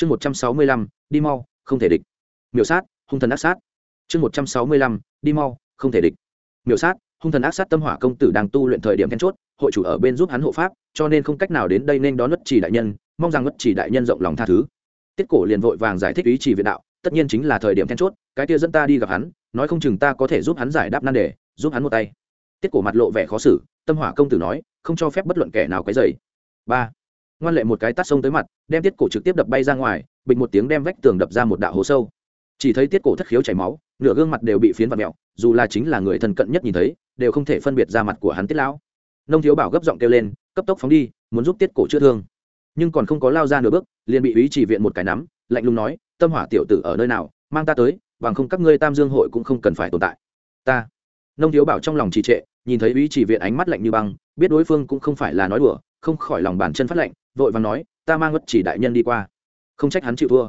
chương một trăm sáu mươi lăm, đi mau, không thể địch. Miểu sát, hung thần ác sát. Chương một trăm sáu mươi lăm, đi mau, không thể địch. Miểu sát, hung thần ác sát tâm hỏa công tử đang tu luyện thời điểm then chốt, hội chủ ở bên giúp hắn hộ pháp, cho nên không cách nào đến đây nên đón bất chỉ đại nhân, mong rằng bất chỉ đại nhân rộng lòng tha thứ. Tiết cổ liền vội vàng giải thích ý chỉ viện đạo, tất nhiên chính là thời điểm then chốt, cái kia dẫn ta đi gặp hắn, nói không chừng ta có thể giúp hắn giải đáp nan đề, giúp hắn một tay. Tiết cổ mặt lộ vẻ khó xử, tâm hỏa công tử nói, không cho phép bất luận kẻ nào quấy dày ba ngoan lệ một cái tắt sông tới mặt, đem tiết cổ trực tiếp đập bay ra ngoài, bình một tiếng đem vách tường đập ra một đạo hố sâu. Chỉ thấy tiết cổ thất khiếu chảy máu, nửa gương mặt đều bị phiến vật mẹo dù là chính là người thân cận nhất nhìn thấy, đều không thể phân biệt ra mặt của hắn tiết lão. Nông thiếu bảo gấp giọng kêu lên, cấp tốc phóng đi, muốn giúp tiết cổ chữa thương. Nhưng còn không có lao ra nửa bước, liền bị ý chỉ viện một cái nắm, lạnh lùng nói, tâm hỏa tiểu tử ở nơi nào, mang ta tới, bằng không các ngươi tam dương hội cũng không cần phải tồn tại. Ta. Nông thiếu bảo trong lòng trì trệ, nhìn thấy ý chỉ viện ánh mắt lạnh như băng, biết đối phương cũng không phải là nói đùa, không khỏi lòng bàn chân phát lạnh vội vàng nói, ta mang ngất chỉ đại nhân đi qua. Không trách hắn chịu thua.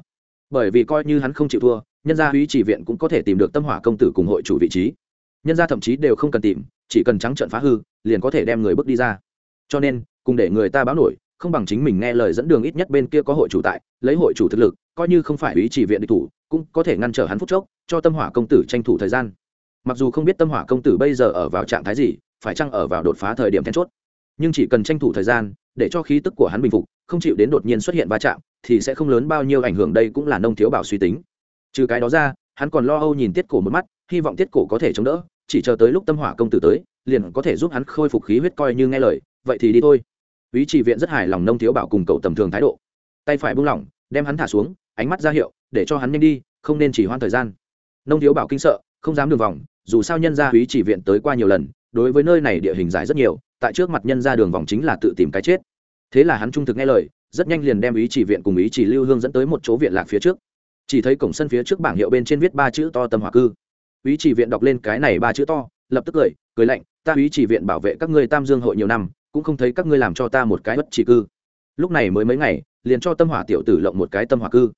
Bởi vì coi như hắn không chịu thua, nhân gia ý chỉ viện cũng có thể tìm được tâm hỏa công tử cùng hội chủ vị trí. Nhân gia thậm chí đều không cần tìm, chỉ cần trắng trận phá hư, liền có thể đem người bước đi ra. Cho nên, cùng để người ta báo nổi, không bằng chính mình nghe lời dẫn đường ít nhất bên kia có hội chủ tại, lấy hội chủ thực lực, coi như không phải ý chỉ viện địch thủ, cũng có thể ngăn trở hắn phút chốc, cho tâm hỏa công tử tranh thủ thời gian. Mặc dù không biết tâm hỏa công tử bây giờ ở vào trạng thái gì, phải chăng ở vào đột phá thời điểm then chốt. Nhưng chỉ cần tranh thủ thời gian để cho khí tức của hắn bình phục, không chịu đến đột nhiên xuất hiện va chạm, thì sẽ không lớn bao nhiêu ảnh hưởng, đây cũng là nông thiếu bảo suy tính. Trừ cái đó ra, hắn còn lo âu nhìn tiết cổ một mắt, hy vọng tiết cổ có thể chống đỡ, chỉ chờ tới lúc tâm hỏa công tử tới, liền có thể giúp hắn khôi phục khí huyết coi như nghe lời, vậy thì đi thôi. Ý chỉ viện rất hài lòng nông thiếu bảo cùng cậu tầm thường thái độ. Tay phải buông lỏng, đem hắn thả xuống, ánh mắt ra hiệu, để cho hắn nhanh đi, không nên chỉ hoãn thời gian. Nông thiếu bảo kinh sợ, không dám đường vòng, dù sao nhân gia ý chỉ viện tới qua nhiều lần, đối với nơi này địa hình dài rất nhiều, tại trước mặt nhân gia đường vòng chính là tự tìm cái chết thế là hắn trung thực nghe lời, rất nhanh liền đem ý chỉ viện cùng ý chỉ lưu hương dẫn tới một chỗ viện lạc phía trước. Chỉ thấy cổng sân phía trước bảng hiệu bên trên viết ba chữ to tâm hỏa cư. Ý chỉ viện đọc lên cái này ba chữ to, lập tức cười cười lạnh, ta ý chỉ viện bảo vệ các ngươi tam dương hội nhiều năm, cũng không thấy các ngươi làm cho ta một cái bất chỉ cư. Lúc này mới mấy ngày, liền cho tâm hỏa tiểu tử lộng một cái tâm hỏa cư.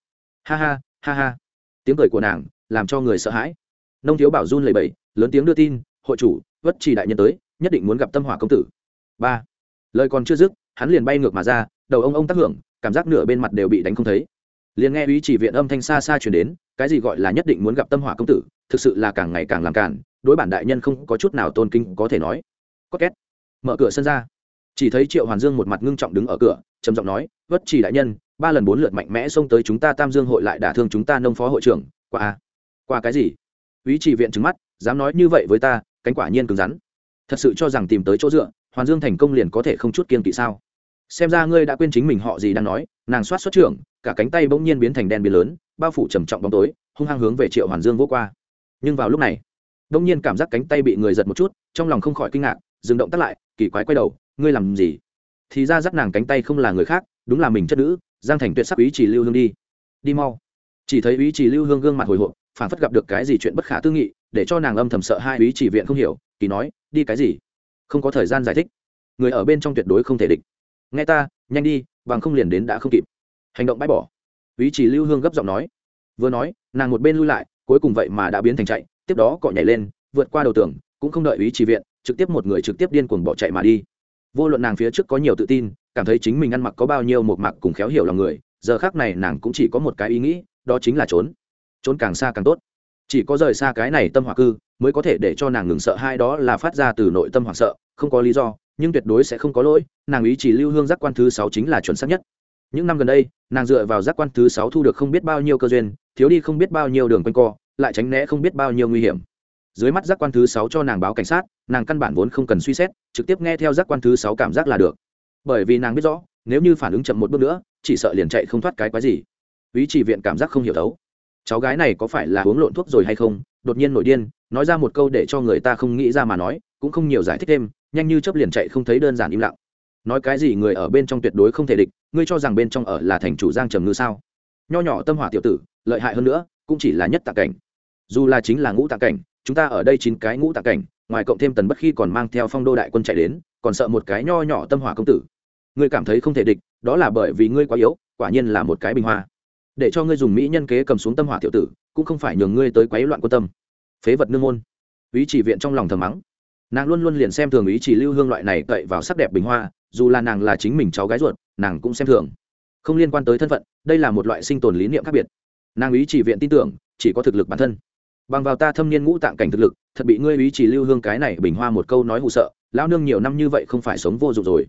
Ha ha ha ha. Tiếng cười của nàng làm cho người sợ hãi. Nông thiếu bảo run lầy bẩy, lớn tiếng đưa tin, hội chủ, bất chỉ đại nhân tới, nhất định muốn gặp tâm hỏa công tử. Ba. Lời còn chưa dứt hắn liền bay ngược mà ra, đầu ông ông tác hưởng, cảm giác nửa bên mặt đều bị đánh không thấy. Liền nghe ý chỉ viện âm thanh xa xa chuyển đến, cái gì gọi là nhất định muốn gặp tâm hỏa công tử, thực sự là càng ngày càng làm cản đối bản đại nhân không có chút nào tôn kinh có thể nói. Có két. Mở cửa sân ra. Chỉ thấy triệu hoàn dương một mặt ngưng trọng đứng ở cửa, trầm giọng nói, vất chỉ đại nhân, ba lần bốn lượt mạnh mẽ xông tới chúng ta tam dương hội lại đả thương chúng ta nông phó hội trưởng qua à? qua cái gì? Ý chỉ viện trứng mắt, dám nói như vậy với ta, cánh quả nhiên cứng rắn. Thật sự cho rằng tìm tới chỗ dựa, hoàn dương thành công liền có thể không chút kiên kỵ sao? Xem ra ngươi đã quên chính mình họ gì đang nói, nàng soát xuất trưởng, cả cánh tay bỗng nhiên biến thành đen biến lớn, bao phủ trầm trọng bóng tối, hung hăng hướng về triệu hoàn dương vô qua. Nhưng vào lúc này, bỗng nhiên cảm giác cánh tay bị người giật một chút, trong lòng không khỏi kinh ngạc, dừng động tắt lại, kỳ quái quay đầu, ngươi làm gì? Thì ra dắt nàng cánh tay không là người khác, đúng là mình chất nữ, giang thành tuyệt sắc ý chỉ lưu hương đi. Đi mau. Chỉ thấy ý chỉ lưu hương gương mặt hồi hộp phản phất gặp được cái gì chuyện bất khả tư nghị, để cho nàng âm thầm sợ hai ý chỉ viện không hiểu, kỳ nói, đi cái gì? Không có thời gian giải thích. Người ở bên trong tuyệt đối không thể địch nghe ta, nhanh đi, bằng không liền đến đã không kịp. Hành động bãi bỏ. Ý chỉ lưu hương gấp giọng nói. Vừa nói, nàng một bên lui lại, cuối cùng vậy mà đã biến thành chạy, tiếp đó cọ nhảy lên, vượt qua đầu tường, cũng không đợi ý chỉ viện, trực tiếp một người trực tiếp điên cuồng bỏ chạy mà đi. Vô luận nàng phía trước có nhiều tự tin, cảm thấy chính mình ăn mặc có bao nhiêu một mặc cùng khéo hiểu lòng người, giờ khác này nàng cũng chỉ có một cái ý nghĩ, đó chính là trốn. Trốn càng xa càng tốt. Chỉ có rời xa cái này tâm hỏa cư, mới có thể để cho nàng ngừng sợ, hai đó là phát ra từ nội tâm hoảng sợ, không có lý do nhưng tuyệt đối sẽ không có lỗi, nàng ý chỉ lưu hương giác quan thứ sáu chính là chuẩn xác nhất. Những năm gần đây, nàng dựa vào giác quan thứ sáu thu được không biết bao nhiêu cơ duyên, thiếu đi không biết bao nhiêu đường quanh co, lại tránh né không biết bao nhiêu nguy hiểm. Dưới mắt giác quan thứ sáu cho nàng báo cảnh sát, nàng căn bản vốn không cần suy xét, trực tiếp nghe theo giác quan thứ sáu cảm giác là được. Bởi vì nàng biết rõ, nếu như phản ứng chậm một bước nữa, chỉ sợ liền chạy không thoát cái quái gì. Ý chỉ viện cảm giác không hiểu thấu. Cháu gái này có phải là uống lộn thuốc rồi hay không, đột nhiên nổi điên, nói ra một câu để cho người ta không nghĩ ra mà nói, cũng không nhiều giải thích thêm nhanh như chớp liền chạy không thấy đơn giản im lặng. Nói cái gì người ở bên trong tuyệt đối không thể địch, ngươi cho rằng bên trong ở là thành chủ giang trầm ngư sao? Nho nhỏ tâm hỏa tiểu tử, lợi hại hơn nữa, cũng chỉ là nhất tạ cảnh. Dù là chính là ngũ tạ cảnh, chúng ta ở đây chín cái ngũ tạ cảnh, ngoài cộng thêm tần bất khi còn mang theo phong đô đại quân chạy đến, còn sợ một cái nho nhỏ tâm hỏa công tử. Ngươi cảm thấy không thể địch, đó là bởi vì ngươi quá yếu, quả nhiên là một cái bình hoa. Để cho ngươi dùng mỹ nhân kế cầm xuống tâm hỏa tiểu tử, cũng không phải nhường ngươi tới quấy loạn quân tâm. Phế vật nương môn. Ý chỉ viện trong lòng thầm mắng nàng luôn luôn liền xem thường ý chỉ lưu hương loại này cậy vào sắc đẹp bình hoa, dù là nàng là chính mình cháu gái ruột, nàng cũng xem thường. Không liên quan tới thân phận, đây là một loại sinh tồn lý niệm khác biệt. Nàng ý chỉ viện tin tưởng, chỉ có thực lực bản thân. Bằng vào ta thâm niên ngũ tạng cảnh thực lực, thật bị ngươi ý chỉ lưu hương cái này bình hoa một câu nói hụ sợ, lão nương nhiều năm như vậy không phải sống vô dụng rồi.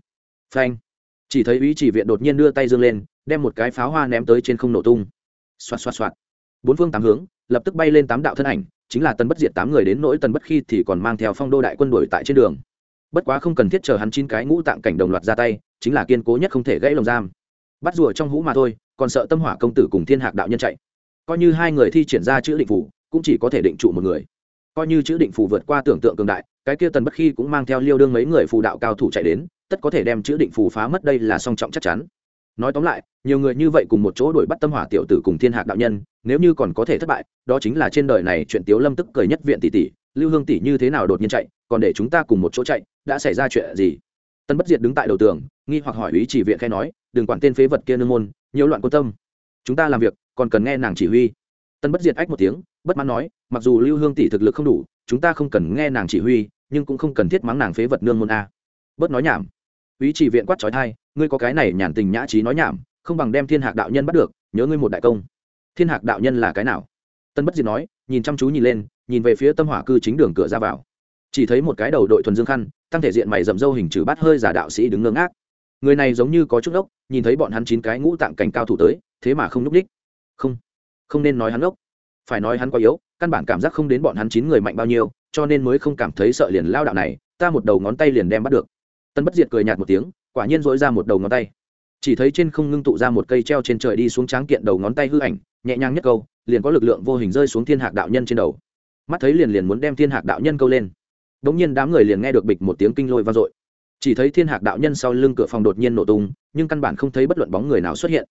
Phanh. Chỉ thấy ý chỉ viện đột nhiên đưa tay dương lên, đem một cái pháo hoa ném tới trên không nổ tung. Xoạt xoạt xoạt. Bốn phương tám hướng, lập tức bay lên tám đạo thân ảnh chính là tần bất diệt tám người đến nỗi tần bất khi thì còn mang theo phong đô đại quân đuổi tại trên đường. Bất quá không cần thiết chờ hắn chín cái ngũ tạng cảnh đồng loạt ra tay, chính là kiên cố nhất không thể gãy lồng giam. Bắt rùa trong hũ mà thôi, còn sợ tâm hỏa công tử cùng thiên hạc đạo nhân chạy. Coi như hai người thi triển ra chữ định phủ, cũng chỉ có thể định trụ một người. Coi như chữ định phủ vượt qua tưởng tượng cường đại, cái kia tần bất khi cũng mang theo liêu đương mấy người phù đạo cao thủ chạy đến, tất có thể đem chữ định phù phá mất đây là song trọng chắc chắn nói tóm lại, nhiều người như vậy cùng một chỗ đuổi bắt tâm hỏa tiểu tử cùng thiên hạc đạo nhân, nếu như còn có thể thất bại, đó chính là trên đời này chuyện tiếu lâm tức cười nhất viện tỷ tỷ, lưu hương tỷ như thế nào đột nhiên chạy, còn để chúng ta cùng một chỗ chạy, đã xảy ra chuyện gì? Tân bất diệt đứng tại đầu tường, nghi hoặc hỏi ý chỉ viện khai nói, đừng quản tên phế vật kia nương môn, nhiễu loạn quan tâm. Chúng ta làm việc, còn cần nghe nàng chỉ huy. Tân bất diệt ách một tiếng, bất mãn nói, mặc dù lưu hương tỷ thực lực không đủ, chúng ta không cần nghe nàng chỉ huy, nhưng cũng không cần thiết mắng nàng phế vật nương môn a. Bớt nói nhảm. Ý chỉ viện quát trói thai ngươi có cái này nhàn tình nhã trí nói nhảm, không bằng đem thiên hạc đạo nhân bắt được, nhớ ngươi một đại công. Thiên hạc đạo nhân là cái nào? Tân bất diệt nói, nhìn chăm chú nhìn lên, nhìn về phía tâm hỏa cư chính đường cửa ra vào. Chỉ thấy một cái đầu đội thuần dương khăn, tăng thể diện mày rậm râu hình trừ bát hơi giả đạo sĩ đứng ngơ ngác. Người này giống như có chút ốc nhìn thấy bọn hắn chín cái ngũ tạng cảnh cao thủ tới, thế mà không nhúc ních không không nên nói hắn ốc phải nói hắn quá yếu, căn bản cảm giác không đến bọn hắn chín người mạnh bao nhiêu, cho nên mới không cảm thấy sợ liền lao đạo này, ta một đầu ngón tay liền đem bắt được. Tân bất diệt cười nhạt một tiếng quả nhiên dỗi ra một đầu ngón tay. Chỉ thấy trên không ngưng tụ ra một cây treo trên trời đi xuống tráng kiện đầu ngón tay hư ảnh, nhẹ nhàng nhất câu, liền có lực lượng vô hình rơi xuống thiên hạc đạo nhân trên đầu. Mắt thấy liền liền muốn đem thiên hạc đạo nhân câu lên. Đ ỗ n g nhiên đám người liền nghe được bịch một tiếng kinh lôi vang dội. Chỉ thấy thiên hạc đạo nhân sau lưng cửa phòng đột nhiên nổ tung, nhưng căn bản không thấy bất luận bóng người nào xuất hiện.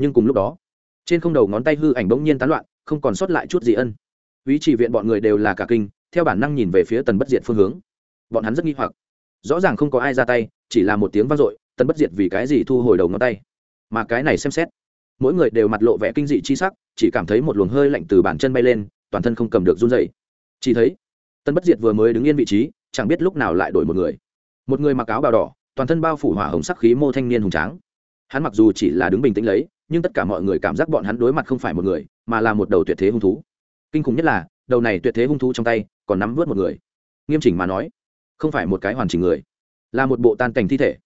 Nhưng cùng lúc đó, trên không đầu ngón tay hư ảnh bỗng nhiên tán loạn, không còn sót lại chút gì ân. Ý chỉ viện bọn người đều là cả kinh, theo bản năng nhìn về phía tần bất diện phương hướng. Bọn hắn rất nghi hoặc rõ ràng không có ai ra tay, chỉ là một tiếng vang dội tân bất diệt vì cái gì thu hồi đầu ngón tay? Mà cái này xem xét, mỗi người đều mặt lộ vẻ kinh dị chi sắc, chỉ cảm thấy một luồng hơi lạnh từ bàn chân bay lên, toàn thân không cầm được run dậy chỉ thấy tân bất diệt vừa mới đứng yên vị trí, chẳng biết lúc nào lại đổi một người. Một người mặc áo bào đỏ, toàn thân bao phủ hỏa hồng sắc khí mô thanh niên hùng tráng. Hắn mặc dù chỉ là đứng bình tĩnh lấy, nhưng tất cả mọi người cảm giác bọn hắn đối mặt không phải một người, mà là một đầu tuyệt thế hung thú. Kinh khủng nhất là, đầu này tuyệt thế hung thú trong tay còn nắm vớt một người. Nghiêm chỉnh mà nói không phải một cái hoàn chỉnh người, là một bộ tan cảnh thi thể.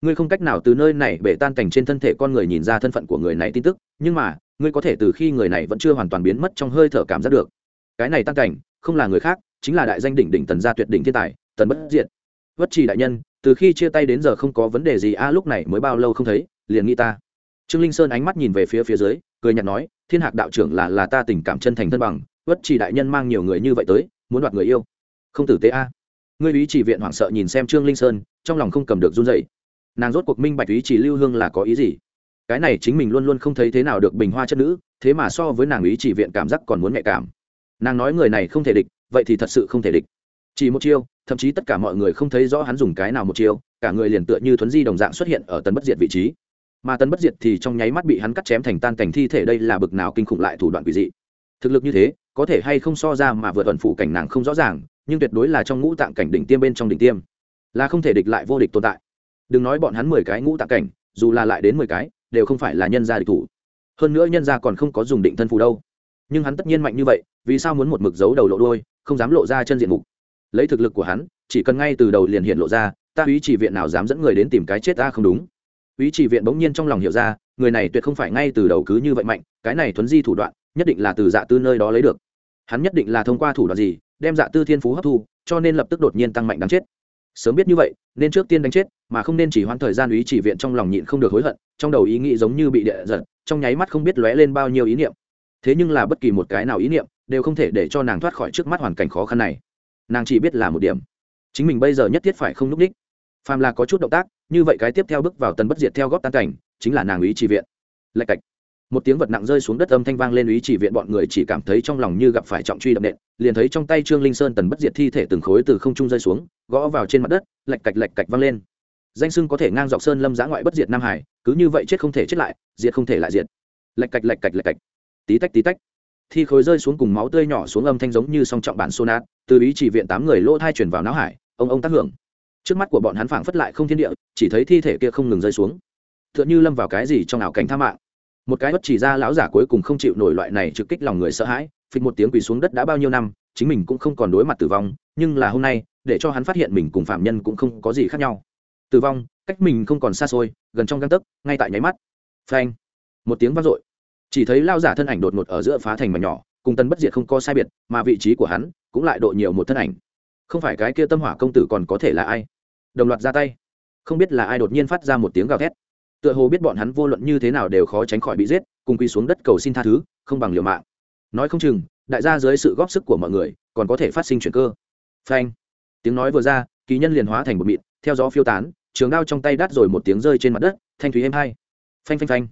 Ngươi không cách nào từ nơi này bể tan cảnh trên thân thể con người nhìn ra thân phận của người này tin tức, nhưng mà, ngươi có thể từ khi người này vẫn chưa hoàn toàn biến mất trong hơi thở cảm giác được. Cái này tan cảnh, không là người khác, chính là đại danh đỉnh đỉnh tần gia tuyệt đỉnh thiên tài, tần bất diện vất trì đại nhân, từ khi chia tay đến giờ không có vấn đề gì, a, lúc này mới bao lâu không thấy, liền nghĩ ta. Trương linh sơn ánh mắt nhìn về phía phía dưới, cười nhạt nói, thiên hạc đạo trưởng là là ta tình cảm chân thành thân bằng vất trì đại nhân mang nhiều người như vậy tới, muốn đoạt người yêu. Không tử tế a ngươi ý chỉ viện hoảng sợ nhìn xem trương linh sơn, trong lòng không cầm được run dậy nàng rốt cuộc minh bạch ý chỉ lưu hương là có ý gì. Cái này chính mình luôn luôn không thấy thế nào được bình hoa chất nữ, thế mà so với nàng ý chỉ viện cảm giác còn muốn nhạy cảm. Nàng nói người này không thể địch, vậy thì thật sự không thể địch. Chỉ một chiêu, thậm chí tất cả mọi người không thấy rõ hắn dùng cái nào một chiêu, cả người liền tựa như thuấn di đồng dạng xuất hiện ở tần bất diệt vị trí. Mà tần bất diệt thì trong nháy mắt bị hắn cắt chém thành tan cảnh thi thể đây là bực nào kinh khủng lại thủ đoạn quỷ dị. Thực lực như thế, có thể hay không so ra mà vượt ẩn phụ cảnh nàng không rõ ràng nhưng tuyệt đối là trong ngũ tạng cảnh đỉnh tiêm bên trong đỉnh tiêm, là không thể địch lại vô địch tồn tại. Đừng nói bọn hắn mười cái ngũ tạng cảnh, dù là lại đến mười cái, đều không phải là nhân gia địch thủ. Hơn nữa nhân gia còn không có dùng định thân phù đâu. Nhưng hắn tất nhiên mạnh như vậy, vì sao muốn một mực giấu đầu lộ đôi không dám lộ ra chân diện mục? Lấy thực lực của hắn, chỉ cần ngay từ đầu liền hiện lộ ra, ta ý chỉ viện nào dám dẫn người đến tìm cái chết ta không đúng. Ý chỉ viện bỗng nhiên trong lòng hiểu ra, người này tuyệt không phải ngay từ đầu cứ như vậy mạnh, cái này thuấn di thủ đoạn, nhất định là từ dạ tư nơi đó lấy được. Hắn nhất định là thông qua thủ đoạn gì đem dạ tư thiên phú hấp thu, cho nên lập tức đột nhiên tăng mạnh đáng chết. Sớm biết như vậy, nên trước tiên đánh chết, mà không nên chỉ hoãn thời gian ý chỉ viện trong lòng nhịn không được hối hận, trong đầu ý nghĩ giống như bị địa giật, trong nháy mắt không biết lóe lên bao nhiêu ý niệm. Thế nhưng là bất kỳ một cái nào ý niệm, đều không thể để cho nàng thoát khỏi trước mắt hoàn cảnh khó khăn này. Nàng chỉ biết là một điểm. Chính mình bây giờ nhất thiết phải không núp ních. phàm là có chút động tác, như vậy cái tiếp theo bước vào tần bất diệt theo góp tan cảnh, chính là nàng ý chỉ viện. Lạch cạch một tiếng vật nặng rơi xuống đất âm thanh vang lên ý chỉ viện bọn người chỉ cảm thấy trong lòng như gặp phải trọng truy đậm nện, liền thấy trong tay trương linh sơn tần bất diệt thi thể từng khối từ không trung rơi xuống, gõ vào trên mặt đất, lạch cạch lạch cạch vang lên. Danh sưng có thể ngang dọc sơn lâm giã ngoại bất diệt nam hải, cứ như vậy chết không thể chết lại, diệt không thể lại diệt. Lạch cạch lạch cạch lạch cạch. Tí tách tí tách. Thi khối rơi xuống cùng máu tươi nhỏ xuống âm thanh giống như song trọng bản sonat, từ ý chỉ viện tám người lỗ thai chuyển vào não hải, ông ông tác hưởng. Trước mắt của bọn hắn phảng phất lại không thiên địa, chỉ thấy thi thể kia không ngừng rơi xuống. Tựa như lâm vào cái gì trong ảo cảnh tha mạng một cái bất chỉ ra lão giả cuối cùng không chịu nổi loại này trực kích lòng người sợ hãi, phịch một tiếng quỳ xuống đất đã bao nhiêu năm, chính mình cũng không còn đối mặt tử vong, nhưng là hôm nay, để cho hắn phát hiện mình cùng phạm nhân cũng không có gì khác nhau. Tử vong, cách mình không còn xa xôi, gần trong găng tấc, ngay tại nháy mắt. Phanh! Một tiếng vang dội. Chỉ thấy lao giả thân ảnh đột ngột ở giữa phá thành mà nhỏ, cùng tân bất diệt không có sai biệt, mà vị trí của hắn cũng lại độ nhiều một thân ảnh. Không phải cái kia tâm hỏa công tử còn có thể là ai? Đồng loạt ra tay. Không biết là ai đột nhiên phát ra một tiếng gào thét tựa hồ biết bọn hắn vô luận như thế nào đều khó tránh khỏi bị giết, cùng quy xuống đất cầu xin tha thứ, không bằng liều mạng. Nói không chừng, đại gia dưới sự góp sức của mọi người, còn có thể phát sinh chuyện cơ. Phanh. Tiếng nói vừa ra, kỳ nhân liền hóa thành một mịn, theo gió phiêu tán, trường đao trong tay đắt rồi một tiếng rơi trên mặt đất, thanh thúy êm hai. Phanh phanh phanh.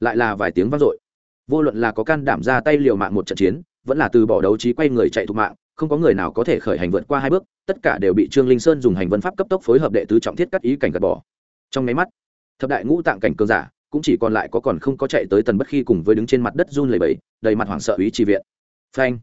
Lại là vài tiếng vang dội. Vô luận là có can đảm ra tay liều mạng một trận chiến, vẫn là từ bỏ đấu trí quay người chạy thục mạng, không có người nào có thể khởi hành vượt qua hai bước, tất cả đều bị trương linh sơn dùng hành vân pháp cấp tốc phối hợp đệ tứ trọng thiết cắt ý cảnh gạt bỏ. Trong máy mắt thập đại ngũ tạng cảnh cường giả, cũng chỉ còn lại có còn không có chạy tới tần bất khi cùng với đứng trên mặt đất run lầy bẫy đầy mặt hoảng sợ ý trì viện. Phanh!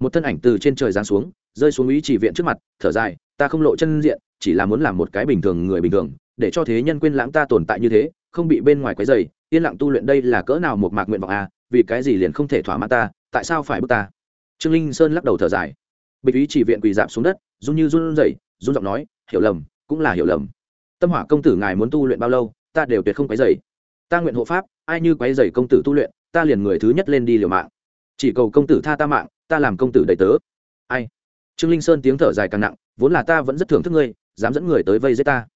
Một thân ảnh từ trên trời giáng xuống, rơi xuống ý trì viện trước mặt, thở dài, ta không lộ chân diện, chỉ là muốn làm một cái bình thường người bình thường, để cho thế nhân quên lãng ta tồn tại như thế, không bị bên ngoài quấy dày yên lặng tu luyện đây là cỡ nào một mạc nguyện vọng à vì cái gì liền không thể thỏa mãn ta, tại sao phải bước ta? Trương linh sơn lắc đầu thở dài. Bịch ý chỉ viện quỳ dạp xuống đất, run như run rẩy, run giọng nói, hiểu lầm, cũng là hiểu lầm. Tâm hỏa công tử ngài muốn tu luyện bao lâu ta đều tuyệt không quấy dày ta nguyện hộ pháp, ai như quấy dày công tử tu luyện, ta liền người thứ nhất lên đi liều mạng. Chỉ cầu công tử tha ta mạng, ta làm công tử đầy tớ. Ai? Trương linh sơn tiếng thở dài càng nặng, vốn là ta vẫn rất thưởng thức ngươi, dám dẫn người tới vây giết ta.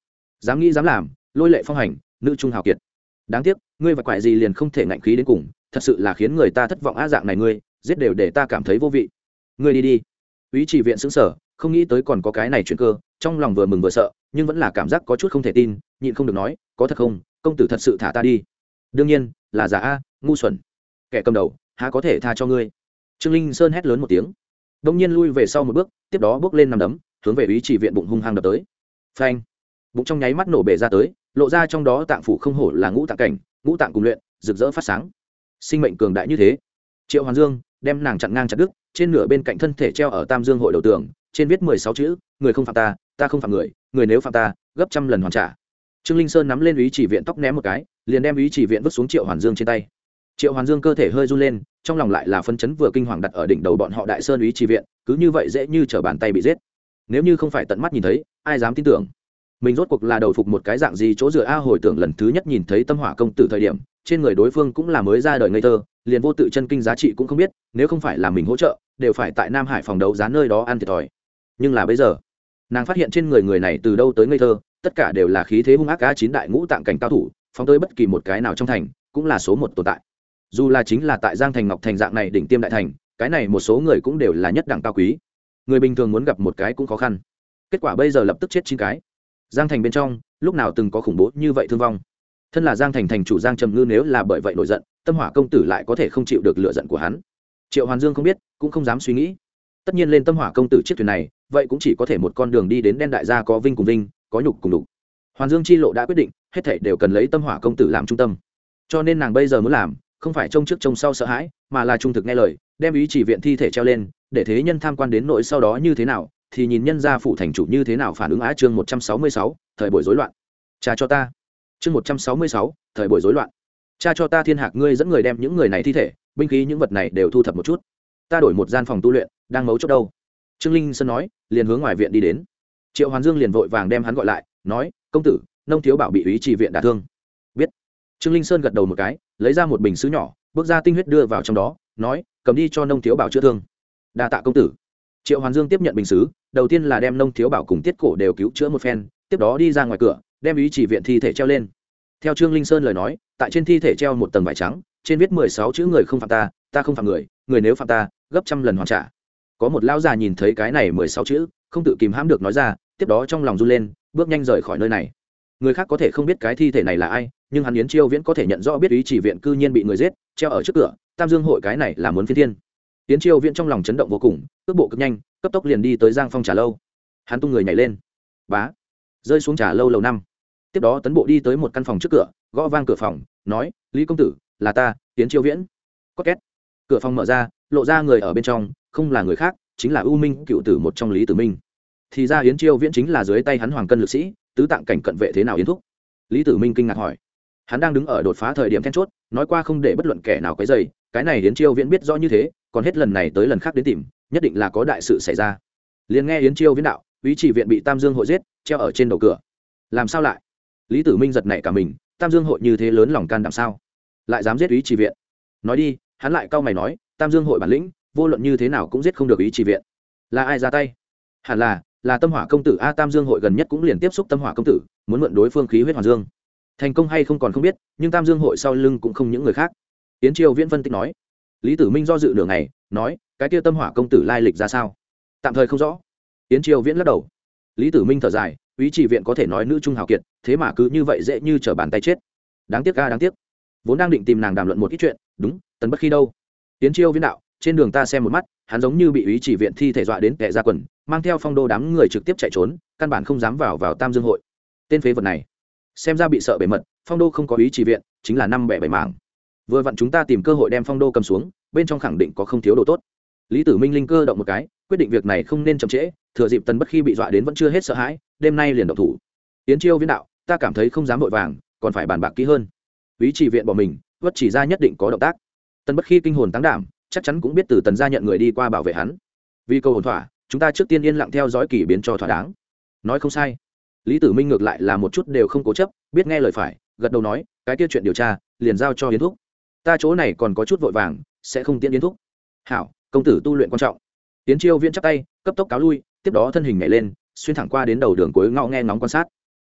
Dám nghĩ dám làm, lôi lệ phong hành, nữ trung hào kiệt. Đáng tiếc, ngươi và quại gì liền không thể ngạnh khí đến cùng, thật sự là khiến người ta thất vọng á dạng này ngươi, giết đều để ta cảm thấy vô vị. Ngươi đi đi. Ý chỉ viện xứng sở không nghĩ tới còn có cái này chuyện cơ, trong lòng vừa mừng vừa sợ, nhưng vẫn là cảm giác có chút không thể tin nhịn không được nói, có thật không? Công tử thật sự thả ta đi. Đương nhiên, là giả a, ngu xuẩn. Kẻ cầm đầu, há có thể tha cho ngươi? Trương linh sơn hét lớn một tiếng. Đông nhiên lui về sau một bước, tiếp đó bước lên nằm đấm, hướng về ý chỉ viện bụng hung hăng đập tới. Phanh! Bụng trong nháy mắt nổ bể ra tới, lộ ra trong đó tạng phủ không hổ là ngũ tạng cảnh, ngũ tạng cùng luyện, rực rỡ phát sáng. Sinh mệnh cường đại như thế. Triệu hoàn dương đem nàng chặn ngang chặt đứt, trên nửa bên cạnh thân thể treo ở tam dương hội đầu tường, trên viết mười sáu chữ, người không phạm ta ta không phạm người người nếu phạm ta, gấp trăm lần hoàn trả trương linh sơn nắm lên ý chỉ viện tóc ném một cái, liền đem ý chỉ viện vứt xuống triệu hoàn dương trên tay. Triệu hoàn dương cơ thể hơi run lên, trong lòng lại là phân chấn vừa kinh hoàng đặt ở đỉnh đầu bọn họ đại sơn ý chỉ viện, cứ như vậy dễ như t bàn tay bị giết. Nếu như không phải tận mắt nhìn thấy, ai dám tin tưởng? Mình rốt cuộc là đầu phục một cái dạng gì chỗ dựa a? Hồi tưởng lần thứ nhất nhìn thấy tâm hỏa công tử thời điểm, trên người đối phương cũng là mới ra đời ngây thơ, liền vô tự chân kinh giá trị cũng không biết, nếu không phải là mình hỗ trợ, đều phải tại nam hải phòng đấu giá nơi đó ăn thiệt thòi. Nhưng là bây giờ, nàng phát hiện trên người người này từ đâu tới ngây thơ tất cả đều là khí thế hung ác cá chín đại ngũ tạng cảnh cao thủ, phóng tới bất kỳ một cái nào trong thành, cũng là số một tồn tại. Dù là chính là tại giang thành ngọc thành dạng này đỉnh tiêm đại thành, cái này một số người cũng đều là nhất đẳng cao quý. Người bình thường muốn gặp một cái cũng khó khăn. Kết quả bây giờ lập tức chết chín cái. Giang thành bên trong, lúc nào từng có khủng bố như vậy thương vong. Thân là giang thành thành chủ giang trầm ngư nếu là bởi vậy nổi giận, tâm hỏa công tử lại có thể không chịu được lựa giận của hắn. Triệu hoàn dương không biết, cũng không dám suy nghĩ. Tất nhiên lên tâm hỏa công tử chiếc thuyền này, vậy cũng chỉ có thể một con đường đi đến đen đại gia có vinh cùng vinh có nhục cùng đục hoàn dương chi lộ đã quyết định, hết thảy đều cần lấy tâm hỏa công tử làm trung tâm. Cho nên nàng bây giờ muốn làm, không phải trông trước trông sau sợ hãi, mà là trung thực nghe lời, đem ý chỉ viện thi thể treo lên, để thế nhân tham quan đến nỗi sau đó như thế nào, thì nhìn nhân gia phụ thành chủ như thế nào phản ứng á chương một trăm sáu mươi sáu, thời buổi rối loạn. Cha cho ta. Chương một trăm sáu mươi sáu, thời buổi rối loạn. Cha cho ta thiên hạc ngươi dẫn người đem những người này thi thể, binh khí những vật này đều thu thập một chút. Ta đổi một gian phòng tu luyện, đang mấu chốt đâu? Trương linh sơn nói, liền hướng ngoài viện đi đến triệu hoàn dương liền vội vàng đem hắn gọi lại nói công tử nông thiếu bảo bị ý chỉ viện đả thương biết trương linh sơn gật đầu một cái lấy ra một bình xứ nhỏ bước ra tinh huyết đưa vào trong đó nói cầm đi cho nông thiếu bảo chữa thương đa tạ công tử triệu hoàn dương tiếp nhận bình xứ đầu tiên là đem nông thiếu bảo cùng tiết cổ đều cứu chữa một phen tiếp đó đi ra ngoài cửa đem ý chỉ viện thi thể treo lên theo trương linh sơn lời nói tại trên thi thể treo một tầng vải trắng trên viết mười sáu chữ người không phạm ta ta không phạm người người nếu phạm ta gấp trăm lần hoàn trả có một lão già nhìn thấy cái này mười sáu chữ không tự kìm hãm được nói ra, tiếp đó trong lòng run lên, bước nhanh rời khỏi nơi này. Người khác có thể không biết cái thi thể này là ai, nhưng hắn yến chiêu viễn có thể nhận rõ biết ý chỉ viện cư nhiên bị người giết, treo ở trước cửa, tam dương hội cái này là muốn phi thiên. Yến chiêu viễn trong lòng chấn động vô cùng, cước bộ cực nhanh, cấp tốc liền đi tới giang phong trà lâu. Hắn tung người nhảy lên. Bá. Rơi xuống trà lâu lâu năm. Tiếp đó tấn bộ đi tới một căn phòng trước cửa, gõ vang cửa phòng, nói, lý công tử, là ta, yến chiêu viễn. Có két. Cửa phòng mở ra, lộ ra người ở bên trong, không là người khác chính là u minh cựu tử một trong lý tử minh. Thì ra yến chiêu viễn chính là dưới tay hắn hoàng cân lực sĩ, tứ tạng cảnh cận vệ thế nào yến thúc? Lý tử minh kinh ngạc hỏi. Hắn đang đứng ở đột phá thời điểm then chốt, nói qua không để bất luận kẻ nào quấy dày cái này yến chiêu viễn biết rõ như thế, còn hết lần này tới lần khác đến tìm, nhất định là có đại sự xảy ra. Liền nghe yến chiêu viễn đạo, ý chỉ viện bị tam dương hội giết, treo ở trên đầu cửa. Làm sao lại? Lý tử minh giật nảy cả mình, tam dương hội như thế lớn lòng can đảm sao? Lại dám giết ý chỉ viện? Nói đi. Hắn lại cau mày nói, tam dương hội bản lĩnh vô luận như thế nào cũng giết không được ý chỉ viện. Là ai ra tay? Hẳn là là tâm hỏa công tử a tam dương hội gần nhất cũng liền tiếp xúc tâm hỏa công tử, muốn mượn đối phương khí huyết hoàn dương. Thành công hay không còn không biết, nhưng tam dương hội sau lưng cũng không những người khác. Yến triều viễn phân tích nói. Lý tử minh do dự nửa ngày, nói, cái kia tâm hỏa công tử lai lịch ra sao? Tạm thời không rõ. Yến triều viễn lắc đầu. Lý tử minh thở dài, ý chỉ viện có thể nói nữ trung hào kiệt, thế mà cứ như vậy dễ như t r ở bàn tay chết. Đáng tiếc ca đáng tiếc. Vốn đang định tìm nàng đàm luận một ít chuyện, đúng, tần bất khi đâu? Tiến chiêu viễn đạo trên đường ta xem một mắt, hắn giống như bị ý chỉ viện thi thể dọa đến kẻ ra quần, mang theo phong đô đám người trực tiếp chạy trốn, căn bản không dám vào vào tam dương hội. Tên phế vật này, xem ra bị sợ bề mật, phong đô không có ý chỉ viện, chính là năm bẻ bảy mảng. Vừa vặn chúng ta tìm cơ hội đem phong đô cầm xuống, bên trong khẳng định có không thiếu đồ tốt. Lý tử minh linh cơ động một cái, quyết định việc này không nên chậm trễ, thừa dịp tần bất khi bị dọa đến vẫn chưa hết sợ hãi, đêm nay liền động thủ. Tiến chiêu viễn đạo, ta cảm thấy không dám vội vàng, còn phải bàn bạc kỹ hơn. Ý chỉ viện bỏ mình vất chỉ ra nhất định có động tác. Tần bất khi kinh hồn tăng đảm chắc chắn cũng biết từ tần gia nhận người đi qua bảo vệ hắn. Vì câu hồn thỏa, chúng ta trước tiên yên lặng theo dõi kỷ biến cho thỏa đáng. Nói không sai. Lý tử minh ngược lại là một chút đều không cố chấp, biết nghe lời phải, gật đầu nói, cái kia chuyện điều tra, liền giao cho yến thúc. Ta chỗ này còn có chút vội vàng, sẽ không tiễn yến thúc. Hảo, công tử tu luyện quan trọng. Tiến chiêu viễn chắp tay, cấp tốc cáo lui, tiếp đó thân hình nhảy lên, xuyên thẳng qua đến đầu đường cuối ngõ nghe ngóng quan sát.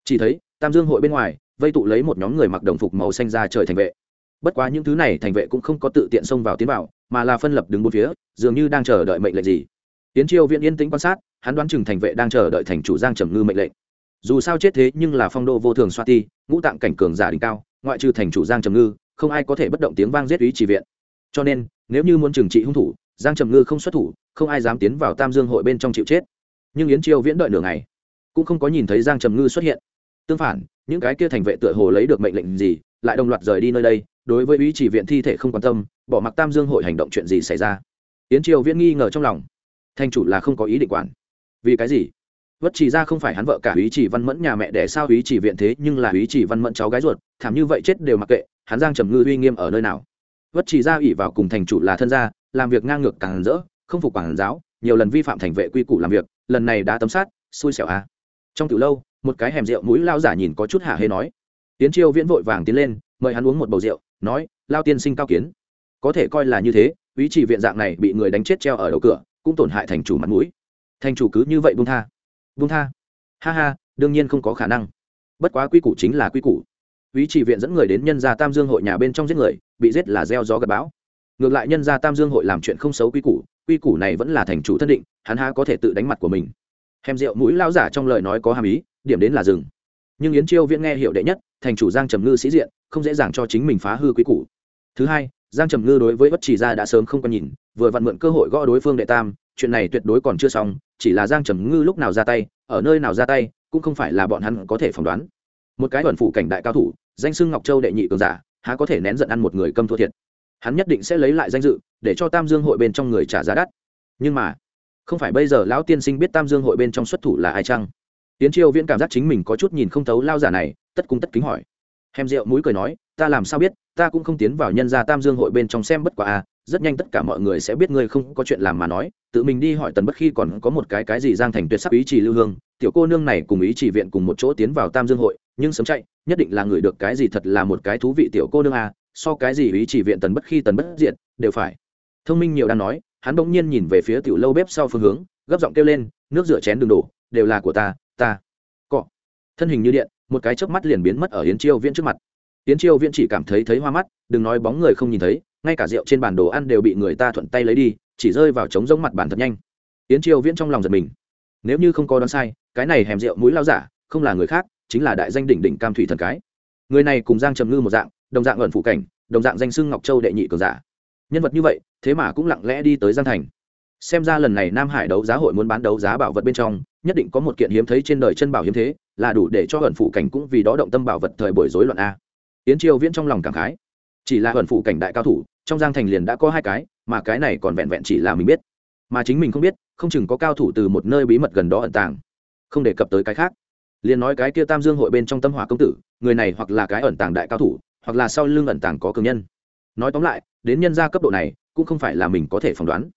Chỉ thấy, tam dương hội bên ngoài, vây tụ lấy một nhóm người mặc đồng phục màu xanh ra trời thành vệ. Bất quá những thứ này thành vệ cũng không có tự tiện xông vào tiến vào mà là phân lập đứng bốn phía, dường như đang chờ đợi mệnh lệnh gì. Tiến chiêu viện yên tĩnh quan sát, hắn đoán chừng thành vệ đang chờ đợi thành chủ giang trầm ngư mệnh lệnh. Dù sao chết thế nhưng là phong đô vô thường xoa ti, ngũ tạng cảnh cường giả đỉnh cao, ngoại trừ thành chủ giang trầm ngư, không ai có thể bất động tiếng vang giết ý chỉ viện. Cho nên, nếu như muốn trừng trị hung thủ, giang trầm ngư không xuất thủ, không ai dám tiến vào tam dương hội bên trong chịu chết. Nhưng yến chiêu viễn đợi nửa ngày, cũng không có nhìn thấy giang trầm ngư xuất hiện. Tương phản, những cái kia thành vệ tựa hồ lấy được mệnh lệnh gì, lại đồng loạt rời đi nơi đây, đối với ý chỉ viện thi thể không quan tâm bỏ mặc tam dương hội hành động chuyện gì xảy ra yến triều viễn nghi ngờ trong lòng thanh chủ là không có ý định quản vì cái gì vất chỉ ra không phải hắn vợ cả ý chỉ văn mẫn nhà mẹ để sao ý chỉ viện thế nhưng là ý chỉ văn mẫn cháu gái ruột thảm như vậy chết đều mặc kệ hắn giang trầm ngư uy nghiêm ở nơi nào vất chỉ ra ủy vào cùng thành chủ là thân gia làm việc ngang ngược càng rỡ không phục quản giáo nhiều lần vi phạm thành vệ quy củ làm việc lần này đã tấm sát xui xẻo à. trong từ lâu một cái hẻm rượu mũi lao giả nhìn có chút hạ hê nói tiến chiêu viễn vội vàng tiến lên mời hắn uống một bầu rượu nói lao tiên sinh cao kiến có thể coi là như thế, ý chỉ viện dạng này bị người đánh chết treo ở đầu cửa, cũng tổn hại thành chủ mặt mũi. Thành chủ cứ như vậy bung tha. Bung tha. Ha ha, đương nhiên không có khả năng. Bất quá quy củ chính là quy củ. Ý chỉ viện dẫn người đến nhân gia tam dương hội nhà bên trong giết người, bị giết là gieo gió gặp bão. Ngược lại nhân gia tam dương hội làm chuyện không xấu quy củ quy củ này vẫn là thành chủ thân định, hắn há có thể tự đánh mặt của mình. Hèm rượu mũi lao giả trong lời nói có hàm ý, điểm đến là rừng nhưng yến chiêu viễn nghe hiểu đệ nhất, thành chủ giang trầm ngư sĩ diện, không dễ dàng cho chính mình phá hư quý củ. Thứ hai giang trầm ngư đối với bất chỉ ra đã sớm không còn nhìn, vừa vặn mượn cơ hội gõ đối phương đệ tam, chuyện này tuyệt đối còn chưa xong, chỉ là giang trầm ngư lúc nào ra tay, ở nơi nào ra tay, cũng không phải là bọn hắn có thể phỏng đoán. Một cái thuần phụ cảnh đại cao thủ, danh xưng ngọc châu đệ nhị cường giả, há có thể nén giận ăn một người câm thua thiệt. Hắn nhất định sẽ lấy lại danh dự, để cho tam dương hội bên trong người trả giá đắt. Nhưng mà, không phải bây giờ lão tiên sinh biết tam dương hội bên trong xuất thủ là ai chăng? Tiến triều viễn cảm giác chính mình có chút nhìn không thấu lao giả này, tất cung tất kính hỏi. Hem rượu mũi cười nói, ta làm sao biết, ta cũng không tiến vào nhân gia tam dương hội bên trong xem bất quả à? rất nhanh tất cả mọi người sẽ biết ngươi không có chuyện làm mà nói, tự mình đi hỏi tần bất khi còn có một cái cái gì giang thành tuyệt sắc ý chỉ lưu hương, tiểu cô nương này cùng ý chỉ viện cùng một chỗ tiến vào tam dương hội, nhưng sớm chạy, nhất định là người được cái gì thật là một cái thú vị tiểu cô nương à? so cái gì ý chỉ viện tần bất khi, tần bất diện đều phải thông minh nhiều đang nói, hắn bỗng nhiên nhìn về phía tiểu lâu bếp sau phương hướng, gấp giọng kêu lên, nước rửa chén đường đổ, đều là của ta ta, cọ thân hình như điện một cái chớp mắt liền biến mất ở yến chiêu viễn trước mặt. Yến chiêu viễn chỉ cảm thấy thấy hoa mắt, đừng nói bóng người không nhìn thấy, ngay cả rượu trên bàn đồ ăn đều bị người ta thuận tay lấy đi, chỉ rơi vào trống giống mặt bàn thật nhanh. Yến chiêu viễn trong lòng giật mình. Nếu như không có đoán sai, cái này hèm rượu mũi lao giả, không là người khác, chính là đại danh đỉnh đỉnh cam thủy thần cái. Người này cùng giang trầm ngư một dạng, đồng dạng ẩn phụ cảnh, đồng dạng danh xưng ngọc châu đệ nhị cường giả. Nhân vật như vậy, thế mà cũng lặng lẽ đi tới giang thành. Xem ra lần này nam hải đấu giá hội muốn bán đấu giá bảo vật bên trong nhất định có một kiện hiếm thấy trên đời chân bảo hiếm thế, là đủ để cho hận phụ cảnh cũng vì đó động tâm bảo vật thời buổi rối loạn a. Yến triều viễn trong lòng cảm khái. Chỉ là hận phụ cảnh đại cao thủ, trong giang thành liền đã có hai cái, mà cái này còn vẹn vẹn chỉ là mình biết. Mà chính mình không biết, không chừng có cao thủ từ một nơi bí mật gần đó ẩn tàng. Không đề cập tới cái khác. Liền nói cái kia tam dương hội bên trong tâm hỏa công tử, người này hoặc là cái ẩn tàng đại cao thủ, hoặc là sau lưng ẩn tàng có cường nhân. Nói tóm lại, đến nhân gia cấp độ này, cũng không phải là mình có thể phỏng đoán.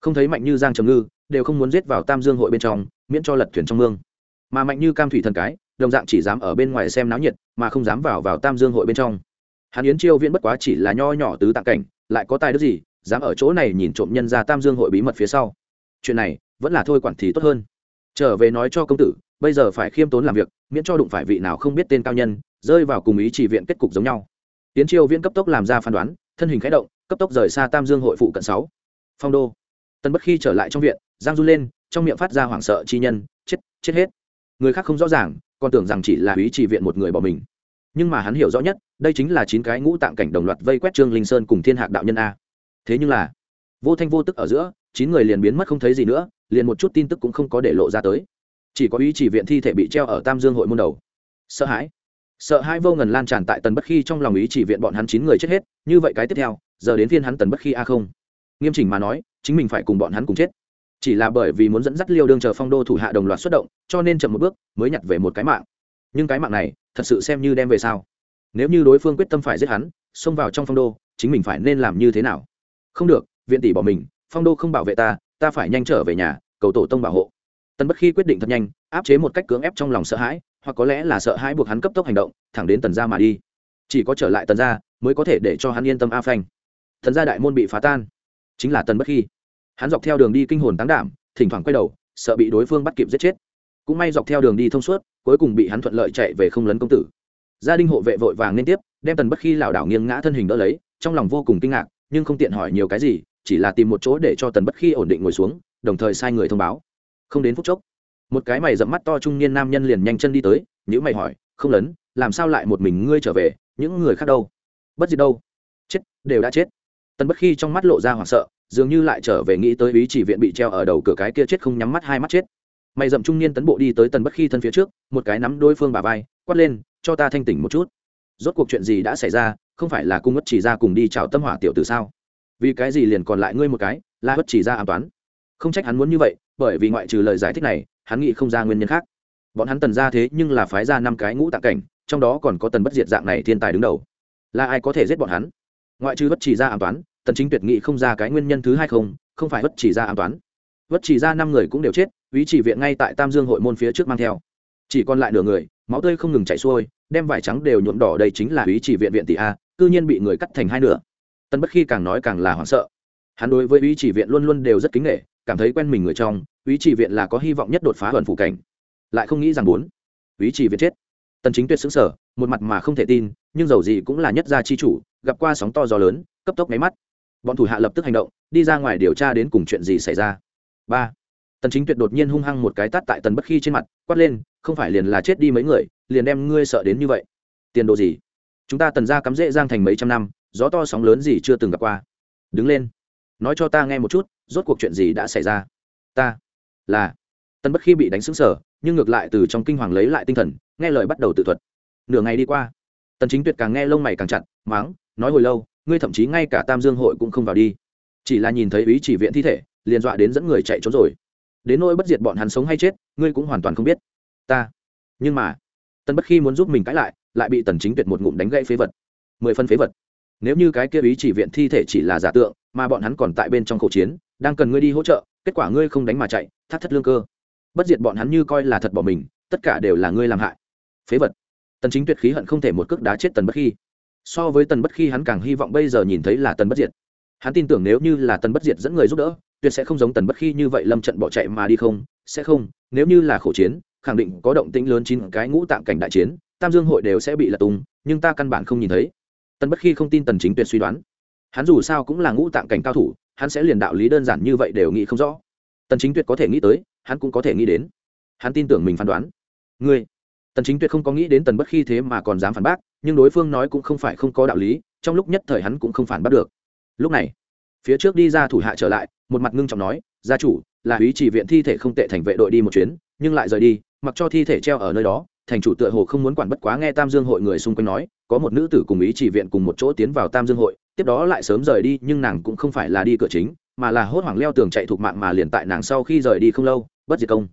Không thấy mạnh như giang trầm ngư, đều không muốn giết vào tam dương hội bên trong miễn cho lật thuyền trong mương. Mà mạnh như cam thủy thần cái, đồng dạng chỉ dám ở bên ngoài xem náo nhiệt, mà không dám vào vào tam dương hội bên trong. Hắn yến chiêu viễn bất quá chỉ là nho nhỏ tứ tạng cảnh, lại có tài đức gì, dám ở chỗ này nhìn trộm nhân ra tam dương hội bí mật phía sau. Chuyện này, vẫn là thôi quản thì tốt hơn. Trở về nói cho công tử, bây giờ phải khiêm tốn làm việc, miễn cho đụng phải vị nào không biết tên cao nhân, rơi vào cùng ý chỉ viện kết cục giống nhau. Tiến chiêu viễn cấp tốc làm ra phán đoán, thân hình khẽ động, cấp tốc rời xa tam dương hội phụ cận sáu. Phong đô. Tân bất khi trở lại trong viện, giang run lên trong miệng phát ra hoảng sợ chi nhân, chết chết hết. Người khác không rõ ràng, còn tưởng rằng chỉ là ý chỉ viện một người bỏ mình. Nhưng mà hắn hiểu rõ nhất, đây chính là chín cái ngũ tạng cảnh đồng loạt vây quét trương linh sơn cùng thiên hạc đạo nhân a. Thế nhưng là, vô thanh vô tức ở giữa, chín người liền biến mất không thấy gì nữa, liền một chút tin tức cũng không có để lộ ra tới. Chỉ có ý chỉ viện thi thể bị treo ở tam dương hội môn đầu. Sợ hãi. Sợ hãi vô ngần lan tràn tại tần bất khi trong lòng ý chỉ viện bọn hắn chín người chết hết, như vậy cái tiếp theo, giờ đến phiên hắn tần bất khi a không. Nghiêm chỉnh mà nói, chính mình phải cùng bọn hắn cùng chết chỉ là bởi vì muốn dẫn dắt liêu đương chờ phong đô thủ hạ đồng loạt xuất động, cho nên chậm một bước mới nhặt về một cái mạng. Nhưng cái mạng này, thật sự xem như đem về sao? Nếu như đối phương quyết tâm phải giết hắn, xông vào trong phong đô, chính mình phải nên làm như thế nào? Không được, viện tỷ bỏ mình, phong đô không bảo vệ ta ta phải nhanh trở về nhà, cầu tổ tông bảo hộ. Tần bất khi quyết định thật nhanh, áp chế một cách cưỡng ép trong lòng sợ hãi, hoặc có lẽ là sợ hãi buộc hắn cấp tốc hành động, thẳng đến tần gia mà đi. Chỉ có trở lại tần gia, mới có thể để cho hắn yên tâm a phanh. Thần gia đại môn bị phá tan, chính là tần bất khi hắn dọc theo đường đi kinh hồn tán đảm, thỉnh thoảng quay đầu, sợ bị đối phương bắt kịp giết chết. Cũng may dọc theo đường đi thông suốt, cuối cùng bị hắn thuận lợi chạy về không lấn công tử. Gia đình hộ vệ vội vàng liên tiếp, đem tần bất khi lảo đảo nghiêng ngã thân hình đỡ lấy, trong lòng vô cùng kinh ngạc, nhưng không tiện hỏi nhiều cái gì, chỉ là tìm một chỗ để cho tần bất khi ổn định ngồi xuống, đồng thời sai người thông báo. Không đến phút chốc, một cái mày dẫm mắt to trung niên nam nhân liền nhanh chân đi tới nhữ mày hỏi, không lấn, làm sao lại một mình ngươi trở về, những người khác đâu? Bất diệt đâu. Chết, đều đã chết. Tần bất khi trong mắt lộ ra hoảng sợ dường như lại trở về nghĩ tới ý chỉ viện bị treo ở đầu cửa cái kia chết không nhắm mắt hai mắt chết. Mày dậm trung niên tấn bộ đi tới tần bất khi thân phía trước, một cái nắm đối phương bà vai, quát lên, cho ta thanh tỉnh một chút. Rốt cuộc chuyện gì đã xảy ra, không phải là cung ất chỉ ra cùng đi chào tâm hỏa tiểu tử sao? Vì cái gì liền còn lại ngươi một cái, là ất chỉ ra an toán không trách hắn muốn như vậy, bởi vì ngoại trừ lời giải thích này, hắn nghĩ không ra nguyên nhân khác. Bọn hắn tần ra thế nhưng là phái ra năm cái ngũ tạng cảnh, trong đó còn có tần bất diệt dạng này thiên tài đứng đầu. Là ai có thể giết bọn hắn? Ngoại trừ bất chỉ ra an toán tần chính tuyệt nghị không ra cái nguyên nhân thứ hai không không phải bất chỉ ra an toán bất chỉ ra năm người cũng đều chết, ý chỉ viện ngay tại tam dương hội môn phía trước mang theo. Chỉ còn lại nửa người, máu tươi không ngừng chảy xuôi, đem vải trắng đều nhuộm đỏ đây chính là ý chỉ viện viện tỷ a, cư nhiên bị người cắt thành hai nửa. Tân bất khi càng nói càng là hoảng sợ. Hắn đối với ý chỉ viện luôn luôn đều rất kính nghệ cảm thấy quen mình người trong, ý chỉ viện là có hy vọng nhất đột phá ẩn phủ cảnh. Lại không nghĩ rằng bốn, ý chỉ viện chết. Tần chính tuyệt sững sở một mặt mà không thể tin, nhưng dầu gì cũng là nhất gia chi chủ, gặp qua sóng to gió lớn, cấp tốc máy mắt bọn thủ hạ lập tức hành động, đi ra ngoài điều tra đến cùng chuyện gì xảy ra. Ba, tần chính tuyệt đột nhiên hung hăng một cái tát tại tần bất khi trên mặt, quát lên, không phải liền là chết đi mấy người, liền đem ngươi sợ đến như vậy. Tiền đồ gì? Chúng ta tần gia cắm rễ giang thành mấy trăm năm, gió to sóng lớn gì chưa từng gặp qua. Đứng lên, nói cho ta nghe một chút, rốt cuộc chuyện gì đã xảy ra. Ta là tần bất khi bị đánh sững sờ, nhưng ngược lại từ trong kinh hoàng lấy lại tinh thần, nghe lời bắt đầu tự thuật. Nửa ngày đi qua, tần chính tuyệt càng nghe lông mày càng chặt máng nói hồi lâu ngươi thậm chí ngay cả tam dương hội cũng không vào đi. Chỉ là nhìn thấy ý chỉ viện thi thể, liền dọa đến dẫn người chạy trốn rồi. Đến nỗi bất diệt bọn hắn sống hay chết, ngươi cũng hoàn toàn không biết. Ta. Nhưng mà tân bất khi muốn giúp mình cãi lại lại bị tần chính tuyệt một ngụm đánh gãy phế vật. Mười phân phế vật. Nếu như cái kia ý chỉ viện thi thể chỉ là giả tượng, mà bọn hắn còn tại bên trong khẩu chiến, đang cần ngươi đi hỗ trợ, kết quả ngươi không đánh mà chạy, thắt thất lương cơ. Bất diệt bọn hắn như coi là thật bỏ mình, tất cả đều là ngươi làm hại. Phế vật. Tần chính tuyệt khí hận không thể một cước đá chết tần bất khi so với tần bất khi hắn càng hy vọng bây giờ nhìn thấy là tần bất diệt. Hắn tin tưởng nếu như là tần bất diệt dẫn người giúp đỡ, tuyệt sẽ không giống tần bất khi như vậy lâm trận bỏ chạy mà đi không, sẽ không. Nếu như là khổ chiến, khẳng định có động tĩnh lớn chín cái ngũ tạm cảnh đại chiến, tam dương hội đều sẽ bị lật tung, nhưng ta căn bản không nhìn thấy. Tần bất khi không tin tần chính tuyệt suy đoán. Hắn dù sao cũng là ngũ tạm cảnh cao thủ, hắn sẽ liền đạo lý đơn giản như vậy đều nghĩ không rõ. Tần chính tuyệt có thể nghĩ tới, hắn cũng có thể nghĩ đến. Hắn tin tưởng mình phán đoán. Ngươi tần chính tuyệt không có nghĩ đến tần bất khi thế mà còn dám phản bác, nhưng đối phương nói cũng không phải không có đạo lý, trong lúc nhất thời hắn cũng không phản bác được. Lúc này, phía trước đi ra thủ hạ trở lại, một mặt ngưng trọng nói, gia chủ, là ý chỉ viện thi thể không tệ thành vệ đội đi một chuyến, nhưng lại rời đi, mặc cho thi thể treo ở nơi đó. Thành chủ tựa hồ không muốn quản bất quá nghe tam dương hội người xung quanh nói, có một nữ tử cùng ý chỉ viện cùng một chỗ tiến vào tam dương hội, tiếp đó lại sớm rời đi, nhưng nàng cũng không phải là đi cửa chính, mà là hốt hoảng leo tường chạy thuộc mạng mà liền tại nàng sau khi rời đi không lâu, bất diệt công.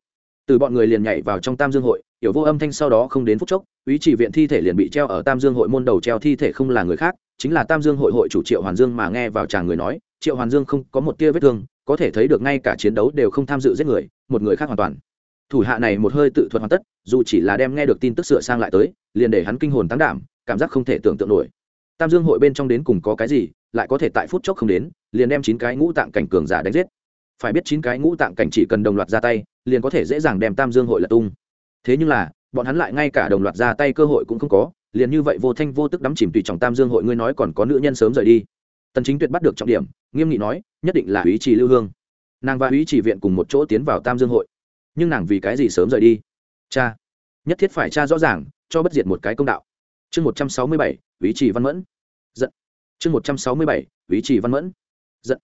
Từ bọn người liền nhảy vào trong tam dương hội tiểu vô âm thanh sau đó không đến phút chốc, ý chỉ viện thi thể liền bị treo ở tam dương hội môn đầu treo thi thể không là người khác, chính là tam dương hội hội chủ triệu hoàn dương mà nghe vào chàng người nói, triệu hoàn dương không có một tia vết thương, có thể thấy được ngay cả chiến đấu đều không tham dự giết người, một người khác hoàn toàn. Thủ hạ này một hơi tự thuật hoàn tất, dù chỉ là đem nghe được tin tức sửa sang lại tới, liền để hắn kinh hồn tăng đảm, cảm giác không thể tưởng tượng nổi. Tam dương hội bên trong đến cùng có cái gì, lại có thể tại phút chốc không đến, liền đem chín cái ngũ tạng cảnh cường giả đánh giết. Phải biết chín cái ngũ tạng cảnh chỉ cần đồng loạt ra tay, liền có thể dễ dàng đem tam dương hội lật tung thế nhưng là, bọn hắn lại ngay cả đồng loạt ra tay cơ hội cũng không có, liền như vậy vô thanh vô tức đắm chìm tùy trọng tam dương hội ngươi nói còn có nữ nhân sớm rời đi. Tần chính tuyệt bắt được trọng điểm, nghiêm nghị nói, nhất định là ý trì lưu hương. Nàng và ý trì viện cùng một chỗ tiến vào tam dương hội. Nhưng nàng vì cái gì sớm rời đi? Cha, nhất thiết phải cha rõ ràng, cho bất diệt một cái công đạo. Chương một trăm sáu mươi bảy ý trì văn mẫn. Giận. Chương một trăm sáu mươi bảy ý trì văn mẫn. Giận.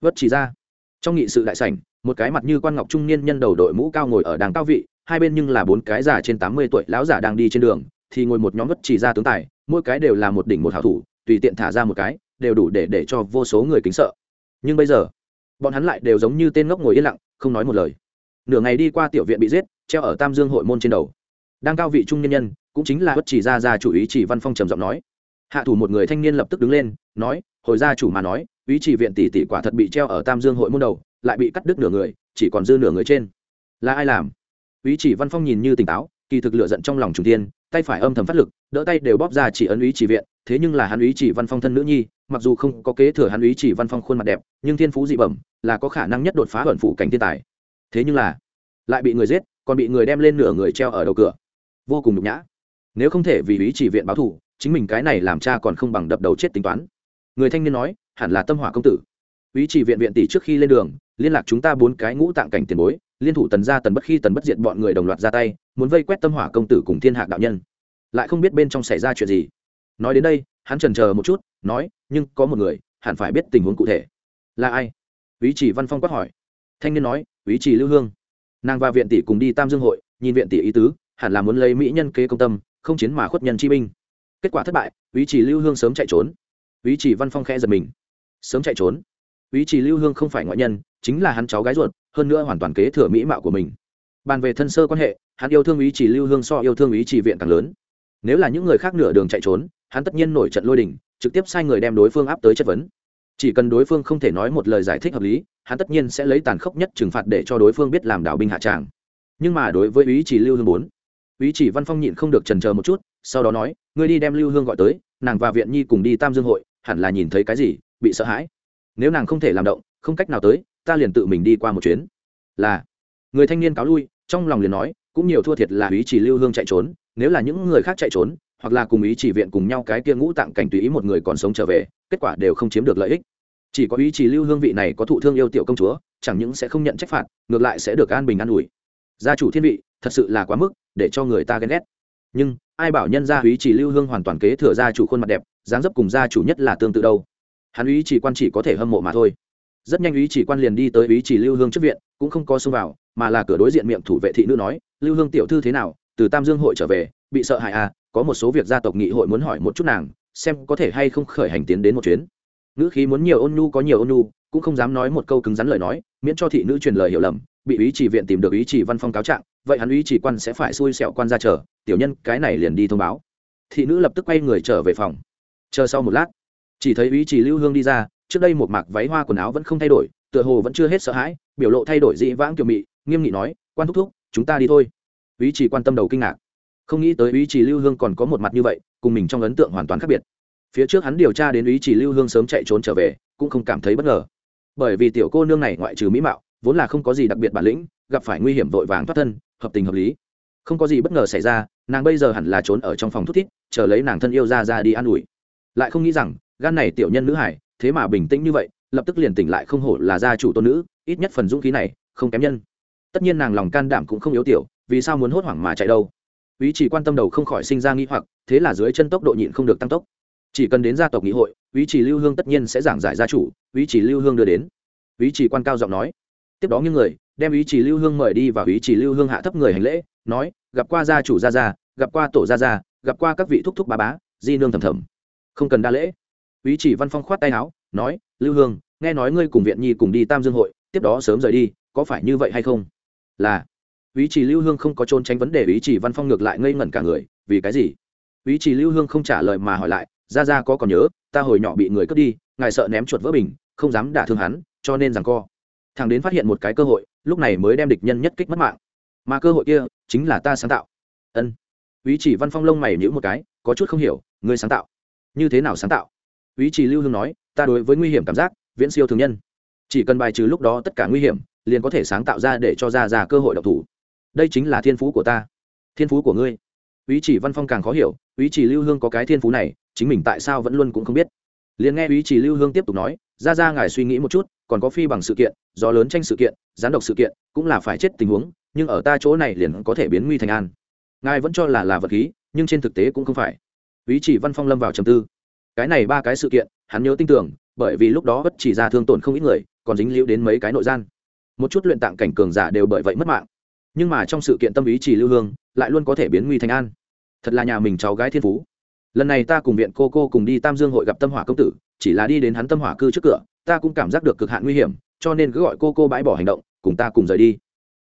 Vất chỉ ra. Trong nghị sự đại sảnh, một cái mặt như quan ngọc trung niên nhân đầu đội mũ cao ngồi ở đàng cao vị hai bên nhưng là bốn cái già trên tám mươi tuổi lão giả đang đi trên đường, thì ngồi một nhóm bất chỉ ra tướng tài, mỗi cái đều là một đỉnh một hảo thủ, tùy tiện thả ra một cái, đều đủ để để cho vô số người kính sợ. Nhưng bây giờ, bọn hắn lại đều giống như tên ngốc ngồi yên lặng, không nói một lời. Nửa ngày đi qua tiểu viện bị giết, treo ở tam dương hội môn trên đầu. Đang cao vị trung nhân nhân, cũng chính là bất chỉ ra ra chủ ý chỉ văn phong trầm giọng nói. Hạ thủ một người thanh niên lập tức đứng lên, nói, hồi gia chủ mà nói, ý chỉ viện tỷ tỷ quả thật bị treo ở tam dương hội môn đầu, lại bị cắt đứt nửa người, chỉ còn dư nửa người trên. Là ai làm? Ý chỉ văn phong nhìn như tỉnh táo, kỳ thực lựa giận trong lòng trung tiên tay phải âm thầm phát lực, đỡ tay đều bóp ra chỉ ấn ý chỉ viện, thế nhưng là hắn ý chỉ văn phong thân nữ nhi, mặc dù không có kế thừa hắn ý chỉ văn phong khuôn mặt đẹp, nhưng thiên phú dị bẩm, là có khả năng nhất đột phá ẩn phủ cảnh thiên tài. Thế nhưng là, lại bị người giết, còn bị người đem lên nửa người treo ở đầu cửa. Vô cùng nhục nhã. Nếu không thể vì ý chỉ viện báo thù, chính mình cái này làm cha còn không bằng đập đầu chết tính toán. Người thanh niên nói, hẳn là tâm hỏa công tử. Ý chỉ viện viện tỷ trước khi lên đường, liên lạc chúng ta bốn cái ngũ tạng cảnh tiền bối liên thủ tần gia tần bất khi tần bất diệt bọn người đồng loạt ra tay, muốn vây quét tâm hỏa công tử cùng thiên hạc đạo nhân. Lại không biết bên trong xảy ra chuyện gì. Nói đến đây, hắn trần chờ một chút, nói, nhưng có một người, hẳn phải biết tình huống cụ thể. Là ai? Ý chỉ văn phong quát hỏi. Thanh niên nói ý chỉ lưu hương. Nàng và viện tỷ cùng đi tam dương hội, nhìn viện tỷ ý tứ, hẳn là muốn lấy mỹ nhân kế công tâm, không chiến mà khuất nhân chi binh. Kết quả thất bại ý chỉ lưu hương sớm chạy trốn. Ý chỉ văn phong khẽ giật mình. Sớm chạy trốn. Ý chỉ lưu hương không phải ngoại nhân chính là hắn cháu gái ruột, hơn nữa hoàn toàn kế thừa mỹ mạo của mình. Bàn về thân sơ quan hệ, hắn yêu thương ý chỉ lưu hương so yêu thương ý chỉ viện càng lớn. Nếu là những người khác nửa đường chạy trốn, hắn tất nhiên nổi trận lôi đình, trực tiếp sai người đem đối phương áp tới chất vấn. Chỉ cần đối phương không thể nói một lời giải thích hợp lý, hắn tất nhiên sẽ lấy tàn khốc nhất trừng phạt để cho đối phương biết làm đảo binh hạ tràng. Nhưng mà đối với ý chỉ lưu hương bốn, ý chỉ văn phong nhịn không được trần chờ một chút, sau đó nói, ngươi đi đem lưu hương gọi tới, nàng và viện nhi cùng đi tam dương hội, hẳn là nhìn thấy cái gì, bị sợ hãi. Nếu nàng không thể làm động, không cách nào tới ta liền tự mình đi qua một chuyến. Là. Người thanh niên cáo lui, trong lòng liền nói, cũng nhiều thua thiệt là ý chỉ lưu hương chạy trốn, nếu là những người khác chạy trốn, hoặc là cùng ý chỉ viện cùng nhau cái kia ngũ tạng cảnh tùy ý một người còn sống trở về, kết quả đều không chiếm được lợi ích. Chỉ có ý chỉ lưu hương vị này có thụ thương yêu tiểu công chúa, chẳng những sẽ không nhận trách phạt, ngược lại sẽ được an bình an ủi. Gia chủ thiên vị, thật sự là quá mức, để cho người ta ghen ghét. Nhưng, ai bảo nhân gia ý chỉ lưu hương hoàn toàn kế thừa gia chủ khuôn mặt đẹp, dáng dấp cùng gia chủ nhất là tương tự đâu. Hắn ý chỉ quan chỉ có thể hâm mộ mà thôi rất nhanh ý chỉ quan liền đi tới ý chỉ lưu hương trước viện, cũng không có xông vào, mà là cửa đối diện miệng thủ vệ thị nữ nói, lưu hương tiểu thư thế nào? Từ tam dương hội trở về, bị sợ hại à? Có một số việc gia tộc nghị hội muốn hỏi một chút nàng, xem có thể hay không khởi hành tiến đến một chuyến. Nữ khí muốn nhiều ôn nhu có nhiều ôn nhu, cũng không dám nói một câu cứng rắn lời nói, miễn cho thị nữ truyền lời hiểu lầm, bị ý chỉ viện tìm được ý chỉ văn phong cáo trạng, vậy hắn ý chỉ quan sẽ phải xui xẹo quan ra chờ, tiểu nhân cái này liền đi thông báo. Thị nữ lập tức quay người trở về phòng. Chờ sau một lát, chỉ thấy ý chỉ lưu hương đi ra trước đây một mạc váy hoa quần áo vẫn không thay đổi, tựa hồ vẫn chưa hết sợ hãi, biểu lộ thay đổi dị vãng kiểu mị, nghiêm nghị nói, quan thúc thúc, chúng ta đi thôi. Ý chỉ quan tâm đầu kinh ngạc. Không nghĩ tới ý chỉ lưu hương còn có một mặt như vậy, cùng mình trong ấn tượng hoàn toàn khác biệt. Phía trước hắn điều tra đến ý chỉ lưu hương sớm chạy trốn trở về, cũng không cảm thấy bất ngờ. Bởi vì tiểu cô nương này ngoại trừ mỹ mạo, vốn là không có gì đặc biệt bản lĩnh, gặp phải nguy hiểm vội vàng thoát thân, hợp tình hợp lý. Không có gì bất ngờ xảy ra, nàng bây giờ hẳn là trốn ở trong phòng thút thít, chờ lấy nàng thân yêu ra ra đi an ủi. Lại không nghĩ rằng, gan này tiểu nhân nữ hải thế mà bình tĩnh như vậy, lập tức liền tỉnh lại không hổ là gia chủ tôn nữ, ít nhất phần dũng khí này không kém nhân. Tất nhiên nàng lòng can đảm cũng không yếu tiểu, vì sao muốn hốt hoảng mà chạy đâu? Ý chỉ quan tâm đầu không khỏi sinh ra nghi hoặc, thế là dưới chân tốc độ nhịn không được tăng tốc. Chỉ cần đến gia tộc nghị hội, ý chỉ lưu hương tất nhiên sẽ giảng giải gia chủ, ý chỉ lưu hương đưa đến. Ý chỉ quan cao giọng nói. Tiếp đó những người đem ý chỉ lưu hương mời đi và ý chỉ lưu hương hạ thấp người hành lễ, nói, gặp qua gia chủ gia gia, gặp qua tổ gia gia, gặp qua các vị thúc thúc bà bá, di nương thầm thầm. Không cần đa lễ ý chỉ văn phong khoát tay áo, nói, lưu hương, nghe nói ngươi cùng viện nhi cùng đi tam dương hội, tiếp đó sớm rời đi, có phải như vậy hay không? Là. Ý chỉ lưu hương không có trốn tránh vấn đề, ý chỉ văn phong ngược lại ngây ngẩn cả người, vì cái gì? Ý chỉ lưu hương không trả lời mà hỏi lại, ra ra có còn nhớ, ta hồi nhỏ bị người cướp đi, ngài sợ ném chuột vỡ bình, không dám đả thương hắn, cho nên rằng co. Thằng đến phát hiện một cái cơ hội, lúc này mới đem địch nhân nhất kích mất mạng. Mà cơ hội kia, chính là ta sáng tạo. Ân. Ý chỉ văn phong lông mày nhữ một cái, có chút không hiểu, ngươi sáng tạo? Như thế nào sáng tạo? Ý chỉ lưu hương nói, ta đối với nguy hiểm cảm giác, viễn siêu thường nhân. Chỉ cần bài trừ lúc đó tất cả nguy hiểm, liền có thể sáng tạo ra để cho ra ra cơ hội độc thủ. Đây chính là thiên phú của ta. Thiên phú của ngươi. Ý chỉ văn phong càng khó hiểu, ý chỉ lưu hương có cái thiên phú này, chính mình tại sao vẫn luôn cũng không biết? Liền nghe ý chỉ lưu hương tiếp tục nói, ra ra ngài suy nghĩ một chút, còn có phi bằng sự kiện, gió lớn tranh sự kiện, gián độc sự kiện, cũng là phải chết tình huống, nhưng ở ta chỗ này liền có thể biến nguy thành an. Ngài vẫn cho là là vật khí, nhưng trên thực tế cũng không phải. Ý chỉ văn phong lâm vào trầm tư cái này ba cái sự kiện, hắn nhớ tin tưởng, bởi vì lúc đó bất chỉ ra thương tổn không ít người, còn dính liễu đến mấy cái nội gian. Một chút luyện tạng cảnh cường giả đều bởi vậy mất mạng. Nhưng mà trong sự kiện tâm ý chỉ lưu hương, lại luôn có thể biến nguy thành an. Thật là nhà mình cháu gái thiên phú. Lần này ta cùng viện cô cô cùng đi tam dương hội gặp tâm hỏa công tử, chỉ là đi đến hắn tâm hỏa cư trước cửa, ta cũng cảm giác được cực hạn nguy hiểm, cho nên cứ gọi cô cô bãi bỏ hành động, cùng ta cùng rời đi.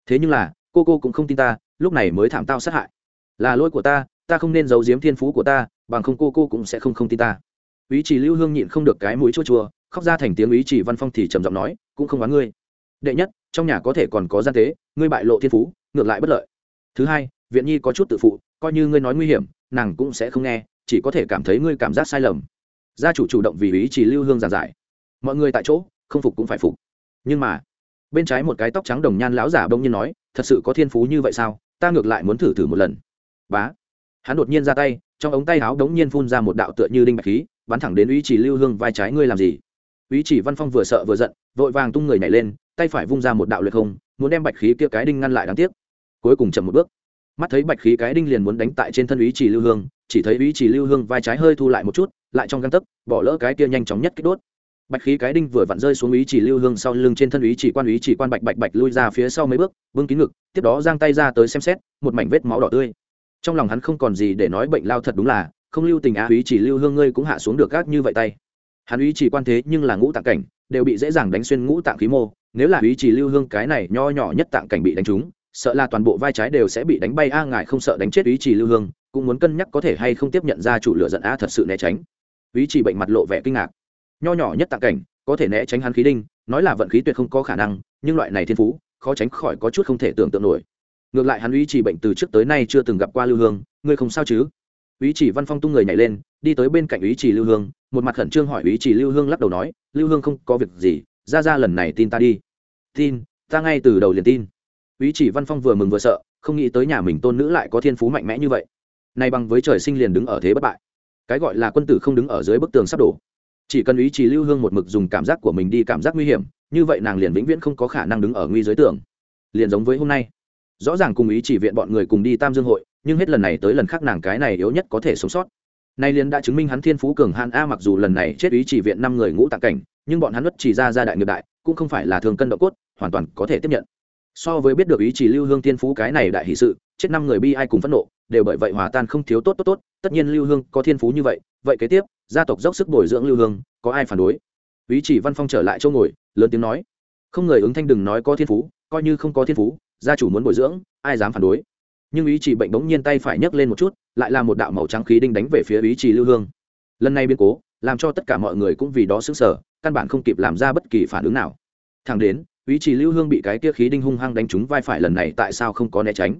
Thế nhưng là, cô cô cũng không tin ta, lúc này mới thảm tao sát hại. Là lỗi của ta ta không nên giấu giếm thiên phú của ta, bằng không cô cô cũng sẽ không không tin ta ý chỉ lưu hương nhịn không được cái mũi chua chua, khóc ra thành tiếng ý chỉ văn phong thì trầm giọng nói, cũng không oán ngươi. Đệ nhất, trong nhà có thể còn có gian tế, ngươi bại lộ thiên phú, ngược lại bất lợi. Thứ hai, viện nhi có chút tự phụ, coi như ngươi nói nguy hiểm, nàng cũng sẽ không nghe, chỉ có thể cảm thấy ngươi cảm giác sai lầm. Gia chủ chủ động vì ý chỉ lưu hương giàn giải. Mọi người tại chỗ, không phục cũng phải phục. Nhưng mà, bên trái một cái tóc trắng đồng nhan lão giả bỗng nhiên nói, thật sự có thiên phú như vậy sao? Ta ngược lại muốn thử thử một lần. Bá, hắn đột nhiên ra tay, trong ống tay áo đống nhiên phun ra một đạo tựa như đinh bạch khí bắn thẳng đến ý chỉ lưu hương vai trái ngươi làm gì? Ý chỉ văn phong vừa sợ vừa giận, vội vàng tung người nhảy lên, tay phải vung ra một đạo luyện không, muốn đem bạch khí kia cái đinh ngăn lại đáng tiếc. Cuối cùng chậm một bước. Mắt thấy bạch khí cái đinh liền muốn đánh tại trên thân ý chỉ lưu hương, chỉ thấy ý chỉ lưu hương vai trái hơi thu lại một chút, lại trong găng tấc, bỏ lỡ cái kia nhanh chóng nhất kích đốt. Bạch khí cái đinh vừa vặn rơi xuống ý chỉ lưu hương sau lưng trên thân ý chỉ quan, ý chỉ quan bạch bạch bạch lui ra phía sau mấy bước, bưng kín ngực, tiếp đó giang tay ra tới xem xét, một mảnh vết máu đỏ tươi. Trong lòng hắn không còn gì để nói bệnh lao thật đúng là không lưu tình á úy chỉ lưu hương ngươi cũng hạ xuống được gác như vậy tay. Hắn úy chỉ quan thế nhưng là ngũ tạng cảnh, đều bị dễ dàng đánh xuyên ngũ tạng khí mô. Nếu là úy chỉ lưu hương cái này nho nhỏ nhất tạng cảnh bị đánh trúng, sợ là toàn bộ vai trái đều sẽ bị đánh bay. A, ngài không sợ đánh chết úy chỉ lưu hương, cũng muốn cân nhắc có thể hay không tiếp nhận ra chủ lựa giận a thật sự né tránh. Úy chỉ bệnh mặt lộ vẻ kinh ngạc. Nho nhỏ nhất tạng cảnh, có thể né tránh hắn khí đinh, nói là vận khí tuyệt không có khả năng, nhưng loại này thiên phú, khó tránh khỏi có chút không thể tưởng tượng nổi. Ngược lại hắn úy chỉ bệnh từ trước tới nay chưa từng gặp qua lưu hương, ngươi không sao chứ? Ý chỉ văn phong tung người nhảy lên, đi tới bên cạnh ý chỉ lưu hương, một mặt khẩn trương hỏi ý chỉ lưu hương lắc đầu nói, lưu hương không có việc gì, ra ra lần này tin ta đi. Tin, ta ngay từ đầu liền tin. Ý chỉ văn phong vừa mừng vừa sợ, không nghĩ tới nhà mình tôn nữ lại có thiên phú mạnh mẽ như vậy. Nay bằng với trời sinh liền đứng ở thế bất bại. Cái gọi là quân tử không đứng ở dưới bức tường sắp đổ. Chỉ cần ý chí lưu hương một mực dùng cảm giác của mình đi cảm giác nguy hiểm, như vậy nàng liền vĩnh viễn không có khả năng đứng ở nguy dưới tường. Liền giống với hôm nay rõ ràng cùng ý chỉ viện bọn người cùng đi tam dương hội, nhưng hết lần này tới lần khác nàng cái này yếu nhất có thể sống sót. Nay liên đã chứng minh hắn thiên phú cường han a mặc dù lần này chết ý chỉ viện năm người ngũ tạng cảnh, nhưng bọn hắn mất chỉ ra ra đại nghiệp đại, cũng không phải là thường cân độ cốt, hoàn toàn có thể tiếp nhận. So với biết được ý chỉ lưu hương thiên phú cái này đại hỷ sự, chết năm người bi ai cùng phẫn nộ, đều bởi vậy hòa tan không thiếu tốt tốt tốt, tất nhiên lưu hương có thiên phú như vậy vậy kế tiếp, gia tộc dốc sức bồi dưỡng lưu hương, có ai phản đối? Ý chỉ văn phong trở lại chỗ ngồi, lớn tiếng nói, không người ứng thanh đừng nói có thiên phú, coi như không có thiên phú gia chủ muốn bồi dưỡng, ai dám phản đối. Nhưng ý chỉ bệnh bỗng nhiên tay phải nhấc lên một chút, lại là một đạo màu trắng khí đinh đánh về phía ý chỉ lưu hương. Lần này biến cố, làm cho tất cả mọi người cũng vì đó xứng sở căn bản không kịp làm ra bất kỳ phản ứng nào. Thẳng đến, ý chỉ lưu hương bị cái kia khí đinh hung hăng đánh trúng vai phải lần này tại sao không có né tránh?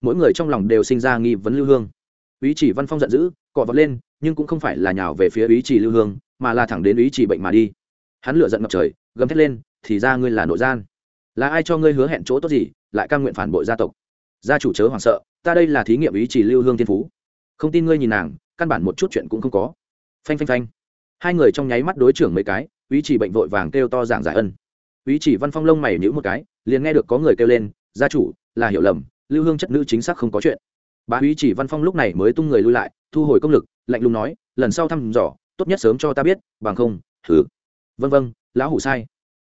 Mỗi người trong lòng đều sinh ra nghi vấn lưu hương. Ý chỉ văn phong giận dữ, cọ vật lên, nhưng cũng không phải là nhào về phía ý chỉ lưu hương, mà là thẳng đến ý chỉ bệnh mà đi. Hắn lửa giận ngập trời, gầm thét lên, thì ra ngươi là nội gian. Là ai cho ngươi hứa hẹn chỗ tốt gì? Lại cam nguyện phản bội gia tộc. Gia chủ chớ hoảng sợ, ta đây là thí nghiệm ý chỉ lưu hương thiên phú. Không tin ngươi nhìn nàng, căn bản một chút chuyện cũng không có. Phanh phanh phanh. Hai người trong nháy mắt đối trưởng mấy cái, ý chỉ bệnh vội vàng kêu to giảng giải ân. Ý chỉ văn phong lông mày nhữ một cái, liền nghe được có người kêu lên, gia chủ, là hiểu lầm, lưu hương chất nữ chính xác không có chuyện. Bà ý chỉ văn phong lúc này mới tung người lui lại, thu hồi công lực, lạnh lùng nói, lần sau thăm dò, tốt nhất sớm cho ta biết, bằng không thử vân vân lão hủ sai.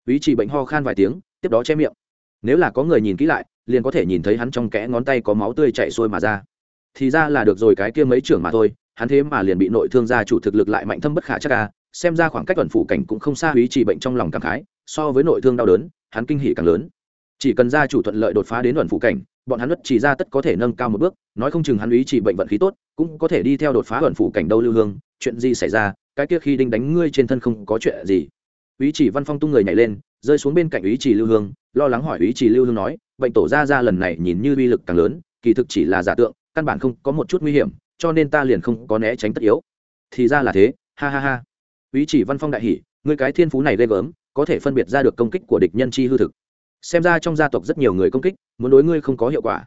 Ý chỉ bệnh ho khan vài tiếng, tiếp đó che miệng nếu là có người nhìn kỹ lại, liền có thể nhìn thấy hắn trong kẽ ngón tay có máu tươi chảy xuôi mà ra. Thì ra là được rồi, cái kia mấy trưởng mà thôi, hắn thế mà liền bị nội thương gia chủ thực lực lại mạnh thâm bất khả chắc ca xem ra khoảng cách tuần phủ cảnh cũng không xa ý chỉ bệnh trong lòng cảm khái, so với nội thương đau đớn, hắn kinh hỉ càng lớn. Chỉ cần gia chủ thuận lợi đột phá đến tuần phủ cảnh, bọn hắn luật chỉ ra tất có thể nâng cao một bước, nói không chừng hắn ý chỉ bệnh vận khí tốt, cũng có thể đi theo đột phá tuần phủ cảnh đâu lưu hương, chuyện gì xảy ra, cái kia khi đinh đánh ngươi trên thân không có chuyện gì. Ý chỉ văn phong tung người nhảy lên, rơi xuống bên cạnh ý chỉ lưu hương lo lắng hỏi ý chỉ lưu hương nói, bệnh tổ ra ra lần này nhìn như uy lực càng lớn, kỳ thực chỉ là giả tượng, căn bản không có một chút nguy hiểm, cho nên ta liền không có né tránh tất yếu. Thì ra là thế, ha ha ha. Ý chỉ văn phong đại hỉ, ngươi cái thiên phú này ghê gớm, có thể phân biệt ra được công kích của địch nhân chi hư thực. Xem ra trong gia tộc rất nhiều người công kích, muốn đối ngươi không có hiệu quả.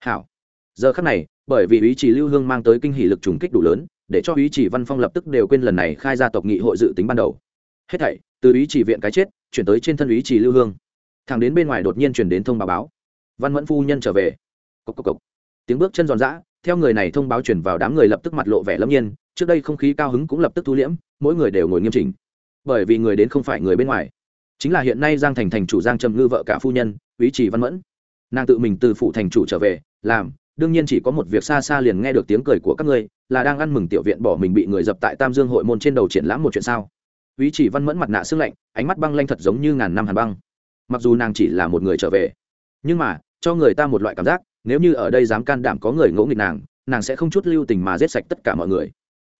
Hảo. Giờ khắc này, bởi vì ý chỉ lưu hương mang tới kinh hỷ lực trùng kích đủ lớn, để cho ý chỉ văn phong lập tức đều quên lần này khai gia tộc nghị hội dự tính ban đầu. Hết thảy, từ ý chỉ viện cái chết, chuyển tới trên thân ý chỉ lưu hương thằng đến bên ngoài đột nhiên chuyển đến thông báo báo. Văn mẫn phu nhân trở về. Cốc cốc cốc. tiếng bước chân giòn giã, theo người này thông báo chuyển vào đám người lập tức mặt lộ vẻ lâm nhiên, trước đây không khí cao hứng cũng lập tức thu liễm, mỗi người đều ngồi nghiêm chỉnh. Bởi vì người đến không phải người bên ngoài. Chính là hiện nay giang thành thành chủ giang trầm ngư vợ cả phu nhân, ý chỉ văn mẫn. Nàng tự mình từ phủ thành chủ trở về, làm, đương nhiên chỉ có một việc xa xa liền nghe được tiếng cười của các ngươi, là đang ăn mừng tiểu viện bỏ mình bị người dập tại tam dương hội môn trên đầu triển lãm một chuyện sao. Ý chỉ văn mẫn mặt nạ xương lạnh, ánh mắt băng lanh thật giống như ngàn năm hàn băng mặc dù nàng chỉ là một người trở về, nhưng mà, cho người ta một loại cảm giác, nếu như ở đây dám can đảm có người ngỗ nghịch nàng nàng sẽ không chút lưu tình mà giết sạch tất cả mọi người.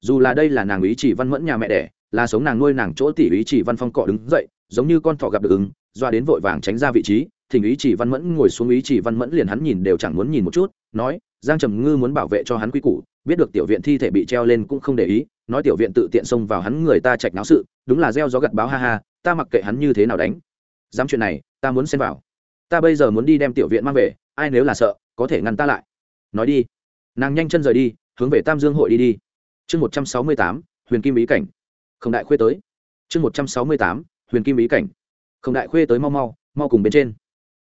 Dù là đây là nàng ý chỉ văn mẫn nhà mẹ đẻ, là sống nàng nuôi nàng chỗ tỷ ý chỉ văn phong cọ đứng dậy, giống như con thỏ gặp được ứng, doa đến vội vàng tránh ra vị trí, thỉnh ý chỉ văn mẫn ngồi xuống ý chỉ văn mẫn liền hắn nhìn đều chẳng muốn nhìn một chút, nói, giang trầm ngư muốn bảo vệ cho hắn quy củ, biết được tiểu viện thi thể bị treo lên cũng không để ý, nói tiểu viện tự tiện xông vào hắn người ta chạch náo sự, đúng là gieo gió gặt báo ha ha, ta mặc kệ hắn như thế nào đánh dám chuyện này, ta muốn xem vào. Ta bây giờ muốn đi đem tiểu viện mang về, ai nếu là sợ, có thể ngăn ta lại. Nói đi. Nàng nhanh chân rời đi, hướng về tam dương hội đi đi. Chương một trăm sáu mươi tám, huyền kim ý cảnh. Không đại khuê tới. Chương một trăm sáu mươi tám, huyền kim ý cảnh. Không đại khuê tới mau mau mau cùng bên trên.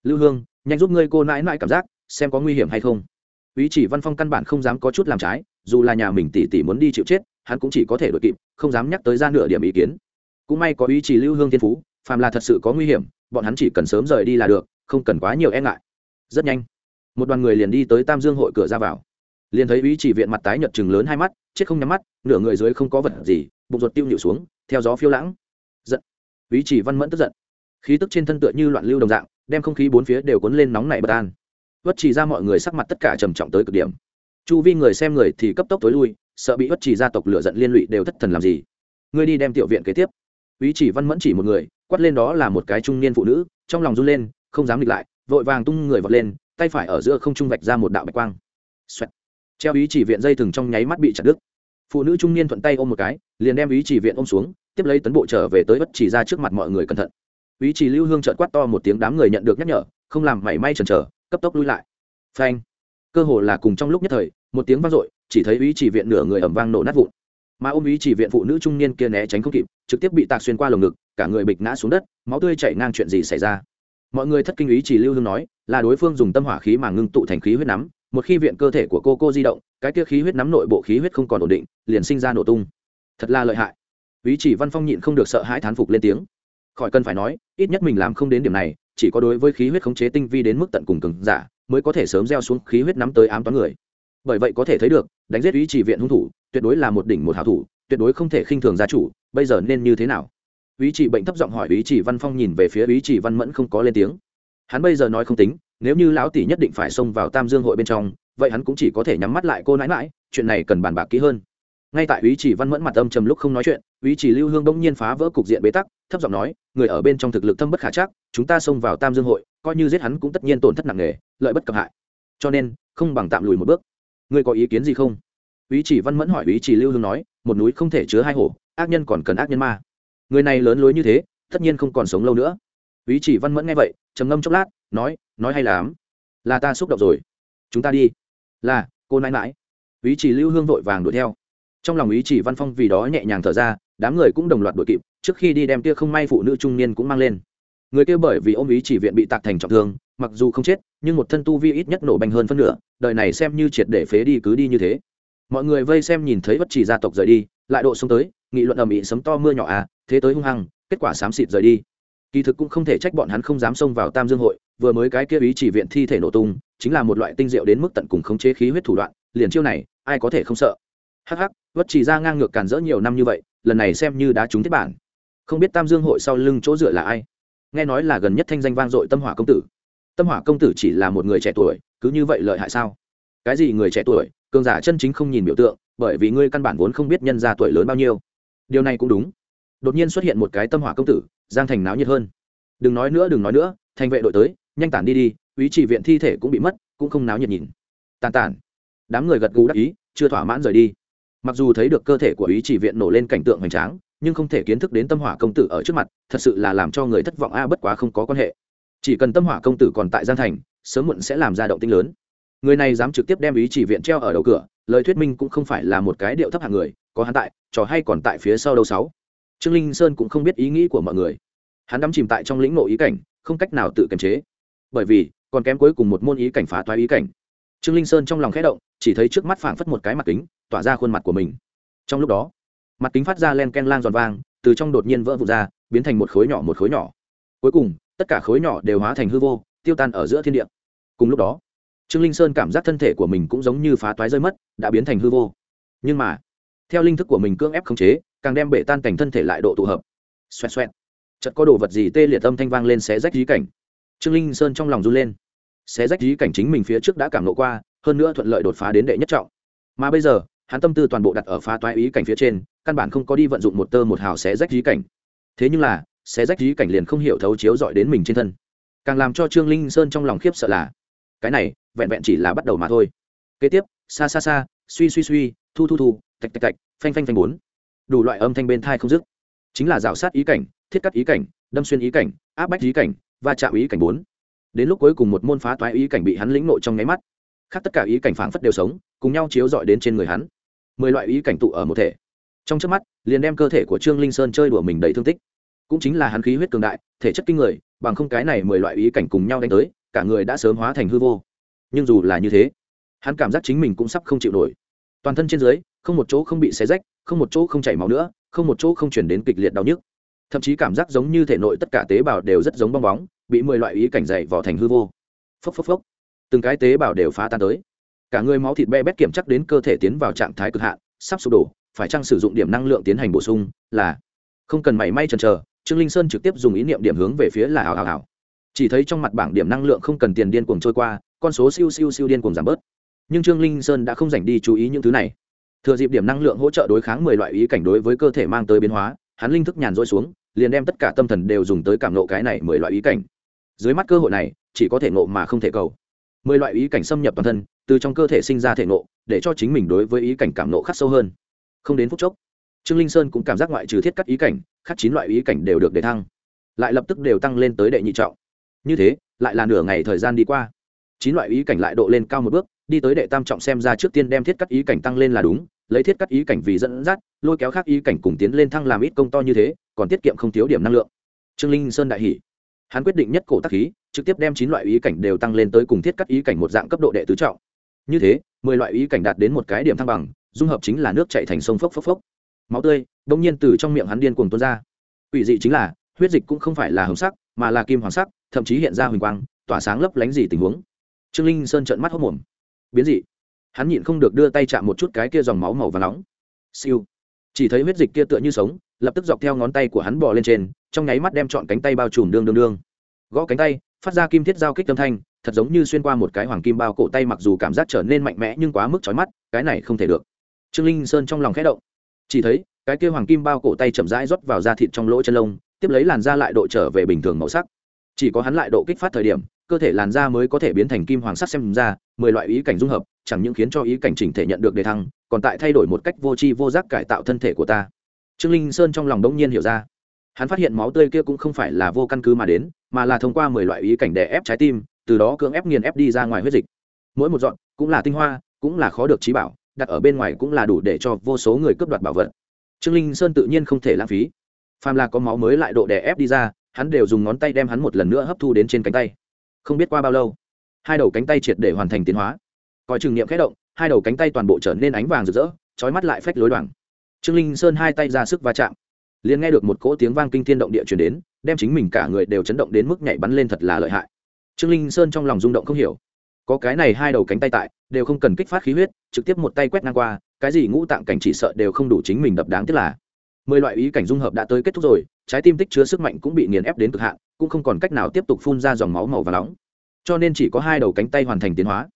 Lưu hương, nhanh giúp ngươi cô nãi nãi cảm giác, xem có nguy hiểm hay không. Ý chỉ văn phong căn bản không dám có chút làm trái, dù là nhà mình tỉ tỉ muốn đi chịu chết, hắn cũng chỉ có thể đội kịp, không dám nhắc tới ra nửa điểm ý kiến. Cũng may có ý chỉ lưu hương thiên phú, phàm là thật sự có nguy hiểm bọn hắn chỉ cần sớm rời đi là được, không cần quá nhiều e ngại. Rất nhanh, một đoàn người liền đi tới tam dương hội cửa ra vào. Liền thấy ý chỉ viện mặt tái nhợt chừng lớn hai mắt, chết không nhắm mắt, nửa người dưới không có vật gì, bụng ruột tiêu nhịu xuống, theo gió phiêu lãng. Giận. Ý chỉ văn mẫn tức giận. Khí tức trên thân tựa như loạn lưu đồng dạng, đem không khí bốn phía đều cuốn lên nóng nảy bất an. Vất chỉ ra mọi người sắc mặt tất cả trầm trọng tới cực điểm. Chu vi người xem người thì cấp tốc tối lui, sợ bị vất chỉ gia tộc lửa giận liên lụy đều thất thần làm gì. Ngươi đi đem tiểu viện kế tiếp. Ý chỉ văn mẫn chỉ một người quát lên đó là một cái trung niên phụ nữ, trong lòng run lên, không dám địch lại, vội vàng tung người vọt lên, tay phải ở giữa không trung vạch ra một đạo bạch quang. Xoẹt. treo ý chỉ viện dây thừng trong nháy mắt bị chặt đứt. Phụ nữ trung niên thuận tay ôm một cái, liền đem ý chỉ viện ôm xuống, tiếp lấy tấn bộ trở về tới bất chỉ ra trước mặt mọi người cẩn thận. Ý chỉ lưu hương trợn quát to một tiếng đám người nhận được nhắc nhở, không làm mảy may chần chờ, cấp tốc lui lại. Phanh. Cơ hồ là cùng trong lúc nhất thời, một tiếng vang dội, chỉ thấy ý chỉ viện nửa người ẩm vang nổ nát vụn mà ôm ý chỉ viện phụ nữ trung niên kia né tránh không kịp, trực tiếp bị tạc xuyên qua lồng ngực, cả người bịch ngã xuống đất, máu tươi chảy ngang chuyện gì xảy ra. Mọi người thất kinh ý chỉ lưu hương nói, là đối phương dùng tâm hỏa khí mà ngưng tụ thành khí huyết nắm, một khi viện cơ thể của cô cô di động, cái kia khí huyết nắm nội bộ khí huyết không còn ổn định, liền sinh ra nổ tung. Thật là lợi hại. Ý chỉ văn phong nhịn không được sợ hãi thán phục lên tiếng. Khỏi cần phải nói, ít nhất mình làm không đến điểm này, chỉ có đối với khí huyết khống chế tinh vi đến mức tận cùng cứng giả, mới có thể sớm gieo xuống khí huyết nắm tới ám toán người. Bởi vậy có thể thấy được, đánh giết ý chỉ viện hung thủ tuyệt đối là một đỉnh một hảo thủ, tuyệt đối không thể khinh thường gia chủ, bây giờ nên như thế nào? Ý chỉ bệnh thấp giọng hỏi, ý chỉ văn phong nhìn về phía ý chỉ văn mẫn không có lên tiếng. Hắn bây giờ nói không tính, nếu như lão tỷ nhất định phải xông vào tam dương hội bên trong, vậy hắn cũng chỉ có thể nhắm mắt lại cô nãi mãi chuyện này cần bàn bạc kỹ hơn. Ngay tại ý chỉ văn mẫn mặt âm trầm lúc không nói chuyện, ý chỉ lưu hương bỗng nhiên phá vỡ cục diện bế tắc, thấp giọng nói, người ở bên trong thực lực thâm bất khả chắc, chúng ta xông vào tam dương hội, coi như giết hắn cũng tất nhiên tổn thất nặng nề, lợi bất cập hại. Cho nên, không bằng tạm lùi một bước. Ngươi có ý kiến gì không? Ý chỉ văn mẫn hỏi ý chỉ lưu hương nói, một núi không thể chứa hai hổ, ác nhân còn cần ác nhân ma. Người này lớn lối như thế, tất nhiên không còn sống lâu nữa. Ý chỉ văn mẫn nghe vậy, trầm ngâm chốc lát, nói nói hay lắm. Là ta xúc động rồi. Chúng ta đi. Là, cô nãi mãi ý chỉ lưu hương vội vàng đuổi theo. Trong lòng ý chỉ văn phong vì đó nhẹ nhàng thở ra, đám người cũng đồng loạt đuổi kịp, trước khi đi đem kia không may phụ nữ trung niên cũng mang lên. Người kia bởi vì ôm ý chỉ viện bị tạc thành trọng thương, mặc dù không chết, nhưng một thân tu vi ít nhất nổ bành hơn phân nửa, đời này xem như triệt để phế đi cứ đi như thế mọi người vây xem nhìn thấy bất chỉ gia tộc rời đi, lại độ xuống tới, nghị luận ầm ĩ sấm to mưa nhỏ à thế tới hung hăng, kết quả xám xịt rời đi. Kỳ thực cũng không thể trách bọn hắn không dám xông vào tam dương hội, vừa mới cái kia ý chỉ viện thi thể nổ tung, chính là một loại tinh diệu đến mức tận cùng khống chế khí huyết thủ đoạn, liền chiêu này, ai có thể không sợ. Hắc hắc, bất chỉ ra ngang ngược cản rỡ nhiều năm như vậy, lần này xem như đã trúng thiết bản. Không biết tam dương hội sau lưng chỗ dựa là ai? Nghe nói là gần nhất thanh danh vang dội tâm hỏa công tử. Tâm hỏa công tử chỉ là một người trẻ tuổi, cứ như vậy lợi hại sao? Cái gì người trẻ tuổi? Cường giả chân chính không nhìn biểu tượng, bởi vì ngươi căn bản vốn không biết nhân gia tuổi lớn bao nhiêu. Điều này cũng đúng. Đột nhiên xuất hiện một cái tâm hỏa công tử, giang thành náo nhiệt hơn. Đừng nói nữa, đừng nói nữa, thành vệ đội tới, nhanh tản đi đi, ý chỉ viện thi thể cũng bị mất, cũng không náo nhiệt nhìn. Tàn tản. Đám người gật gù đắc ý, chưa thỏa mãn rời đi. Mặc dù thấy được cơ thể của ý chỉ viện nổ lên cảnh tượng hoành tráng, nhưng không thể kiến thức đến tâm hỏa công tử ở trước mặt, thật sự là làm cho người thất vọng a, bất quá không có quan hệ. Chỉ cần tâm hỏa công tử còn tại giang thành, sớm muộn sẽ làm ra động tinh lớn người này dám trực tiếp đem ý chỉ viện treo ở đầu cửa, lời thuyết minh cũng không phải là một cái điệu thấp hạng người, có hắn tại, trò hay còn tại phía sau đầu sáu. Trương linh sơn cũng không biết ý nghĩ của mọi người. Hắn đắm chìm tại trong lĩnh nội ý cảnh, không cách nào tự kiềm chế. Bởi vì, còn kém cuối cùng một môn ý cảnh phá toái ý cảnh. Trương linh sơn trong lòng khẽ động, chỉ thấy trước mắt phảng phất một cái mặt kính, tỏa ra khuôn mặt của mình. Trong lúc đó, mặt kính phát ra len ken lang giòn vang, từ trong đột nhiên vỡ vụt ra, biến thành một khối nhỏ một khối nhỏ. Cuối cùng, tất cả khối nhỏ đều hóa thành hư vô, tiêu tan ở giữa thiên địa. Cùng lúc đó trương linh sơn cảm giác thân thể của mình cũng giống như phá toái rơi mất, đã biến thành hư vô. Nhưng mà, theo linh thức của mình cưỡng ép khống chế, càng đem bể tan cảnh thân thể lại độ tụ hợp. Xoẹt xoẹt. Chợt có đồ vật gì tê liệt âm thanh vang lên xé rách dí cảnh. Trương linh sơn trong lòng run lên. Xé rách dí cảnh chính mình phía trước đã cảm lộ qua, hơn nữa thuận lợi đột phá đến đệ nhất trọng. Mà bây giờ, hắn tâm tư toàn bộ đặt ở phá toái ý cảnh phía trên, căn bản không có đi vận dụng một tơ một hào xé rách dí cảnh. Thế nhưng là, xé rách dí cảnh liền không hiểu thấu chiếu dọi đến mình trên thân. Càng làm cho trương linh sơn trong lòng khiếp sợ là, cái này vẹn vẹn chỉ là bắt đầu mà thôi. Kế tiếp, xa xa xa, suy suy suy, thu thu thu tạch tạch tạch phanh phanh phanh bốn. Đủ loại âm thanh bên thai không dứt. Chính là rào sát ý cảnh, thiết cắt ý cảnh, đâm xuyên ý cảnh, áp bách ý cảnh và chạm ý cảnh bốn. Đến lúc cuối cùng một môn phá toái ý cảnh bị hắn lĩnh nội trong nháy mắt. Khác tất cả ý cảnh phảng phất đều sống, cùng nhau chiếu dọi đến trên người hắn. Mười loại ý cảnh tụ ở một thể. Trong trước mắt, liền đem cơ thể của trương linh sơn chơi đùa mình đầy thương tích. Cũng chính là hắn khí huyết cường đại, thể chất kinh người, bằng không cái này mười loại ý cảnh cùng nhau đánh tới, cả người đã sớm hóa thành hư vô nhưng dù là như thế, hắn cảm giác chính mình cũng sắp không chịu nổi. Toàn thân trên dưới, không một chỗ không bị xé rách, không một chỗ không chảy máu nữa, không một chỗ không chuyển đến kịch liệt đau nhức. Thậm chí cảm giác giống như thể nội tất cả tế bào đều rất giống bong bóng, bị mười loại ý cảnh dày vỏ thành hư vô. Phốc phốc phốc. Từng cái tế bào đều phá tan tới. Cả người máu thịt be bét kiểm chắc đến cơ thể tiến vào trạng thái cực hạn, sắp sụp đổ, phải chăng sử dụng điểm năng lượng tiến hành bổ sung là không cần mảy may chần chờ, trương linh sơn trực tiếp dùng ý niệm điểm hướng về phía là hào hào hào. Chỉ thấy trong mặt bảng điểm năng lượng không cần tiền điên cuồng trôi qua con số siêu siêu siêu điên cuồng giảm bớt. Nhưng trương linh sơn đã không dành đi chú ý những thứ này. Thừa dịp điểm năng lượng hỗ trợ đối kháng mười loại ý cảnh đối với cơ thể mang tới biến hóa, hắn linh thức nhàn rỗi xuống, liền đem tất cả tâm thần đều dùng tới cảm nộ cái này mười loại ý cảnh. Dưới mắt cơ hội này, chỉ có thể ngộ mà không thể cầu. Mười loại ý cảnh xâm nhập toàn thân, từ trong cơ thể sinh ra thể ngộ, để cho chính mình đối với ý cảnh cảm nộ khắc sâu hơn. Không đến phút chốc, trương linh sơn cũng cảm giác ngoại trừ thiết cắt ý cảnh, khắc chín loại ý cảnh đều được đề thăng. Lại lập tức đều tăng lên tới đệ nhị trọng. Như thế, lại là nửa ngày thời gian đi qua chín loại ý cảnh lại độ lên cao một bước, đi tới đệ tam trọng xem ra trước tiên đem thiết cắt ý cảnh tăng lên là đúng, lấy thiết cắt ý cảnh vì dẫn dắt, lôi kéo khác ý cảnh cùng tiến lên thăng làm ít công to như thế, còn tiết kiệm không thiếu điểm năng lượng. Trương linh sơn đại hỷ hắn quyết định nhất cổ tác khí, trực tiếp đem chín loại ý cảnh đều tăng lên tới cùng thiết cắt ý cảnh một dạng cấp độ đệ tứ trọng. Như thế, mười loại ý cảnh đạt đến một cái điểm thăng bằng, dung hợp chính là nước chạy thành sông phốc phốc phốc. Máu tươi, đông nhiên từ trong miệng hắn điên cuồng tuôn ra. Ủy dị chính là, huyết dịch cũng không phải là hồng sắc, mà là kim hoàng sắc, thậm chí hiện ra huỳnh quang, tỏa sáng lấp lánh gì tình huống trương linh sơn trợn mắt hốc mồm. Biến dị. Hắn nhịn không được đưa tay chạm một chút cái kia dòng máu màu và nóng. Siêu. Chỉ thấy huyết dịch kia tựa như sống, lập tức dọc theo ngón tay của hắn bò lên trên, trong nháy mắt đem chọn cánh tay bao trùm đương đương đương. Gõ cánh tay, phát ra kim thiết giao kích âm thanh, thật giống như xuyên qua một cái hoàng kim bao cổ tay mặc dù cảm giác trở nên mạnh mẽ nhưng quá mức chói mắt, cái này không thể được. Trương linh sơn trong lòng khẽ động. Chỉ thấy, cái kia hoàng kim bao cổ tay chậm rãi rót vào da thịt trong lỗ chân lông, tiếp lấy làn da lại độ trở về bình thường màu sắc. Chỉ có hắn lại độ kích phát thời điểm cơ thể làn da mới có thể biến thành kim hoàng sắc xem ra, mười loại ý cảnh dung hợp, chẳng những khiến cho ý cảnh chỉnh thể nhận được đề thăng, còn tại thay đổi một cách vô tri vô giác cải tạo thân thể của ta. Trương linh sơn trong lòng đông nhiên hiểu ra. Hắn phát hiện máu tươi kia cũng không phải là vô căn cứ mà đến, mà là thông qua mười loại ý cảnh đè ép trái tim, từ đó cưỡng ép nghiền ép đi ra ngoài huyết dịch. Mỗi một dọn cũng là tinh hoa, cũng là khó được trí bảo, đặt ở bên ngoài cũng là đủ để cho vô số người cướp đoạt bảo vật. Trương linh sơn tự nhiên không thể lãng phí. Phàm là có máu mới lại độ đè ép đi ra, hắn đều dùng ngón tay đem hắn một lần nữa hấp thu đến trên cánh tay không biết qua bao lâu, hai đầu cánh tay triệt để hoàn thành tiến hóa. Coi chừng nghiệm khẽ động, hai đầu cánh tay toàn bộ trở nên ánh vàng rực rỡ trói mắt lại phách lối đoảng. Trương linh sơn hai tay ra sức va chạm, liền nghe được một cỗ tiếng vang kinh thiên động địa chuyển đến, đem chính mình cả người đều chấn động đến mức nhảy bắn lên thật là lợi hại. Trương linh sơn trong lòng rung động không hiểu. Có cái này hai đầu cánh tay tại, đều không cần kích phát khí huyết, trực tiếp một tay quét ngang qua, cái gì ngũ tạng cảnh chỉ sợ đều không đủ chính mình đập đáng tiếc là. Mười loại ý cảnh dung hợp đã tới kết thúc rồi, trái tim tích chứa sức mạnh cũng bị nghiền ép đến cực hạn cũng không còn cách nào tiếp tục phun ra dòng máu màu và nóng. Cho nên chỉ có hai đầu cánh tay hoàn thành tiến hóa.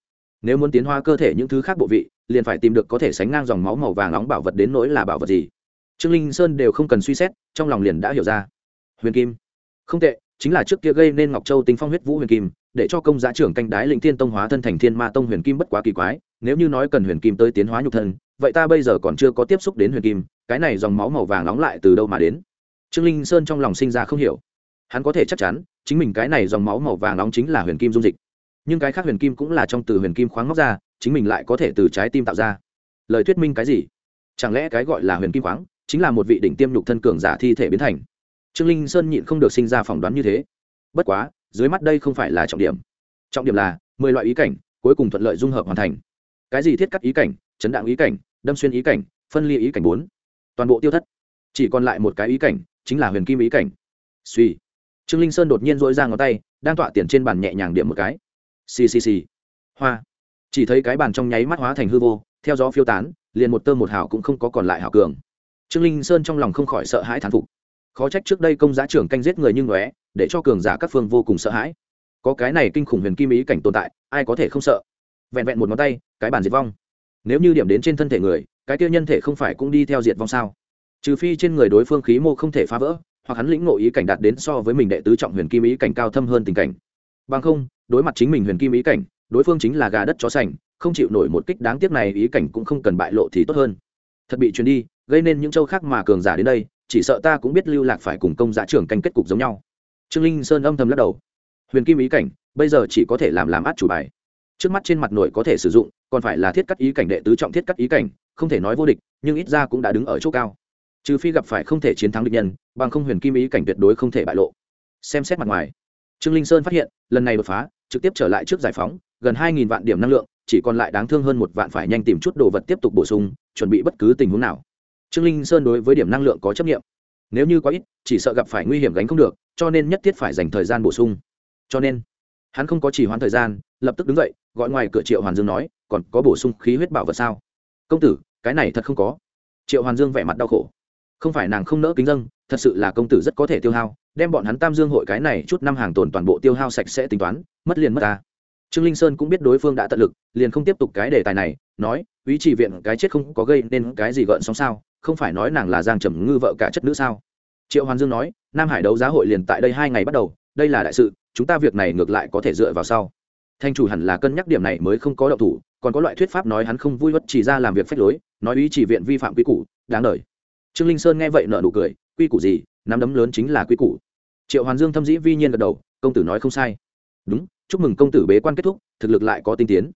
Nếu muốn tiến hóa cơ thể những thứ khác bộ vị, liền phải tìm được có thể sánh ngang dòng máu màu vàng nóng bảo vật đến nỗi là bảo vật gì. Trương linh sơn đều không cần suy xét, trong lòng liền đã hiểu ra. Huyền kim. Không tệ, chính là trước kia gây nên ngọc châu tính phong huyết vũ huyền kim, để cho công giá trưởng canh đái lĩnh thiên tông hóa thân thành thiên ma tông huyền kim bất quá kỳ quái, nếu như nói cần huyền kim tới tiến hóa nhục thân, vậy ta bây giờ còn chưa có tiếp xúc đến huyền kim, cái này dòng máu màu vàng nóng lại từ đâu mà đến? Trương linh sơn trong lòng sinh ra không hiểu hắn có thể chắc chắn, chính mình cái này dòng máu màu vàng nóng chính là huyền kim dung dịch. Nhưng cái khác huyền kim cũng là trong từ huyền kim khoáng móc ra, chính mình lại có thể từ trái tim tạo ra. Lời thuyết minh cái gì? Chẳng lẽ cái gọi là huyền kim khoáng chính là một vị đỉnh tiêm nhục thân cường giả thi thể biến thành? Trương linh sơn nhịn không được sinh ra phỏng đoán như thế. Bất quá, dưới mắt đây không phải là trọng điểm. Trọng điểm là, mười loại ý cảnh, cuối cùng thuận lợi dung hợp hoàn thành. Cái gì thiết cắt ý cảnh, chấn đạn ý cảnh, đâm xuyên ý cảnh, phân ly ý cảnh bốn. Toàn bộ tiêu thất. Chỉ còn lại một cái ý cảnh, chính là huyền kim ý cảnh. Suy trương linh sơn đột nhiên dỗi ra ngón tay, đang tọa tiền trên bàn nhẹ nhàng điểm một cái. Xì xì xì. Hoa. Chỉ thấy cái bàn trong nháy mắt hóa thành hư vô, theo gió phiêu tán, liền một tơ một hào cũng không có còn lại hào cường. Trương linh sơn trong lòng không khỏi sợ hãi thán phục. Khó trách trước đây công giá trưởng canh giết người như ngóe, để cho cường giả các phương vô cùng sợ hãi. Có cái này kinh khủng huyền kim ý cảnh tồn tại, ai có thể không sợ? Vẹn vẹn một ngón tay, cái bàn diệt vong. Nếu như điểm đến trên thân thể người, cái tiêu nhân thể không phải cũng đi theo diệt vong sao? Trừ phi trên người đối phương khí mô không thể phá vỡ hoặc hắn lĩnh ngộ ý cảnh đạt đến so với mình đệ tứ trọng huyền kim ý cảnh cao thâm hơn tình cảnh. Bằng không, đối mặt chính mình huyền kim ý cảnh, đối phương chính là gà đất chó sành, không chịu nổi một kích đáng tiếc này ý cảnh cũng không cần bại lộ thì tốt hơn. Thật bị truyền đi, gây nên những châu khác mà cường giả đến đây, chỉ sợ ta cũng biết lưu lạc phải cùng công giá trưởng canh kết cục giống nhau. Trương linh sơn âm thầm lắc đầu. Huyền kim ý cảnh, bây giờ chỉ có thể làm làm át chủ bài. Trước mắt trên mặt nội có thể sử dụng, còn phải là thiết cắt ý cảnh đệ tứ trọng thiết cắt ý cảnh, không thể nói vô địch, nhưng ít ra cũng đã đứng ở chỗ cao trừ phi gặp phải không thể chiến thắng địch nhân, bằng không huyền kim ý cảnh tuyệt đối không thể bại lộ. Xem xét mặt ngoài, trương linh sơn phát hiện, lần này đột phá, trực tiếp trở lại trước giải phóng, gần hai nghìn vạn điểm năng lượng, chỉ còn lại đáng thương hơn một vạn phải nhanh tìm chút đồ vật tiếp tục bổ sung, chuẩn bị bất cứ tình huống nào. Trương linh sơn đối với điểm năng lượng có chấp nghiệm. Nếu như quá ít, chỉ sợ gặp phải nguy hiểm gánh không được, cho nên nhất thiết phải dành thời gian bổ sung. Cho nên, hắn không có chỉ hoãn thời gian, lập tức đứng dậy, gọi ngoài cửa triệu hoàn dương nói, còn có bổ sung khí huyết bảo vật sao? Công tử, cái này thật không có. Triệu hoàn dương vẻ mặt đau khổ không phải nàng không nỡ kính dâng, thật sự là công tử rất có thể tiêu hao, đem bọn hắn tam dương hội cái này chút năm hàng tồn toàn bộ tiêu hao sạch sẽ tính toán, mất liền mất ta. Trương linh sơn cũng biết đối phương đã tận lực, liền không tiếp tục cái đề tài này, nói, ý chỉ viện cái chết không có gây nên cái gì gợn sóng sao? Không phải nói nàng là giang trầm ngư vợ cả chất nữ sao? Triệu hoàn dương nói, nam hải đấu giá hội liền tại đây hai ngày bắt đầu, đây là đại sự, chúng ta việc này ngược lại có thể dựa vào sau. Thanh chủ hẳn là cân nhắc điểm này mới không có động thủ, còn có loại thuyết pháp nói hắn không vui bất chỉ ra làm việc phách lối, nói ý chỉ viện vi phạm quy củ, đáng đời trương linh sơn nghe vậy nợ nụ cười, quy củ gì, nắm đấm lớn chính là quy củ. Triệu hoàn dương thâm dĩ vi nhiên gật đầu, công tử nói không sai. Đúng, chúc mừng công tử bế quan kết thúc, thực lực lại có tinh tiến.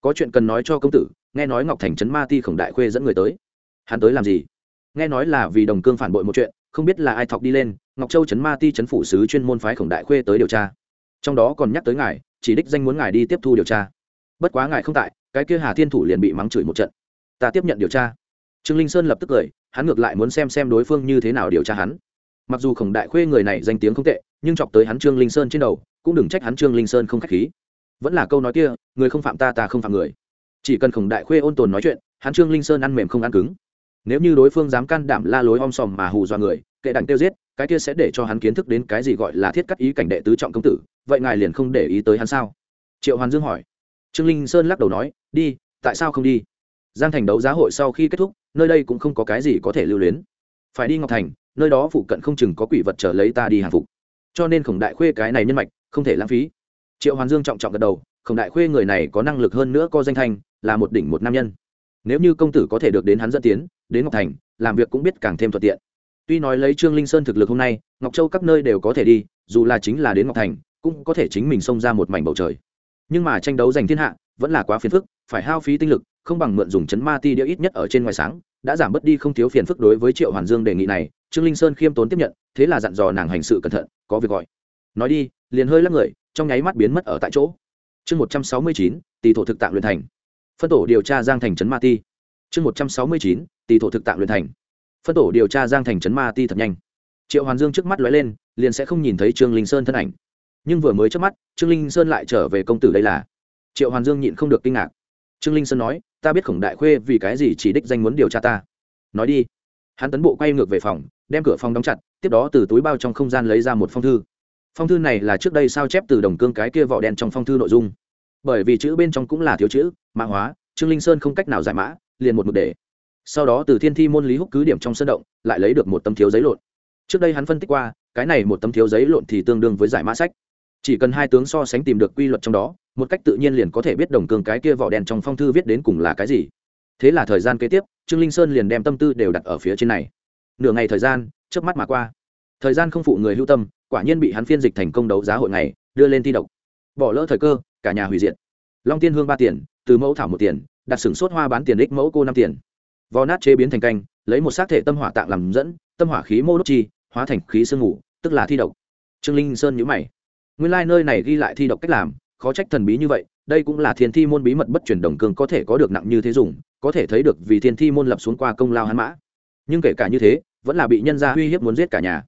Có chuyện cần nói cho công tử, nghe nói ngọc thành trấn ma ti khổng đại khuê dẫn người tới. Hắn tới làm gì? Nghe nói là vì đồng cương phản bội một chuyện, không biết là ai thọc đi lên, ngọc châu trấn ma ti trấn phủ sứ chuyên môn phái khổng đại khuê tới điều tra. Trong đó còn nhắc tới ngài, chỉ đích danh muốn ngài đi tiếp thu điều tra. Bất quá ngài không tại, cái kia hà thiên thủ liền bị mắng chửi một trận. Ta tiếp nhận điều tra. Trương linh sơn lập tức cười hắn ngược lại muốn xem xem đối phương như thế nào điều tra hắn. Mặc dù khổng đại khuê người này danh tiếng không tệ, nhưng chọc tới hắn trương linh sơn trên đầu, cũng đừng trách hắn trương linh sơn không k h á c h khí. Vẫn là câu nói kia, người không phạm ta ta không phạm người. Chỉ cần khổng đại khuê ôn tồn nói chuyện, hắn trương linh sơn ăn mềm không ăn cứng. Nếu như đối phương dám can đảm la lối om sòm mà hù dọa người, kệ đành tiêu giết, cái kia sẽ để cho hắn kiến thức đến cái gì gọi là thiết cắt ý cảnh đệ tứ trọng công tử, vậy ngài liền không để ý tới hắn sao? Triệu hoàn dương hỏi. Trương linh sơn lắc đầu nói, đi, tại sao không đi? Giang thành đấu giá hội sau khi kết thúc nơi đây cũng không có cái gì có thể lưu luyến. Phải đi ngọc thành, nơi đó phụ cận không chừng có quỷ vật trở lấy ta đi hàng phục. Cho nên khổng đại khuê cái này nhân mạch, không thể lãng phí. Triệu hoàn dương trọng trọng gật đầu, khổng đại khuê người này có năng lực hơn nữa có danh thanh, là một đỉnh một nam nhân. Nếu như công tử có thể được đến hắn dẫn tiến, đến ngọc thành, làm việc cũng biết càng thêm thuận tiện. Tuy nói lấy trương linh sơn thực lực hôm nay, ngọc châu các nơi đều có thể đi, dù là chính là đến ngọc thành, cũng có thể chính mình xông ra một mảnh bầu trời. Nhưng mà tranh đấu giành thiên hạ, vẫn là quá phiền phức, phải hao phí tinh lực không bằng mượn dùng chấn ma ti đĩa ít nhất ở trên ngoài sáng, đã giảm bớt đi không thiếu phiền phức đối với triệu hoàn dương đề nghị này, trương linh sơn khiêm tốn tiếp nhận, thế là dặn dò nàng hành sự cẩn thận, có việc gọi. Nói đi, liền hơi lắc người, trong nháy mắt biến mất ở tại chỗ. Chương một trăm sáu mươi chín, tỷ thổ thực tạng luyện thành. Phân tổ điều tra giang thành trấn ma ti. Chương một trăm sáu mươi chín, tỷ thổ thực tạng luyện thành. Phân tổ điều tra giang thành trấn ma ti thật nhanh. Triệu hoàn dương trước mắt lóe lên, liền sẽ không nhìn thấy trương linh sơn thân ảnh. Nhưng vừa mới trước mắt, trương linh sơn lại trở về công tử đây là. Triệu hoàn dương nhịn không được kinh ngạc. Trương linh sơn nói ta biết khổng đại khuê vì cái gì chỉ đích danh muốn điều tra ta. Nói đi. Hắn tấn bộ quay ngược về phòng, đem cửa phòng đóng chặt, tiếp đó từ túi bao trong không gian lấy ra một phong thư. Phong thư này là trước đây sao chép từ đồng cương cái kia vỏ đen trong phong thư nội dung. Bởi vì chữ bên trong cũng là thiếu chữ, mã hóa, trương linh sơn không cách nào giải mã, liền một mực để. Sau đó từ thiên thi môn lý húc cứ điểm trong sân động, lại lấy được một tấm thiếu giấy lộn. Trước đây hắn phân tích qua, cái này một tấm thiếu giấy lộn thì tương đương với giải mã sách. Chỉ cần hai tướng so sánh tìm được quy luật trong đó một cách tự nhiên liền có thể biết đồng cương cái kia vỏ đen trong phong thư viết đến cùng là cái gì. Thế là thời gian kế tiếp, trương linh sơn liền đem tâm tư đều đặt ở phía trên này. Nửa ngày thời gian trước mắt mà qua. Thời gian không phụ người hưu tâm, quả nhiên bị hắn phiên dịch thành công đấu giá hội này đưa lên thi độc. Bỏ lỡ thời cơ, cả nhà hủy diệt. Long tiên hương ba tiền, từ mẫu thảo một tiền đặt sừng sốt hoa bán tiền, đích mẫu cô năm tiền. Vò nát chế biến thành canh, lấy một xác thể tâm hỏa tạng làm dẫn, tâm hỏa khí mô đốt chi, hóa thành khí sương ngủ tức là thi độc. Trương linh sơn nhữ mày. Nguyên lai、like、nơi này ghi lại thi độc cách làm khó trách thần bí như vậy, đây cũng là thiên thi môn bí mật bất chuyển đồng cương có thể có được nặng như thế dùng, có thể thấy được vì thiên thi môn lập xuống qua công lao hắn mã. Nhưng kể cả như thế, vẫn là bị nhân gia uy hiếp muốn giết cả nhà.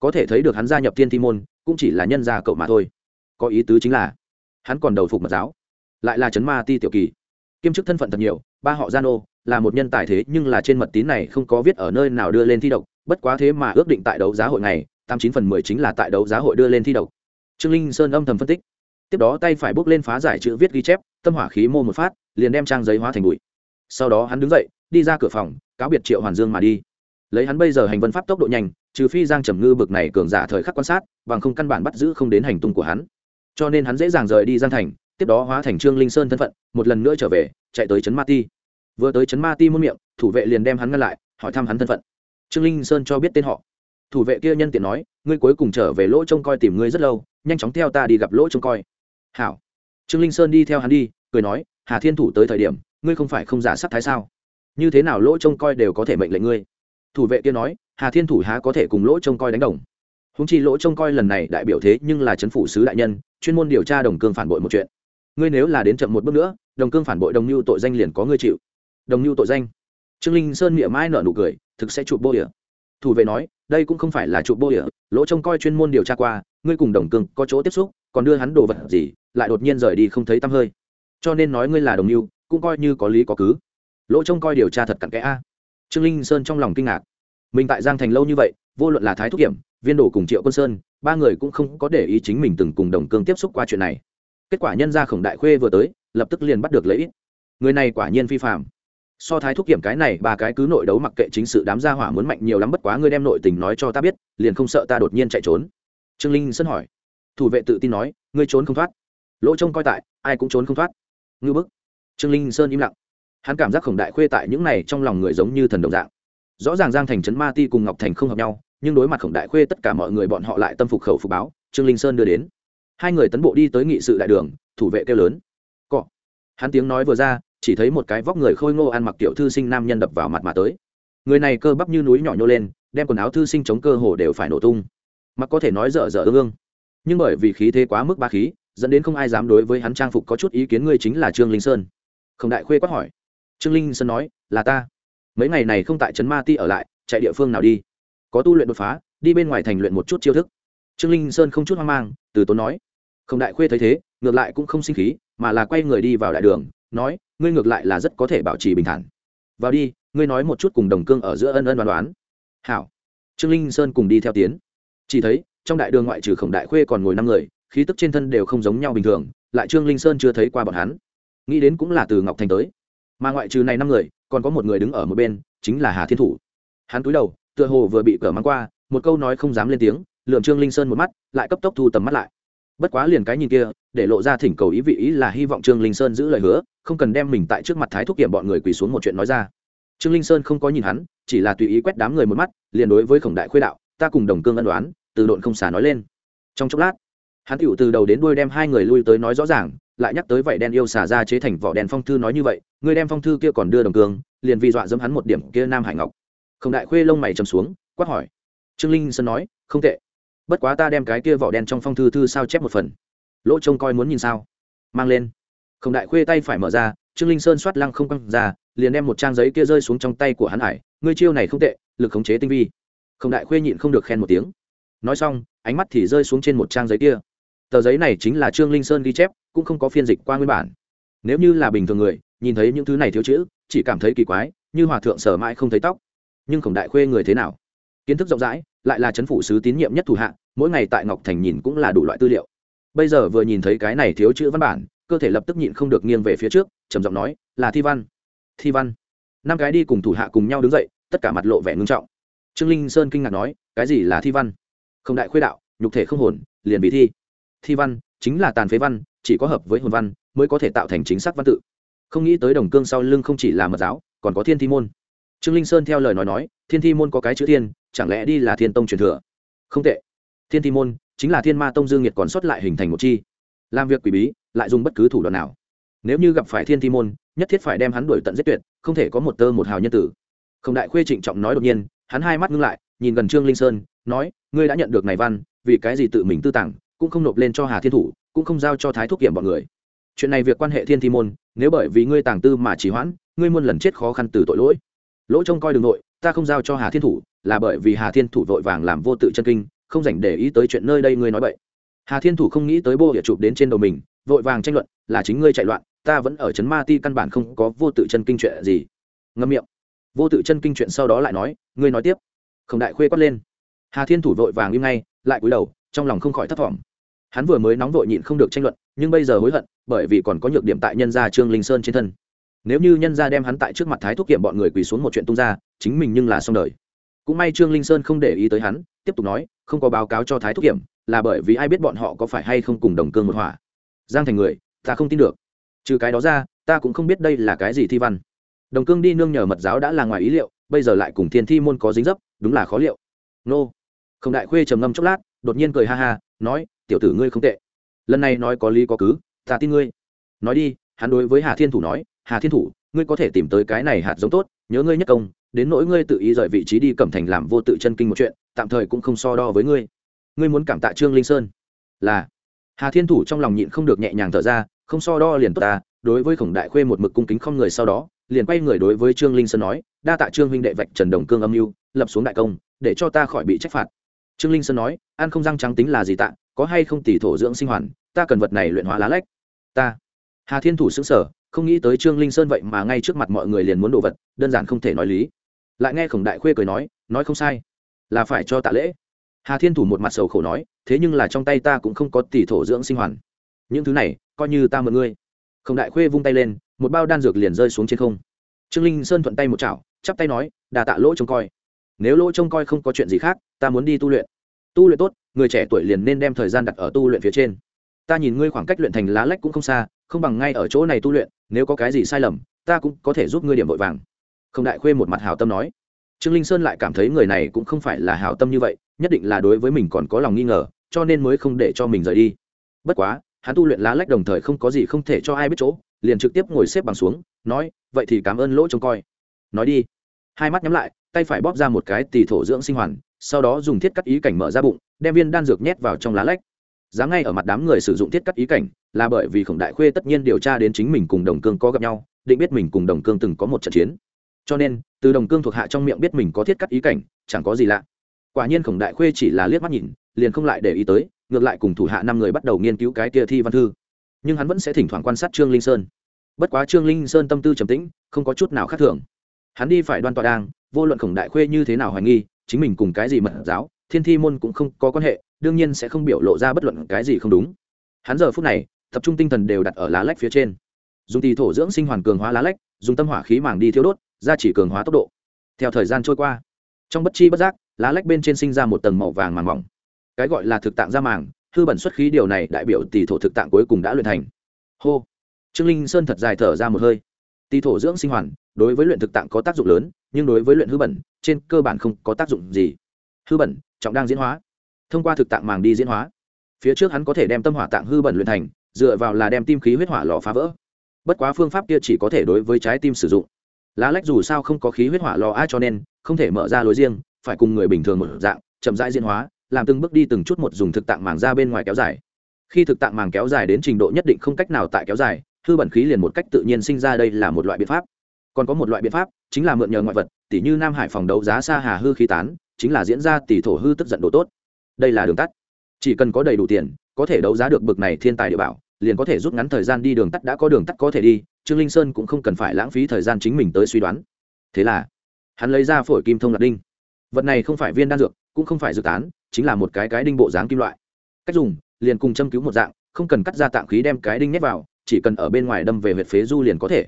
Có thể thấy được hắn gia nhập thiên thi môn, cũng chỉ là nhân gia cậu mà thôi. Có ý tứ chính là, hắn còn đầu phục mật giáo, lại là trấn ma ti tiểu kỳ. Kiêm chức thân phận thật nhiều, ba họ gian ô là một nhân tài thế nhưng là trên mật tín này không có viết ở nơi nào đưa lên thi độc, bất quá thế mà ước định tại đấu giá hội này tám chín phần mười chính là tại đấu giá hội đưa lên thi độc. Trương linh sơn âm thầm phân tích tiếp đó tay phải bước lên phá giải chữ viết ghi chép, tâm hỏa khí mô một phát, liền đem trang giấy hóa thành bụi. Sau đó hắn đứng dậy, đi ra cửa phòng, cáo biệt triệu hoàn dương mà đi. Lấy hắn bây giờ hành vân pháp tốc độ nhanh, trừ phi giang trầm ngư bực này cường giả thời khắc quan sát, bằng không căn bản bắt giữ không đến hành tung của hắn. Cho nên hắn dễ dàng rời đi giang thành, tiếp đó hóa thành trương linh sơn thân phận, một lần nữa trở về, chạy tới trấn ma ti. Vừa tới trấn ma ti muôn miệng, thủ vệ liền đem hắn ngăn lại, hỏi thăm hắn thân phận. Trương linh sơn cho biết tên họ. Thủ vệ kia nhân tiện nói, ngươi cuối cùng trở về lỗ trông coi tìm ngươi rất lâu, nhanh chóng theo ta đi gặp lỗ trông coi hảo. Trương linh sơn đi theo hắn đi, cười nói, hà thiên thủ tới thời điểm, ngươi không phải không giả sắc thái sao? Như thế nào lỗ trông coi đều có thể mệnh lệnh ngươi? Thủ vệ kia nói, hà thiên thủ há có thể cùng lỗ trông coi đánh đồng? Húng chi lỗ trông coi lần này đại biểu thế nhưng là c h ấ n phủ sứ đại nhân, chuyên môn điều tra đồng cương phản bội một chuyện. Ngươi nếu là đến chậm một bước nữa, đồng cương phản bội đồng mưu tội danh liền có ngươi chịu. Đồng mưu tội danh. Trương linh sơn miệng mai nở nụ cười, thực sẽ chụp bô địa thủ vệ nói, đây cũng không phải là chụp bô địa lỗ trông coi chuyên môn điều tra qua, ngươi cùng đồng cương có chỗ tiếp xúc, còn đưa hắn đồ vật gì lại đột nhiên rời đi không thấy tăm hơi. Cho nên nói ngươi là đồng mưu, cũng coi như có lý có cứ. Lỗ trông coi điều tra thật cặn kẽ a. Trương linh sơn trong lòng kinh ngạc. Mình tại giang thành lâu như vậy, vô luận là thái thúc kiểm, viên đồ cùng triệu quân sơn, ba người cũng không có để ý chính mình từng cùng đồng cương tiếp xúc qua chuyện này. Kết quả nhân ra khổng đại khuê vừa tới, lập tức liền bắt được lấy người này quả nhiên phi phạm so thái thúc kiểm cái này, ba cái cứ nội đấu mặc kệ chính sự đám gia hỏa muốn mạnh nhiều lắm bất quá ngươi đem nội tình nói cho ta biết, liền không sợ ta đột nhiên chạy trốn. Trương linh sơn hỏi. Thủ vệ tự tin nói, ngươi trốn không thoát lỗ trông coi tại, ai cũng trốn không thoát. Ngư bức. Trương linh sơn im lặng. Hắn cảm giác khổng đại khuê tại những này trong lòng người giống như thần đồng dạng. Rõ ràng giang thành trấn ma ti cùng ngọc thành không hợp nhau, nhưng đối mặt khổng đại khuê tất cả mọi người bọn họ lại tâm phục khẩu phục báo, trương linh sơn đưa đến. Hai người tấn bộ đi tới nghị sự đại đường, thủ vệ kêu lớn. Cọ. Hắn tiếng nói vừa ra, chỉ thấy một cái vóc người khôi ngô ăn mặc tiểu thư sinh nam nhân đập vào mặt mà tới. Người này cơ bắp như núi nhỏ nhô lên, đem quần áo thư sinh chống cơ hồ đều phải nổ tung. Mặc có thể nói dở dở ương ương. Nhưng bởi vì khí thế quá mức ba khí dẫn đến không ai dám đối với hắn trang phục có chút ý kiến ngươi chính là trương linh sơn. Không đại khuê quát hỏi. Trương linh sơn nói, là ta. Mấy ngày này không tại trấn ma ti ở lại, chạy địa phương nào đi? Có tu luyện đột phá, đi bên ngoài thành luyện một chút chiêu thức. Trương linh sơn không chút hoang mang, từ tốn nói. Không đại khuê thấy thế, ngược lại cũng không sinh khí, mà là quay người đi vào đại đường, nói, ngươi ngược lại là rất có thể bảo trì bình thản. Vào đi, ngươi nói một chút cùng đồng cương ở giữa ân ân đoán đoán. Hảo. Trương linh sơn cùng đi theo tiến. Chỉ thấy, trong đại đường ngoại trừ khổng đại khuê còn ngồi năm người khí tức trên thân đều không giống nhau bình thường, lại trương linh sơn chưa thấy qua bọn hắn. Nghĩ đến cũng là từ ngọc thành tới. Mà ngoại trừ này năm người, còn có một người đứng ở một bên, chính là hà thiên thủ. Hắn cúi đầu, tựa hồ vừa bị cửa mắng qua, một câu nói không dám lên tiếng lượm trương linh sơn một mắt, lại cấp tốc thu tầm mắt lại. Bất quá liền cái nhìn kia, để lộ ra thỉnh cầu ý vị ý là hy vọng trương linh sơn giữ lời hứa, không cần đem mình tại trước mặt thái thúc kiểm bọn người quỳ xuống một chuyện nói ra. Trương linh sơn không có nhìn hắn, chỉ là tùy ý quét đám người một mắt, liền đối với khổng đại khuê đạo, ta cùng đồng cương ân đoán từ độn không xả nói lên. Trong chốc lát hắn tựu từ đầu đến đuôi đem hai người lui tới nói rõ ràng, lại nhắc tới vậy đen yêu xả ra chế thành vỏ đèn phong thư nói như vậy, người đem phong thư kia còn đưa đồng cương, liền vì dọa dẫm hắn một điểm kia nam hải ngọc. Không đại khuê lông mày chầm xuống, quát hỏi. Trương linh sơn nói, không tệ. Bất quá ta đem cái kia vỏ đen trong phong thư thư sao chép một phần. Lỗ trông coi muốn nhìn sao? Mang lên. Không đại khuê tay phải mở ra, trương linh sơn soát lăng không căng ra, liền đem một trang giấy kia rơi xuống trong tay của hắn hải. Ngươi chiêu này không tệ, lực khống chế tinh vi. Không đại khuê nhịn không được khen một tiếng. Nói xong, ánh mắt thì rơi xuống trên một trang giấy kia tờ giấy này chính là trương linh sơn ghi chép, cũng không có phiên dịch qua nguyên bản. Nếu như là bình thường người, nhìn thấy những thứ này thiếu chữ, chỉ cảm thấy kỳ quái, như hòa thượng sở mãi không thấy tóc. Nhưng khổng đại khuê người thế nào? Kiến thức rộng rãi, lại là chấn phủ sứ tín nhiệm nhất thủ hạ, mỗi ngày tại ngọc thành nhìn cũng là đủ loại tư liệu. Bây giờ vừa nhìn thấy cái này thiếu chữ văn bản, cơ thể lập tức nhịn không được nghiêng về phía trước, trầm giọng nói, là thi văn. Thi văn? Năm cái đi cùng thủ hạ cùng nhau đứng dậy, tất cả mặt lộ vẻ ngưng trọng. Trương linh sơn kinh ngạc nói, cái gì là thi văn? Không đại khuê đạo, nhục thể không hồn, liền bị thi thi văn, chính là tàn phế văn, chỉ có hợp với hồn văn mới có thể tạo thành chính xác văn tự. Không nghĩ tới đồng cương sau lưng không chỉ là mật giáo, còn có thiên thi môn. Trương linh sơn theo lời nói nói, thiên thi môn có cái chữ thiên, chẳng lẽ đi là thiên tông truyền thừa? Không tệ. Thiên thi môn chính là thiên ma tông dương nhiệt còn xuất lại hình thành một chi. Làm việc quỷ bí, lại dùng bất cứ thủ đoạn nào. Nếu như gặp phải thiên thi môn, nhất thiết phải đem hắn đuổi tận giết tuyệt, không thể có một tơ một hào nhân tử. Không đại khuê trịnh trọng nói đột nhiên, hắn hai mắt ngưng lại, nhìn gần trương linh sơn, nói, ngươi đã nhận được này văn, vì cái gì tự mình tư tặng cũng không nộp lên cho hà thiên thủ, cũng không giao cho thái thúc kiểm bọn người. Chuyện này việc quan hệ thiên thi môn, nếu bởi vì ngươi tàng tư mà trì hoãn, ngươi muôn lần chết khó khăn từ tội lỗi. Lỗ trông coi đường nội, ta không giao cho hà thiên thủ, là bởi vì hà thiên thủ vội vàng làm vô tự chân kinh, không dành để ý tới chuyện nơi đây ngươi nói vậy hà thiên thủ không nghĩ tới bô địa chụp đến trên đầu mình, vội vàng tranh luận, là chính ngươi chạy loạn, ta vẫn ở trấn ma ti căn bản không có vô tự chân kinh chuyện gì. Ngâm miệng. Vô tự chân kinh chuyện sau đó lại nói, ngươi nói tiếp. Không đại khuê quát lên. Hà thiên thủ vội vàng im ngay, lại cúi đầu, trong lòng không khỏi thất vọng hắn vừa mới nóng vội nhịn không được tranh luận, nhưng bây giờ hối hận, bởi vì còn có nhược điểm tại nhân gia trương linh sơn trên thân. Nếu như nhân gia đem hắn tại trước mặt thái thúc kiểm bọn người quỳ xuống một chuyện tung ra, chính mình nhưng là xong đời. Cũng may trương linh sơn không để ý tới hắn, tiếp tục nói, không có báo cáo cho thái thúc kiểm là bởi vì ai biết bọn họ có phải hay không cùng đồng cương một hỏa giang thành người, ta không tin được. Trừ cái đó ra, ta cũng không biết đây là cái gì thi văn. Đồng cương đi nương nhờ mật giáo đã là ngoài ý liệu, bây giờ lại cùng thiên thi môn có dính dấp, đúng là khó liệu. Nô. Không đại khuê trầm ngâm chốc lát đột nhiên cười ha ha, nói, tiểu tử ngươi không tệ. Lần này nói có lý có cứ, ta tin ngươi. Nói đi, hắn đối với hà thiên thủ nói, hà thiên thủ, ngươi có thể tìm tới cái này hạt giống tốt, nhớ ngươi nhất công, đến nỗi ngươi tự ý rời vị trí đi cẩm thành làm vô tự chân kinh một chuyện, tạm thời cũng không so đo với ngươi. Ngươi muốn cảm tạ trương linh sơn. Là. Hà thiên thủ trong lòng nhịn không được nhẹ nhàng thở ra, không so đo liền tốt ta, đối với khổng đại khuê một mực cung kính không người sau đó, liền quay người đối với trương linh sơn nói, đa tạ trương huynh đệ vạch trần đồng cương âm mưu, lập xuống đại công, để cho ta khỏi bị trách phạt trương linh sơn nói, ăn không răng trắng tính là gì tạ, có hay không tỷ thổ dưỡng sinh hoàn, ta cần vật này luyện hóa lá lách. Ta. Hà thiên thủ xứng sở không nghĩ tới trương linh sơn vậy mà ngay trước mặt mọi người liền muốn đồ vật, đơn giản không thể nói lý. Lại nghe khổng đại khuê cười nói nói không sai. Là phải cho tạ lễ. Hà thiên thủ một mặt sầu khổ nói, thế nhưng là trong tay ta cũng không có tỷ thổ dưỡng sinh hoàn. Những thứ này, coi như ta mượn ngươi. Khổng đại khuê vung tay lên, một bao đan dược liền rơi xuống trên không. Trương linh sơn thuận tay một chảo, chắp tay nói, đà tạ lỗ trông coi. Nếu lỗ trông coi không có chuyện gì khác, ta muốn đi tu luyện tu luyện tốt, người trẻ tuổi liền nên đem thời gian đặt ở tu luyện phía trên. Ta nhìn ngươi khoảng cách luyện thành lá lách cũng không xa, không bằng ngay ở chỗ này tu luyện, nếu có cái gì sai lầm, ta cũng có thể giúp ngươi điểm vội vàng. Không đại khuê một mặt hào tâm nói. Trương linh sơn lại cảm thấy người này cũng không phải là hào tâm như vậy, nhất định là đối với mình còn có lòng nghi ngờ, cho nên mới không để cho mình rời đi. Bất quá, hắn tu luyện lá lách đồng thời không có gì không thể cho ai biết chỗ, liền trực tiếp ngồi xếp bằng xuống, nói, vậy thì cảm ơn lỗ trông coi. Nói đi. Hai mắt nhắm lại, tay phải bóp ra một cái tỳ thổ dưỡng sinh hoàn sau đó dùng thiết cắt ý cảnh mở ra bụng, đem viên đan dược nhét vào trong lá lách. Dám ngay ở mặt đám người sử dụng thiết cắt ý cảnh là bởi vì khổng đại khuê tất nhiên điều tra đến chính mình cùng đồng cương có gặp nhau, định biết mình cùng đồng cương từng có một trận chiến. Cho nên, từ đồng cương thuộc hạ trong miệng biết mình có thiết cắt ý cảnh, chẳng có gì lạ. Quả nhiên khổng đại khuê chỉ là liếc mắt nhìn, liền không lại để ý tới, ngược lại cùng thủ hạ năm người bắt đầu nghiên cứu cái kia thi văn thư. Nhưng hắn vẫn sẽ thỉnh thoảng quan sát trương linh sơn. Bất quá trương linh sơn tâm tư trầm tĩnh, không có chút nào khác thường. Hắn đi phải đoan tọa đang, vô luận khổng đại khuê như thế nào hoài nghi chính mình cùng cái gì mật giáo, thiên thi môn cũng không có quan hệ, đương nhiên sẽ không biểu lộ ra bất luận cái gì không đúng. Hắn giờ phút này, tập trung tinh thần đều đặt ở lá lách phía trên. Dùng tì thổ dưỡng sinh hoàn cường hóa lá lách, dùng tâm hỏa khí màng đi thiêu đốt ra chỉ cường hóa tốc độ. Theo thời gian trôi qua, trong bất chi bất giác, lá lách bên trên sinh ra một tầng màu vàng màng mỏng. Cái gọi là thực tạng ra màng, hư bẩn xuất khí điều này đại biểu tỷ thổ thực tạng cuối cùng đã luyện thành. Hô. Trương linh sơn thật dài thở ra một hơi. Tỷ thổ dưỡng sinh hoàn, đối với luyện thực tạng có tác dụng lớn nhưng đối với luyện hư bẩn, trên cơ bản không có tác dụng gì. Hư bẩn, trọng đang diễn hóa. Thông qua thực tạng màng đi diễn hóa. Phía trước hắn có thể đem tâm hỏa tạng hư bẩn luyện thành, dựa vào là đem tim khí huyết hỏa lò phá vỡ. Bất quá phương pháp kia chỉ có thể đối với trái tim sử dụng. Lá lách dù sao không có khí huyết hỏa lò ai cho nên, không thể mở ra lối riêng, phải cùng người bình thường một dạng, chậm rãi diễn hóa, làm từng bước đi từng chút một dùng thực tạng màng ra bên ngoài kéo dài. Khi thực tạng màng kéo dài đến trình độ nhất định không cách nào tại kéo dài, hư bẩn khí liền một cách tự nhiên sinh ra đây là một loại biện pháp. Còn có một loại biện pháp chính là mượn nhờ ngoại vật tỷ như nam hải phòng đấu giá xa hà hư khí tán, chính là diễn ra tỷ thổ hư tức giận đồ tốt. Đây là đường tắt. Chỉ cần có đầy đủ tiền, có thể đấu giá được bực này thiên tài địa bảo, liền có thể rút ngắn thời gian đi đường tắt đã có đường tắt có thể đi, trương linh sơn cũng không cần phải lãng phí thời gian chính mình tới suy đoán. Thế là, hắn lấy ra phổi kim thông lạc đinh. Vật này không phải viên đan dược, cũng không phải dự tán, chính là một cái cái đinh bộ dáng kim loại. Cách dùng, liền cùng châm cứu một dạng, không cần cắt ra tạng khí đem cái đinh nhét vào, chỉ cần ở bên ngoài đâm về huyệt phế du liền có thể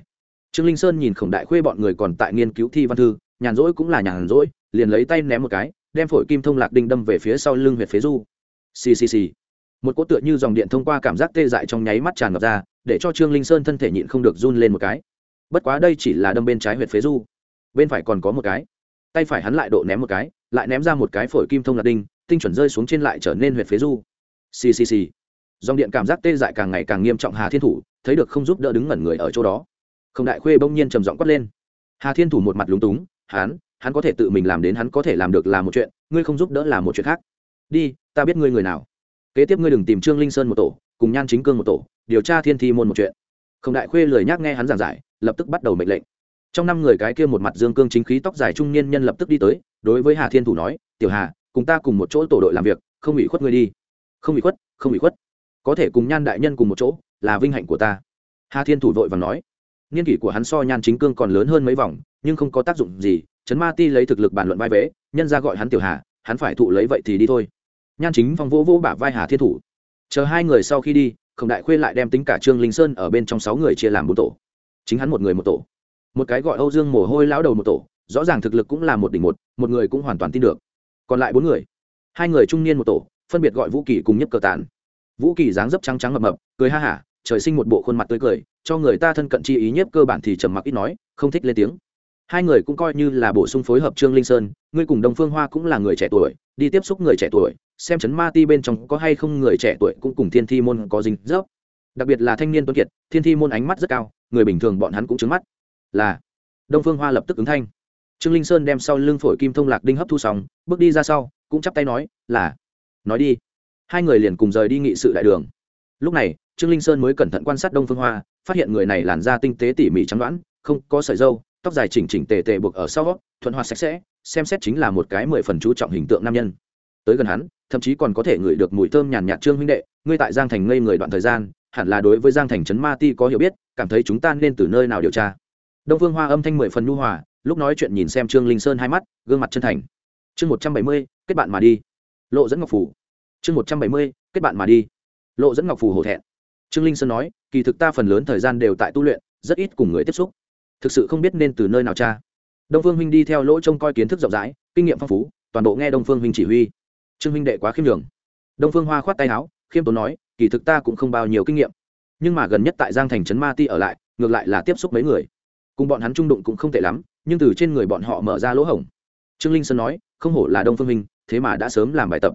trương linh sơn nhìn khổng đại khuê bọn người còn tại nghiên cứu thi văn thư, nhàn rỗi cũng là nhàn rỗi, liền lấy tay ném một cái, đem phổi kim thông lạc đinh đâm về phía sau lưng huyệt phế du. Xì xì xì. Một cỗ tựa như dòng điện thông qua cảm giác tê dại trong nháy mắt tràn ngập ra, để cho trương linh sơn thân thể nhịn không được run lên một cái. Bất quá đây chỉ là đâm bên trái huyệt phế du. Bên phải còn có một cái. Tay phải hắn lại độ ném một cái, lại ném ra một cái phổi kim thông lạc đinh, tinh chuẩn rơi xuống trên lại trở nên huyệt phế du. Xì xì xì. Dòng điện cảm giác tê dại càng ngày càng nghiêm trọng hà thiên thủ, thấy được không giúp đỡ đứng ngẩn người ở chỗ đó không đại khuê bỗng nhiên trầm giọng quát lên. Hà thiên thủ một mặt lúng túng, hắn hắn có thể tự mình làm đến hắn có thể làm được là một chuyện, ngươi không giúp đỡ là một chuyện khác. Đi, ta biết ngươi người nào. Kế tiếp ngươi đừng tìm trương linh sơn một tổ, cùng nhan chính cương một tổ, điều tra thiên thi môn một chuyện. Không đại khuê lời nhắc nghe hắn giảng giải, lập tức bắt đầu mệnh lệnh. Trong năm người cái kia một mặt dương cương chính khí tóc dài trung niên nhân lập tức đi tới, đối với hà thiên thủ nói, tiểu hà, cùng ta cùng một chỗ tổ đội làm việc, không ủy khuất ngươi đi. Không ủy khuất, không ủy khuất. Có thể cùng nhan đại nhân cùng một chỗ, là vinh hạnh của ta. Hà thiên thủ vội và nói niên kỷ của hắn so nhan chính cương còn lớn hơn mấy vòng, nhưng không có tác dụng gì. Trấn ma ti lấy thực lực bàn luận vai vế, nhân ra gọi hắn tiểu hà, hắn phải thụ lấy vậy thì đi thôi. Nhan chính phong vỗ vỗ bả vai hà thiên thủ. Chờ hai người sau khi đi, khổng đại khuê lại đem tính cả trương linh sơn ở bên trong sáu người chia làm bốn tổ. Chính hắn một người một tổ. Một cái gọi âu dương mồ hôi lão đầu một tổ, rõ ràng thực lực cũng là một đỉnh một một người cũng hoàn toàn tin được. Còn lại bốn người. Hai người trung niên một tổ, phân biệt gọi vũ kỳ cùng nhấp cờ tàn vũ kỳ dáng dấp trắng trắng mập mập, cười ha hả trời sinh một bộ khuôn mặt tươi cười cho người ta thân cận chi ý nhiếp cơ bản thì trầm mặc ít nói không thích lên tiếng. Hai người cũng coi như là bổ sung phối hợp trương linh sơn ngươi cùng đồng phương hoa cũng là người trẻ tuổi đi tiếp xúc người trẻ tuổi xem chấn ma ti bên trong có hay không người trẻ tuổi cũng cùng thiên thi môn có dính dốc đặc biệt là thanh niên tuấn kiệt thiên thi môn ánh mắt rất cao người bình thường bọn hắn cũng trứng mắt. Là đông phương hoa lập tức ứng thanh. Trương linh sơn đem sau lưng phổi kim thông lạc đinh hấp thu sóng, bước đi ra sau cũng chắp tay nói là nói đi. Hai người liền cùng rời đi nghị sự đại đường. Lúc này trương linh sơn mới cẩn thận quan sát đông phương hoa, phát hiện người này làn da tinh tế tỉ mỉ trắng đoãn không có sợi dâu tóc dài chỉnh chỉnh tề tề buộc ở sau thuận hoạt sạch sẽ, xem xét chính là một cái mười phần chú trọng hình tượng nam nhân. Tới gần hắn, thậm chí còn có thể ngửi được mùi thơm nhàn nhạt trương huynh đệ, ngươi tại giang thành ngây người đoạn thời gian, hẳn là đối với giang thành trấn ma ti có hiểu biết, cảm thấy chúng ta nên từ nơi nào điều tra? Đông phương hoa âm thanh mười phần nhu hòa, lúc nói chuyện nhìn xem trương linh sơn hai mắt, gương mặt chân thành. Chương một trăm bảy mươi, kết bạn mà đi. Lộ dẫn ngọc phủ chương một trăm bảy mươi, kết bạn mà đi. Lộ dẫn ngọc phủ hổ thẹn trương linh sơn nói, kỳ thực ta phần lớn thời gian đều tại tu luyện, rất ít cùng người tiếp xúc. Thực sự không biết nên từ nơi nào cha đông phương huynh đi theo lỗ trông coi kiến thức rộng rãi, kinh nghiệm phong phú, toàn bộ nghe đông phương huynh chỉ huy. Trương huynh đệ quá khiêm nhường. đông phương hoa khoát tay áo, khiêm tốn nói, kỳ thực ta cũng không bao nhiêu kinh nghiệm. Nhưng mà gần nhất tại giang thành trấn ma ti ở lại, ngược lại là tiếp xúc mấy người. Cùng bọn hắn trung đụng cũng không tệ lắm, nhưng từ trên người bọn họ mở ra lỗ hổng. Trương linh sơn nói, không hổ là đông phương huynh, thế mà đã sớm làm bài tập.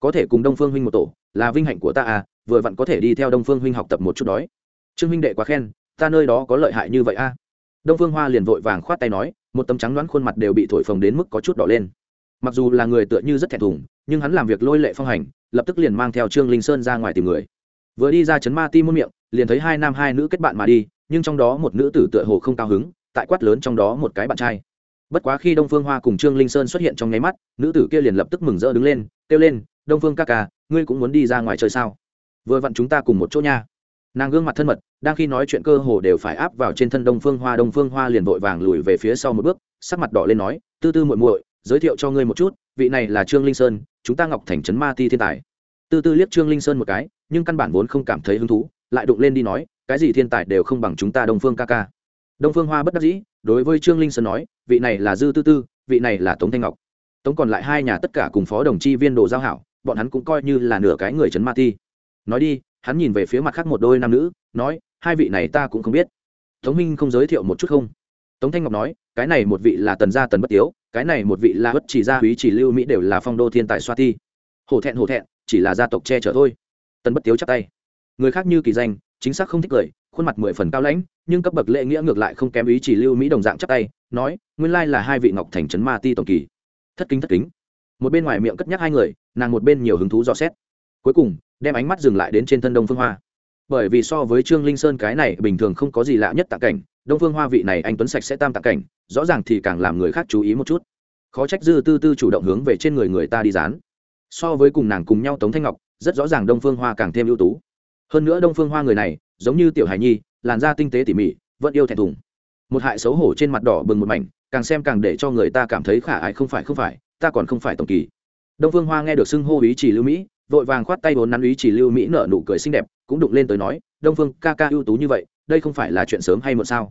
Có thể cùng đông phương huynh một tổ, là vinh hạnh của ta à vừa vặn có thể đi theo đông phương huynh học tập một chút đói. Trương huynh đệ quá khen, ta nơi đó có lợi hại như vậy a. À? đông phương hoa liền vội vàng khoát tay nói, một tấm trắng đoán khuôn mặt đều bị thổi phồng đến mức có chút đỏ lên. Mặc dù là người tựa như rất thẹn thùng, nhưng hắn làm việc lôi lệ phong hành, lập tức liền mang theo trương linh sơn ra ngoài tìm người. Vừa đi ra chấn ma ti muôn miệng, liền thấy hai nam hai nữ kết bạn mà đi, nhưng trong đó một nữ tử tựa hồ không cao hứng, tại quát lớn trong đó một cái bạn trai. Bất quá khi đông phương hoa cùng trương linh sơn xuất hiện trong nháy mắt, nữ tử kia liền lập tức mừng rỡ đứng lên, kêu lên, đông phương ca ca, ngươi cũng muốn đi ra ngoài chơi sao? Vừa vặn chúng ta cùng một chỗ nha. Nàng gương mặt thân mật, đang khi nói chuyện cơ hồ đều phải áp vào trên thân đông phương hoa. Đông phương hoa liền vội vàng lùi về phía sau một bước, sắc mặt đỏ lên nói, tư tư muội muội, giới thiệu cho ngươi một chút, vị này là trương linh sơn, chúng ta ngọc thành trấn ma ti thiên tài. Tư tư liếc trương linh sơn một cái, nhưng căn bản vốn không cảm thấy hứng thú, lại đụng lên đi nói, cái gì thiên tài đều không bằng chúng ta đông phương ca ca. Đông phương hoa bất đắc dĩ, đối với trương linh sơn nói, vị này là dư tư tư, vị này là tống thanh ngọc. Tống còn lại hai nhà tất cả cùng phó đồng chi viên đồ giao hảo, bọn hắn cũng coi như là nửa cái người trấn ma ti nói đi, hắn nhìn về phía mặt khác một đôi nam nữ, nói, hai vị này ta cũng không biết. Tống minh không giới thiệu một chút không? Tống thanh ngọc nói, cái này một vị là tần gia tần bất tiếu, cái này một vị là bất chỉ gia úy chỉ lưu mỹ đều là phong đô thiên tài xoa ti. Hổ thẹn hổ thẹn, chỉ là gia tộc che chở thôi. Tần bất tiếu chắp tay. Người khác như kỳ danh, chính xác không thích cười, khuôn mặt mười phần cao lãnh, nhưng cấp bậc lễ nghĩa ngược lại không kém ý chỉ lưu mỹ đồng dạng chắp tay, nói, nguyên lai là hai vị ngọc thành trấn ma ti tổng kỳ. Thất kính thất kính. Một bên ngoài miệng cất nhắc hai người, nàng một bên nhiều hứng thú dò xét. Cuối cùng đem ánh mắt dừng lại đến trên thân đông phương hoa. Bởi vì so với trương linh sơn cái này bình thường không có gì lạ nhất tạ cảnh, đông phương hoa vị này anh tuấn sạch sẽ tam tạ cảnh, rõ ràng thì càng làm người khác chú ý một chút. Khó trách dư tư tư chủ động hướng về trên người người ta đi dán. So với cùng nàng cùng nhau tống thanh ngọc, rất rõ ràng đông phương hoa càng thêm ưu tú. Hơn nữa đông phương hoa người này, giống như tiểu hải nhi, làn da tinh tế tỉ mỉ, vẫn yêu thẹn thùng. Một hại xấu hổ trên mặt đỏ bừng một mảnh, càng xem càng để cho người ta cảm thấy khả ái không phải không phải, ta còn không phải tổng kỳ. Đông phương hoa nghe được xưng hô ý chỉ lưu mỹ vội vàng khoát tay vốn nắn ý chỉ lưu mỹ nở nụ cười xinh đẹp, cũng đụng lên tới nói, đông phương, ca ca ưu tú như vậy, đây không phải là chuyện sớm hay muộn sao?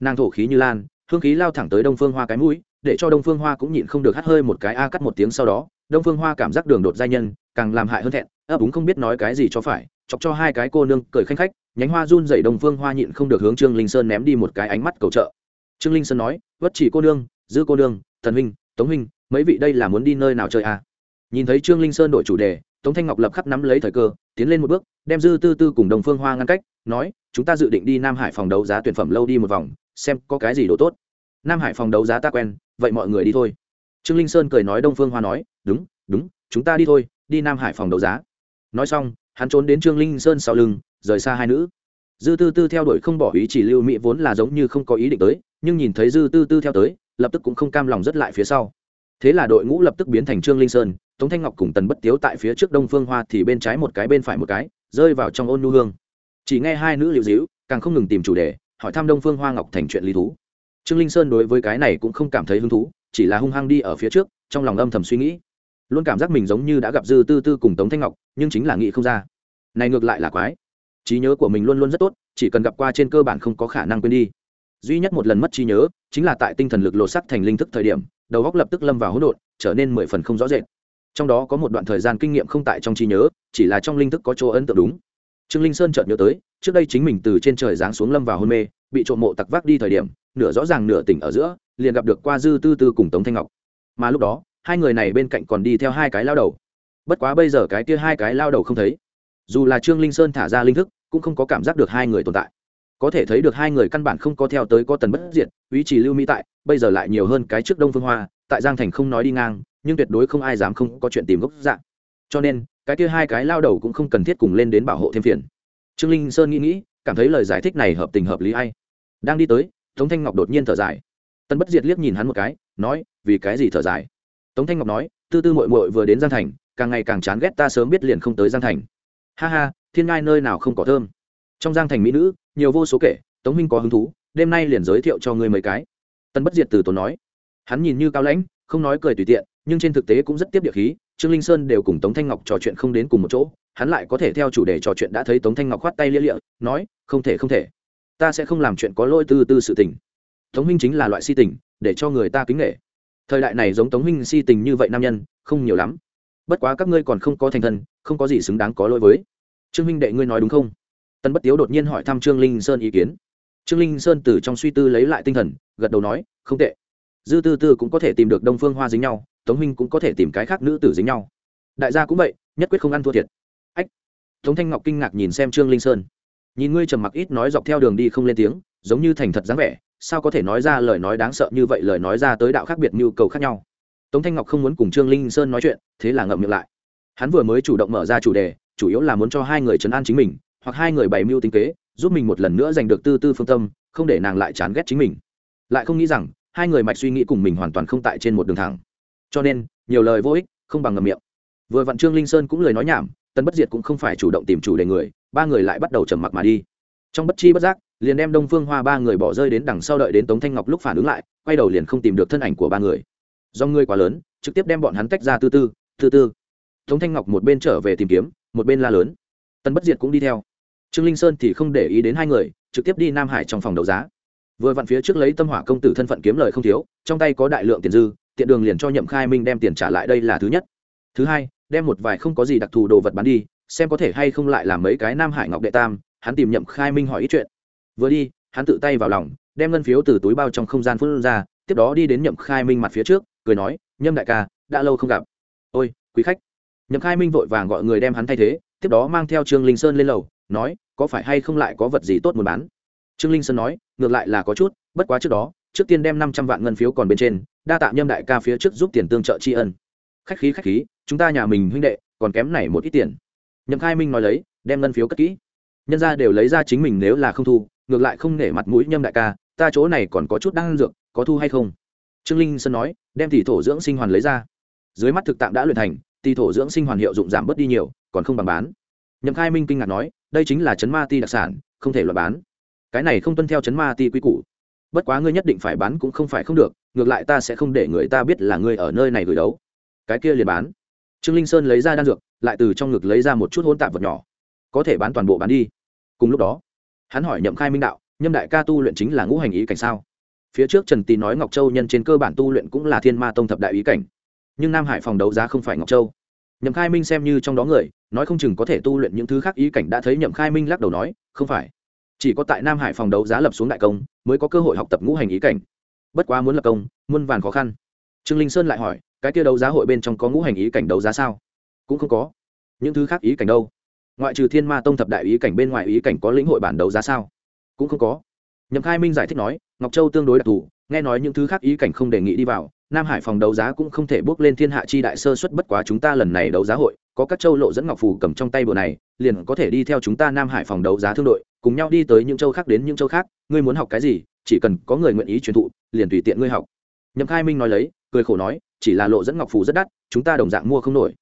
Nàng thổ khí như lan, hương khí lao thẳng tới đông phương hoa cái mũi, để cho đông phương hoa cũng nhịn không được hắt hơi một cái a cắt một tiếng sau đó, đông phương hoa cảm giác đường đột giai nhân, càng làm hại hơn thẹn, ấp úng không biết nói cái gì cho phải, chọc cho hai cái cô nương cười khanh khách, nhánh hoa run dậy đông phương hoa nhịn không được hướng trương linh sơn ném đi một cái ánh mắt cầu trợ. Trương linh sơn nói, vất chỉ cô nương, dư cô nương, thần huynh, tống huynh, mấy vị đây là muốn đi nơi nào chơi à? Nhìn thấy trương linh sơn đổi chủ đề tống thanh ngọc lập khắc nắm lấy thời cơ, tiến lên một bước, đem dư tư tư cùng đồng phương hoa ngăn cách, nói, chúng ta dự định đi nam hải phòng đấu giá tuyển phẩm lâu đi một vòng, xem có cái gì đồ tốt. Nam hải phòng đấu giá ta quen, vậy mọi người đi thôi. Trương linh sơn cười nói đông phương hoa nói, đúng đúng, chúng ta đi thôi, đi nam hải phòng đấu giá. Nói xong, hắn trốn đến trương linh sơn sau lưng, rời xa hai nữ. Dư tư tư theo đuổi không bỏ ý chỉ lưu mỹ vốn là giống như không có ý định tới, nhưng nhìn thấy dư tư tư theo tới, lập tức cũng không cam lòng rất lại phía sau. Thế là đội ngũ lập tức biến thành trương linh sơn tống thanh ngọc cùng tần bất tiếu tại phía trước đông phương hoa thì bên trái một cái, bên phải một cái, rơi vào trong ôn nu hương. Chỉ nghe hai nữ liệu dĩu càng không ngừng tìm chủ đề, hỏi thăm đông phương hoa ngọc thành chuyện lý thú. Trương linh sơn đối với cái này cũng không cảm thấy hứng thú, chỉ là hung hăng đi ở phía trước, trong lòng âm thầm suy nghĩ. Luôn cảm giác mình giống như đã gặp dư tư tư cùng tống thanh ngọc, nhưng chính là nghĩ không ra. Này ngược lại là quái. Trí nhớ của mình luôn luôn rất tốt, chỉ cần gặp qua trên cơ bản không có khả năng quên đi. Duy nhất một lần mất trí nhớ, chính là tại tinh thần lực lột sắc thành linh thức thời điểm, đầu góc lập tức lâm vào hỗn độn, trở nên mười phần không rõ rệt trong đó có một đoạn thời gian kinh nghiệm không tại trong trí nhớ, chỉ là trong linh thức có chỗ ấn tượng đúng. Trương linh sơn chợt nhớ tới, trước đây chính mình từ trên trời giáng xuống lâm vào hôn mê, bị trộm mộ tặc vác đi thời điểm, nửa rõ ràng nửa tỉnh ở giữa, liền gặp được qua dư tư tư cùng tống thanh ngọc. Mà lúc đó, hai người này bên cạnh còn đi theo hai cái lao đầu. Bất quá bây giờ cái kia hai cái lao đầu không thấy. Dù là trương linh sơn thả ra linh thức, cũng không có cảm giác được hai người tồn tại. Có thể thấy được hai người căn bản không có theo tới có tần bất diệt, ý chỉ lưu mỹ tại, bây giờ lại nhiều hơn cái trước đông phương hoa, tại giang thành không nói đi ngang nhưng tuyệt đối không ai dám không có chuyện tìm gốc dạng cho nên, cái kia hai cái lao đầu cũng không cần thiết cùng lên đến bảo hộ thêm phiền. Trương linh sơn nghĩ nghĩ, cảm thấy lời giải thích này hợp tình hợp lý hay đang đi tới, tống thanh ngọc đột nhiên thở dài. Tân bất diệt liếc nhìn hắn một cái, nói, vì cái gì thở dài? Tống thanh ngọc nói, tư tư mội mội vừa đến giang thành, càng ngày càng chán ghét ta sớm biết liền không tới giang thành. Ha ha, thiên ngai nơi nào không có thơm. Trong giang thành mỹ nữ, nhiều vô số kể, tống minh có hứng thú, đêm nay liền giới thiệu cho ngươi mấy cái. Tân bất diệt từ tốn nói. Hắn nhìn như cao lãnh, không nói cười tùy tiện nhưng trên thực tế cũng rất tiếp địa khí, trương linh sơn đều cùng tống thanh ngọc trò chuyện không đến cùng một chỗ, hắn lại có thể theo chủ đề trò chuyện đã thấy tống thanh ngọc khoát tay lia lịa, nói, không thể không thể. Ta sẽ không làm chuyện có lỗi tư tư sự tình. Tống minh chính là loại si tình, để cho người ta kính nghệ thời đại này giống tống minh si tình như vậy nam nhân, không nhiều lắm. Bất quá các ngươi còn không có thành thân, không có gì xứng đáng có lỗi với. Trương minh đệ ngươi nói đúng không? Tân bất tiếu đột nhiên hỏi thăm trương linh sơn ý kiến. Trương linh sơn từ trong suy tư lấy lại tinh thần, gật đầu nói, không tệ. Dư tư tư cũng có thể tìm được đông phương hoa dính nhau tống huynh cũng có thể tìm cái khác nữ tử dính nhau. Đại gia cũng vậy, nhất quyết không ăn thua thiệt. Ách. Tống thanh ngọc kinh ngạc nhìn xem trương linh sơn. Nhìn ngươi trầm mặc ít nói dọc theo đường đi không lên tiếng, giống như thành thật dáng vẻ, sao có thể nói ra lời nói đáng sợ như vậy, lời nói ra tới đạo khác biệt nhu cầu khác nhau. Tống thanh ngọc không muốn cùng trương linh sơn nói chuyện, thế là ngậm miệng lại. Hắn vừa mới chủ động mở ra chủ đề, chủ yếu là muốn cho hai người chấn an chính mình, hoặc hai người bày mưu tính kế, giúp mình một lần nữa giành được tư tư phương tâm, không để nàng lại chán ghét chính mình. Lại không nghĩ rằng, hai người mạch suy nghĩ cùng mình hoàn toàn không tại trên một đường thẳng cho nên, nhiều lời vô ích, không bằng ngầm miệng. Vừa vặn trương linh sơn cũng lời nói nhảm tân bất diệt cũng không phải chủ động tìm chủ đề người, ba người lại bắt đầu trầm mặc mà đi. Trong bất chi bất giác, liền đem đông phương hoa ba người bỏ rơi đến đằng sau đợi đến tống thanh ngọc lúc phản ứng lại, quay đầu liền không tìm được thân ảnh của ba người. Do ngươi quá lớn, trực tiếp đem bọn hắn tách ra tư tư tư tư. Tống thanh ngọc một bên trở về tìm kiếm, một bên la lớn. Tân bất diệt cũng đi theo. Trương linh sơn thì không để ý đến hai người, trực tiếp đi nam hải trong phòng đấu giá. Vừa vặn phía trước lấy tâm hỏa công tử thân phận kiếm lời không thiếu, trong tay có đại lượng tiền dư tiện đường liền cho nhậm khai minh đem tiền trả lại đây là thứ nhất. Thứ hai, đem một vài không có gì đặc thù đồ vật bán đi, xem có thể hay không lại làm mấy cái nam hải ngọc đệ tam, hắn tìm nhậm khai minh hỏi ít chuyện. Vừa đi, hắn tự tay vào lòng, đem ngân phiếu từ túi bao trong không gian phun ra, tiếp đó đi đến nhậm khai minh mặt phía trước, cười nói, nhâm đại ca, đã lâu không gặp. Ôi, quý khách. Nhậm khai minh vội vàng gọi người đem hắn thay thế, tiếp đó mang theo trương linh sơn lên lầu, nói, có phải hay không lại có vật gì tốt muốn bán? Trương linh sơn nói, ngược lại là có chút, bất quá trước đó, trước tiên đem năm trăm vạn ngân phiếu còn bên trên đa tạ nhâm đại ca phía trước giúp tiền tương trợ tri ân. Khách khí khách khí, chúng ta nhà mình huynh đệ, còn kém này một ít tiền. Nhậm khai minh nói lấy, đem ngân phiếu cất kỹ. Nhân ra đều lấy ra chính mình nếu là không thu, ngược lại không nể mặt mũi nhâm đại ca, ta chỗ này còn có chút đang dược, có thu hay không? Trương linh sơn nói, đem tỷ thổ dưỡng sinh hoàn lấy ra. Dưới mắt thực tạm đã luyện thành, tỷ thổ dưỡng sinh hoàn hiệu dụng giảm bớt đi nhiều, còn không bằng bán. Nhậm khai minh kinh ngạc nói, đây chính là chấn ma ti đặc sản, không thể loại bán. Cái này không tuân theo chấn ma ti quy củ bất quá ngươi nhất định phải bán cũng không phải không được, ngược lại ta sẽ không để người ta biết là ngươi ở nơi này gửi đấu. Cái kia liền bán. Trương linh sơn lấy ra đan dược, lại từ trong ngực lấy ra một chút hôn tạp vật nhỏ. Có thể bán toàn bộ bán đi. Cùng lúc đó, hắn hỏi nhậm khai minh đạo, nhâm đại ca tu luyện chính là ngũ hành ý cảnh sao? Phía trước trần tý nói ngọc châu nhân trên cơ bản tu luyện cũng là thiên ma tông thập đại ý cảnh. Nhưng nam hải phòng đấu giá không phải ngọc châu. Nhậm khai minh xem như trong đó người, nói không chừng có thể tu luyện những thứ khác ý cảnh đã thấy nhậm khai minh lắc đầu nói, không phải chỉ có tại nam hải phòng đấu giá lập xuống đại công, mới có cơ hội học tập ngũ hành ý cảnh. Bất quá muốn lập công, muôn vàn khó khăn. Trương linh sơn lại hỏi, cái kia đấu giá hội bên trong có ngũ hành ý cảnh đấu giá sao? Cũng không có. Những thứ khác ý cảnh đâu? Ngoại trừ thiên ma tông thập đại ý cảnh bên ngoài ý cảnh có lĩnh hội bản đấu giá sao? Cũng không có. Nhậm khai minh giải thích nói, ngọc châu tương đối đặc thù, nghe nói những thứ khác ý cảnh không đề nghị đi vào, nam hải phòng đấu giá cũng không thể bước lên thiên hạ chi đại sơ xuất bất quá chúng ta lần này đấu giá hội, có các châu lộ dẫn ngọc phù cầm trong tay bữa này, liền có thể đi theo chúng ta nam hải phòng đấu giá thương đội cùng nhau đi tới những châu khác đến những châu khác, ngươi muốn học cái gì, chỉ cần có người nguyện ý truyền thụ, liền tùy tiện ngươi học. Nhậm khai minh nói lấy, cười khổ nói, chỉ là lộ dẫn ngọc phù rất đắt, chúng ta đồng dạng mua không nổi.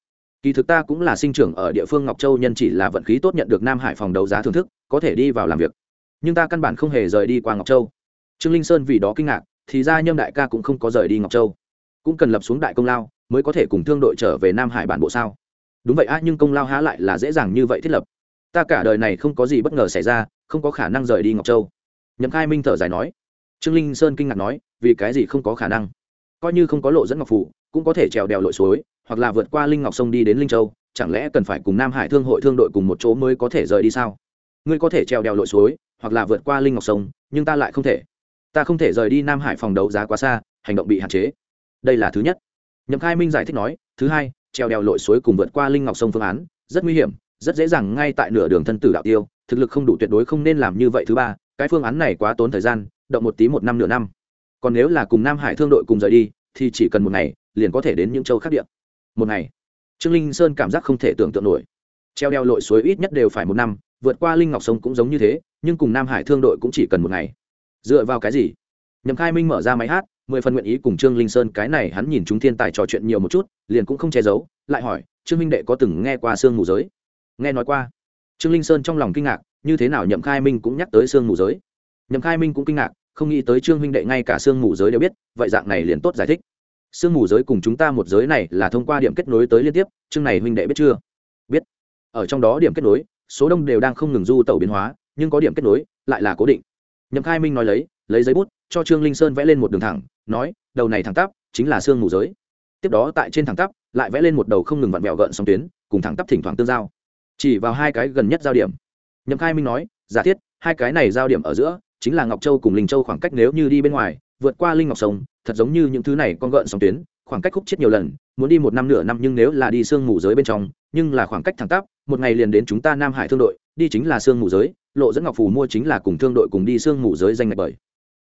Kỳ thực ta cũng là sinh trưởng ở địa phương ngọc châu nhân chỉ là vận khí tốt nhận được nam hải phòng đấu giá thưởng thức, có thể đi vào làm việc. Nhưng ta căn bản không hề rời đi qua ngọc châu. Trương linh sơn vì đó kinh ngạc, thì ra nhâm đại ca cũng không có rời đi ngọc châu. Cũng cần lập xuống đại công lao, mới có thể cùng thương đội trở về nam hải bản bộ sao? Đúng vậy a nhưng công lao há lại là dễ dàng như vậy thiết lập ta cả đời này không có gì bất ngờ xảy ra, không có khả năng rời đi ngọc châu. Nhậm khai minh thở dài nói. Trương linh sơn kinh ngạc nói, vì cái gì không có khả năng? Coi như không có lộ dẫn ngọc phủ, cũng có thể trèo đèo lội suối, hoặc là vượt qua linh ngọc sông đi đến linh châu, chẳng lẽ cần phải cùng nam hải thương hội thương đội cùng một chỗ mới có thể rời đi sao? Ngươi có thể trèo đèo lội suối, hoặc là vượt qua linh ngọc sông, nhưng ta lại không thể. Ta không thể rời đi nam hải phòng đấu giá quá xa, hành động bị hạn chế. Đây là thứ nhất. Nhậm khai minh giải thích nói, thứ hai, trèo đèo lội suối cùng vượt qua linh ngọc sông phương án, rất nguy hiểm rất dễ dàng ngay tại nửa đường thân tử đạo tiêu, thực lực không đủ tuyệt đối không nên làm như vậy thứ ba, cái phương án này quá tốn thời gian, động một tí một năm nửa năm. Còn nếu là cùng nam hải thương đội cùng rời đi, thì chỉ cần một ngày, liền có thể đến những châu khác địa. Một ngày. Trương linh sơn cảm giác không thể tưởng tượng nổi. Treo đeo lội suối ít nhất đều phải một năm, vượt qua linh ngọc sông cũng giống như thế, nhưng cùng nam hải thương đội cũng chỉ cần một ngày. Dựa vào cái gì? Nhậm khai minh mở ra máy hát, mười phần nguyện ý cùng trương linh sơn, cái này hắn nhìn chúng thiên tài trò chuyện nhiều một chút, liền cũng không che giấu, lại hỏi, trương minh đệ có từng nghe qua sương mù giới? Nghe nói qua. Trương linh sơn trong lòng kinh ngạc, như thế nào nhậm khai minh cũng nhắc tới sương mù giới. Nhậm khai minh cũng kinh ngạc, không nghĩ tới trương minh đệ ngay cả sương mù giới đều biết, vậy dạng này liền tốt giải thích. Sương mù giới cùng chúng ta một giới này là thông qua điểm kết nối tới liên tiếp, chương này huynh đệ biết chưa? Biết. Ở trong đó điểm kết nối, số đông đều đang không ngừng du tẩu biến hóa, nhưng có điểm kết nối, lại là cố định. Nhậm khai minh nói lấy lấy giấy bút, cho trương linh sơn vẽ lên một đường thẳng, nói, đầu này thẳng tắp, chính là xương mù giới. Tiếp đó tại trên thẳng tắp, lại vẽ lên một đầu không ngừng vặn vẹo gợn sóng tuyến, cùng thẳng tắp thỉnh thoảng tương giao chỉ vào hai cái gần nhất giao điểm nhậm khai minh nói giả thiết hai cái này giao điểm ở giữa chính là ngọc châu cùng linh châu khoảng cách nếu như đi bên ngoài vượt qua linh ngọc sông thật giống như những thứ này con gợn sóng tuyến khoảng cách khúc chết nhiều lần muốn đi một năm nửa năm nhưng nếu là đi sương mù giới bên trong nhưng là khoảng cách thẳng tắp một ngày liền đến chúng ta nam hải thương đội đi chính là sương mù giới lộ dẫn ngọc phù mua chính là cùng thương đội cùng đi sương mù giới danh ngạch bởi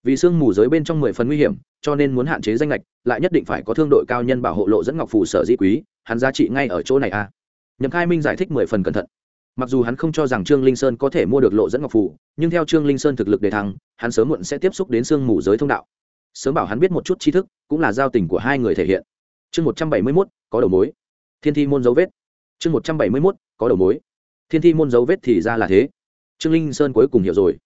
vì sương mù giới bên trong mười phần nguy hiểm cho nên muốn hạn chế danh ngạch, lại nhất định phải có thương đội cao nhân bảo hộ lộ dẫn ngọc phù sở di quý hắn giá trị ngay ở chỗ này a à nhậm khai minh giải thích mười phần cẩn thận. Mặc dù hắn không cho rằng trương linh sơn có thể mua được lộ dẫn ngọc phù, nhưng theo trương linh sơn thực lực đề thăng, hắn sớm muộn sẽ tiếp xúc đến sương mù giới thông đạo. Sớm bảo hắn biết một chút tri thức, cũng là giao tình của hai người thể hiện. Chương một trăm bảy mươi mốt, có đầu mối. Thiên thi môn dấu vết. Chương một trăm bảy mươi mốt, có đầu mối. Thiên thi môn dấu vết thì ra là thế. Trương linh sơn cuối cùng hiểu rồi.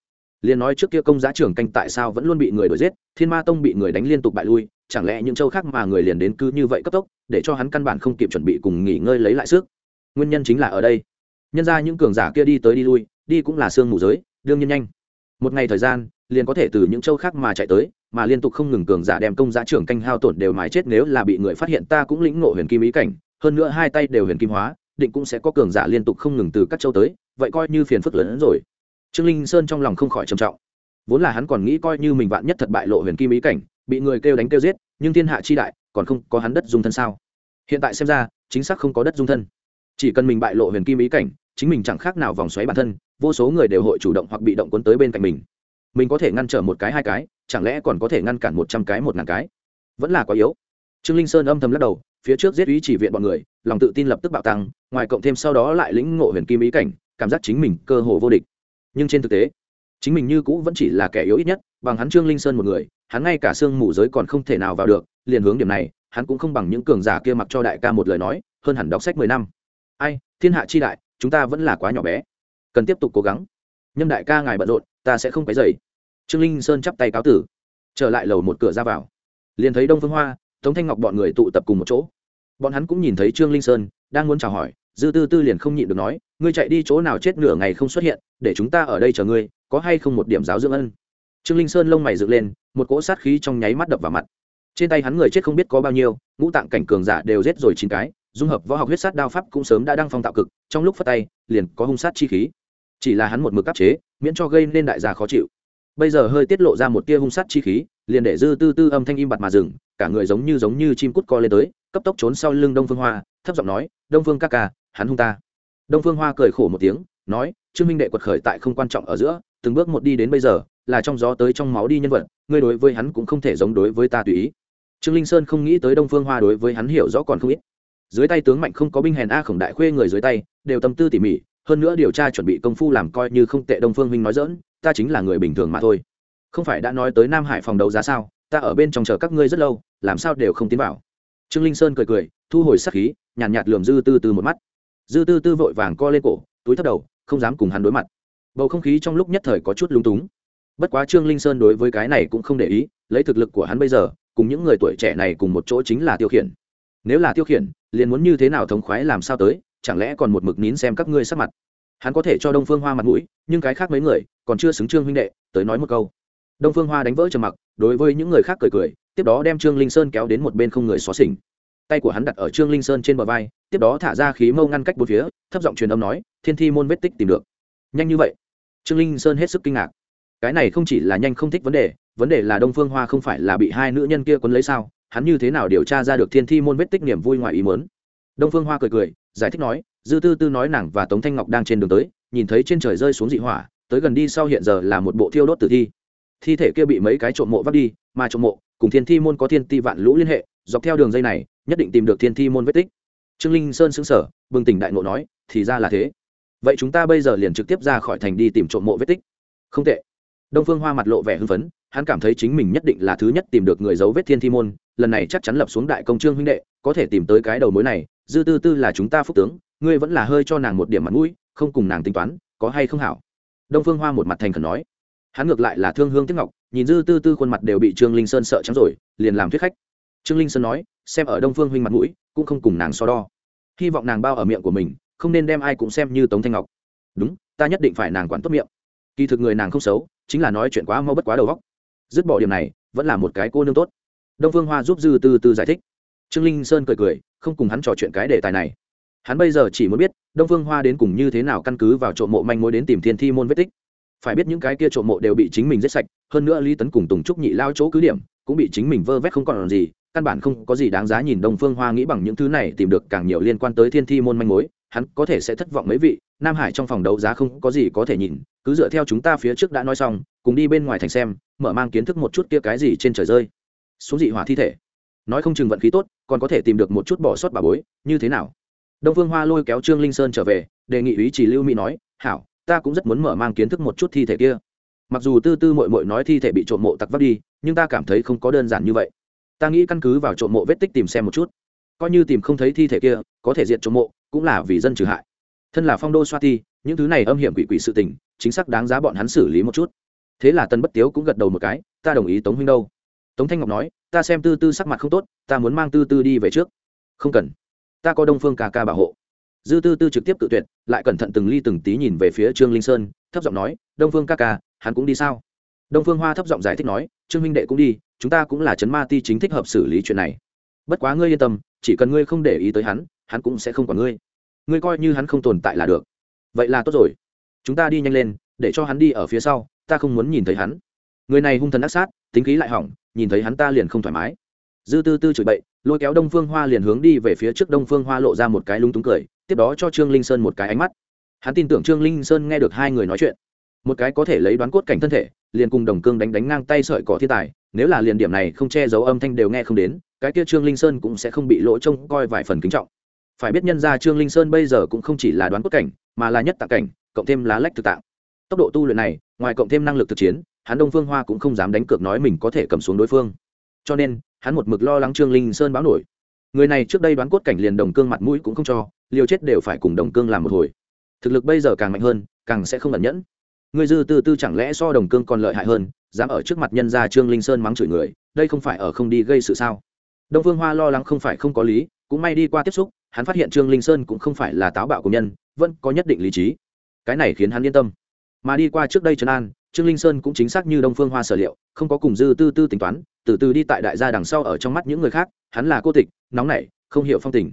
Liền nói trước kia công giá trưởng canh tại sao vẫn luôn bị người đuổi giết, thiên ma tông bị người đánh liên tục bại lui, chẳng lẽ những châu khác mà người liền đến cứ như vậy cấp tốc, để cho hắn căn bản không kịp chuẩn bị cùng nghỉ ngơi lấy lại sức nguyên nhân chính là ở đây. Nhân ra những cường giả kia đi tới đi lui, đi cũng là xương mù giới, đương nhiên nhanh. Một ngày thời gian, liền có thể từ những châu khác mà chạy tới, mà liên tục không ngừng cường giả đem công giá trưởng canh hao tổn đều mái chết nếu là bị người phát hiện ta cũng lĩnh ngộ huyền kim ý cảnh, hơn nữa hai tay đều huyền kim hóa, định cũng sẽ có cường giả liên tục không ngừng từ các châu tới, vậy coi như phiền phức lớn hơn rồi. Trương linh sơn trong lòng không khỏi trầm trọng. Vốn là hắn còn nghĩ coi như mình vạn nhất thật bại lộ huyền kim ý cảnh, bị người kêu đánh kêu giết, nhưng thiên hạ chi đại, còn không có hắn đất dung thân sao? Hiện tại xem ra, chính xác không có đất dung thân chỉ cần mình bại lộ huyền kim ý cảnh, chính mình chẳng khác nào vòng xoáy bản thân, vô số người đều hội chủ động hoặc bị động cuốn tới bên cạnh mình. Mình có thể ngăn trở một cái hai cái, chẳng lẽ còn có thể ngăn cản một trăm cái, một ngàn cái? Vẫn là quá yếu. Trương linh sơn âm thầm lắc đầu, phía trước giết ý chỉ viện bọn người, lòng tự tin lập tức bạo tăng, ngoài cộng thêm sau đó lại lĩnh ngộ huyền kim ý cảnh, cảm giác chính mình cơ hồ vô địch. Nhưng trên thực tế, chính mình như cũ vẫn chỉ là kẻ yếu ít nhất, bằng hắn trương linh sơn một người, hắn ngay cả xương mù giới còn không thể nào vào được, liền hướng điểm này, hắn cũng không bằng những cường giả kia mặc cho đại ca một lời nói, hơn hẳn đọc sách mười năm ai, thiên hạ chi đại, chúng ta vẫn là quá nhỏ bé. Cần tiếp tục cố gắng. Nhâm đại ca ngài bận rộn, ta sẽ không cái dày trương linh sơn chắp tay cáo tử. Trở lại lầu một cửa ra vào. Liền thấy đông phương hoa, tống thanh ngọc bọn người tụ tập cùng một chỗ. Bọn hắn cũng nhìn thấy trương linh sơn, đang muốn chào hỏi. Dư tư tư liền không nhịn được nói, ngươi chạy đi chỗ nào chết nửa ngày không xuất hiện, để chúng ta ở đây chờ ngươi, có hay không một điểm giáo dưỡng ân? Trương linh sơn lông mày dựng lên, một cỗ sát khí trong nháy mắt đập vào mặt. Trên tay hắn người chết không biết có bao nhiêu, ngũ tạng cảnh cường giả đều giết rồi chín cái dung hợp võ học huyết sát đao pháp cũng sớm đã đăng phong tạo cực, trong lúc phát tay, liền có hung sát chi khí. Chỉ là hắn một mực áp chế, miễn cho gây nên đại gia khó chịu. Bây giờ hơi tiết lộ ra một tia hung sát chi khí, liền để dư tư tư âm thanh im bặt mà dừng, cả người giống như giống như chim cút co lên tới, cấp tốc trốn sau lưng đông phương hoa, thấp giọng nói, đông phương ca ca, hắn hung ta. Đông phương hoa cười khổ một tiếng, nói, trương minh đệ quật khởi tại không quan trọng ở giữa, từng bước một đi đến bây giờ, là trong gió tới trong máu đi nhân vật, ngươi đối với hắn cũng không thể giống đối với ta tùy ý. Trương linh sơn không nghĩ tới đông phương hoa đối với hắn hiểu rõ còn không ít dưới tay tướng mạnh không có binh hèn a khổng đại khuê người dưới tay đều tâm tư tỉ mỉ hơn nữa điều tra chuẩn bị công phu làm coi như không tệ đông phương huynh nói dỡn ta chính là người bình thường mà thôi. Không phải đã nói tới nam hải phòng đấu giá sao ta ở bên trong chờ các ngươi rất lâu làm sao đều không tiến vào. Trương linh sơn cười cười thu hồi sắc khí nhàn nhạt, nhạt lườm dư tư tư một mắt. Dư tư tư vội vàng co lên cổ túi thấp đầu không dám cùng hắn đối mặt. Bầu không khí trong lúc nhất thời có chút lung túng. Bất quá trương linh sơn đối với cái này cũng không để ý lấy thực lực của hắn bây giờ cùng những người tuổi trẻ này cùng một chỗ chính là tiêu khiển. Nếu là tiêu khiển liền muốn như thế nào thống khoái làm sao tới, chẳng lẽ còn một mực nín xem các ngươi sắc mặt? Hắn có thể cho đông phương hoa mặt mũi, nhưng cái khác mấy người còn chưa xứng trương huynh đệ, tới nói một câu. Đông phương hoa đánh vỡ trầm mặc, đối với những người khác cười cười, tiếp đó đem trương linh sơn kéo đến một bên không người xóa xỉnh. Tay của hắn đặt ở trương linh sơn trên bờ vai, tiếp đó thả ra khí mâu ngăn cách bốn phía, thấp giọng truyền âm nói, thiên thi môn vết tích tìm được. Nhanh như vậy? Trương linh sơn hết sức kinh ngạc. Cái này không chỉ là nhanh không thích vấn đề vấn đề là đông phương hoa không phải là bị hai nữ nhân kia quấn lấy sao? Hắn như thế nào điều tra ra được thiên thi môn vết tích niềm vui ngoài ý mớn đông phương hoa cười cười, giải thích nói, dư tư tư nói nàng và tống thanh ngọc đang trên đường tới, nhìn thấy trên trời rơi xuống dị hỏa, tới gần đi sau hiện giờ là một bộ thiêu đốt tử thi. Thi thể kia bị mấy cái trộm mộ vắt đi, mà trộm mộ, cùng thiên thi môn có thiên ti vạn lũ liên hệ, dọc theo đường dây này, nhất định tìm được thiên thi môn vết tích. Trương linh sơn xứng sở bừng tỉnh đại ngộ nói, thì ra là thế. Vậy chúng ta bây giờ liền trực tiếp ra khỏi thành đi tìm trộm mộ vết tích. Không tệ. Đông phương hoa mặt lộ vẻ hưng phấn hắn cảm thấy chính mình nhất định là thứ nhất tìm được người dấu vết thiên thi môn, lần này chắc chắn lập xuống đại công trương huynh đệ, có thể tìm tới cái đầu mối này, dư tư tư là chúng ta phúc tướng, ngươi vẫn là hơi cho nàng một điểm mặt mũi, không cùng nàng tính toán, có hay không hảo? Đông phương hoa một mặt thành khẩn nói. Hắn ngược lại là thương hương tiếc ngọc, nhìn dư tư tư khuôn mặt đều bị trương linh sơn sợ trắng rồi, liền làm thuyết khách. Trương linh sơn nói, xem ở đông phương huynh mặt mũi, cũng không cùng nàng so đo. Hy vọng nàng bao ở miệng của mình, không nên đem ai cũng xem như tống thanh ngọc. Đúng, ta nhất định phải nàng quản tốt miệng. Kỳ thực người nàng không xấu, chính là nói chuyện quá mau bất quá đầu góc dứt bỏ điểm này, vẫn là một cái cô nương tốt. Đông phương hoa giúp dư tư tư giải thích. Trương linh sơn cười cười, không cùng hắn trò chuyện cái đề tài này. Hắn bây giờ chỉ muốn biết, đông phương hoa đến cùng như thế nào căn cứ vào trộm mộ manh mối đến tìm thiên thi môn vết tích. Phải biết những cái kia trộm mộ đều bị chính mình giết sạch, hơn nữa lý tấn cùng tùng trúc nhị lao chỗ cứ điểm, cũng bị chính mình vơ vét không còn làm gì, căn bản không có gì đáng giá nhìn đông phương hoa nghĩ bằng những thứ này tìm được càng nhiều liên quan tới thiên thi môn manh mối, hắn có thể sẽ thất vọng mấy vị, nam hải trong phòng đấu giá không có gì có thể nhìn, cứ dựa theo chúng ta phía trước đã nói xong, cùng đi bên ngoài thành xem mở mang kiến thức một chút kia cái gì trên trời rơi. Xuống dị hỏa thi thể. Nói không chừng vận khí tốt, còn có thể tìm được một chút bỏ sót bà bối, như thế nào? Đông phương hoa lôi kéo trương linh sơn trở về, đề nghị ý chỉ lưu mỹ nói, hảo, ta cũng rất muốn mở mang kiến thức một chút thi thể kia. Mặc dù tư tư mội mội nói thi thể bị trộm mộ tặc vắt đi, nhưng ta cảm thấy không có đơn giản như vậy. Ta nghĩ căn cứ vào trộm mộ vết tích tìm xem một chút. Coi như tìm không thấy thi thể kia, có thể diện trộm mộ, cũng là vì dân trừ hại. Thân là phong đô xoa thi những thứ này âm hiểm quỷ quỷ sự tình, chính xác đáng giá bọn hắn xử lý một chút thế là tân bất tiếu cũng gật đầu một cái, ta đồng ý tống huynh đâu? Tống thanh ngọc nói, ta xem tư tư sắc mặt không tốt, ta muốn mang tư tư đi về trước. Không cần, ta có đông phương ca ca bảo hộ. Dư tư tư trực tiếp tự tuyệt, lại cẩn thận từng ly từng tí nhìn về phía trương linh sơn, thấp giọng nói, đông phương ca ca, hắn cũng đi sao? Đông phương hoa thấp giọng giải thích nói, trương minh đệ cũng đi, chúng ta cũng là chấn ma ti chính thích hợp xử lý chuyện này. Bất quá ngươi yên tâm, chỉ cần ngươi không để ý tới hắn hắn cũng sẽ không còn ngươi. Ngươi coi như hắn không tồn tại là được. Vậy là tốt rồi. Chúng ta đi nhanh lên, để cho hắn đi ở phía sau ta không muốn nhìn thấy hắn. Người này hung thần ác sát, tính khí lại hỏng, nhìn thấy hắn ta liền không thoải mái. Dư tư tư chửi bậy, lôi kéo đông phương hoa liền hướng đi về phía trước đông phương hoa lộ ra một cái lúng túng cười, tiếp đó cho trương linh sơn một cái ánh mắt. Hắn tin tưởng trương linh sơn nghe được hai người nói chuyện. Một cái có thể lấy đoán cốt cảnh thân thể, liền cùng đồng cương đánh đánh ngang tay sợi cỏ thiên tài, nếu là liền điểm này không che giấu âm thanh đều nghe không đến, cái kia trương linh sơn cũng sẽ không bị lỗ trông coi vài phần kính trọng. Phải biết nhân ra trương linh sơn bây giờ cũng không chỉ là đoán cốt cảnh, mà là nhất tạ cảnh, cộng thêm lá lách thực tạng. Tốc độ tu luyện này ngoài cộng thêm năng lực thực chiến, hắn đông phương hoa cũng không dám đánh cược nói mình có thể cầm xuống đối phương. Cho nên, hắn một mực lo lắng trương linh sơn báo nổi. Người này trước đây đoán cốt cảnh liền đồng cương mặt mũi cũng không cho, liều chết đều phải cùng đồng cương làm một hồi. Thực lực bây giờ càng mạnh hơn, càng sẽ không ẩn nhẫn. Người dư tư tư chẳng lẽ so đồng cương còn lợi hại hơn, dám ở trước mặt nhân gia trương linh sơn mắng chửi người, đây không phải ở không đi gây sự sao? Đông phương hoa lo lắng không phải không có lý, cũng may đi qua tiếp xúc, hắn phát hiện trương linh sơn cũng không phải là táo bạo của nhân, vẫn có nhất định lý trí. Cái này khiến hắn yên tâm mà đi qua trước đây trấn an, trương linh sơn cũng chính xác như đông phương hoa sở liệu, không có cùng dư tư tư tính toán, từ từ đi tại đại gia đằng sau ở trong mắt những người khác, hắn là cô tịch, nóng nảy, không hiểu phong tình.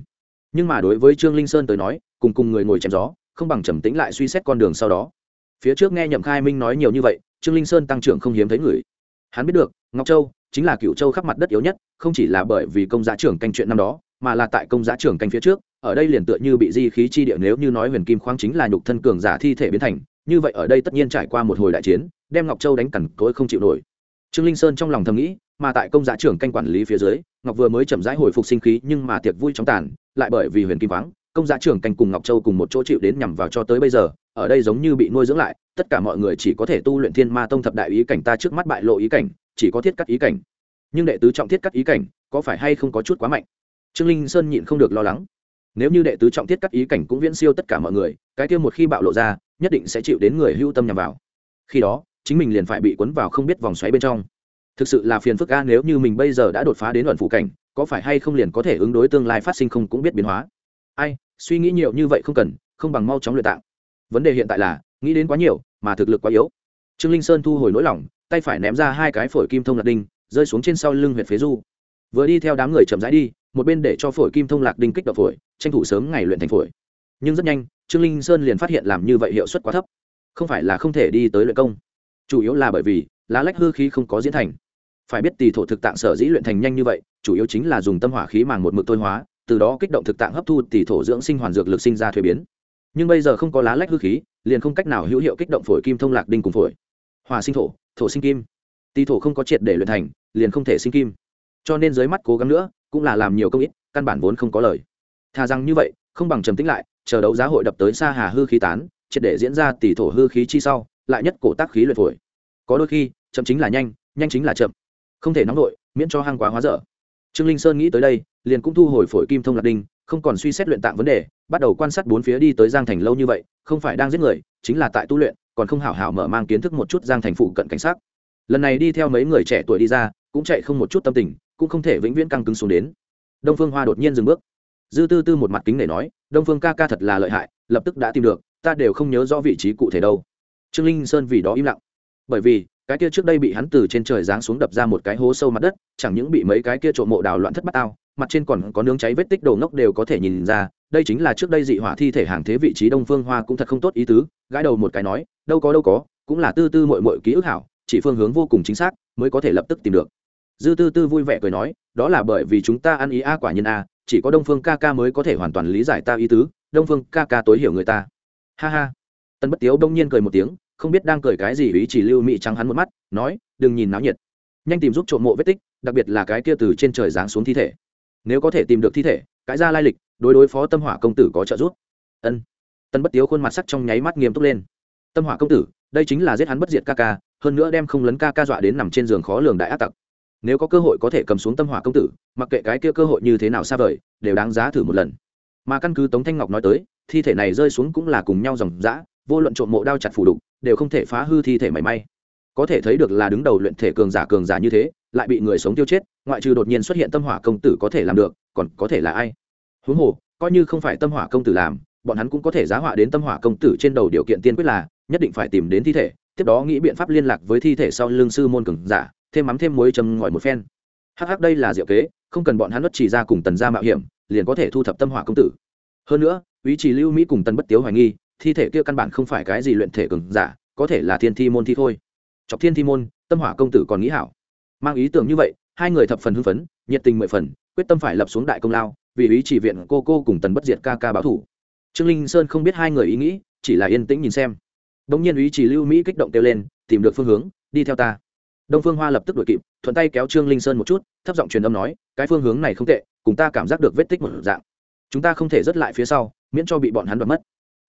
Nhưng mà đối với trương linh sơn tới nói, cùng cùng người ngồi chém gió, không bằng trầm tĩnh lại suy xét con đường sau đó. Phía trước nghe nhậm khai minh nói nhiều như vậy, trương linh sơn tăng trưởng không hiếm thấy người. Hắn biết được, ngọc châu chính là cựu châu khắp mặt đất yếu nhất, không chỉ là bởi vì công giá trưởng canh chuyện năm đó, mà là tại công giá trưởng canh phía trước, ở đây liền tựa như bị di khí chi địa nếu như nói huyền kim khoáng chính là nhục thân cường giả thi thể biến thành như vậy ở đây tất nhiên trải qua một hồi đại chiến, đem ngọc châu đánh cằn cối không chịu nổi. Trương linh sơn trong lòng thầm nghĩ, mà tại công giá trưởng canh quản lý phía dưới, ngọc vừa mới chậm rãi hồi phục sinh khí nhưng mà tiệc vui trong tàn, lại bởi vì huyền kim vắng, công giá trưởng canh cùng ngọc châu cùng một chỗ chịu đến nhằm vào cho tới bây giờ, ở đây giống như bị nuôi dưỡng lại, tất cả mọi người chỉ có thể tu luyện thiên ma tông thập đại ý cảnh ta trước mắt bại lộ ý cảnh, chỉ có thiết cắt ý cảnh. Nhưng đệ tứ trọng thiết cắt ý cảnh, có phải hay không có chút quá mạnh? Trương linh sơn nhịn không được lo lắng. Nếu như đệ tứ trọng thiết cắt ý cảnh cũng viễn siêu tất cả mọi người, cái kia một khi bạo lộ ra nhất định sẽ chịu đến người hưu tâm nhằm vào. Khi đó, chính mình liền phải bị cuốn vào không biết vòng xoáy bên trong. Thực sự là phiền phức a, nếu như mình bây giờ đã đột phá đến luận phụ cảnh, có phải hay không liền có thể ứng đối tương lai phát sinh không cũng biết biến hóa? Ai, suy nghĩ nhiều như vậy không cần, không bằng mau chóng luyện tạng. Vấn đề hiện tại là, nghĩ đến quá nhiều, mà thực lực quá yếu. Trương linh sơn thu hồi nỗi lòng, tay phải ném ra hai cái phổi kim thông lạc đinh, rơi xuống trên sau lưng huyện phế du. Vừa đi theo đám người chậm rãi đi, một bên để cho phổi kim thông lạc đinh kích động phổi, tranh thủ sớm ngày luyện thành phổi nhưng rất nhanh, trương linh sơn liền phát hiện làm như vậy hiệu suất quá thấp. Không phải là không thể đi tới luyện công. Chủ yếu là bởi vì, lá lách hư khí không có diễn thành. Phải biết tỷ thổ thực tạng sở dĩ luyện thành nhanh như vậy, chủ yếu chính là dùng tâm hỏa khí màng một mực thôi hóa, từ đó kích động thực tạng hấp thu tỷ thổ dưỡng sinh hoàn dược lực sinh ra thuế biến. Nhưng bây giờ không có lá lách hư khí, liền không cách nào hữu hiệu kích động phổi kim thông lạc đinh cùng phổi. Hòa sinh thổ thổ sinh kim. Tỷ thổ không có triệt để luyện thành, liền không thể sinh kim. Cho nên dưới mắt cố gắng nữa, cũng là làm nhiều công ít, căn bản vốn không có lời. Thà rằng như vậy, không bằng trầm tĩnh lại chờ đấu giá hội đập tới xa hà hư khí tán, triệt để diễn ra tỷ thổ hư khí chi sau, lại nhất cổ tác khí luyện phổi. Có đôi khi, chậm chính là nhanh nhanh chính là chậm. Không thể nóng vội, miễn cho hang quá hóa dở. Trương linh sơn nghĩ tới đây, liền cũng thu hồi phổi kim thông lạc đinh, không còn suy xét luyện tạng vấn đề, bắt đầu quan sát bốn phía đi tới giang thành lâu như vậy, không phải đang giết người, chính là tại tu luyện, còn không hảo hảo mở mang kiến thức một chút giang thành phụ cận cảnh sát. Lần này đi theo mấy người trẻ tuổi đi ra, cũng chạy không một chút tâm tình, cũng không thể vĩnh viễn căng cứng xuống đến. Đông phương hoa đột nhiên dừng bước dư tư tư một mặt kính để nói, đông phương ca ca thật là lợi hại, lập tức đã tìm được, ta đều không nhớ rõ vị trí cụ thể đâu. Trương linh sơn vì đó im lặng. Bởi vì, cái kia trước đây bị hắn từ trên trời giáng xuống đập ra một cái hố sâu mặt đất, chẳng những bị mấy cái kia trộm mộ đào loạn thất bát ao mặt trên còn có nướng cháy vết tích đồ ngốc đều có thể nhìn ra, đây chính là trước đây dị hỏa thi thể hàng thế vị trí đông phương hoa cũng thật không tốt ý tứ, gãi đầu một cái nói, đâu có đâu có, cũng là tư tư mội mội ký ức hảo, chỉ phương hướng vô cùng chính xác, mới có thể lập tức tìm được. Dư tư tư vui vẻ cười nói, đó là bởi vì chúng ta ăn ý a quả nhiên a chỉ có đông phương ca ca mới có thể hoàn toàn lý giải ta ý tứ, đông phương ca ca tối hiểu người ta. Ha ha. Tân bất tiếu đông nhiên cười một tiếng, không biết đang cười cái gì, ý chỉ lưu mị trắng hắn một mắt, nói, đừng nhìn náo nhiệt. Nhanh tìm giúp trộm mộ vết tích, đặc biệt là cái kia từ trên trời giáng xuống thi thể. Nếu có thể tìm được thi thể cái ra lai lịch, đối đối phó tâm hỏa công tử có trợ giúp. Ân. Tân bất tiếu khuôn mặt sắc trong nháy mắt nghiêm túc lên. Tâm hỏa công tử, đây chính là giết hắn bất diệt ca ca, hơn nữa đem không lấn ca ca dọa đến nằm trên giường khó lường đại ác tặc nếu có cơ hội có thể cầm xuống tâm hỏa công tử, mặc kệ cái kia cơ hội như thế nào xa vời, đều đáng giá thử một lần. Mà căn cứ tống thanh ngọc nói tới, thi thể này rơi xuống cũng là cùng nhau dòng dã, vô luận trộm mộ đao chặt phủ đục, đều không thể phá hư thi thể mảy may. Có thể thấy được là đứng đầu luyện thể cường giả cường giả như thế, lại bị người sống tiêu chết, ngoại trừ đột nhiên xuất hiện tâm hỏa công tử có thể làm được, còn có thể là ai? Huống hồ, coi như không phải tâm hỏa công tử làm, bọn hắn cũng có thể giá họa đến tâm hỏa công tử trên đầu điều kiện tiên quyết là, nhất định phải tìm đến thi thể, tiếp đó nghĩ biện pháp liên lạc với thi thể sau lương sư môn cường giả thêm mắm thêm muối châm ngòi một phen. Hắc hắc, đây là diệu kế, không cần bọn hắn nuốt chỉ ra cùng tần gia mạo hiểm, liền có thể thu thập tâm hỏa công tử. Hơn nữa, ý chỉ lưu mỹ cùng tần bất tiếu hoài nghi, thi thể kia căn bản không phải cái gì luyện thể cường giả, có thể là thiên thi môn thi thôi. Chọc thiên thi môn, tâm hỏa công tử còn nghĩ hảo. Mang ý tưởng như vậy, hai người thập phần hưng phấn, nhiệt tình mười phần, quyết tâm phải lập xuống đại công lao, vì ý chỉ viện cô cô cùng tần bất diệt ca ca báo thủ. Trương linh sơn không biết hai người ý nghĩ, chỉ là yên tĩnh nhìn xem. Đ nhiên ý chỉ lưu mỹ kích động kêu lên, tìm được phương hướng, đi theo ta đông phương hoa lập tức đuổi kịp, thuận tay kéo trương linh sơn một chút, thấp giọng truyền âm nói, cái phương hướng này không tệ, cùng ta cảm giác được vết tích một dạng. Chúng ta không thể rớt lại phía sau, miễn cho bị bọn hắn đoạt mất.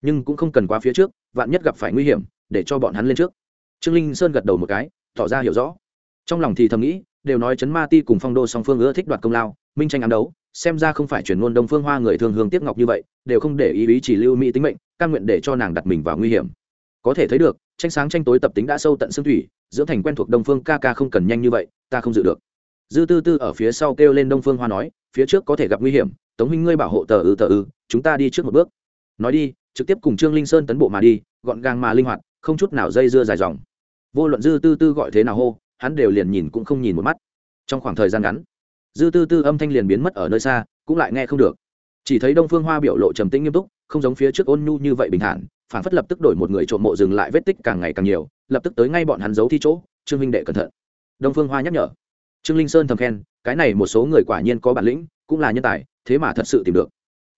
Nhưng cũng không cần quá phía trước, vạn nhất gặp phải nguy hiểm, để cho bọn hắn lên trước. Trương linh sơn gật đầu một cái, tỏ ra hiểu rõ. Trong lòng thì thầm nghĩ, đều nói chấn ma ti cùng phong đô song phương ưa thích đoạt công lao, minh tranh ám đấu, xem ra không phải chuyển ngôn đông phương hoa người thường hương tiếp ngọc như vậy, đều không để ý ý chỉ lưu mỹ tính mệnh, căn nguyện để cho nàng đặt mình vào nguy hiểm có thể thấy được, tranh sáng tranh tối tập tính đã sâu tận xương thủy, dưỡng thành quen thuộc đông phương ca ca không cần nhanh như vậy, ta không dự được. Dư tư tư ở phía sau kêu lên đông phương hoa nói, phía trước có thể gặp nguy hiểm, tống huynh ngươi bảo hộ tờ ư tờ ư, chúng ta đi trước một bước. Nói đi, trực tiếp cùng trương linh sơn tấn bộ mà đi, gọn gàng mà linh hoạt, không chút nào dây dưa dài dòng. Vô luận dư tư tư gọi thế nào hô, hắn đều liền nhìn cũng không nhìn một mắt. Trong khoảng thời gian ngắn, dư tư tư âm thanh liền biến mất ở nơi xa, cũng lại nghe không được. Chỉ thấy đông phương hoa biểu lộ trầm tĩnh nghiêm túc không giống phía trước ôn nhu như vậy bình thản phản phất lập tức đổi một người trộm mộ dừng lại vết tích càng ngày càng nhiều, lập tức tới ngay bọn hắn giấu thi chỗ, trương minh đệ cẩn thận. Đông phương hoa nhắc nhở. Trương linh sơn thầm khen, cái này một số người quả nhiên có bản lĩnh, cũng là nhân tài, thế mà thật sự tìm được.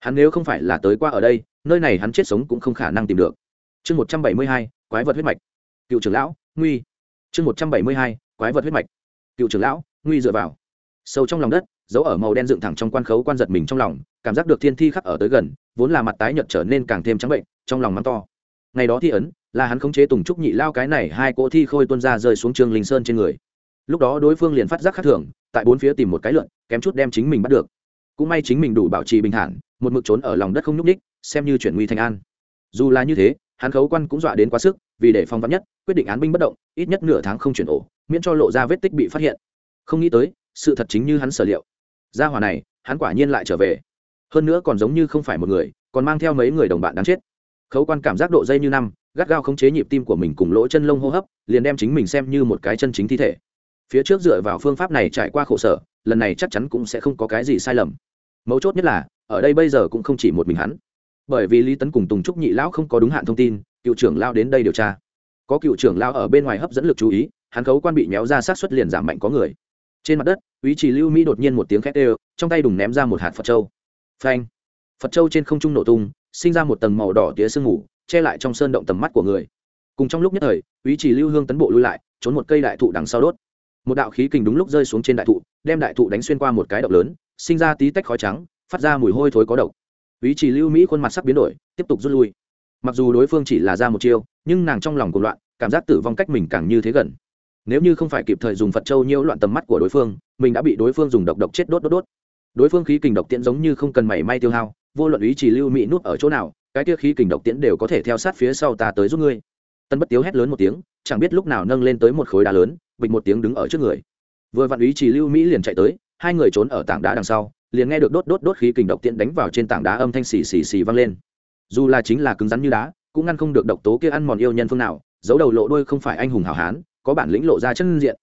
Hắn nếu không phải là tới qua ở đây, nơi này hắn chết sống cũng không khả năng tìm được. Chương một trăm bảy mươi hai, quái vật huyết mạch. Cựu trưởng lão, nguy. Chương một trăm bảy mươi hai, quái vật huyết mạch. Cựu trưởng lão, nguy dựa vào. Sâu trong lòng đất, dấu ở màu đen dựng thẳng trong quan khấu quan giật mình trong lòng cảm giác được thiên thi khắc ở tới gần, vốn là mặt tái nhợt trở nên càng thêm trắng bệnh, trong lòng mắng to. Ngày đó thi ấn, là hắn khống chế tùng trúc nhị lao cái này hai cỗ thi khôi tuân ra rơi xuống trương linh sơn trên người. Lúc đó đối phương liền phát giác khác thường, tại bốn phía tìm một cái lượn, kém chút đem chính mình bắt được. Cũng may chính mình đủ bảo trì bình thản, một mực trốn ở lòng đất không nhúc ních xem như chuyển nguy thành an. Dù là như thế, hắn khấu quan cũng dọa đến quá sức, vì để phong vắn nhất, quyết định án binh bất động, ít nhất nửa tháng không chuyển ổ, miễn cho lộ ra vết tích bị phát hiện. Không nghĩ tới, sự thật chính như hắn sở liệu. Gia hỏa này, hắn quả nhiên lại trở về hơn nữa còn giống như không phải một người, còn mang theo mấy người đồng bạn đáng chết. Khấu quan cảm giác độ dây như năm, gắt gao khống chế nhịp tim của mình cùng lỗ chân lông hô hấp, liền đem chính mình xem như một cái chân chính thi thể. Phía trước dựa vào phương pháp này trải qua khổ sở, lần này chắc chắn cũng sẽ không có cái gì sai lầm. Mấu chốt nhất là, ở đây bây giờ cũng không chỉ một mình hắn. Bởi vì lý tấn cùng tùng trúc nhị lão không có đúng hạn thông tin, cựu trưởng lao đến đây điều tra. Có cựu trưởng lao ở bên ngoài hấp dẫn lực chú ý, hắn khấu quan bị méo ra sát xuất liền giảm mạnh có người. Trên mặt đất ý chỉ lưu mỹ đột nhiên một tiếng khét ê trong tay đùng ném ra một hạt phật trâu phanh. Phật châu trên không trung nổ tung, sinh ra một tầng màu đỏ tía sương mù, che lại trong sơn động tầm mắt của người. Cùng trong lúc nhất thời, ý chỉ lưu hương tấn bộ lui lại, trốn một cây đại thụ đằng sau đốt. Một đạo khí kình đúng lúc rơi xuống trên đại thụ, đem đại thụ đánh xuyên qua một cái động lớn, sinh ra tí tách khói trắng, phát ra mùi hôi thối có độc. Ý chỉ lưu mỹ khuôn mặt sắc biến đổi, tiếp tục rút lui. Mặc dù đối phương chỉ là ra một chiêu, nhưng nàng trong lòng cuộc loạn, cảm giác tử vong cách mình càng như thế gần. Nếu như không phải kịp thời dùng phật châu nhiễu loạn tầm mắt của đối phương, mình đã bị đối phương dùng độc độc chết đốt đốt đốt đối phương khí kình độc tiễn giống như không cần mảy may tiêu hao, vô luận ý chỉ lưu mỹ nút ở chỗ nào, cái kia khí kình độc tiễn đều có thể theo sát phía sau ta tới giúp ngươi. Tân bất tiếu hét lớn một tiếng, chẳng biết lúc nào nâng lên tới một khối đá lớn, bịch một tiếng đứng ở trước người. Vừa vặn ý chỉ lưu mỹ liền chạy tới, hai người trốn ở tảng đá đằng sau, liền nghe được đốt đốt đốt khí kình độc tiễn đánh vào trên tảng đá âm thanh xì xì xì vang lên. Dù là chính là cứng rắn như đá, cũng ngăn không được độc tố kia ăn mòn yêu nhân phương nào, giấu đầu lộ đuôi không phải anh hùng hảo hán, có bản lĩnh lộ ra chân diện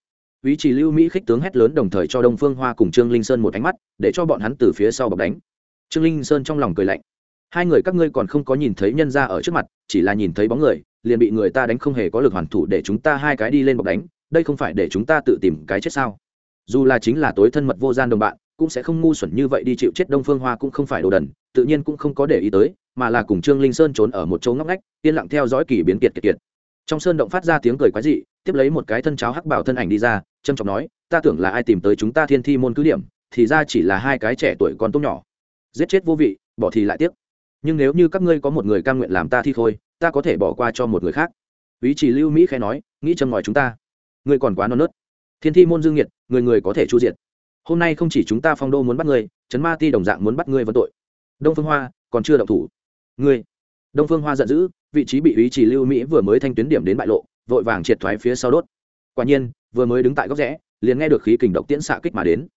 ý chỉ lưu mỹ khích tướng hét lớn đồng thời cho đông phương hoa cùng trương linh sơn một ánh mắt, để cho bọn hắn từ phía sau bọc đánh. Trương linh sơn trong lòng cười lạnh. Hai người các ngươi còn không có nhìn thấy nhân ra ở trước mặt, chỉ là nhìn thấy bóng người, liền bị người ta đánh không hề có lực hoàn thủ để chúng ta hai cái đi lên bọc đánh, đây không phải để chúng ta tự tìm cái chết sao? Dù là chính là tối thân mật vô gian đồng bạn, cũng sẽ không ngu xuẩn như vậy đi chịu chết đông phương hoa cũng không phải đồ đần, tự nhiên cũng không có để ý tới, mà là cùng trương linh sơn trốn ở một chỗ ngóc ngách, yên lặng theo dõi kỳ biến kiệt kiệt kiệt. Trong sơn động phát ra tiếng cười quái dị tiếp lấy một cái thân cháo hắc bảo thân ảnh đi ra trâm trọng nói ta tưởng là ai tìm tới chúng ta thiên thi môn cứ điểm thì ra chỉ là hai cái trẻ tuổi còn tốt nhỏ. Giết chết vô vị bỏ thì lại tiếc. Nhưng nếu như các ngươi có một người cam nguyện làm ta thi thôi, ta có thể bỏ qua cho một người khác. Ý chỉ lưu mỹ khẽ nói nghĩ châm ngòi chúng ta. Ngươi còn quá non nớt. Thiên thi môn dương nhiệt người người có thể chu diệt. Hôm nay không chỉ chúng ta phong đô muốn bắt ngươi trấn ma ti đồng dạng muốn bắt ngươi vân tội. Đông phương hoa còn chưa động thủ. Ngươi. Đông phương hoa giận dữ vị trí bị ý chỉ lưu mỹ vừa mới thanh tuyến điểm đến bại lộ vội vàng triệt thoái phía sau đốt. Quả nhiên, vừa mới đứng tại góc rẽ, liền nghe được khí kình độc tiễn xạ kích mà đến.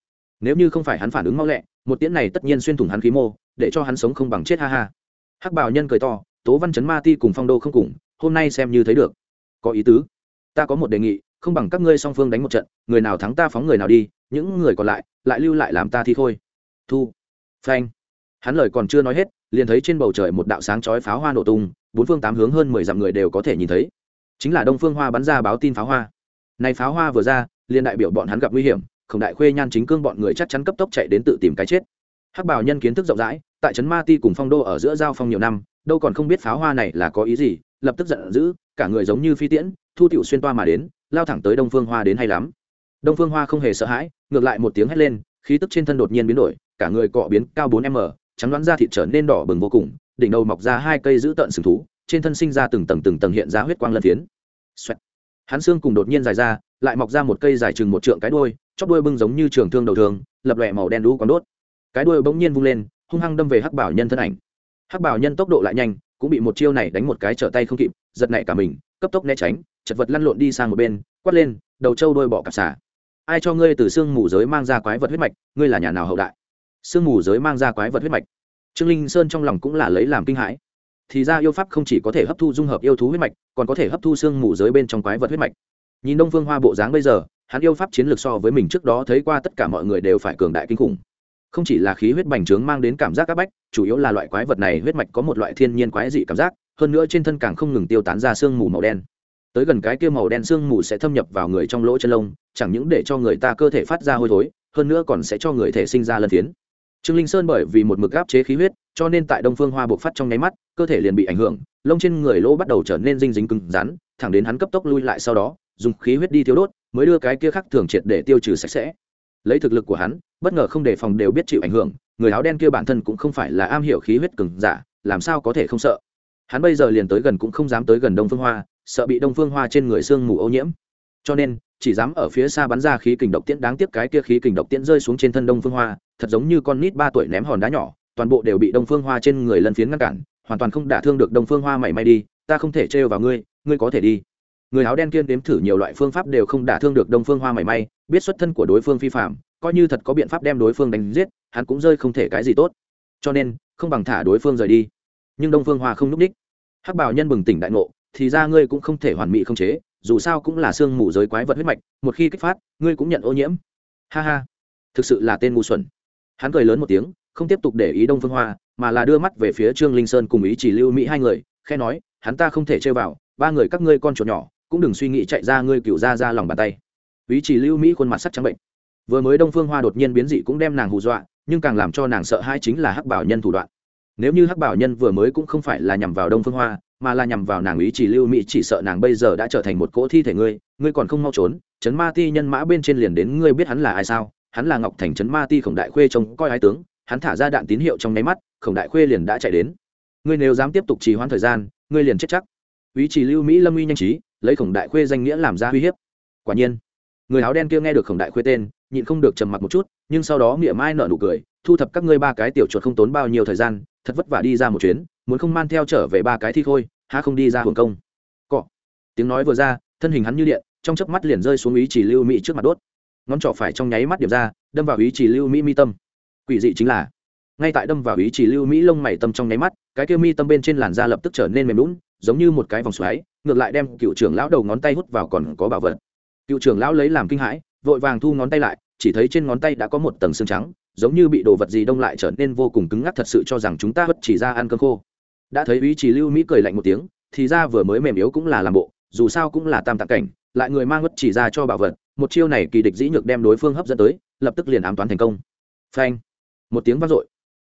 Nếu như không phải hắn phản ứng mau lẹ, một tiễn này tất nhiên xuyên thủng hắn khí mô, để cho hắn sống không bằng chết ha ha. Hắc bảo nhân cười to, tố văn chấn ma ti cùng phong đô không cùng, hôm nay xem như thấy được. Có ý tứ. Ta có một đề nghị, không bằng các ngươi song phương đánh một trận, người nào thắng ta phóng người nào đi, những người còn lại lại lưu lại làm ta thi thôi thu. Phanh. Hắn lời còn chưa nói hết, liền thấy trên bầu trời một đạo sáng chói pháo hoa nổ tung, bốn phương tám hướng hơn mười dặm người đều có thể nhìn thấy chính là đông phương hoa bắn ra báo tin pháo hoa. Này pháo hoa vừa ra, liền đại biểu bọn hắn gặp nguy hiểm, không đại khuê nhan chính cương bọn người chắc chắn cấp tốc chạy đến tự tìm cái chết. Hắc bảo nhân kiến thức rộng rãi, tại trấn ma ti cùng phong đô ở giữa giao phong nhiều năm, đâu còn không biết pháo hoa này là có ý gì, lập tức giận dữ, cả người giống như phi tiễn, thu tiểu xuyên toa mà đến, lao thẳng tới đông phương hoa đến hay lắm. Đông phương hoa không hề sợ hãi, ngược lại một tiếng hét lên, khí tức trên thân đột nhiên biến đổi, cả người cọ biến cao bốn m, trắng đoán da thịt trở nên đỏ bừng vô cùng, đỉnh đầu mọc ra hai cây giữ tợn sừng thú trên thân sinh ra từng tầng từng tầng hiện ra huyết quang lân phiến. Xoẹt. hắn xương cùng đột nhiên dài ra, lại mọc ra một cây dài chừng một trượng cái đuôi, chóp đuôi bưng giống như trường thương đầu thường, lập lòe màu đen đũ quán đốt. Cái đuôi bỗng nhiên vung lên, hung hăng đâm về hắc bảo nhân thân ảnh. Hắc bảo nhân tốc độ lại nhanh, cũng bị một chiêu này đánh một cái trở tay không kịp, giật nảy cả mình, cấp tốc né tránh, chật vật lăn lộn đi sang một bên, quát lên, đầu trâu đôi bọ cặp xả ai cho ngươi từ xương mù giới mang ra quái vật huyết mạch, ngươi là nhà nào hậu đại? Xương mù giới mang ra quái vật huyết mạch. Trương linh sơn trong lòng cũng là lấy làm kinh hãi thì ra yêu pháp không chỉ có thể hấp thu dung hợp yêu thú huyết mạch, còn có thể hấp thu xương mù giới bên trong quái vật huyết mạch. Nhìn đông phương hoa bộ dáng bây giờ, hắn yêu pháp chiến lược so với mình trước đó thấy qua tất cả mọi người đều phải cường đại kinh khủng. Không chỉ là khí huyết bành trướng mang đến cảm giác áp bách, chủ yếu là loại quái vật này huyết mạch có một loại thiên nhiên quái dị cảm giác, hơn nữa trên thân càng không ngừng tiêu tán ra sương mù màu đen. Tới gần cái kia màu đen sương mù sẽ thâm nhập vào người trong lỗ chân lông, chẳng những để cho người ta cơ thể phát ra hôi thối, hơn nữa còn sẽ cho người thể sinh ra lân phiến. Trương linh sơn bởi vì một mực áp chế khí huyết cho nên tại đông phương hoa bộc phát trong nháy mắt, cơ thể liền bị ảnh hưởng, lông trên người lỗ bắt đầu trở nên dinh dính cứng rắn, thẳng đến hắn cấp tốc lui lại sau đó, dùng khí huyết đi thiếu đốt, mới đưa cái kia khắc thường triệt để tiêu trừ sạch sẽ. Lấy thực lực của hắn, bất ngờ không đề phòng đều biết chịu ảnh hưởng, người áo đen kia bản thân cũng không phải là am hiểu khí huyết cứng giả, làm sao có thể không sợ? Hắn bây giờ liền tới gần cũng không dám tới gần đông phương hoa, sợ bị đông phương hoa trên người sương mù ô nhiễm. Cho nên, chỉ dám ở phía xa bắn ra khí kình độc tiễn, đáng tiếc cái kia khí kình độc tiễn rơi xuống trên thân đông phương hoa, thật giống như con nít ba tuổi ném hòn đá nhỏ toàn bộ đều bị đông phương hoa trên người lân phiến ngăn cản, hoàn toàn không đả thương được đông phương hoa mảy may đi, ta không thể trêu vào ngươi ngươi có thể đi. Người áo đen kiên đếm thử nhiều loại phương pháp đều không đả thương được đông phương hoa mảy may, biết xuất thân của đối phương phi phạm, coi như thật có biện pháp đem đối phương đánh giết, hắn cũng rơi không thể cái gì tốt. Cho nên, không bằng thả đối phương rời đi. Nhưng đông phương hoa không núp đ í c h hắc bảo nhân bừng tỉnh đại ngộ, thì ra ngươi cũng không thể hoàn mỹ không chế, dù sao cũng là sương mù giới quái vật huyết mạch, một khi kích phát, ngươi cũng nhận ô nhiễm. Ha ha. Thực sự là tên ngu xuẩn. Hắn cười lớn một tiếng không tiếp tục để ý đông phương hoa, mà là đưa mắt về phía trương linh sơn cùng ý chỉ lưu mỹ hai người khe nói, hắn ta không thể chơi vào, ba người các ngươi con chuột nhỏ, cũng đừng suy nghĩ chạy ra ngươi cựu ra ra lòng bàn tay. Ý chỉ lưu mỹ khuôn mặt sắc trắng bệnh. Vừa mới đông phương hoa đột nhiên biến dị cũng đem nàng hù dọa, nhưng càng làm cho nàng sợ hai chính là hắc bảo nhân thủ đoạn. Nếu như hắc bảo nhân vừa mới cũng không phải là nhằm vào đông phương hoa, mà là nhằm vào nàng ý chỉ lưu mỹ chỉ sợ nàng bây giờ đã trở thành một cỗ thi thể ngươi ngươi còn không mau trốn chấn ma ti nhân mã bên trên liền đến ngươi biết hắn là ai sao? Hắn là ngọc thành chấn ma ti khổng đại khuê trông coi ái tướng hắn thả ra đạn tín hiệu trong nháy mắt, khổng đại khuê liền đã chạy đến. Ngươi nếu dám tiếp tục trì hoãn thời gian, ngươi liền chết chắc. Ý chỉ lưu mỹ lâm uy nhanh trí, lấy khổng đại khuê danh nghĩa làm ra uy hiếp. Quả nhiên, người áo đen kia nghe được khổng đại khuê tên, nhịn không được trầm mặc một chút, nhưng sau đó mỉa mai nở nụ cười, thu thập các ngươi ba cái tiểu chuột không tốn bao nhiêu thời gian, thật vất vả đi ra một chuyến, muốn không man theo trở về ba cái thi khôi, há không đi ra hưởng công. Cọ. Tiếng nói vừa ra, thân hình hắn như điện, trong chớp mắt liền rơi xuống ý chỉ lưu mỹ trước mặt đốt. Ngón trỏ phải trong nháy mắt điểm ra, đâm vào ý chỉ lưu mỹ mi tâm quỷ dị chính là, ngay tại đâm vào ý chỉ lưu mỹ lông mày tâm trong nháy mắt, cái kia mi tâm bên trên làn da lập tức trở nên mềm lún giống như một cái vòng xoáy, ngược lại đem cựu trưởng lão đầu ngón tay hút vào còn có bảo vật. Cựu trưởng lão lấy làm kinh hãi, vội vàng thu ngón tay lại, chỉ thấy trên ngón tay đã có một tầng xương trắng, giống như bị đồ vật gì đông lại trở nên vô cùng cứng ngắc thật sự cho rằng chúng ta bất chỉ ra ăn cơm khô. Đã thấy ý chỉ lưu mỹ cười lạnh một tiếng, thì ra vừa mới mềm yếu cũng là làm bộ, dù sao cũng là tam tạng cảnh, lại người mang bất chỉ ra cho bảo vật, một chiêu này kỳ địch dĩ nhược đem đối phương hấp dẫn tới, lập tức liền ám toán thành công. Phanh một tiếng vang dội.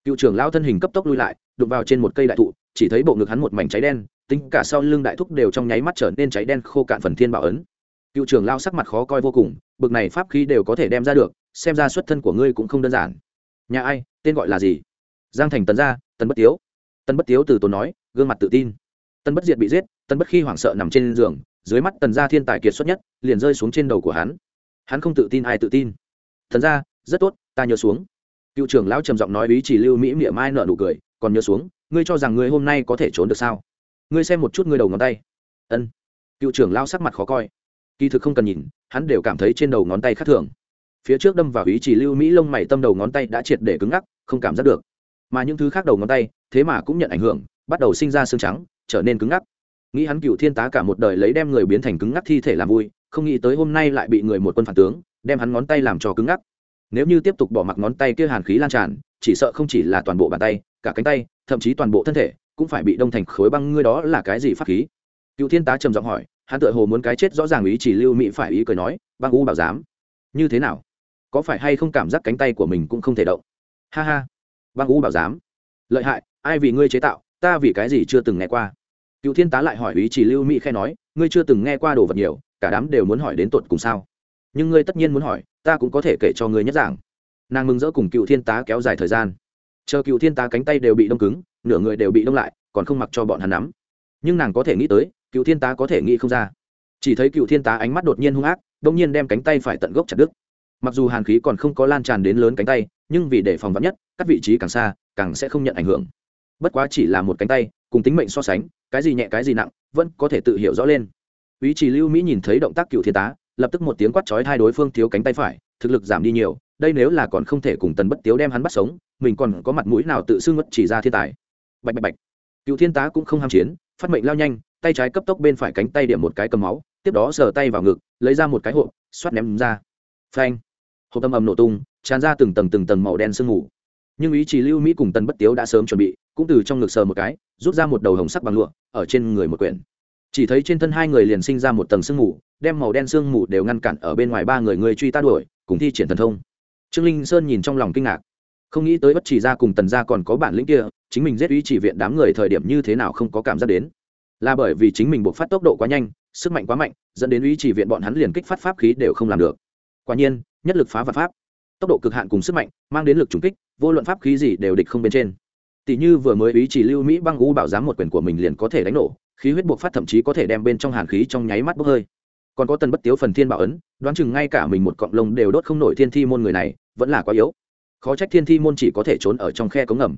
Cựu trưởng lao thân hình cấp tốc lui lại, đụng vào trên một cây đại thụ, chỉ thấy bộ ngực hắn một mảnh cháy đen, tính cả sau lưng đại thúc đều trong nháy mắt trở nên cháy đen khô cạn phần thiên bảo ấn. Cựu trưởng lao sắc mặt khó coi vô cùng, bực này pháp khí đều có thể đem ra được, xem ra xuất thân của ngươi cũng không đơn giản. Nhà ai, tên gọi là gì? Giang thành tấn gia tấn bất tiếu. Tấn bất tiếu từ tốn nói, gương mặt tự tin. Tấn bất diệt bị giết tấn bất khi hoảng sợ nằm trên giường, dưới mắt tần gia thiên tài kiệt xuất nhất, liền rơi xuống trên đầu của hắn. Hắn không tự tin, ai tự tin? Thần gia, rất tốt, ta nhớ xuống cựu trưởng lão trầm giọng nói ý chỉ lưu mỹ miệng mai nợ nụ cười, còn nhớ xuống, ngươi cho rằng ngươi hôm nay có thể trốn được sao? Ngươi xem một chút ngươi đầu ngón tay. Ân. Cựu trưởng lão sắc mặt khó coi. Kỳ thực không cần nhìn, hắn đều cảm thấy trên đầu ngón tay khác thường. Phía trước đâm vào ý chỉ lưu mỹ lông mày tâm đầu ngón tay đã triệt để cứng ngắc, không cảm giác được. Mà những thứ khác đầu ngón tay, thế mà cũng nhận ảnh hưởng, bắt đầu sinh ra xương trắng, trở nên cứng ngắc. Nghĩ hắn cựu thiên tá cả một đời lấy đem người biến thành cứng ngắc thi thể làm vui, không nghĩ tới hôm nay lại bị người một quân phản tướng, đem hắn ngón tay làm cho cứng ngắc nếu như tiếp tục bỏ mặc ngón tay kia hàn khí lan tràn, chỉ sợ không chỉ là toàn bộ bàn tay, cả cánh tay, thậm chí toàn bộ thân thể, cũng phải bị đông thành khối băng. Ngươi đó là cái gì pháp khí? Cựu thiên tá trầm giọng hỏi. Hắn tựa hồ muốn cái chết rõ ràng ý chỉ lưu mỹ phải ý cười nói, băng u bảo giám, như thế nào? Có phải hay không cảm giác cánh tay của mình cũng không thể động? Ha ha, băng u bảo giám. Lợi hại, ai vì ngươi chế tạo? Ta vì cái gì chưa từng nghe qua. Cựu thiên tá lại hỏi ý chỉ lưu mỹ khe nói, ngươi chưa từng nghe qua đồ vật nhiều, cả đám đều muốn hỏi đến tột cùng sao? Nhưng ngươi tất nhiên muốn hỏi, ta cũng có thể kể cho ngươi nhất giảng nàng mừng rỡ cùng cựu thiên tá kéo dài thời gian. Chờ cựu thiên tá cánh tay đều bị đông cứng, nửa người đều bị đông lại, còn không mặc cho bọn hắn nắm. Nhưng nàng có thể nghĩ tới, cựu thiên tá có thể nghĩ không ra. Chỉ thấy cựu thiên tá ánh mắt đột nhiên hung ác, đông nhiên đem cánh tay phải tận gốc chặt đứt. Mặc dù hàn khí còn không có lan tràn đến lớn cánh tay, nhưng vì để phòng vắn nhất các vị trí càng xa, càng sẽ không nhận ảnh hưởng. Bất quá chỉ là một cánh tay, cùng tính mệnh so sánh, cái gì nhẹ cái gì nặng, vẫn có thể tự hiểu rõ lên. Ý chỉ lưu mỹ nhìn thấy động tác cựu thiên tá lập tức một tiếng quát chói hai đối phương thiếu cánh tay phải, thực lực giảm đi nhiều, đây nếu là còn không thể cùng tần bất tiếu đem hắn bắt sống, mình còn có mặt mũi nào tự xưng mất chỉ ra thiên tài. Bạch bạch bạch. Cựu thiên tá cũng không ham chiến, phát mệnh lao nhanh, tay trái cấp tốc bên phải cánh tay điểm một cái cầm máu, tiếp đó sờ tay vào ngực, lấy ra một cái hộp, xoát ném ra. Phanh. Hộp âm ầm nổ tung, tràn ra từng tầng từng tầng màu đen sương mù. Nhưng ý chỉ lưu mỹ cùng tần bất tiếu đã sớm chuẩn bị, cũng từ trong ngực sờ một cái, rút ra một đầu hồng sắc bằng lụa, ở trên người một quyển chỉ thấy trên thân hai người liền sinh ra một tầng sương mù, đem màu đen sương mù đều ngăn cản ở bên ngoài ba người người truy ta đuổi, cùng thi triển thần thông. Trương linh sơn nhìn trong lòng kinh ngạc. Không nghĩ tới bất chỉ ra cùng tần gia còn có bản lĩnh kia, chính mình giết ý chỉ viện đám người thời điểm như thế nào không có cảm giác đến. Là bởi vì chính mình buộc phát tốc độ quá nhanh, sức mạnh quá mạnh, dẫn đến ý chỉ viện bọn hắn liền kích phát pháp khí đều không làm được. Quả nhiên, nhất lực phá và pháp. Tốc độ cực hạn cùng sức mạnh, mang đến lực trùng kích, vô luận pháp khí gì đều địch không bên trên. Tỷ như vừa mới ý chỉ lưu mỹ băng u bảo giám một quyền của mình liền có thể đánh nổ khí huyết buộc phát thậm chí có thể đem bên trong hàn khí trong nháy mắt bốc hơi. Còn có tần bất tiếu phần thiên bảo ấn, đoán chừng ngay cả mình một cọng lông đều đốt không nổi thiên thi môn người này, vẫn là quá yếu. Khó trách thiên thi môn chỉ có thể trốn ở trong khe cống ngầm.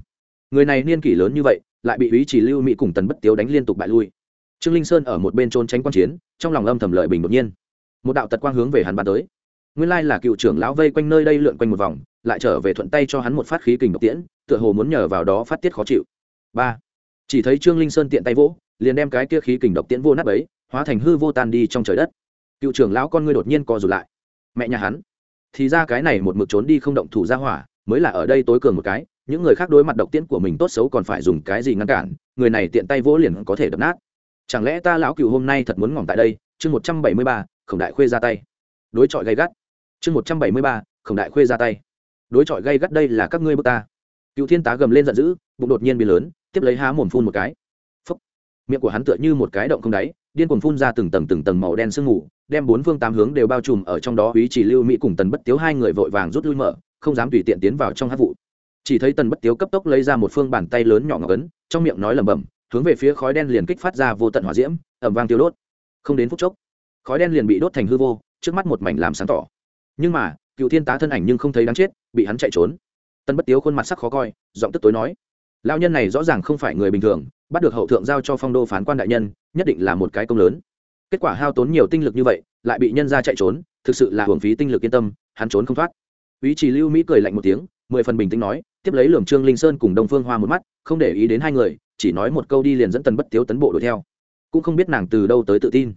Người này niên kỷ lớn như vậy, lại bị ý chỉ lưu mỹ cùng tần bất tiếu đánh liên tục bại lui. Trương linh sơn ở một bên trốn tránh quan chiến, trong lòng âm thầm lợi bình đột nhiên. Một đạo tật quang hướng về hắn bắn tới. Nguyên lai là cựu trưởng lão vây quanh nơi đây lượn quanh một vòng, lại trở về thuận tay cho hắn một phát khí kình độc tiễn, tựa hồ muốn nhờ vào đó phát tiết khó chịu. Ba. Chỉ thấy trương linh sơn tiện tay vỗ liền đem cái kia khí kình độc tiễn vô nát ấy, hóa thành hư vô tan đi trong trời đất. Cựu trưởng lão con ngươi đột nhiên co rụt lại. Mẹ nhà hắn. Thì ra cái này một mực trốn đi không động thủ ra hỏa, mới là ở đây tối cường một cái, những người khác đối mặt độc tiễn của mình tốt xấu còn phải dùng cái gì ngăn cản, người này tiện tay vỗ liền có thể đập nát. Chẳng lẽ ta lão cựu hôm nay thật muốn ngỏm tại đây? Chương một trăm bảy mươi ba, khổng đại khuê ra tay. Đối chọi gây gắt. Chương một trăm bảy mươi ba, khổng đại khuê ra tay. Đối chọi gây gắt đây là các ngươi bước ta. Cựu thiên tá gầm lên giận dữ, bụng đột nhiên bị lớn, tiếp lấy há mồm phun một cái miệng của hắn tựa như một cái động không đáy, điên cuồng phun ra từng tầng từng tầng màu đen sương mù, đem bốn phương tám hướng đều bao trùm ở trong đó, ý chỉ lưu mỹ cùng tần bất tiếu hai người vội vàng rút lui mở, không dám tùy tiện tiến vào trong hát vụ. Chỉ thấy tần bất tiếu cấp tốc lấy ra một phương bàn tay lớn nhỏ ngọc ấn, trong miệng nói lẩm bẩm, hướng về phía khói đen liền kích phát ra vô tận hỏa diễm ẩm vang tiêu đốt. Không đến phút chốc, khói đen liền bị đốt thành hư vô, trước mắt một mảnh làm sáng tỏ. Nhưng mà, cựu thiên tá thân ảnh nhưng không thấy đáng chết, bị hắn chạy trốn. Tân bất tiếu khuôn mặt sắc khó coi, giọng tức tối nói lao nhân này rõ ràng không phải người bình thường, bắt được hậu thượng giao cho phong đô phán quan đại nhân, nhất định là một cái công lớn. Kết quả hao tốn nhiều tinh lực như vậy, lại bị nhân ra chạy trốn, thực sự là hưởng phí tinh lực yên tâm, hắn trốn không thoát. Ý chỉ lưu mỹ cười lạnh một tiếng, mười phần bình tĩnh nói, tiếp lấy lường trương linh sơn cùng đông phương hoa một mắt, không để ý đến hai người, chỉ nói một câu đi liền dẫn tần bất thiếu tấn bộ đuổi theo. Cũng không biết nàng từ đâu tới tự tin.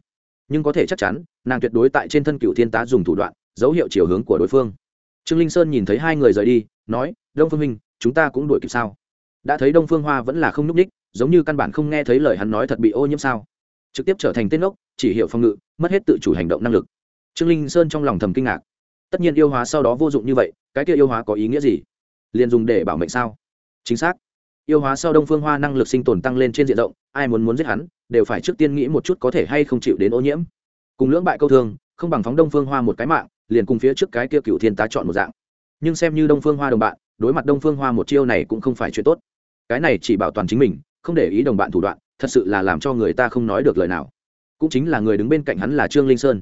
Nhưng có thể chắc chắn, nàng tuyệt đối tại trên thân cựu thiên tá dùng thủ đoạn, dấu hiệu chiều hướng của đối phương. Trương linh sơn nhìn thấy hai người rời đi, nói, đông phương minh, chúng ta cũng đuổi kịp sao? Đã thấy đông phương hoa vẫn là không n ú c ních, giống như căn bản không nghe thấy lời hắn nói thật bị ô nhiễm sao. Trực tiếp trở thành tên ốc chỉ hiểu phòng ngự, mất hết tự chủ hành động năng lực. Trương linh sơn trong lòng thầm kinh ngạc. Tất nhiên yêu hóa sau đó vô dụng như vậy, cái kia yêu hóa có ý nghĩa gì? Liền dùng để bảo mệnh sao? Chính xác. Yêu hóa sau đông phương hoa năng lực sinh tồn tăng lên trên diện rộng, ai muốn muốn giết hắn, đều phải trước tiên nghĩ một chút có thể hay không chịu đến ô nhiễm. Cùng lưỡng bại câu thương, không bằng phóng đông phương hoa một cái mạng, liền cùng phía trước cái kia cựu thiên tá chọn một dạng. Nhưng xem như đông phương hoa đồng bạn, đối mặt đông phương hoa một chiêu này cũng không phải chuyện tốt cái này chỉ bảo toàn chính mình, không để ý đồng bạn thủ đoạn, thật sự là làm cho người ta không nói được lời nào. Cũng chính là người đứng bên cạnh hắn là trương linh sơn.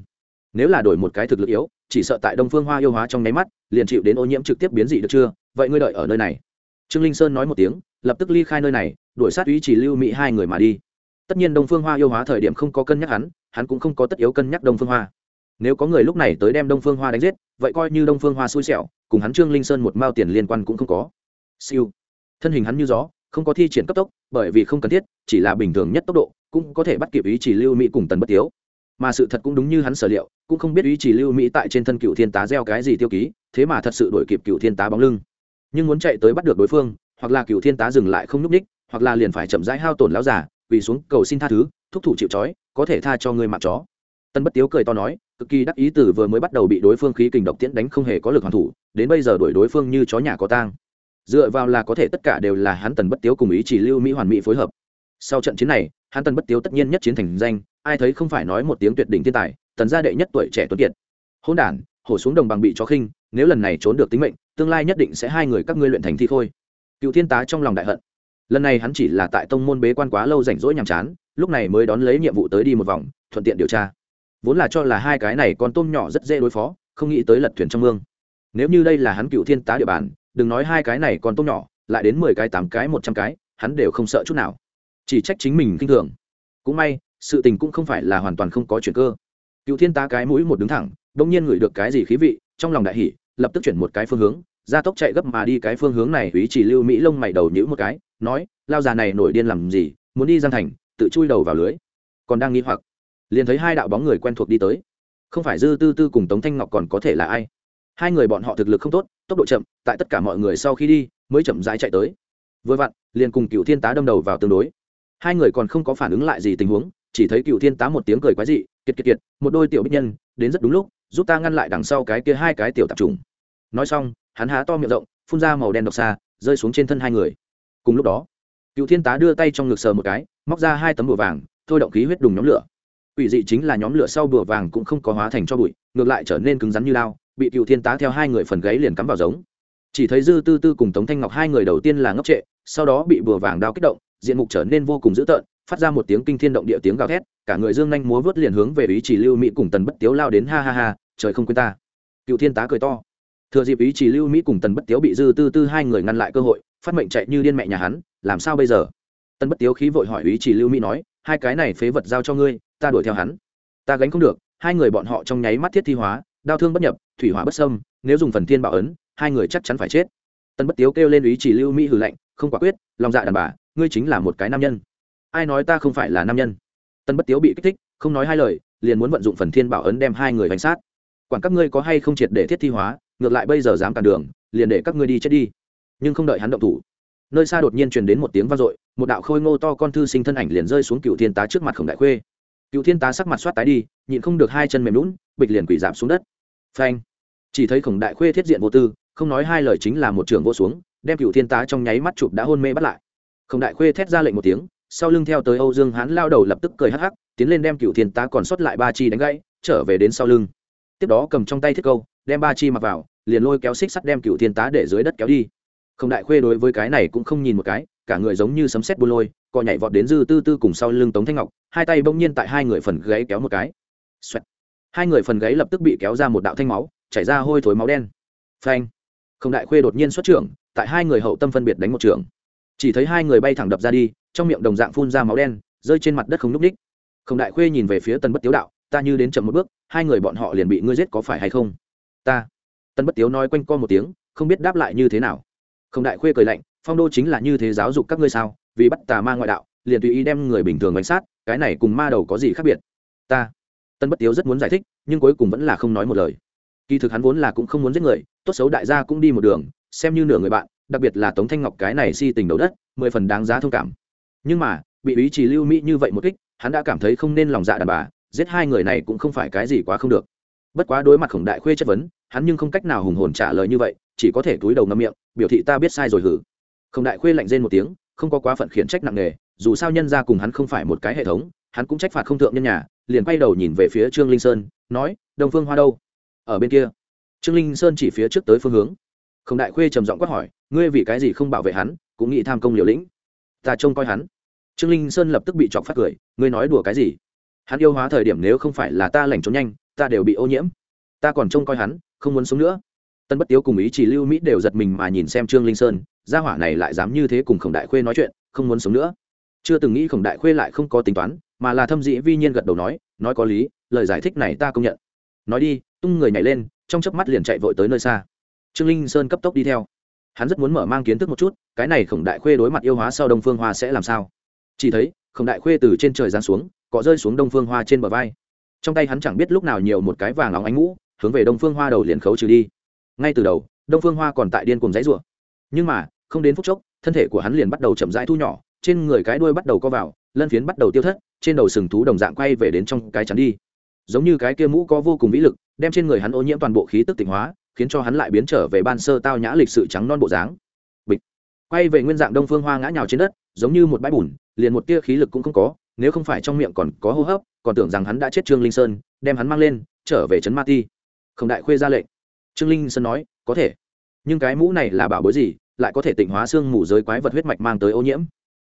Nếu là đổi một cái thực lực yếu, chỉ sợ tại đông phương hoa yêu hóa trong nháy mắt, liền chịu đến ô nhiễm trực tiếp biến dị được chưa? Vậy ngươi đợi ở nơi này. Trương linh sơn nói một tiếng, lập tức ly khai nơi này, đuổi sát ý chỉ lưu mỹ hai người mà đi. Tất nhiên đông phương hoa yêu hóa thời điểm không có cân nhắc hắn hắn cũng không có tất yếu cân nhắc đông phương hoa. Nếu có người lúc này tới đem đông phương hoa đánh giết, vậy coi như đông phương hoa xui xẻo, cùng hắn trương linh sơn một mao tiền liên quan cũng không có. Siêu thân hình hắn như gió, không có thi triển cấp tốc, bởi vì không cần thiết, chỉ là bình thường nhất tốc độ, cũng có thể bắt kịp ý chỉ lưu mỹ cùng tần bất tiếu. Mà sự thật cũng đúng như hắn sở liệu, cũng không biết ý chỉ lưu mỹ tại trên thân cựu thiên tá gieo cái gì tiêu ký, thế mà thật sự đổi kịp cựu thiên tá bóng lưng. Nhưng muốn chạy tới bắt được đối phương, hoặc là cựu thiên tá dừng lại không n ú c ních hoặc là liền phải chậm rãi hao tổn láo giả quỳ xuống cầu xin tha thứ, thúc thủ chịu trói, có thể tha cho người mặc chó. Tân bất tiếu cười to nói, cực kỳ đắc ý từ vừa mới bắt đầu bị đối phương khí kình độc tiễn đánh không hề có lực hoàn thủ, đến bây giờ đuổi đối phương như chó nhà có tang dựa vào là có thể tất cả đều là hắn tần bất tiếu cùng ý chỉ lưu mỹ hoàn mỹ phối hợp. Sau trận chiến này, hắn tần bất tiếu tất nhiên nhất chiến thành danh, ai thấy không phải nói một tiếng tuyệt đỉnh thiên tài, tần gia đệ nhất tuổi trẻ tuấn kiệt. Hôn đản, hổ xuống đồng bằng bị chó khinh, nếu lần này trốn được tính mệnh, tương lai nhất định sẽ hai người các ngươi luyện thành thi khôi. Cựu thiên tá trong lòng đại hận. Lần này hắn chỉ là tại tông môn bế quan quá lâu rảnh rỗi nhàm chán, lúc này mới đón lấy nhiệm vụ tới đi một vòng, thuận tiện điều tra. Vốn là cho là hai cái này con tôm nhỏ rất dễ đối phó, không nghĩ tới lật thuyền trong mương. Nếu như đây là hắn cựu thiên tá địa bàn đừng nói hai cái này còn tôm nhỏ, lại đến mười cái, tám cái, một trăm cái, hắn đều không sợ chút nào. Chỉ trách chính mình kinh thường. Cũng may, sự tình cũng không phải là hoàn toàn không có chuyện cơ. Cựu thiên tá cái mũi một đứng thẳng, đông nhiên ngửi được cái gì khí vị, trong lòng đại hỉ, lập tức chuyển một cái phương hướng gia tốc chạy gấp mà đi cái phương hướng này, ý chỉ lưu mỹ lông mày đầu nhữ một cái, nói, lao già này nổi điên làm gì, muốn đi giang thành, tự chui đầu vào lưới. Còn đang nghĩ hoặc, liền thấy hai đạo bóng người quen thuộc đi tới. Không phải dư tư tư cùng tống thanh ngọc còn có thể là ai? Hai người bọn họ thực lực không tốt tốc độ chậm, tại tất cả mọi người sau khi đi, mới chậm rãi chạy tới. Vừa vặn, liền cùng cựu thiên tá đâm đầu vào tương đối. Hai người còn không có phản ứng lại gì tình huống, chỉ thấy cựu thiên tá một tiếng cười quái dị, kiệt kiệt kiệt, một đôi tiểu bích nhân, đến rất đúng lúc, giúp ta ngăn lại đằng sau cái kia hai cái tiểu tạp trùng. Nói xong, hắn há to miệng rộng, phun ra màu đen độc xa, rơi xuống trên thân hai người. Cùng lúc đó cựu thiên tá đưa tay trong ngực sờ một cái, móc ra hai tấm bùa vàng, thôi động khí huyết đùng nhóm lửa. Ủy dị chính là nhóm lửa sau bùa vàng cũng không có hóa thành cho bụi, ngược lại trở nên cứng rắn như lao bị cựu thiên tá theo hai người phần gáy liền cắm vào giống. Chỉ thấy dư tư tư cùng tống thanh ngọc hai người đầu tiên là ngốc trệ, sau đó bị bùa vàng đao kích động, diện mục trở nên vô cùng dữ tợn, phát ra một tiếng kinh thiên động địa tiếng gào thét, cả người dương nhanh múa vớt liền hướng về ý chỉ lưu mỹ cùng tần bất tiếu lao đến, ha ha ha, trời không quên ta. Cựu thiên tá cười to. Thừa dịp ý chỉ lưu mỹ cùng tần bất tiếu bị dư tư tư hai người ngăn lại cơ hội, phát mệnh chạy như điên mẹ nhà hắn, làm sao bây giờ? Tần bất tiếu khí vội hỏi ý chỉ lưu mỹ nói, hai cái này phế vật giao cho ngươi, ta đuổi theo hắn. Ta gánh không được. Hai người bọn họ trong nháy mắt thiết thi hóa Đao thương bất nhập, thủy hỏa bất sâm nếu dùng phần thiên bảo ấn, hai người chắc chắn phải chết. Tân bất tiếu kêu lên ý chỉ lưu mỹ hử lạnh, không quả quyết, lòng dạ đàn bà, ngươi chính là một cái nam nhân. Ai nói ta không phải là nam nhân? Tân bất tiếu bị kích thích, không nói hai lời, liền muốn vận dụng phần thiên bảo ấn đem hai người bánh sát. Quản các ngươi có hay không triệt để thiết thi hóa, ngược lại bây giờ dám cản đường, liền để các ngươi đi chết đi. Nhưng không đợi hắn động thủ, nơi xa đột nhiên truyền đến một tiếng vang dội, một đạo khôi ngô to con thư sinh thân ảnh liền rơi xuống cựu thiên tá trước mặt khổng đại khuê. Cựu thiên tá sắc mặt soát tái đi, nhịn không được hai chân mềm lún bịch liền quỷ giảm xuống đất phanh. Chỉ thấy khổng đại khuê thiết diện vô tư, không nói hai lời chính là một trường vô xuống, đem cựu thiên tá trong nháy mắt chụp đã hôn mê bắt lại. Khổng đại khuê thét ra lệnh một tiếng, sau lưng theo tới âu dương hán lao đầu lập tức cười hắc hắc, tiến lên đem cựu thiên tá còn sót lại ba chi đánh gãy, trở về đến sau lưng. Tiếp đó cầm trong tay thiết câu, đem ba chi mặc vào, liền lôi kéo xích sắt đem cựu thiên tá để dưới đất kéo đi. Khổng đại khuê đối với cái này cũng không nhìn một cái, cả người giống như sấm sét buôn lôi, co nhảy vọt đến dư tư tư cùng sau lưng tống thanh ngọc, hai tay bỗng nhiên tại hai người phần gáy kéo một cái. Xoẹt hai người phần gáy lập tức bị kéo ra một đạo thanh máu, chảy ra hôi thối máu đen. Phanh! Không đại khuê đột nhiên xuất trưởng, tại hai người hậu tâm phân biệt đánh một trưởng chỉ thấy hai người bay thẳng đập ra đi, trong miệng đồng dạng phun ra máu đen, rơi trên mặt đất không núp ních. Không đại khuê nhìn về phía tân bất tiếu đạo, ta như đến chậm một bước, hai người bọn họ liền bị ngươi giết có phải hay không? Ta. Tân bất tiếu nói quanh co một tiếng, không biết đáp lại như thế nào. Không đại khuê cười lạnh, phong đô chính là như thế giáo dục các ngươi sao? Vì bắt tà ma ngoại đạo, liền tùy ý đem người bình thường bánh sát, cái này cùng ma đầu có gì khác biệt? Ta tân bất tiếu rất muốn giải thích, nhưng cuối cùng vẫn là không nói một lời. Kỳ thực hắn vốn là cũng không muốn giết người, tốt xấu đại gia cũng đi một đường, xem như nửa người bạn, đặc biệt là tống thanh ngọc cái này si tình đầu đất, mười phần đáng giá thông cảm. Nhưng mà, bị ý chỉ lưu mỹ như vậy một kích, hắn đã cảm thấy không nên lòng dạ đàn bà, giết hai người này cũng không phải cái gì quá không được. Bất quá đối mặt khổng đại khuê chất vấn, hắn nhưng không cách nào hùng hồn trả lời như vậy, chỉ có thể túi đầu ngâm miệng, biểu thị ta biết sai rồi hử. Khổng đại khuê lạnh rên một tiếng, không có quá phận khiển trách nặng nề, dù sao nhân ra cùng hắn không phải một cái hệ thống, hắn cũng trách phạt không thượng nhân nhà liền quay đầu nhìn về phía trương linh sơn, nói, đông phương hoa đâu? Ở bên kia. Trương linh sơn chỉ phía trước tới phương hướng. Khổng đại khuê trầm giọng quát hỏi, ngươi vì cái gì không bảo vệ hắn, cũng nghĩ tham công liều lĩnh? Ta trông coi hắn. Trương linh sơn lập tức bị chọc phát cười, ngươi nói đùa cái gì? Hắn yêu hóa thời điểm nếu không phải là ta lành trốn nhanh, ta đều bị ô nhiễm. Ta còn trông coi hắn, không muốn sống nữa. Tân bất tiếu cùng ý chỉ lưu mỹ đều giật mình mà nhìn xem trương linh sơn, gia hỏa này lại dám như thế cùng khổng đại khuê nói chuyện, không muốn sống nữa. Chưa từng nghĩ khổng đại khuê lại không có tính toán mà là thâm dĩ vi nhiên gật đầu nói nói có lý, lời giải thích này ta công nhận. Nói đi, tung người nhảy lên, trong chớp mắt liền chạy vội tới nơi xa. Trương linh sơn cấp tốc đi theo. Hắn rất muốn mở mang kiến thức một chút, cái này khổng đại khuê đối mặt yêu hóa sau đông phương hoa sẽ làm sao? Chỉ thấy, khổng đại khuê từ trên trời giáng xuống, cọ rơi xuống đông phương hoa trên bờ vai. Trong tay hắn chẳng biết lúc nào nhiều một cái vàng óng ánh mũ hướng về đông phương hoa đầu liền khấu trừ đi. Ngay từ đầu, đông phương hoa còn tại điên cùng dãy rụa nhưng mà, không đến phút chốc, thân thể của hắn liền bắt đầu chậm rãi thu nhỏ, trên người cái đuôi bắt đầu co vào, lân phiến bắt đầu tiêu thất trên đầu sừng thú đồng dạng quay về đến trong cái chắn đi. Giống như cái kia mũ có vô cùng vĩ lực, đem trên người hắn ô nhiễm toàn bộ khí tức tịnh hóa, khiến cho hắn lại biến trở về ban sơ tao nhã lịch sự trắng non bộ dáng. Bịch. Quay về nguyên dạng đông phương hoa ngã nhào trên đất, giống như một bãi bùn, liền một tia khí lực cũng không có, nếu không phải trong miệng còn có hô hấp, còn tưởng rằng hắn đã chết trương linh sơn, đem hắn mang lên, trở về trấn ma ti. Không đại khuê ra lệnh. Trương linh sơn nói, có thể. Nhưng cái mũ này là bảo bối gì, lại có thể tịnh hóa xương mù giới quái vật huyết mạch mang tới ô nhiễm?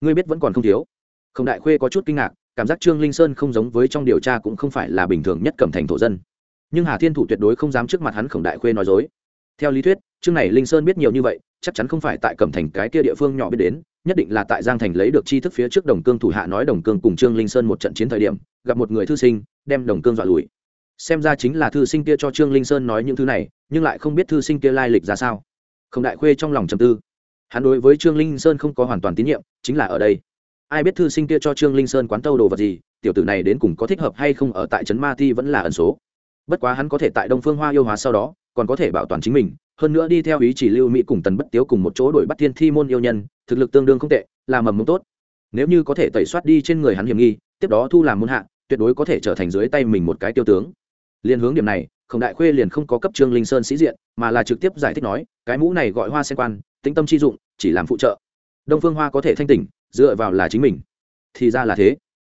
Ngươi biết vẫn còn không thiếu. Không đại khuê có chút kinh ngạc cảm giác trương linh sơn không giống với trong điều tra cũng không phải là bình thường nhất cẩm thành thổ dân. Nhưng hà thiên thủ tuyệt đối không dám trước mặt hắn khổng đại khuê nói dối. Theo lý thuyết, chương này linh sơn biết nhiều như vậy, chắc chắn không phải tại cẩm thành cái kia địa phương nhỏ biết đến, nhất định là tại giang thành lấy được tri thức phía trước đồng cương thủ hạ nói đồng cương cùng trương linh sơn một trận chiến thời điểm, gặp một người thư sinh, đem đồng cương dọa lùi. Xem ra chính là thư sinh kia cho trương linh sơn nói những thứ này, nhưng lại không biết thư sinh kia lai lịch ra sao. Khổng đại khuê trong lòng trầm tư. Hắn đối với trương linh sơn không có hoàn toàn tín nhiệm, chính là ở đây ai biết thư sinh kia cho trương linh sơn quán tâu đồ vật gì, tiểu tử này đến cùng có thích hợp hay không ở tại trấn ma thi vẫn là ẩn số. Bất quá hắn có thể tại đông phương hoa yêu hóa sau đó, còn có thể bảo toàn chính mình, hơn nữa đi theo ý chỉ lưu mỹ cùng tần bất tiếu cùng một chỗ đổi bắt thiên thi môn yêu nhân, thực lực tương đương không tệ, là mầm mông tốt. Nếu như có thể tẩy soát đi trên người hắn hiểm nghi, tiếp đó thu làm môn hạ, tuyệt đối có thể trở thành dưới tay mình một cái tiêu tướng. Liên hướng điểm này, khổng đại khuê liền không có cấp trương linh sơn sĩ diện, mà là trực tiếp giải thích nói, cái mũ này gọi hoa sen quan, tĩnh tâm chi dụng, chỉ làm phụ trợ. Đông phương hoa có thể thanh tỉnh dựa vào là chính mình. Thì ra là thế.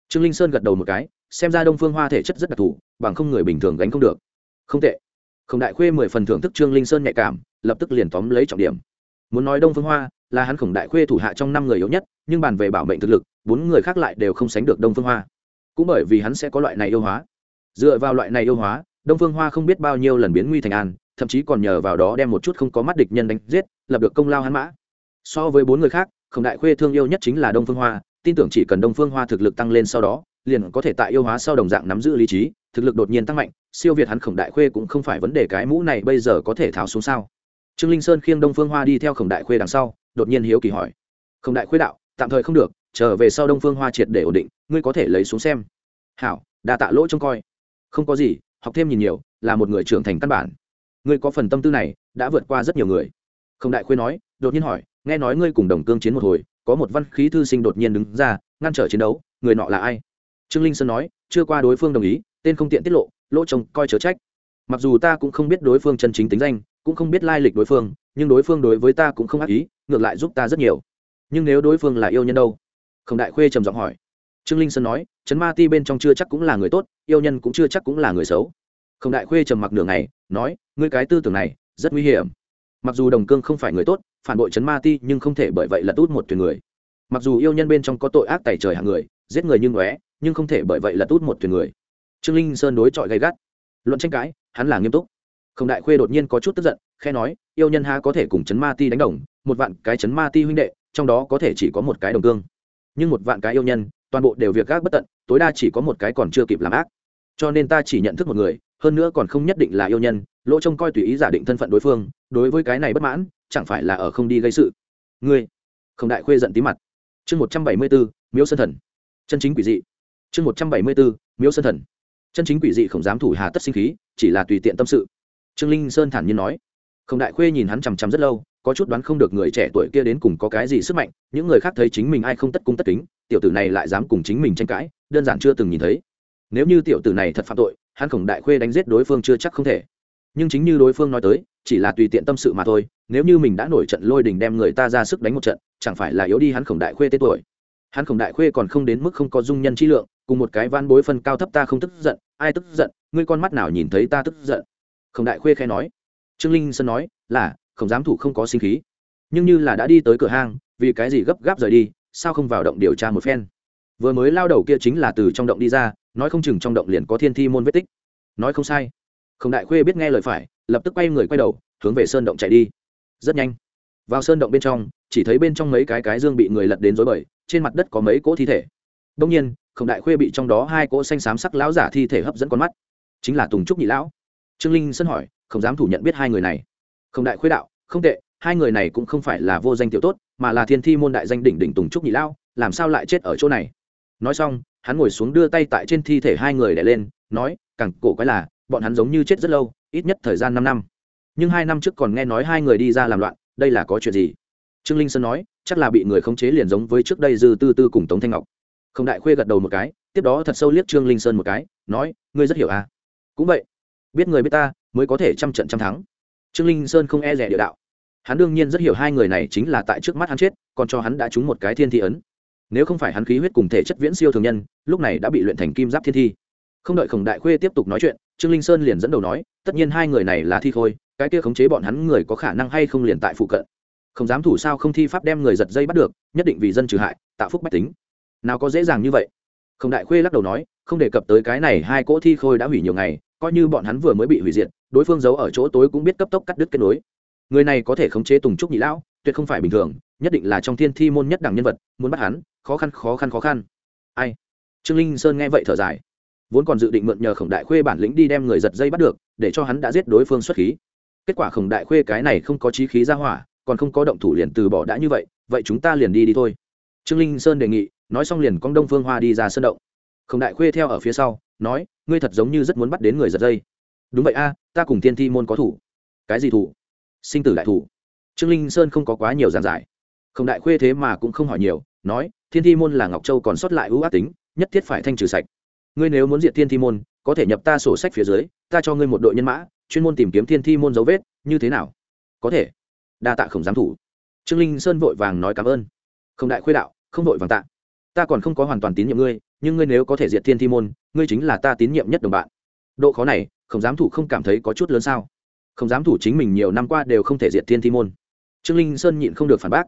Trương linh sơn gật đầu một cái, xem ra đông phương hoa thể chất rất đặc thù, bằng không người bình thường gánh không được. Không tệ. Khổng đại khuê mười phần thưởng thức trương linh sơn nhạy cảm, lập tức liền tóm lấy trọng điểm. Muốn nói đông phương hoa, là hắn khổng đại khuê thủ hạ trong năm người yếu nhất, nhưng bàn về bảo mệnh thực lực, bốn người khác lại đều không sánh được đông phương hoa. Cũng bởi vì hắn sẽ có loại này yêu hóa. Dựa vào loại này yêu hóa, đông phương hoa không biết bao nhiêu lần biến nguy thành an, thậm chí còn nhờ vào đó đem một chút không có mắt địch nhân đánh giết, lập được công lao hắn mã. So với bốn người khác khổng đại khuê thương yêu nhất chính là đông phương hoa, tin tưởng chỉ cần đông phương hoa thực lực tăng lên sau đó, liền có thể tại yêu hóa sau đồng dạng nắm giữ lý trí, thực lực đột nhiên tăng mạnh, siêu việt hắn khổng đại khuê cũng không phải vấn đề cái mũ này bây giờ có thể tháo xuống sao. Trương linh sơn khiêng đông phương hoa đi theo khổng đại khuê đằng sau, đột nhiên hiếu kỳ hỏi. Khổng đại khuê đạo, tạm thời không được trở về sau đông phương hoa triệt để ổn định, ngươi có thể lấy xuống xem. Hảo, đa tạ lỗ trông coi. Không có gì, học thêm nhìn nhiều, là một người trưởng thành căn bản. Ngươi có phần tâm tư này, đã vượt qua rất nhiều người. Khổng đại khuê nói, đột nhiên hỏi nghe nói ngươi cùng đồng cương chiến một hồi, có một văn khí thư sinh đột nhiên đứng ra, ngăn trở chiến đấu, người nọ là ai? Trương linh sơn nói, chưa qua đối phương đồng ý, tên không tiện tiết lộ, lỗ chồng coi chớ trách. Mặc dù ta cũng không biết đối phương chân chính tính danh, cũng không biết lai lịch đối phương, nhưng đối phương đối với ta cũng không ác ý, ngược lại giúp ta rất nhiều. Nhưng nếu đối phương là yêu nhân đâu? Khổng đại khuê trầm giọng hỏi. Trương linh sơn nói, trấn ma ti bên trong chưa chắc cũng là người tốt, yêu nhân cũng chưa chắc cũng là người xấu. Khổng đại khuê trầm mặc nửa ngày, nói, ngươi cái tư tưởng này, rất nguy hiểm mặc dù đồng cương không phải người tốt, phản bội chấn ma ti nhưng không thể bởi vậy là tút một thuyền người. Mặc dù yêu nhân bên trong có tội ác tài trời hạng người, giết người như ngóe, nhưng không thể bởi vậy là tút một thuyền người. Trương linh sơn đối chọi gay gắt. Luận tranh cãi, hắn là nghiêm túc. Không đại khuê đột nhiên có chút tức giận khe nói, yêu nhân ha có thể cùng chấn ma ti đánh đồng? Một vạn cái chấn ma ti huynh đệ, trong đó có thể chỉ có một cái đồng cương. Nhưng một vạn cái yêu nhân, toàn bộ đều việc gác bất tận, tối đa chỉ có một cái còn chưa kịp làm ác. Cho nên ta chỉ nhận thức một người, hơn nữa còn không nhất định là yêu nhân lỗ trông coi tùy ý giả định thân phận đối phương, đối với cái này bất mãn, chẳng phải là ở không đi gây sự. Ngươi, không đại khuê giận tí mặt. Chương một trăm bảy mươi bốn, miếu sơn thần. Chân chính quỷ dị. Chương một trăm bảy mươi bốn, miếu sơn thần. Chân chính quỷ dị không dám thủ hà tất sinh khí, chỉ là tùy tiện tâm sự. Trương linh sơn thản nhiên nói. Không đại khuê nhìn hắn chằm chằm rất lâu, có chút đoán không được người trẻ tuổi kia đến cùng có cái gì sức mạnh, những người khác thấy chính mình ai không tất cung tất kính, tiểu tử này lại dám cùng chính mình tranh cãi, đơn giản chưa từng nhìn thấy. Nếu như tiểu tử này thật phạm tội, hắn khổng đại khuê đánh giết đối phương chưa chắc không thể nhưng chính như đối phương nói tới, chỉ là tùy tiện tâm sự mà thôi, nếu như mình đã nổi trận lôi đình đem người ta ra sức đánh một trận, chẳng phải là yếu đi hắn khổng đại khuê tên tuổi. Hắn khổng đại khuê còn không đến mức không có dung nhân trí lượng, cùng một cái van bối phân cao thấp ta không tức giận, ai tức giận, ngươi con mắt nào nhìn thấy ta tức giận? Khổng đại khuê khai nói. Trương linh sơn nói, là không dám thủ không có sinh khí. Nhưng như là đã đi tới cửa hang, vì cái gì gấp gáp rời đi, sao không vào động điều tra một phen? Vừa mới lao đầu kia chính là từ trong động đi ra, nói không chừng trong động liền có thiên thi môn vết tích. Nói không sai khổng đại khuê biết nghe lời phải, lập tức quay người quay đầu, hướng về sơn động chạy đi. Rất nhanh, vào sơn động bên trong, chỉ thấy bên trong mấy cái cái dương bị người lật đến dối bời, trên mặt đất có mấy cỗ thi thể. Đông nhiên, khổng đại khuê bị trong đó hai cỗ xanh xám sắc lão giả thi thể hấp dẫn con mắt. Chính là tùng trúc nhị lão. Trương linh sân hỏi không dám thủ nhận biết hai người này? Khổng đại khuê đạo, không tệ, hai người này cũng không phải là vô danh tiểu tốt, mà là thiên thi môn đại danh đỉnh đỉnh tùng trúc nhị lão, làm sao lại chết ở chỗ này? Nói xong, hắn ngồi xuống đưa tay tại trên thi thể hai người đẻ lên, nói càng cổ quái là bọn hắn giống như chết rất lâu, ít nhất thời gian năm năm. Nhưng hai năm trước còn nghe nói hai người đi ra làm loạn, đây là có chuyện gì? Trương linh sơn nói, chắc là bị người khống chế liền giống với trước đây dư tư tư cùng tống thanh ngọc. Không đại khuê gật đầu một cái, tiếp đó thật sâu liếc trương linh sơn một cái, nói, ngươi rất hiểu à? Cũng vậy, biết người biết ta, mới có thể trăm trận trăm thắng. Trương linh sơn không e rẻ địa đạo. Hắn đương nhiên rất hiểu hai người này chính là tại trước mắt hắn chết, còn cho hắn đã trúng một cái thiên thi ấn. Nếu không phải hắn khí huyết cùng thể chất viễn siêu thường nhân, lúc này đã bị luyện thành kim giáp thiên thi. Không đợi khổng đại khuê tiếp tục nói chuyện trương linh sơn liền dẫn đầu nói, tất nhiên hai người này là thi khôi, cái kia khống chế bọn hắn người có khả năng hay không liền tại phụ cận. Không dám thủ sao không thi pháp đem người giật dây bắt được, nhất định vì dân trừ hại, tạo phúc bách tính. Nào có dễ dàng như vậy. Không đại khuê lắc đầu nói, không đề cập tới cái này hai cỗ thi khôi đã hủy nhiều ngày, coi như bọn hắn vừa mới bị hủy diệt, đối phương giấu ở chỗ tối cũng biết cấp tốc cắt đứt kết nối. Người này có thể khống chế tùng trúc nhị lão, tuyệt không phải bình thường, nhất định là trong thiên thi môn nhất đẳng nhân vật, muốn bắt hắn, khó khăn khó khăn khó khăn. Ai? Trương linh sơn nghe vậy thở dài vốn còn dự định mượn nhờ khổng đại khuê bản lĩnh đi đem người giật dây bắt được, để cho hắn đã giết đối phương xuất khí. Kết quả khổng đại khuê cái này không có trí khí ra hỏa, còn không có động thủ liền từ bỏ đã như vậy vậy chúng ta liền đi đi thôi. Trương linh sơn đề nghị, nói xong liền con đông phương hoa đi ra sân động. Khổng đại khuê theo ở phía sau, nói, ngươi thật giống như rất muốn bắt đến người giật dây. Đúng vậy a, ta cùng thiên thi môn có thủ. Cái gì thủ? Sinh tử đại thủ. Trương linh sơn không có quá nhiều giàn giải. Khổng đại khuê thế mà cũng không hỏi nhiều, nói, thiên thi môn là ngọc châu còn sót lại ưu ác tính, nhất thiết phải thanh trừ sạch ngươi nếu muốn diệt thiên thi môn, có thể nhập ta sổ sách phía dưới, ta cho ngươi một đội nhân mã, chuyên môn tìm kiếm thiên thi môn dấu vết, như thế nào? Có thể. Đa tạ khổng giám thủ. Trương linh sơn vội vàng nói cảm ơn. Không đại khuê đạo, không vội vàng tạ. Ta còn không có hoàn toàn tín nhiệm ngươi, nhưng ngươi nếu có thể diệt thiên thi môn, ngươi chính là ta tín nhiệm nhất đồng bạn. Độ khó này, khổng giám thủ không cảm thấy có chút lớn sao? Khổng giám thủ chính mình nhiều năm qua đều không thể diệt thiên thi môn. Trương linh sơn nhịn không được phản bác.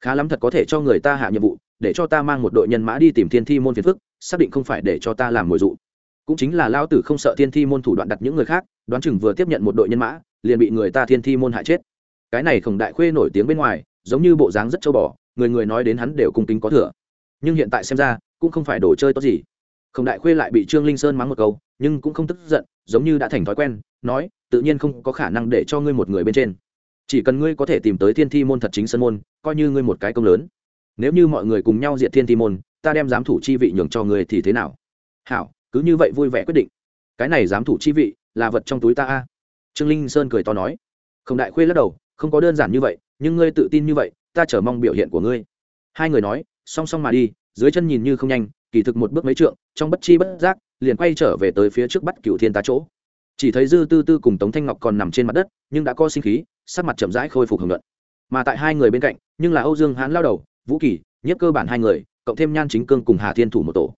Khá lắm thật có thể cho người ta hạ nhiệm vụ để cho ta mang một đội nhân mã đi tìm thiên thi môn phiền phức, xác định không phải để cho ta làm mồi dụ. Cũng chính là lao tử không sợ thiên thi môn thủ đoạn đặt những người khác, đoán chừng vừa tiếp nhận một đội nhân mã, liền bị người ta thiên thi môn hại chết. Cái này khổng đại khuê nổi tiếng bên ngoài, giống như bộ dáng rất châu bò, người người nói đến hắn đều cung kính có thừa. Nhưng hiện tại xem ra, cũng không phải đồ chơi tốt gì. Khổng đại khuê lại bị trương linh sơn mắng một câu, nhưng cũng không tức giận, giống như đã thành thói quen, nói, tự nhiên không có khả năng để cho ngươi một người bên trên. Chỉ cần ngươi có thể tìm tới thiên thi môn thật chính sân môn, coi như ngươi một cái công lớn nếu như mọi người cùng nhau diệt thiên thi môn, ta đem giám thủ chi vị nhường cho ngươi thì thế nào? Hảo, cứ như vậy vui vẻ quyết định. Cái này giám thủ chi vị là vật trong túi ta a. Trương linh sơn cười to nói. Không đại khuê lắc đầu, không có đơn giản như vậy, nhưng ngươi tự tin như vậy, ta chờ mong biểu hiện của ngươi. Hai người nói, song song mà đi, dưới chân nhìn như không nhanh, kỳ thực một bước mấy trượng, trong bất chi bất giác, liền quay trở về tới phía trước bắt cựu thiên tá chỗ. Chỉ thấy dư tư tư cùng tống thanh ngọc còn nằm trên mặt đất, nhưng đã có sinh khí, sắc mặt chậm rãi khôi phục hưởng luận. Mà tại hai người bên cạnh, nhưng là âu dương hán lao đầu vũ kỳ nhất cơ bản hai người, cộng thêm nhan chính cương cùng hà thiên thủ một tổ.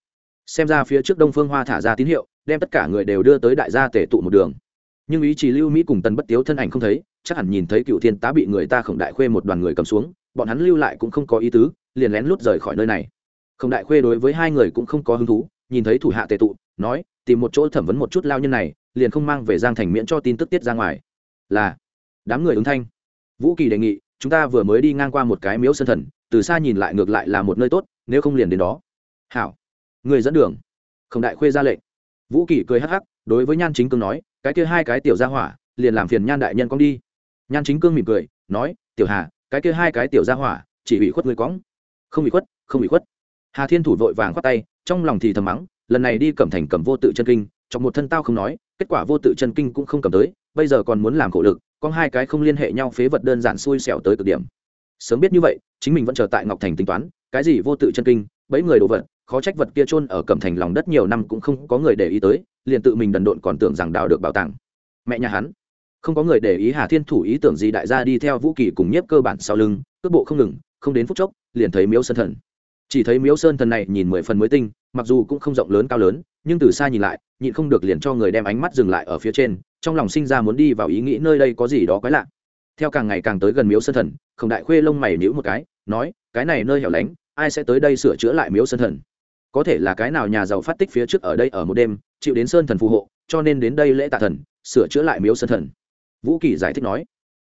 Xem ra phía trước đông phương hoa thả ra tín hiệu, đem tất cả người đều đưa tới đại gia tể tụ một đường. Nhưng ý chí lưu mỹ cùng tần bất tiếu thân ảnh không thấy, chắc hẳn nhìn thấy cựu thiên tá bị người ta khổng đại khuê một đoàn người cầm xuống, bọn hắn lưu lại cũng không có ý tứ, liền lén lút rời khỏi nơi này. Khổng đại khuê đối với hai người cũng không có hứng thú, nhìn thấy thủ hạ tề tụ, nói, tìm một chỗ thẩm vấn một chút lao nhân này, liền không mang về giang thành miễn cho tin tức tiết ra ngoài. Là, đám người ứng thanh. Vũ kỳ đề nghị, chúng ta vừa mới đi ngang qua một cái miếu sân thần từ xa nhìn lại ngược lại là một nơi tốt, nếu không liền đến đó. Hảo. Người dẫn đường. Khổng đại khuê ra lệnh. Vũ kỷ cười hắc hắc, đối với nhan chính cương nói, cái kia hai cái tiểu gia hỏa, liền làm phiền nhan đại nhân con đi. Nhan chính cương mỉm cười, nói, tiểu hà, cái kia hai cái tiểu gia hỏa, chỉ bị khuất người cóng không bị khuất, không bị khuất. Hà thiên thủ vội vàng khoát tay, trong lòng thì thầm mắng, lần này đi cẩm thành cầm vô tự chân kinh trong một thân tao không nói, kết quả vô tự chân kinh cũng không cầm tới, bây giờ còn muốn làm khổ lực, có hai cái không liên hệ nhau phế vật đơn giản xui xẻo tới cực điểm. Sớm biết như vậy chính mình vẫn chờ tại ngọc thành tính toán, cái gì vô tự chân kinh, bấy người đồ vật, khó trách vật kia chôn ở cẩm thành lòng đất nhiều năm cũng không có người để ý tới, liền tự mình đần độn còn tưởng rằng đào được bảo tàng. Mẹ nhà hắn, không có người để ý hà thiên thủ ý tưởng gì đại gia đi theo vũ kỳ cùng nhiếp cơ bản sau lưng, cước bộ không ngừng, không đến phút chốc, liền thấy miếu sơn thần. Chỉ thấy miếu sơn thần này nhìn mười phần mới tinh, mặc dù cũng không rộng lớn cao lớn, nhưng từ xa nhìn lại, nhịn không được liền cho người đem ánh mắt dừng lại ở phía trên, trong lòng sinh ra muốn đi vào ý nghĩ nơi đây có gì đó quái lạ. Theo càng ngày càng tới gần miếu sơn thần, khổng đại khuê lông mày nhíu một cái nói, cái này nơi hẻo lánh, ai sẽ tới đây sửa chữa lại miếu sơn thần? Có thể là cái nào nhà giàu phát tích phía trước ở đây ở một đêm, chịu đến sơn thần phù hộ, cho nên đến đây lễ tạ thần, sửa chữa lại miếu sơn thần. Vũ kỳ giải thích nói.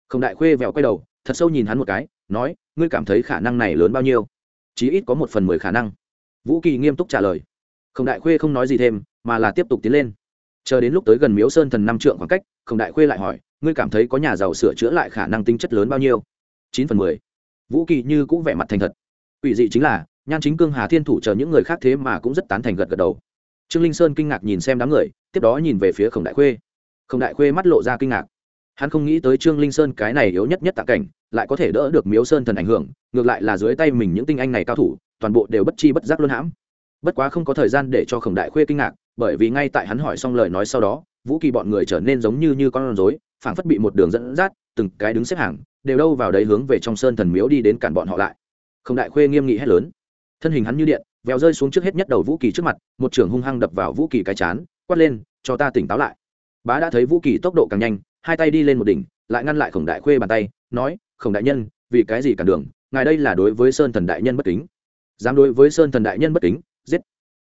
Khổng đại khuê vèo quay đầu, thật sâu nhìn hắn một cái, nói, ngươi cảm thấy khả năng này lớn bao nhiêu? Chí ít có một phần mười khả năng. Vũ kỳ nghiêm túc trả lời. Khổng đại khuê không nói gì thêm, mà là tiếp tục tiến lên. Chờ đến lúc tới gần miếu sơn thần năm trượng khoảng cách, khổng đại khuê lại hỏi, ngươi cảm thấy có nhà giàu sửa chữa lại khả năng tính chất lớn bao nhiêu? Chín phần mười vũ kỳ như cũng vẻ mặt thành thật. Ủy dị chính là, nhan chính cương hà thiên thủ chờ những người khác thế mà cũng rất tán thành gật gật đầu. Trương linh sơn kinh ngạc nhìn xem đám người, tiếp đó nhìn về phía khổng đại khuê. Khổng đại khuê mắt lộ ra kinh ngạc. Hắn không nghĩ tới trương linh sơn cái này yếu nhất nhất tạ cảnh, lại có thể đỡ được miếu sơn thần ảnh hưởng, ngược lại là dưới tay mình những tinh anh này cao thủ, toàn bộ đều bất chi bất giác luôn hãm. Bất quá không có thời gian để cho khổng đại khuê kinh ngạc, bởi vì ngay tại hắn hỏi xong lời nói sau đó, vũ kỳ bọn người trở nên giống như như con rối, phảng phất bị một đường dẫn dắt, từng cái đứng xếp hàng đều đâu vào đấy hướng về trong sơn thần miếu đi đến cản bọn họ lại. Không đại khuê nghiêm nghị hét lớn. Thân hình hắn như điện, vèo rơi xuống trước hết nhất đầu vũ kỳ trước mặt, một trưởng hung hăng đập vào vũ kỳ cái chán, quát lên, cho ta tỉnh táo lại. Bá đã thấy vũ kỳ tốc độ càng nhanh, hai tay đi lên một đỉnh, lại ngăn lại khổng đại khuê bàn tay, nói, khổng đại nhân, vì cái gì cản đường? Ngài đây là đối với sơn thần đại nhân bất kính. Dám đối với sơn thần đại nhân bất kính, giết.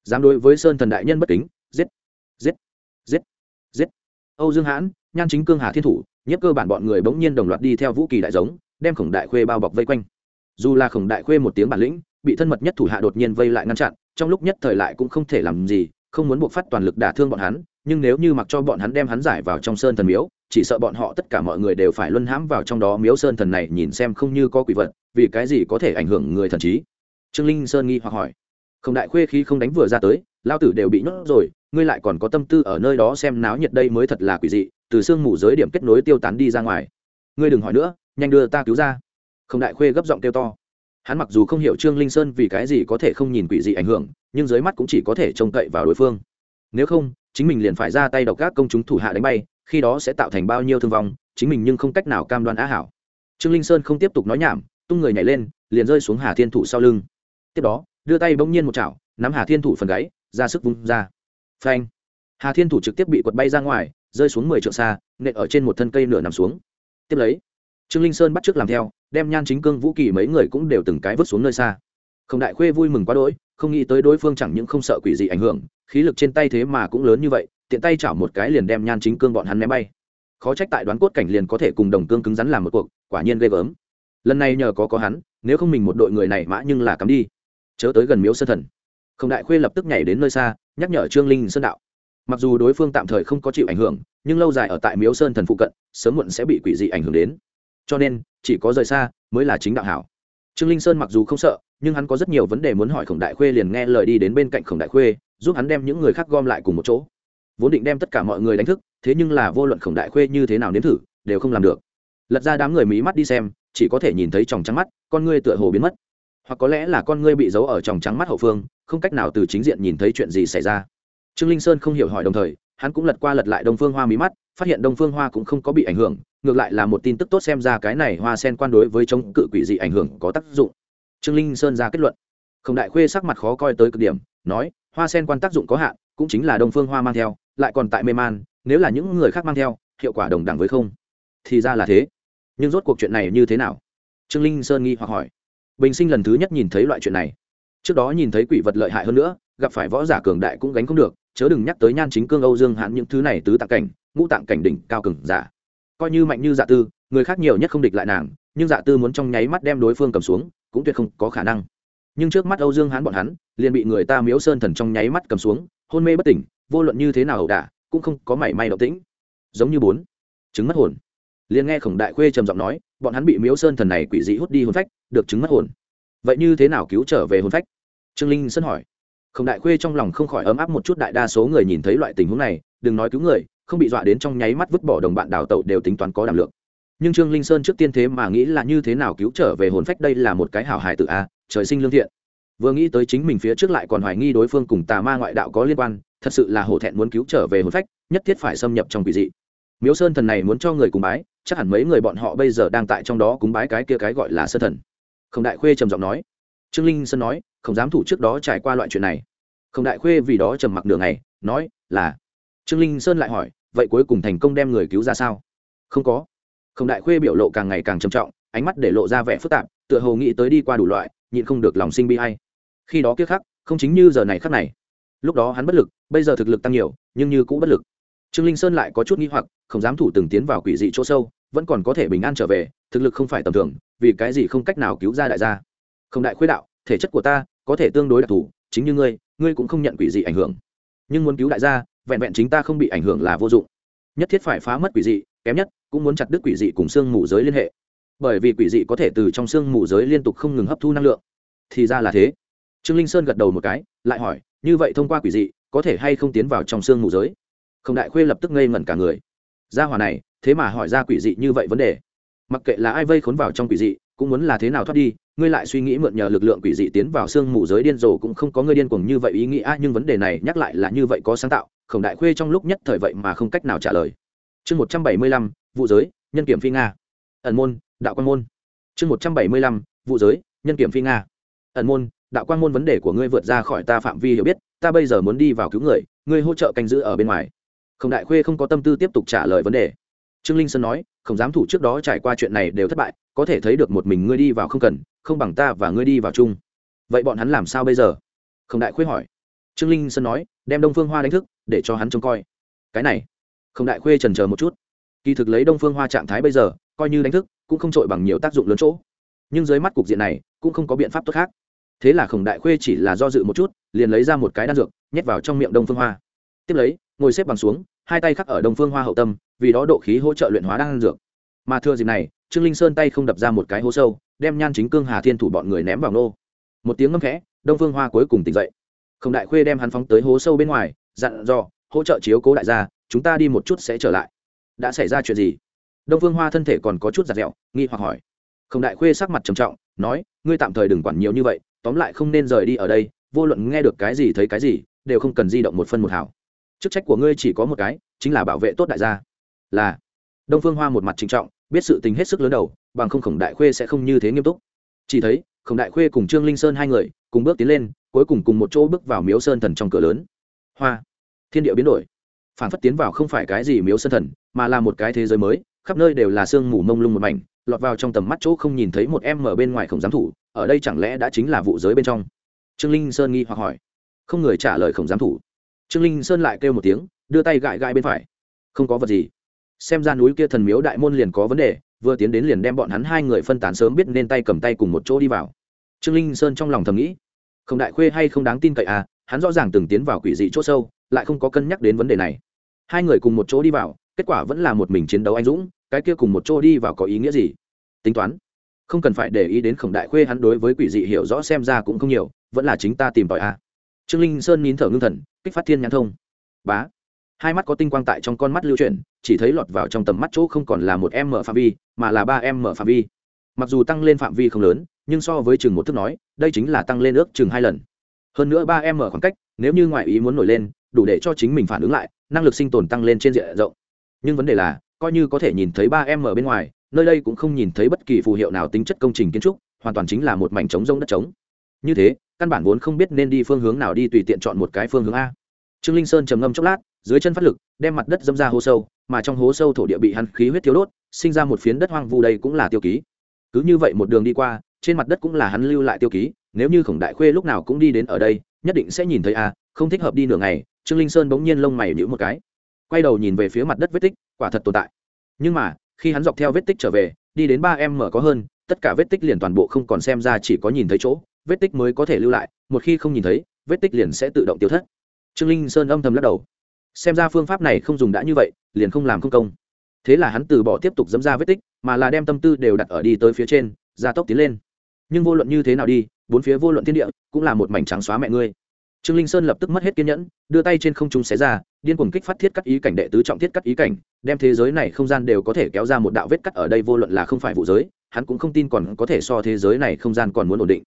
Dám đối với sơn thần đại nhân bất kính, giết âu dương hãn, nhan chính cương hà thiên thủ nhất cơ bản bọn người bỗng nhiên đồng loạt đi theo vũ kỳ đại giống, đem khổng đại khuê bao bọc vây quanh. Dù là khổng đại khuê một tiếng bản lĩnh, bị thân mật nhất thủ hạ đột nhiên vây lại ngăn chặn, trong lúc nhất thời lại cũng không thể làm gì, không muốn buộc phát toàn lực đả thương bọn hắn, nhưng nếu như mặc cho bọn hắn đem hắn giải vào trong sơn thần miếu, chỉ sợ bọn họ tất cả mọi người đều phải luân hãm vào trong đó miếu sơn thần này nhìn xem không như có quỷ vật, vì cái gì có thể ảnh hưởng người thần trí. Trương linh sơn nghi hoặc hỏi. Khổng đại khuê khi không đánh vừa ra tới, lao tử đều bị nhốt rồi ngươi lại còn có tâm tư ở nơi đó xem náo nhiệt đây mới thật là quỷ dị, từ xương mù giới điểm kết nối tiêu tán đi ra ngoài. Ngươi đừng hỏi nữa, nhanh đưa ta cứu ra. Không đại khuê gấp giọng kêu to. Hắn mặc dù không hiểu trương linh sơn vì cái gì có thể không nhìn quỷ dị ảnh hưởng, nhưng dưới mắt cũng chỉ có thể trông cậy vào đối phương. Nếu không, chính mình liền phải ra tay độc các công chúng thủ hạ đánh bay, khi đó sẽ tạo thành bao nhiêu thương vong, chính mình nhưng không cách nào cam đoan á hảo. Trương linh sơn không tiếp tục nói nhảm, tung người nhảy lên, liền rơi xuống hà thiên thủ sau lưng. Tiếp đó, đưa tay bỗng nhiên một chảo, nắm hà thiên thủ phần gáy, ra sức vung ra phanh. Hà thiên thủ trực tiếp bị quật bay ra ngoài, rơi xuống mười trượng xa, nện ở trên một thân cây nửa nằm xuống. Tiếp lấy, trương linh sơn bắt t làm theo, đem nhan chính cương vũ kỳ mấy người cũng đều từng cái vứt xuống nơi xa. Không đại khuê vui mừng quá đỗi, không nghĩ tới đối phương chẳng những không sợ quỷ gì ảnh hưởng, khí lực trên tay thế mà cũng lớn như vậy, tiện tay chảo một cái liền đem nhan chính cương bọn hắn ném bay. Khó trách tại đoán cốt cảnh liền có thể cùng đồng cương cứng rắn làm một cuộc, quả nhiên ghê gớm. Lần này nhờ có có hắn, nếu không mình một đội người này mã nhưng là cắm đi. Chớ tới gần miếu sơ thần không đại khuê lập tức nhảy đến nơi xa, nhắc nhở trương linh sơn đạo. Mặc dù đối phương tạm thời không có chịu ảnh hưởng, nhưng lâu dài ở tại miếu sơn thần phụ cận, sớm muộn sẽ bị quỷ dị ảnh hưởng đến. Cho nên, chỉ có rời xa mới là chính đạo hảo. Trương linh sơn mặc dù không sợ, nhưng hắn có rất nhiều vấn đề muốn hỏi khổng đại khuê liền nghe lời đi đến bên cạnh khổng đại khuê, giúp hắn đem những người khác gom lại cùng một chỗ. Vốn định đem tất cả mọi người đánh thức, thế nhưng là vô luận khổng đại khuê như thế nào nếm thử, đều không làm được. Lật ra đám người mí mắt đi xem, chỉ có thể nhìn thấy tròng trắng mắt, con ngươi tựa hồ biến mất hoặc có lẽ là con ngươi bị giấu ở trong trắng mắt hậu phương, không cách nào từ chính diện nhìn thấy chuyện gì xảy ra. Trương linh sơn không hiểu hỏi đồng thời, hắn cũng lật qua lật lại đông phương hoa mí mắt, phát hiện đông phương hoa cũng không có bị ảnh hưởng, ngược lại là một tin tức tốt xem ra cái này hoa sen quan đối với chống cự quỷ dị ảnh hưởng có tác dụng. Trương linh sơn ra kết luận. Không đại khuê sắc mặt khó coi tới cực điểm, nói, hoa sen quan tác dụng có hạn, cũng chính là đông phương hoa mang theo, lại còn tại mê man, nếu là những người khác mang theo, hiệu quả đồng đẳng với không, thì ra là thế. Nhưng rốt cuộc chuyện này như thế nào? Trương linh sơn nghi hoặc hỏi bình sinh lần thứ nhất nhìn thấy loại chuyện này. Trước đó nhìn thấy quỷ vật lợi hại hơn nữa, gặp phải võ giả cường đại cũng gánh không được, chớ đừng nhắc tới nhan chính cương, âu dương hãn những thứ này tứ tạng cảnh, ngũ tạng cảnh đỉnh, cao cường giả. Coi như mạnh như dạ tư, người khác nhiều nhất không địch lại nàng, nhưng dạ tư muốn trong nháy mắt đem đối phương cầm xuống, cũng tuyệt không có khả năng. Nhưng trước mắt âu dương hãn bọn hắn, liền bị người ta miếu sơn thần trong nháy mắt cầm xuống, hôn mê bất tỉnh, vô luận như thế nào ẩu đả, cũng không có mảy may động tĩnh. Giống như bốn. Chứng mất hồn liền nghe khổng đại khuê trầm giọng nói, bọn hắn bị miếu sơn thần này quỷ dị hút đi hồn phách, được chứng mất hồn. Vậy như thế nào cứu trở về hồn phách? Trương linh sơn hỏi. Khổng đại khuê trong lòng không khỏi ấm áp một chút, đại đa số người nhìn thấy loại tình huống này, đừng nói cứu người, không bị dọa đến trong nháy mắt vứt bỏ đồng bạn đào tẩu đều tính toán có đảm lượng. Nhưng trương linh sơn trước tiên thế mà nghĩ là như thế nào cứu trở về hồn phách đây là một cái hảo hài tự a, trời sinh lương thiện. Vừa nghĩ tới chính mình phía trước lại còn hoài nghi đối phương cùng tà ma ngoại đạo có liên quan, thật sự là hổ thẹn muốn cứu trở về hồn phách, nhất thiết phải xâm nhập trong quỷ dị miếu sơn thần này muốn cho người cùng bái, chắc hẳn mấy người bọn họ bây giờ đang tại trong đó cúng bái cái kia cái gọi là sơn thần. Khổng đại khuê trầm giọng nói. Trương linh sơn nói, không dám thủ trước đó trải qua loại chuyện này. Khổng đại khuê vì đó trầm mặc đường này nói, là. Trương linh sơn lại hỏi, vậy cuối cùng thành công đem người cứu ra sao? Không có. Khổng đại khuê biểu lộ càng ngày càng trầm trọng, ánh mắt để lộ ra vẻ phức tạp, tựa hồ nghĩ tới đi qua đủ loại, nhịn không được lòng sinh bi hay khi đó kia khắc, không chính như giờ này khắc này. Lúc đó hắn bất lực, bây giờ thực lực tăng nhiều, nhưng như cũ bất lực trương linh sơn lại có chút nghi hoặc, không dám thủ từng tiến vào quỷ dị chỗ sâu, vẫn còn có thể bình an trở về, thực lực không phải tầm thường, vì cái gì không cách nào cứu ra đại gia. Không đại khuyết đạo, thể chất của ta có thể tương đối đặc thù, chính như ngươi ngươi cũng không nhận quỷ dị ảnh hưởng. Nhưng muốn cứu đại gia, vẹn vẹn chính ta không bị ảnh hưởng là vô dụng. Nhất thiết phải phá mất quỷ dị, kém nhất, cũng muốn chặt đứt quỷ dị cùng xương mù giới liên hệ. Bởi vì quỷ dị có thể từ trong xương mù giới liên tục không ngừng hấp thu năng lượng. Thì ra là thế. Trương linh sơn gật đầu một cái, lại hỏi, như vậy thông qua quỷ dị, có thể hay không tiến vào trong xương mù giới? Không đại khuê lập tức ngây ngẩn cả người. Gia hòa này, thế mà hỏi ra quỷ dị như vậy vấn đề. Mặc kệ là ai vây khốn vào trong quỷ dị, cũng muốn là thế nào thoát đi, ngươi lại suy nghĩ mượn nhờ lực lượng quỷ dị tiến vào xương mù giới điên rồ cũng không có ngươi điên cuồng như vậy ý nghĩ a nhưng vấn đề này nhắc lại là như vậy có sáng tạo khổng đại khuê trong lúc nhất thời vậy mà không cách nào trả lời. Chương một trăm bảy mươi lăm, vụ giới, nhân kiểm phi nga. Ẩn môn, đạo quan môn. Chương một trăm bảy mươi lăm, vụ giới, nhân kiểm phi nga. Ẩn môn, đạo quan môn vấn đề của ngươi vượt ra khỏi ta phạm vi hiểu biết, ta bây giờ muốn đi vào cứu người, ngươi hỗ trợ canh giữ ở bên ngoài khổng đại khuê không có tâm tư tiếp tục trả lời vấn đề. Trương linh sơn nói không dám thủ trước đó trải qua chuyện này đều thất bại, có thể thấy được một mình ngươi đi vào không cần, không bằng ta và ngươi đi vào chung. Vậy bọn hắn làm sao bây giờ? Khổng đại khuê hỏi. Trương linh sơn nói, đem đông phương hoa đánh thức, để cho hắn trông coi. Cái này? Khổng đại khuê trần chờ một chút. Kỳ thực lấy đông phương hoa trạng thái bây giờ, coi như đánh thức, cũng không trội bằng nhiều tác dụng lớn chỗ. Nhưng dưới mắt cục diện này, cũng không có biện pháp tốt khác. Thế là khổng đại khuê chỉ là do dự một chút, liền lấy ra một cái đan dược, nhét vào trong miệng đông phương hoa. Tiếp lấy ngồi xếp bằng xuống, hai tay khắc ở đông phương hoa hậu tâm, vì đó độ khí hỗ trợ luyện hóa đan dược. Mà thừa dịp này, trương linh sơn tay không đập ra một cái hố sâu, đem nhan chính cương, hà thiên thủ bọn người ném vào nô. Một tiếng ngâm khẽ, đông phương hoa cuối cùng tỉnh dậy. Khổng đại khuê đem hắn phóng tới hố sâu bên ngoài, dặn dò, hỗ trợ chiếu cố đại gia, chúng ta đi một chút sẽ trở lại. Đã xảy ra chuyện gì? Đông phương hoa thân thể còn có chút giặt dẹo, nghi hoặc hỏi. Khổng đại khuê sắc mặt trầm trọng, nói, ngươi tạm thời đừng quản nhiều như vậy, tóm lại không nên rời đi ở đây, vô luận nghe được cái gì, thấy cái gì, đều không cần di động một phân một hảo chức trách của ngươi chỉ có một cái, chính là bảo vệ tốt đại gia. Là, đông phương hoa một mặt trinh trọng, biết sự tình hết sức lớn đầu, bằng không khổng đại khuê sẽ không như thế nghiêm túc. Chỉ thấy, khổng đại khuê cùng trương linh sơn hai người, cùng bước tiến lên, cuối cùng cùng một chỗ bước vào miếu sơn thần trong cửa lớn. Hoa, thiên địa biến đổi. Phản phất tiến vào không phải cái gì miếu sơn thần, mà là một cái thế giới mới, khắp nơi đều là sương mù mông lung một mảnh, lọt vào trong tầm mắt chỗ không nhìn thấy một em ở bên ngoài khổng giám thủ, ở đây chẳng lẽ đã chính là vụ giới bên trong? Trương linh sơn nghi hoặc hỏi. Không người trả lời khổng giám thủ trương linh sơn lại kêu một tiếng, đưa tay gãi gãi bên phải. Không có vật gì. Xem ra núi kia thần miếu đại môn liền có vấn đề, vừa tiến đến liền đem bọn hắn hai người phân tán sớm biết nên tay cầm tay cùng một chỗ đi vào. Trương linh sơn trong lòng thầm nghĩ, không đại khuê hay không đáng tin cậy à hắn rõ ràng từng tiến vào quỷ dị chỗ sâu, lại không có cân nhắc đến vấn đề này. Hai người cùng một chỗ đi vào, kết quả vẫn là một mình chiến đấu anh dũng, cái kia cùng một chỗ đi vào có ý nghĩa gì? Tính toán, không cần phải để ý đến khổng đại khuê hắn đối với quỷ dị hiểu rõ xem ra cũng không nhiều, vẫn là chính ta tìm tòi a trương linh sơn nín thở ngưng thần, kích phát thiên nhãn thông. Bá. Hai mắt có tinh quang tại trong con mắt lưu chuyển, chỉ thấy lọt vào trong tầm mắt chỗ không còn là một em mở phạm vi, mà là ba em mở phạm vi. Mặc dù tăng lên phạm vi không lớn, nhưng so với chừng một thức nói, đây chính là tăng lên ước chừng hai lần. Hơn nữa ba em mở khoảng cách, nếu như ngoại ý muốn nổi lên, đủ để cho chính mình phản ứng lại, năng lực sinh tồn tăng lên trên diện rộng. Nhưng vấn đề là, coi như có thể nhìn thấy ba em bên ngoài, nơi đây cũng không nhìn thấy bất kỳ phù hiệu nào tính chất công trình kiến trúc, hoàn toàn chính là một mảnh trống rông đất trống. Như thế căn bản vốn không biết nên đi phương hướng nào đi tùy tiện chọn một cái phương hướng a. Trương linh sơn trầm ngâm chốc lát, dưới chân phát lực, đem mặt đất dâm ra hố sâu, mà trong hố sâu thổ địa bị hắn khí huyết thiếu đốt, sinh ra một phiến đất hoang vu đây cũng là tiêu ký. Cứ như vậy một đường đi qua, trên mặt đất cũng là hắn lưu lại tiêu ký, nếu như khổng đại khuê lúc nào cũng đi đến ở đây, nhất định sẽ nhìn thấy a, không thích hợp đi nửa ngày, trương linh sơn bỗng nhiên lông mày nhữ một cái. Quay đầu nhìn về phía mặt đất vết tích, quả thật tồn tại. Nhưng mà, khi hắn dọc theo vết tích trở về, đi đến ba em mở có hơn, tất cả vết tích liền toàn bộ không còn xem ra chỉ có nhìn thấy chỗ vết tích mới có thể lưu lại, một khi không nhìn thấy, vết tích liền sẽ tự động tiêu thất. Trương linh sơn âm thầm lắc đầu. Xem ra phương pháp này không dùng đã như vậy, liền không làm không công. Thế là hắn từ bỏ tiếp tục dẫm ra vết tích, mà là đem tâm tư đều đặt ở đi tới phía trên, gia tốc tiến lên. Nhưng vô luận như thế nào đi, bốn phía vô luận thiên địa, cũng là một mảnh trắng xóa mẹ ngươi. Trương linh sơn lập tức mất hết kiên nhẫn, đưa tay trên không trung xé ra, điên cuồng kích phát thiết cắt ý cảnh đệ tứ trọng thiết cắt ý cảnh, đem thế giới này không gian đều có thể kéo ra một đạo vết cắt ở đây vô luận là không phải vụ giới, hắn cũng không tin còn có thể so thế giới này không gian còn muốn ổn định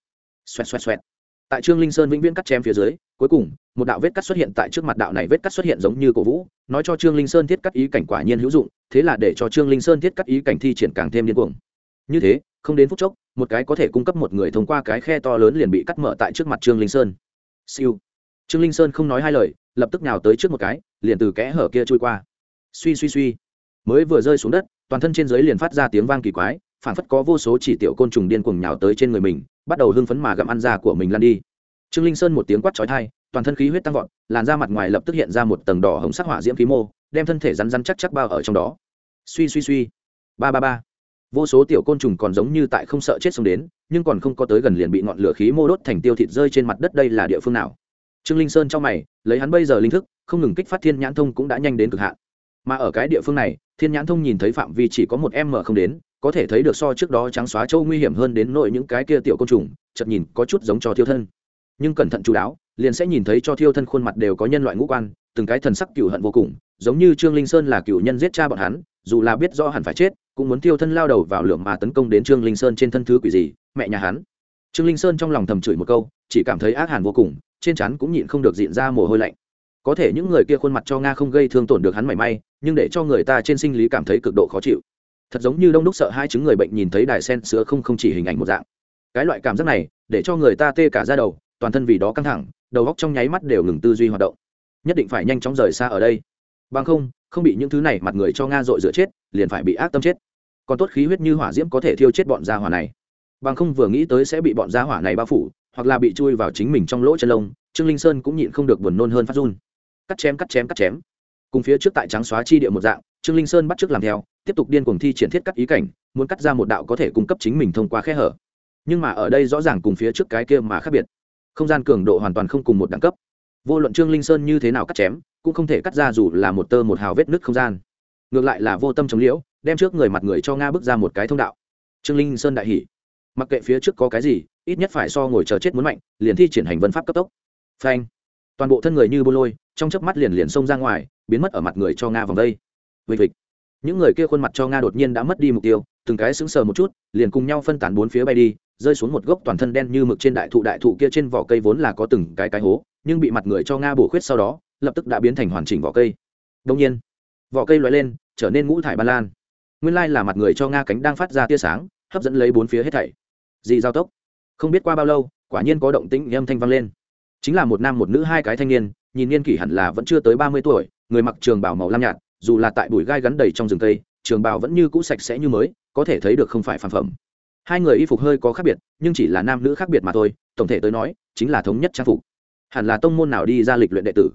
xoẹt xoẹt xoẹt. Tại trương linh sơn vĩnh viễn cắt chém phía dưới, cuối cùng, một đạo vết cắt xuất hiện tại trước mặt đạo này vết cắt xuất hiện giống như cổ vũ, nói cho trương linh sơn thiết cắt ý cảnh quả nhiên hữu dụng, thế là để cho trương linh sơn thiết cắt ý cảnh thi triển càng thêm điên cuồng. Như thế, không đến phút chốc, một cái có thể cung cấp một người thông qua cái khe to lớn liền bị cắt mở tại trước mặt trương linh sơn. Siêu. Trương linh sơn không nói hai lời, lập tức nào tới trước một cái, liền từ kẽ hở kia trôi qua. Suy suy suy. Mới vừa rơi xuống đất, toàn thân trên dưới liền phát ra tiếng vang kỳ quái phản phất có vô số chỉ tiểu côn trùng điên cuồng nhào tới trên người mình, bắt đầu hưng phấn mà gặm ăn da của mình lan đi. Trương linh sơn một tiếng quát chói tai, toàn thân khí huyết tăng vọt, làn da mặt ngoài lập tức hiện ra một tầng đỏ hồng sắc hỏa diễm khí mô, đem thân thể rắn rắn chắc chắc bao ở trong đó. Suy suy suy. Ba ba ba. Vô số tiểu côn trùng còn giống như tại không sợ chết sống đến, nhưng còn không có tới gần liền bị ngọn lửa khí mô đốt thành tiêu thịt rơi trên mặt đất đây là địa phương nào? Trương linh sơn trong mày, lấy hắn bây giờ linh thức, không ngừng kích phát thiên nhãn thông cũng đã nhanh đến cực hạn. Mà ở cái địa phương này, thiên nhãn thông nhìn thấy phạm vi chỉ có một m không đến có thể thấy được so trước đó trắng xóa châu nguy hiểm hơn đến nội những cái kia tiểu côn trùng chật nhìn có chút giống cho thiêu thân. Nhưng cẩn thận chú đáo, liền sẽ nhìn thấy cho thiêu thân khuôn mặt đều có nhân loại ngũ quan, từng cái thần sắc cựu hận vô cùng, giống như trương linh sơn là cựu nhân giết cha bọn hắn, dù là biết rõ hẳn phải chết, cũng muốn thiêu thân lao đầu vào lượng mà tấn công đến trương linh sơn trên thân thứ quỷ gì, mẹ nhà hắn. Trương linh sơn trong lòng thầm chửi một câu, chỉ cảm thấy ác hàn vô cùng, trên chắn cũng nhịn không được diện ra mồ hôi lạnh. Có thể những người kia khuôn mặt cho nga không gây thương tổn được hắn mảy may, nhưng để cho người ta trên sinh lý cảm thấy cực độ khó chịu thật giống như đông đúc sợ hai chứng người bệnh nhìn thấy đài sen sữa không không chỉ hình ảnh một dạng. Cái loại cảm giác này, để cho người ta tê cả ra đầu, toàn thân vì đó căng thẳng, đầu góc trong nháy mắt đều ngừng tư duy hoạt động. Nhất định phải nhanh chóng rời xa ở đây. Bằng không không bị những thứ này mặt người cho nga dội dựa chết, liền phải bị ác tâm chết. Còn tốt khí huyết như hỏa diễm có thể thiêu chết bọn gia hỏa này. Bằng không vừa nghĩ tới sẽ bị bọn gia hỏa này bao phủ, hoặc là bị chui vào chính mình trong lỗ chân lông, trương linh sơn cũng nhịn không được buồn nôn hơn phát run. Cắt chém cắt chém cắt chém. Cùng phía trước tại trắng xóa chi địa một dạng trương linh sơn bắt t làm theo, tiếp tục điên cuồng thi triển thiết cắt ý cảnh, muốn cắt ra một đạo có thể cung cấp chính mình thông qua khe hở. Nhưng mà ở đây rõ ràng cùng phía trước cái kia mà khác biệt. Không gian cường độ hoàn toàn không cùng một đẳng cấp. Vô luận trương linh sơn như thế nào cắt chém, cũng không thể cắt ra dù là một tơ một hào vết nứt không gian. Ngược lại là vô tâm chống liễu, đem trước người mặt người cho nga bước ra một cái thông đạo. Trương linh sơn đại hỉ. Mặc kệ phía trước có cái gì, ít nhất phải so ngồi chờ chết muốn mạnh, liền thi triển hành vân pháp cấp tốc. Phanh. Toàn bộ thân người như bô lôi, trong chớp mắt liền liền xông ra ngoài, biến mất ở mặt người cho nga vòng đây vịt vịt. Những người kia khuôn mặt cho nga đột nhiên đã mất đi mục tiêu, từng cái sững sờ một chút, liền cùng nhau phân tán bốn phía bay đi, rơi xuống một gốc toàn thân đen như mực trên đại thụ đại thụ kia trên vỏ cây vốn là có từng cái cái hố, nhưng bị mặt người cho nga bổ khuyết sau đó, lập tức đã biến thành hoàn chỉnh vỏ cây. Đông nhiên, vỏ cây loại lên, trở nên ngũ thải ba lan. Nguyên lai là mặt người cho nga cánh đang phát ra tia sáng, hấp dẫn lấy bốn phía hết thảy. Dị giao tốc. Không biết qua bao lâu, quả nhiên có động tĩnh, âm thanh vang lên. Chính là một nam một nữ hai cái thanh niên, nhìn niên kỷ hẳn là vẫn chưa tới ba mươi tuổi, người mặc trường bảo màu lam nhạt dù là tại bụi gai gắn đầy trong rừng tây, trường bào vẫn như cũ sạch sẽ như mới có thể thấy được không phải phản phẩm. Hai người y phục hơi có khác biệt nhưng chỉ là nam nữ khác biệt mà thôi tổng thể tới nói chính là thống nhất trang phục. Hẳn là tông môn nào đi ra lịch luyện đệ tử.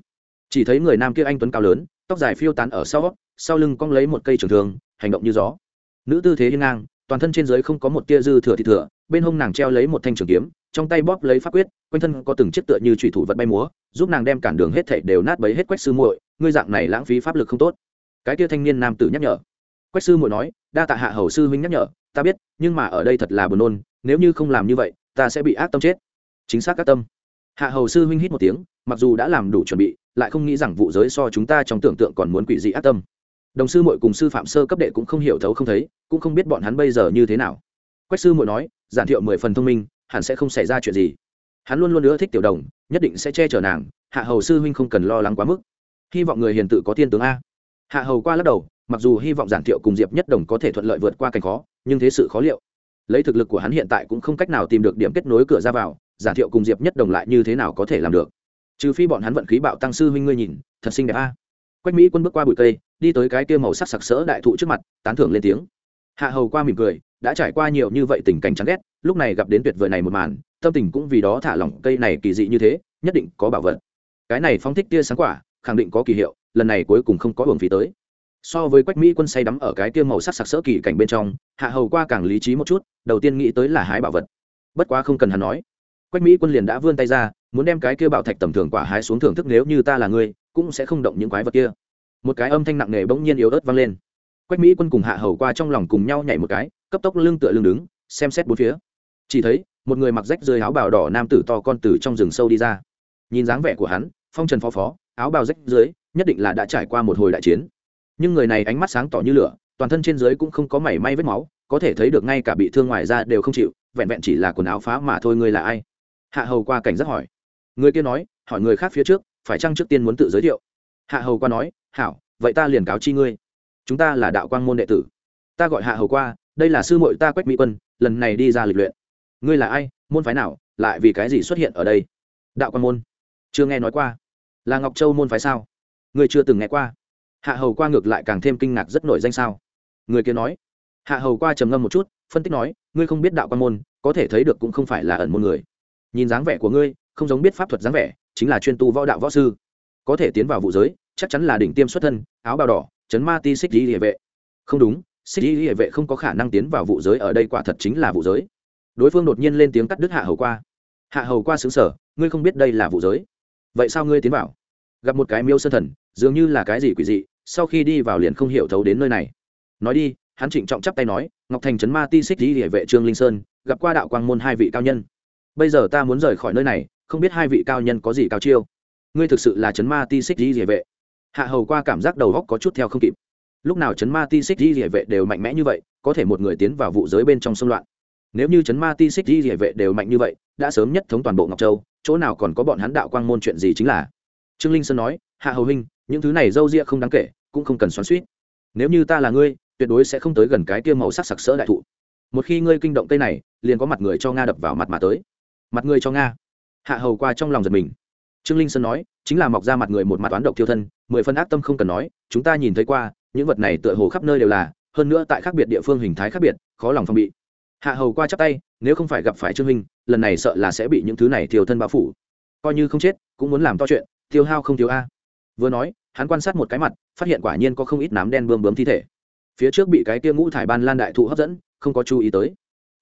Chỉ thấy người nam kia anh tuấn cao lớn tóc dài phiêu tán ở sau sau lưng cong lấy một cây trường thường hành động như gió. Nữ tư thế hiên ngang toàn thân trên dưới không có một tia dư thừa thì thừa bên hông nàng treo lấy một thanh trường kiếm trong tay bóp lấy pháp quyết quanh thân có từng chiếc tựa như trùy thủ vật bay múa giúp nàng đem cản đường hết thảy đều nát bấy hết quách sư muội ngươi dạng này lãng phí pháp lực không tốt cái tia thanh niên nam tử nhắc nhở. Quách sư muội nói, đa tạ hạ hầu sư huynh nhắc nhở, ta biết, nhưng mà ở đây thật là buồn nôn, nếu như không làm như vậy, ta sẽ bị ác tâm chết. Chính xác các tâm. Hạ hầu sư huynh hít một tiếng, mặc dù đã làm đủ chuẩn bị, lại không nghĩ rằng vụ giới so chúng ta trong tưởng tượng còn muốn quỷ dị ác tâm. Đồng sư muội cùng sư phạm sơ cấp đệ cũng không hiểu thấu không thấy, cũng không biết bọn hắn bây giờ như thế nào. Quách sư muội nói, giản thiệu mười phần thông minh, hẳn sẽ không xảy ra chuyện gì. Hắn luôn luôn ưa thích tiểu đồng, nhất định sẽ che chở nàng, hạ hầu sư huynh không cần lo lắng quá mức. Hy vọng người hiền tự có tiên tướng a hạ hầu qua lắc đầu, mặc dù hy vọng giản thiệu cùng diệp nhất đồng có thể thuận lợi vượt qua cảnh khó, nhưng thế sự khó liệu. Lấy thực lực của hắn hiện tại cũng không cách nào tìm được điểm kết nối cửa ra vào, giản thiệu cùng diệp nhất đồng lại như thế nào có thể làm được? Trừ phi bọn hắn vận khí bạo tăng sư huynh ngươi nhìn, thật xinh đẹp a. Quách mỹ quân bước qua bụi cây, đi tới cái kia màu sắc sặc sỡ đại thụ trước mặt, tán thưởng lên tiếng. Hạ hầu qua mỉm cười, đã trải qua nhiều như vậy tình cảnh chán ghét, lúc này gặp đến tuyệt vời này một màn, tâm tình cũng vì đó thả lỏng, cây này kỳ dị như thế, nhất định có bảo vật. Cái này phong thích tia sáng quả khẳng định có kỳ hiệu, lần này cuối cùng không có hưởng phí tới. So với quách mỹ quân say đắm ở cái tiêu màu sắc sặc sỡ kỳ cảnh bên trong, hạ hầu qua càng lý trí một chút, đầu tiên nghĩ tới là hái bảo vật. Bất quá không cần hắn nói. Quách mỹ quân liền đã vươn tay ra, muốn đem cái kia bảo thạch tầm thường quả hái xuống thưởng thức nếu như ta là ngươi cũng sẽ không động những quái vật kia. Một cái âm thanh nặng nề bỗng nhiên yếu ớt vang lên. Quách mỹ quân cùng hạ hầu qua trong lòng cùng nhau nhảy một cái, cấp tốc lưng tựa lưng đứng, xem xét bốn phía. Chỉ thấy, một người mặc rách rơi áo bào đỏ nam tử to con tử trong rừng sâu đi ra. Nhìn dáng vẻ của hắn, phong trần phó phó áo bào rách dưới, nhất định là đã trải qua một hồi đại chiến. Nhưng người này ánh mắt sáng tỏ như lửa, toàn thân trên dưới cũng không có mảy may vết máu, có thể thấy được ngay cả bị thương ngoài ra đều không chịu, vẹn vẹn chỉ là quần áo phá mà thôi ngươi là ai? Hạ hầu qua cảnh giác hỏi. Người kia nói, hỏi người khác phía trước, phải chăng trước tiên muốn tự giới thiệu? Hạ hầu qua nói, hảo, vậy ta liền cáo chi ngươi. Chúng ta là đạo quang môn đệ tử. Ta gọi hạ hầu qua, đây là sư mội ta quách mỹ quân, lần này đi ra lịch luyện. Ngươi là ai, môn phái nào, lại vì cái gì xuất hiện ở đây? Đạo quang môn. Chưa nghe nói qua là ngọc châu môn phái sao? Ngươi chưa từng nghe qua. Hạ hầu qua ngược lại càng thêm kinh ngạc rất nổi danh sao? Người kia nói. Hạ hầu qua trầm ngâm một chút, phân tích nói, ngươi không biết đạo quan môn, có thể thấy được cũng không phải là ẩn môn người. Nhìn dáng vẻ của ngươi, không giống biết pháp thuật dáng vẻ, chính là chuyên tu võ đạo võ sư. Có thể tiến vào vụ giới, chắc chắn là đỉnh tiêm xuất thân, áo bào đỏ, chấn ma ti xích di địa vệ. Không đúng, xích di địa vệ không có khả năng tiến vào vụ giới ở đây quả thật chính là vụ giới. Đối phương đột nhiên lên tiếng cắt đứt hạ hầu qua. Hạ hầu qua xứng sở ngươi không biết đây là vụ giới. Vậy sao ngươi tiến vào? Gặp một cái miêu sơn thần, dường như là cái gì quỷ dị, sau khi đi vào liền không hiểu thấu đến nơi này. Nói đi, hắn trịnh trọng chắp tay nói, ngọc thành trấn ma ti xích lý địa vệ trương linh sơn, gặp qua đạo quang môn hai vị cao nhân. Bây giờ ta muốn rời khỏi nơi này, không biết hai vị cao nhân có gì cao chiêu. Ngươi thực sự là trấn ma ti xích lý địa vệ. Hạ hầu qua cảm giác đầu góc có chút theo không kịp. Lúc nào trấn ma ti xích lý địa vệ đều mạnh mẽ như vậy, có thể một người tiến vào vụ giới bên trong xung loạn. Nếu như trấn ma ti xích lý địa vệ đều mạnh như vậy, đã sớm nhất thống toàn bộ ngọc châu, chỗ nào còn có bọn hắn đạo quang môn chuyện gì chính là? Trương linh sơn nói, hạ hầu huynh, những thứ này d â u ria không đáng kể, cũng không cần xoắn suýt nếu như ta là ngươi, tuyệt đối sẽ không tới gần cái kia màu sắc sặc sỡ đại thụ. Một khi ngươi kinh động cây này, liền có mặt người cho nga đập vào mặt mà tới. Mặt người cho nga? Hạ hầu qua trong lòng giật mình. Trương linh sơn nói, chính là mọc ra mặt người một mặt toán độc thiêu thân, mười phân ác tâm không cần nói, chúng ta nhìn thấy qua, những vật này tựa hồ khắp nơi đều là, hơn nữa tại khác biệt địa phương hình thái khác biệt, khó lòng phong bị. Hạ hầu qua chắp tay, nếu không phải gặp phải trương minh lần này sợ là sẽ bị những thứ này thiêu thân bao phủ. Coi như không chết, cũng muốn làm to chuyện tiêu hao không thiếu a. Vừa nói, hắn quan sát một cái mặt, phát hiện quả nhiên có không ít nám đen bươm bướm thi thể. Phía trước bị cái kia ngũ thải ban lan đại thụ hấp dẫn, không có chú ý tới.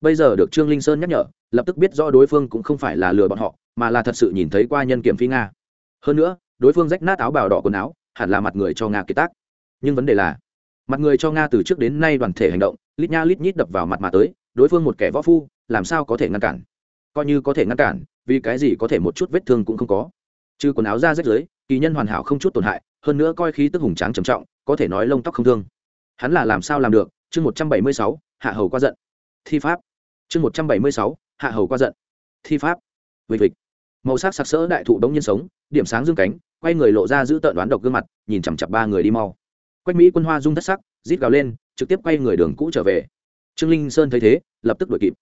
Bây giờ được trương linh sơn nhắc nhở, lập tức biết rõ đối phương cũng không phải là lừa bọn họ, mà là thật sự nhìn thấy qua nhân kiểm phi nga. Hơn nữa, đối phương rách nát áo bào đỏ quần áo, hẳn là mặt người cho nga kiệt tác. Nhưng vấn đề là, mặt người cho nga từ trước đến nay đoàn thể hành động, lít nha lít nhít đập vào mặt mà tới, đối phương một kẻ võ phu, làm sao có thể ngăn cản? Coi như có thể ngăn cản, vì cái gì có thể một chút vết thương cũng không có? Trừ quần áo ra rách dưới, kỳ nhân hoàn hảo không chút tổn hại, hơn nữa coi khí tức hùng tráng trầm trọng, có thể nói lông tóc không thương. Hắn là làm sao làm được? Chương một trăm bảy mươi sáu, hạ hầu qua giận. Thi pháp. Chương một trăm bảy mươi sáu, hạ hầu qua giận. Thi pháp. Vịt vịt màu sắc sặc sỡ đại thụ đống nhiên sống, điểm sáng dương cánh, quay người lộ ra giữ tợn đoán độc gương mặt, nhìn chằm chặp ba người đi mau. Quách mỹ quân hoa rung thất sắc, rít gào lên, trực tiếp quay người đường cũ trở về. Trương linh sơn thấy thế, lập tức đuổi kịp.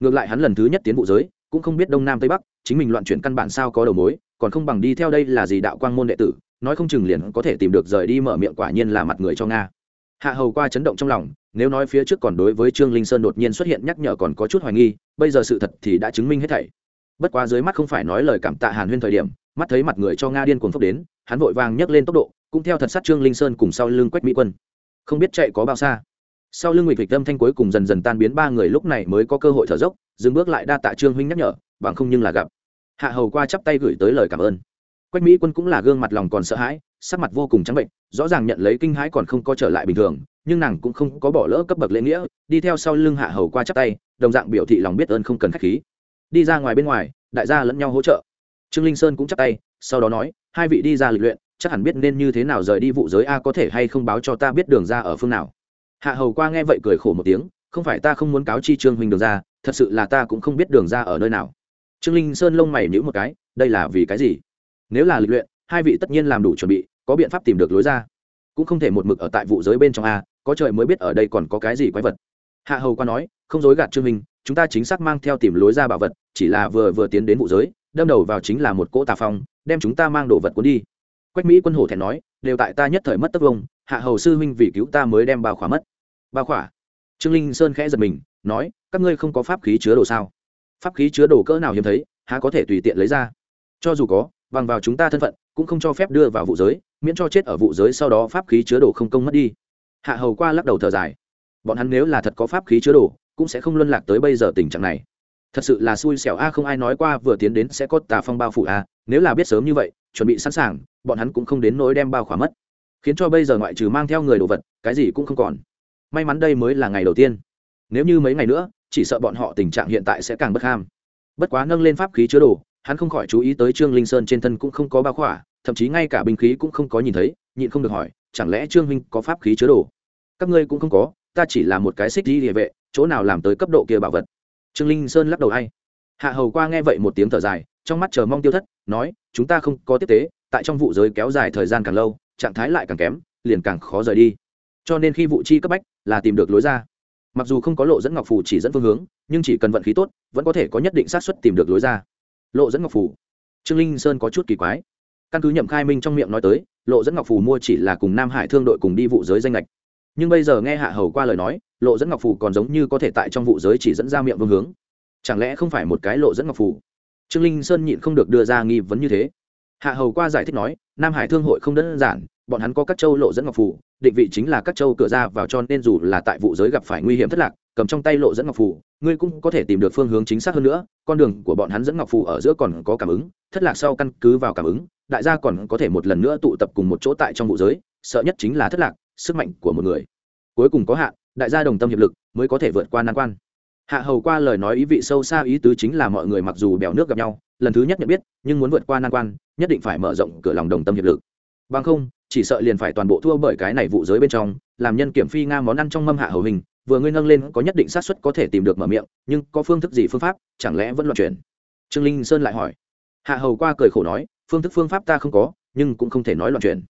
Ngược lại hắn lần thứ nhất tiến vụ giới, cũng không biết đông nam tây bắc, chính mình loạn chuyển căn bản sao có đầu mối còn không bằng đi theo đây là gì đạo quang môn đệ tử, nói không chừng liền có thể tìm được rời đi mở miệng quả nhiên là mặt người cho nga. Hạ hầu qua chấn động trong lòng, nếu nói phía trước còn đối với trương linh sơn đột nhiên xuất hiện nhắc nhở còn có chút hoài nghi, bây giờ sự thật thì đã chứng minh hết thảy. Bất quá dưới mắt không phải nói lời cảm tạ hàn huyên thời điểm, mắt thấy mặt người cho nga điên cuồng phốc đến, hắn vội vàng nhấc lên tốc độ, cũng theo thật sát trương linh sơn cùng sau lưng quách mỹ quân. Không biết chạy có bao xa. Sau lưng ngụy vịch âm thanh cuối cùng dần dần tan biến, ba người lúc này mới có cơ hội thở dốc, dừng bước lại đa tạ trương huynh nhắc nhở, bằng không nhưng là gặp hạ hầu qua chắp tay gửi tới lời cảm ơn. Quách mỹ quân cũng là gương mặt lòng còn sợ hãi, sắc mặt vô cùng trắng bệnh, rõ ràng nhận lấy kinh hãi còn không có trở lại bình thường, nhưng nàng cũng không có bỏ lỡ cấp bậc lễ nghĩa, đi theo sau lưng hạ hầu qua chắp tay, đồng dạng biểu thị lòng biết ơn không cần k h á c h khí. Đi ra ngoài bên ngoài, đại gia lẫn nhau hỗ trợ. Trương linh sơn cũng chắp tay, sau đó nói, hai vị đi ra lịch luyện, chắc hẳn biết nên như thế nào rời đi vụ giới a có thể hay không báo cho ta biết đường ra ở phương nào. Hạ hầu qua nghe vậy cười khổ một tiếng, không phải ta không muốn cáo chi trương huỳnh đường ra, thật sự là ta cũng không biết đường ra ở nơi nào trương linh sơn lông mày nhữ một cái, đây là vì cái gì? Nếu là lịch luyện, hai vị tất nhiên làm đủ chuẩn bị, có biện pháp tìm được lối ra. Cũng không thể một mực ở tại vụ giới bên trong a, có trời mới biết ở đây còn có cái gì quái vật. Hạ hầu qua nói, không dối gạt trương minh, chúng ta chính xác mang theo tìm lối ra bảo vật, chỉ là vừa vừa tiến đến vụ giới, đâm đầu vào chính là một cỗ tà phong, đem chúng ta mang đồ vật cuốn đi. Quách mỹ quân hổ thẹn nói, đều tại ta nhất thời mất tất vông, hạ hầu sư huynh vì cứu ta mới đem bao khỏa mất. Bao khỏa? Trương linh sơn khẽ giật mình, nói, các ngươi không có pháp khí chứa đồ sao? Pháp khí chứa đồ cỡ nào hiếm thấy, há có thể tùy tiện lấy ra. Cho dù có, bằng vào chúng ta thân phận, cũng không cho phép đưa vào vụ giới, miễn cho chết ở vụ giới sau đó pháp khí chứa đồ không công mất đi. Hạ hầu qua lắc đầu thở dài. Bọn hắn nếu là thật có pháp khí chứa đồ, cũng sẽ không luân lạc tới bây giờ tình trạng này. Thật sự là xui xẻo a, không ai nói qua vừa tiến đến sẽ có tà phong bao phủ a, nếu là biết sớm như vậy, chuẩn bị sẵn sàng, bọn hắn cũng không đến nỗi đem bao khỏa mất. Khiến cho bây giờ ngoại trừ mang theo người đồ vật, cái gì cũng không còn. May mắn đây mới là ngày đầu tiên nếu như mấy ngày nữa, chỉ sợ bọn họ tình trạng hiện tại sẽ càng bất ham. Bất quá nâng lên pháp khí chứa đồ, hắn không khỏi chú ý tới trương linh sơn trên thân cũng không có bao khỏa, thậm chí ngay cả binh khí cũng không có nhìn thấy, nhịn không được hỏi, chẳng lẽ trương huynh có pháp khí chứa đồ? Các ngươi cũng không có, ta chỉ là một cái xích đi địa vệ, chỗ nào làm tới cấp độ kia bảo vật? Trương linh sơn lắc đầu hay. Hạ hầu qua nghe vậy một tiếng thở dài, trong mắt chờ mong tiêu thất, nói, chúng ta không có tiếp tế, tại trong vụ giới kéo dài thời gian càng lâu, trạng thái lại càng kém, liền càng khó rời đi. Cho nên khi vụ chi cấp bách là tìm được lối ra mặc dù không có lộ dẫn ngọc phù chỉ dẫn phương hướng, nhưng chỉ cần vận khí tốt, vẫn có thể có nhất định xác suất tìm được lối ra. Lộ dẫn ngọc phù. Trương linh sơn có chút kỳ quái. Căn cứ nhậm khai minh trong miệng nói tới, lộ dẫn ngọc phù mua chỉ là cùng nam hải thương đội cùng đi vụ giới danh lệch nhưng bây giờ nghe hạ hầu qua lời nói, lộ dẫn ngọc phù còn giống như có thể tại trong vụ giới chỉ dẫn ra miệng vương hướng. Chẳng lẽ không phải một cái lộ dẫn ngọc phù? Trương linh sơn nhịn không được đưa ra nghi vấn như thế hạ hầu qua giải thích nói, nam hải thương hội không đơn giản, bọn hắn có các châu lộ dẫn ngọc phù, định vị chính là các châu cửa ra vào cho nên dù là tại vụ giới gặp phải nguy hiểm thất lạc, cầm trong tay lộ dẫn ngọc phù, ngươi cũng có thể tìm được phương hướng chính xác hơn nữa, con đường của bọn hắn dẫn ngọc phù ở giữa còn có cảm ứng, thất lạc sau căn cứ vào cảm ứng, đại gia còn có thể một lần nữa tụ tập cùng một chỗ tại trong vụ giới, sợ nhất chính là thất lạc, sức mạnh của một người. Cuối cùng có hạn, đại gia đồng tâm hiệp lực mới có thể vượt qua nan quan hạ hầu qua lời nói ý vị sâu xa ý tứ chính là mọi người mặc dù bèo nước gặp nhau, lần thứ nhất nhận biết, nhưng muốn vượt qua nan quan, nhất định phải mở rộng cửa lòng đồng tâm hiệp lực. Bằng không, chỉ sợ liền phải toàn bộ thua bởi cái này vụ giới bên trong, làm nhân kiểm phi nga món ăn trong mâm hạ hầu hình, vừa ngươi nâng lên có nhất định xác suất có thể tìm được mở miệng, nhưng có phương thức gì phương pháp, chẳng lẽ vẫn loạn chuyển? Trương linh sơn lại hỏi. Hạ hầu qua cười khổ nói, phương thức phương pháp ta không có, nhưng cũng không thể nói loạn chuyển.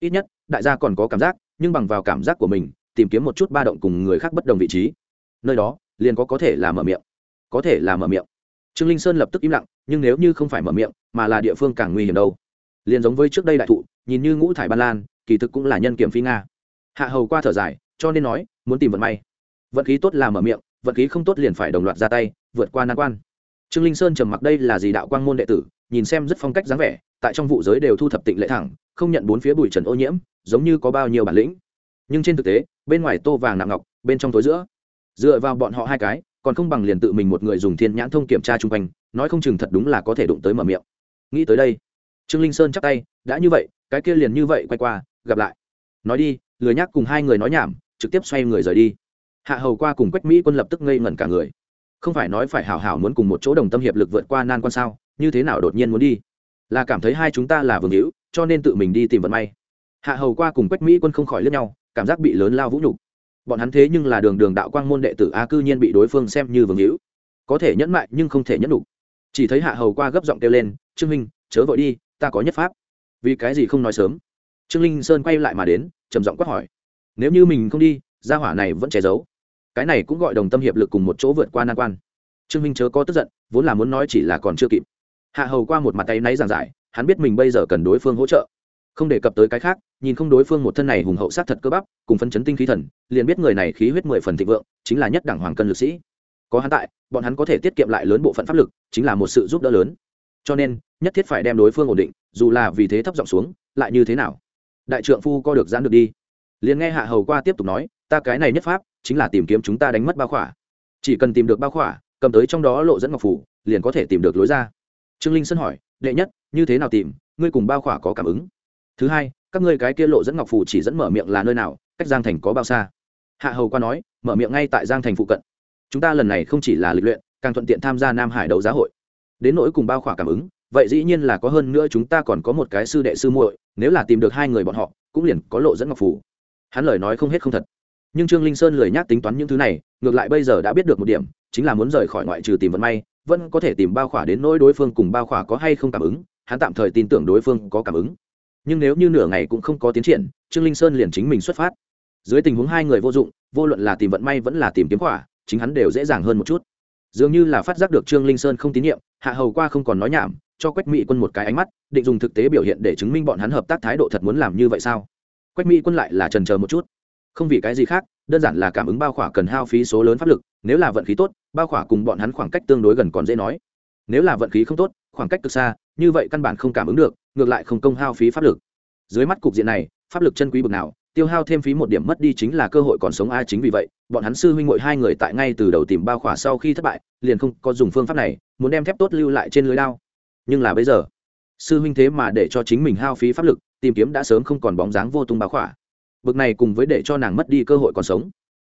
Ít nhất, đại gia còn có cảm giác, nhưng bằng vào cảm giác của mình, tìm kiếm một chút ba động cùng người khác bất đồng vị trí. Nơi đó liền có có thể là mở miệng. Có thể là mở miệng. Trương linh sơn lập tức im lặng, nhưng nếu như không phải mở miệng, mà là địa phương càng nguy hiểm đâu. Liền giống với trước đây đại thụ, nhìn như ngũ thải ban lan, kỳ thực cũng là nhân kiểm phi nga. Hạ hầu qua thở dài, cho nên nói, muốn tìm vận may. Vận khí tốt là mở miệng, vận khí không tốt liền phải đồng loạt ra tay, vượt qua nan quan. Trương linh sơn trầm mặc đây là gì đạo quang môn đệ tử, nhìn xem rất phong cách dáng vẻ, tại trong vụ giới đều thu thập tịnh lệ thẳng, không nhận bốn phía bụi trần ô nhiễm, giống như có bao nhiêu bản lĩnh. Nhưng trên thực tế, bên ngoài tô vàng nặng ngọc, bên trong tối giữa dựa vào bọn họ hai cái, còn không bằng liền tự mình một người dùng thiên nhãn thông kiểm tra chung quanh, nói không chừng thật đúng là có thể đụng tới mở miệng. Nghĩ tới đây, trương linh sơn chắp tay, đã như vậy, cái kia liền như vậy quay qua, gặp lại. Nói đi, lười nhác cùng hai người nói nhảm, trực tiếp xoay người rời đi. Hạ hầu qua cùng quách mỹ quân lập tức ngây ngẩn cả người. Không phải nói phải hảo hảo muốn cùng một chỗ đồng tâm hiệp lực vượt qua nan quan sao, như thế nào đột nhiên muốn đi? Là cảm thấy hai chúng ta là vương hữu, cho nên tự mình đi tìm vận may. Hạ hầu qua cùng quách mỹ quân không khỏi lướt nhau, cảm giác bị lớn lao vũ nhục bọn hắn thế nhưng là đường đường đạo quang môn đệ tử a cư nhiên bị đối phương xem như vương hữu. Có thể nhẫn mại nhưng không thể nhẫn đủ chỉ thấy hạ hầu qua gấp giọng kêu lên, trương minh chớ vội đi, ta có nhất pháp. Vì cái gì không nói sớm? Trương linh sơn quay lại mà đến, trầm giọng quát hỏi. Nếu như mình không đi, gia hỏa này vẫn che giấu. Cái này cũng gọi đồng tâm hiệp lực cùng một chỗ vượt qua nan quan. Trương minh chớ có tức giận, vốn là muốn nói chỉ là còn chưa kịp. Hạ hầu qua một mặt tay náy giảng giải, hắn biết mình bây giờ cần đối phương hỗ trợ. Không đề cập tới cái khác nhìn không đối phương một thân này hùng hậu sát thật cơ bắp, cùng phân chấn tinh khí thần, liền biết người này khí huyết mười phần thịnh vượng, chính là nhất đẳng hoàng cân lực sĩ. Có hắn tại, bọn hắn có thể tiết kiệm lại lớn bộ phận pháp lực, chính là một sự giúp đỡ lớn. Cho nên, nhất thiết phải đem đối phương ổn định, dù là vì thế thấp giọng xuống, lại như thế nào? Đại trượng phu co được giãn được đi. Liền nghe hạ hầu qua tiếp tục nói, ta cái này nhất pháp, chính là tìm kiếm chúng ta đánh mất bao khỏa. Chỉ cần tìm được bao khỏa, cầm tới trong đó lộ dẫn ngọc phủ, liền có thể tìm được lối ra. Trương linh sơn hỏi, đệ nhất, như thế nào tìm? Ngươi cùng bao khỏa có cảm ứng? Thứ hai các ngươi cái kia lộ dẫn ngọc phủ chỉ dẫn mở miệng là nơi nào, cách giang thành có bao xa? Hạ hầu qua nói, mở miệng ngay tại giang thành phụ cận. Chúng ta lần này không chỉ là lịch luyện, càng thuận tiện tham gia nam hải đấu giá hội. Đến nỗi cùng bao khỏa cảm ứng, vậy dĩ nhiên là có hơn nữa chúng ta còn có một cái sư đệ sư muội, nếu là tìm được hai người bọn họ, cũng liền có lộ dẫn ngọc phủ hắn lời nói không hết không thật. Nhưng trương linh sơn lười nhác tính toán những thứ này, ngược lại bây giờ đã biết được một điểm, chính là muốn rời khỏi ngoại trừ tìm vận may, vẫn có thể tìm bao khỏa đến nỗi đối phương cùng bao khỏa có hay không cảm ứng, hắn tạm thời tin tưởng đối phương có cảm ứng nhưng nếu như nửa ngày cũng không có tiến triển trương linh sơn liền chính mình xuất phát. Dưới tình huống hai người vô dụng vô luận là tìm vận may vẫn là tìm kiếm quả, chính hắn đều dễ dàng hơn một chút. Dường như là phát giác được trương linh sơn không tín nhiệm hạ hầu qua không còn nói nhảm cho quách mỹ quân một cái ánh mắt định dùng thực tế biểu hiện để chứng minh bọn hắn hợp tác thái độ thật muốn làm như vậy sao? Quách mỹ quân lại là trần chờ một chút. Không vì cái gì khác đơn giản là cảm ứng bao khỏa cần hao phí số lớn pháp lực nếu là vận khí tốt bao khỏa cùng bọn hắn khoảng cách tương đối gần còn dễ nói. Nếu là vận khí không tốt khoảng cách cực xa, như vậy căn bản không cảm ứng được, ngược lại không công hao phí pháp lực. Dưới mắt cục diện này, pháp lực chân quý bực nào, tiêu hao thêm phí một điểm mất đi chính là cơ hội còn sống a chính vì vậy, bọn hắn sư huynh ngội hai người tại ngay từ đầu tìm bao khỏa sau khi thất bại, liền không có dùng phương pháp này, muốn đem thép tốt lưu lại trên lưới lao nhưng là bây giờ, sư huynh thế mà để cho chính mình hao phí pháp lực, tìm kiếm đã sớm không còn bóng dáng vô tung bao khỏa. Bực này cùng với để cho nàng mất đi cơ hội còn sống.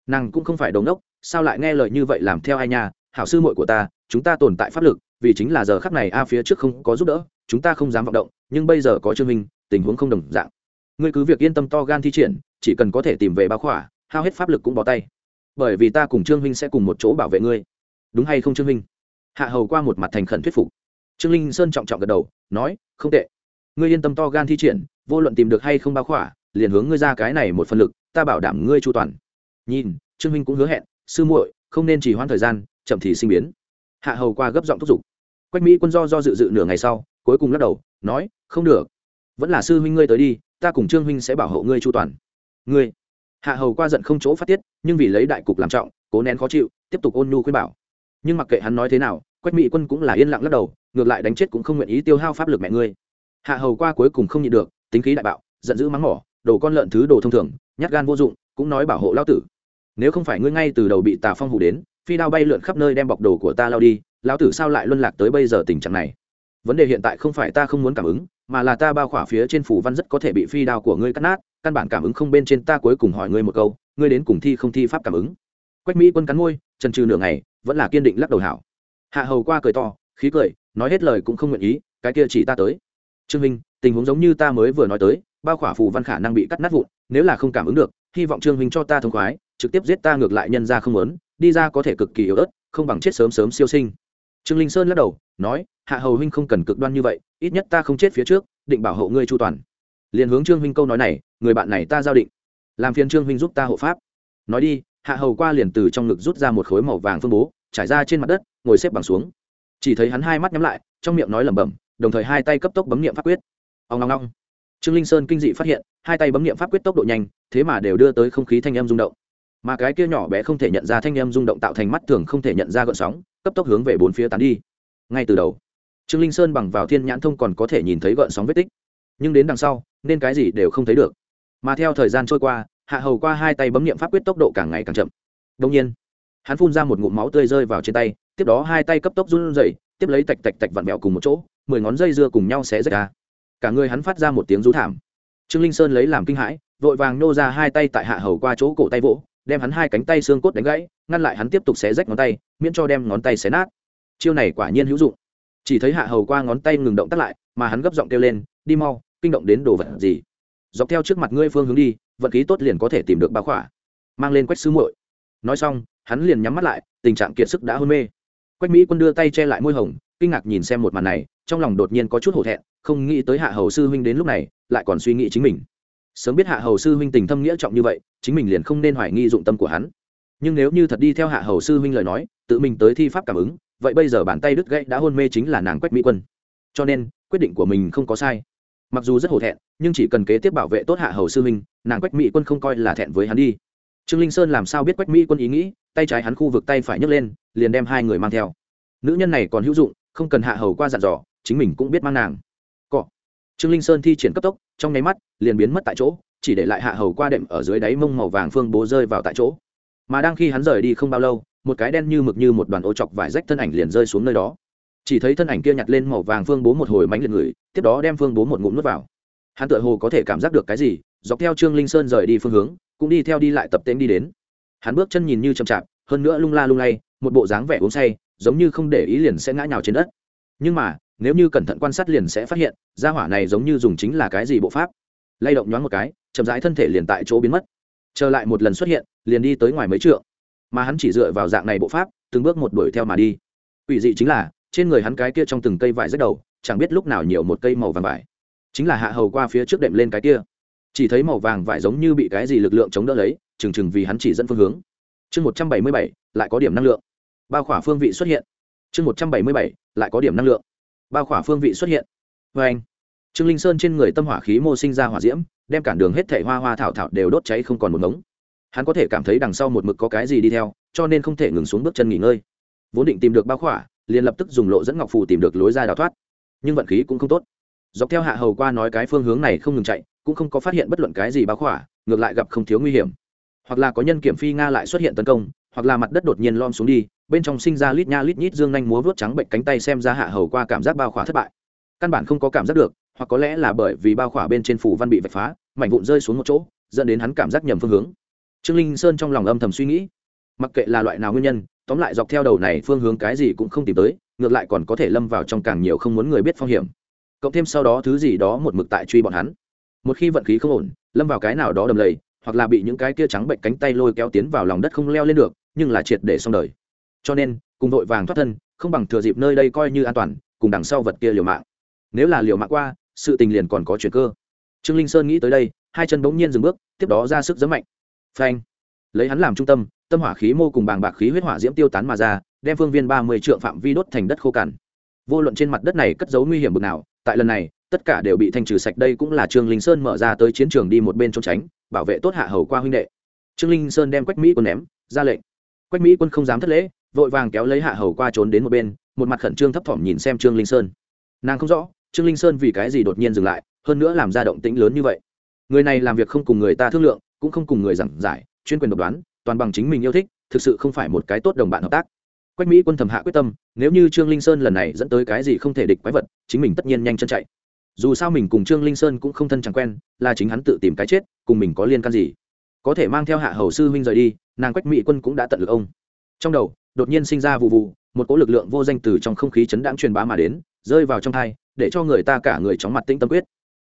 Nàng cũng không phải đống đốc sao lại nghe lời như vậy làm theo ai nhà hảo sư muội của ta, chúng ta tồn tại pháp lực vì chính là giờ khắc này a phía trước không có giúp đỡ, chúng ta không dám vọng động, nhưng bây giờ có trương minh, tình huống không đồng dạng. Ngươi cứ việc yên tâm to gan thi triển, chỉ cần có thể tìm về bao khỏa, hao hết pháp lực cũng bỏ tay. Bởi vì ta cùng trương minh sẽ cùng một chỗ bảo vệ ngươi. Đúng hay không trương minh? Hạ hầu qua một mặt thành khẩn thuyết phục. Trương linh sơn trọng trọng gật đầu, nói, không tệ. Ngươi yên tâm to gan thi triển, vô luận tìm được hay không bao khỏa, liền hướng ngươi ra cái này một phần lực, ta bảo đảm ngươi chu toàn. Nhìn, trương minh cũng hứa hẹn, sư muội, không nên chỉ hoãn thời gian, chậm thì sinh biến hạ hầu qua gấp giọng thúc giục. Quách mỹ quân do do dự dự nửa ngày sau, cuối cùng lắc đầu, nói, không được. Vẫn là sư huynh ngươi tới đi, ta cùng trương huynh sẽ bảo hộ ngươi chu toàn. Ngươi? Hạ hầu qua giận không chỗ phát tiết, nhưng vì lấy đại cục làm trọng, cố nén khó chịu, tiếp tục ôn nhu khuyên bảo. Nhưng mặc kệ hắn nói thế nào, quách mỹ quân cũng là yên lặng lắc đầu, ngược lại đánh chết cũng không nguyện ý tiêu hao pháp lực mẹ ngươi. Hạ hầu qua cuối cùng không nhịn được, tính khí đại bạo, giận dữ mắng mỏ, đồ con lợn thứ đồ thông thường, nhát gan vô dụng, cũng nói bảo hộ lao tử. Nếu không phải ngươi ngay từ đầu bị tà phong hủ đến phi đao bay lượn khắp nơi đem bọc đồ của ta lao đi, lão tử sao lại luân lạc tới bây giờ tình trạng này? Vấn đề hiện tại không phải ta không muốn cảm ứng, mà là ta bao khỏa phía trên phủ văn rất có thể bị phi đao của ngươi cắt nát, căn bản cảm ứng không bên trên ta cuối cùng hỏi ngươi một câu, ngươi đến cùng thi không thi pháp cảm ứng. Quách mỹ quân cắn môi, trần trừ nửa ngày, vẫn là kiên định lắc đầu hảo. Hạ hầu qua cười to, khí cười, nói hết lời cũng không nguyện ý, cái kia chỉ ta tới. Trương minh, tình huống giống như ta mới vừa nói tới, bao khỏa phù văn khả năng bị cắt nát vụn, nếu là không cảm ứng được, hy vọng trương minh cho ta thông khoái trực tiếp giết ta ngược lại nhân ra không lớn đi ra có thể cực kỳ yếu ớt, không bằng chết sớm sớm siêu sinh. Trương linh sơn lắc đầu, nói, hạ hầu huynh không cần cực đoan như vậy, ít nhất ta không chết phía trước, định bảo hộ ngươi chu toàn. Liền hướng trương huynh câu nói này, người bạn này ta giao định. Làm phiền trương huynh giúp ta hộ pháp. Nói đi, hạ hầu qua liền từ trong ngực rút ra một khối màu vàng phương bố, trải ra trên mặt đất, ngồi xếp bằng xuống. Chỉ thấy hắn hai mắt nhắm lại, trong miệng nói lẩm bẩm, đồng thời hai tay cấp tốc bấm nghiệm pháp quyết. Ông ngong ngong trương linh sơn kinh dị phát hiện, hai tay bấm nghiệm pháp quyết tốc độ nhanh, thế mà đều đưa tới không khí thanh âm rung động mà cái kia nhỏ bé không thể nhận ra thanh âm rung động tạo thành mắt thường không thể nhận ra gợn sóng, cấp tốc hướng về bốn phía tán đi. Ngay từ đầu, trương linh sơn bằng vào thiên nhãn thông còn có thể nhìn thấy gợn sóng vết tích, nhưng đến đằng sau, nên cái gì đều không thấy được. Mà theo thời gian trôi qua, hạ hầu qua hai tay bấm nghiệm pháp quyết tốc độ càng ngày càng chậm. Đông nhiên, hắn phun ra một ngụm máu tươi rơi vào trên tay, tiếp đó hai tay cấp tốc run rẩy, tiếp lấy tạch tạch tạch vặn mẹo cùng một chỗ, mười ngón dây dưa cùng nhau xé rách ra. Cả người hắn phát ra một tiếng rú thảm. Trương linh sơn lấy làm kinh hãi, vội vàng nô ra hai tay tại hạ hầu qua chỗ cổ tay vỗ đem hắn hai cánh tay xương cốt đánh gãy, ngăn lại hắn tiếp tục xé rách ngón tay, miễn cho đem ngón tay xé nát. Chiêu này quả nhiên hữu dụng. Chỉ thấy hạ hầu qua ngón tay ngừng động tắt lại, mà hắn gấp giọng kêu lên, đi mau, kinh động đến đồ vật gì? Dọc theo trước mặt ngươi phương hướng đi vận khí tốt liền có thể tìm được bá khỏa. Mang lên quách sứ muội. Nói xong, hắn liền nhắm mắt lại, tình trạng kiệt sức đã hôn mê. Quách mỹ quân đưa tay che lại môi hồng, kinh ngạc nhìn xem một màn này, trong lòng đột nhiên có chút hổ thẹn, không nghĩ tới hạ hầu sư huynh đến lúc này, lại còn suy nghĩ chính mình sớm biết hạ hầu sư huynh tình thâm nghĩa trọng như vậy, chính mình liền không nên hoài nghi dụng tâm của hắn. Nhưng nếu như thật đi theo hạ hầu sư huynh lời nói, tự mình tới thi pháp cảm ứng, vậy bây giờ bàn tay đứt gãy đã hôn mê chính là nàng quách mỹ quân. Cho nên, quyết định của mình không có sai. Mặc dù rất hổ thẹn, nhưng chỉ cần kế tiếp bảo vệ tốt hạ hầu sư huynh, nàng quách mỹ quân không coi là thẹn với hắn đi. Trương linh sơn làm sao biết quách mỹ quân ý nghĩ, tay trái hắn khu vực tay phải nhấc lên, liền đem hai người mang theo. Nữ nhân này còn hữu dụng, không cần hạ hầu qua dặn dò, chính mình cũng biết mang nàng trương linh sơn thi triển cấp tốc, trong nháy mắt, liền biến mất tại chỗ, chỉ để lại hạ hầu qua đệm ở dưới đáy mông màu vàng phương bố rơi vào tại chỗ. Mà đang khi hắn rời đi không bao lâu, một cái đen như mực như một đoàn ô chọc vải rách thân ảnh liền rơi xuống nơi đó. Chỉ thấy thân ảnh kia nhặt lên màu vàng phương bố một hồi mánh liệt người, tiếp đó đem phương bố một ngụm nuốt vào. Hắn tự hồ có thể cảm giác được cái gì, dọc theo trương linh sơn rời đi phương hướng, cũng đi theo đi lại tập tễnh đi đến. Hắn bước chân nhìn như chậm chạp, hơn nữa lung la lung lay, một bộ dáng vẻ uống say, giống như không để ý liền sẽ ngã nhào trên đất. Nhưng mà nếu như cẩn thận quan sát liền sẽ phát hiện ra hỏa này giống như dùng chính là cái gì bộ pháp. Lay động nhoáng một cái, chậm rãi thân thể liền tại chỗ biến mất. Trở lại một lần xuất hiện, liền đi tới ngoài mấy trượng. Mà hắn chỉ dựa vào dạng này bộ pháp, từng bước một đuổi theo mà đi. Ủy dị chính là, trên người hắn cái kia trong từng cây vải rách đầu, chẳng biết lúc nào nhiều một cây màu vàng vải. Chính là hạ hầu qua phía trước đệm lên cái kia. Chỉ thấy màu vàng vải giống như bị cái gì lực lượng chống đỡ lấy, chừng chừng vì hắn chỉ dẫn phương hướng. Chương một trăm bảy mươi bảy, lại có điểm năng lượng. Bao khỏa phương vị xuất hiện. Chương một trăm bảy mươi bảy, lại có điểm năng lượng bao khỏa phương vị xuất hiện. Vê anh, trương linh sơn trên người tâm hỏa khí mô sinh ra hỏa diễm, đem cản đường hết thảy hoa hoa thảo thảo đều đốt cháy không còn một ngống. Hắn có thể cảm thấy đằng sau một mực có cái gì đi theo, cho nên không thể ngừng xuống bước chân nghỉ ngơi. Vốn định tìm được bao khỏa, liền lập tức dùng lộ dẫn ngọc phù tìm được lối ra đào thoát. Nhưng vận khí cũng không tốt. Dọc theo hạ hầu qua nói cái phương hướng này không ngừng chạy, cũng không có phát hiện bất luận cái gì bao khỏa, ngược lại gặp không thiếu nguy hiểm. Hoặc là có nhân kiểm phi nga lại xuất hiện tấn công hoặc là mặt đất đột nhiên lom xuống đi, bên trong sinh ra lít nha lít nhít dương nhanh múa vớt trắng bệnh cánh tay xem ra hạ hầu qua cảm giác bao khỏa thất bại. Căn bản không có cảm giác được, hoặc có lẽ là bởi vì bao khỏa bên trên phủ văn bị vạch phá, mảnh vụn rơi xuống một chỗ, dẫn đến hắn cảm giác nhầm phương hướng. Trương linh sơn trong lòng âm thầm suy nghĩ. Mặc kệ là loại nào nguyên nhân, tóm lại dọc theo đầu này phương hướng cái gì cũng không tìm tới, ngược lại còn có thể lâm vào trong càng nhiều không muốn người biết phong hiểm. Cộng thêm sau đó thứ gì đó một mực tại truy bọn hắn. Một khi vận khí không ổn, lâm vào cái nào đó đầm lầy, hoặc là bị những cái kia trắng bệnh cánh tay lôi kéo tiến vào lòng đất không leo lên được nhưng là triệt để xong đời. Cho nên, cùng vội vàng thoát thân, không bằng thừa dịp nơi đây coi như an toàn, cùng đằng sau vật kia liều mạng. Nếu là liều mạng qua, sự tình liền còn có chuyện cơ. Trương linh sơn nghĩ tới đây, hai chân bỗng nhiên dừng bước, tiếp đó ra sức giấm mạnh. Phanh! Lấy hắn làm trung tâm tâm hỏa khí mô cùng bàng bạc khí huyết hỏa diễm tiêu tán mà ra, đem phương viên ba mươi trượng phạm vi đốt thành đất khô cằn. Vô luận trên mặt đất này cất giấu nguy hiểm bực nào, tại lần này, tất cả đều bị thanh trừ sạch đây cũng là trương linh sơn mở ra tới chiến trường đi một bên trốn tránh, bảo vệ tốt hạ hầu qua huynh đệ. Trương linh sơn đem quách mỹ quân ném, ra lệnh quách mỹ quân không dám thất lễ, vội vàng kéo lấy hạ hầu qua trốn đến một bên, một mặt khẩn trương thấp thỏm nhìn xem trương linh sơn. Nàng không rõ, trương linh sơn vì cái gì đột nhiên dừng lại, hơn nữa làm ra động tĩnh lớn như vậy. Người này làm việc không cùng người ta thương lượng, cũng không cùng người giảng giải, chuyên quyền độc đoán, toàn bằng chính mình yêu thích, thực sự không phải một cái tốt đồng bạn hợp tác. Quách mỹ quân thầm hạ quyết tâm, nếu như trương linh sơn lần này dẫn tới cái gì không thể địch quái vật, chính mình tất nhiên nhanh chân chạy. Dù sao mình cùng trương linh sơn cũng không thân chẳng quen, là chính hắn tự tìm cái chết, cùng mình có liên can gì. Có thể mang theo hạ hầu sư huynh rời đi nàng quách mỹ quân cũng đã tận lực ông trong đầu đột nhiên sinh ra vụ vụ một cỗ lực lượng vô danh từ trong không khí chấn đáng truyền bá mà đến rơi vào trong thai để cho người ta cả người chóng mặt tĩnh tâm quyết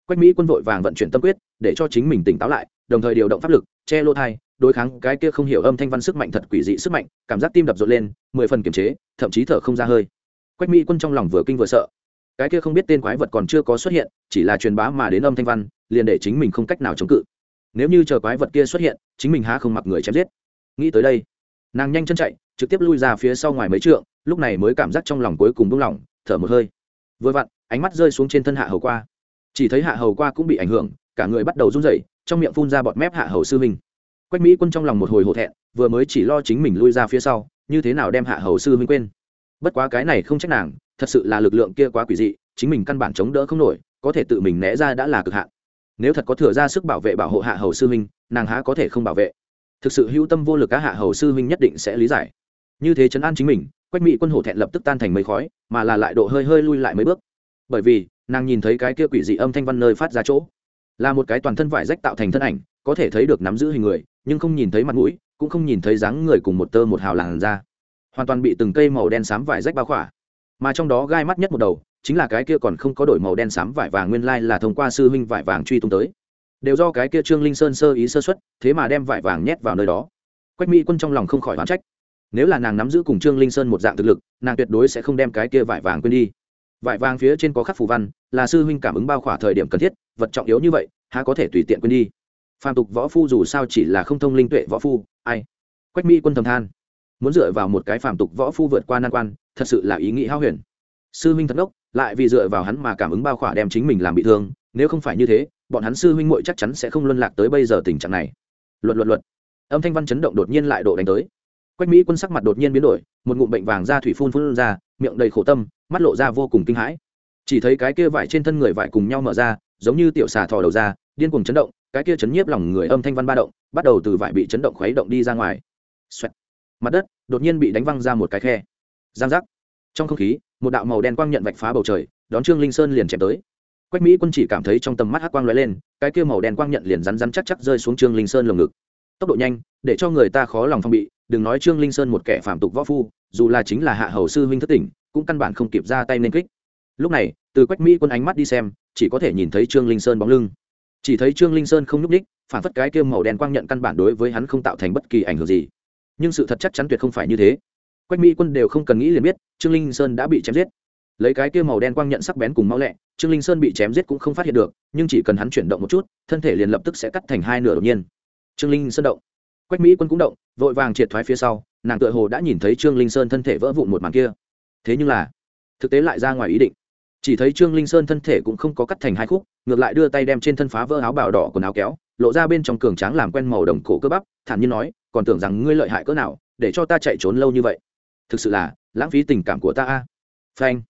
quách mỹ quân vội vàng vận chuyển tâm quyết để cho chính mình tỉnh táo lại đồng thời điều động pháp lực che lô thai đối kháng cái kia không hiểu âm thanh văn sức mạnh thật quỷ dị sức mạnh cảm giác tim đập rộn lên mười phần kiềm chế thậm chí thở không ra hơi quách mỹ quân trong lòng vừa kinh vừa sợ cái kia không biết tên quái vật còn chưa có xuất hiện chỉ là truyền bá mà đến âm thanh văn liền để chính mình không cách nào chống cự nếu như chờ quái vật kia xuất hiện chính mình há không mặc người chém giết nghĩ tới đây, nàng nhanh chân chạy, trực tiếp lui ra phía sau ngoài mấy trượng, lúc này mới cảm giác trong lòng cuối cùng buông lỏng, thở một hơi. Vừa vặn, ánh mắt rơi xuống trên thân hạ hầu qua. Chỉ thấy hạ hầu qua cũng bị ảnh hưởng, cả người bắt đầu run rẩy, trong miệng phun ra bọt mép hạ hầu sư huynh quách mỹ quân trong lòng một hồi hổ thẹn, vừa mới chỉ lo chính mình lui ra phía sau, như thế nào đem hạ hầu sư huynh quên? Bất quá cái này không trách nàng, thật sự là lực lượng kia quá quỷ dị, chính mình căn bản chống đỡ không nổi, có thể tự mình né ra đã là cực hạn. Nếu thật có thừa ra sức bảo vệ bảo hộ hạ hầu sư huynh nàng há có thể không bảo vệ? Thực sự hữu tâm vô lực cá hạ hầu sư minh nhất định sẽ lý giải. Như thế chấn an chính mình, quách mỹ quân hổ thẹn lập tức tan thành mấy khói, mà là lại độ hơi hơi lui lại mấy bước. Bởi vì, nàng nhìn thấy cái kia quỷ dị âm thanh văn nơi phát ra chỗ. Là một cái toàn thân vải rách tạo thành thân ảnh, có thể thấy được nắm giữ hình người, nhưng không nhìn thấy mặt mũi, cũng không nhìn thấy dáng người cùng một tơ một hào làn da. Hoàn toàn bị từng cây màu đen xám vải rách bao khỏa. Mà trong đó gai mắt nhất một đầu, chính là cái kia còn không có đổi màu đen xám vải vàng nguyên lai là thông qua sư huynh vải vàng truy tung tới đều do cái kia trương linh sơn sơ ý sơ xuất, thế mà đem vải vàng nhét vào nơi đó. Quách mỹ quân trong lòng không khỏi oán trách. Nếu là nàng nắm giữ cùng trương linh sơn một dạng thực lực, nàng tuyệt đối sẽ không đem cái kia vải vàng quên đi. Vải vàng phía trên có khắc phù văn, là sư huynh cảm ứng bao khỏa thời điểm cần thiết, vật trọng yếu như vậy, há có thể tùy tiện quên đi. Phàm tục võ phu dù sao chỉ là không thông linh tuệ võ phu, ai? Quách mỹ quân thầm than. Muốn dựa vào một cái phàm tục võ phu vượt qua nan quan, thật sự là ý nghĩ hao huyền. Sư huynh thật ngốc, lại vì dựa vào hắn mà cảm ứng bao khỏa đem chính mình làm bị thương, nếu không phải như thế bọn hắn sư huynh muội chắc chắn sẽ không luân lạc tới bây giờ tình trạng này. Luật luật luật âm thanh văn chấn động đột nhiên lại độ đánh tới. Quách mỹ quân sắc mặt đột nhiên biến đổi, một ngụm bệnh vàng da thủy phun phun ra, miệng đầy khổ tâm, mắt lộ ra vô cùng kinh hãi. Chỉ thấy cái kia vải trên thân người vải cùng nhau mở ra, giống như tiểu xà thò đầu ra, điên cuồng chấn động, cái kia chấn nhiếp lòng người âm thanh văn ba động, bắt đầu từ vải bị chấn động khuấy động đi ra ngoài. Xoẹt. mặt đất đột nhiên bị đánh văng ra một cái khe. Giang giác. Trong không khí, một đạo màu đen quang nhận vạch phá bầu trời, đón trương linh sơn liền chém tới quách mỹ quân chỉ cảm thấy trong tầm mắt hắc quang lóe lên, cái kia màu đen quang nhận liền rắn rắn chắc chắc rơi xuống trương linh sơn lồng ngực. Tốc độ nhanh, để cho người ta khó lòng phong bị, đừng nói trương linh sơn một kẻ phạm tục võ phu, dù là chính là hạ hầu sư huynh thất tỉnh, cũng căn bản không kịp ra tay nên kích. Lúc này, từ quách mỹ quân ánh mắt đi xem, chỉ có thể nhìn thấy trương linh sơn bóng lưng. Chỉ thấy trương linh sơn không nhúc ních phản phất cái kia màu đen quang nhận căn bản đối với hắn không tạo thành bất kỳ ảnh hưởng gì. Nhưng sự thật chắc chắn tuyệt không phải như thế. Quách mỹ quân đều không cần nghĩ liền biết, trương linh sơn đã bị chém giết lấy cái kia màu đen quang nhận sắc bén cùng máu lẹ, trương linh sơn bị chém giết cũng không phát hiện được, nhưng chỉ cần hắn chuyển động một chút, thân thể liền lập tức sẽ cắt thành hai nửa đột nhiên. Trương linh sơn động. Quách mỹ quân cũng động, vội vàng triệt thoái phía sau, nàng tựa hồ đã nhìn thấy trương linh sơn thân thể vỡ vụn một màn kia. Thế nhưng là, thực tế lại ra ngoài ý định. Chỉ thấy trương linh sơn thân thể cũng không có cắt thành hai khúc, ngược lại đưa tay đem trên thân phá vỡ áo bào đỏ quần áo kéo, lộ ra bên trong cường tráng làm quen màu đồng cổ cơ bắp, thản nhiên nói, còn tưởng rằng ngươi lợi hại cỡ nào, để cho ta chạy trốn lâu như vậy. Thực sự là, lãng phí tình cảm của ta a. Phanh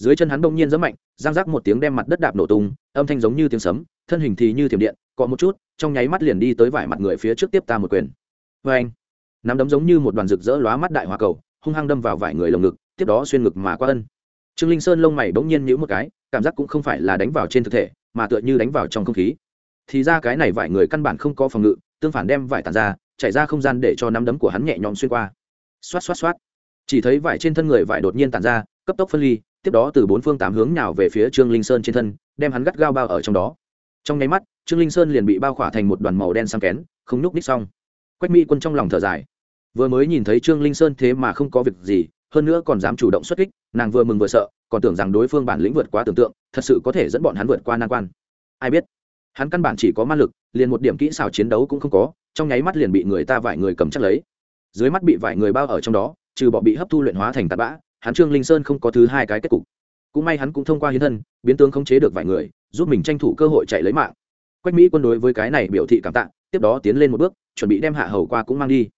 dưới chân hắn bỗng nhiên giẫm mạnh giang rác một tiếng đem mặt đất đạp nổ tung, âm thanh giống như tiếng sấm, thân hình thì như thiểm điện, cọ một chút, trong nháy mắt liền đi tới vải mặt người phía trước tiếp ta một quyền. Vê anh, nắm đấm giống như một đoàn rực rỡ lóa mắt đại hòa cầu, hung hăng đâm vào vải người lồng ngực, tiếp đó xuyên ngực mà qua ân. Trương linh sơn lông mày bỗng nhiên nhữ một cái, cảm giác cũng không phải là đánh vào trên thực thể, mà tựa như đánh vào trong không khí. Thì ra cái này vải người căn bản không có phòng ngự, tương phản đem vải tàn ra, chảy ra không gian để cho nắm đấm của hắn nhẹ nhõm xuyên qua. Xoát xoát xoát. Chỉ thấy vải trên thân người vải đột nhiên tàn ra, cấp tốc phân ly tiếp đó từ bốn phương tám hướng nào về phía trương linh sơn trên thân, đem hắn gắt gao bao ở trong đó. Trong nháy mắt, trương linh sơn liền bị bao khỏa thành một đoàn màu đen sang kén, không nhúc ních xong. Quách mỹ quân trong lòng thở dài. Vừa mới nhìn thấy trương linh sơn thế mà không có việc gì, hơn nữa còn dám chủ động xuất kích, nàng vừa mừng vừa sợ, còn tưởng rằng đối phương bản lĩnh vượt quá tưởng tượng, thật sự có thể dẫn bọn hắn vượt qua nan quan. Ai biết? Hắn căn bản chỉ có ma lực, liền một điểm kỹ xảo chiến đấu cũng không có, trong nháy mắt liền bị người ta vải người cầm chắc lấy. Dưới mắt bị vải người bao ở trong đó, trừ bọ bị hấp thu luyện hóa thành tạt bã hắn trương linh sơn không có thứ hai cái kết cục cũng may hắn cũng thông qua hiến thân biến tướng khống chế được vài người giúp mình tranh thủ cơ hội chạy lấy mạng quách mỹ quân đối với cái này biểu thị cảm tạ tiếp đó tiến lên một bước chuẩn bị đem hạ hầu qua cũng mang đi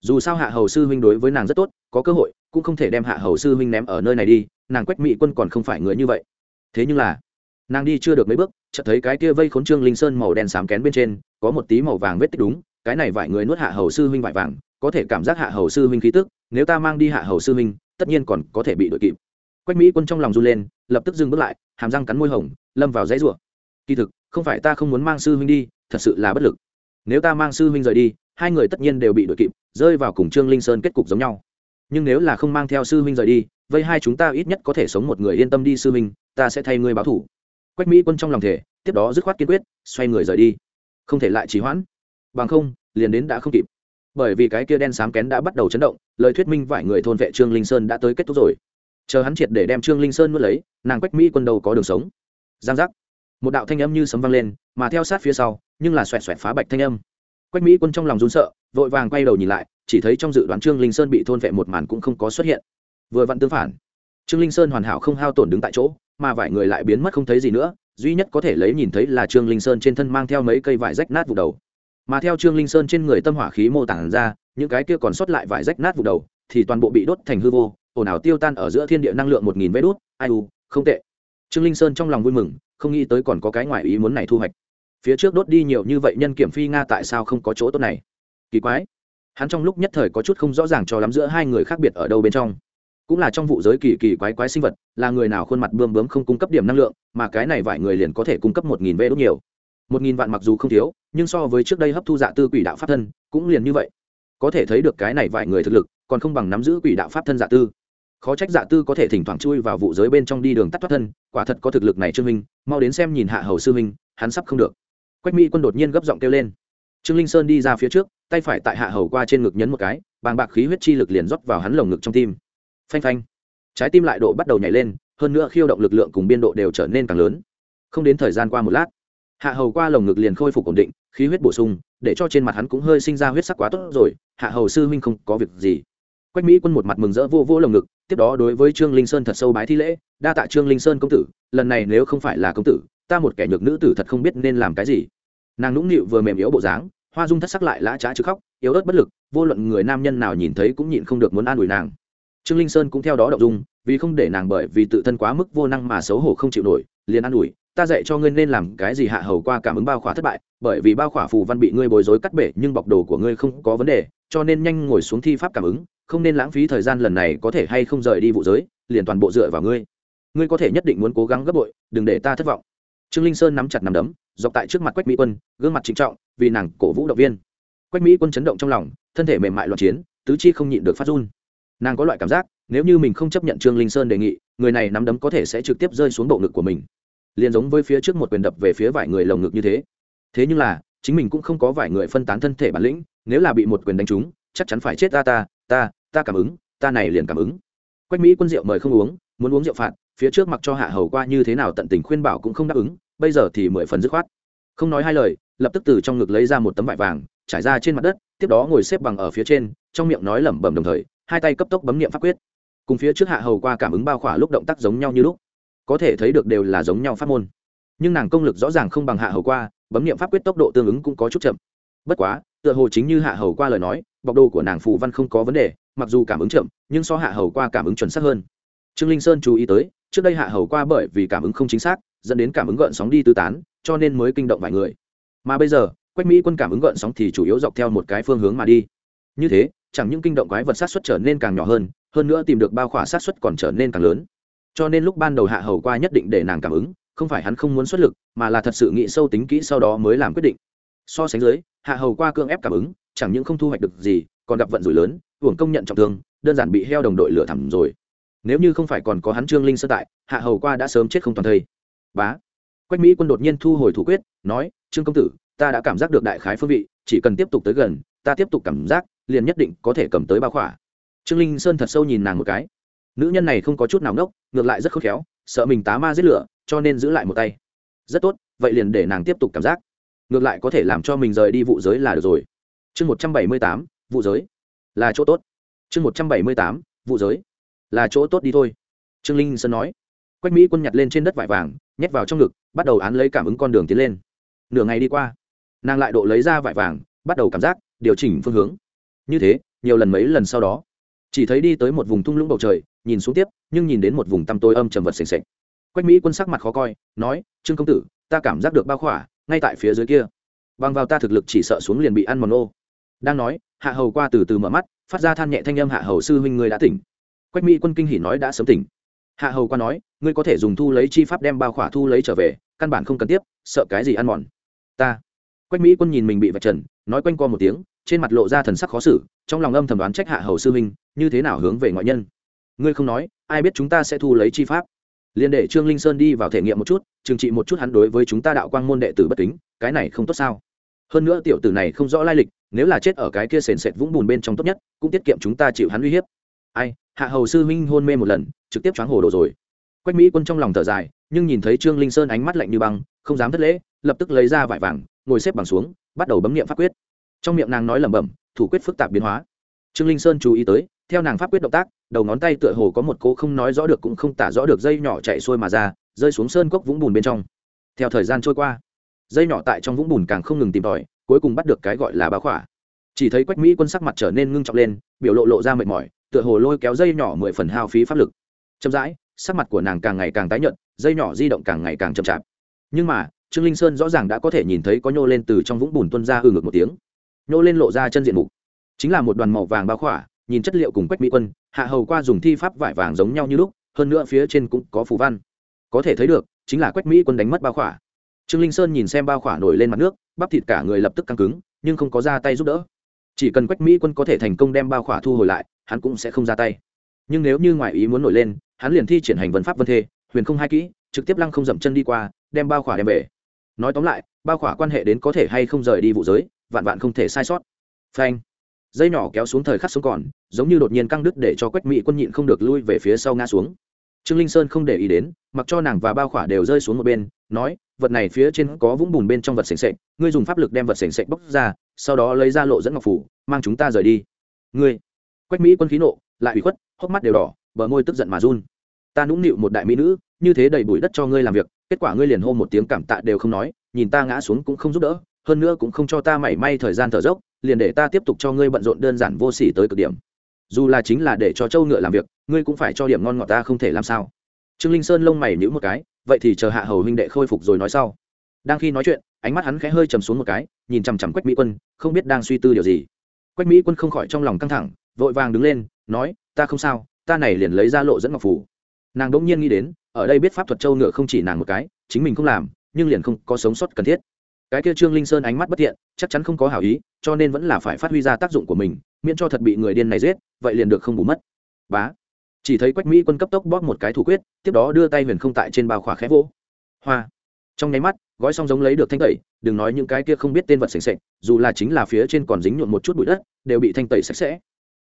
dù sao hạ hầu sư huynh đối với nàng rất tốt có cơ hội cũng không thể đem hạ hầu sư huynh ném ở nơi này đi nàng quách mỹ quân còn không phải người như vậy thế nhưng là nàng đi chưa được mấy bước chợt thấy cái kia vây khốn trương linh sơn màu đen xám kén bên trên có một tí màu vàng vết tích đúng cái này vài người nuốt hạ hầu sư huynh vải vàng có thể cảm giác hạ hầu sư huynh khí tức nếu ta mang đi hạ hầu sư huynh tất nhiên còn có thể bị đội kịp. Quách mỹ quân trong lòng run lên, lập tức dừng bước lại, hàm răng cắn môi hồng, lâm vào dãy rủa. Kỳ thực, không phải ta không muốn mang sư huynh đi, thật sự là bất lực. Nếu ta mang sư huynh rời đi, hai người tất nhiên đều bị đội kịp, rơi vào cùng trương linh sơn kết cục giống nhau. Nhưng nếu là không mang theo sư huynh rời đi vây hai chúng ta ít nhất có thể sống một người yên tâm đi sư huynh, ta sẽ thay ngươi báo thủ. Quách mỹ quân trong lòng thể tiếp đó dứt khoát kiên quyết, xoay người rời đi. Không thể lại trì hoãn. Bằng không, liền đến đã không kịp bởi vì cái kia đen xám kén đã bắt đầu chấn động, lời thuyết minh vài người thôn vệ trương linh sơn đã tới kết thúc rồi. Chờ hắn triệt để đem trương linh sơn nuốt lấy, nàng quách mỹ quân đầu có đường sống. Giang giác. Một đạo thanh âm như sấm vang lên, mà theo sát phía sau, nhưng là xoẹt xoẹt phá bạch thanh âm. Quách mỹ quân trong lòng run sợ, vội vàng quay đầu nhìn lại, chỉ thấy trong dự đoán trương linh sơn bị thôn vệ một màn cũng không có xuất hiện. Vừa vặn tương phản. Trương linh sơn hoàn hảo không hao tổn đứng tại chỗ, mà vài người lại biến mất không thấy gì nữa, duy nhất có thể lấy nhìn thấy là trương linh sơn trên thân mang theo mấy cây vải rách nát vụ đầu mà theo trương linh sơn trên người tâm hỏa khí mô tản ra, những cái kia còn sót lại vải rách nát vụ đầu, thì toàn bộ bị đốt thành hư vô, ồn ào tiêu tan ở giữa thiên địa năng lượng một nghìn vé đốt ai u, không tệ. Trương linh sơn trong lòng vui mừng, không nghĩ tới còn có cái ngoài ý muốn này thu hoạch. Phía trước đốt đi nhiều như vậy nhân kiểm phi nga tại sao không có chỗ tốt này? Kỳ quái. Hắn trong lúc nhất thời có chút không rõ ràng cho lắm giữa hai người khác biệt ở đâu bên trong. Cũng là trong vụ giới kỳ kỳ quái quái sinh vật, là người nào khuôn mặt bươm bướm không cung cấp điểm năng lượng, mà cái này vài người liền có thể cung cấp một nghìn vê đốt nhiều một nghìn vạn mặc dù không thiếu, nhưng so với trước đây hấp thu dạ tư quỷ đạo pháp thân, cũng liền như vậy. Có thể thấy được cái này vài người thực lực, còn không bằng nắm giữ quỷ đạo pháp thân dạ tư. Khó trách dạ tư có thể thỉnh thoảng chui vào vụ giới bên trong đi đường tắt thoát thân, quả thật có thực lực này trương minh, mau đến xem nhìn hạ hầu sư minh, hắn sắp không được. Quách mỹ quân đột nhiên gấp giọng kêu lên. Trương linh sơn đi ra phía trước, tay phải tại hạ hầu qua trên ngực nhấn một cái, bàng bạc khí huyết chi lực liền rót vào hắn lồng ngực trong tim. Phanh phanh. Trái tim lại độ bắt đầu nhảy lên, hơn nữa khiêu động lực lượng cùng biên độ đều trở nên càng lớn. Không đến thời gian qua một lát hạ hầu qua lồng ngực liền khôi phục ổn định, khí huyết bổ sung, để cho trên mặt hắn cũng hơi sinh ra huyết sắc quá tốt rồi, hạ hầu sư huynh không có việc gì. Quách mỹ quân một mặt mừng rỡ vô vô lồng ngực, tiếp đó đối với trương linh sơn thật sâu bái thi lễ, đa tạ trương linh sơn công tử, lần này nếu không phải là công tử, ta một kẻ nhược nữ tử thật không biết nên làm cái gì. Nàng nũng nịu vừa mềm yếu bộ dáng, hoa dung thất sắc lại lã trá chứ khóc, yếu ớt bất lực, vô luận người nam nhân nào nhìn thấy cũng nhịn không được muốn an ủi nàng. Trương linh sơn cũng theo đó động dung, vì không để nàng bởi vì tự thân quá mức vô năng mà xấu hổ không chịu nổi, liền an ủi ta dạy cho ngươi nên làm cái gì hạ hầu qua cảm ứng bao khỏa thất bại, bởi vì bao khỏa phù văn bị ngươi bối rối cắt bể, nhưng bọc đồ của ngươi không có vấn đề, cho nên nhanh ngồi xuống thi pháp cảm ứng, không nên lãng phí thời gian lần này có thể hay không rời đi vụ giới, liền toàn bộ dựa vào ngươi. Ngươi có thể nhất định muốn cố gắng gấp bội, đừng để ta thất vọng. Trương linh sơn nắm chặt nắm đấm, dọc tại trước mặt quách mỹ quân, gương mặt trịnh trọng, vì nàng cổ vũ động viên. Quách mỹ quân chấn động trong lòng, thân thể mềm mại loạn chiến, tứ chi không nhịn được phát run. Nàng có loại cảm giác, nếu như mình không chấp nhận trương linh sơn đề nghị, người này nắm đấm có thể sẽ trực tiếp rơi xuống bộ ngực của mình liền giống với phía trước một quyền đập về phía vài người lồng ngực như thế. Thế nhưng là, chính mình cũng không có vài người phân tán thân thể bản lĩnh, nếu là bị một quyền đánh trúng, chắc chắn phải chết ta ta ta ta cảm ứng, ta này liền cảm ứng. Quách mỹ quân rượu mời không uống, muốn uống rượu phạt, phía trước mặc cho hạ hầu qua như thế nào tận tình khuyên bảo cũng không đáp ứng, bây giờ thì mười phần dứt khoát. Không nói hai lời, lập tức từ trong ngực lấy ra một tấm vải vàng, trải ra trên mặt đất, tiếp đó ngồi xếp bằng ở phía trên, trong miệng nói lẩm bẩm đồng thời, hai tay cấp tốc bấm niệm pháp quyết. Cùng phía trước hạ hầu qua cảm ứng bao khỏa lúc động tác giống nhau như lúc có thể thấy được đều là giống nhau pháp môn. Nhưng nàng công lực rõ ràng không bằng hạ hầu qua, bấm niệm pháp quyết tốc độ tương ứng cũng có chút chậm. Bất quá, tựa hồ chính như hạ hầu qua lời nói, bọc đồ của nàng phù văn không có vấn đề, mặc dù cảm ứng chậm, nhưng so hạ hầu qua cảm ứng chuẩn xác hơn. Trương linh sơn chú ý tới, trước đây hạ hầu qua bởi vì cảm ứng không chính xác, dẫn đến cảm ứng gợn sóng đi tứ tán, cho nên mới kinh động vài người. Mà bây giờ, quách mỹ quân cảm ứng gợn sóng thì chủ yếu dọc theo một cái phương hướng mà đi. Như thế, chẳng những kinh động quái vật sát xuất trở nên càng nhỏ hơn hơn nữa tìm được bao khỏa sát xuất còn trở nên càng lớn cho nên lúc ban đầu hạ hầu qua nhất định để nàng cảm ứng, không phải hắn không muốn xuất lực, mà là thật sự nghĩ sâu tính kỹ sau đó mới làm quyết định. So sánh dưới, hạ hầu qua cưỡng ép cảm ứng, chẳng những không thu hoạch được gì, còn gặp vận rủi lớn, hưởng công nhận trọng thương, đơn giản bị heo đồng đội lửa thẳm rồi. Nếu như không phải còn có hắn trương linh sơ tại, hạ hầu qua đã sớm chết không toàn thây. Bá. Quách mỹ quân đột nhiên thu hồi thủ quyết, nói, trương công tử, ta đã cảm giác được đại khái phương vị, chỉ cần tiếp tục tới gần, ta tiếp tục cảm giác, liền nhất định có thể cầm tới bao khỏa. Trương linh sơn thật sâu nhìn nàng một cái nữ nhân này không có chút nào ngốc ngược lại rất khôn khéo, sợ mình tá ma giết lửa, cho nên giữ lại một tay. Rất tốt, vậy liền để nàng tiếp tục cảm giác. Ngược lại có thể làm cho mình rời đi vụ giới là được rồi. Chương một trăm bảy mươi tám, vụ giới. Là chỗ tốt. Chương một trăm bảy mươi tám, vụ giới. Là chỗ tốt đi thôi. Trương linh sơn nói. Quách mỹ quân nhặt lên trên đất vải vàng, nhét vào trong ngực, bắt đầu án lấy cảm ứng con đường tiến lên. Nửa ngày đi qua, nàng lại độ lấy ra vải vàng, bắt đầu cảm giác, điều chỉnh phương hướng. Như thế, nhiều lần mấy lần sau đó chỉ thấy đi tới một vùng thung lũng bầu trời, nhìn xuống tiếp, nhưng nhìn đến một vùng tăm tối âm trầm vật s ề n quách mỹ quân sắc mặt khó coi, nói, trương công tử, ta cảm giác được bao khỏa, ngay tại phía dưới kia. Bằng vào ta thực lực chỉ sợ xuống liền bị ăn mòn ô. Đang nói, hạ hầu qua từ từ mở mắt, phát ra than nhẹ thanh âm, hạ hầu sư huynh người đã tỉnh. Quách mỹ quân kinh hỉ nói, đã sớm tỉnh. Hạ hầu qua nói, ngươi có thể dùng thu lấy chi pháp đem bao khỏa thu lấy trở về, căn bản không cần tiếp, sợ cái gì ăn mòn. Ta. Quách mỹ quân nhìn mình bị vạch trần, nói quanh co một tiếng trên mặt lộ ra thần sắc khó xử, trong lòng âm thầm đoán trách hạ hầu sư huynh, như thế nào hướng về ngoại nhân. Ngươi không nói, ai biết chúng ta sẽ thu lấy chi pháp. Liên đệ trương linh sơn đi vào thể nghiệm một chút, trừng trị một chút hắn đối với chúng ta đạo quang môn đệ tử bất kính, cái này không tốt sao? Hơn nữa tiểu tử này không rõ lai lịch, nếu là chết ở cái kia sền sệt vũng bùn bên trong tốt nhất, cũng tiết kiệm chúng ta chịu hắn uy hiếp. Ai, hạ hầu sư huynh hôn mê một lần, trực tiếp choáng hồ đồ rồi. Quách mỹ quân trong lòng thở dài, nhưng nhìn thấy trương linh sơn ánh mắt lạnh như băng, không dám thất lễ, lập tức lấy ra vải vàng, ngồi xếp bằng xuống, bắt đầu bấm nghiệm pháp quyết trong miệng nàng nói lẩm bẩm, thủ quyết phức tạp biến hóa. Trương linh sơn chú ý tới, theo nàng pháp quyết động tác, đầu ngón tay tựa hồ có một cô không nói rõ được cũng không tả rõ được dây nhỏ chạy xuôi mà ra, rơi xuống sơn cốc vũng bùn bên trong. Theo thời gian trôi qua, dây nhỏ tại trong vũng bùn càng không ngừng tìm tòi, cuối cùng bắt được cái gọi là bá khỏa. Chỉ thấy quách mỹ quân sắc mặt trở nên ngưng trọng lên, biểu lộ lộ ra mệt mỏi, tựa hồ lôi kéo dây nhỏ mười phần hao phí pháp lực. Chậm rãi, sắc mặt của nàng càng ngày càng tái nhợt, dây nhỏ di động càng ngày càng chậm chạp. Nhưng mà, trương linh sơn rõ ràng đã có thể nhìn thấy có nhô lên từ trong vũng bùn tuân ra hư ngược một tiếng nhô lên lộ ra chân diện mục. Chính là một đoàn màu vàng bao khỏa, nhìn chất liệu cùng quách mỹ quân, hạ hầu qua dùng thi pháp vải vàng giống nhau như lúc, hơn nữa phía trên cũng có phù văn. Có thể thấy được, chính là quách mỹ quân đánh mất bao khỏa. Trương linh sơn nhìn xem bao khỏa nổi lên mặt nước, bắp thịt cả người lập tức căng cứng, nhưng không có ra tay giúp đỡ. Chỉ cần quách mỹ quân có thể thành công đem bao khỏa thu hồi lại, hắn cũng sẽ không ra tay. Nhưng nếu như ngoại ý muốn nổi lên, hắn liền thi triển hành vấn pháp vân thê, huyền không hai kỹ, trực tiếp lăng không dậm chân đi qua, đem bao khỏa đem về. Nói tóm lại, bao khỏa quan hệ đến có thể hay không rời đi vụ giới vạn vạn không thể sai sót. Phanh. Dây nhỏ kéo xuống thời khắc xuống còn, giống như đột nhiên căng đứt để cho quách mỹ quân nhịn không được lui về phía sau ngã xuống. Trương linh sơn không để ý đến, mặc cho nàng và bao khỏa đều rơi xuống một bên, nói, vật này phía trên có vũng bùn bên trong vật sềnh sệch ngươi dùng pháp lực đem vật sềnh sệch bóc ra, sau đó lấy ra lộ dẫn ngọc phủ, mang chúng ta rời đi. Ngươi? Quách mỹ quân khí nộ, lại bị khuất, hốc mắt đều đỏ, bờ môi tức giận mà run. Ta nũng nịu một đại mỹ nữ, như thế đầy bụi đất cho ngươi làm việc, kết quả ngươi liền hô một tiếng cảm tạ đều không nói, nhìn ta ngã xuống cũng không giúp đỡ hơn nữa cũng không cho ta mảy may thời gian thở dốc, liền để ta tiếp tục cho ngươi bận rộn đơn giản vô sỉ tới cực điểm. Dù là chính là để cho châu ngựa làm việc, ngươi cũng phải cho điểm ngon ngọt ta không thể làm sao. Trương linh sơn lông mày nhíu một cái, vậy thì chờ hạ hầu huynh đệ khôi phục rồi nói sau. Đang khi nói chuyện, ánh mắt hắn khẽ hơi trầm xuống một cái, nhìn chằm chằm quách mỹ quân, không biết đang suy tư điều gì. Quách mỹ quân không khỏi trong lòng căng thẳng, vội vàng đứng lên, nói, ta không sao, ta này liền lấy ra lộ dẫn ngọc phủ. Nàng đ ỗ n g nhiên nghĩ đến, ở đây biết pháp thuật châu ngựa không chỉ nàng một cái, chính mình không làm, nhưng liền không có sống sót cần thiết cái kia trương linh sơn ánh mắt bất thiện, chắc chắn không có hảo ý, cho nên vẫn là phải phát huy ra tác dụng của mình, miễn cho thật bị người điên này giết, vậy liền được không bù mất. Bá. Chỉ thấy quách mỹ quân cấp tốc bóp một cái thủ quyết, tiếp đó đưa tay huyền không tại trên bao khỏa khẽ vỗ. Hoa. Trong nháy mắt, gói xong giống lấy được thanh tẩy, đừng nói những cái kia không biết tên vật sành sạch dù là chính là phía trên còn dính nhuộn một chút bụi đất, đều bị thanh tẩy sạch sẽ.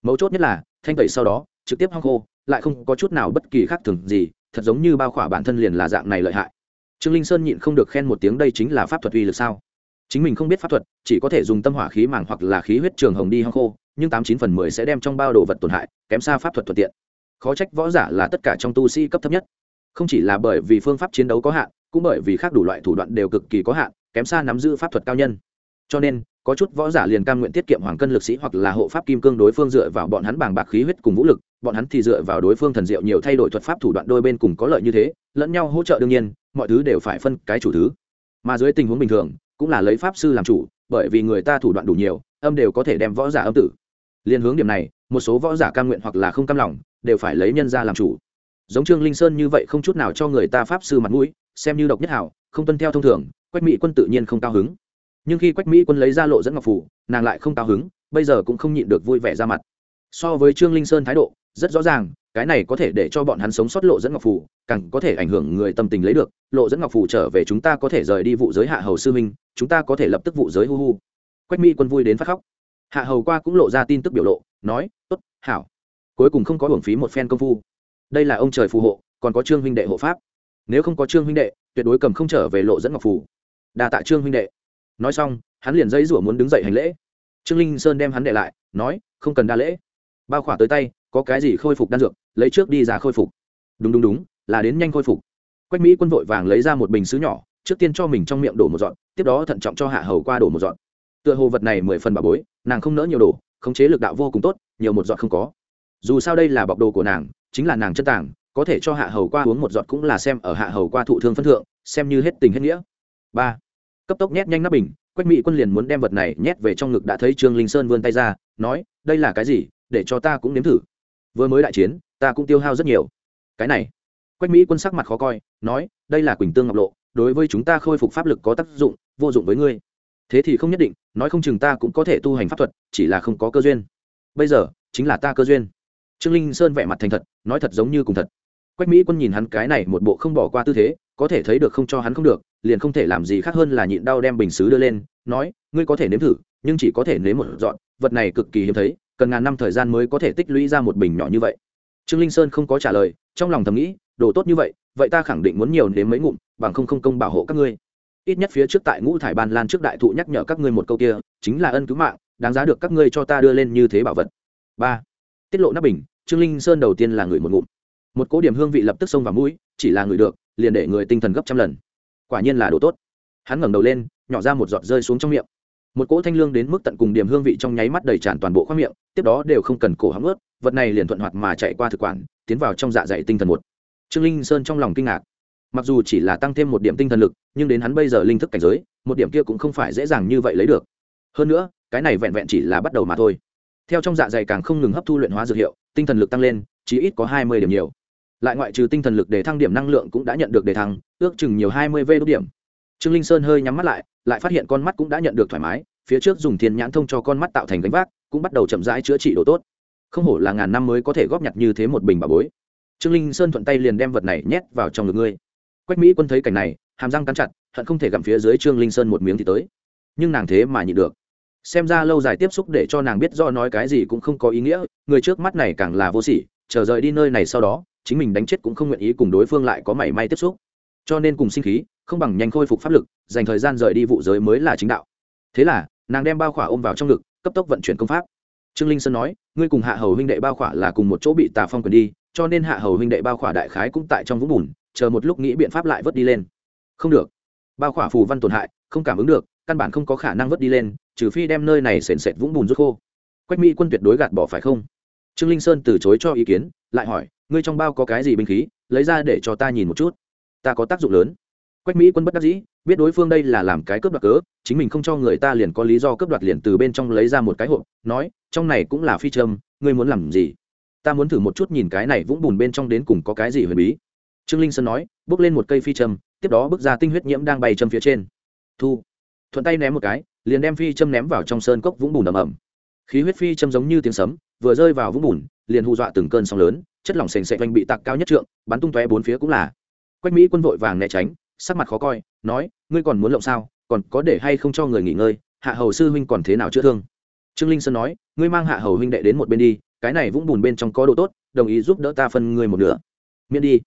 Mấu chốt nhất là, thanh tẩy sau đó, trực tiếp hong khô, lại không có chút nào bất kỳ khác thường gì, thật giống như bao khỏa bản thân liền là dạng này lợi hại trương linh sơn nhịn không được khen một tiếng đây chính là pháp thuật uy lực sao? Chính mình không biết pháp thuật, chỉ có thể dùng tâm hỏa khí màng hoặc là khí huyết trường hồng đi hong khô, nhưng tám chín phần mười sẽ đem trong bao đồ vật tổn hại, kém xa pháp thuật thuận tiện. Khó trách võ giả là tất cả trong tu sĩ cấp thấp nhất. Không chỉ là bởi vì phương pháp chiến đấu có hạn, cũng bởi vì khác đủ loại thủ đoạn đều cực kỳ có hạn, kém xa nắm giữ pháp thuật cao nhân. Cho nên có chút võ giả liền cam nguyện tiết kiệm hoàng cân lực sĩ hoặc là hộ pháp kim cương đối phương dựa vào bọn hắn bàng bạc khí huyết cùng vũ lực, bọn hắn thì dựa vào đối phương thần diệu nhiều thay đổi thuật pháp thủ đoạn đôi bên cùng có lợi như thế, lẫn nhau hỗ trợ đương nhiên, mọi thứ đều phải phân cái chủ thứ. Mà dưới tình huống bình thường, cũng là lấy pháp sư làm chủ, bởi vì người ta thủ đoạn đủ nhiều, âm đều có thể đem võ giả âm tử. Liên hướng điểm này, một số võ giả cam nguyện hoặc là không cam lòng, đều phải lấy nhân ra làm chủ. Giống trương linh sơn như vậy không chút nào cho người ta pháp sư mặt mũi, xem như độc nhất hảo, không tuân theo thông thường, quách mỹ quân tự nhiên không cao hứng nhưng khi quách mỹ quân lấy ra lộ dẫn ngọc phủ, nàng lại không cao hứng, bây giờ cũng không nhịn được vui vẻ ra mặt. So với trương linh sơn thái độ, rất rõ ràng, cái này có thể để cho bọn hắn sống sót lộ dẫn ngọc phủ, càng có thể ảnh hưởng người tâm tình lấy được, lộ dẫn ngọc phủ trở về chúng ta có thể rời đi vụ giới hạ hầu sư minh chúng ta có thể lập tức vụ giới hu hu. Quách mỹ quân vui đến phát khóc. Hạ hầu qua cũng lộ ra tin tức biểu lộ, nói, tốt, hảo. Cuối cùng không có hưởng phí một phen công phu. Đây là ông trời phù hộ, còn có trương huynh đệ hộ pháp. Nếu không có trương huynh đệ, tuyệt đối cầm không trở về lộ dẫn ngọc phủ. Đà tạ trương huynh đệ nói xong, hắn liền dây rủa muốn đứng dậy hành lễ. Trương linh sơn đem hắn đệ lại, nói, không cần đa lễ. Bao khỏa tới tay, có cái gì khôi phục đan dược, lấy trước đi ra khôi phục. Đúng đúng đúng, là đến nhanh khôi phục. Quách mỹ quân vội vàng lấy ra một bình xứ nhỏ, trước tiên cho mình trong miệng đổ một dọn tiếp đó thận trọng cho hạ hầu qua đổ một dọn tựa hồ vật này mười phần bà bối, nàng không nỡ nhiều đổ khống chế lực đạo vô cùng tốt, nhiều một dọn không có. Dù sao đây là bọc đồ của nàng, chính là nàng chân tàng, có thể cho hạ hầu qua uống một giọt cũng là xem ở hạ hầu qua thụ thương phân thượng, xem như hết tình hết nghĩa. Ba cấp tốc nhét nhanh nắp bình, quách mỹ quân liền muốn đem vật này nhét về trong ngực đã thấy trương linh sơn vươn tay ra, nói, đây là cái gì? Để cho ta cũng nếm thử. Vừa mới đại chiến, ta cũng tiêu hao rất nhiều. Cái này. Quách mỹ quân sắc mặt khó coi, nói, đây là quỳnh tương ngọc lộ, đối với chúng ta khôi phục pháp lực có tác dụng, vô dụng với ngươi. Thế thì không nhất định, nói không chừng ta cũng có thể tu hành pháp thuật, chỉ là không có cơ duyên. Bây giờ, chính là ta cơ duyên. Trương linh sơn vẻ mặt thành thật, nói thật giống như cùng thật. Quách mỹ quân nhìn hắn cái này một bộ không bỏ qua tư thế, có thể thấy được không cho hắn không được liền không thể làm gì khác hơn là nhịn đau đem bình xứ đưa lên, nói, ngươi có thể nếm thử, nhưng chỉ có thể nếm một dọn, vật này cực kỳ hiếm thấy, cần ngàn năm thời gian mới có thể tích lũy ra một bình nhỏ như vậy. Trương linh sơn không có trả lời, trong lòng thầm nghĩ, đồ tốt như vậy vậy ta khẳng định muốn nhiều đến mấy ngụm, bằng không không công bảo hộ các ngươi. Ít nhất phía trước tại ngũ thải ban lan trước đại thụ nhắc nhở các ngươi một câu kia, chính là ân cứu mạng, đáng giá được các ngươi cho ta đưa lên như thế bảo vật. Ba. Tiết lộ nắp bình, trương linh sơn đầu tiên là người một ngụm. Một cố điểm hương vị lập tức xông vào mũi, chỉ là người được, liền để người tinh thần gấp trăm lần quả nhiên là đồ tốt. Hắn ngẩng đầu lên, nhỏ ra một giọt rơi xuống trong miệng. Một cỗ thanh lương đến mức tận cùng điểm hương vị trong nháy mắt đầy tràn toàn bộ khoang miệng, tiếp đó đều không cần cổ hóng ướt, vật này liền thuận hoạt mà chạy qua thực quản, tiến vào trong dạ dày tinh thần một. Trương linh sơn trong lòng kinh ngạc. Mặc dù chỉ là tăng thêm một điểm tinh thần lực, nhưng đến hắn bây giờ linh thức cảnh giới, một điểm kia cũng không phải dễ dàng như vậy lấy được. Hơn nữa, cái này vẹn vẹn chỉ là bắt đầu mà thôi. Theo trong dạ dày càng không ngừng hấp thu luyện hóa dược hiệu, tinh thần lực tăng lên chỉ ít có hai mươi điểm nhiều lại ngoại trừ tinh thần lực để thăng điểm năng lượng cũng đã nhận được đề thăng, ước chừng nhiều hai mươi v đốt điểm. Trương linh sơn hơi nhắm mắt lại lại phát hiện con mắt cũng đã nhận được thoải mái, phía trước dùng thiên nhãn thông cho con mắt tạo thành gánh vác, cũng bắt đầu chậm rãi chữa trị độ tốt. Không hổ là ngàn năm mới có thể góp nhặt như thế một bình bà bối. Trương linh sơn thuận tay liền đem vật này nhét vào trong ngực ngươi. Quách mỹ quân thấy cảnh này, hàm răng cắn chặt, hận không thể gặm phía dưới trương linh sơn một miếng thì tới. Nhưng nàng thế mà nhịn được. Xem ra lâu dài tiếp xúc để cho nàng biết do nói cái gì cũng không có ý nghĩa, người trước mắt này càng là vô sỉ, chờ rời đi nơi này sau đó chính mình đánh chết cũng không nguyện ý cùng đối phương lại có mảy may tiếp xúc. Cho nên cùng sinh khí, không bằng nhanh khôi phục pháp lực, dành thời gian rời đi vụ giới mới là chính đạo. Thế là, nàng đem bao khỏa ôm vào trong ngực, cấp tốc vận chuyển công pháp. Trương linh sơn nói, ngươi cùng hạ hầu huynh đệ bao khỏa là cùng một chỗ bị tà phong quyền đi, cho nên hạ hầu huynh đệ bao khỏa đại khái cũng tại trong vũng bùn, chờ một lúc nghĩ biện pháp lại vớt đi lên. Không được. Bao khỏa phù văn tổn hại, không cảm ứng được, căn bản không có khả năng vớt đi lên, trừ phi đem nơi này sền sệt vũng bùn rút khô. Quách mỹ quân tuyệt đối gạt bỏ phải không? Trương linh sơn từ chối cho ý kiến, lại hỏi ngươi trong bao có cái gì binh khí lấy ra để cho ta nhìn một chút. Ta có tác dụng lớn. Quách mỹ quân bất đắc dĩ biết đối phương đây là làm cái cướp đoạt cớ chính mình không cho người ta liền có lý do cướp đoạt liền từ bên trong lấy ra một cái hộp nói trong này cũng là phi trâm. ngươi muốn làm gì? Ta muốn thử một chút nhìn cái này vũng bùn bên trong đến cùng có cái gì huyền bí. Trương linh sơn nói bước lên một cây phi trâm, tiếp đó bước ra tinh huyết nhiễm đang bay châm phía trên. Thu. Thuận tay ném một cái liền đem phi châm ném vào trong sơn cốc vũng bùn ầm ầm. Khí huyết phi châm giống như tiếng sấm vừa rơi vào vũng bùn, liền hù dọa từng cơn sóng lớn, chất lỏng sền sệt oanh bị tạc cao nhất trượng, bắn tung tóe bốn phía cũng là. Quách mỹ quân vội vàng né tránh, sắc mặt khó coi, nói, ngươi còn muốn lộng sao? Còn có để hay không cho người nghỉ ngơi? Hạ hầu sư huynh còn thế nào chữa thương? Trương linh sơn nói, ngươi mang hạ hầu huynh đệ đến một bên đi, cái này vũng bùn bên trong có đồ tốt, đồng ý giúp đỡ ta phân ngươi một nửa. Miễn đi.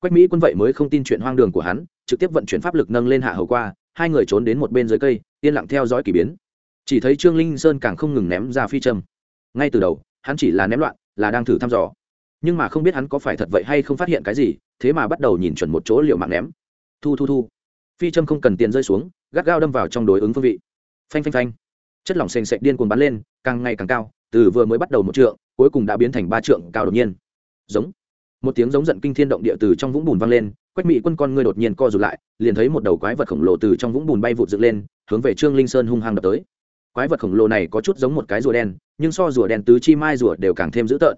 Quách mỹ quân vậy mới không tin chuyện hoang đường của hắn, trực tiếp vận chuyển pháp lực nâng lên hạ hầu qua, hai người trốn đến một bên dưới cây, yên lặng theo dõi k ỳ biến. Chỉ thấy trương linh sơn càng không ngừng ném ra phi châm. Ngay từ đầu hắn chỉ là ném loạn, là đang thử thăm dò. Nhưng mà không biết hắn có phải thật vậy hay không phát hiện cái gì, thế mà bắt đầu nhìn chuẩn một chỗ liệu mạng ném. Thu thu thu. Phi châm không cần tiền rơi xuống, gắt gao đâm vào trong đối ứng phương vị. Phanh phanh phanh. Chất lỏng sền sệt điên cuồng bắn lên, càng ngày càng cao, từ vừa mới bắt đầu một trượng, cuối cùng đã biến thành ba trượng cao đột nhiên. Giống. Một tiếng giống giận kinh thiên động địa từ trong vũng bùn vang lên, quách mỹ quân con ngươi đột nhiên co rụt lại, liền thấy một đầu quái vật khổng lồ từ trong vũng bùn bay vụt dựng lên, hướng về trương linh sơn hung hăng đập tới. Quái vật khổng lồ này có chút giống một cái rùa đen nhưng so rùa đen tứ chi mai rùa đều càng thêm dữ tợn.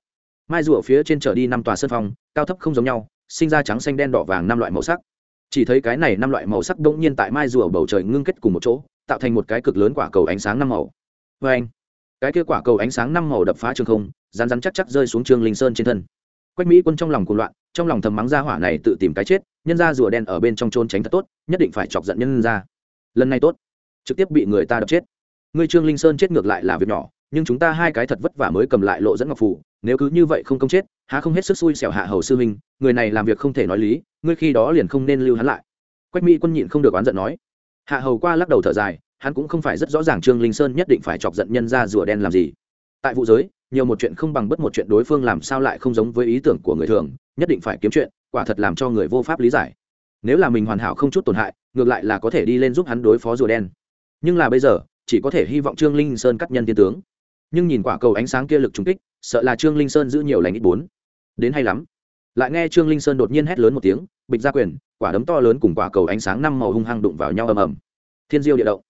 Mai rùa phía trên trở đi năm tòa sân phong, cao thấp không giống nhau, sinh ra trắng xanh đen đỏ vàng năm loại màu sắc. Chỉ thấy cái này năm loại màu sắc đ ỗ n g nhiên tại mai rùa bầu trời ngưng kết cùng một chỗ, tạo thành một cái cực lớn quả cầu ánh sáng năm màu. Vê anh, cái kia quả cầu ánh sáng năm màu đập phá trường không rán rán chắc chắc rơi xuống trương linh sơn trên thân. Quách mỹ quân trong lòng cuồng loạn, trong lòng thầm mắng ra hỏa này tự tìm cái chết, nhân ra rùa đen ở bên trong trôn tránh thật tốt, nhất định phải chọc giận nhân ra. Lần này tốt, trực tiếp bị người ta đập chết. Ngươi trương linh sơn chết ngược lại là việc nhỏ nhưng chúng ta hai cái thật vất vả mới cầm lại lộ dẫn ngọc phủ, nếu cứ như vậy không công chết, há không hết sức xui xẻo hạ hầu sư huynh, người này làm việc không thể nói lý, ngươi khi đó liền không nên lưu hắn lại. Quách mỹ quân nhịn không được oán giận nói. Hạ hầu qua lắc đầu thở dài, hắn cũng không phải rất rõ ràng trương linh sơn nhất định phải chọc giận nhân ra rùa đen làm gì. Tại vụ giới, nhiều một chuyện không bằng bất một chuyện đối phương làm sao lại không giống với ý tưởng của người thường, nhất định phải kiếm chuyện, quả thật làm cho người vô pháp lý giải. Nếu là mình hoàn hảo không chút tổn hại, ngược lại là có thể đi lên giúp hắn đối phó rùa đen. Nhưng là bây giờ, chỉ có thể hy vọng trương linh sơn cắt nhân tiên tướng nhưng nhìn quả cầu ánh sáng kia lực trúng kích, sợ là trương linh sơn giữ nhiều lành ít bốn. Đến hay lắm. Lại nghe trương linh sơn đột nhiên hét lớn một tiếng, bịch ra quyền, quả đấm to lớn cùng quả cầu ánh sáng năm màu hung hăng đụng vào nhau ầm ầm. Thiên diêu địa động.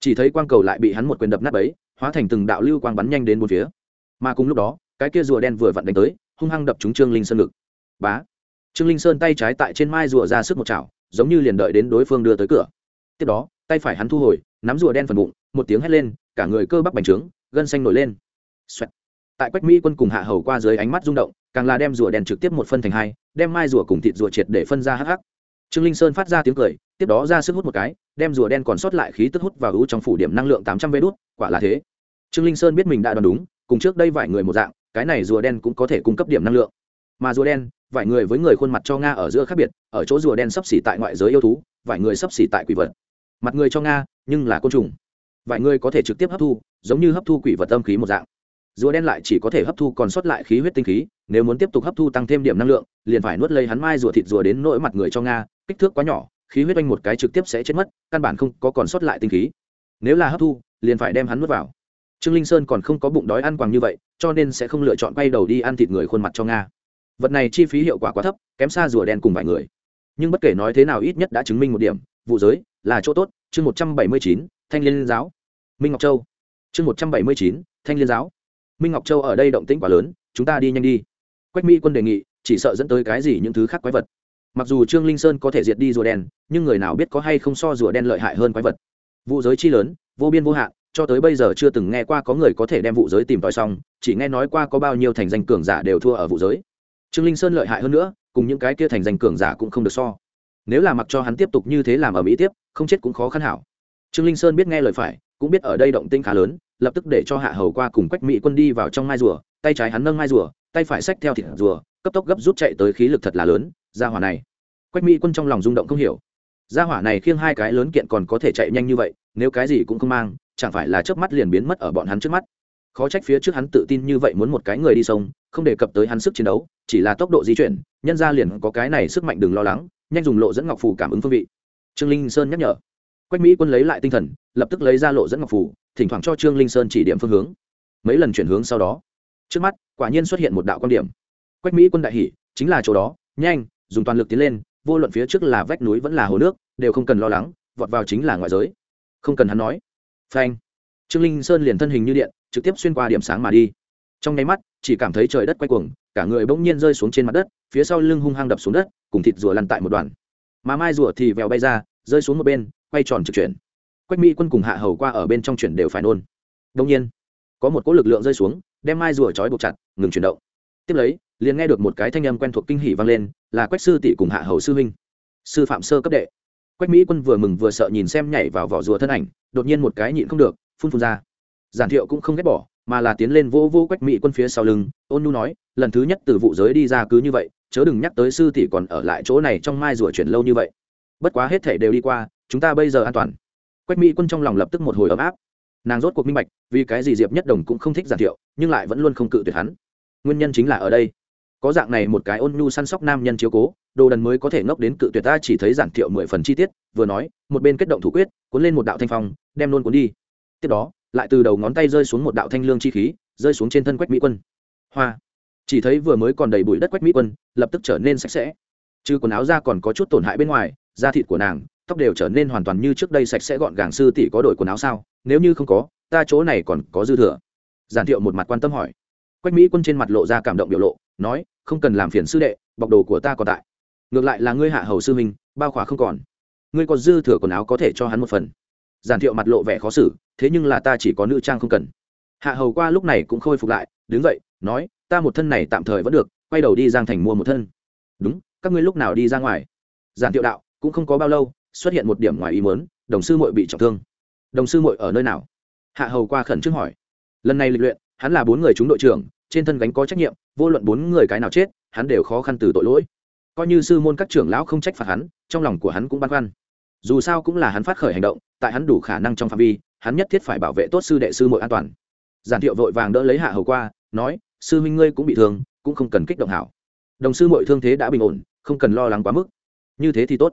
Chỉ thấy quang cầu lại bị hắn một quyền đập nát ấy hóa thành từng đạo lưu quang bắn nhanh đến bốn phía. Mà cùng lúc đó, cái kia rùa đen vừa vặn đánh tới, hung hăng đập trúng trương linh sơn ngực. Bá. Trương linh sơn tay trái tại trên mai rùa ra sức một chảo, giống như liền đợi đến đối phương đưa tới cửa. Tiếp đó, tay phải hắn thu hồi, nắm rùa đen phần bụng, một tiếng hét lên, cả người cơ bắp bành trướng gân xanh nổi lên. Xoẹt. tại quách mỹ quân cùng hạ hầu qua dưới ánh mắt rung động, càng là đem rùa đen trực tiếp một phân thành hai, đem mai rùa cùng thịt rùa triệt để phân ra hắc hắc. Trương linh sơn phát ra tiếng cười, tiếp đó ra sức hút một cái, đem rùa đen còn sót lại khí tức hút vào hữu trong phủ điểm năng lượng tám trăm vê đốt quả là thế. Trương linh sơn biết mình đã đoán đúng, cùng trước đây vài người một dạng, cái này rùa đen cũng có thể cung cấp điểm năng lượng. Mà rùa đen, vài người với người khuôn mặt cho nga ở giữa khác biệt, ở chỗ rùa đen sấp xỉ tại ngoại giới yêu thú, vài người sấp xỉ tại quỷ vật. Mặt người cho nga, nhưng là côn trùng vài người có thể trực tiếp hấp thu, giống như hấp thu quỷ vật âm khí một dạng. Rùa đen lại chỉ có thể hấp thu còn sót lại khí huyết tinh khí, nếu muốn tiếp tục hấp thu tăng thêm điểm năng lượng, liền phải nuốt lấy hắn mai rùa thịt rùa đến nỗi mặt người cho nga, kích thước quá nhỏ, khí huyết oanh một cái trực tiếp sẽ chết mất, căn bản không có còn sót lại tinh khí. Nếu là hấp thu, liền phải đem hắn nuốt vào. Trương linh sơn còn không có bụng đói ăn quàng như vậy, cho nên sẽ không lựa chọn quay đầu đi ăn thịt người khuôn mặt cho nga. Vật này chi phí hiệu quả quá thấp, kém xa rùa đen cùng vài người. Nhưng bất kể nói thế nào ít nhất đã chứng minh một điểm, vụ giới là chỗ tốt. Chương một trăm bảy mươi chín, thanh liên giáo minh ngọc châu. Chương một trăm bảy mươi chín, thanh liên giáo. Minh ngọc châu ở đây động tĩnh quá lớn, chúng ta đi nhanh đi. Quách mỹ quân đề nghị, chỉ sợ dẫn tới cái gì những thứ khác quái vật. Mặc dù trương linh sơn có thể diệt đi rùa đen, nhưng người nào biết có hay không so rùa đen lợi hại hơn quái vật. Vụ giới chi lớn, vô biên vô hạn, cho tới bây giờ chưa từng nghe qua có người có thể đem vụ giới tìm tòi xong, chỉ nghe nói qua có bao nhiêu thành danh cường giả đều thua ở vụ giới. Trương linh sơn lợi hại hơn nữa, cùng những cái kia thành danh cường giả cũng không được so. Nếu là mặc cho hắn tiếp tục như thế làm ở mỹ tiếp, không chết cũng khó khăn hảo. Trương linh sơn biết nghe lời phải cũng biết ở đây động tinh khá lớn, lập tức để cho hạ hầu qua cùng quách mỹ quân đi vào trong mai rùa, tay trái hắn nâng mai rùa, tay phải xách theo thịt rùa, cấp tốc gấp rút chạy tới khí lực thật là lớn ra hỏa này. Quách mỹ quân trong lòng rung động không hiểu. Ra hỏa này khiêng hai cái lớn kiện còn có thể chạy nhanh như vậy, nếu cái gì cũng không mang, chẳng phải là chớp mắt liền biến mất ở bọn hắn trước mắt. Khó trách phía trước hắn tự tin như vậy muốn một cái người đi sông, không đề cập tới hắn sức chiến đấu, chỉ là tốc độ di chuyển, nhân ra liền có cái này sức mạnh đừng lo lắng, nhanh dùng lộ dẫn ngọc phù cảm ứng phương vị. Trương linh sơn nhắc nhở quách mỹ quân lấy lại tinh thần lập tức lấy ra lộ dẫn ngọc phủ, thỉnh thoảng cho trương linh sơn chỉ điểm phương hướng. Mấy lần chuyển hướng sau đó trước mắt quả nhiên xuất hiện một đạo quan điểm. Quách mỹ quân đại hỷ chính là chỗ đó nhanh dùng toàn lực tiến lên vô luận phía trước là vách núi vẫn là hồ nước đều không cần lo lắng vọt vào chính là ngoại giới. Không cần hắn nói. Phanh. Trương linh sơn liền thân hình như điện trực tiếp xuyên qua điểm sáng mà đi. Trong nháy mắt chỉ cảm thấy trời đất quay cuồng cả người bỗng nhiên rơi xuống trên mặt đất phía sau lưng hung hăng đập xuống đất cùng thịt rùa lăn tại một đoàn mà mai rùa thì vèo bay ra rơi xuống một bên, quay tròn trực chuyển. Quách mỹ quân cùng hạ hầu qua ở bên trong chuyển đều phải nôn. Đông nhiên, có một cỗ lực lượng rơi xuống, đem mai rùa trói buộc chặt, ngừng chuyển động. Tiếp lấy, liền nghe được một cái thanh âm quen thuộc kinh hỉ vang lên, là quách sư tỷ cùng hạ hầu sư huynh. Sư phạm sơ cấp đệ. Quách mỹ quân vừa mừng vừa sợ nhìn xem nhảy vào vỏ rùa thân ảnh, đột nhiên một cái nhịn không được, phun phun ra. Giản thiệu cũng không ghét bỏ, mà là tiến lên vô vô quách mỹ quân phía sau lưng, ôn nhu nói, lần thứ nhất từ vụ giới đi ra cứ như vậy, chớ đừng nhắc tới sư tỷ còn ở lại chỗ này trong mai rùa chuyển lâu như vậy bất quá hết thể đều đi qua, chúng ta bây giờ an toàn. Quách mỹ quân trong lòng lập tức một hồi ấm áp. Nàng rốt cuộc minh bạch, vì cái gì diệp nhất đồng cũng không thích giản thiệu, nhưng lại vẫn luôn không cự tuyệt hắn. Nguyên nhân chính là ở đây. Có dạng này một cái ôn nhu săn sóc nam nhân chiếu cố, đồ đần mới có thể ngốc đến cự tuyệt ta chỉ thấy giản thiệu mười phần chi tiết, vừa nói, một bên kết động thủ quyết, cuốn lên một đạo thanh phong, đem nôn cuốn đi. Tiếp đó, lại từ đầu ngón tay rơi xuống một đạo thanh lương chi khí, rơi xuống trên thân quách mỹ quân. Hoa! Chỉ thấy vừa mới còn đầy bụi đất quách mỹ quân, lập tức trở nên sạch sẽ trừ quần áo ra còn có chút tổn hại bên ngoài, da thịt của nàng, tóc đều trở nên hoàn toàn như trước đây sạch sẽ gọn gàng sư tỷ có đổi quần áo sao? Nếu như không có, ta chỗ này còn có dư thừa. Giản thiệu một mặt quan tâm hỏi. Quách mỹ quân trên mặt lộ ra cảm động biểu lộ, nói, không cần làm phiền sư đệ, bọc đồ của ta còn tại. Ngược lại là ngươi hạ hầu sư minh bao khỏa không còn. Ngươi có dư thừa quần áo có thể cho hắn một phần. Giản thiệu mặt lộ vẻ khó xử, thế nhưng là ta chỉ có nữ trang không cần. Hạ hầu qua lúc này cũng khôi phục lại, đứng dậy, nói, ta một thân này tạm thời vẫn được, quay đầu đi giang thành mua một thân. Đúng các ngươi lúc nào đi ra ngoài? Giản thiệu đạo, cũng không có bao lâu, xuất hiện một điểm ngoài ý mớn đồng sư mội bị trọng thương. Đồng sư mội ở nơi nào? Hạ hầu qua khẩn trương hỏi. Lần này lịch luyện, hắn là bốn người chúng đội trưởng, trên thân gánh có trách nhiệm, vô luận bốn người cái nào chết, hắn đều khó khăn từ tội lỗi. Coi như sư môn các trưởng lão không trách phạt hắn, trong lòng của hắn cũng băn khoăn. Dù sao cũng là hắn phát khởi hành động, tại hắn đủ khả năng trong phạm vi, hắn nhất thiết phải bảo vệ tốt sư đệ sư mội an toàn. Giản thiệu vội vàng đỡ lấy hạ hầu qua, nói, sư huynh ngươi cũng bị thương, cũng không cần kích động hảo. Đồng sư mội thương thế đã bình ổn không cần lo lắng quá mức. Như thế thì tốt.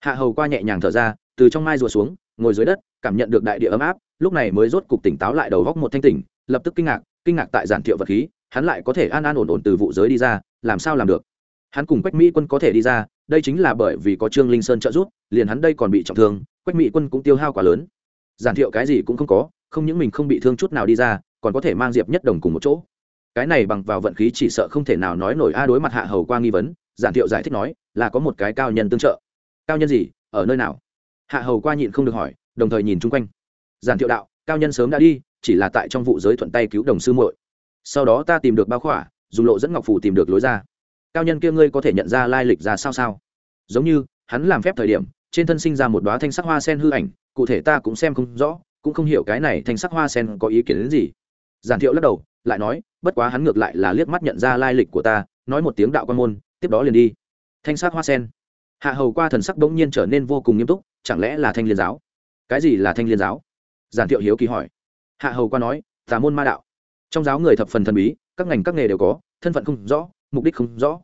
Hạ hầu qua nhẹ nhàng thở ra, từ trong mai rùa xuống, ngồi dưới đất, cảm nhận được đại địa ấm áp, lúc này mới rốt cục tỉnh táo lại đầu góc một thanh tỉnh, lập tức kinh ngạc kinh ngạc tại giản thiệu vật khí, hắn lại có thể an an ổn ổn từ vụ giới đi ra, làm sao làm được? Hắn cùng quách mỹ quân có thể đi ra, đây chính là bởi vì có trương linh sơn trợ giúp, liền hắn đây còn bị trọng thương, quách mỹ quân cũng tiêu hao quá lớn. Giản thiệu cái gì cũng không có, không những mình không bị thương chút nào đi ra, còn có thể mang diệp nhất đồng cùng một chỗ. Cái này bằng vào vận khí chỉ sợ không thể nào nói nổi a đối mặt hạ hầu qua nghi vấn giản thiệu giải thích nói, là có một cái cao nhân tương trợ. Cao nhân gì? Ở nơi nào? Hạ hầu qua nhịn không được hỏi, đồng thời nhìn chung quanh. Giản thiệu đạo, cao nhân sớm đã đi, chỉ là tại trong vụ giới thuận tay cứu đồng sư muội. Sau đó ta tìm được bao khỏa, dùng lộ dẫn ngọc phủ tìm được lối ra. Cao nhân kia ngươi có thể nhận ra lai lịch ra sao sao? Giống như, hắn làm phép thời điểm, trên thân sinh ra một đoá thanh sắc hoa sen hư ảnh, cụ thể ta cũng xem không rõ, cũng không hiểu cái này thanh sắc hoa sen có ý kiến đến gì. Giản thiệu lắc đầu, lại nói, bất quá hắn ngược lại là liếc mắt nhận ra lai lịch của ta, nói một tiếng đạo quan môn tiếp đó liền đi. Thanh sắc hoa sen. Hạ hầu qua thần sắc bỗng nhiên trở nên vô cùng nghiêm túc, chẳng lẽ là thanh liên giáo? Cái gì là thanh liên giáo? Giản thiệu hiếu kỳ hỏi. Hạ hầu qua nói, tà môn ma đạo. Trong giáo người thập phần thần bí, các ngành các nghề đều có, thân phận không rõ, mục đích không rõ.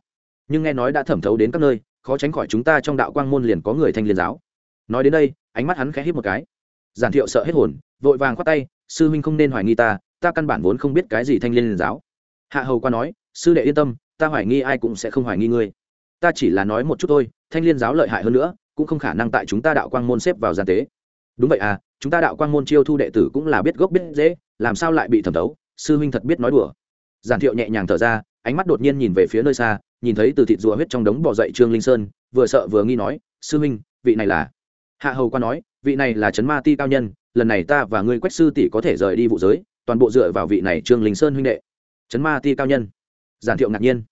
Nhưng nghe nói đã thẩm thấu đến các nơi, khó tránh khỏi chúng ta trong đạo quang môn liền có người thanh liên giáo. Nói đến đây, ánh mắt hắn khẽ hít một cái. Giản thiệu sợ hết hồn, vội vàng khoát tay, sư huynh không nên hoài nghi ta ta căn bản vốn không biết cái gì thanh liên giáo. Hạ hầu qua nói, sư đệ yên tâm ta hoài nghi ai cũng sẽ không hoài nghi ngươi. Ta chỉ là nói một chút thôi, thanh liên giáo lợi hại hơn nữa, cũng không khả năng tại chúng ta đạo quang môn xếp vào gian tế. Đúng vậy à chúng ta đạo quang môn chiêu thu đệ tử cũng là biết gốc biết dễ làm sao lại bị thẩm thấu? Sư huynh thật biết nói đùa. Giản thiệu nhẹ nhàng thở ra, ánh mắt đột nhiên nhìn về phía nơi xa, nhìn thấy từ thịt rùa huyết trong đống bỏ dậy trương linh sơn, vừa sợ vừa nghi nói, sư huynh, vị này là? Hạ hầu qua nói, vị này là trấn ma ti cao nhân, lần này ta và ngươi quách sư tỷ có thể rời đi vụ giới, toàn bộ dựa vào vị này trương linh sơn huynh đệ. Trấn ma ti cao nhân. Giản thiệu ngạc nhiên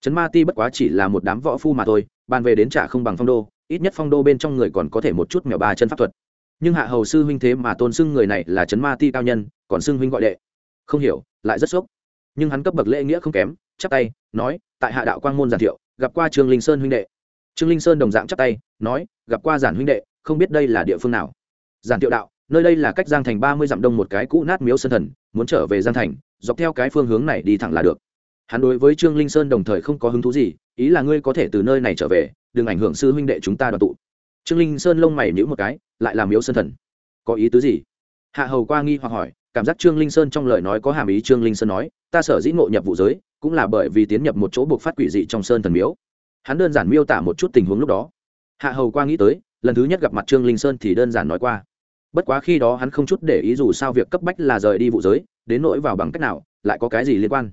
trấn ma ti bất quá chỉ là một đám võ phu mà thôi, bàn về đến trả không bằng phong đô, ít nhất phong đô bên trong người còn có thể một chút mèo ba chân pháp thuật. Nhưng hạ hầu sư huynh thế mà tôn xưng người này là trấn ma ti cao nhân, còn xưng huynh gọi đệ. Không hiểu, lại rất sốc. Nhưng hắn cấp bậc lễ nghĩa không kém, chắp tay, nói, tại hạ đạo quang môn giản thiệu, gặp qua trương linh sơn huynh đệ. Trương linh sơn đồng dạng chắp tay, nói, gặp qua giản huynh đệ, không biết đây là địa phương nào. Giản thiệu đạo, nơi đây là cách giang thành ba mươi dặm đông một cái cũ nát miếu sơn thần, muốn trở về giang thành, dọc theo cái phương hướng này đi thẳng là được hắn đối với trương linh sơn đồng thời không có hứng thú gì, ý là ngươi có thể từ nơi này trở về, đừng ảnh hưởng sư huynh đệ chúng ta đoàn tụ. Trương linh sơn lông mày nhữ một cái, lại làm yếu sơn thần. Có ý tứ gì? Hạ hầu qua nghi hoặc hỏi, cảm giác trương linh sơn trong lời nói có hàm ý trương linh sơn nói, ta sở dĩ ngộ nhập vụ giới, cũng là bởi vì tiến nhập một chỗ buộc phát quỷ dị trong sơn thần miếu. Hắn đơn giản miêu tả một chút tình huống lúc đó. Hạ hầu qua nghĩ tới, lần thứ nhất gặp mặt trương linh sơn thì đơn giản nói qua. Bất quá khi đó hắn không chút để ý dù sao việc cấp bách là rời đi vụ giới, đến nỗi vào bằng cách nào, lại có cái gì liên quan?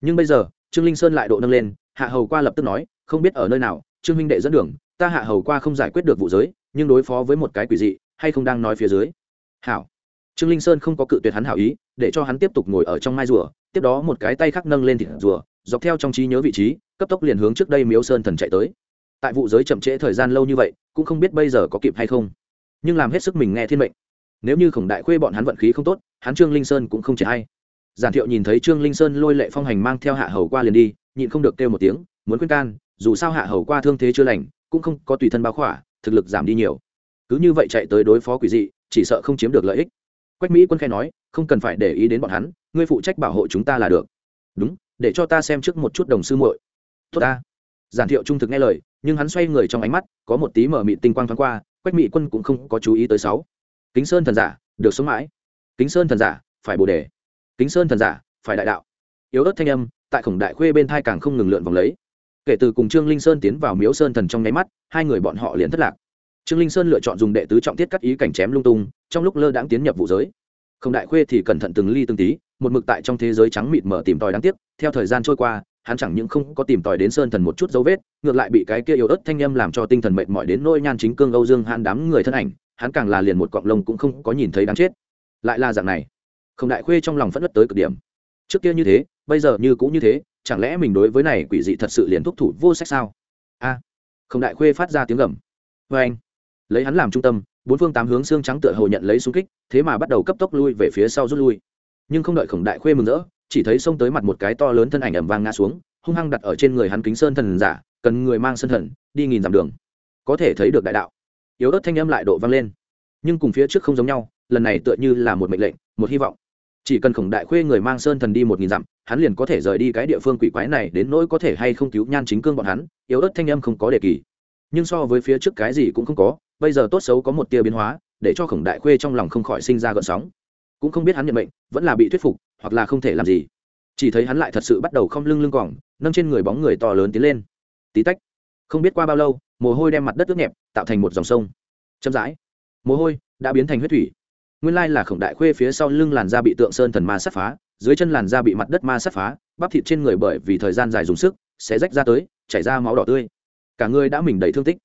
Nhưng bây giờ, trương linh sơn lại độ nâng lên, hạ hầu qua lập tức nói, không biết ở nơi nào, trương minh đệ dẫn đường, ta hạ hầu qua không giải quyết được vụ giới, nhưng đối phó với một cái quỷ dị, hay không đang nói phía dưới? Hảo. Trương linh sơn không có cự tuyệt hắn hảo ý, để cho hắn tiếp tục ngồi ở trong mai rùa, tiếp đó một cái tay khác nâng lên thịt rùa, dọc theo trong trí nhớ vị trí, cấp tốc liền hướng trước đây miếu sơn thần chạy tới. Tại vụ giới chậm trễ thời gian lâu như vậy, cũng không biết bây giờ có kịp hay không. Nhưng làm hết sức mình nghe thiên mệnh. Nếu như khổng đại khuê bọn hắn vận khí không tốt, hắn trương linh sơn cũng không chỉ hay giản thiệu nhìn thấy trương linh sơn lôi lệ phong hành mang theo hạ hầu qua liền đi, nhịn không được kêu một tiếng, muốn khuyên can, dù sao hạ hầu qua thương thế chưa lành, cũng không có tùy thân báo khỏa, thực lực giảm đi nhiều. Cứ như vậy chạy tới đối phó quỷ dị, chỉ sợ không chiếm được lợi ích. Quách mỹ quân khai nói, không cần phải để ý đến bọn hắn, ngươi phụ trách bảo hộ chúng ta là được. Đúng, để cho ta xem trước một chút đồng sư muội. Tốt ta. Giản thiệu trung thực nghe lời, nhưng hắn xoay người trong ánh mắt, có một tí mở mịt tinh quang thoáng qua, quách mỹ quân cũng không có chú ý tới sáu. Kính sơn thần giả, được sống mãi. Kính sơn thần giả, phải bồ đề kính sơn thần giả, phải đại đạo. Yếu ớt thanh âm, tại khổng đại khuê bên thai càng không ngừng lượn vòng lấy. Kể từ cùng trương linh sơn tiến vào miếu sơn thần trong nháy mắt, hai người bọn họ liền thất lạc. Trương linh sơn lựa chọn dùng đệ tứ trọng tiết cắt ý cảnh chém lung tung, trong lúc lơ đãng tiến nhập vụ giới. Khổng đại khuê thì cẩn thận từng ly từng tí, một mực tại trong thế giới trắng mịt mở tìm tòi đáng tiếc, theo thời gian trôi qua, hắn chẳng những không có tìm tòi đến sơn thần một chút dấu vết, ngược lại bị cái kia yếu ớt thanh âm làm cho tinh thần mệt mỏi đến nỗi nhan chính cương âu dương han đám người thân ảnh, hắn càng là liền một cọng lông cũng không có nhìn thấy đáng chết. Lại là dạng này không đại khuê trong lòng phẫn nứt tới cực điểm. Trước kia như thế, bây giờ như cũng như thế, chẳng lẽ mình đối với này quỷ dị thật sự liền thúc thủ vô sách sao? A, không đại khuê phát ra tiếng gầm. Vê anh, lấy hắn làm trung tâm, bốn phương tám hướng xương trắng tựa hồ nhận lấy xung kích, thế mà bắt đầu cấp tốc lui về phía sau rút lui. Nhưng không đợi khổng đại khuê mừng rỡ, chỉ thấy xông tới mặt một cái to lớn thân ảnh ẩm vang ngã xuống, hung hăng đặt ở trên người hắn kính sơn thần giả, cần người mang sân thần, đi nghìn dặm đường. Có thể thấy được đại đạo. Yếu ớt thanh âm lại độ vang lên. Nhưng cùng phía trước không giống nhau, lần này tựa như là một mệnh lệnh, một hy vọng chỉ cần khổng đại khuê người mang sơn thần đi một nghìn dặm, hắn liền có thể rời đi cái địa phương quỷ quái này đến nỗi có thể hay không cứu nhan chính cương bọn hắn, yếu ớt thanh âm không có đề kỳ. Nhưng so với phía trước cái gì cũng không có, bây giờ tốt xấu có một tia biến hóa, để cho khổng đại khuê trong lòng không khỏi sinh ra gợn sóng. Cũng không biết hắn nhận bệnh vẫn là bị thuyết phục, hoặc là không thể làm gì. Chỉ thấy hắn lại thật sự bắt đầu không lưng lưng cỏng nâng trên người bóng người to lớn tiến lên. Tí tách. Không biết qua bao lâu, mồ hôi đem mặt đất ướt nhẹp, tạo thành một dòng sông. Chậm rãi. Mồ hôi đã biến thành huyết thủy nguyên lai là khổng đại khuê phía sau lưng làn da bị tượng sơn thần ma sát phá, dưới chân làn da bị mặt đất ma sát phá, bắp thịt trên người bởi vì thời gian dài dùng sức, sẽ rách ra tới, chảy ra máu đỏ tươi. Cả người đã mình đầy thương tích.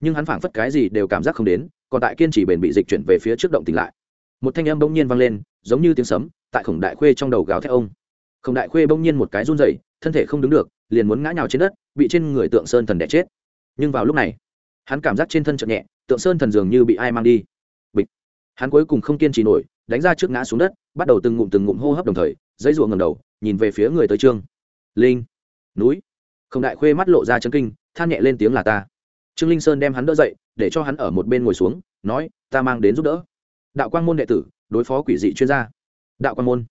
Nhưng hắn phảng phất cái gì đều cảm giác không đến, còn tại kiên trì bền bị dịch chuyển về phía trước động tỉnh lại. Một thanh âm bỗng nhiên vang lên, giống như tiếng sấm, tại khổng đại khuê trong đầu gào thét ông. Khổng đại khuê bỗng nhiên một cái run rẩy, thân thể không đứng được, liền muốn ngã nhào trên đất, bị trên người tượng sơn thần đẻ chết. Nhưng vào lúc này, hắn cảm giác trên thân chợt nhẹ, tượng sơn thần dường như bị ai mang đi hắn cuối cùng không kiên trì nổi, đánh ra trước ngã xuống đất, bắt đầu từng ngụm từng ngụm hô hấp đồng thời, dãy ruộng ngầm đầu, nhìn về phía người tới trương. Linh, núi. Không đại khuê mắt lộ ra chân kinh, than nhẹ lên tiếng là ta. Trương linh sơn đem hắn đỡ dậy, để cho hắn ở một bên ngồi xuống, nói, ta mang đến giúp đỡ. Đạo quang môn đệ tử, đối phó quỷ dị chuyên gia. Đạo quang môn.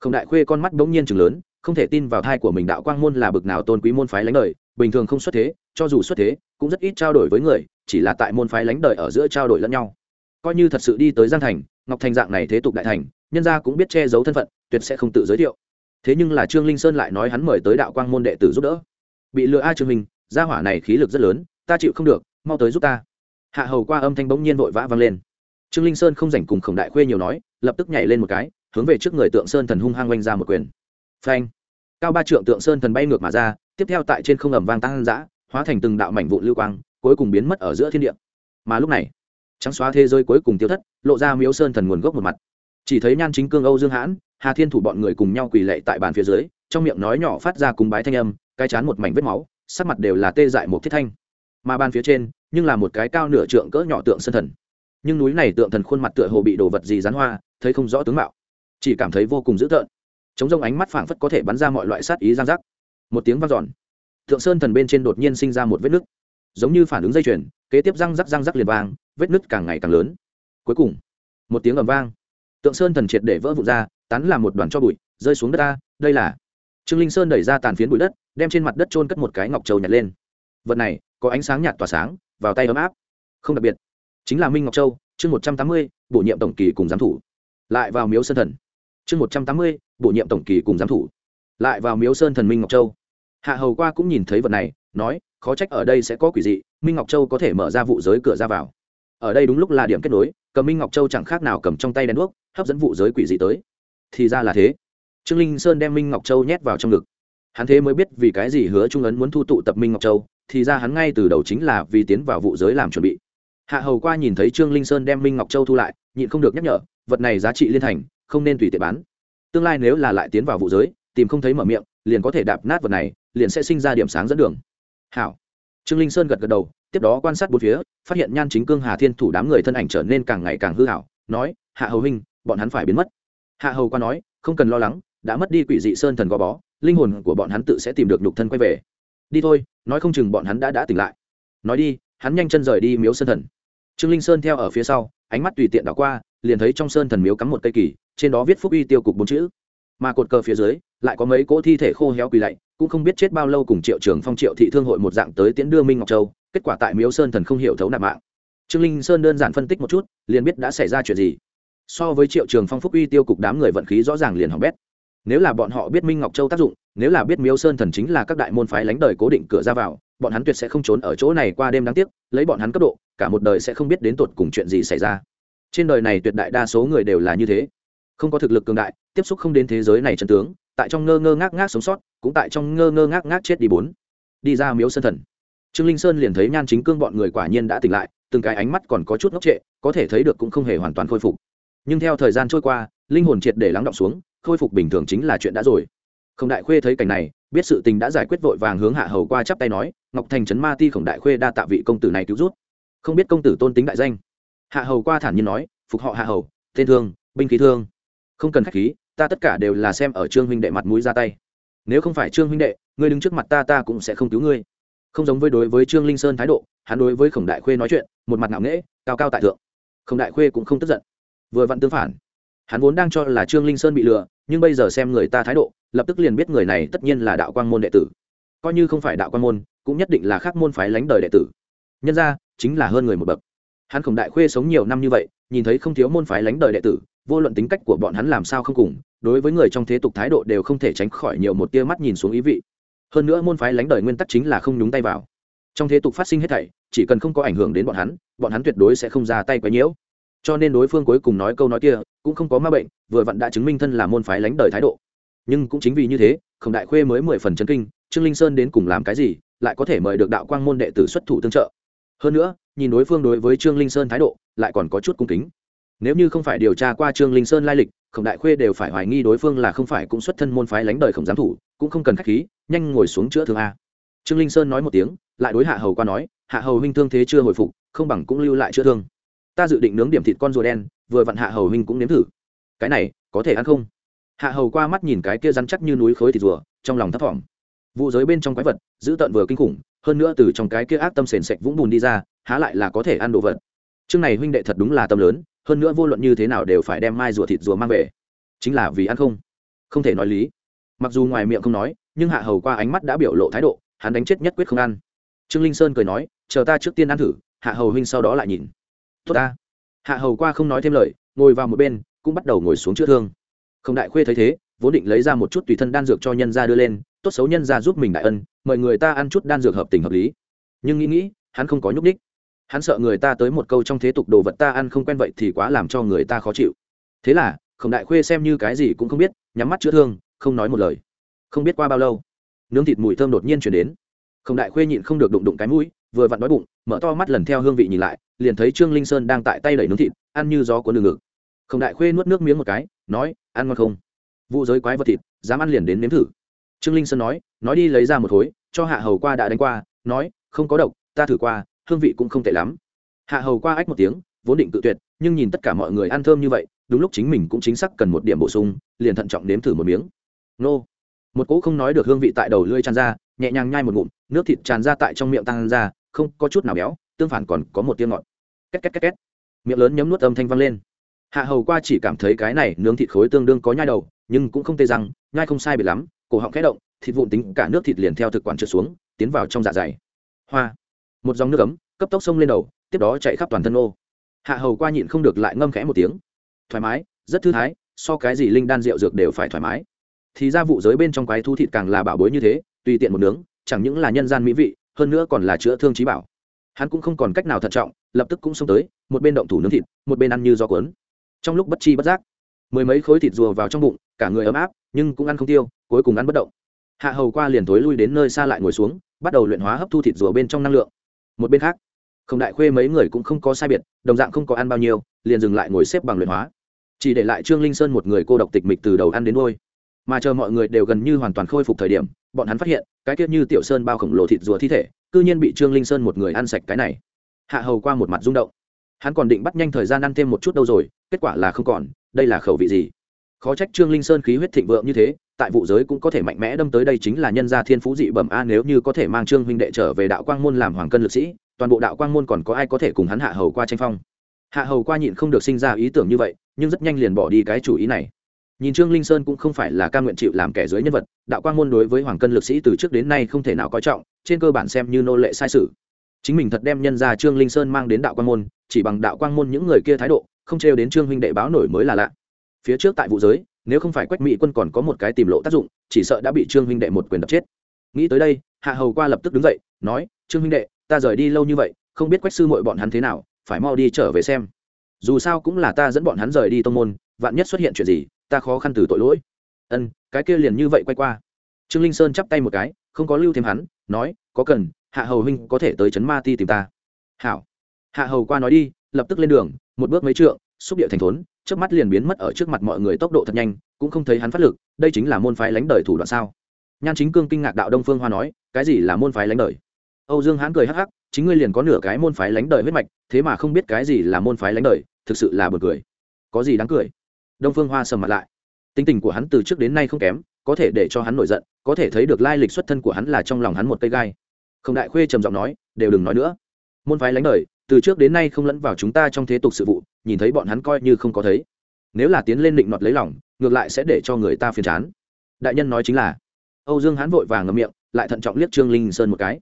Không đại khuê con mắt bỗng nhiên chừng lớn, không thể tin vào thai của mình đạo quang môn là bực nào tôn quý môn phái lánh đời, bình thường không xuất thế, cho dù xuất thế, cũng rất ít trao đổi với người, chỉ là tại môn phái lánh đời ở giữa trao đổi lẫn nhau coi như thật sự đi tới giang thành, ngọc thành dạng này thế tục đại thành, nhân gia cũng biết che giấu thân phận, tuyệt sẽ không tự giới thiệu. Thế nhưng là trương linh sơn lại nói hắn mời tới đạo quang môn đệ tử giúp đỡ. Bị lừa a trương minh, gia hỏa này khí lực rất lớn, ta chịu không được, mau tới giúp ta. Hạ hầu qua âm thanh bỗng nhiên vội vã vang lên. Trương linh sơn không dành cùng khổng đại khuê nhiều nói, lập tức nhảy lên một cái, hướng về trước người tượng sơn thần hung hăng oanh ra một quyền. Phanh! Cao ba trượng tượng sơn thần bay ngược mà ra, tiếp theo tại trên không ầm vang tăng dã hóa thành từng đạo mảnh vụn lưu quang, cuối cùng biến mất ở giữa thiên địa. Mà lúc này trắng xóa thế giới cuối cùng tiêu thất, lộ ra miếu sơn thần nguồn gốc một mặt. Chỉ thấy nhan chính cương âu dương hãn, hà thiên thủ bọn người cùng nhau quỳ lệ tại bàn phía dưới, trong miệng nói nhỏ phát ra cùng bái thanh âm, cái chán một mảnh vết máu, sắc mặt đều là tê dại một thiết thanh. Mà bàn phía trên, nhưng là một cái cao nửa trượng cỡ nhỏ tượng sơn thần. Nhưng núi này tượng thần khuôn mặt tựa hồ bị đồ vật gì rán hoa, thấy không rõ tướng mạo. Chỉ cảm thấy vô cùng dữ tợn. Chống rông ánh mắt phảng phất có thể bắn ra mọi loại sát ý giang giác. Một tiếng vang giòn thượng sơn thần bên trên đột nhiên sinh ra một vết nứt. Giống như phản ứng dây chuyền, kế tiếp răng rắc răng rắc liền vang vết nứt càng ngày càng lớn. Cuối cùng, một tiếng ầm vang. Tượng sơn thần triệt để vỡ vụn ra, tán làm một đoàn cho bụi, rơi xuống đất ta, đây là trương linh sơn đẩy ra tàn phiến bụi đất, đem trên mặt đất trôn cất một cái ngọc châu nhặt lên. Vật này, có ánh sáng nhạt tỏa sáng, vào tay ấm áp. Không đặc biệt, chính là minh ngọc châu, chương một trăm tám mươi, bổ nhiệm tổng kỳ cùng giám thủ. Lại vào miếu sơn thần. Chương một trăm tám mươi, bổ nhiệm tổng kỳ cùng giám thủ. Lại vào miếu sơn thần minh ngọc châu. Hạ hầu qua cũng nhìn thấy vật này, nói, khó trách ở đây sẽ có quỷ dị, minh ngọc châu có thể mở ra vụ giới cửa ra vào ở đây đúng lúc là điểm kết nối, cầm minh ngọc châu chẳng khác nào cầm trong tay đèn đuốc, hấp dẫn vụ giới quỷ dị tới. Thì ra là thế. Trương linh sơn đem minh ngọc châu nhét vào trong ngực. Hắn thế mới biết vì cái gì hứa trung ấn muốn thu tụ tập minh ngọc châu, thì ra hắn ngay từ đầu chính là vì tiến vào vụ giới làm chuẩn bị. Hạ hầu qua nhìn thấy trương linh sơn đem minh ngọc châu thu lại, nhịn không được nhắc nhở, vật này giá trị liên thành, không nên tùy tiện bán. Tương lai nếu là lại tiến vào vụ giới, tìm không thấy mở miệng, liền có thể đạp nát vật này, liền sẽ sinh ra điểm sáng dẫn đường. Hảo. Trương linh sơn gật gật đầu tiếp đó quan sát bốn phía, phát hiện nhan chính cương, hà thiên thủ đám người thân ảnh trở nên càng ngày càng hư hảo, nói, hạ hầu huynh, bọn hắn phải biến mất. Hạ hầu qua nói, không cần lo lắng, đã mất đi quỷ dị sơn thần gò bó, linh hồn của bọn hắn tự sẽ tìm được nhục thân quay về. Đi thôi, nói không chừng bọn hắn đã đã tỉnh lại. Nói đi, hắn nhanh chân rời đi miếu sơn thần. Trương linh sơn theo ở phía sau, ánh mắt tùy tiện đảo qua, liền thấy trong sơn thần miếu cắm một cây kỳ, trên đó viết phúc uy tiêu cục bốn chữ. Mà cột cờ phía dưới, lại có mấy cỗ thi thể khô héo quỳ lạy, cũng không biết chết bao lâu cùng triệu trường phong, triệu thị thương hội một dạng tới tiễn đưa minh ngọc châu kết quả tại miếu sơn thần không hiểu thấu nạp mạng. Trương linh sơn đơn giản phân tích một chút, liền biết đã xảy ra chuyện gì. So với triệu trường phong phúc uy tiêu cục đám người vận khí rõ ràng liền hỏng bét. Nếu là bọn họ biết minh ngọc châu tác dụng, nếu là biết miếu sơn thần chính là các đại môn phái lánh đời cố định cửa ra vào, bọn hắn tuyệt sẽ không trốn ở chỗ này qua đêm đáng tiếc, lấy bọn hắn cấp độ, cả một đời sẽ không biết đến tột cùng chuyện gì xảy ra. Trên đời này tuyệt đại đa số người đều là như thế. Không có thực lực cường đại, tiếp xúc không đến thế giới này chân tướng, tại trong ngơ ngơ ngác ngác sống sót, cũng tại trong ngơ ngơ ngác ngác chết đi bốn. Đi ra miếu sơn thần trương linh sơn liền thấy nhan chính cương bọn người quả nhiên đã tỉnh lại, từng cái ánh mắt còn có chút ngốc trệ, có thể thấy được cũng không hề hoàn toàn khôi phục. Nhưng theo thời gian trôi qua, linh hồn triệt để lắng động xuống, khôi phục bình thường chính là chuyện đã rồi. Khổng đại khuê thấy cảnh này, biết sự tình đã giải quyết vội vàng hướng hạ hầu qua chắp tay nói, ngọc thành trấn ma ti khổng đại khuê đa tạ vị công tử này cứu rút không biết công tử tôn tính đại danh. Hạ hầu qua thản nhiên nói, phục họ hạ hầu, tên thương, binh khí thương. Không cần khách khí, ta tất cả đều là xem ở trương huynh đệ mặt mũi ra tay. Nếu không phải trương huynh đệ, ngươi đứng trước mặt ta ta cũng sẽ không cứu ngươi không giống với đối với trương linh sơn thái độ, hắn đối với khổng đại khuê nói chuyện, một mặt ngạo nghễ, cao cao tại thượng. Khổng đại khuê cũng không tức giận. Vừa vặn tương phản. Hắn vốn đang cho là trương linh sơn bị lừa, nhưng bây giờ xem người ta thái độ, lập tức liền biết người này tất nhiên là đạo quang môn đệ tử. Coi như không phải đạo quang môn, cũng nhất định là khác môn phái lánh đời đệ tử. Nhân ra, chính là hơn người một bậc. Hắn khổng đại khuê sống nhiều năm như vậy, nhìn thấy không thiếu môn phái lánh đời đệ tử, vô luận tính cách của bọn hắn làm sao không cùng, đối với người trong thế tục thái độ đều không thể tránh khỏi nhiều một tia mắt nhìn xuống ý vị hơn nữa môn phái lánh đời nguyên tắc chính là không nhúng tay vào. Trong thế tục phát sinh hết thảy, chỉ cần không có ảnh hưởng đến bọn hắn bọn hắn tuyệt đối sẽ không ra tay quấy nhiễu. Cho nên đối phương cuối cùng nói câu nói kia, cũng không có ma bệnh, vừa vặn đã chứng minh thân là môn phái lánh đời thái độ. Nhưng cũng chính vì như thế, khổng đại khuê mới mười phần chấn kinh, trương linh sơn đến cùng làm cái gì, lại có thể mời được đạo quang môn đệ tử xuất thủ tương trợ. Hơn nữa, nhìn đối phương đối với trương linh sơn thái độ, lại còn có chút cung kính. Nếu như không phải điều tra qua trương linh sơn lai lịch, khổng đại khuê đều phải hoài nghi đối phương là không phải cũng xuất thân môn phái lánh đời khổng giám thủ, cũng không cần k h á c h khí nhanh ngồi xuống chữa thương a. Trương linh sơn nói một tiếng, lại đối hạ hầu qua nói, hạ hầu huynh thương thế chưa hồi phục, không bằng cũng lưu lại chữa thương. Ta dự định nướng điểm thịt con rùa đen, vừa vặn hạ hầu huynh cũng nếm thử. Cái này, có thể ăn không? Hạ hầu qua mắt nhìn cái kia rắn chắc như núi khối thịt rùa, trong lòng thấp thỏm. Vụ giới bên trong quái vật, giữ tận vừa kinh khủng, hơn nữa từ trong cái kia ác tâm sền sạch vũng bùn đi ra, há lại là có thể ăn đồ vật. Chương này huynh đệ thật đúng là tâm lớn, hơn nữa vô luận như thế nào đều phải đem mai rùa thịt rùa mang về. Chính là vì ăn không. Không thể nói lý. Mặc dù ngoài miệng không nói nhưng hạ hầu qua ánh mắt đã biểu lộ thái độ, hắn đánh chết nhất quyết không ăn. Trương linh sơn cười nói, chờ ta trước tiên ăn thử, hạ hầu huynh sau đó lại nhìn. Tốt ta. Hạ hầu qua không nói thêm lời, ngồi vào một bên, cũng bắt đầu ngồi xuống chữa thương. Không đại khuê thấy thế, vốn định lấy ra một chút tùy thân đan dược cho nhân ra đưa lên, tốt xấu nhân ra giúp mình đại ân, mời người ta ăn chút đan dược hợp tình hợp lý. Nhưng nghĩ nghĩ, hắn không có nhúc ních hắn sợ người ta tới một câu trong thế tục đồ vật ta ăn không quen vậy thì quá làm cho người ta khó chịu. Thế là khổng đại khuê xem như cái gì cũng không biết, nhắm mắt chữa thương, không nói một lời không biết qua bao lâu, nướng thịt mùi thơm đột nhiên chuyển đến. Khổng đại khuê nhịn không được đụng đụng cái mũi, vừa vặn đói bụng, mở to mắt lần theo hương vị nhìn lại, liền thấy trương linh sơn đang tại tay đẩy nướng thịt, ăn như gió cuốn đường ngực. Khổng đại khuê nuốt nước miếng một cái, nói, ăn ngon không? Vụ giới quái vật thịt, dám ăn liền đến nếm thử. Trương linh sơn nói nói đi lấy ra một khối, cho hạ hầu qua đã đánh qua, nói, không có độc, ta thử qua, hương vị cũng không tệ lắm. Hạ hầu qua ách một tiếng, vốn định tự tuyệt, nhưng nhìn tất cả mọi người ăn thơm như vậy, đúng lúc chính mình cũng chính xác cần một điểm bổ sung, liền thận trọng nếm thử một miếng. Nô một cỗ không nói được hương vị tại đầu lưỡi tràn ra, nhẹ nhàng nhai một ngụm, nước thịt tràn ra tại trong miệng tăng ra, không có chút nào béo, tương phản còn có một tiếng ngọt. Két két két két. Miệng lớn nhấm nuốt âm thanh vang lên. Hạ hầu qua chỉ cảm thấy cái này nướng thịt khối tương đương có nhai đầu, nhưng cũng không tê răng nhai không sai biệt lắm, cổ họng khẽ động, thịt vụn tính cả nước thịt liền theo thực quản trượt xuống, tiến vào trong dạ dày. Hoa. Một dòng nước ấm, cấp tốc sông lên đầu, tiếp đó chạy khắp toàn thân ô. Hạ hầu qua nhịn không được lại ngâm khẽ một tiếng. Thoải mái, rất thư thái, so cái gì linh đan rượu dược đều phải thoải mái thì ra vụ giới bên trong quái thu thịt càng là bảo bối như thế, tùy tiện một nướng, chẳng những là nhân gian mỹ vị, hơn nữa còn là chữa thương trí bảo. Hắn cũng không còn cách nào thận trọng, lập tức cũng xông tới, một bên động thủ nướng thịt, một bên ăn như gió cuốn. Trong lúc bất chi bất giác, mười mấy khối thịt rùa vào trong bụng, cả người ấm áp, nhưng cũng ăn không tiêu, cuối cùng ăn bất động. Hạ hầu qua liền tối lui đến nơi xa lại ngồi xuống, bắt đầu luyện hóa hấp thu thịt rùa bên trong năng lượng. Một bên khác, không đại khuê mấy người cũng không có sai biệt, đồng dạng không có ăn bao nhiêu, liền dừng lại ngồi xếp bằng luyện hóa. Chỉ để lại trương linh sơn một người cô độc tịch mịch từ đầu ăn đến ngôi mà chờ mọi người đều gần như hoàn toàn khôi phục thời điểm, bọn hắn phát hiện, cái tiết như tiểu sơn bao khổng lồ thịt rùa thi thể, cư nhiên bị trương linh sơn một người ăn sạch cái này. Hạ hầu qua một mặt rung động. Hắn còn định bắt nhanh thời gian ăn thêm một chút đâu rồi, kết quả là không còn, đây là khẩu vị gì? Khó trách trương linh sơn khí huyết thịnh vượng như thế, tại vụ giới cũng có thể mạnh mẽ đâm tới đây chính là nhân gia thiên phú dị bẩm a, nếu như có thể mang trương huynh đệ trở về đạo quang môn làm hoàng cân lực sĩ, toàn bộ đạo quang môn còn có ai có thể cùng hắn hạ hầu qua tranh phong? Hạ hầu qua nhịn không được sinh ra ý tưởng như vậy, nhưng rất nhanh liền bỏ đi cái chủ ý này nhìn trương linh sơn cũng không phải là ca nguyện chịu làm kẻ dưới nhân vật, đạo quang môn đối với hoàng cân lực sĩ từ trước đến nay không thể nào coi trọng, trên cơ bản xem như nô lệ sai sự. Chính mình thật đem nhân ra trương linh sơn mang đến đạo quang môn, chỉ bằng đạo quang môn những người kia thái độ, không trêu đến trương huynh đệ báo nổi mới là lạ. Phía trước tại vụ giới, nếu không phải quách mỹ quân còn có một cái tìm lộ tác dụng, chỉ sợ đã bị trương huynh đệ một quyền đập chết. Nghĩ tới đây, hạ hầu qua lập tức đứng dậy, nói, trương huynh đệ, ta rời đi lâu như vậy, không biết quách sư mội bọn hắn thế nào, phải mau đi trở về xem. Dù sao cũng là ta dẫn bọn hắn rời đi tông môn, vạn nhất xuất hiện chuyện gì ta khó khăn từ tội lỗi. Ân, cái kia liền như vậy quay qua. Trương linh sơn chắp tay một cái, không có lưu thêm hắn, nói, có cần, hạ hầu huynh có thể tới trấn ma ti tìm ta. Hảo. Hạ hầu qua nói đi, lập tức lên đường, một bước mấy trượng, xúc địa thành thốn trước mắt liền biến mất ở trước mặt mọi người tốc độ thật nhanh, cũng không thấy hắn phát lực, đây chính là môn phái lánh đời thủ đoạn sao? Nhan chính cương kinh ngạc đạo đông phương hoa nói, cái gì là môn phái lánh đời? Âu dương hãn cười hắc hắc, chính ngươi liền có nửa cái môn phái lánh đời huyết mạch, thế mà không biết cái gì là môn phái lánh đời, thực sự là bực cười. Có gì đáng cười? Đông phương hoa sầm mặt lại. Tính tình của hắn từ trước đến nay không kém, có thể để cho hắn nổi giận, có thể thấy được lai lịch xuất thân của hắn là trong lòng hắn một cây gai. Không đại khuê trầm giọng nói, đều đừng nói nữa. Môn phái lánh đời, từ trước đến nay không lẫn vào chúng ta trong thế tục sự vụ, nhìn thấy bọn hắn coi như không có thấy. Nếu là tiến lên định nọt lấy lòng, ngược lại sẽ để cho người ta phiền chán. Đại nhân nói chính là. Âu dương hán vội vàng ngậm miệng, lại thận trọng liếc trương linh sơn một cái.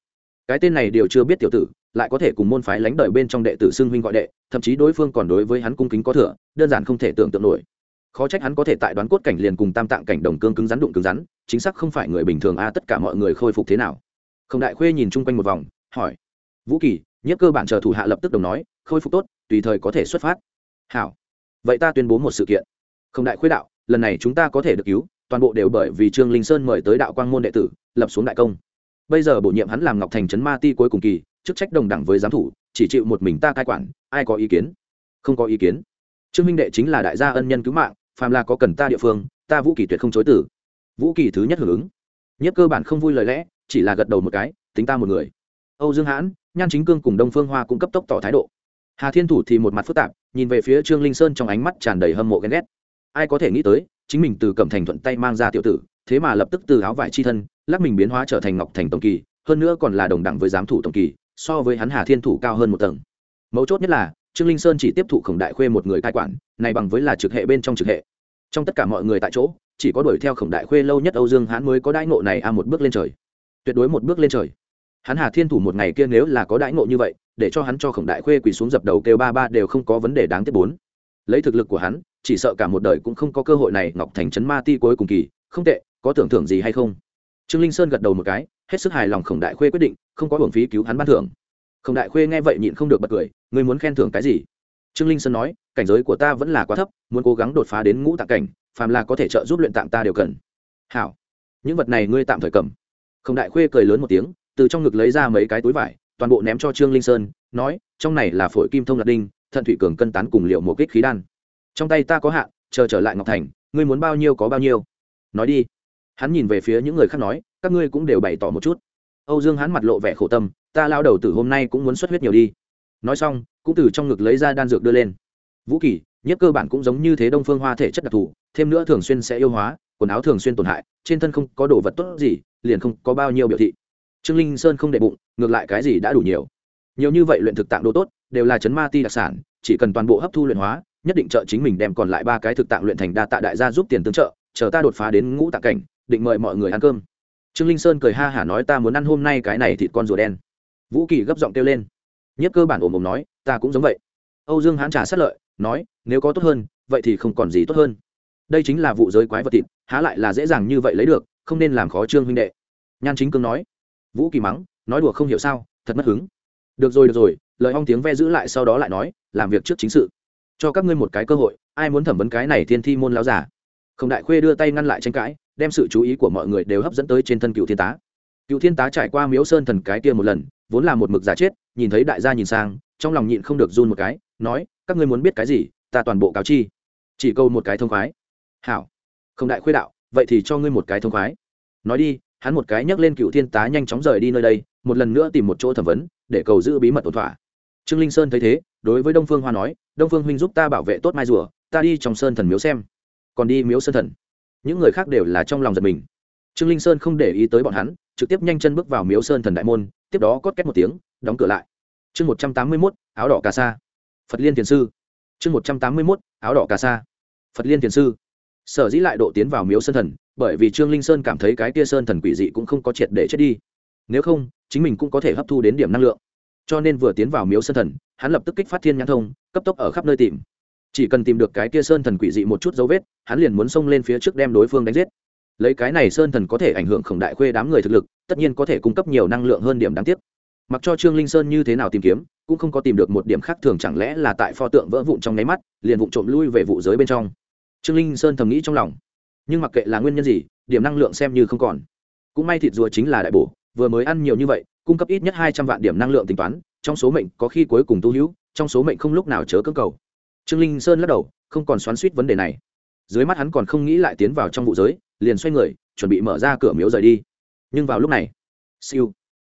Cái tên này đều chưa biết tiểu tử, lại có thể cùng môn phái lánh đời bên trong đệ tử xưng huynh gọi đệ, thậm chí đối phương còn đối với hắn cung kính có thừa, đơn giản không thể tưởng tượng nổi khó trách hắn có thể tại đoán cốt cảnh liền cùng tam tạng cảnh đồng cương cứng rắn đụng cứng rắn, chính xác không phải người bình thường a, tất cả mọi người khôi phục thế nào. Không đại khuê nhìn chung quanh một vòng, hỏi. Vũ kỳ, nhất cơ bản chờ thủ hạ lập tức đồng nói, khôi phục tốt, tùy thời có thể xuất phát. Hảo. Vậy ta tuyên bố một sự kiện. Không đại khuê đạo, lần này chúng ta có thể được cứu, toàn bộ đều bởi vì trương linh sơn mời tới đạo quang môn đệ tử, lập xuống đại công. Bây giờ bổ nhiệm hắn làm ngọc thành trấn ma ti cuối cùng kỳ, chức trách đồng đẳng với giám thủ, chỉ chịu một mình ta cai quản, ai có ý kiến? Không có ý kiến. Trương minh đệ chính là đại gia ân nhân cứu mạng phàm là có cần ta địa phương, ta vũ kỳ tuyệt không chối tử vũ kỳ thứ nhất hưởng ứng. Nhất cơ bản không vui lời lẽ, chỉ là gật đầu một cái, tính ta một người. Âu dương hãn, nhan chính cương cùng đông phương hoa cũng cấp tốc tỏ thái độ. Hà thiên thủ thì một mặt phức tạp, nhìn về phía trương linh sơn trong ánh mắt tràn đầy hâm mộ ghen ghét. Ai có thể nghĩ tới, chính mình từ cẩm thành thuận tay mang ra tiểu tử, thế mà lập tức từ áo vải chi thân, lắc mình biến hóa trở thành ngọc thành tổng kỳ, hơn nữa còn là đồng đẳng với giám thủ tổng kỳ, so với hắn hà thiên thủ cao hơn một tầng. Mấu chốt nhất là trương linh sơn chỉ tiếp thụ khổng đại khuê một người cai quản, này bằng với là trực hệ bên trong trực hệ. Trong tất cả mọi người tại chỗ, chỉ có đuổi theo khổng đại khuê lâu nhất âu dương hãn mới có đãi ngộ này a một bước lên trời. Tuyệt đối một bước lên trời. Hắn hà thiên thủ một ngày kia nếu là có đãi ngộ như vậy, để cho hắn cho khổng đại khuê quỳ xuống dập đầu kêu ba ba đều không có vấn đề đáng tiếc bốn. Lấy thực lực của hắn, chỉ sợ cả một đời cũng không có cơ hội này, ngọc thành trấn ma ti cuối cùng kỳ, không tệ, có tưởng thưởng gì hay không? Trương linh sơn gật đầu một cái, hết sức hài lòng khổng đại khuê quyết định, không có hưởng phí cứu hắn ban thưởng. Khổng đại khuê nghe vậy nhịn không được bật cười ngươi muốn khen thưởng cái gì? Trương linh sơn nói, cảnh giới của ta vẫn là quá thấp, muốn cố gắng đột phá đến ngũ tạng cảnh, phàm là có thể trợ giúp luyện tạng ta đều cần. Hảo. Những vật này ngươi tạm thời cầm. Không đại khuê cười lớn một tiếng, từ trong ngực lấy ra mấy cái túi vải, toàn bộ ném cho trương linh sơn, nói, trong này là phổi kim thông lạc đinh, thận thủy cường cân tán cùng liệu một kích khí đan. Trong tay ta có hạn, chờ trở lại ngọc thành, ngươi muốn bao nhiêu có bao nhiêu. Nói đi. Hắn nhìn về phía những người khác nói, các ngươi cũng đều bày tỏ một chút. Âu dương hắn mặt lộ vẻ khổ tâm, ta lao đầu từ hôm nay cũng muốn xuất huyết nhiều đi nói xong, cũng từ trong ngực lấy ra đan dược đưa lên. Vũ kỳ nhất cơ bản cũng giống như thế đông phương hoa thể chất đặc thù, thêm nữa thường xuyên sẽ yêu hóa, quần áo thường xuyên tổn hại, trên thân không có đồ vật tốt gì, liền không có bao nhiêu biểu thị. Trương linh sơn không để bụng, ngược lại cái gì đã đủ nhiều. Nhiều như vậy luyện thực tạng đồ tốt, đều là chấn ma ti đặc sản, chỉ cần toàn bộ hấp thu luyện hóa, nhất định trợ chính mình đem còn lại ba cái thực tạng luyện thành đa tạ đại gia giúp tiền tương trợ, chờ ta đột phá đến ngũ tạng cảnh, định mời mọi người ăn cơm. Trương linh sơn cười ha hả nói ta muốn ăn hôm nay cái này thịt con rùa đen. Vũ kỳ gấp giọng kêu lên nhất cơ bản ồm ồm nói, ta cũng giống vậy. Âu dương hán trả sát lợi, nói, nếu có tốt hơn, vậy thì không còn gì tốt hơn. Đây chính là vụ giới quái vật thịt, há lại là dễ dàng như vậy lấy được, không nên làm khó trương huynh đệ. Nhan chính cương nói. Vũ kỳ mắng, nói đùa không hiểu sao, thật mất hứng. Được rồi được rồi. Lời hong tiếng ve giữ lại sau đó lại nói, làm việc trước chính sự. Cho các ngươi một cái cơ hội, ai muốn thẩm vấn cái này thiên thi môn láo giả không đại khuê đưa tay ngăn lại tranh cãi, đem sự chú ý của mọi người đều hấp dẫn tới trên thân cựu thiên tá cựu thiên tá trải qua miếu sơn thần cái kia một lần, vốn là một mực giả chết, nhìn thấy đại gia nhìn sang, trong lòng nhịn không được run một cái, nói, các ngươi muốn biết cái gì, ta toàn bộ cáo chi. Chỉ câu một cái thông khoái. Hảo, không đại khuê đạo, vậy thì cho ngươi một cái thông khoái. Nói đi, hắn một cái nhấc lên cựu thiên tá nhanh chóng rời đi nơi đây, một lần nữa tìm một chỗ thẩm vấn, để cầu giữ bí mật ổn thỏa. Trương linh sơn thấy thế, đối với đông phương hoa nói, đông phương huynh giúp ta bảo vệ tốt mai rùa, ta đi trong sơn thần miếu xem. Còn đi miếu sơn thần. Những người khác đều là trong lòng giật mình. Trương linh sơn không để ý tới bọn hắn trực tiếp nhanh chân bước vào miếu sơn thần đại môn, tiếp đó cót két một tiếng, đóng cửa lại. Chương một trăm tám mươi mốt, áo đỏ cà sa. Phật liên thiền sư. Chương một trăm tám mươi mốt, áo đỏ cà sa. Phật liên thiền sư. Sở dĩ lại độ tiến vào miếu sơn thần, bởi vì trương linh sơn cảm thấy cái tia sơn thần quỷ dị cũng không có triệt để chết đi. Nếu không, chính mình cũng có thể hấp thu đến điểm năng lượng. Cho nên vừa tiến vào miếu sơn thần, hắn lập tức kích phát thiên nhãn thông, cấp tốc ở khắp nơi tìm. Chỉ cần tìm được cái tia sơn thần quỷ dị một chút dấu vết, hắn liền muốn xông lên phía trước đem đối phương đánh giết lấy cái này sơn thần có thể ảnh hưởng khổng đại khuê đám người thực lực, tất nhiên có thể cung cấp nhiều năng lượng hơn điểm đáng tiếc. Mặc cho trương linh sơn như thế nào tìm kiếm, cũng không có tìm được một điểm khác thường chẳng lẽ là tại pho tượng vỡ vụn trong nháy mắt, liền vụn trộm lui về vụ giới bên trong. Trương linh sơn thầm nghĩ trong lòng. Nhưng mặc kệ là nguyên nhân gì, điểm năng lượng xem như không còn. Cũng may thịt rùa chính là đại bổ, vừa mới ăn nhiều như vậy, cung cấp ít nhất hai trăm vạn điểm năng lượng tính toán, trong số mệnh có khi cuối cùng tu hữu, trong số mệnh không lúc nào chớ cơ cầu. Trương linh sơn lắc đầu, không còn xoắn suýt vấn đề này. Dưới mắt hắn còn không nghĩ lại tiến vào trong vụ giới liền xoay người, chuẩn bị mở ra cửa miếu rời đi. Nhưng vào lúc này, siêu,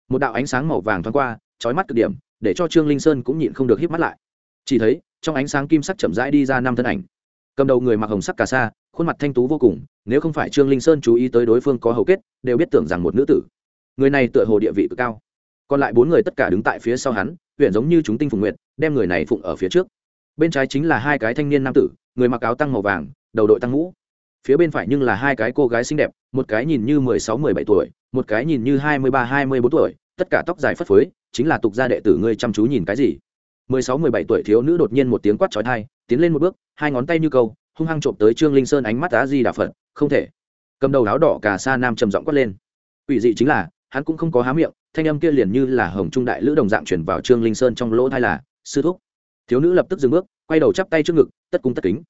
một đạo ánh sáng màu vàng thoáng qua trói mắt cực điểm, để cho trương linh sơn cũng nhịn không được hít mắt lại. Chỉ thấy, trong ánh sáng kim sắc chậm rãi đi ra năm thân ảnh. Cầm đầu người mặc hồng sắc cà sa, khuôn mặt thanh tú vô cùng, nếu không phải trương linh sơn chú ý tới đối phương có hầu kết, đều biết tưởng rằng một nữ tử. Người này tựa hồ địa vị cực cao. Còn lại bốn người tất cả đứng tại phía sau hắn, huyện giống như chúng tinh phùng nguyện đem người này phụng ở phía trước. Bên trái chính là hai cái thanh niên nam tử, người mặc áo tăng màu vàng, đầu đội tăng ngũ phía bên phải nhưng là hai cái cô gái xinh đẹp, một cái nhìn như mười sáu, mười bảy tuổi, một cái nhìn như hai mươi ba, hai mươi bốn tuổi, tất cả tóc dài phất phới, chính là tục gia đệ tử ngươi chăm chú nhìn cái gì? mười sáu, mười bảy tuổi thiếu nữ đột nhiên một tiếng quát trói thai tiến lên một bước, hai ngón tay như câu, hung hăng trộm tới trương linh sơn ánh mắt á di đà phật, không thể. Cầm đầu áo đỏ cà sa nam trầm giọng quát lên. Ủy dị chính là, hắn cũng không có há miệng, thanh âm kia liền như là hồng trung đại lữ đồng dạng chuyển vào trương linh sơn trong lỗ thai là, sư thúc. Thiếu nữ lập tức dừng bước, quay đầu chắp tay trước ngực, tất cung tất kính.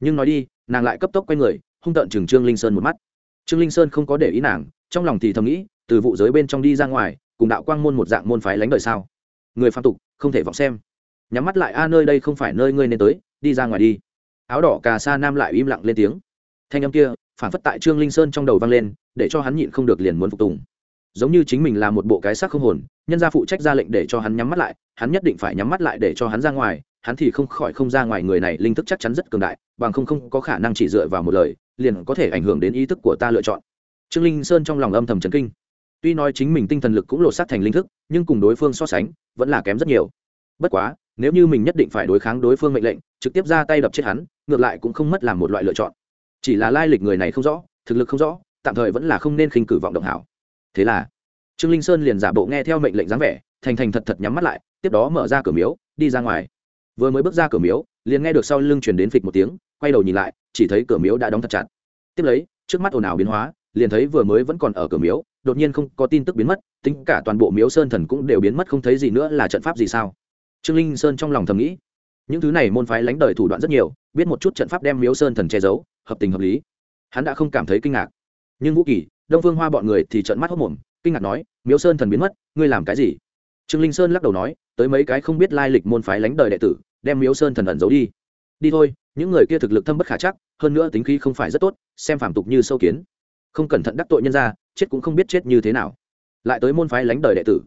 Nhưng nói đi, nàng lại cấp tốc quay người hung tợn chừng trương linh sơn một mắt. Trương linh sơn không có để ý nàng, trong lòng thì thầm nghĩ, từ vụ giới bên trong đi ra ngoài, cùng đạo quang môn một dạng môn phái lánh đời sao? Người phạm tục, không thể vọng xem. Nhắm mắt lại, a, nơi đây không phải nơi ngươi nên tới, đi ra ngoài đi. Áo đỏ cà sa nam lại im lặng lên tiếng. Thanh âm kia, phản phất tại trương linh sơn trong đầu vang lên, để cho hắn nhịn không được liền muốn phục tùng. Giống như chính mình là một bộ cái xác không hồn, nhân gia phụ trách ra lệnh để cho hắn nhắm mắt lại, hắn nhất định phải nhắm mắt lại để cho hắn ra ngoài, hắn thì không khỏi không ra ngoài, người này linh thức chắc chắn rất cường đại, bằng không không có khả năng chỉ dựa vào một lời liền có thể ảnh hưởng đến ý thức của ta lựa chọn. Trương linh sơn trong lòng âm thầm chấn kinh. Tuy nói chính mình tinh thần lực cũng lột xác thành linh thức, nhưng cùng đối phương so sánh, vẫn là kém rất nhiều. Bất quá, nếu như mình nhất định phải đối kháng đối phương mệnh lệnh, trực tiếp ra tay đập chết hắn, ngược lại cũng không mất làm một loại lựa chọn. Chỉ là lai lịch người này không rõ, thực lực không rõ, tạm thời vẫn là không nên khinh cử vọng động hảo. Thế là, trương linh sơn liền giả bộ nghe theo mệnh lệnh dáng vẻ, thành thành thật thật nhắm mắt lại, tiếp đó mở ra cửa miếu, đi ra ngoài. Vừa mới bước ra cửa miếu, liền nghe được sau lưng truyền đến phịch một tiếng, quay đầu nhìn lại chỉ thấy cửa miếu đã đóng thật chặt. Tiếp lấy, trước mắt ồn ào biến hóa, liền thấy vừa mới vẫn còn ở cửa miếu, đột nhiên không có tin tức biến mất, tính cả toàn bộ miếu sơn thần cũng đều biến mất không thấy gì nữa là trận pháp gì sao? Trương linh sơn trong lòng thầm nghĩ, những thứ này môn phái lánh đời thủ đoạn rất nhiều, biết một chút trận pháp đem miếu sơn thần che giấu, hợp tình hợp lý. Hắn đã không cảm thấy kinh ngạc. Nhưng vũ kỳ, đông vương hoa bọn người thì trận mắt hốc mồm, kinh ngạc nói, miếu sơn thần biến mất, ngươi làm cái gì? Trương linh sơn lắc đầu nói, tới mấy cái không biết lai lịch môn phái lánh đời đệ tử, đem miếu sơn thần ẩn giấu đi. Đi thôi những người kia thực lực thâm bất khả chắc, hơn nữa tính khí không phải rất tốt, xem phàm tục như sâu kiến. Không cẩn thận đắc tội nhân ra chết cũng không biết chết như thế nào. Lại tới môn phái lánh đời đệ tử.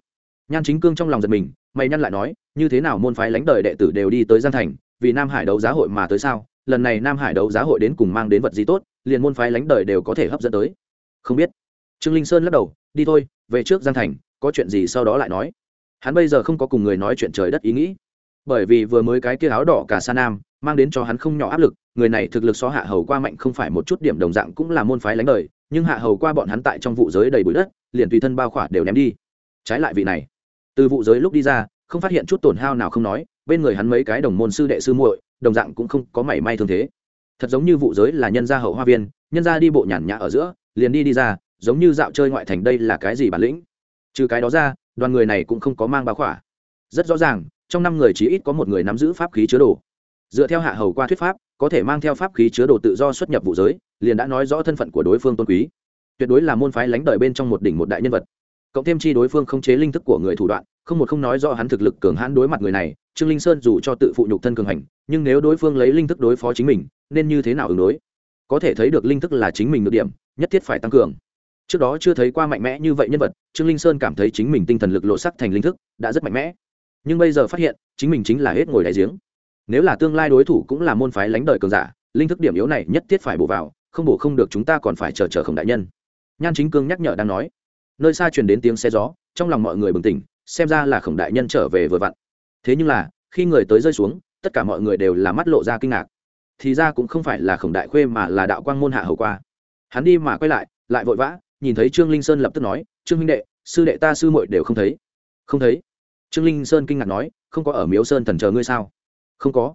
Nhan chính cương trong lòng giật mình, mày nhăn lại nói, như thế nào môn phái lánh đời đệ tử đều đi tới giang thành, vì nam hải đấu giá hội mà tới sao? Lần này nam hải đấu giá hội đến cùng mang đến vật gì tốt, liền môn phái lánh đời đều có thể hấp dẫn tới? Không biết. Trương linh sơn lắc đầu, đi thôi, về trước giang thành, có chuyện gì sau đó lại nói. Hắn bây giờ không có cùng người nói chuyện trời đất ý nghĩ. Bởi vì vừa mới cái kia áo đỏ cả sa nam mang đến cho hắn không nhỏ áp lực, người này thực lực so hạ hầu qua mạnh không phải một chút điểm đồng dạng cũng là môn phái lánh đời, nhưng hạ hầu qua bọn hắn tại trong vụ giới đầy bụi đất, liền tùy thân bao khỏa đều ném đi. Trái lại vị này, từ vụ giới lúc đi ra, không phát hiện chút tổn hao nào không nói, bên người hắn mấy cái đồng môn sư đệ sư muội, đồng dạng cũng không có mảy may thương thế. Thật giống như vụ giới là nhân gia hậu hoa viên, nhân gia đi bộ nhàn nhã ở giữa, liền đi đi ra, giống như dạo chơi ngoại thành đây là cái gì bản lĩnh? Trừ cái đó ra, đoàn người này cũng không có mang bao khỏa. Rất rõ ràng, trong năm người chỉ ít có một người nắm giữ pháp khí chứa đồ dựa theo hạ hầu qua thuyết pháp, có thể mang theo pháp khí chứa đồ tự do xuất nhập vụ giới, liền đã nói rõ thân phận của đối phương tôn quý. Tuyệt đối là môn phái lánh đời bên trong một đỉnh một đại nhân vật. Cộng thêm chi đối phương không chế linh thức của người thủ đoạn, không một không nói do hắn thực lực cường hãn đối mặt người này, trương linh sơn dù cho tự phụ nhục thân cường hành, nhưng nếu đối phương lấy linh thức đối phó chính mình, nên như thế nào ứng đối? Có thể thấy được linh thức là chính mình được điểm, nhất thiết phải tăng cường. Trước đó chưa thấy qua mạnh mẽ như vậy nhân vật, trương linh sơn cảm thấy chính mình tinh thần lực lộ sắc thành linh thức, đã rất mạnh mẽ. Nhưng bây giờ phát hiện, chính mình chính là hết ngồi đại giếng nếu là tương lai đối thủ cũng là môn phái lánh đời cường giả, linh thức điểm yếu này nhất thiết phải bổ vào, không bổ không được chúng ta còn phải chờ chờ khổng đại nhân. Nhan chính cương nhắc nhở đang nói. Nơi xa truyền đến tiếng xe gió, trong lòng mọi người bừng tỉnh, xem ra là khổng đại nhân trở về vừa vặn. Thế nhưng là, khi người tới rơi xuống, tất cả mọi người đều là mắt lộ ra kinh ngạc. Thì ra cũng không phải là khổng đại khuê mà là đạo quang môn hạ hầu qua. Hắn đi mà quay lại lại vội vã, nhìn thấy trương linh sơn lập tức nói, trương minh đệ, sư đệ ta sư muội đều không thấy. Không thấy? Trương linh sơn kinh ngạc nói, không có ở miếu sơn thần chờ ngươi sao? Không có.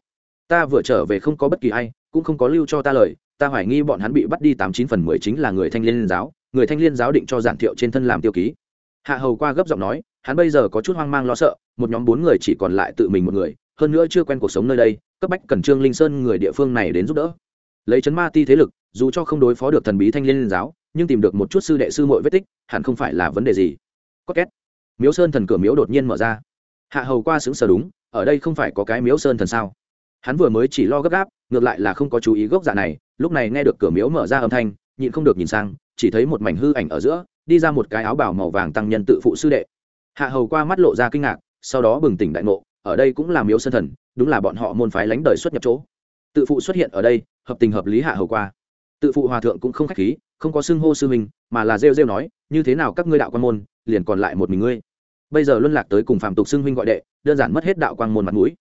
Ta vừa trở về không có bất kỳ ai, cũng không có lưu cho ta lời, ta hoài nghi bọn hắn bị bắt đi tám chín phần mười chính là người thanh liên giáo, người thanh liên giáo định cho giản thiệu trên thân làm tiêu ký. Hạ hầu qua gấp giọng nói, hắn bây giờ có chút hoang mang lo sợ, một nhóm bốn người chỉ còn lại tự mình một người, hơn nữa chưa quen cuộc sống nơi đây, cấp bách cần trương linh sơn người địa phương này đến giúp đỡ. Lấy chấn ma ti thế lực, dù cho không đối phó được thần bí thanh liên giáo, nhưng tìm được một chút sư đệ sư mội vết tích, hẳn không phải là vấn đề gì. Có két. Miếu sơn thần cửa miếu đột nhiên mở ra. Hạ hầu qua xứng sở đúng ở đây không phải có cái miếu sơn thần sao? Hắn vừa mới chỉ lo gấp gáp, ngược lại là không có chú ý gốc dạ này, lúc này nghe được cửa miếu mở ra âm thanh, nhịn không được nhìn sang, chỉ thấy một mảnh hư ảnh ở giữa, đi ra một cái áo bảo màu vàng tăng nhân tự phụ sư đệ. Hạ hầu qua mắt lộ ra kinh ngạc, sau đó bừng tỉnh đại ngộ, ở đây cũng là miếu sơn thần, đúng là bọn họ môn phái lánh đời xuất nhập chỗ. Tự phụ xuất hiện ở đây, hợp tình hợp lý hạ hầu qua. Tự phụ hòa thượng cũng không khách khí, không có xưng hô sư mình mà là rêu rêu nói, như thế nào các ngươi đạo quan môn, liền còn lại một mình ngươi? Bây giờ luân lạc tới cùng phạm tục xưng huynh gọi đệ, đơn giản mất hết đạo quang môn mặt mũi.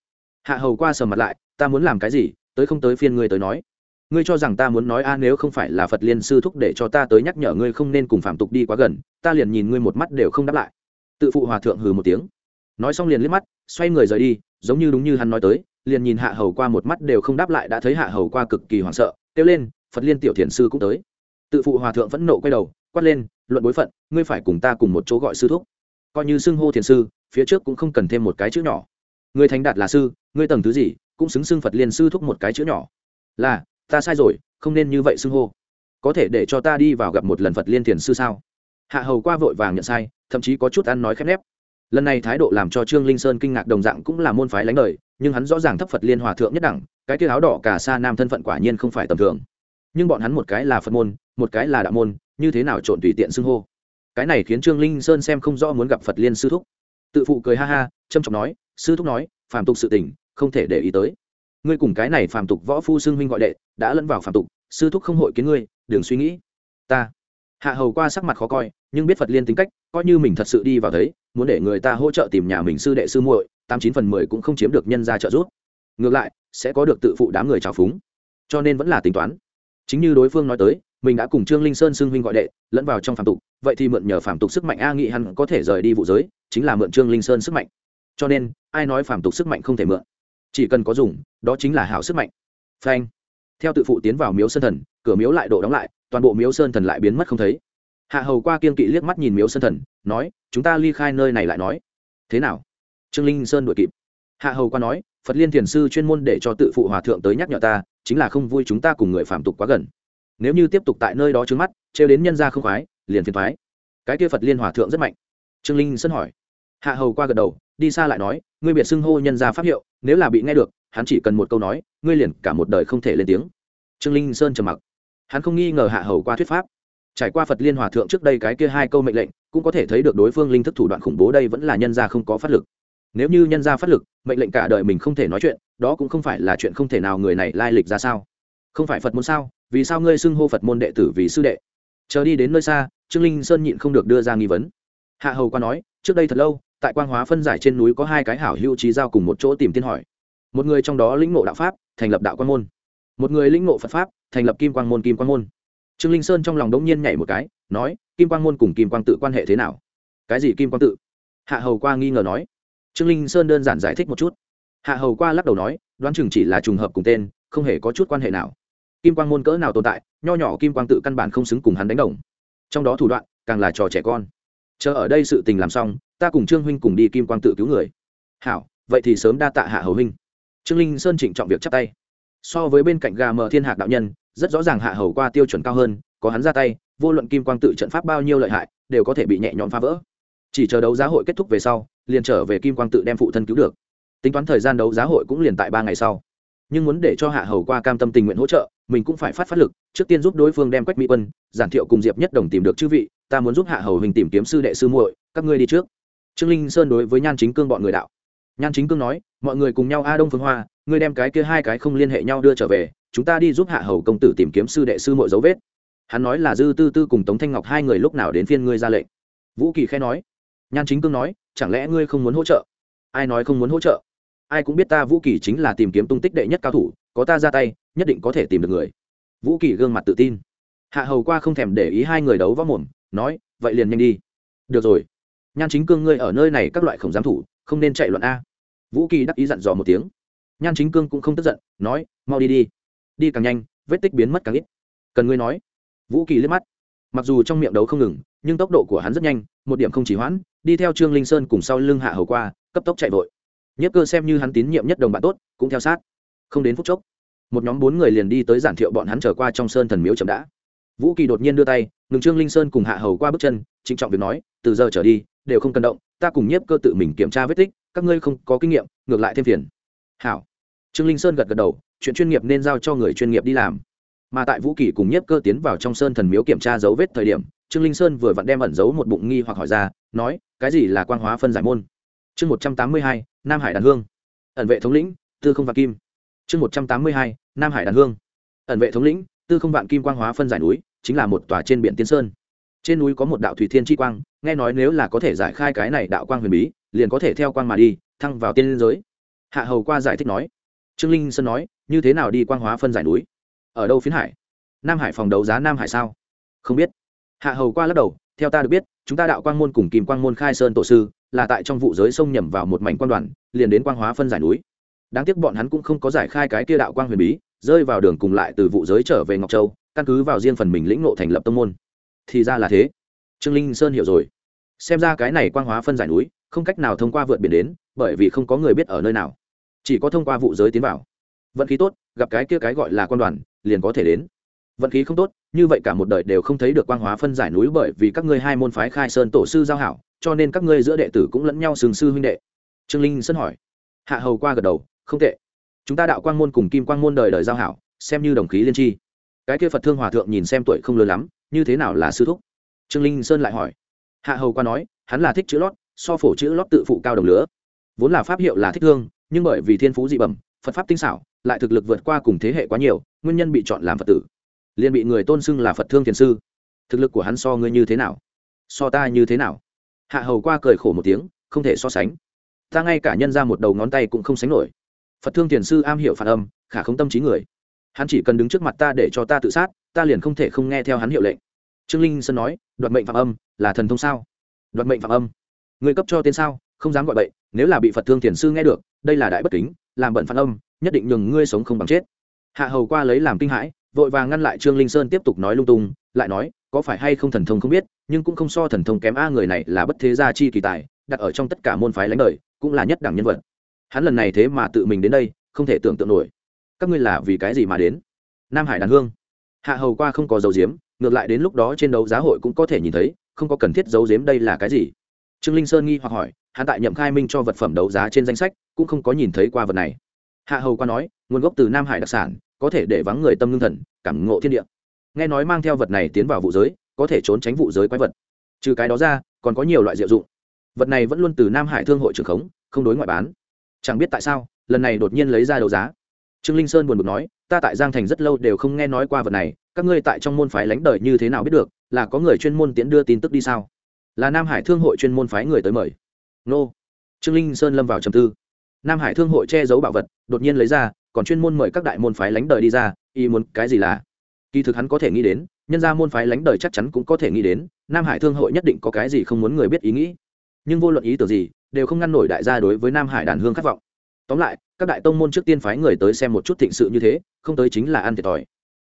Hạ hầu qua sờ mặt lại, ta muốn làm cái gì? Tới không tới phiên ngươi tới nói. Ngươi cho rằng ta muốn nói a, nếu không phải là phật liên sư thúc để cho ta tới nhắc nhở ngươi không nên cùng phạm tục đi quá gần, ta liền nhìn ngươi một mắt đều không đáp lại. Tự phụ hòa thượng hừ một tiếng. Nói xong liền liếc mắt, xoay người rời đi, giống như đúng như hắn nói tới, liền nhìn hạ hầu qua một mắt đều không đáp lại, đã thấy hạ hầu qua cực kỳ hoảng sợ, kêu lên, phật liên tiểu thiền sư cũng tới. Tự phụ hòa thượng phẫn nộ quay đầu, quát lên, luận bối phận, ngươi phải cùng ta cùng một chỗ gọi sư thúc coi như xưng hô thiền sư, phía trước cũng không cần thêm một cái chữ nhỏ. Người thành đạt là sư, người tầng thứ gì, cũng xứng xưng phật liên sư thúc một cái chữ nhỏ. Là, ta sai rồi, không nên như vậy xưng hô. Có thể để cho ta đi vào gặp một lần phật liên thiền sư sao? Hạ hầu qua vội vàng nhận sai, thậm chí có chút ăn nói khép nép. Lần này thái độ làm cho trương linh sơn kinh ngạc đồng dạng cũng là môn phái lánh đời, nhưng hắn rõ ràng thấp phật liên hòa thượng nhất đẳng, cái kia áo đỏ cả xa nam thân phận quả nhiên không phải tầm thường. Nhưng bọn hắn một cái là phật môn, một cái là đạo môn, như thế nào trộn tùy tiện xưng hô? Cái này khiến trương linh sơn xem không rõ muốn gặp phật liên sư thúc. Tự phụ cười ha ha, trâm trọng nói, sư thúc nói, phàm tục sự tình, không thể để ý tới. Ngươi cùng cái này phàm tục võ phu xưng huynh gọi đệ, đã lẫn vào phàm tục, sư thúc không hội kiến ngươi, đừng suy nghĩ. Ta. Hạ hầu qua sắc mặt khó coi, nhưng biết phật liên tính cách, coi như mình thật sự đi vào thấy, muốn để người ta hỗ trợ tìm nhà mình sư đệ sư muội, tám chín phần mười cũng không chiếm được nhân ra trợ giúp. Ngược lại, sẽ có được tự phụ đám người trào phúng. Cho nên vẫn là tính toán. Chính như đối phương nói tới mình đã cùng trương linh sơn xưng huynh gọi đệ, lẫn vào trong phạm tục, vậy thì mượn nhờ phạm tục sức mạnh a nghị hắn có thể rời đi vụ giới, chính là mượn trương linh sơn sức mạnh. Cho nên, ai nói phạm tục sức mạnh không thể mượn? Chỉ cần có dùng, đó chính là hảo sức mạnh. Phanh. Theo tự phụ tiến vào miếu sơn thần, cửa miếu lại đổ đóng lại, toàn bộ miếu sơn thần lại biến mất không thấy. Hạ hầu qua kiên kỵ liếc mắt nhìn miếu sơn thần, nói, chúng ta ly khai nơi này lại nói. Thế nào? Trương linh sơn đuổi kịp. Hạ hầu qua nói, phật liên thiền sư chuyên môn để cho tự phụ hòa thượng tới nhắc nhở ta, chính là không vui chúng ta cùng người phạm tục quá gần nếu như tiếp tục tại nơi đó trứng mắt, trêu đến nhân gia không khoái, liền phiền thoái. Cái kia phật liên hòa thượng rất mạnh. Trương linh sơn hỏi. Hạ hầu qua gật đầu, đi xa lại nói, ngươi biệt xưng hô nhân gia pháp hiệu, nếu là bị nghe được, hắn chỉ cần một câu nói, ngươi liền cả một đời không thể lên tiếng. Trương linh sơn trầm mặc. Hắn không nghi ngờ hạ hầu qua thuyết pháp. Trải qua phật liên hòa thượng trước đây cái kia hai câu mệnh lệnh, cũng có thể thấy được đối phương linh thức thủ đoạn khủng bố đây vẫn là nhân gia không có phát lực. Nếu như nhân gia phát lực, mệnh lệnh cả đời mình không thể nói chuyện, đó cũng không phải là chuyện không thể nào người này lai lịch ra sao không phải phật môn sao? Vì sao ngươi xưng hô phật môn đệ tử vì sư đệ? Chờ đi đến nơi xa, trương linh sơn nhịn không được đưa ra nghi vấn. Hạ hầu qua nói, trước đây thật lâu, tại quang hóa phân giải trên núi có hai cái hảo hữu trí giao cùng một chỗ tìm tiên hỏi. Một người trong đó lĩnh ngộ đạo pháp, thành lập đạo quan môn. Một người lĩnh ngộ phật pháp, thành lập kim quang môn kim quang môn. Trương linh sơn trong lòng đống nhiên nhảy một cái, nói, kim quang môn cùng kim quang tự quan hệ thế nào? Cái gì kim quang tự? Hạ hầu qua nghi ngờ nói. Trương linh sơn đơn giản giải thích một chút. Hạ hầu qua lắc đầu nói, đoán chừng chỉ là trùng hợp cùng tên, không hề có chút quan hệ nào kim quang môn cỡ nào tồn tại, nho nhỏ kim quang tự căn bản không xứng cùng hắn đánh đồng. Trong đó thủ đoạn, càng là trò trẻ con. Chờ ở đây sự tình làm xong, ta cùng trương huynh cùng đi kim quang tự cứu người. Hảo, vậy thì sớm đa tạ hạ hầu huynh. Trương linh sơn trịnh trọng việc chắp tay. So với bên cạnh gà mờ thiên hạc đạo nhân, rất rõ ràng hạ hầu qua tiêu chuẩn cao hơn, có hắn ra tay, vô luận kim quang tự trận pháp bao nhiêu lợi hại, đều có thể bị nhẹ nhõm phá vỡ. Chỉ chờ đấu giá hội kết thúc về sau, liền trở về kim quang tự đem phụ thân cứu được. Tính toán thời gian đấu giá hội cũng liền tại ba ngày sau nhưng muốn để cho hạ hầu qua cam tâm tình nguyện hỗ trợ, mình cũng phải phát phát lực, trước tiên giúp đối phương đem quách mỹ quân, giản thiệu cùng diệp nhất đồng tìm được chư vị, ta muốn giúp hạ hầu hình tìm kiếm sư đệ sư muội, các ngươi đi trước. Trương linh sơn đối với nhan chính cương bọn người đạo. Nhan chính cương nói, mọi người cùng nhau a đông phương hoa, ngươi đem cái kia hai cái không liên hệ nhau đưa trở về, chúng ta đi giúp hạ hầu công tử tìm kiếm sư đệ sư muội dấu vết. Hắn nói là dư tư tư cùng tống thanh ngọc hai người lúc nào đến phiên ngươi ra lệnh. Vũ kỳ khẽ nói. Nhan chính cương nói, chẳng lẽ ngươi không muốn hỗ trợ? Ai nói không muốn hỗ trợ? Ai cũng biết ta vũ kỳ chính là tìm kiếm tung tích đệ nhất cao thủ, có ta ra tay, nhất định có thể tìm được người. Vũ kỳ gương mặt tự tin. Hạ hầu qua không thèm để ý hai người đấu võ mồm, nói, vậy liền nhanh đi. Được rồi. Nhan chính cương ngươi ở nơi này các loại khổng giám thủ, không nên chạy loạn a. Vũ kỳ đắc ý dặn dò một tiếng. Nhan chính cương cũng không tức giận, nói, mau đi đi. Đi càng nhanh, vết tích biến mất càng ít. Cần ngươi nói. Vũ kỳ liếc mắt. Mặc dù trong miệng đấu không ngừng, nhưng tốc độ của hắn rất nhanh, một điểm không chỉ hoãn, đi theo trương linh sơn cùng sau lưng hạ hầu qua, cấp tốc chạy vội nhất cơ xem như hắn tín nhiệm nhất đồng bạn tốt, cũng theo sát. Không đến phút chốc, một nhóm bốn người liền đi tới giản thiệu bọn hắn trở qua trong sơn thần miếu chậm đã. Vũ kỳ đột nhiên đưa tay, ngừng trương linh sơn cùng hạ hầu qua bước chân, trịnh trọng việc nói, từ giờ trở đi, đều không cần động, ta cùng nhiếp cơ tự mình kiểm tra vết tích, các ngươi không có kinh nghiệm, ngược lại thêm phiền. Hảo. Trương linh sơn gật gật đầu, chuyện chuyên nghiệp nên giao cho người chuyên nghiệp đi làm. Mà tại vũ kỳ cùng nhiếp cơ tiến vào trong sơn thần miếu kiểm tra dấu vết thời điểm, trương linh sơn vừa vặn đem ẩn giấu một bụng nghi hoặc hỏi ra, nói, cái gì là quan hóa phân giải môn? Chương một trăm tám mươi hai, nam hải đàn hương. Ẩn vệ thống lĩnh, tư không vạn kim. Chương một trăm tám mươi hai, nam hải đàn hương. Ẩn vệ thống lĩnh, tư không vạn kim quang hóa phân giải núi, chính là một tòa trên biển tiên sơn. Trên núi có một đạo thủy thiên chi quang, nghe nói nếu là có thể giải khai cái này đạo quang huyền bí, liền có thể theo quang mà đi, thăng vào tiên liên giới. Hạ hầu qua giải thích nói. Trương linh sơn nói, như thế nào đi quang hóa phân giải núi? Ở đâu phiến hải? Nam hải phòng đấu giá nam hải sao? Không biết. Hạ hầu qua lắc đầu, theo ta được biết chúng ta đạo quang môn cùng kim quang môn khai sơn tổ sư là tại trong vụ giới sông nhầm vào một mảnh quan đoàn, liền đến quang hóa phân giải núi. Đáng tiếc bọn hắn cũng không có giải khai cái kia đạo quang huyền bí, rơi vào đường cùng lại từ vụ giới trở về ngọc châu, căn cứ vào riêng phần mình lĩnh ngộ thành lập tông môn. Thì ra là thế. Trương linh sơn hiểu rồi. Xem ra cái này quang hóa phân giải núi, không cách nào thông qua vượt biển đến, bởi vì không có người biết ở nơi nào. Chỉ có thông qua vụ giới tiến vào. Vận khí tốt, gặp cái kia cái gọi là quan đoàn, liền có thể đến. Vận khí không tốt như vậy cả một đời đều không thấy được quang hóa phân giải núi bởi vì các ngươi hai môn phái khai sơn tổ sư giao hảo, cho nên các ngươi giữa đệ tử cũng lẫn nhau sừng sư huynh đệ. Trương linh sơn hỏi. Hạ hầu qua gật đầu, không tệ. Chúng ta đạo quang môn cùng kim quang môn đời đời giao hảo, xem như đồng khí liên tri cái kia phật thương hòa thượng nhìn xem tuổi không lớn lắm, như thế nào là sư thúc? Trương linh sơn lại hỏi. Hạ hầu qua nói, hắn là thích chữ lót, so phổ chữ lót tự phụ cao đồng lứa vốn là pháp hiệu là thích thương, nhưng bởi vì thiên phú dị bẩm, phật pháp tinh xảo, lại thực lực vượt qua cùng thế hệ quá nhiều, nguyên nhân bị chọn làm phật tử liền bị người tôn xưng là phật thương thiền sư. Thực lực của hắn so ngươi như thế nào? So ta như thế nào? Hạ hầu qua cười khổ một tiếng, không thể so sánh. Ta ngay cả nhân ra một đầu ngón tay cũng không sánh nổi. Phật thương thiền sư am hiểu phản âm, khả không tâm trí người. Hắn chỉ cần đứng trước mặt ta để cho ta tự sát, ta liền không thể không nghe theo hắn hiệu lệnh. Trương linh sơn nói, đoạt mệnh phạm âm, là thần thông sao? Đoạt mệnh phạm âm. Người cấp cho tên sao, không dám gọi bậy, nếu là bị phật thương thiền sư nghe được, đây là đại bất kính, làm bận phản âm, nhất định nhường ngươi sống không bằng chết. Hạ hầu qua lấy làm kinh hãi vội vàng ngăn lại trương linh sơn tiếp tục nói lung tung, lại nói, có phải hay không thần thông không biết, nhưng cũng không so thần thông kém a người này là bất thế gia chi kỳ tài, đặt ở trong tất cả môn phái lãnh đời, cũng là nhất đẳng nhân vật. Hắn lần này thế mà tự mình đến đây, không thể tưởng tượng nổi. Các ngươi là vì cái gì mà đến? Nam hải đàn hương. Hạ hầu qua không có dấu diếm ngược lại đến lúc đó trên đấu giá hội cũng có thể nhìn thấy, không có cần thiết giấu giếm đây là cái gì. Trương linh sơn nghi hoặc hỏi, hắn tại nhậm khai minh cho vật phẩm đấu giá trên danh sách, cũng không có nhìn thấy qua vật này. Hạ hầu qua nói, nguồn gốc từ nam hải đặc sản có thể để vắng người tâm ngưng thần, cảm ngộ thiên địa. Nghe nói mang theo vật này tiến vào vụ giới, có thể trốn tránh vụ giới quái vật. Trừ cái đó ra, còn có nhiều loại diệu dụng. Vật này vẫn luôn từ nam hải thương hội trưởng khống, không đối ngoại bán. Chẳng biết tại sao, lần này đột nhiên lấy ra đấu giá. Trương linh sơn buồn bực nói, ta tại giang thành rất lâu đều không nghe nói qua vật này, các ngươi tại trong môn phái lánh đời như thế nào biết được, là có người chuyên môn tiễn đưa tin tức đi sao? Là nam hải thương hội chuyên môn phái người tới mời. Nô. Trương linh sơn lâm vào trầm tư. Nam hải thương hội che giấu bảo vật, đột nhiên lấy ra còn chuyên môn mời các đại môn phái lánh đời đi ra y muốn cái gì là? Kỳ thực hắn có thể nghĩ đến, nhân ra môn phái lánh đời chắc chắn cũng có thể nghĩ đến, nam hải thương hội nhất định có cái gì không muốn người biết ý nghĩ. Nhưng vô luận ý tưởng gì, đều không ngăn nổi đại gia đối với nam hải đàn hương khát vọng. Tóm lại, các đại tông môn trước tiên phái người tới xem một chút thịnh sự như thế, không tới chính là ăn thiệt thòi.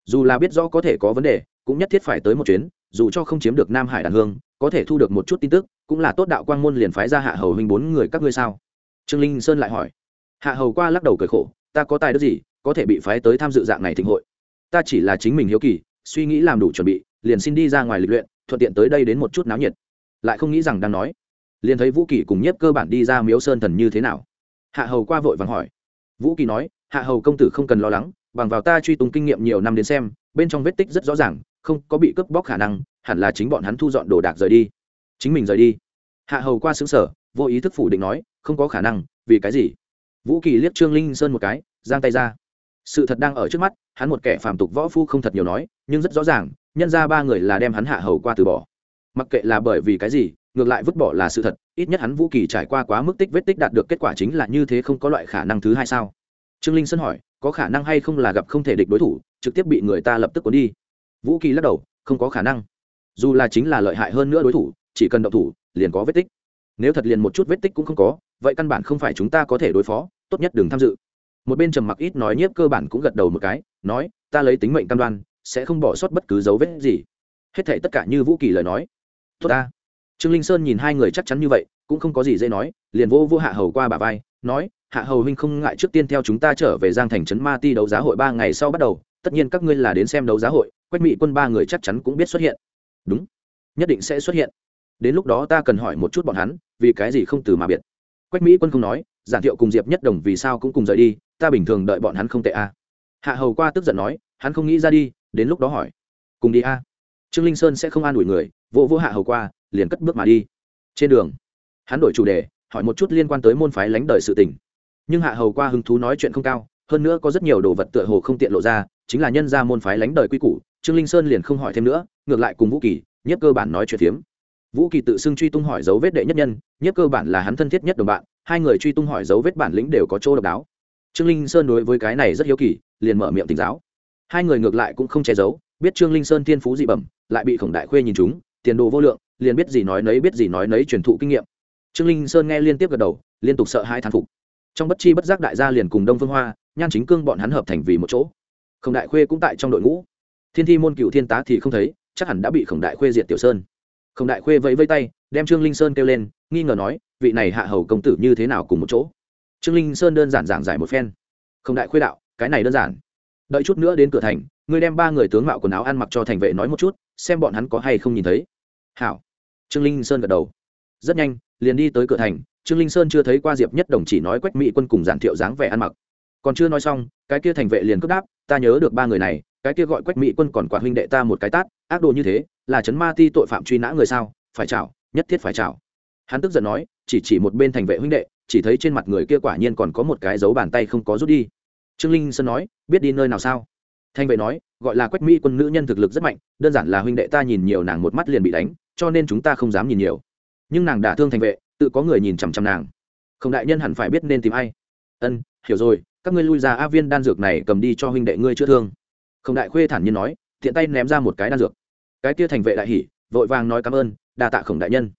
Dù là biết rõ có thể có vấn đề, cũng nhất thiết phải tới một chuyến, dù cho không chiếm được nam hải đàn hương, có thể thu được một chút tin tức, cũng là tốt đạo quang môn liền phái ra hạ hầu huynh bốn người, các ngươi sao? Trương linh sơn lại hỏi. Hạ hầu qua lắc đầu cười khổ ta có tài đức gì, có thể bị phái tới tham dự dạng này thịnh hội? Ta chỉ là chính mình hiếu kỳ, suy nghĩ làm đủ chuẩn bị, liền xin đi ra ngoài lịch luyện, thuận tiện tới đây đến một chút náo nhiệt. Lại không nghĩ rằng đang nói, liền thấy vũ kỳ cùng nhiếp cơ bản đi ra miếu sơn thần như thế nào? Hạ hầu qua vội vàng hỏi. Vũ kỳ nói, hạ hầu công tử không cần lo lắng, bằng vào ta truy tung kinh nghiệm nhiều năm đến xem, bên trong vết tích rất rõ ràng, không có bị cướp bóc khả năng, hẳn là chính bọn hắn thu dọn đồ đạc rời đi. Chính mình rời đi. Hạ hầu qua xứng sở vô ý thức phủ định nói, không có khả năng, vì cái gì? Vũ kỳ liếc trương linh sơn một cái, giang tay ra. Sự thật đang ở trước mắt, hắn một kẻ phàm tục võ phu không thật nhiều nói, nhưng rất rõ ràng, nhân ra ba người là đem hắn hạ hầu qua từ bỏ. Mặc kệ là bởi vì cái gì, ngược lại vứt bỏ là sự thật, ít nhất hắn vũ kỳ trải qua quá mức tích vết tích đạt được kết quả chính là như thế không có loại khả năng thứ hai sao? Trương linh sơn hỏi, có khả năng hay không là gặp không thể địch đối thủ, trực tiếp bị người ta lập tức cuốn đi. Vũ kỳ lắc đầu, không có khả năng. Dù là chính là lợi hại hơn nữa đối thủ, chỉ cần động thủ, liền có vết tích. Nếu thật liền một chút vết tích cũng không có vậy căn bản không phải chúng ta có thể đối phó, tốt nhất đừng tham dự. Một bên trầm mặc ít nói nhiếp cơ bản cũng gật đầu một cái, nói, ta lấy tính mệnh cam đoan, sẽ không bỏ sót bất cứ dấu vết gì. Hết thể tất cả như vũ kỳ lời nói. Tốt ta. Trương linh sơn nhìn hai người chắc chắn như vậy, cũng không có gì dễ nói, liền vô vô hạ hầu qua bà vai, nói, hạ hầu huynh không ngại trước tiên theo chúng ta trở về giang thành trấn ma ti đấu giá hội ba ngày sau bắt đầu, tất nhiên các ngươi là đến xem đấu giá hội, quách mỹ quân ba người chắc chắn cũng biết xuất hiện. Đúng. Nhất định sẽ xuất hiện. Đến lúc đó ta cần hỏi một chút bọn hắn, vì cái gì không từ mà biệt quách mỹ quân không nói, giản thiệu cùng diệp nhất đồng vì sao cũng cùng rời đi, ta bình thường đợi bọn hắn không tệ a à. hạ hầu qua tức giận nói, hắn không nghĩ ra đi, đến lúc đó hỏi cùng đi a à. trương linh sơn sẽ không an ủi người, vỗ vỗ hạ hầu qua, liền cất bước mà đi trên đường, hắn đổi chủ đề, hỏi một chút liên quan tới môn phái lánh đời sự tình nhưng hạ hầu qua hứng thú nói chuyện không cao, hơn nữa có rất nhiều đồ vật tựa hồ không tiện lộ ra, chính là nhân ra môn phái lánh đời quy củ, trương linh sơn liền không hỏi thêm nữa, ngược lại cùng vũ kỳ, nhất cơ bản nói chuyện phiếm vũ kỳ tự xưng truy tung hỏi dấu vết đệ nhất nhân, nhất cơ bản là hắn thân thiết nhất đồng bạn, hai người truy tung hỏi dấu vết bản lĩnh đều có chỗ độc đáo. Trương linh sơn đối với cái này rất hiếu kỳ, liền mở miệng tỉnh giáo. Hai người ngược lại cũng không che giấu, biết trương linh sơn thiên phú dị bẩm, lại bị khổng đại khuê nhìn chúng, tiền đồ vô lượng, liền biết gì nói nấy biết gì nói nấy truyền thụ kinh nghiệm. Trương linh sơn nghe liên tiếp gật đầu, liên tục sợ hai thán phục. Trong bất chi bất giác đại gia liền cùng đông phương hoa, nhan chính cương bọn hắn hợp thành vì một chỗ. Khổng đại khuê cũng tại trong đội ngũ. Thiên thi môn cựu thiên tá thì không thấy, chắc hẳn đã bị khổng đại khuê diệt tiểu sơn khổng đại khuê vẫy vây tay, đem trương linh sơn kêu lên, nghi ngờ nói, vị này hạ hầu công tử như thế nào cùng một chỗ? Trương linh sơn đơn giản giảng giải một phen. Khổng đại khuê đạo, cái này đơn giản. Đợi chút nữa đến cửa thành, ngươi đem ba người tướng mạo quần áo ăn mặc cho thành vệ nói một chút, xem bọn hắn có hay không nhìn thấy. Hảo. Trương linh sơn gật đầu. Rất nhanh, liền đi tới cửa thành, trương linh sơn chưa thấy qua diệp nhất đồng chỉ nói quách mỹ quân cùng giản thiệu dáng vẻ ăn mặc. Còn chưa nói xong, cái kia thành vệ liền cướp đáp, ta nhớ được ba người này, cái kia gọi quách mỹ quân còn quả huynh đệ ta một cái tát, ác đồ như thế là chấn ma ti tội phạm truy nã người sao? Phải chảo, nhất thiết phải chảo. Hắn tức giận nói, chỉ chỉ một bên thành vệ huynh đệ, chỉ thấy trên mặt người kia quả nhiên còn có một cái dấu bàn tay không có rút đi. Trương linh sơn nói, biết đi nơi nào sao? Thanh vệ nói, gọi là quách mỹ quân nữ nhân thực lực rất mạnh, đơn giản là huynh đệ ta nhìn nhiều nàng một mắt liền bị đánh, cho nên chúng ta không dám nhìn nhiều. Nhưng nàng đả thương thành vệ, tự có người nhìn chằm chằm nàng. Không đại nhân hẳn phải biết nên tìm ai. Ân, hiểu rồi, các ngươi lui ra a viên đan dược này cầm đi cho huynh đệ ngươi chữa thương. Không đại khuê thản nhiên nói thiện tay ném ra một cái đan dược cái kia thành vệ đại hỉ, vội vàng nói cảm ơn, đa tạ khổng đại nhân.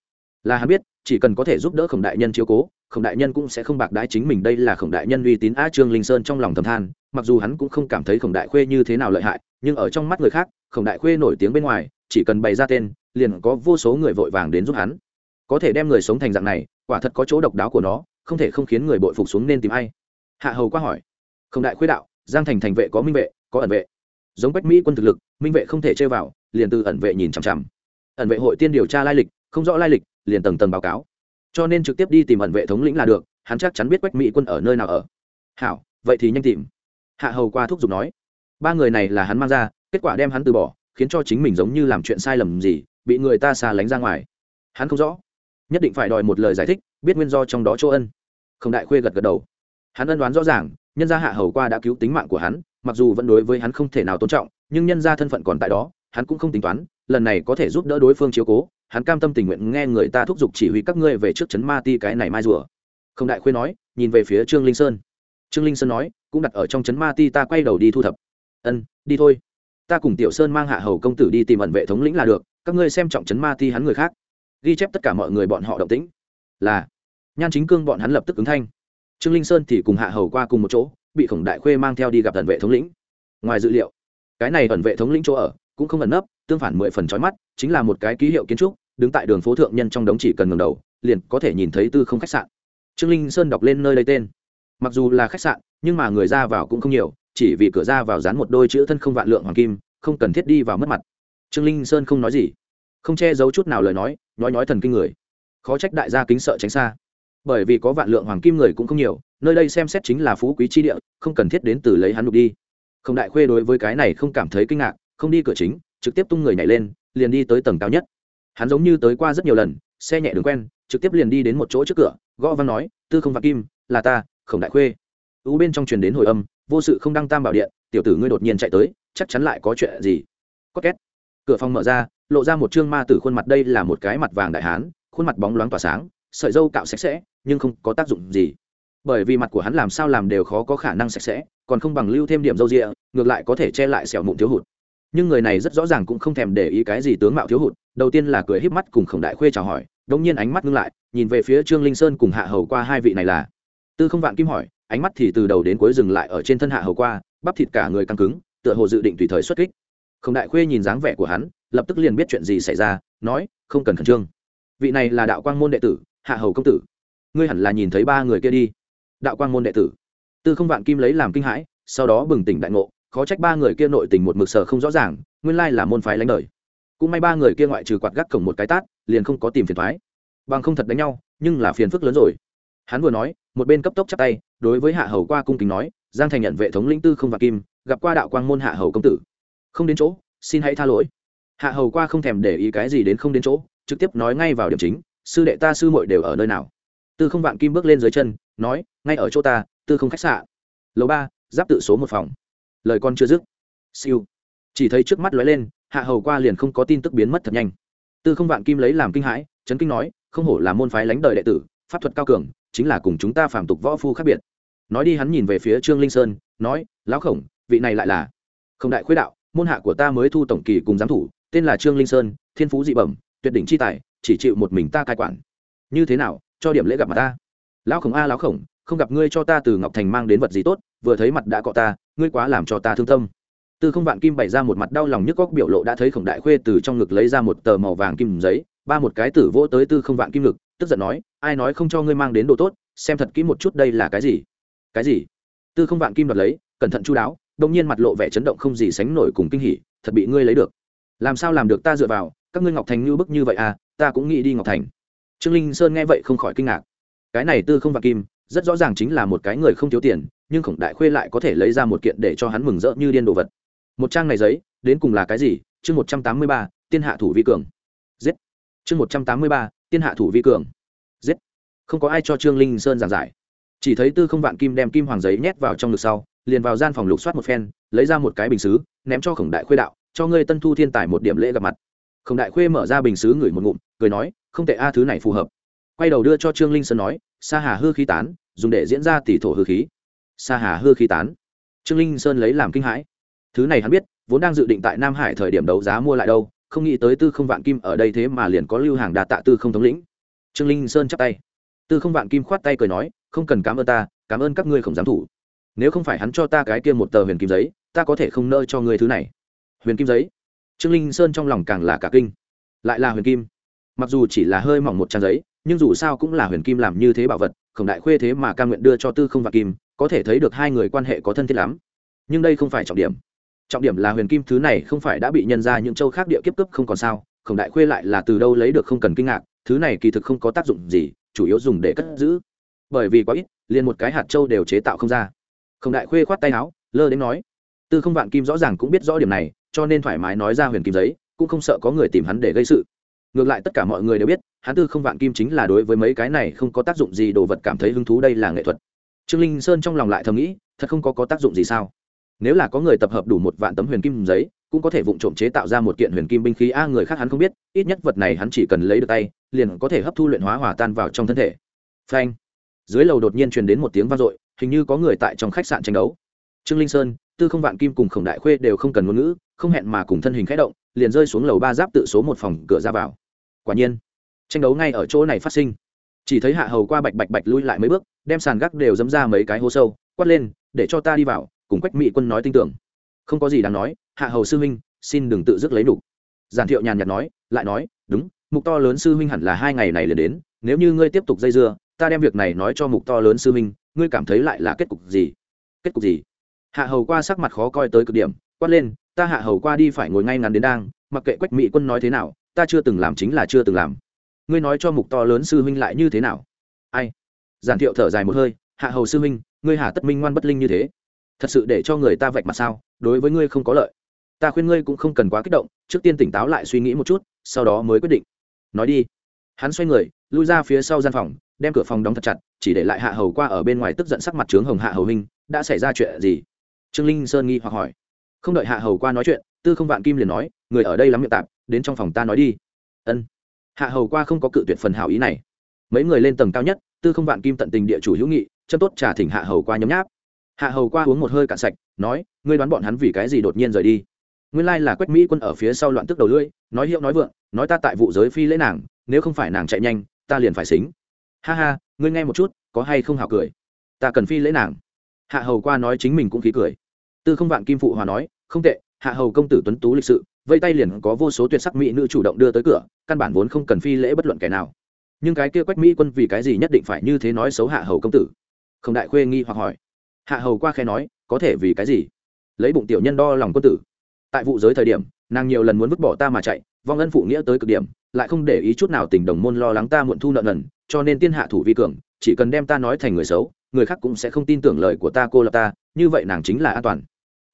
Là hắn biết, chỉ cần có thể giúp đỡ khổng đại nhân chiếu cố, khổng đại nhân cũng sẽ không bạc đái chính mình đây là khổng đại nhân uy tín a trương linh sơn trong lòng thầm than, mặc dù hắn cũng không cảm thấy khổng đại khuê như thế nào lợi hại, nhưng ở trong mắt người khác, khổng đại khuê nổi tiếng bên ngoài, chỉ cần bày ra tên, liền có vô số người vội vàng đến giúp hắn. Có thể đem người sống thành dạng này, quả thật có chỗ độc đáo của nó, không thể không khiến người bội phục xuống nên tìm ai. Hạ hầu qua hỏi, khổng đại khuê đạo, giang thành thành vệ có minh vệ, có ẩn vệ. Giống bách mỹ quân thực lực, minh vệ không thể chơi vào liền từ ẩn vệ nhìn chằm chằm. Ẩn vệ hội tiên điều tra lai lịch, không rõ lai lịch, liền tầng tầng báo cáo. Cho nên trực tiếp đi tìm ẩn vệ thống lĩnh là được, hắn chắc chắn biết quách mỹ quân ở nơi nào ở. Hảo, vậy thì nhanh tìm. Hạ hầu qua thúc giục nói. Ba người này là hắn mang ra, kết quả đem hắn từ bỏ, khiến cho chính mình giống như làm chuyện sai lầm gì, bị người ta xa lánh ra ngoài. Hắn không rõ. Nhất định phải đòi một lời giải thích, biết nguyên do trong đó chỗ ân. Không đại khuê gật gật đầu. Hắn ân đoán rõ ràng, nhân gia hạ hầu qua đã cứu tính mạng của hắn, mặc dù vẫn đối với hắn không thể nào tôn trọng, nhưng nhân gia thân phận còn tại đó hắn cũng không tính toán, lần này có thể giúp đỡ đối phương chiếu cố, hắn cam tâm tình nguyện nghe người ta thúc giục chỉ huy các ngươi về trước trấn ma ti cái này mai rùa. Không đại khuyên nói, nhìn về phía trương linh sơn. Trương linh sơn nói, cũng đặt ở trong trấn ma ti ta quay đầu đi thu thập. Ân, đi thôi. Ta cùng tiểu sơn mang hạ hầu công tử đi tìm ẩn vệ thống lĩnh là được, các ngươi xem trọng trấn ma ti hắn người khác. Ghi chép tất cả mọi người bọn họ động tĩnh. Là, nhan chính cương bọn hắn lập tức ứng thanh. Trương linh sơn thì cùng hạ hầu qua cùng một chỗ, bị khổng đại khuê mang theo đi gặp ẩn vệ thống lĩnh. Ngoài dự liệu, cái này ẩn vệ thống lĩnh chỗ ở cũng không ẩn nấp, tương phản mười phần trói mắt, chính là một cái ký hiệu kiến trúc, đứng tại đường phố thượng nhân trong đống chỉ cần ngầm đầu, liền có thể nhìn thấy tư không khách sạn. Trương linh sơn đọc lên nơi đây tên. Mặc dù là khách sạn, nhưng mà người ra vào cũng không nhiều, chỉ vì cửa ra vào dán một đôi chữ thân không vạn lượng hoàng kim, không cần thiết đi vào mất mặt. Trương linh sơn không nói gì, không che giấu chút nào lời nói nói nói thần kinh người. Khó trách đại gia kính sợ tránh xa. Bởi vì có vạn lượng hoàng kim người cũng không nhiều, nơi đây xem xét chính là phú quý chi địa, không cần thiết đến từ lấy hắn đục đi. Không đại khuê đối với cái này không cảm thấy kinh ngạc không đi cửa chính, trực tiếp tung người nhảy lên, liền đi tới tầng cao nhất. Hắn giống như tới qua rất nhiều lần, xe nhẹ đường quen, trực tiếp liền đi đến một chỗ trước cửa, gõ văn nói, tư không vạn kim, là ta, khổng đại khuê. Ú bên trong truyền đến hồi âm, vô sự không đăng tam bảo điện, tiểu tử ngươi đột nhiên chạy tới, chắc chắn lại có chuyện gì? Có két. Cửa phòng mở ra, lộ ra một chương ma tử khuôn mặt, đây là một cái mặt vàng đại hán, khuôn mặt bóng loáng tỏa sáng, sợi dâu cạo sạch sẽ, nhưng không có tác dụng gì. Bởi vì mặt của hắn làm sao làm đều khó có khả năng sạch sẽ, còn không bằng lưu thêm điểm dâu rịa, ngược lại có thể che lại sẹo mụn thiếu hụt nhưng người này rất rõ ràng cũng không thèm để ý cái gì tướng mạo thiếu hụt, đầu tiên là cười híp mắt cùng khổng đại khuê chào hỏi, đống nhiên ánh mắt ngưng lại, nhìn về phía trương linh sơn cùng hạ hầu qua hai vị này là. Tư không vạn kim hỏi, ánh mắt thì từ đầu đến cuối dừng lại ở trên thân hạ hầu qua, bắp thịt cả người căng cứng, tựa hồ dự định tùy thời xuất kích. Khổng đại khuê nhìn dáng vẻ của hắn, lập tức liền biết chuyện gì xảy ra, nói, không cần khẩn trương. Vị này là đạo quang môn đệ tử, hạ hầu công tử. Ngươi hẳn là nhìn thấy ba người kia đi. Đạo quang môn đệ tử. Tư không vạn kim lấy làm kinh hãi, sau đó bừng tỉnh đại ngộ khó trách ba người kia nội tình một mực sở không rõ ràng, nguyên lai là môn phái lãnh đời. Cũng may ba người kia ngoại trừ quạt gác cổng một cái tát, liền không có tìm phiền thoái bằng không thật đánh nhau, nhưng là phiền phức lớn rồi. Hắn vừa nói, một bên cấp tốc chắp tay, đối với hạ hầu qua cung kính nói, giang thành nhận vệ thống lĩnh tư không và kim, gặp qua đạo quang môn hạ hầu công tử. Không đến chỗ, xin hãy tha lỗi. Hạ hầu qua không thèm để ý cái gì đến không đến chỗ, trực tiếp nói ngay vào điểm chính, sư đệ ta sư muội đều ở nơi nào? Tư không vạn kim bước lên dưới chân, nói, ngay ở chỗ ta, tư không khách sạn. Lầu ba, giáp tự số một phòng lời con chưa dứt. Siêu. Chỉ thấy trước mắt lóe lên, hạ hầu qua liền không có tin tức biến mất thật nhanh. Tư không vạn kim lấy làm kinh hãi trấn kinh nói, không hổ là môn phái lánh đời đệ tử, pháp thuật cao cường, chính là cùng chúng ta phàm tục võ phu khác biệt. Nói đi hắn nhìn về phía trương linh sơn, nói, lão khổng, vị này lại là không đại khuyết đạo, môn hạ của ta mới thu tổng kỳ cùng giám thủ, tên là trương linh sơn, thiên phú dị bẩm, tuyệt đỉnh chi tài, chỉ chịu một mình ta cai quản. Như thế nào, cho điểm lễ gặp mặt ta? Lão khổng a, lão khổng, không gặp ngươi cho ta từ ngọc thành mang đến vật gì tốt vừa thấy mặt đã cọ ta, ngươi quá làm cho ta thương tâm. Tư không vạn kim bày ra một mặt đau lòng nhức góc biểu lộ đã thấy khổng đại khuê từ trong ngực lấy ra một tờ màu vàng kim giấy, ba một cái tử vỗ tới tư không vạn kim ngực, tức giận nói, ai nói không cho ngươi mang đến đồ tốt, xem thật kỹ một chút đây là cái gì? Cái gì? Tư không vạn kim đoạt lấy, cẩn thận chú đáo đông nhiên mặt lộ vẻ chấn động không gì sánh nổi cùng kinh hỉ, thật bị ngươi lấy được. Làm sao làm được ta dựa vào, các ngươi ngọc thành như bức như vậy à ta cũng nghĩ đi ngọc thành. Trương linh sơn nghe vậy không khỏi kinh ngạc. Cái này tư không vạn kim, rất rõ ràng chính là một cái người không thiếu tiền nhưng khổng đại khuê lại có thể lấy ra một kiện để cho hắn mừng rỡ như điên đồ vật. Một trang này giấy, đến cùng là cái gì? Chương một trăm tám mươi ba, tiên hạ thủ vi cường. Giết. Chương một trăm tám mươi ba, tiên hạ thủ vi cường. Giết. Không có ai cho trương linh sơn giảng giải. Chỉ thấy tư không vạn kim đem kim hoàng giấy nhét vào trong ngực sau, liền vào gian phòng lục soát một phen, lấy ra một cái bình xứ, ném cho khổng đại khuê đạo, cho ngươi tân thu thiên tài một điểm lễ gặp mặt. Khổng đại khuê mở ra bình xứ ngửi một ngụm, cười nói, không tệ a, thứ này phù hợp. Quay đầu đưa cho trương linh sơn nói, sa hà hư khí tán, dùng để diễn ra tỷ thổ hư khí sa hà hư khí tán. Trương linh sơn lấy làm kinh hãi. Thứ này hắn biết, vốn đang dự định tại nam hải thời điểm đấu giá mua lại đâu, không nghĩ tới tư không vạn kim ở đây thế mà liền có lưu hàng đạt tạ tư không thống lĩnh. Trương linh sơn chắp tay. Tư không vạn kim khoát tay cười nói, không cần cảm ơn ta, cảm ơn các ngươi không dám thủ. Nếu không phải hắn cho ta cái kia một tờ huyền kim giấy, ta có thể không nợ cho ngươi thứ này. Huyền kim giấy? Trương linh sơn trong lòng càng là cả kinh. Lại là huyền kim. Mặc dù chỉ là hơi mỏng một trang giấy, nhưng dù sao cũng là huyền kim làm như thế bảo vật, khổng đại khuê thế mà ca nguyện đưa cho tư không vạn kim có thể thấy được hai người quan hệ có thân thiết lắm. Nhưng đây không phải trọng điểm. Trọng điểm là huyền kim thứ này không phải đã bị nhân ra những châu khác địa kiếp cướp không còn sao, khổng đại khuê lại là từ đâu lấy được không cần kinh ngạc, thứ này kỳ thực không có tác dụng gì, chủ yếu dùng để cất giữ. Bởi vì quá ít, liền một cái hạt châu đều chế tạo không ra. Khổng đại khuê khoát tay áo, lơ đến nói, tư không vạn kim rõ ràng cũng biết rõ điểm này, cho nên thoải mái nói ra huyền kim giấy, cũng không sợ có người tìm hắn để gây sự. Ngược lại tất cả mọi người đều biết, hắn tư không vạn kim chính là đối với mấy cái này không có tác dụng gì, đồ vật cảm thấy hứng thú đây là nghệ thuật trương linh sơn trong lòng lại thầm nghĩ, thật không có có tác dụng gì sao? Nếu là có người tập hợp đủ một vạn tấm huyền kim giấy, cũng có thể vụng trộm chế tạo ra một kiện huyền kim binh khí. A, người khác hắn không biết, ít nhất vật này hắn chỉ cần lấy được tay, liền có thể hấp thu luyện hóa hòa tan vào trong thân thể. Phanh. Dưới lầu đột nhiên truyền đến một tiếng vang dội, hình như có người tại trong khách sạn tranh đấu. Trương linh sơn, tư không vạn kim cùng khổng đại khuê đều không cần ngôn ngữ, không hẹn mà cùng thân hình khẽ động, liền rơi xuống lầu ba giáp tự số một phòng cửa ra vào. Quả nhiên, tranh đấu ngay ở chỗ này phát sinh chỉ thấy hạ hầu qua bạch bạch bạch lui lại mấy bước, đem sàn gác đều dấm ra mấy cái hố sâu, quát lên, để cho ta đi vào, cùng quách mỹ quân nói tin tưởng. Không có gì đáng nói, hạ hầu sư huynh, xin đừng tự dứt lấy đủ. giản thiệu nhàn nhạt nói, lại nói, đúng, mục to lớn sư huynh hẳn là hai ngày này liền đến, nếu như ngươi tiếp tục dây dưa, ta đem việc này nói cho mục to lớn sư huynh, ngươi cảm thấy lại là kết cục gì? Kết cục gì? Hạ hầu qua sắc mặt khó coi tới cực điểm, quát lên, ta hạ hầu qua đi phải ngồi ngay ngắn đến đang, mặc kệ quách mỹ quân nói thế nào, ta chưa từng làm chính là chưa từng làm ngươi nói cho mục to lớn sư huynh lại như thế nào? Ai? Giản thiệu thở dài một hơi, hạ hầu sư huynh, ngươi hà tất minh ngoan bất linh như thế. Thật sự để cho người ta vạch mặt sao? Đối với ngươi không có lợi. Ta khuyên ngươi cũng không cần quá kích động, trước tiên tỉnh táo lại suy nghĩ một chút, sau đó mới quyết định. Nói đi. Hắn xoay người, lui ra phía sau gian phòng, đem cửa phòng đóng thật chặt, chỉ để lại hạ hầu qua ở bên ngoài tức giận sắc mặt trướng hồng hạ hầu hình đã xảy ra chuyện gì? Trương linh sơn nghi hoặc hỏi. Không đợi hạ hầu qua nói chuyện, tư không vạn kim liền nói, người ở đây lắm miệng tạp, đến trong phòng ta nói đi. Ân hạ hầu qua không có cự tuyệt phần hảo ý này. Mấy người lên tầng cao nhất, tư không vạn kim tận tình địa chủ hữu nghị chân tốt trả thỉnh hạ hầu qua nhấm nháp. Hạ hầu qua uống một hơi cạn sạch, nói, ngươi đoán bọn hắn vì cái gì đột nhiên rời đi? Nguyên lai là quách mỹ quân ở phía sau loạn tức đầu lưỡi, nói hiệu nói vượng, nói ta tại vụ giới phi lễ nàng, nếu không phải nàng chạy nhanh, ta liền phải xính. Ha ha, ngươi nghe một chút, có hay không hảo cười? Ta cần phi lễ nàng. Hạ hầu qua nói chính mình cũng khí cười. Tư không vạn kim phụ hòa nói, không tệ, hạ hầu công tử tuấn tú lịch sự vây tay liền có vô số tuyệt sắc mỹ nữ chủ động đưa tới cửa, căn bản vốn không cần phi lễ bất luận kẻ nào. Nhưng cái kia quách mỹ quân vì cái gì nhất định phải như thế nói xấu hạ hầu công tử? Không đại khuê nghi hoặc hỏi. Hạ hầu qua khe nói, có thể vì cái gì? Lấy bụng tiểu nhân đo lòng quân tử. Tại vụ giới thời điểm, nàng nhiều lần muốn vứt bỏ ta mà chạy, vong ân phụ nghĩa tới cực điểm, lại không để ý chút nào tình đồng môn lo lắng ta muộn thu nợ nần, cho nên tiên hạ thủ vi cường, chỉ cần đem ta nói thành người xấu, người khác cũng sẽ không tin tưởng lời của ta, cô lập ta, như vậy nàng chính là an toàn.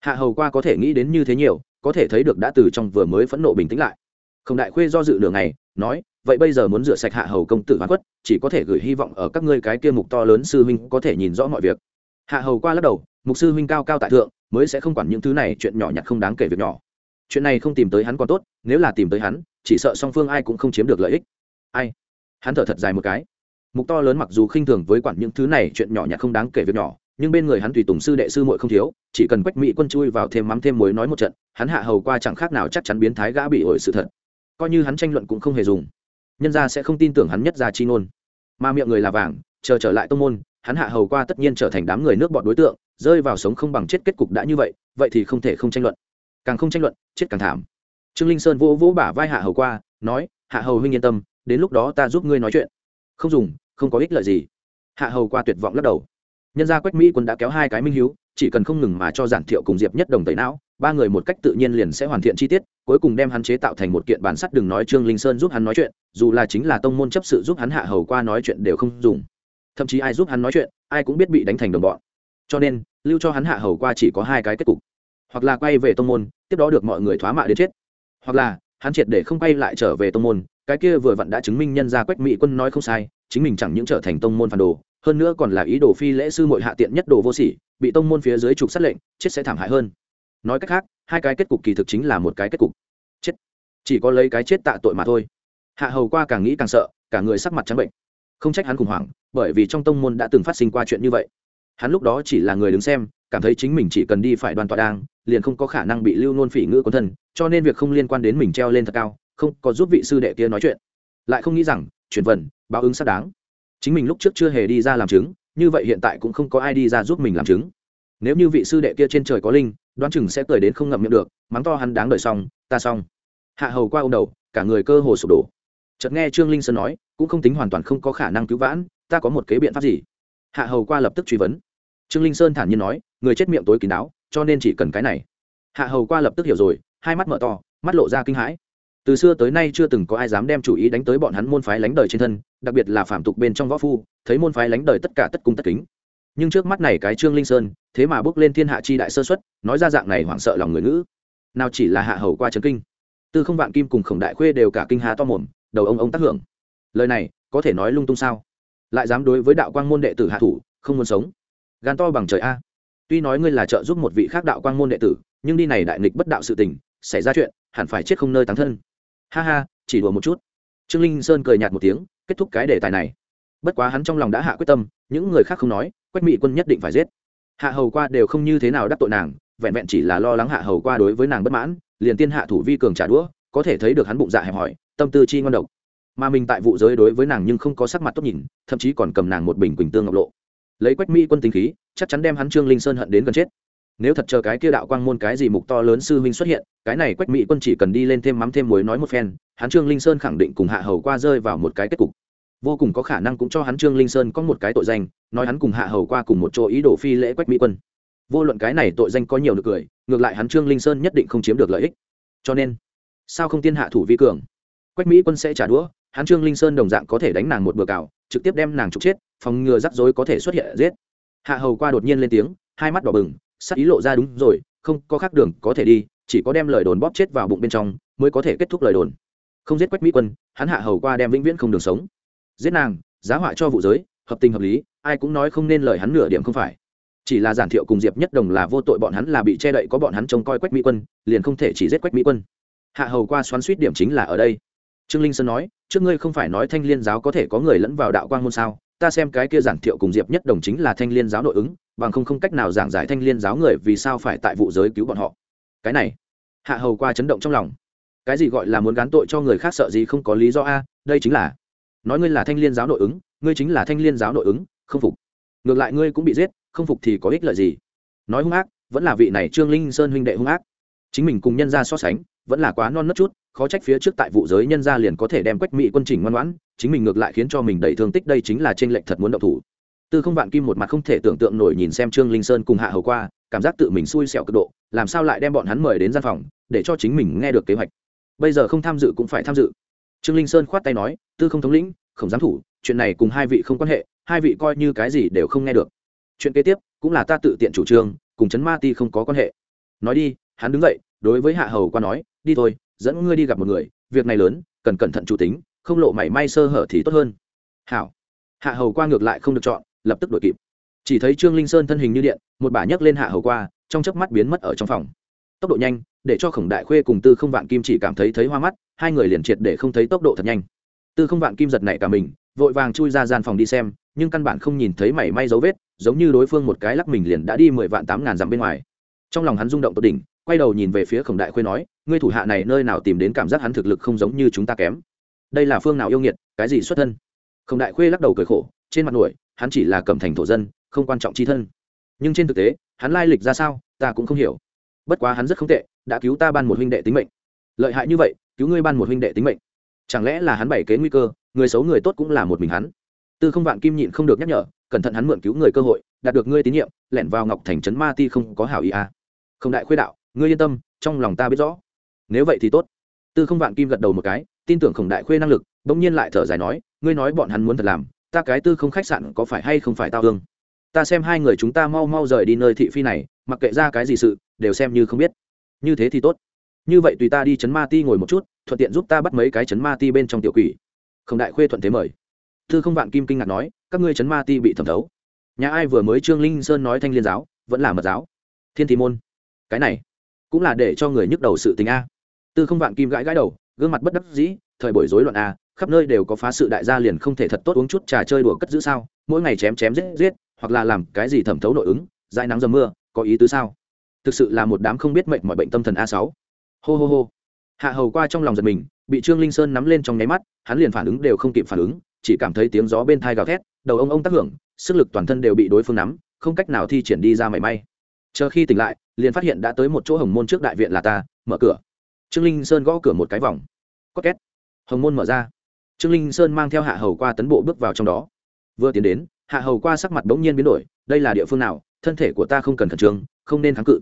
Hạ hầu qua có thể nghĩ đến như thế nhiều có thể thấy được đã từ trong vừa mới phẫn nộ bình tĩnh lại. Không đại khuê do dự đường này nói, vậy bây giờ muốn rửa sạch hạ hầu công tử hoàn quất chỉ có thể gửi hy vọng ở các ngươi cái kia mục to lớn sư huynh có thể nhìn rõ mọi việc. Hạ hầu qua lắc đầu, mục sư huynh cao cao tại thượng, mới sẽ không quản những thứ này, chuyện nhỏ nhặt không đáng kể việc nhỏ. Chuyện này không tìm tới hắn còn tốt, nếu là tìm tới hắn, chỉ sợ song phương ai cũng không chiếm được lợi ích. Ai? Hắn thở thật dài một cái. Mục to lớn mặc dù khinh thường với quản những thứ này, chuyện nhỏ nhặt không đáng kể việc nhỏ nhưng bên người hắn tùy tùng sư đệ sư muội không thiếu, chỉ cần quách mỹ quân chui vào thêm mắm thêm muối nói một trận, hắn hạ hầu qua chẳng khác nào chắc chắn biến thái gã bị ổi sự thật. Coi như hắn tranh luận cũng không hề dùng. Nhân gia sẽ không tin tưởng hắn nhất ra chi ngôn. Mà miệng người là vàng, chờ trở lại tông môn, hắn hạ hầu qua tất nhiên trở thành đám người nước bọn đối tượng, rơi vào sống không bằng chết kết cục đã như vậy vậy thì không thể không tranh luận. Càng không tranh luận, chết càng thảm. Trương linh sơn vỗ vỗ bả vai hạ hầu qua, nói, hạ hầu huynh yên tâm, đến lúc đó ta giúp ngươi nói chuyện. Không dùng, không có ích lợi gì. Hạ hầu qua tuyệt vọng lắc đầu nhân gia quách mỹ quân đã kéo hai cái minh hiếu, chỉ cần không ngừng mà cho giản thiệu cùng diệp nhất đồng tẩy não, ba người một cách tự nhiên liền sẽ hoàn thiện chi tiết, cuối cùng đem hắn chế tạo thành một kiện bản sắt đừng nói trương linh sơn giúp hắn nói chuyện, dù là chính là tông môn chấp sự giúp hắn hạ hầu qua nói chuyện đều không dùng. Thậm chí ai giúp hắn nói chuyện, ai cũng biết bị đánh thành đồng bọn. Cho nên, lưu cho hắn hạ hầu qua chỉ có hai cái kết cục. Hoặc là quay về tông môn, tiếp đó được mọi người thoá mạ đến chết. Hoặc là, hắn triệt để không quay lại trở về tông môn, cái kia vừa vặn đã chứng minh nhân ra quách mỹ quân nói không sai, chính mình chẳng những trở thành tông môn phản đồ hơn nữa còn là ý đồ phi lễ sư mội hạ tiện nhất đồ vô sỉ, bị tông môn phía dưới trục sát lệnh, chết sẽ thảm hại hơn. Nói cách khác, hai cái kết cục kỳ thực chính là một cái kết cục. Chết. Chỉ có lấy cái chết tạ tội mà thôi. Hạ hầu qua càng nghĩ càng sợ, cả người sắc mặt trắng bệnh. Không trách hắn khủng hoảng, bởi vì trong tông môn đã từng phát sinh qua chuyện như vậy. Hắn lúc đó chỉ là người đứng xem, cảm thấy chính mình chỉ cần đi phải đoàn tọa đang liền không có khả năng bị lưu nôn phỉ ngữ quân thân, cho nên việc không liên quan đến mình treo lên thật cao, không có giúp vị sư đệ kia nói chuyện. Lại không nghĩ rằng, chuyển vần báo ứng xác đáng chính mình lúc trước chưa hề đi ra làm chứng, như vậy hiện tại cũng không có ai đi ra giúp mình làm chứng. Nếu như vị sư đệ kia trên trời có linh, đoán chừng sẽ cười đến không ngậm miệng được, mắng to hắn đáng đợi xong, ta xong. Hạ hầu qua ô đầu, cả người cơ hồ sụp đổ. Chợt nghe trương linh sơn nói, cũng không tính hoàn toàn không có khả năng cứu vãn, ta có một kế biện pháp gì? Hạ hầu qua lập tức truy vấn. Trương linh sơn thản nhiên nói, người chết miệng tối kín đáo, cho nên chỉ cần cái này. Hạ hầu qua lập tức hiểu rồi, hai mắt mở to, mắt lộ ra kinh hãi từ xưa tới nay chưa từng có ai dám đem chủ ý đánh tới bọn hắn môn phái lánh đời trên thân, đặc biệt là phạm tục bên trong võ phu, thấy môn phái lánh đời tất cả tất cung tất kính. Nhưng trước mắt này cái trương linh sơn, thế mà bước lên thiên hạ chi đại sơ xuất nói ra dạng này hoảng sợ lòng người ngữ. Nào chỉ là hạ hầu qua trấn kinh. Tư không vạn kim cùng khổng đại khuê đều cả kinh hà to mồm, đầu ông ông tác hưởng. Lời này, có thể nói lung tung sao? Lại dám đối với đạo quang môn đệ tử hạ thủ, không muốn sống. Gan to bằng trời a. Tuy nói ngươi là trợ giúp một vị khác đạo quang môn đệ tử, nhưng đi này đại nghịch bất đạo sự tình, xảy ra chuyện, hẳn phải chết không nơi tán thân ha ha, chỉ đùa một chút. Trương linh sơn cười nhạt một tiếng, kết thúc cái đề tài này. Bất quá hắn trong lòng đã hạ quyết tâm, những người khác không nói, quách mỹ quân nhất định phải giết. Hạ hầu qua đều không như thế nào đắc tội nàng, vẹn vẹn chỉ là lo lắng hạ hầu qua đối với nàng bất mãn, liền tiên hạ thủ vi cường trả đũa, có thể thấy được hắn bụng dạ hẹp hòi, tâm tư chi ngon độc. Mà mình tại vụ giới đối với nàng nhưng không có sắc mặt tốt nhìn, thậm chí còn cầm nàng một bình quỳnh tương ngọc lộ. Lấy quách mỹ quân tính khí, chắc chắn đem hắn trương linh sơn hận đến gần chết nếu thật chờ cái kia đạo quang môn cái gì mục to lớn sư huynh xuất hiện, cái này quách mỹ quân chỉ cần đi lên thêm mắm thêm muối nói một phen, hắn trương linh sơn khẳng định cùng hạ hầu qua rơi vào một cái kết cục. Vô cùng có khả năng cũng cho hắn trương linh sơn có một cái tội danh, nói hắn cùng hạ hầu qua cùng một chỗ ý đồ phi lễ quách mỹ quân. Vô luận cái này tội danh có nhiều được cười, ngược lại hắn trương linh sơn nhất định không chiếm được lợi ích. Cho nên, sao không tiên hạ thủ vi cường? Quách mỹ quân sẽ trả đũa, hắn trương linh sơn đồng dạng có thể đánh nàng một bừa cào, trực tiếp đem nàng trục chết, phòng ngừa rắc rối có thể xuất hiện giết. Hạ hầu qua đột nhiên lên tiếng, hai mắt đỏ bừng sắc ý lộ ra đúng rồi, không có khác đường có thể đi, chỉ có đem lời đồn bóp chết vào bụng bên trong mới có thể kết thúc lời đồn. Không giết quách mỹ quân, hắn hạ hầu qua đem vĩnh viễn không đường sống. Giết nàng, giá họa cho vụ giới, hợp tình hợp lý, ai cũng nói không nên lời hắn nửa điểm không phải. Chỉ là giản thiệu cùng diệp nhất đồng là vô tội bọn hắn là bị che đậy, có bọn hắn trông coi quách mỹ quân, liền không thể chỉ giết quách mỹ quân. Hạ hầu qua xoắn suýt điểm chính là ở đây. Trương linh sơn nói, trước ngươi không phải nói thanh liên giáo có thể có người lẫn vào đạo quang môn sao? Ta xem cái kia giản thiệu cùng diệp nhất đồng chính là thanh liên giáo nội ứng bằng không không cách nào giảng giải thanh liên giáo người vì sao phải tại vụ giới cứu bọn họ. Cái này, hạ hầu qua chấn động trong lòng. Cái gì gọi là muốn gán tội cho người khác sợ gì không có lý do a, đây chính là, nói ngươi là thanh liên giáo nội ứng, ngươi chính là thanh liên giáo nội ứng, không phục. Ngược lại ngươi cũng bị giết, không phục thì có ích lợi gì? Nói hung ác, vẫn là vị này trương linh sơn huynh đệ hung ác. Chính mình cùng nhân gia so sánh, vẫn là quá non nớt chút, khó trách phía trước tại vụ giới nhân gia liền có thể đem quách mỹ quân trình ngoan ngoãn, chính mình ngược lại khiến cho mình đầy thương tích, đây chính là trên lệnh thật muốn động thủ tư không vạn kim một mặt không thể tưởng tượng nổi nhìn xem trương linh sơn cùng hạ hầu qua, cảm giác tự mình xui xẻo cực độ, làm sao lại đem bọn hắn mời đến gian phòng, để cho chính mình nghe được kế hoạch. Bây giờ không tham dự cũng phải tham dự. Trương linh sơn khoát tay nói, tư không thống lĩnh, không dám thủ, chuyện này cùng hai vị không quan hệ, hai vị coi như cái gì đều không nghe được. Chuyện kế tiếp, cũng là ta tự tiện chủ trương, cùng chấn ma ti không có quan hệ. Nói đi, hắn đứng dậy, đối với hạ hầu qua nói, đi thôi, dẫn ngươi đi gặp một người, việc này lớn, cần cẩn thận chủ tính, không lộ mảy may sơ hở thì tốt hơn. Hảo. Hạ hầu qua ngược lại không được chọn lập tức đuổi kịp. Chỉ thấy trương linh sơn thân hình như điện, một bả nhấc lên hạ hầu qua, trong chớp mắt biến mất ở trong phòng. Tốc độ nhanh, để cho khổng đại khuê cùng tư không vạn kim chỉ cảm thấy thấy hoa mắt, hai người liền triệt để không thấy tốc độ thật nhanh. Tư không vạn kim giật nảy cả mình, vội vàng chui ra gian phòng đi xem, nhưng căn bản không nhìn thấy mảy may dấu vết, giống như đối phương một cái lắc mình liền đã đi mười vạn tám ngàn dặm bên ngoài. Trong lòng hắn rung động tột đỉnh, quay đầu nhìn về phía khổng đại khuê nói, ngươi thủ hạ này nơi nào tìm đến cảm giác hắn thực lực không giống như chúng ta kém? Đây là phương nào yêu nghiệt, cái gì xuất thân? Khổng đại khuê lắc đầu cười khổ, trên mặt nổi hắn chỉ là cầm thành thổ dân, không quan trọng chi thân. Nhưng trên thực tế, hắn lai lịch ra sao, ta cũng không hiểu. Bất quá hắn rất không tệ, đã cứu ta ban một huynh đệ tính mệnh. Lợi hại như vậy, cứu ngươi ban một huynh đệ tính mệnh. Chẳng lẽ là hắn bày kế nguy cơ, người xấu người tốt cũng là một mình hắn? Tư không vạn kim nhịn không được nhắc nhở, cẩn thận hắn mượn cứu người cơ hội, đạt được ngươi tín nhiệm, lẻn vào ngọc thành trấn ma ti không có hảo ý à. không đại khuê đạo, ngươi yên tâm, trong lòng ta biết rõ. Nếu vậy thì tốt. Tư không vạn kim gật đầu một cái, tin tưởng khổng đại khuê năng lực, bỗng nhiên lại thở dài nói, ngươi nói bọn hắn muốn thật làm ta cái tư không khách sạn có phải hay không phải tao hương? Ta xem hai người chúng ta mau mau rời đi nơi thị phi này, mặc kệ ra cái gì sự, đều xem như không biết. Như thế thì tốt. Như vậy tùy ta đi chấn ma ti ngồi một chút, thuận tiện giúp ta bắt mấy cái chấn ma ti bên trong tiểu quỷ. Không đại khuê thuận thế mời. Thư không vạn kim kinh ngạc nói, các ngươi chấn ma ti bị thẩm thấu. Nhà ai vừa mới trương linh sơn nói thanh liên giáo, vẫn là mật giáo. Thiên thị môn. Cái này, cũng là để cho người nhức đầu sự tình a. Tư không vạn kim gãi gãi đầu, gương mặt bất đắc dĩ, thời buổi rối loạn a khắp nơi đều có phá sự đại gia liền không thể thật tốt uống chút trà chơi đùa cất giữ sao? Mỗi ngày chém chém giết giết, hoặc là làm cái gì thẩm thấu nội ứng, dãi nắng dầm mưa, có ý tứ sao? Thực sự là một đám không biết mệnh mọi bệnh tâm thần a sáu. Hô hô hô. Hạ hầu qua trong lòng giật mình, bị trương linh sơn nắm lên trong nháy mắt, hắn liền phản ứng đều không kịp phản ứng, chỉ cảm thấy tiếng gió bên thai gào thét, đầu ông ông tác hưởng, sức lực toàn thân đều bị đối phương nắm, không cách nào thi triển đi ra mảy may. Chờ khi tỉnh lại, liền phát hiện đã tới một chỗ hồng môn trước đại viện là ta, mở cửa. Trương linh sơn gõ cửa một cái vòng. Có két. Hồng môn mở ra trương linh sơn mang theo hạ hầu qua tấn bộ bước vào trong đó. Vừa tiến đến, hạ hầu qua sắc mặt bỗng nhiên biến đổi, đây là địa phương nào, thân thể của ta không cần khẩn trương, không nên kháng cự.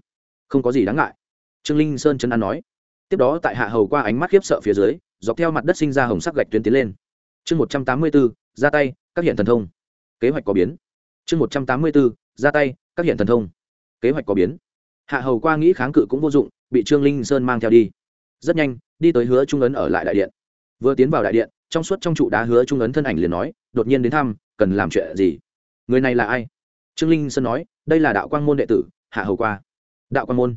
Không có gì đáng ngại. Trương linh sơn chân ăn nói. Tiếp đó tại hạ hầu qua ánh mắt khiếp sợ phía dưới, dọc theo mặt đất sinh ra hồng sắc gạch tuyến tiến lên. Chương một trăm tám mươi bốn, ra tay, các hiện thần thông. Kế hoạch có biến. Chương một trăm tám mươi bốn, ra tay, các hiện thần thông. Kế hoạch có biến. Hạ hầu qua nghĩ kháng cự cũng vô dụng, bị trương linh sơn mang theo đi. Rất nhanh, đi tới hứa trung ấn ở lại đại điện. Vừa tiến vào đại điện trong suốt trong trụ đá hứa trung ấn thân ảnh liền nói, đột nhiên đến thăm, cần làm chuyện gì? Người này là ai? Trương linh sơn nói, đây là đạo quang môn đệ tử, hạ hầu qua. Đạo quang môn?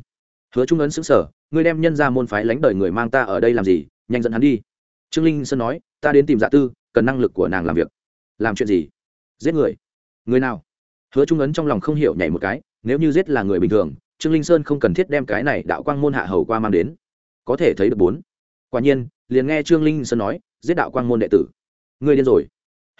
Hứa trung ấn xứng sở ngươi đem nhân ra môn phái lánh đời người mang ta ở đây làm gì? Nhanh dẫn hắn đi. Trương linh sơn nói, ta đến tìm dạ tư, cần năng lực của nàng làm việc. Làm chuyện gì? Giết người. Người nào? Hứa trung ấn trong lòng không hiểu nhảy một cái, nếu như giết là người bình thường, trương linh sơn không cần thiết đem cái này đạo quang môn hạ hầu qua mang đến. Có thể thấy được bốn. Quả nhiên liền nghe trương linh sơn nói, giết đạo quang môn đệ tử. Ngươi điên rồi.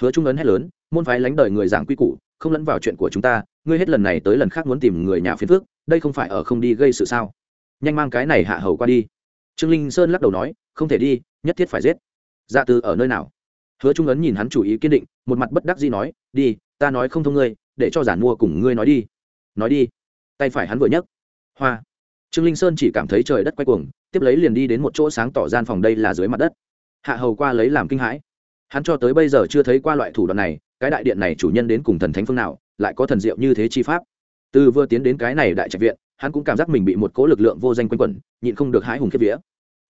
Hứa trung ấn hét lớn, môn phái lánh đời người giảng quy củ, không lẫn vào chuyện của chúng ta, ngươi hết lần này tới lần khác muốn tìm người nhà phiến phước đây không phải ở không đi gây sự sao? Nhanh mang cái này hạ hầu qua đi. Trương linh sơn lắc đầu nói, không thể đi, nhất thiết phải giết. Dạ từ ở nơi nào? Hứa trung ấn nhìn hắn chủ ý kiên định, một mặt bất đắc dĩ nói, đi, ta nói không thông ngươi, để cho giản mua cùng ngươi nói đi. Nói đi. Tay phải hắn vừa nhấc. Hoa. Trương linh sơn chỉ cảm thấy trời đất quay cuồng tiếp lấy liền đi đến một chỗ sáng tỏ gian phòng đây là dưới mặt đất. Hạ hầu qua lấy làm kinh hãi. Hắn cho tới bây giờ chưa thấy qua loại thủ đoạn này, cái đại điện này chủ nhân đến cùng thần thánh phương nào, lại có thần diệu như thế chi pháp. Từ vừa tiến đến cái này đại trạch viện, hắn cũng cảm giác mình bị một cố lực lượng vô danh quanh quẩn, nhịn không được hái hùng kiếp vía.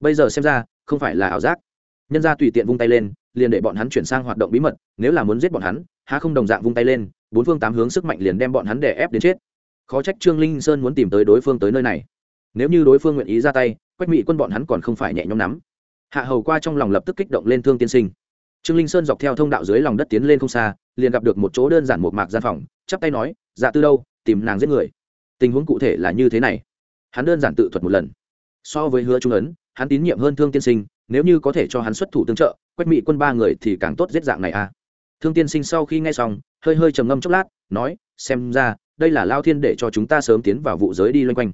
Bây giờ xem ra, không phải là ảo giác. Nhân ra tùy tiện vung tay lên, liền để bọn hắn chuyển sang hoạt động bí mật, nếu là muốn giết bọn hắn, há không đồng dạng vung tay lên, bốn phương tám hướng sức mạnh liền đem bọn hắn đè ép đến chết. Khó trách trương linh sơn muốn tìm tới đối phương tới nơi này. Nếu như đối phương nguyện ý ra tay quách mỹ quân bọn hắn còn không phải nhẹ nhõm nắm hạ hầu qua trong lòng lập tức kích động lên thương tiên sinh. Trương linh sơn dọc theo thông đạo dưới lòng đất tiến lên không xa, liền gặp được một chỗ đơn giản một mạc gian phòng, chắp tay nói dạ tư đâu, tìm nàng giết người. Tình huống cụ thể là như thế này. Hắn đơn giản tự thuật một lần. So với hứa trung ấn, hắn tín nhiệm hơn thương tiên sinh, nếu như có thể cho hắn xuất thủ tương trợ, quách mỹ quân ba người thì càng tốt giết dạng này à. Thương tiên sinh sau khi nghe xong, hơi hơi trầm ngâm chốc lát, nói, xem ra, đây là lao thiên để cho chúng ta sớm tiến vào vụ giới đi loanh quanh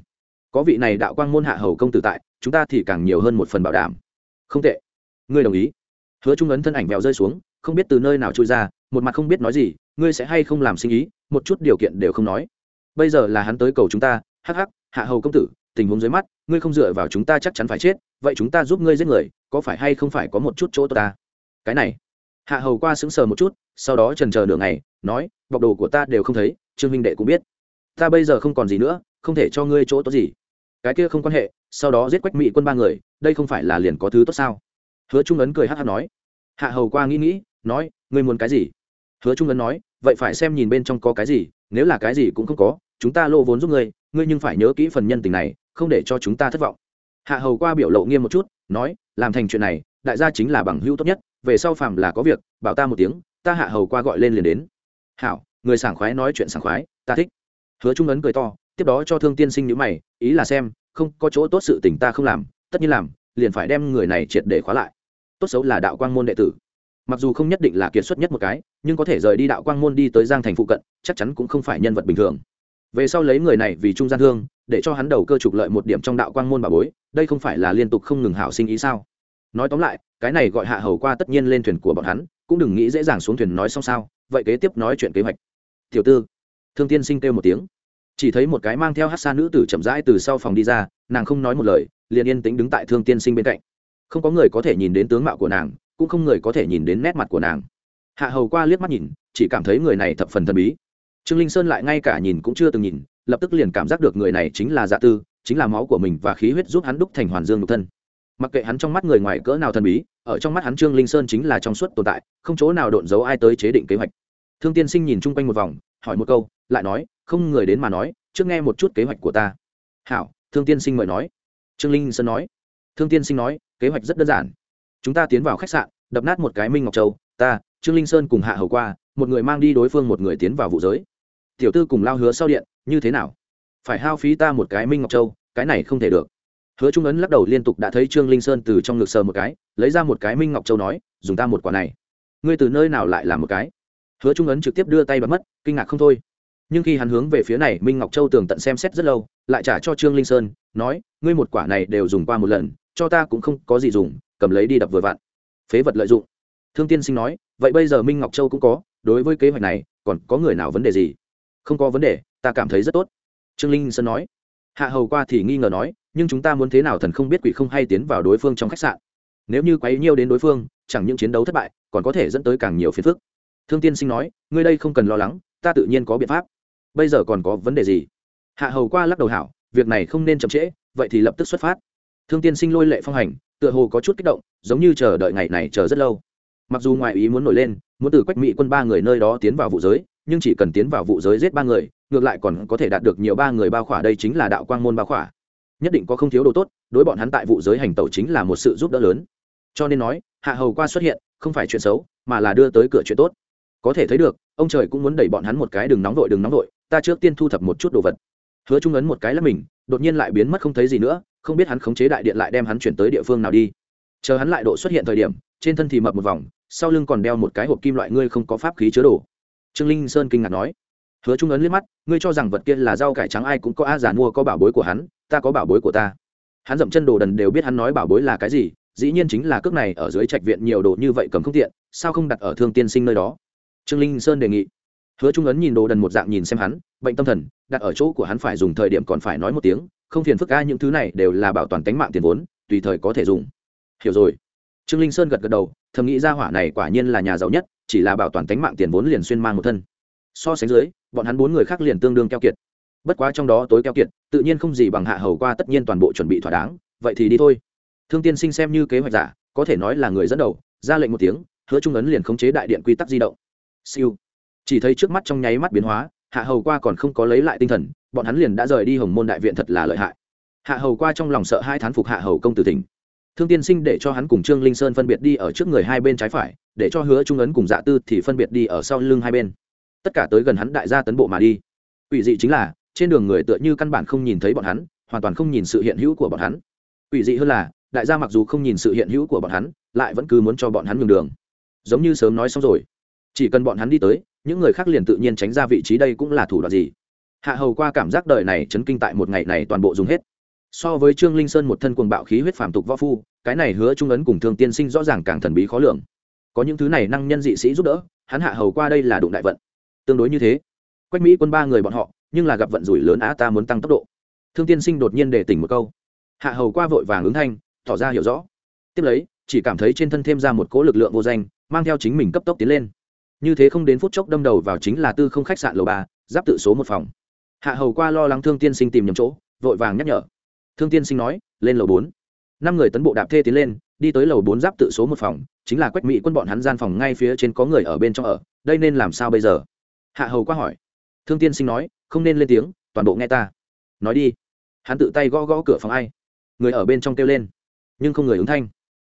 có vị này đạo quang môn hạ hầu công tử tại, chúng ta thì càng nhiều hơn một phần bảo đảm. Không tệ. Ngươi đồng ý. Hứa trung ấn thân ảnh vẹo rơi xuống, không biết từ nơi nào trôi ra, một mặt không biết nói gì, ngươi sẽ hay không làm sinh ý, một chút điều kiện đều không nói. Bây giờ là hắn tới cầu chúng ta, hắc hắc, hạ hầu công tử, tình huống dưới mắt, ngươi không dựa vào chúng ta chắc chắn phải chết, vậy chúng ta giúp ngươi giết người, có phải hay không phải có một chút chỗ tốt ta? Cái này. Hạ hầu qua sững sờ một chút, sau đó trần chờ nửa ngày, nói, bọc đồ của ta đều không thấy, trương minh đệ cũng biết ta bây giờ không còn gì nữa, không thể cho ngươi chỗ tốt gì. Cái kia không quan hệ, sau đó giết quách mỹ quân ba người, đây không phải là liền có thứ tốt sao? Hứa trung ấn cười hát hát nói. Hạ hầu qua nghĩ nghĩ, nói, ngươi muốn cái gì? Hứa trung ấn nói, vậy phải xem nhìn bên trong có cái gì, nếu là cái gì cũng không có, chúng ta lô vốn giúp ngươi ngươi nhưng phải nhớ kỹ phần nhân tình này, không để cho chúng ta thất vọng. Hạ hầu qua biểu lộ nghiêm một chút, nói, làm thành chuyện này, đại gia chính là bằng hữu tốt nhất, về sau phàm là có việc, bảo ta một tiếng, ta hạ hầu qua gọi lên liền đến. Hảo, người sảng khoái nói chuyện sảng khoái, ta thích hứa trung ấn cười to, tiếp đó cho thương tiên sinh nhữ mày, ý là xem, không có chỗ tốt sự tình ta không làm, tất nhiên làm, liền phải đem người này triệt để khóa lại. Tốt xấu là đạo quang môn đệ tử. Mặc dù không nhất định là kiệt xuất nhất một cái, nhưng có thể rời đi đạo quang môn đi tới giang thành phụ cận, chắc chắn cũng không phải nhân vật bình thường. Về sau lấy người này vì trung gian thương, để cho hắn đầu cơ trục lợi một điểm trong đạo quang môn bà bối, đây không phải là liên tục không ngừng hảo sinh ý sao? Nói tóm lại, cái này gọi hạ hầu qua tất nhiên lên thuyền của bọn hắn, cũng đừng nghĩ dễ dàng xuống thuyền nói xong sao, vậy kế tiếp nói chuyện kế hoạch. Tiểu tư thương tiên sinh kêu một tiếng. Chỉ thấy một cái mang theo hát xa nữ tử chậm rãi từ sau phòng đi ra, nàng không nói một lời, liền yên tĩnh đứng tại thương tiên sinh bên cạnh. Không có người có thể nhìn đến tướng mạo của nàng, cũng không người có thể nhìn đến nét mặt của nàng. Hạ hầu qua liếc mắt nhìn, chỉ cảm thấy người này thập phần thần bí. Trương linh sơn lại ngay cả nhìn cũng chưa từng nhìn, lập tức liền cảm giác được người này chính là dạ tư, chính là máu của mình và khí huyết giúp hắn đúc thành hoàn dương độc thân. Mặc kệ hắn trong mắt người ngoài cỡ nào thần bí, ở trong mắt hắn trương linh sơn chính là trong suốt tồn tại, không chỗ nào độn giấu ai tới chế định kế hoạch thương tiên sinh nhìn chung quanh một vòng, hỏi một câu, lại nói, không người đến mà nói, trước nghe một chút kế hoạch của ta. Hảo, thương tiên sinh mời nói. Trương linh sơn nói. Thương tiên sinh nói, kế hoạch rất đơn giản. Chúng ta tiến vào khách sạn, đập nát một cái minh ngọc châu. Ta, trương linh sơn cùng hạ hầu qua, một người mang đi đối phương một người tiến vào vụ giới. Tiểu tư cùng lao hứa sau điện, như thế nào? Phải hao phí ta một cái minh ngọc châu, cái này không thể được. Hứa trung ấn lắc đầu liên tục đã thấy trương linh sơn từ trong ngực sờ một cái, lấy ra một cái minh ngọc châu nói, dùng ta một quả này. Ngươi từ nơi nào lại làm một cái? Hứa trung ấn trực tiếp đưa tay bắn mất, kinh ngạc không thôi. Nhưng khi hắn hướng về phía này, minh ngọc châu tường tận xem xét rất lâu, lại trả cho trương linh sơn, nói, ngươi một quả này đều dùng qua một lần, cho ta cũng không có gì dùng, cầm lấy đi đập vừa vặn. Phế vật lợi dụng. Thương tiên sinh nói, vậy bây giờ minh ngọc châu cũng có, đối với kế hoạch này, còn có người nào vấn đề gì? Không có vấn đề, ta cảm thấy rất tốt. Trương linh sơn nói. Hạ hầu qua thì nghi ngờ nói, nhưng chúng ta muốn thế nào thần không biết quỷ không hay tiến vào đối phương trong khách sạn? Nếu như quấy nhiêu đến đối phương, chẳng những chiến đấu thất bại, còn có thể dẫn tới càng nhiều phiền phức thương tiên sinh nói, ngươi đây không cần lo lắng, ta tự nhiên có biện pháp. Bây giờ còn có vấn đề gì? Hạ hầu qua lắc đầu hảo, việc này không nên chậm trễ, vậy thì lập tức xuất phát. Thương tiên sinh lôi lệ phong hành, tựa hồ có chút kích động, giống như chờ đợi ngày này chờ rất lâu. Mặc dù ngoại ý muốn nổi lên, muốn từ quách mỹ quân ba người nơi đó tiến vào vụ giới, nhưng chỉ cần tiến vào vụ giới giết ba người, ngược lại còn có thể đạt được nhiều ba người bao khỏa, đây chính là đạo quang môn bao khỏa. Nhất định có không thiếu đồ tốt, đối bọn hắn tại vụ giới hành tẩu chính là một sự giúp đỡ lớn. Cho nên nói, hạ hầu qua xuất hiện, không phải chuyện xấu, mà là đưa tới cửa chuyện tốt có thể thấy được, ông trời cũng muốn đẩy bọn hắn một cái đừng nóng vội, đừng nóng vội, ta trước tiên thu thập một chút đồ vật. Hứa trung ấn một cái là mình, đột nhiên lại biến mất không thấy gì nữa, không biết hắn khống chế đại điện lại đem hắn chuyển tới địa phương nào đi. Chờ hắn lại độ xuất hiện thời điểm, trên thân thì mập một vòng, sau lưng còn đeo một cái hộp kim loại ngươi không có pháp khí chứa đồ. Trương linh sơn kinh ngạc nói. Hứa trung ấn liếc mắt, ngươi cho rằng vật kia là rau cải trắng, ai cũng có a giả mua, có bảo bối của hắn, ta có bảo bối của ta. Hắn dậm chân đồ đần đều biết hắn nói bảo bối là cái gì, dĩ nhiên chính là cước này ở dưới trạch viện nhiều đồ như vậy cầm không tiện, sao không đặt ở thương tiên sinh nơi đó? Trương linh sơn đề nghị. Hứa trung ấn nhìn đồ đần một dạng nhìn xem hắn, bệnh tâm thần, đặt ở chỗ của hắn phải dùng thời điểm còn phải nói một tiếng, không phiền phức ca những thứ này đều là bảo toàn tính mạng tiền vốn, tùy thời có thể dùng. Hiểu rồi. Trương linh sơn gật gật đầu, thầm nghĩ ra hỏa này quả nhiên là nhà giàu nhất, chỉ là bảo toàn tính mạng tiền vốn liền xuyên mang một thân. So sánh dưới, bọn hắn bốn người khác liền tương đương keo kiệt. Bất quá trong đó tối keo kiệt, tự nhiên không gì bằng hạ hầu qua tất nhiên toàn bộ chuẩn bị thỏa đáng, vậy thì đi thôi. Thương tiên sinh xem như kế hoạch giả, có thể nói là người dẫn đầu, ra lệnh một tiếng, hứa trung ấn liền khống chế đại điện quy tắc di động siêu. Chỉ thấy trước mắt trong nháy mắt biến hóa, hạ hầu qua còn không có lấy lại tinh thần, bọn hắn liền đã rời đi hồng môn đại viện thật là lợi hại. Hạ hầu qua trong lòng sợ hai thán phục hạ hầu công tử tỉnh thương tiên sinh để cho hắn cùng trương linh sơn phân biệt đi ở trước người hai bên trái phải, để cho hứa trung ấn cùng dạ tư thì phân biệt đi ở sau lưng hai bên. Tất cả tới gần hắn đại gia tấn bộ mà đi. Ủy dị chính là, trên đường người tựa như căn bản không nhìn thấy bọn hắn, hoàn toàn không nhìn sự hiện hữu của bọn hắn. Ủy dị hơn là, đại gia mặc dù không nhìn sự hiện hữu của bọn hắn, lại vẫn cứ muốn cho bọn hắn nhường đường. Giống như sớm nói xong rồi chỉ cần bọn hắn đi tới, những người khác liền tự nhiên tránh ra vị trí đây cũng là thủ đoạn gì. Hạ hầu qua cảm giác đời này chấn kinh tại một ngày này toàn bộ dùng hết. So với trương linh sơn một thân cuồng bạo khí huyết phàm tục võ phu, cái này hứa trung ấn cùng thương tiên sinh rõ ràng càng thần bí khó lường. Có những thứ này năng nhân dị sĩ giúp đỡ, hắn hạ hầu qua đây là đụng đại vận. Tương đối như thế. Quách mỹ quân ba người bọn họ, nhưng là gặp vận rủi lớn á, ta muốn tăng tốc độ. Thương tiên sinh đột nhiên để tỉnh một câu. Hạ hầu qua vội vàng ứng thanh, tỏ ra hiểu rõ. Tiếp lấy, chỉ cảm thấy trên thân thêm ra một cỗ lực lượng vô danh, mang theo chính mình cấp tốc tiến lên như thế không đến phút chốc đâm đầu vào chính là tư không khách sạn lầu ba, giáp tự số một phòng. Hạ hầu qua lo lắng thương tiên sinh tìm nhầm chỗ, vội vàng nhắc nhở. Thương tiên sinh nói, lên lầu bốn. Năm người tấn bộ đạp thê tiến lên, đi tới lầu bốn giáp tự số một phòng, chính là quách mỹ quân bọn hắn gian phòng ngay phía trên có người ở bên trong ở, đây nên làm sao bây giờ? Hạ hầu qua hỏi. Thương tiên sinh nói, không nên lên tiếng, toàn bộ nghe ta. Nói đi. Hắn tự tay gõ gõ cửa phòng ai? Người ở bên trong kêu lên. Nhưng không người ứng thanh.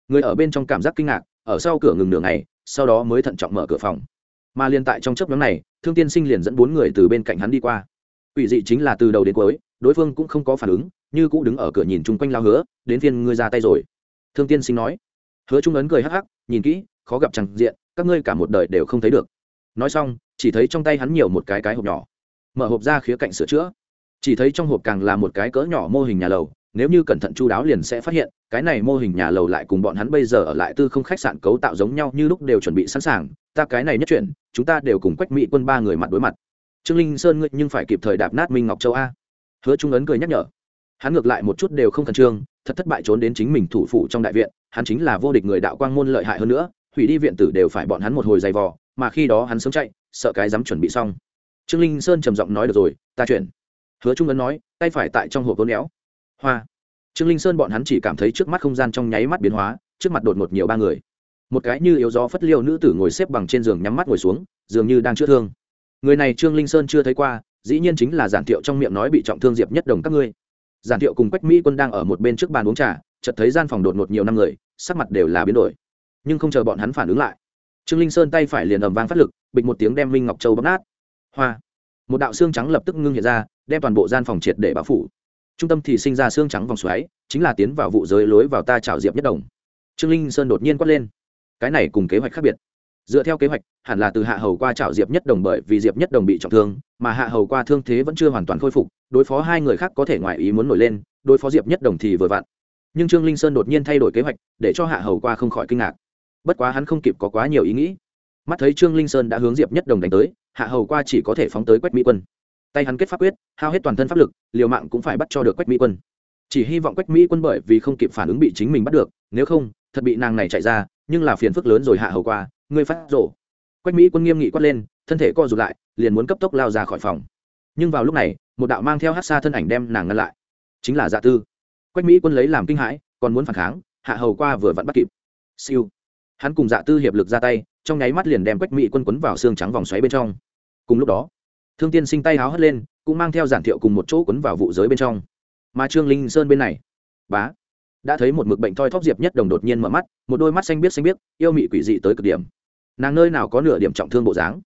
Người ở bên trong cảm giác kinh ngạc, ở sau cửa ngừng nửa ngày, sau đó mới thận trọng mở cửa phòng mà liên tại trong chớp nhóm này, thương tiên sinh liền dẫn bốn người từ bên cạnh hắn đi qua. Quỷ dị chính là từ đầu đến cuối, đối phương cũng không có phản ứng, như cũ đứng ở cửa nhìn chung quanh lao hứa, đến phiên ngươi ra tay rồi. Thương tiên sinh nói. Hứa trung ấn cười hắc hắc, nhìn kỹ, khó gặp chẳng diện, các ngươi cả một đời đều không thấy được. Nói xong, chỉ thấy trong tay hắn nhiều một cái cái hộp nhỏ. Mở hộp ra khía cạnh sửa chữa. Chỉ thấy trong hộp càng là một cái cỡ nhỏ mô hình nhà lầu nếu như cẩn thận chu đáo liền sẽ phát hiện, cái này mô hình nhà lầu lại cùng bọn hắn bây giờ ở lại tư không khách sạn cấu tạo giống nhau như lúc đều chuẩn bị sẵn sàng, ta cái này nhất chuyển chúng ta đều cùng quách mỹ quân ba người mặt đối mặt. Trương linh sơn ngươi nhưng phải kịp thời đạp nát minh ngọc châu a. Hứa trung ấn cười nhắc nhở. Hắn ngược lại một chút đều không khẩn trương, thật thất bại trốn đến chính mình thủ phủ trong đại viện, hắn chính là vô địch người đạo quang môn lợi hại hơn nữa, hủy đi viện tử đều phải bọn hắn một hồi dày vò, mà khi đó hắn sớm chạy, sợ cái dám chuẩn bị xong. Trương linh sơn trầm giọng nói được rồi, ta chuyển. Hứa trung ấn nói, tay phải tại trong hộp vốn éo hoa. Trương linh sơn bọn hắn chỉ cảm thấy trước mắt không gian trong nháy mắt biến hóa, trước mặt đột ngột nhiều ba người. Một cái như yếu gió phất liêu nữ tử ngồi xếp bằng trên giường nhắm mắt ngồi xuống, dường như đang chữa thương. Người này trương linh sơn chưa thấy qua, dĩ nhiên chính là giản thiệu trong miệng nói bị trọng thương diệp nhất đồng các ngươi. Giản thiệu cùng quách mỹ quân đang ở một bên trước bàn uống trà, chợt thấy gian phòng đột ngột nhiều năm người, sắc mặt đều là biến đổi. Nhưng không chờ bọn hắn phản ứng lại, trương linh sơn tay phải liền ầm vang phát lực, bịch một tiếng đem minh ngọc châu bóp nát. Hoa. Một đạo xương trắng lập tức ngưng hiện ra, đem toàn bộ gian phòng triệt để báo phủ trung tâm thì sinh ra xương trắng vòng xoáy, chính là tiến vào vụ giới lối vào ta trào diệp nhất đồng. Trương linh sơn đột nhiên quát lên. Cái này cùng kế hoạch khác biệt. Dựa theo kế hoạch, hẳn là từ hạ hầu qua trào diệp nhất đồng bởi vì diệp nhất đồng bị trọng thương, mà hạ hầu qua thương thế vẫn chưa hoàn toàn khôi phục, đối phó hai người khác có thể ngoài ý muốn nổi lên, đối phó diệp nhất đồng thì vừa vặn. Nhưng trương linh sơn đột nhiên thay đổi kế hoạch, để cho hạ hầu qua không khỏi kinh ngạc. Bất quá hắn không kịp có quá nhiều ý nghĩ. Mắt thấy trương linh sơn đã hướng diệp nhất đồng đánh tới, hạ hầu qua chỉ có thể phóng tới quách mỹ quân tay hắn kết pháp quyết, hao hết toàn thân pháp lực, liều mạng cũng phải bắt cho được quách mỹ quân. Chỉ hy vọng quách mỹ quân bởi vì không kịp phản ứng bị chính mình bắt được, nếu không, thật bị nàng này chạy ra, nhưng là phiền phức lớn rồi hạ hầu qua, ngươi phát rổ quách mỹ quân nghiêm nghị quát lên, thân thể co rụt lại, liền muốn cấp tốc lao ra khỏi phòng. Nhưng vào lúc này, một đạo mang theo hát xa thân ảnh đem nàng ngăn lại. Chính là dạ tư. Quách mỹ quân lấy làm kinh hãi, còn muốn phản kháng, hạ hầu qua vừa vặn bắt kịp. Siêu. Hắn cùng dạ tư hiệp lực ra tay, trong nháy mắt liền đem quách mỹ quân quấn vào xương trắng vòng xoáy bên trong. Cùng lúc đó thương tiên sinh tay háo hất lên, cũng mang theo giản thiệu cùng một chỗ quấn vào vụ giới bên trong. Mà trương linh sơn bên này, bá, đã thấy một mực bệnh thoi thóp diệp nhất đồng đột nhiên mở mắt, một đôi mắt xanh biết xanh biết yêu mị quỷ dị tới cực điểm. Nàng nơi nào có nửa điểm trọng thương bộ dáng?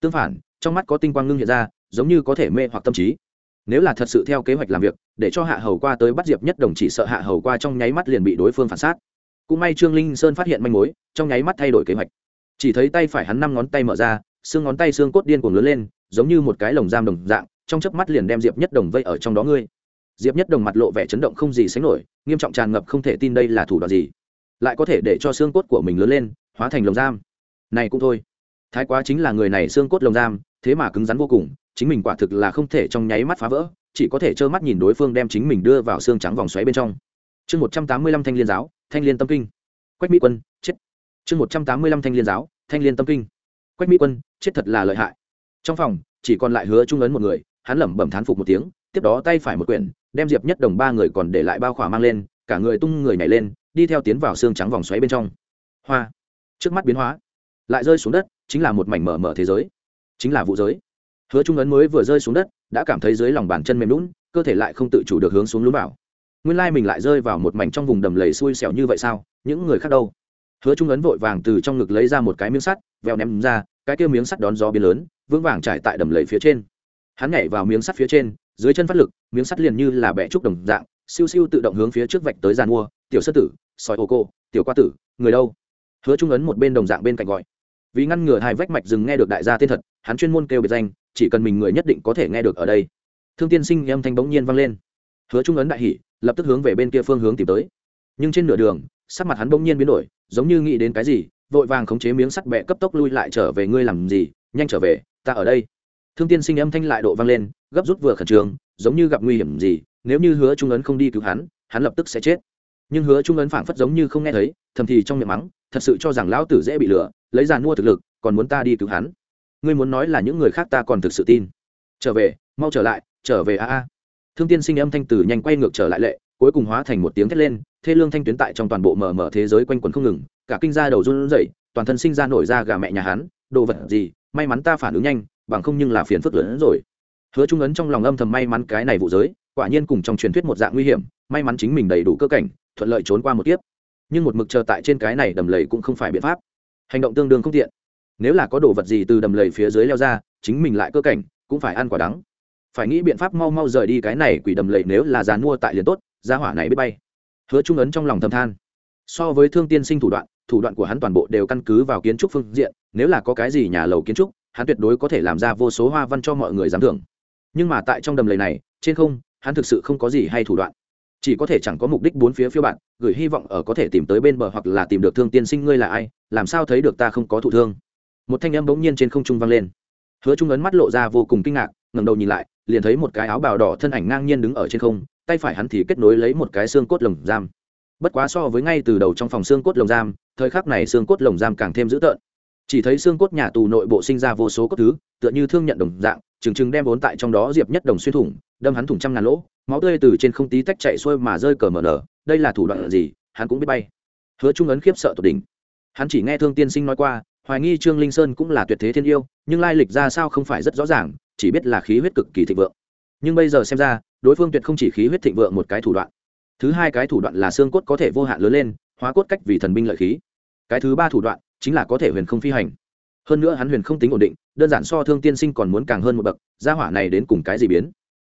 Tương phản, trong mắt có tinh quang ngưng hiện ra, giống như có thể mê hoặc tâm trí. Nếu là thật sự theo kế hoạch làm việc, để cho hạ hầu qua tới bắt diệp nhất đồng chỉ sợ hạ hầu qua trong nháy mắt liền bị đối phương phản sát. Cũng may trương linh sơn phát hiện manh mối, trong nháy mắt thay đổi kế hoạch. Chỉ thấy tay phải hắn năm ngón tay mở ra, xương ngón tay xương cốt điên cuồng lớn lên giống như một cái lồng giam đồng dạng, trong chớp mắt liền đem diệp nhất đồng vây ở trong đó ngươi. Diệp nhất đồng mặt lộ vẻ chấn động không gì sánh nổi, nghiêm trọng tràn ngập không thể tin đây là thủ đoạn gì. Lại có thể để cho xương cốt của mình lớn lên, hóa thành lồng giam. Này cũng thôi. Thái quá chính là người này xương cốt lồng giam, thế mà cứng rắn vô cùng, chính mình quả thực là không thể trong nháy mắt phá vỡ, chỉ có thể trơ mắt nhìn đối phương đem chính mình đưa vào xương trắng vòng xoáy bên trong. Chương một trăm tám mươi lăm thanh liên giáo, thanh liên tâm kinh. Quách mỹ quân, chết. Chương một trăm tám mươi lăm thanh liên giáo, thanh liên tâm kinh. Quách mỹ quân, chết thật là lợi hại trong phòng, chỉ còn lại hứa trung ấn một người, hắn lẩm bẩm thán phục một tiếng, tiếp đó tay phải một quyển, đem diệp nhất đồng ba người còn để lại bao khỏa mang lên, cả người tung người nhảy lên, đi theo tiến vào xương trắng vòng xoáy bên trong. Hoa. Trước mắt biến hóa, lại rơi xuống đất, chính là một mảnh mở mở thế giới. Chính là vụ giới. Hứa trung ấn mới vừa rơi xuống đất, đã cảm thấy dưới lòng bàn chân mềm lún cơ thể lại không tự chủ được hướng xuống lún vào. Nguyên lai mình lại rơi vào một mảnh trong vùng đầm lầy xui xẻo như vậy sao? Những người khác đâu? Hứa trung ấn vội vàng từ trong ngực lấy ra một cái miếng sắt veo ném ra cái kia miếng sắt đón gió biến lớn, vững vàng trải tại đầm lầy phía trên. Hắn nhảy vào miếng sắt phía trên, dưới chân phát lực, miếng sắt liền như là bẻ trúc đồng dạng, siêu siêu tự động hướng phía trước vạch tới giàn mua, tiểu sơ tử sỏi ô cô, tiểu qua tử, người đâu? Hứa trung ấn một bên đồng dạng bên cạnh gọi. Vì ngăn ngừa hai vách mạch rừng nghe được đại gia tên thật, hắn chuyên môn kêu biệt danh, chỉ cần mình người nhất định có thể nghe được ở đây. Thương tiên sinh âm thanh bỗng nhiên vang lên. Hứa trung ấn đại hỉ, lập tức hướng về bên kia phương hướng tìm tới. Nhưng trên nửa đường, sắc mặt hắn bỗng nhiên biến đổi, giống như nghĩ đến cái gì vội vàng khống chế miếng sắt bẹ cấp tốc lui lại trở về ngươi làm gì, nhanh trở về, ta ở đây. Thương tiên sinh âm thanh lại độ vang lên, gấp rút vừa khẩn trương, giống như gặp nguy hiểm gì, nếu như hứa trung ấn không đi cứu hắn hắn lập tức sẽ chết. Nhưng hứa trung ấn phảng phất giống như không nghe thấy, thầm thì trong miệng mắng, thật sự cho rằng lão tử dễ bị lừa, lấy giàn mua thực lực, còn muốn ta đi cứu hắn. Ngươi muốn nói là những người khác ta còn thực sự tin. Trở về, mau trở lại, trở về a a. Thương tiên sinh âm thanh tử nhanh quay ngược trở lại lệ cuối cùng hóa thành một tiếng thét lên, thê lương thanh tuyến tại trong toàn bộ mở mở thế giới quanh quẩn không ngừng, cả kinh gia đầu run rẩy, toàn thân sinh ra nổi ra gà mẹ nhà hắn, đồ vật gì, may mắn ta phản ứng nhanh, bằng không nhưng là phiền phức lớn hơn rồi. Hứa trung ấn trong lòng âm thầm may mắn cái này vụ giới, quả nhiên cùng trong truyền thuyết một dạng nguy hiểm, may mắn chính mình đầy đủ cơ cảnh, thuận lợi trốn qua một kiếp. Nhưng một mực chờ tại trên cái này đầm lầy cũng không phải biện pháp. Hành động tương đương không tiện. Nếu là có đồ vật gì từ đầm lầy phía dưới leo ra, chính mình lại cơ cảnh, cũng phải ăn quả đắng. Phải nghĩ biện pháp mau mau rời đi cái này quỷ đầm lầy nếu là dàn mua tại liền tốt gia hỏa này biết bay. Hứa trung ấn trong lòng thầm than. So với thương tiên sinh thủ đoạn thủ đoạn của hắn toàn bộ đều căn cứ vào kiến trúc phương diện, nếu là có cái gì nhà lầu kiến trúc, hắn tuyệt đối có thể làm ra vô số hoa văn cho mọi người dám thưởng. Nhưng mà tại trong đầm lầy này, trên không, hắn thực sự không có gì hay thủ đoạn. Chỉ có thể chẳng có mục đích bốn phía phiêu bạn, gửi hy vọng ở có thể tìm tới bên bờ hoặc là tìm được thương tiên sinh ngươi là ai, làm sao thấy được ta không có thụ thương. Một thanh âm bỗng nhiên trên không trung vang lên. Hứa trung ấn mắt lộ ra vô cùng kinh ngạc, ngẩng đầu nhìn lại liền thấy một cái áo bào đỏ thân ảnh ngang nhiên đứng ở trên không, tay phải hắn thì kết nối lấy một cái xương cốt lồng giam. Bất quá so với ngay từ đầu trong phòng xương cốt lồng giam, thời khắc này xương cốt lồng giam càng thêm dữ tợn. Chỉ thấy xương cốt nhà tù nội bộ sinh ra vô số cốt thứ, tựa như thương nhận đồng dạng chừng chừng đem vốn tại trong đó diệp nhất đồng xuyên thủng, đâm hắn thủng trăm ngàn lỗ, máu tươi từ trên không tí tách chạy xuôi mà rơi cờ mở nở, đây là thủ đoạn gì, hắn cũng biết bay. Hứa trung ấn khiếp sợ tột đỉnh. Hắn chỉ nghe thương tiên sinh nói qua, hoài nghi trương linh sơn cũng là tuyệt thế thiên yêu, nhưng lai lịch ra sao không phải rất rõ ràng chỉ biết là khí huyết cực kỳ thịnh vượng. Nhưng bây giờ xem ra, đối phương tuyệt không chỉ khí huyết thịnh vượng một cái thủ đoạn. Thứ hai cái thủ đoạn là xương cốt có thể vô hạn lớn lên, hóa cốt cách vì thần binh lợi khí. Cái thứ ba thủ đoạn chính là có thể huyền không phi hành. Hơn nữa hắn huyền không tính ổn định, đơn giản so thương tiên sinh còn muốn càng hơn một bậc, gia hỏa này đến cùng cái gì biến?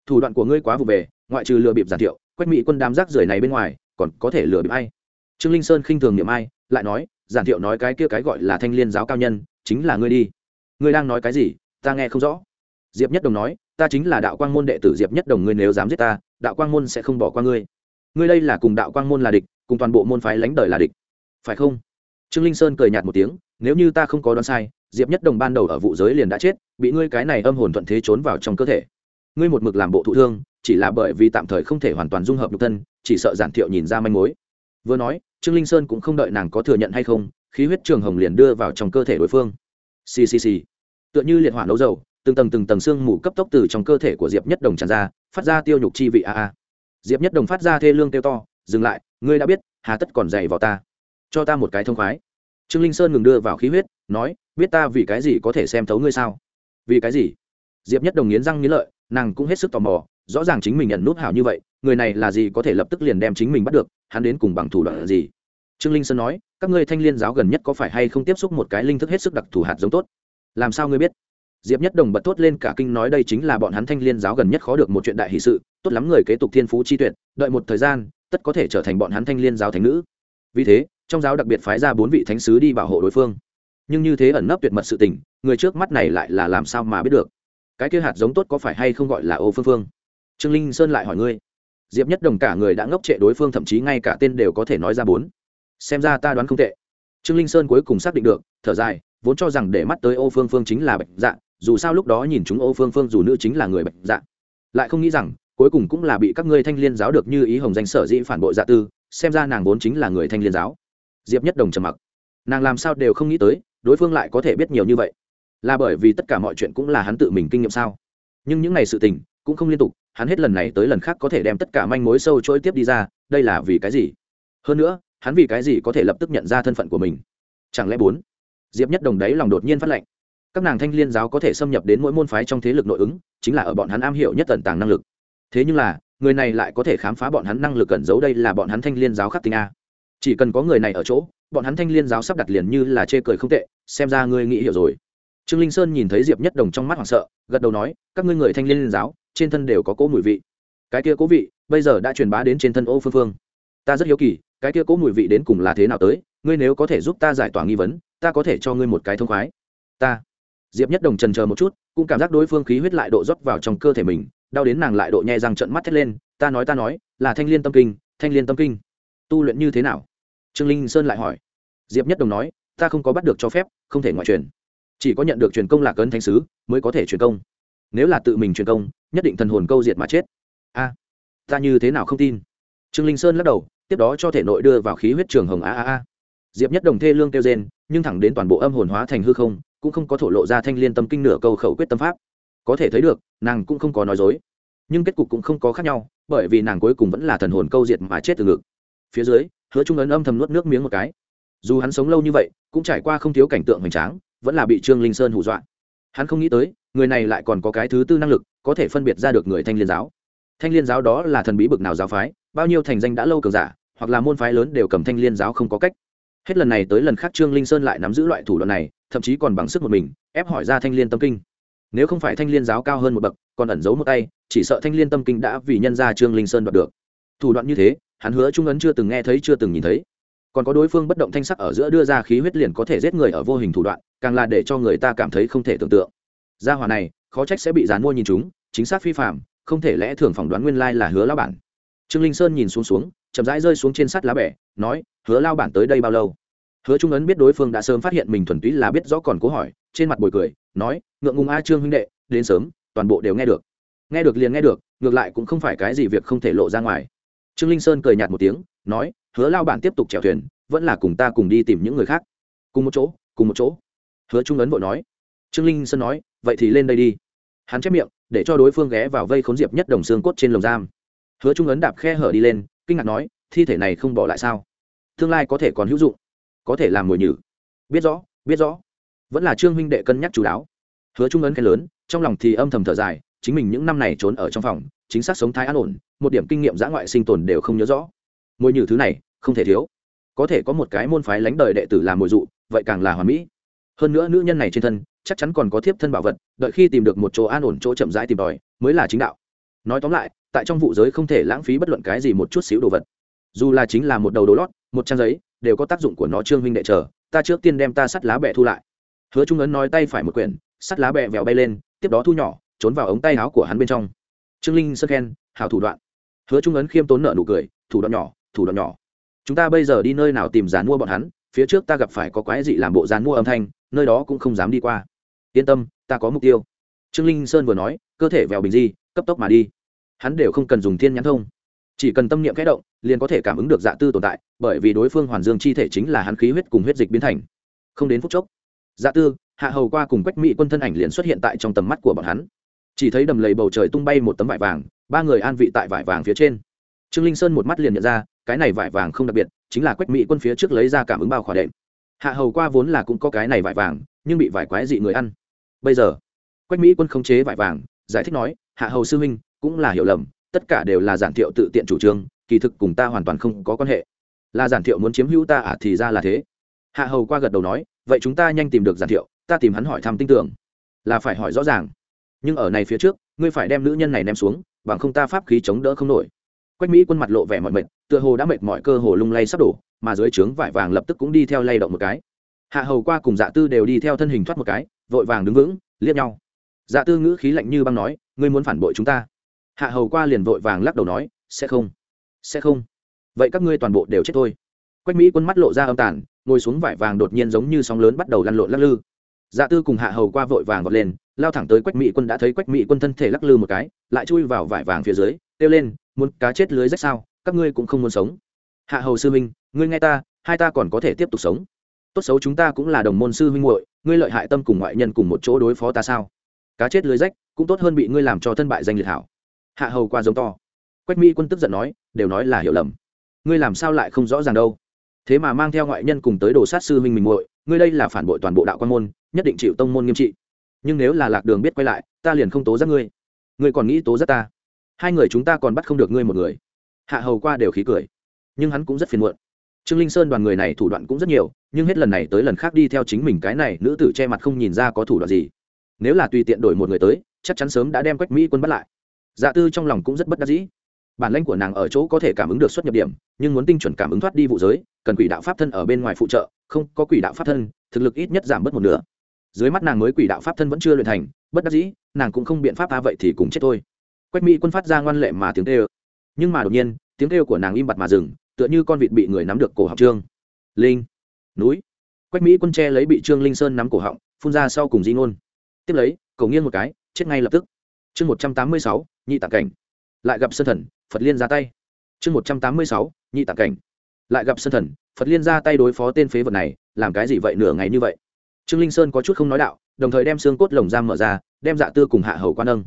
Thủ đoạn của ngươi quá vụ về, ngoại trừ lừa bịp giản thiệu, quách mỹ quân đám rác rưởi này bên ngoài, còn có thể lừa bịp ai? Trương linh sơn khinh thường niệm ai, lại nói giản thiệu nói cái kia cái gọi là thanh liên giáo cao nhân, chính là ngươi đi. Ngươi đang nói cái gì, ta nghe không rõ diệp nhất đồng nói, ta chính là đạo quang môn đệ tử diệp nhất đồng, ngươi nếu dám giết ta, đạo quang môn sẽ không bỏ qua ngươi. Ngươi đây là cùng đạo quang môn là địch, cùng toàn bộ môn phái lánh đời là địch. Phải không? Trương linh sơn cười nhạt một tiếng, nếu như ta không có đoán sai, diệp nhất đồng ban đầu ở vụ giới liền đã chết, bị ngươi cái này âm hồn thuận thế trốn vào trong cơ thể. Ngươi một mực làm bộ thụ thương, chỉ là bởi vì tạm thời không thể hoàn toàn dung hợp nhục thân, chỉ sợ giản thiệu nhìn ra manh mối. Vừa nói, trương linh sơn cũng không đợi nàng có thừa nhận hay không, khí huyết trường hồng liền đưa vào trong cơ thể đối phương. Ccc tựa như liệt hỏa nấu dầu từng tầng từng tầng xương mù cấp tốc từ trong cơ thể của diệp nhất đồng tràn ra, phát ra tiêu nhục chi vị a a. Diệp nhất đồng phát ra thê lương tiêu to, dừng lại, ngươi đã biết, hà tất còn dày vào ta. Cho ta một cái thông khoái. Trương linh sơn ngừng đưa vào khí huyết, nói, biết ta vì cái gì có thể xem thấu ngươi sao? Vì cái gì? Diệp nhất đồng nghiến răng nghiến lợi, nàng cũng hết sức tò mò, rõ ràng chính mình nhận nút hảo như vậy, người này là gì có thể lập tức liền đem chính mình bắt được, hắn đến cùng bằng thủ đoạn gì? Trương linh sơn nói, các ngươi thanh liên giáo gần nhất có phải hay không tiếp xúc một cái linh thức hết sức đặc thù hạt giống tốt? Làm sao ngươi biết? Diệp nhất đồng bật thốt lên cả kinh nói đây chính là bọn hắn thanh liên giáo gần nhất khó được một chuyện đại hỷ sự, tốt lắm người kế tục thiên phú chi tuyệt, đợi một thời gian, tất có thể trở thành bọn hắn thanh liên giáo thánh nữ. Vì thế, trong giáo đặc biệt phái ra bốn vị thánh sứ đi bảo hộ đối phương. Nhưng như thế ẩn nấp tuyệt mật sự tình, người trước mắt này lại là làm sao mà biết được? Cái kia hạt giống tốt có phải hay không gọi là ô phương phương? Trương linh sơn lại hỏi ngươi. Diệp nhất đồng cả người đã ngốc trệ đối phương thậm chí ngay cả tên đều có thể nói ra bốn. Xem ra ta đoán không tệ. Trương linh sơn cuối cùng xác định được, thở dài, vốn cho rằng để mắt tới ô phương phương chính là bạch dạ dù sao lúc đó nhìn chúng ô phương phương dù nữ chính là người bạch dạ. Lại không nghĩ rằng, cuối cùng cũng là bị các ngươi thanh liên giáo được như ý hồng danh sở dĩ phản bội dạ tư, xem ra nàng vốn chính là người thanh liên giáo. Diệp nhất đồng trầm mặc. Nàng làm sao đều không nghĩ tới, đối phương lại có thể biết nhiều như vậy. Là bởi vì tất cả mọi chuyện cũng là hắn tự mình kinh nghiệm sao? Nhưng những ngày sự tình cũng không liên tục, hắn hết lần này tới lần khác có thể đem tất cả manh mối sâu trôi tiếp đi ra, đây là vì cái gì? Hơn nữa, hắn vì cái gì có thể lập tức nhận ra thân phận của mình? Chẳng lẽ bốn? Diệp nhất đồng đấy lòng đột nhiên phát lệnh các nàng thanh liên giáo có thể xâm nhập đến mỗi môn phái trong thế lực nội ứng, chính là ở bọn hắn am hiểu nhất tận tàng năng lực. Thế nhưng là, người này lại có thể khám phá bọn hắn năng lực cẩn giấu đây là bọn hắn thanh liên giáo khắc tinh a. Chỉ cần có người này ở chỗ, bọn hắn thanh liên giáo sắp đặt liền như là chê cười không tệ, xem ra ngươi nghĩ hiểu rồi. Trương linh sơn nhìn thấy diệp nhất đồng trong mắt hoảng sợ, gật đầu nói, các ngươi người thanh liên giáo, trên thân đều có cỗ mùi vị. Cái kia cố vị, bây giờ đã truyền bá đến trên thân ô phương phương. Ta rất hiếu kỳ, cái kia cố mùi vị đến cùng là thế nào tới, ngươi nếu có thể giúp ta giải tỏa nghi vấn, ta có thể cho ngươi một cái thông khoái. Ta diệp nhất đồng trần chờ một chút, cũng cảm giác đối phương khí huyết lại độ rót vào trong cơ thể mình, đau đến nàng lại độ nhẹ răng trận mắt thét lên, ta nói ta nói, là thanh liên tâm kinh, thanh liên tâm kinh. Tu luyện như thế nào? Trương linh sơn lại hỏi. Diệp nhất đồng nói, ta không có bắt được cho phép, không thể ngoại truyền. Chỉ có nhận được truyền công lạc ấn thánh sứ mới có thể truyền công. Nếu là tự mình truyền công, nhất định thần hồn câu diệt mà chết. A, ta như thế nào không tin? Trương linh sơn lắc đầu, tiếp đó cho thể nội đưa vào khí huyết trường hồng a a a. Diệp nhất đồng thê lương kêu gen nhưng thẳng đến toàn bộ âm hồn hóa thành hư không cũng không có thổ lộ ra thanh liên tâm kinh nửa câu khẩu quyết tâm pháp. Có thể thấy được, nàng cũng không có nói dối. Nhưng kết cục cũng không có khác nhau, bởi vì nàng cuối cùng vẫn là thần hồn câu diệt mà chết từ ngực. Phía dưới, hứa trung ấn âm thầm nuốt nước miếng một cái. Dù hắn sống lâu như vậy, cũng trải qua không thiếu cảnh tượng hoành tráng, vẫn là bị trương linh sơn hù dọa. Hắn không nghĩ tới, người này lại còn có cái thứ tư năng lực, có thể phân biệt ra được người thanh liên giáo. Thanh liên giáo đó là thần bí bực nào giáo phái, bao nhiêu thành danh đã lâu cường giả, hoặc là môn phái lớn đều cầm thanh liên giáo không có cách. Hết lần này tới lần khác trương linh sơn lại nắm giữ loại thủ đoạn này thậm chí còn bằng sức một mình, ép hỏi ra thanh liên tâm kinh. Nếu không phải thanh liên giáo cao hơn một bậc, còn ẩn giấu một tay, chỉ sợ thanh liên tâm kinh đã vì nhân ra trương linh sơn đoạt được. Thủ đoạn như thế, hắn hứa trung ấn chưa từng nghe thấy, chưa từng nhìn thấy. Còn có đối phương bất động thanh sắc ở giữa đưa ra khí huyết liền có thể giết người ở vô hình thủ đoạn, càng là để cho người ta cảm thấy không thể tưởng tượng. Gia hòa này, khó trách sẽ bị dán mua nhìn chúng, chính xác phi phạm, không thể lẽ thường phỏng đoán nguyên lai là hứa lao bản. Trương linh sơn nhìn xuống xuống, chậm rãi rơi xuống trên sắt lá bẻ nói, hứa lao bản tới đây bao lâu? Hứa trung ấn biết đối phương đã sớm phát hiện mình thuần túy là biết rõ còn cố hỏi, trên mặt bồi cười, nói, ngượng ngùng a trương huynh đệ, đến sớm, toàn bộ đều nghe được. Nghe được liền nghe được, ngược lại cũng không phải cái gì việc không thể lộ ra ngoài. Trương linh sơn cười nhạt một tiếng, nói, hứa lao bản tiếp tục chèo thuyền, vẫn là cùng ta cùng đi tìm những người khác. Cùng một chỗ, cùng một chỗ. Hứa trung ấn vội nói. Trương linh sơn nói, vậy thì lên đây đi. Hắn chép miệng, để cho đối phương ghé vào vây khốn diệp nhất đồng xương cốt trên lồng giam. Hứa trung ấn đạp khe hở đi lên, kinh ngạc nói, thi thể này không bỏ lại sao? Tương lai có thể còn hữu dụng có thể làm mồi nhử. Biết rõ biết rõ. Vẫn là trương huynh đệ cân nhắc chú đáo. Hứa trung ấn khen lớn, trong lòng thì âm thầm thở dài, chính mình những năm này trốn ở trong phòng, chính xác sống thái an ổn, một điểm kinh nghiệm giã ngoại sinh tồn đều không nhớ rõ. Mồi nhử thứ này, không thể thiếu. Có thể có một cái môn phái lánh đời đệ tử làm mồi dụ, vậy càng là hoàn mỹ. Hơn nữa nữ nhân này trên thân, chắc chắn còn có thiếp thân bảo vật, đợi khi tìm được một chỗ an ổn chỗ chậm rãi tìm tòi, mới là chính đạo. Nói tóm lại, tại trong vụ giới không thể lãng phí bất luận cái gì một chút xíu đồ vật. Dù là chính là một đầu đồ lót, một trang giấy đều có tác dụng của nó trương huynh đệ chờ, ta trước tiên đem ta sắt lá bẹ thu lại. Hứa trung ấn nói tay phải một quyển, sắt lá bẹ vèo bay lên, tiếp đó thu nhỏ, trốn vào ống tay áo của hắn bên trong. Trương linh sơ khen, hảo thủ đoạn. Hứa trung ấn khiêm tốn nợ nụ cười, thủ đoạn nhỏ, thủ đoạn nhỏ. Chúng ta bây giờ đi nơi nào tìm dán mua bọn hắn, phía trước ta gặp phải có quái dị làm bộ giàn mua âm thanh, nơi đó cũng không dám đi qua. Yên tâm, ta có mục tiêu. Trương linh sơn vừa nói, cơ thể vèo bình di, cấp tốc mà đi. Hắn đều không cần dùng thiên nhãn thông chỉ cần tâm niệm khẽ động, liền có thể cảm ứng được dạ tư tồn tại, bởi vì đối phương hoàn dương chi thể chính là hắn khí huyết cùng huyết dịch biến thành. Không đến phút chốc dạ tư, hạ hầu qua cùng quách mỹ quân thân ảnh liền xuất hiện tại trong tầm mắt của bọn hắn. Chỉ thấy đầm lầy bầu trời tung bay một tấm vải vàng, ba người an vị tại vải vàng phía trên. Trương linh sơn một mắt liền nhận ra, cái này vải vàng không đặc biệt, chính là quách mỹ quân phía trước lấy ra cảm ứng bao khỏa đệm. Hạ hầu qua vốn là cũng có cái này vải vàng, nhưng bị vải quái dị người ăn. Bây giờ, quách mỹ quân khống chế vải vàng, giải thích nói, hạ hầu sư huynh, cũng là hiểu lầm tất cả đều là giản thiệu tự tiện chủ trương, kỳ thực cùng ta hoàn toàn không có quan hệ. Là giản thiệu muốn chiếm hữu ta à thì ra là thế. Hạ hầu qua gật đầu nói, vậy chúng ta nhanh tìm được giản thiệu, ta tìm hắn hỏi thăm tin tưởng. Là phải hỏi rõ ràng. Nhưng ở này phía trước, ngươi phải đem nữ nhân này ném xuống, bằng không ta pháp khí chống đỡ không nổi. Quách mỹ quân mặt lộ vẻ mọi mệt, tựa hồ đã mệt mọi cơ hồ lung lay sắp đổ, mà dưới trướng vải vàng lập tức cũng đi theo lay động một cái. Hạ hầu qua cùng dạ tư đều đi theo thân hình thoát một cái, vội vàng đứng vững, liếc nhau. Dạ tư ngữ khí lạnh như băng nói, ngươi muốn phản bội chúng ta hạ hầu qua liền vội vàng lắc đầu nói, sẽ không sẽ không. Vậy các ngươi toàn bộ đều chết thôi. Quách mỹ quân mắt lộ ra âm tàn, ngồi xuống vải vàng đột nhiên giống như sóng lớn bắt đầu lăn lộn lắc lư. Dạ tư cùng hạ hầu qua vội vàng vọt lên, lao thẳng tới quách mỹ quân đã thấy quách mỹ quân thân thể lắc lư một cái, lại chui vào vải vàng phía dưới, kêu lên, muốn cá chết lưới rách sao? Các ngươi cũng không muốn sống. Hạ hầu sư minh, ngươi nghe ta, hai ta còn có thể tiếp tục sống. Tốt xấu chúng ta cũng là đồng môn sư huynh muội, ngươi lợi hại tâm cùng ngoại nhân cùng một chỗ đối phó ta sao? Cá chết lưới rách, cũng tốt hơn bị ngươi làm cho thân bại danh liệt hảo hạ hầu qua giống to. Quách mỹ quân tức giận nói, đều nói là hiểu lầm. Ngươi làm sao lại không rõ ràng đâu? Thế mà mang theo ngoại nhân cùng tới đồ sát sư huynh mình muội, ngươi đây là phản bội toàn bộ đạo quan môn, nhất định chịu tông môn nghiêm trị. Nhưng nếu là lạc đường biết quay lại, ta liền không tố giác ngươi. Ngươi còn nghĩ tố giác ta? Hai người chúng ta còn bắt không được ngươi một người. Hạ hầu qua đều khí cười. Nhưng hắn cũng rất phiền muộn. Trương linh sơn đoàn người này thủ đoạn cũng rất nhiều, nhưng hết lần này tới lần khác đi theo chính mình cái này nữ tử che mặt không nhìn ra có thủ đoạn gì. Nếu là tùy tiện đổi một người tới, chắc chắn sớm đã đem quách mỹ quân bắt lại dạ tư trong lòng cũng rất bất đắc dĩ. Bản lãnh của nàng ở chỗ có thể cảm ứng được xuất nhập điểm, nhưng muốn tinh chuẩn cảm ứng thoát đi vụ giới, cần quỷ đạo pháp thân ở bên ngoài phụ trợ, không có quỷ đạo pháp thân, thực lực ít nhất giảm bớt một nửa. Dưới mắt nàng mới quỷ đạo pháp thân vẫn chưa luyện thành, bất đắc dĩ, nàng cũng không biện pháp ta vậy thì cùng chết thôi. Quách mỹ quân phát ra ngoan lệ mà tiếng kêu. Nhưng mà đột nhiên, tiếng kêu của nàng im bặt mà dừng, tựa như con vịt bị người nắm được cổ học trương. Linh, núi. Quách mỹ quân che lấy bị trương linh sơn nắm cổ họng, phun ra sau cùng di ngôn. Tiếp lấy, cầu nghiêng một cái, chết ngay lập tức. Chương một trăm tám mươi sáu nhị tạng cảnh. Lại gặp sơn thần, phật liên ra tay. Chương một trăm tám mươi sáu, nhị tạng cảnh. Lại gặp sơn thần, phật liên ra tay đối phó tên phế vật này, làm cái gì vậy nửa ngày như vậy? Trương linh sơn có chút không nói đạo, đồng thời đem xương cốt lồng giam mở ra, đem dạ tư cùng hạ hầu qua nâng.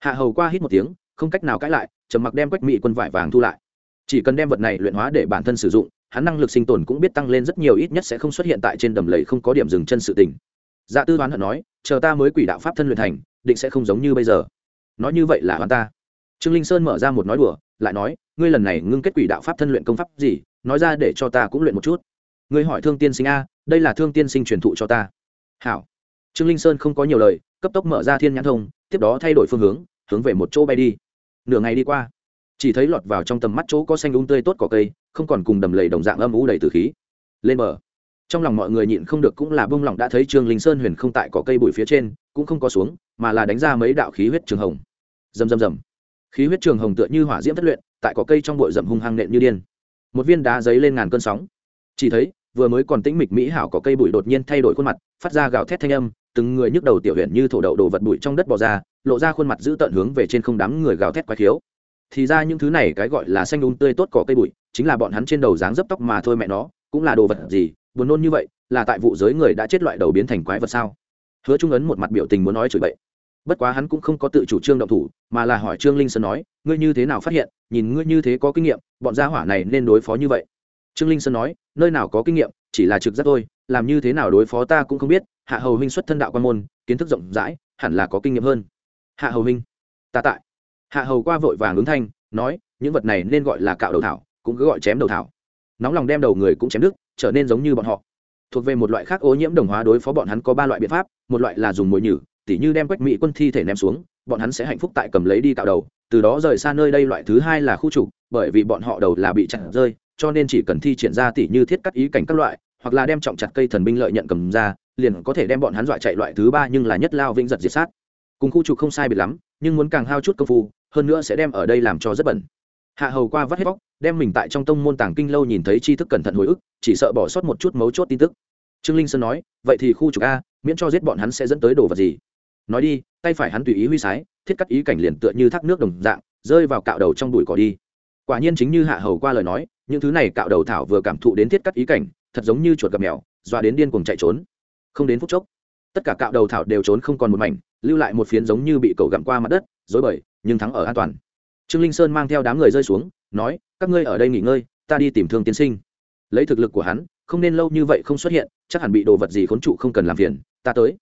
Hạ hầu qua hít một tiếng, không cách nào cãi lại, trầm mặc đem quách mị quân vải vàng thu lại. Chỉ cần đem vật này luyện hóa để bản thân sử dụng, hắn năng lực sinh tồn cũng biết tăng lên rất nhiều, ít nhất sẽ không xuất hiện tại trên đầm lầy không có điểm dừng chân sự tình. Dạ tư đoán hận nói, chờ ta mới quỷ đạo pháp thân luyện thành, định sẽ không giống như bây giờ nói như vậy là hoàn ta. Trương linh sơn mở ra một nói đùa, lại nói, ngươi lần này ngưng kết quỷ đạo pháp thân luyện công pháp gì, nói ra để cho ta cũng luyện một chút. Ngươi hỏi thương tiên sinh a, đây là thương tiên sinh truyền thụ cho ta. Hảo. Trương linh sơn không có nhiều lời, cấp tốc mở ra thiên nhãn thông, tiếp đó thay đổi phương hướng hướng về một chỗ bay đi. Nửa ngày đi qua, chỉ thấy lọt vào trong tầm mắt chỗ có xanh úng tươi tốt cỏ cây, không còn cùng đầm lầy đồng dạng âm ú đầy từ khí. Lên bờ. Trong lòng mọi người nhịn không được cũng là bông lòng đã thấy trương linh sơn huyền không tại cỏ cây bụi phía trên, cũng không có xuống mà là đánh ra mấy đạo khí huyết trường hồng. Rầm rầm rầm. Khí huyết trường hồng tựa như hỏa diễm thất luyện, tại có cây trong bụi rậm hung hăng nện như điên. Một viên đá giấy lên ngàn cơn sóng. Chỉ thấy, vừa mới còn tĩnh mịch mỹ hảo có cây bụi đột nhiên thay đổi khuôn mặt, phát ra gào thét thanh âm, từng người nhức đầu tiểu huyện như thổ đậu đồ vật bụi trong đất bò ra, lộ ra khuôn mặt giữ tận hướng về trên không đám người gào thét quái khiếu. Thì ra những thứ này cái gọi là xanh đun tươi tốt cỏ cây bụi, chính là bọn hắn trên đầu dáng dấp tóc mà thôi mẹ nó, cũng là đồ vật gì, buồn nôn như vậy, là tại vụ giới người đã chết loại đầu biến thành quái vật sao? Hứa trung ấn một mặt biểu tình muốn nói chửi bậy. Bất quá hắn cũng không có tự chủ trương động thủ, mà là hỏi trương linh sơn nói, ngươi như thế nào phát hiện, nhìn ngươi như thế có kinh nghiệm, bọn gia hỏa này nên đối phó như vậy? Trương linh sơn nói, nơi nào có kinh nghiệm, chỉ là trực giác thôi, làm như thế nào đối phó ta cũng không biết, hạ hầu huynh xuất thân đạo quan môn, kiến thức rộng rãi, hẳn là có kinh nghiệm hơn. Hạ hầu huynh, ta tại. Hạ hầu qua vội vàng ứng thanh, nói, những vật này nên gọi là cạo đầu thảo, cũng cứ gọi chém đầu thảo. Nóng lòng đem đầu người cũng chém đứt, trở nên giống như bọn họ thuộc về một loại khác ô nhiễm đồng hóa đối phó bọn hắn có ba loại biện pháp, một loại là dùng mồi nhử, tỉ như đem quách mỹ quân thi thể ném xuống, bọn hắn sẽ hạnh phúc tại cầm lấy đi cạo đầu, từ đó rời xa nơi đây loại thứ hai là khu trục, bởi vì bọn họ đầu là bị chặn rơi, cho nên chỉ cần thi triển ra tỉ như thiết cắt ý cảnh các loại, hoặc là đem trọng chặt cây thần binh lợi nhận cầm ra, liền có thể đem bọn hắn dọa chạy loại thứ ba nhưng là nhất lao vĩnh giật diệt sát. Cùng khu trục không sai biệt lắm, nhưng muốn càng hao chút công phu, hơn nữa sẽ đem ở đây làm cho rất bẩn hạ hầu qua vắt hết bóc, đem mình tại trong tông môn tàng kinh lâu nhìn thấy tri thức cẩn thận hồi ức, chỉ sợ bỏ sót một chút mấu chốt tin tức. Trương linh sơn nói, vậy thì khu trục a, miễn cho giết bọn hắn sẽ dẫn tới đồ vật gì? Nói đi, tay phải hắn tùy ý huy sái, thiết cắt ý cảnh liền tựa như thác nước đồng dạng, rơi vào cạo đầu trong đùi cỏ đi. Quả nhiên chính như hạ hầu qua lời nói, những thứ này cạo đầu thảo vừa cảm thụ đến thiết cắt ý cảnh, thật giống như chuột gặp mèo, dọa đến điên cuồng chạy trốn. Không đến phút chốc, tất cả cạo đầu thảo đều trốn không còn một mảnh, lưu lại một phiến giống như bị cầu gặm qua mặt đất dối bời, nhưng thắng ở an toàn trương linh sơn mang theo đám người rơi xuống, nói, các ngươi ở đây nghỉ ngơi, ta đi tìm thương tiên sinh. Lấy thực lực của hắn, không nên lâu như vậy không xuất hiện, chắc hẳn bị đồ vật gì khốn trụ không cần làm phiền, ta tới.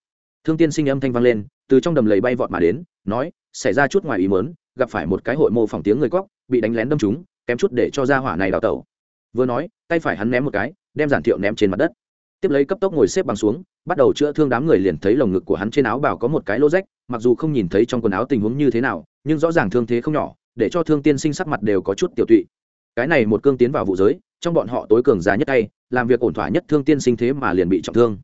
Thương tiên sinh âm thanh vang lên, từ trong đầm lầy bay vọt mà đến, nói, xảy ra chút ngoài ý mớn gặp phải một cái hội mô phỏng tiếng người cóc bị đánh lén đâm trúng, kém chút để cho ra hỏa này đào tẩu. Vừa nói, tay phải hắn ném một cái, đem giản thiệu ném trên mặt đất. Tiếp lấy cấp tốc ngồi xếp bằng xuống, bắt đầu chữa thương đám người liền thấy lồng ngực của hắn trên áo bảo có một cái lô rách, mặc dù không nhìn thấy trong quần áo tình huống như thế nào, nhưng rõ ràng thương thế không nhỏ để cho thương tiên sinh sắc mặt đều có chút tiểu tụy. Cái này một cương tiến vào vụ giới, trong bọn họ tối cường giá nhất tay, làm việc ổn thỏa nhất thương tiên sinh thế mà liền bị trọng thương.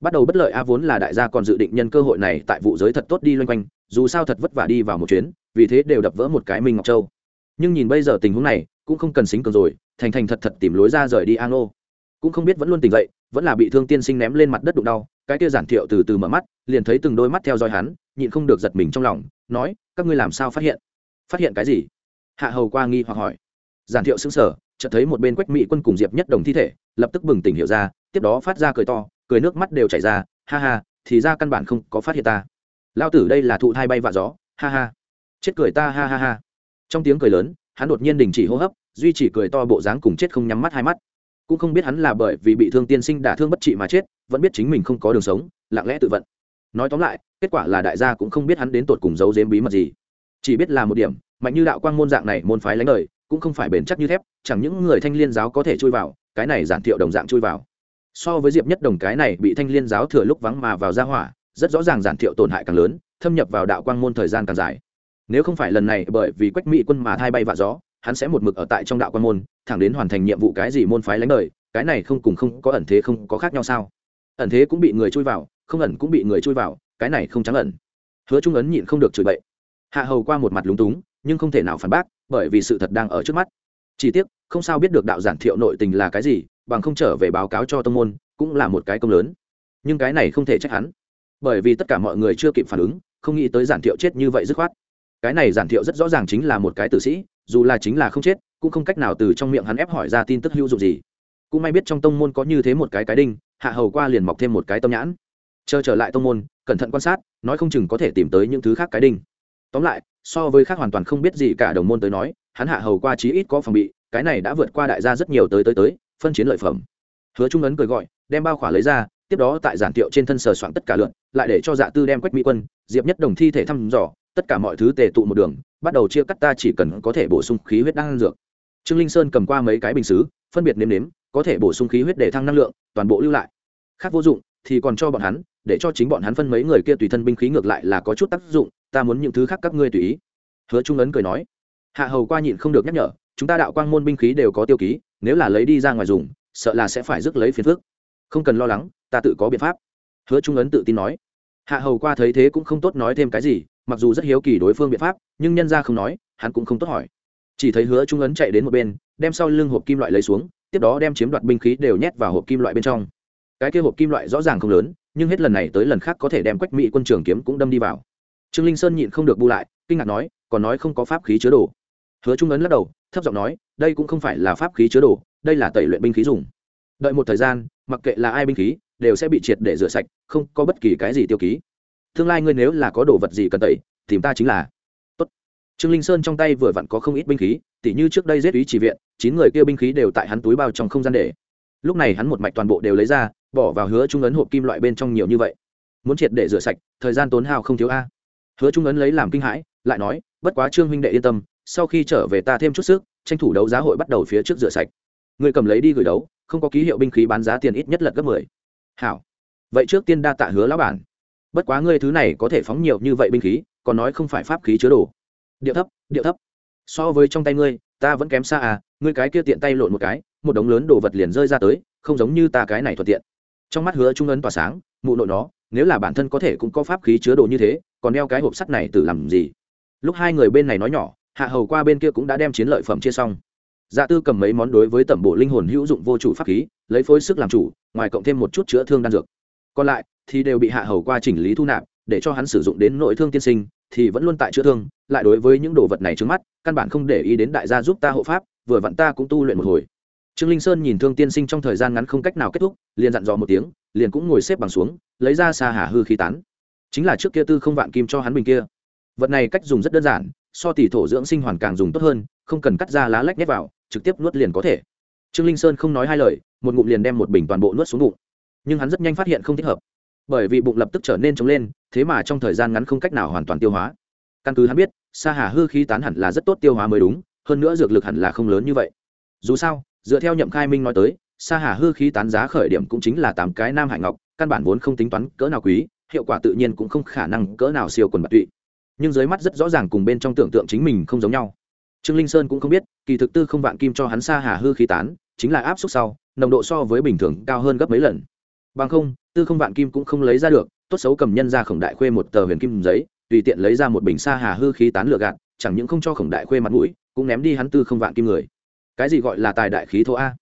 Bắt đầu bất lợi a vốn là đại gia còn dự định nhân cơ hội này tại vụ giới thật tốt đi loanh quanh, dù sao thật vất vả đi vào một chuyến, vì thế đều đập vỡ một cái minh ngọc châu. Nhưng nhìn bây giờ tình huống này, cũng không cần xính cường rồi, thành thành thật thật tìm lối ra rời đi an ô cũng không biết vẫn luôn tỉnh dậy, vẫn là bị thương tiên sinh ném lên mặt đất đụng đau, cái kia giản thiệu từ từ mở mắt, liền thấy từng đôi mắt theo dõi hắn, nhịn không được giật mình trong lòng, nói, các ngươi làm sao phát hiện? Phát hiện cái gì? Hạ hầu qua nghi hoặc hỏi. Giản thiệu xứng sở chợt thấy một bên quách mỹ quân cùng diệp nhất đồng thi thể, lập tức bừng tỉnh hiểu ra, tiếp đó phát ra cười to, cười nước mắt đều chảy ra, ha ha, thì ra căn bản không có phát hiện ta. Lao tử đây là thụ thai bay vạ gió, ha ha. Chết cười ta, ha ha ha. Trong tiếng cười lớn, hắn đột nhiên đình chỉ hô hấp, duy chỉ cười to bộ dáng cùng chết không nhắm mắt hai mắt. Cũng không biết hắn là bởi vì bị thương tiên sinh đả thương bất trị mà chết, vẫn biết chính mình không có đường sống, lặng lẽ tự vận. Nói tóm lại, kết quả là đại gia cũng không biết hắn đến tột cùng giấu giếm bí mật gì chỉ biết là một điểm, mạnh như đạo quang môn dạng này môn phái lánh đời, cũng không phải bền chắc như thép, chẳng những người thanh liên giáo có thể chui vào, cái này giản thiệu đồng dạng chui vào. So với diệp nhất đồng cái này bị thanh liên giáo thừa lúc vắng mà vào ra hỏa, rất rõ ràng giản thiệu tổn hại càng lớn, thâm nhập vào đạo quang môn thời gian càng dài. Nếu không phải lần này bởi vì quách mỹ quân mà thay bay vạ gió, hắn sẽ một mực ở tại trong đạo quang môn, thẳng đến hoàn thành nhiệm vụ cái gì môn phái lánh đời, cái này không cùng không có ẩn thế không có khác nhau sao? Ẩn thế cũng bị người chui vào, không ẩn cũng bị người chui vào, cái này không trắng ẩn. Hứa trung ấn nhịn không được chửi bậy hạ hầu qua một mặt lúng túng, nhưng không thể nào phản bác, bởi vì sự thật đang ở trước mắt. Chỉ tiếc, không sao biết được đạo giản thiệu nội tình là cái gì, bằng không trở về báo cáo cho tông môn, cũng là một cái công lớn. Nhưng cái này không thể trách hắn. Bởi vì tất cả mọi người chưa kịp phản ứng, không nghĩ tới giản thiệu chết như vậy dứt khoát. Cái này giản thiệu rất rõ ràng chính là một cái tử sĩ, dù là chính là không chết, cũng không cách nào từ trong miệng hắn ép hỏi ra tin tức hữu dụng gì. Cũng may biết trong tông môn có như thế một cái cái đinh, hạ hầu qua liền mọc thêm một cái tâm nhãn. Chờ trở lại tông môn, cẩn thận quan sát, nói không chừng có thể tìm tới những thứ khác cái đinh tóm lại, so với khác hoàn toàn không biết gì cả đồng môn tới nói, hắn hạ hầu qua chí ít có phòng bị, cái này đã vượt qua đại gia rất nhiều tới tới tới, phân chiến lợi phẩm. Hứa trung ấn cười gọi, đem bao khỏa lấy ra, tiếp đó tại giản tiệu trên thân sờ soạn tất cả lượn, lại để cho dạ tư đem quách mỹ quân, diệp nhất đồng thi thể thăm dò, tất cả mọi thứ tề tụ một đường, bắt đầu chia cắt ta chỉ cần có thể bổ sung khí huyết đan dược. Trương linh sơn cầm qua mấy cái bình xứ, phân biệt nếm nếm, có thể bổ sung khí huyết để thăng năng lượng, toàn bộ lưu lại. Khác vô dụng, thì còn cho bọn hắn, để cho chính bọn hắn phân mấy người kia tùy thân binh khí ngược lại là có chút tác dụng ta muốn những thứ khác các ngươi tùy ý. Hứa trung ấn cười nói. Hạ hầu qua nhịn không được nhắc nhở, chúng ta đạo quang môn binh khí đều có tiêu ký, nếu là lấy đi ra ngoài dùng, sợ là sẽ phải rước lấy phiền phước không cần lo lắng, ta tự có biện pháp. Hứa trung ấn tự tin nói. Hạ hầu qua thấy thế cũng không tốt nói thêm cái gì, mặc dù rất hiếu kỳ đối phương biện pháp, nhưng nhân ra không nói, hắn cũng không tốt hỏi. Chỉ thấy hứa trung ấn chạy đến một bên, đem sau lưng hộp kim loại lấy xuống, tiếp đó đem chiếm đoạt binh khí đều nhét vào hộp kim loại bên trong. Cái kia hộp kim loại rõ ràng không lớn, nhưng hết lần này tới lần khác có thể đem quách mỹ quân trường kiếm cũng đâm đi vào trương linh sơn nhịn không được bu lại, kinh ngạc nói, còn nói không có pháp khí chứa đồ. Hứa trung ấn lắc đầu, thấp giọng nói, đây cũng không phải là pháp khí chứa đồ, đây là tẩy luyện binh khí dùng. Đợi một thời gian, mặc kệ là ai binh khí, đều sẽ bị triệt để rửa sạch, không có bất kỳ cái gì tiêu ký. Tương lai ngươi nếu là có đồ vật gì cần tẩy, tìm ta chính là. Tốt. Trương linh sơn trong tay vừa vặn có không ít binh khí, tỉ như trước đây giết ý chỉ viện, chín người kia binh khí đều tại hắn túi bao trong không gian để. Lúc này hắn một mạch toàn bộ đều lấy ra, bỏ vào hứa trung ấn hộp kim loại bên trong nhiều như vậy. Muốn triệt để rửa sạch, thời gian tốn hao không thiếu a hứa trung ấn lấy làm kinh hãi, lại nói, bất quá trương huynh đệ yên tâm, sau khi trở về ta thêm chút sức, tranh thủ đấu giá hội bắt đầu phía trước rửa sạch. Người cầm lấy đi gửi đấu, không có ký hiệu binh khí bán giá tiền ít nhất lật gấp mười. Hảo. Vậy trước tiên đa tạ hứa lão bản. Bất quá ngươi thứ này có thể phóng nhiều như vậy binh khí, còn nói không phải pháp khí chứa đồ. Điệu thấp điệu thấp. So với trong tay ngươi, ta vẫn kém xa à ngươi cái kia tiện tay lộn một cái, một đống lớn đồ vật liền rơi ra tới, không giống như ta cái này thuận tiện. Trong mắt hứa trung ấn tỏa sáng, mụ nội nó, nếu là bản thân có thể cũng có pháp khí chứa đồ như thế còn đeo cái hộp sắt này từ làm gì? Lúc hai người bên này nói nhỏ, hạ hầu qua bên kia cũng đã đem chiến lợi phẩm chia xong. Dạ tư cầm mấy món đối với tẩm bộ linh hồn hữu dụng vô chủ pháp khí, lấy phối sức làm chủ, ngoài cộng thêm một chút chữa thương đan dược. Còn lại thì đều bị hạ hầu qua chỉnh lý thu nạp, để cho hắn sử dụng đến nội thương tiên sinh, thì vẫn luôn tại chữa thương, lại đối với những đồ vật này trước mắt, căn bản không để ý đến đại gia giúp ta hộ pháp, vừa vặn ta cũng tu luyện một hồi. Trương linh sơn nhìn thương tiên sinh trong thời gian ngắn không cách nào kết thúc, liền dặn dò một tiếng, liền cũng ngồi xếp bằng xuống, lấy ra xa hà hư khí tán chính là trước kia tư không vạn kim cho hắn bình kia. Vật này cách dùng rất đơn giản, so tỷ thổ dưỡng sinh hoàn càng dùng tốt hơn, không cần cắt ra lá lách nhét vào, trực tiếp nuốt liền có thể. Trương linh sơn không nói hai lời, một ngụm liền đem một bình toàn bộ nuốt xuống bụng. Nhưng hắn rất nhanh phát hiện không thích hợp. Bởi vì bụng lập tức trở nên trống lên, thế mà trong thời gian ngắn không cách nào hoàn toàn tiêu hóa. Căn cứ hắn biết, sa hà hư khí tán hẳn là rất tốt tiêu hóa mới đúng, hơn nữa dược lực hẳn là không lớn như vậy. Dù sao, dựa theo nhậm khai minh nói tới, sa hà hư khí tán giá khởi điểm cũng chính là tám cái nam hải ngọc, căn bản vốn không tính toán cỡ nào quý hiệu quả tự nhiên cũng không khả năng cỡ nào siêu quần bạc tụy. Nhưng dưới mắt rất rõ ràng cùng bên trong tưởng tượng chính mình không giống nhau. Trương linh sơn cũng không biết, kỳ thực tư không vạn kim cho hắn sa hà hư khí tán, chính là áp suất sau, nồng độ so với bình thường cao hơn gấp mấy lần. Bằng không, tư không vạn kim cũng không lấy ra được, tốt xấu cầm nhân ra khổng đại khuê một tờ huyền kim giấy, tùy tiện lấy ra một bình sa hà hư khí tán lựa gạt, chẳng những không cho khổng đại khuê mặt mũi, cũng ném đi hắn tư không vạn kim người. Cái gì gọi là tài đại khí thô a?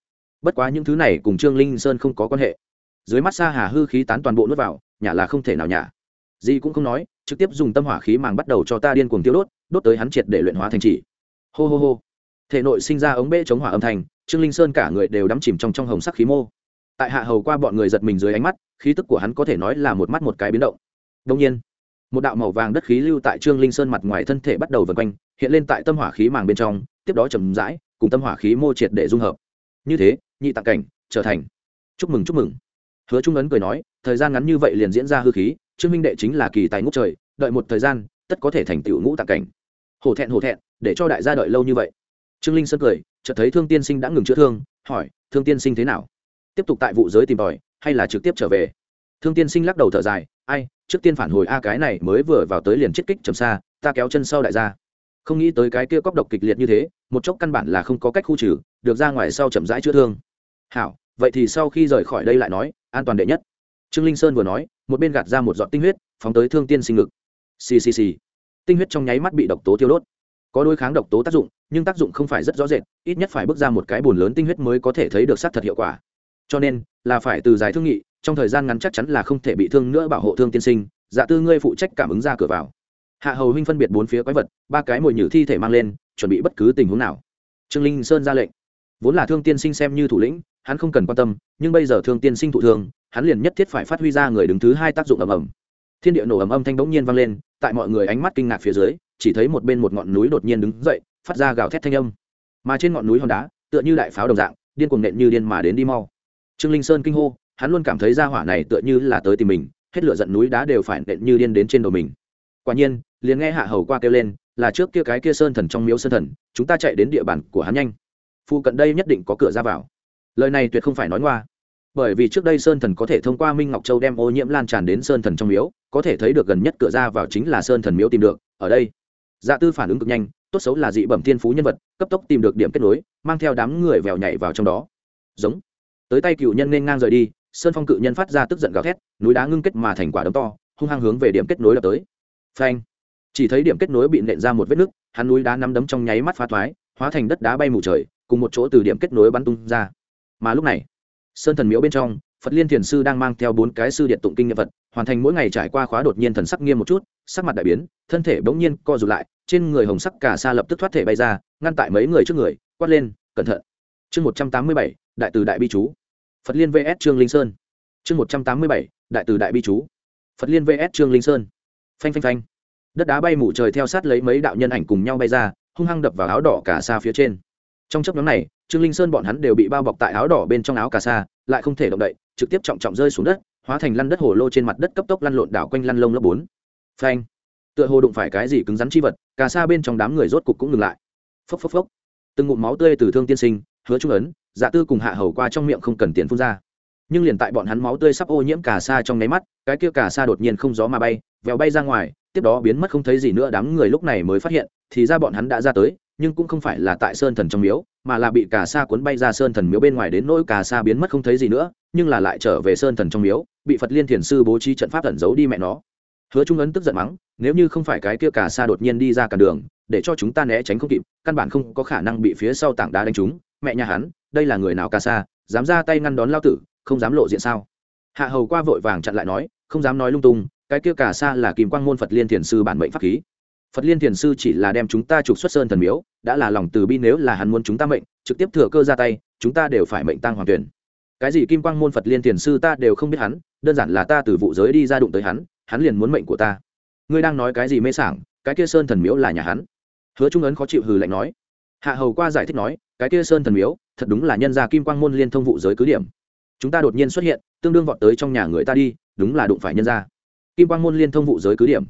Bất quá những thứ này cùng trương linh sơn không có quan hệ. Dưới mắt sa hà hư khí tán toàn bộ nuốt vào nhả là không thể nào nhả. Gì cũng không nói, trực tiếp dùng tâm hỏa khí màng bắt đầu cho ta điên cuồng tiêu đốt đốt tới hắn triệt để luyện hóa thành chỉ. Hô hô hô. Thể nội sinh ra ống bê chống hỏa âm thanh, trương linh sơn cả người đều đắm chìm trong trong hồng sắc khí mô. Tại hạ hầu qua bọn người giật mình dưới ánh mắt, khí tức của hắn có thể nói là một mắt một cái biến động. Đông nhiên, một đạo màu vàng đất khí lưu tại trương linh sơn mặt ngoài thân thể bắt đầu vần quanh, hiện lên tại tâm hỏa khí màng bên trong, tiếp đó chầm rãi, cùng tâm hỏa khí mô triệt để dung hợp. Như thế, nhị tạng cảnh trở thành. Chúc mừng chúc mừng hứa trung ấn cười nói, thời gian ngắn như vậy liền diễn ra hư khí, trương minh đệ chính là kỳ tài ngũ trời, đợi một thời gian, tất có thể thành tựu ngũ tạng cảnh. Hổ thẹn hổ thẹn, để cho đại gia đợi lâu như vậy. Trương linh sơn cười, chợt thấy thương tiên sinh đã ngừng chữa thương, hỏi, thương tiên sinh thế nào? Tiếp tục tại vụ giới tìm tòi, hay là trực tiếp trở về? Thương tiên sinh lắc đầu thở dài, ai, trước tiên phản hồi a, cái này mới vừa vào tới liền chết kích trầm xa, ta kéo chân sau đại gia. Không nghĩ tới cái kia cóc độc kịch liệt như thế, một chốc căn bản là không có cách khu trừ, được ra ngoài sau chậm rãi chữa thương. Hảo vậy thì sau khi rời khỏi đây lại nói, an toàn đệ nhất. Trương linh sơn vừa nói, một bên gạt ra một giọt tinh huyết, phóng tới thương tiên sinh ngực. Ccc tinh huyết trong nháy mắt bị độc tố tiêu đốt. Có đôi kháng độc tố tác dụng, nhưng tác dụng không phải rất rõ rệt, ít nhất phải bước ra một cái bùn lớn tinh huyết mới có thể thấy được sát thật hiệu quả. Cho nên, là phải từ giải thương nghị, trong thời gian ngắn chắc chắn là không thể bị thương nữa bảo hộ thương tiên sinh dạ tư ngươi phụ trách cảm ứng ra cửa vào. Hạ hầu huynh phân biệt bốn phía quái vật, ba cái mồi nhử thi thể mang lên, chuẩn bị bất cứ tình huống nào. Trương linh sơn ra lệnh. Vốn là thương tiên sinh xem như thủ lĩnh hắn không cần quan tâm, nhưng bây giờ thương tiên sinh thụ thương, hắn liền nhất thiết phải phát huy ra người đứng thứ hai tác dụng ầm ầm. Thiên địa nổ ầm âm thanh bỗng nhiên vang lên, tại mọi người ánh mắt kinh ngạc phía dưới, chỉ thấy một bên một ngọn núi đột nhiên đứng dậy, phát ra gào thét thanh âm. Mà trên ngọn núi hòn đá, tựa như đại pháo đồng dạng, điên cuồng nện như điên mà đến đi mau. Trương linh sơn kinh hô, hắn luôn cảm thấy ra hỏa này tựa như là tới tìm mình, hết lửa giận núi đá đều phải nện như điên đến trên đầu mình. Quả nhiên, liền nghe hạ hầu qua kêu lên, là trước kia cái kia sơn thần trong miếu sơn thần, chúng ta chạy đến địa bàn của hắn nhanh. Phụ cận đây nhất định có cửa ra vào lời này tuyệt không phải nói ngoa. Bởi vì trước đây sơn thần có thể thông qua minh ngọc châu đem ô nhiễm lan tràn đến sơn thần trong miếu, có thể thấy được gần nhất cửa ra vào chính là sơn thần miếu tìm được, ở đây. Dạ tư phản ứng cực nhanh, tốt xấu là dị bẩm thiên phú nhân vật, cấp tốc tìm được điểm kết nối, mang theo đám người vèo nhảy vào trong đó. Giống. Tới tay cựu nhân nên ngang rời đi, sơn phong cự nhân phát ra tức giận gào thét, núi đá ngưng kết mà thành quả đấm to, hung hăng hướng về điểm kết nối đập tới. Phanh. Chỉ thấy điểm kết nối bị nện ra một vết nứt, hắn núi đá nắm đấm trong nháy mắt phá thoái, hóa thành đất đá bay mù trời, cùng một chỗ từ điểm kết nối bắn tung ra mà lúc này, sơn thần miếu bên trong, phật liên thiền sư đang mang theo bốn cái sư điện tụng kinh nghiệm vật hoàn thành mỗi ngày trải qua khóa đột nhiên thần sắc nghiêm một chút, sắc mặt đại biến, thân thể bỗng nhiên co rụt lại, trên người hồng sắc cả xa lập tức thoát thể bay ra, ngăn tại mấy người trước người, quát lên, cẩn thận! Chương một trăm tám mươi bảy, đại từ đại bi chú. Phật liên vs trương linh sơn. Chương một trăm tám mươi bảy, đại từ đại bi chú. Phật liên vs trương linh sơn. Phanh phanh phanh. Đất đá bay mù trời theo sát lấy mấy đạo nhân ảnh cùng nhau bay ra, hung hăng đập vào áo đỏ cả xa phía trên. Trong chấp nhóm này trương linh sơn bọn hắn đều bị bao bọc tại áo đỏ bên trong áo cà sa, lại không thể động đậy, trực tiếp trọng trọng rơi xuống đất, hóa thành lăn đất hồ lô trên mặt đất cấp tốc lăn lộn đảo quanh lăn lông lớp bốn. Phanh! Tựa hồ đụng phải cái gì cứng rắn chi vật, cà sa bên trong đám người rốt cục cũng ngừng lại. Phốc phốc phốc! Từng ngụm máu tươi từ thương tiên sinh, hứa trung ấn dạ tư cùng hạ hầu qua trong miệng không cần tiền phun ra. Nhưng liền tại bọn hắn máu tươi sắp ô nhiễm cà sa trong nháy mắt, cái kia cà sa đột nhiên không gió mà bay, vèo bay ra ngoài, tiếp đó biến mất không thấy gì nữa, đám người lúc này mới phát hiện, thì ra bọn hắn đã ra tới nhưng cũng không phải là tại sơn thần trong miếu, mà là bị cà sa cuốn bay ra sơn thần miếu bên ngoài đến nỗi cà sa biến mất không thấy gì nữa, nhưng là lại trở về sơn thần trong miếu, bị phật liên thiền sư bố trí trận pháp tẩn giấu đi mẹ nó. Hứa trung ấn tức giận mắng, nếu như không phải cái kia cà sa đột nhiên đi ra cả đường, để cho chúng ta né tránh không kịp, căn bản không có khả năng bị phía sau tảng đá đánh trúng. Mẹ nhà hắn, đây là người nào cà sa, dám ra tay ngăn đón lao tử, không dám lộ diện sao? Hạ hầu qua vội vàng chặn lại nói, không dám nói lung tung, cái kia cả sa là kìm quang môn phật liên thiền sư bản mệnh pháp khí phật liên thiền sư chỉ là đem chúng ta trục xuất sơn thần miếu, đã là lòng từ bi nếu là hắn muốn chúng ta mệnh, trực tiếp thừa cơ ra tay, chúng ta đều phải mệnh tăng hoàng tuyển. Cái gì kim quang môn phật liên thiền sư ta đều không biết hắn, đơn giản là ta từ vụ giới đi ra đụng tới hắn hắn liền muốn mệnh của ta. Ngươi đang nói cái gì mê sảng, cái kia sơn thần miếu là nhà hắn. Hứa trung ấn khó chịu hừ lạnh nói. Hạ hầu qua giải thích nói, cái kia sơn thần miếu, thật đúng là nhân gia kim quang môn liên thông vụ giới cứ điểm. Chúng ta đột nhiên xuất hiện, tương đương vọt tới trong nhà người ta đi, đúng là đụng phải nhân gia. Kim quang môn liên thông vụ giới cứ điểm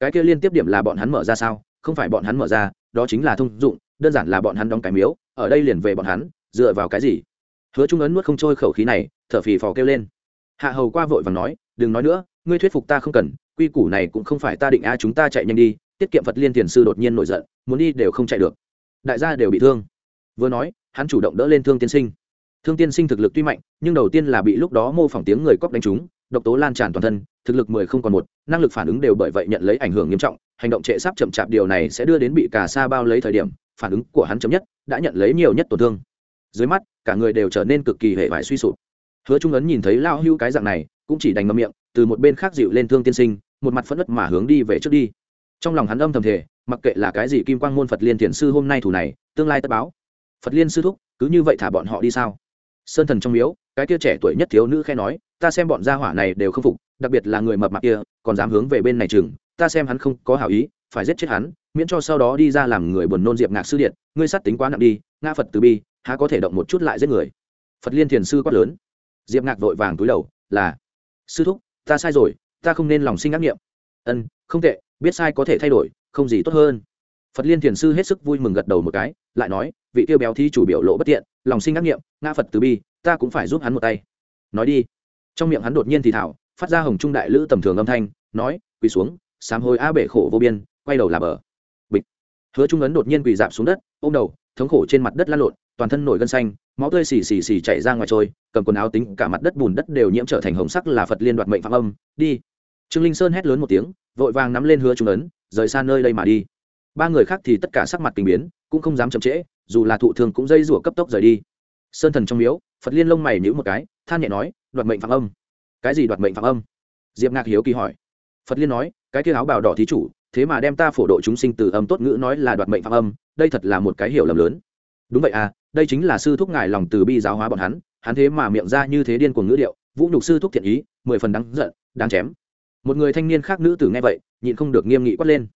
cái kia liên tiếp điểm là bọn hắn mở ra sao? Không phải bọn hắn mở ra, đó chính là thông dụng, đơn giản là bọn hắn đóng cái miếu, ở đây liền về bọn hắn, dựa vào cái gì? Hứa trung ấn nuốt không trôi khẩu khí này, thở phì phò kêu lên. Hạ hầu qua vội và nói, đừng nói nữa, ngươi thuyết phục ta không cần, quy củ này cũng không phải ta định a chúng ta chạy nhanh đi, tiết kiệm phật liên thiền sư đột nhiên nổi giận, muốn đi đều không chạy được. Đại gia đều bị thương. Vừa nói, hắn chủ động đỡ lên thương tiên sinh. Thương tiên sinh thực lực tuy mạnh, nhưng đầu tiên là bị lúc đó mô phỏng tiếng người cóc đánh trúng độc tố lan tràn toàn thân, thực lực mười không còn một, năng lực phản ứng đều bởi vậy nhận lấy ảnh hưởng nghiêm trọng, hành động trệ sắp chậm chạp điều này sẽ đưa đến bị cả sa bao lấy thời điểm, phản ứng của hắn chấm nhất, đã nhận lấy nhiều nhất tổn thương. Dưới mắt, cả người đều trở nên cực kỳ hệ vải suy sụp. Hứa trung ấn nhìn thấy lao hưu cái dạng này, cũng chỉ đành ngậm miệng, từ một bên khác dịu lên thương tiên sinh, một mặt phẫn nứt mà hướng đi về trước đi. Trong lòng hắn âm thầm thể mặc kệ là cái gì kim quang môn phật liên thiền sư hôm nay thủ này, tương lai tất báo. Phật liên sư thúc, cứ như vậy thả bọn họ đi sao? Sơn thần trong miếu cái kia trẻ tuổi nhất thiếu nữ khẽ nói, ta xem bọn gia hỏa này đều không phục, đặc biệt là người mập mạp kia, còn dám hướng về bên này chừng, ta xem hắn không có hảo ý, phải giết chết hắn, miễn cho sau đó đi ra làm người buồn nôn diệp ngạc sư điện, ngươi sát tính quá nặng đi nga phật từ bi, há có thể động một chút lại giết người? Phật liên thiền sư quát lớn. Diệp ngạc vội vàng túi đầu, là, sư thúc, ta sai rồi, ta không nên lòng sinh ác nghiệm. Ân, không tệ, biết sai có thể thay đổi, không gì tốt hơn. Phật liên thiền sư hết sức vui mừng gật đầu một cái, lại nói, vị tiêu béo thi chủ biểu lộ bất tiện, lòng sinh ác nghiệm nga phật từ bi ta cũng phải giúp hắn một tay. Nói đi. Trong miệng hắn đột nhiên thì thảo, phát ra hồng trung đại lữ tầm thường âm thanh, nói, quỳ xuống, sám hối a bể khổ vô biên, quay đầu là bờ. Bịch. Hứa trung ấn đột nhiên quỳ dạp xuống đất, ôm đầu, thống khổ trên mặt đất lăn lộn, toàn thân nổi gân xanh, máu tươi xì xì xì chạy ra ngoài trôi, cầm quần áo tính cả mặt đất bùn đất đều nhiễm trở thành hồng sắc là phật liên đoạt mệnh phạm âm. Đi. Trương linh sơn hét lớn một tiếng, vội vàng nắm lên hứa trung ấn, rời xa nơi đây mà đi. Ba người khác thì tất cả sắc mặt tình biến, cũng không dám chậm trễ, dù là thụ thường cũng dây rủa cấp tốc rời đi. Sơn thần trong miếu phật liên lông mày nhữ một cái, than nhẹ nói, đoạt mệnh phạm âm. Cái gì đoạt mệnh phạm âm? Diệp ngạc hiếu kỳ hỏi. Phật liên nói, cái kia áo bào đỏ thí chủ, thế mà đem ta phổ độ chúng sinh từ âm tốt ngữ nói là đoạt mệnh phạm âm, đây thật là một cái hiểu lầm lớn. Đúng vậy à đây chính là sư thúc ngài lòng từ bi giáo hóa bọn hắn hắn thế mà miệng ra như thế điên cuồng ngữ điệu, vũ nhục sư thúc thiện ý, mười phần đáng giận, đáng chém. Một người thanh niên khác nữ tử nghe vậy, nhịn không được nghiêm nghị quát lên.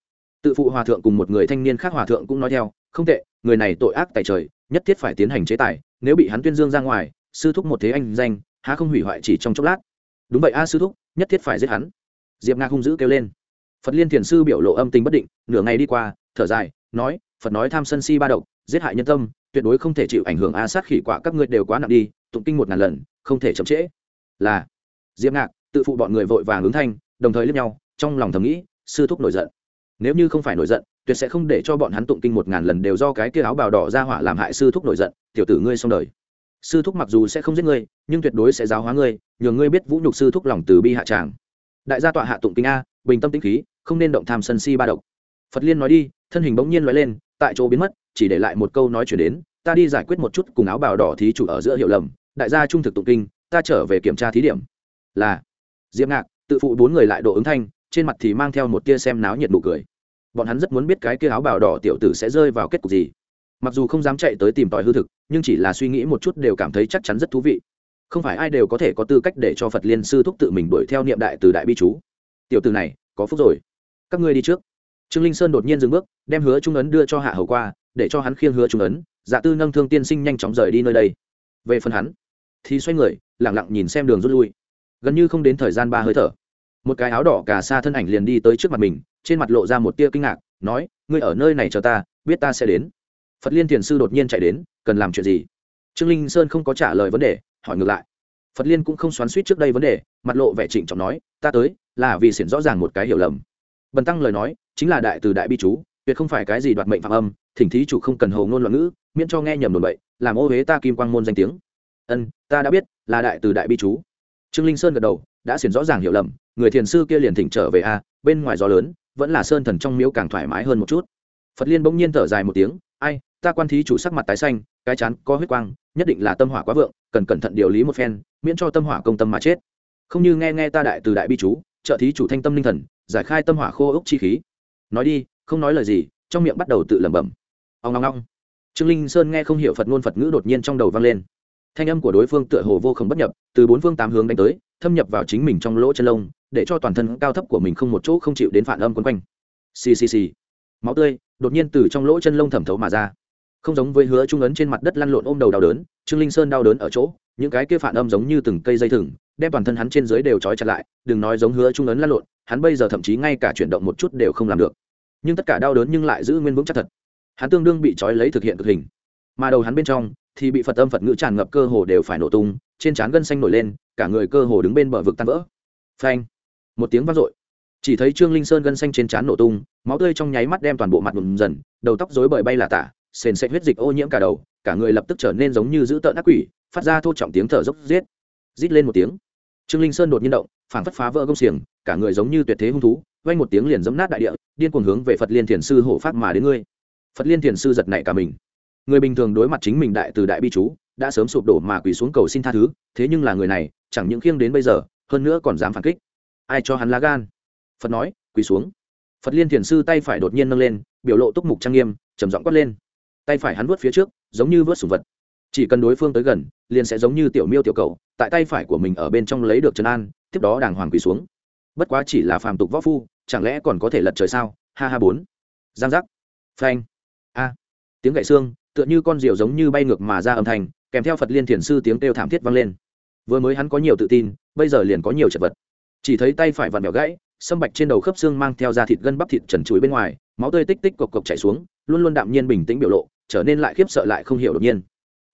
Tự phụ hòa thượng cùng một người thanh niên khác hòa thượng cũng nói theo, không tệ, người này tội ác tại trời, nhất thiết phải tiến hành chế tài nếu bị hắn tuyên dương ra ngoài, sư thúc một thế anh danh, há không hủy hoại chỉ trong chốc lát. Đúng vậy a, sư thúc, nhất thiết phải giết hắn. Diệp nga hung dữ kêu lên. Phật liên thiền sư biểu lộ âm tình bất định, nửa ngày đi qua, thở dài, nói, phật nói tham sân si ba độc, giết hại nhân tâm, tuyệt đối không thể chịu ảnh hưởng a sát khỉ quả các ngươi đều quá nặng đi, tụng kinh một ngàn lần, không thể chậm trễ. Là, diệp ngạc, tự phụ bọn người vội vàng ứng thanh, đồng thời lướt nhau, trong lòng thầm nghĩ, sư thúc nổi giận. Nếu như không phải nổi giận tuyệt sẽ không để cho bọn hắn tụng kinh một ngàn lần đều do cái kia áo bào đỏ ra hỏa làm hại sư thúc nổi giận, tiểu tử ngươi xong đời. Sư thúc mặc dù sẽ không giết ngươi, nhưng tuyệt đối sẽ giáo hóa ngươi, nhường ngươi biết vũ nhục sư thúc lòng từ bi hạ tràng. Đại gia tọa hạ tụng kinh a, bình tâm tĩnh khí, không nên động tham sân si ba độc. Phật liên nói đi, thân hình bỗng nhiên nói lên, tại chỗ biến mất, chỉ để lại một câu nói chuyển đến, ta đi giải quyết một chút cùng áo bào đỏ thí chủ ở giữa hiệu lầm, đại gia trung thực tụng kinh, ta trở về kiểm tra thí điểm. Là diệp ngạc, tự phụ bốn người lại độ ứng thanh, trên mặt thì mang theo một tia xem náo nhiệt nụ cười bọn hắn rất muốn biết cái kia áo bào đỏ tiểu tử sẽ rơi vào kết cục gì. Mặc dù không dám chạy tới tìm tòi hư thực, nhưng chỉ là suy nghĩ một chút đều cảm thấy chắc chắn rất thú vị. Không phải ai đều có thể có tư cách để cho phật liên sư thúc tự mình đuổi theo niệm đại từ đại bi chú. Tiểu từ này, có phúc rồi. Các ngươi đi trước. Trương linh sơn đột nhiên dừng bước, đem hứa trung ấn đưa cho hạ hầu qua, để cho hắn khiêng hứa trung ấn dạ tư nâng thương tiên sinh nhanh chóng rời đi nơi đây. Về phần hắn, thì xoay người lẳng lặng nhìn xem đường rút lui. Gần như không đến thời gian ba hơi thở, một cái áo đỏ cà xa thân ảnh liền đi tới trước mặt mình trên mặt lộ ra một tia kinh ngạc, nói, ngươi ở nơi này chờ ta, biết ta sẽ đến. Phật liên thiền sư đột nhiên chạy đến, cần làm chuyện gì? Trương linh sơn không có trả lời vấn đề, hỏi ngược lại. Phật liên cũng không xoắn suýt trước đây vấn đề, mặt lộ vẻ trịnh trọng nói, ta tới, là vì xiển rõ ràng một cái hiểu lầm. Bần tăng lời nói, chính là đại từ đại bi chú, tuyệt không phải cái gì đoạt mệnh phạm âm, thỉnh thí chủ không cần hầu ngôn loạn ngữ, miễn cho nghe nhầm đồn bậy, làm ô huế ta kim quang môn danh tiếng. Ân, ta đã biết, là đại từ đại bi chú. Trương linh sơn gật đầu, đã xiển rõ ràng hiểu lầm, người thiền sư kia liền thỉnh trở về a, bên ngoài gió lớn vẫn là sơn thần trong miếu càng thoải mái hơn một chút. Phật liên bỗng nhiên thở dài một tiếng, ai, ta quan thí chủ sắc mặt tái xanh, cái chán có huyết quang, nhất định là tâm hỏa quá vượng, cần cẩn thận điều lý một phen, miễn cho tâm hỏa công tâm mà chết. Không như nghe nghe ta đại từ đại bi chú, trợ thí chủ thanh tâm linh thần, giải khai tâm hỏa khô ốc chi khí. Nói đi, không nói lời gì, trong miệng bắt đầu tự lẩm bẩm. Ông ngong ngong trương linh sơn nghe không hiểu phật ngôn phật ngữ đột nhiên trong đầu vang lên. Thanh âm của đối phương tựa hồ vô không bất nhập, từ bốn phương tám hướng đánh tới, thâm nhập vào chính mình trong lỗ chân lông để cho toàn thân cao thấp của mình không một chỗ không chịu đến phản âm quấn quanh. Ccc máu tươi đột nhiên từ trong lỗ chân lông thẩm thấu mà ra. Không giống với hứa trung ấn trên mặt đất lăn lộn ôm đầu đau đớn, trương linh sơn đau đớn ở chỗ, những cái kia phản âm giống như từng cây dây thừng, đem toàn thân hắn trên dưới đều trói chặt lại, đừng nói giống hứa trung ấn lăn lộn, hắn bây giờ thậm chí ngay cả chuyển động một chút đều không làm được. Nhưng tất cả đau đớn nhưng lại giữ nguyên vững chắc thật. Hắn tương đương bị trói lấy thực hiện cực hình. Mà đầu hắn bên trong thì bị phật âm phật ngữ tràn ngập cơ hồ đều phải nổ tung, trên trán gân xanh nổi lên, cả người cơ hồ đứng bên bờ vực tan vỡ. Phanh một tiếng vang dội. Chỉ thấy trương linh sơn gân xanh trên trán nổ tung, máu tươi trong nháy mắt đem toàn bộ mặt ngừng dần, đầu tóc rối bời bay là tả, sền sệt huyết dịch ô nhiễm cả đầu, cả người lập tức trở nên giống như giữ tợn ác quỷ, phát ra thô trọng tiếng thở dốc giết. Rít lên một tiếng. Trương linh sơn đột nhiên động phản phất phá vỡ công xiềng, cả người giống như tuyệt thế hung thú vay một tiếng liền dẫm nát đại địa, điên cuồng hướng về phật liên thiền sư hổ phát mà đến ngươi. Phật liên thiền sư giật nảy cả mình. Người bình thường đối mặt chính mình đại từ đại bi chú, đã sớm sụp đổ mà quỳ xuống cầu xin tha thứ, thế nhưng là người này, chẳng những khiêng đến bây giờ, hơn nữa còn dám phản kích ai cho hắn lá gan? Phật nói, quỳ xuống. Phật liên thiền sư tay phải đột nhiên nâng lên, biểu lộ túc mục trang nghiêm, trầm giọng quát lên. Tay phải hắn vớt phía trước, giống như vớt sủng vật. Chỉ cần đối phương tới gần, liền sẽ giống như tiểu miêu tiểu cầu tại tay phải của mình ở bên trong lấy được trấn an, tiếp đó đàng hoàng quỳ xuống. Bất quá chỉ là phàm tục võ phu, chẳng lẽ còn có thể lật trời sao? Ha ha bốn. Giang giác. Phanh. A. Tiếng gậy xương, tựa như con diều giống như bay ngược mà ra âm thanh, kèm theo phật liên thiền sư tiếng kêu thảm thiết vang lên. Vừa mới hắn có nhiều tự tin, bây giờ liền có nhiều chật vật chỉ thấy tay phải vặn mèo gãy, sâm bạch trên đầu khớp xương mang theo da thịt gân bắp thịt trần chuối bên ngoài, máu tươi tích tích cộc cộc chảy xuống, luôn luôn đạm nhiên bình tĩnh biểu lộ, trở nên lại khiếp sợ lại không hiểu đột nhiên.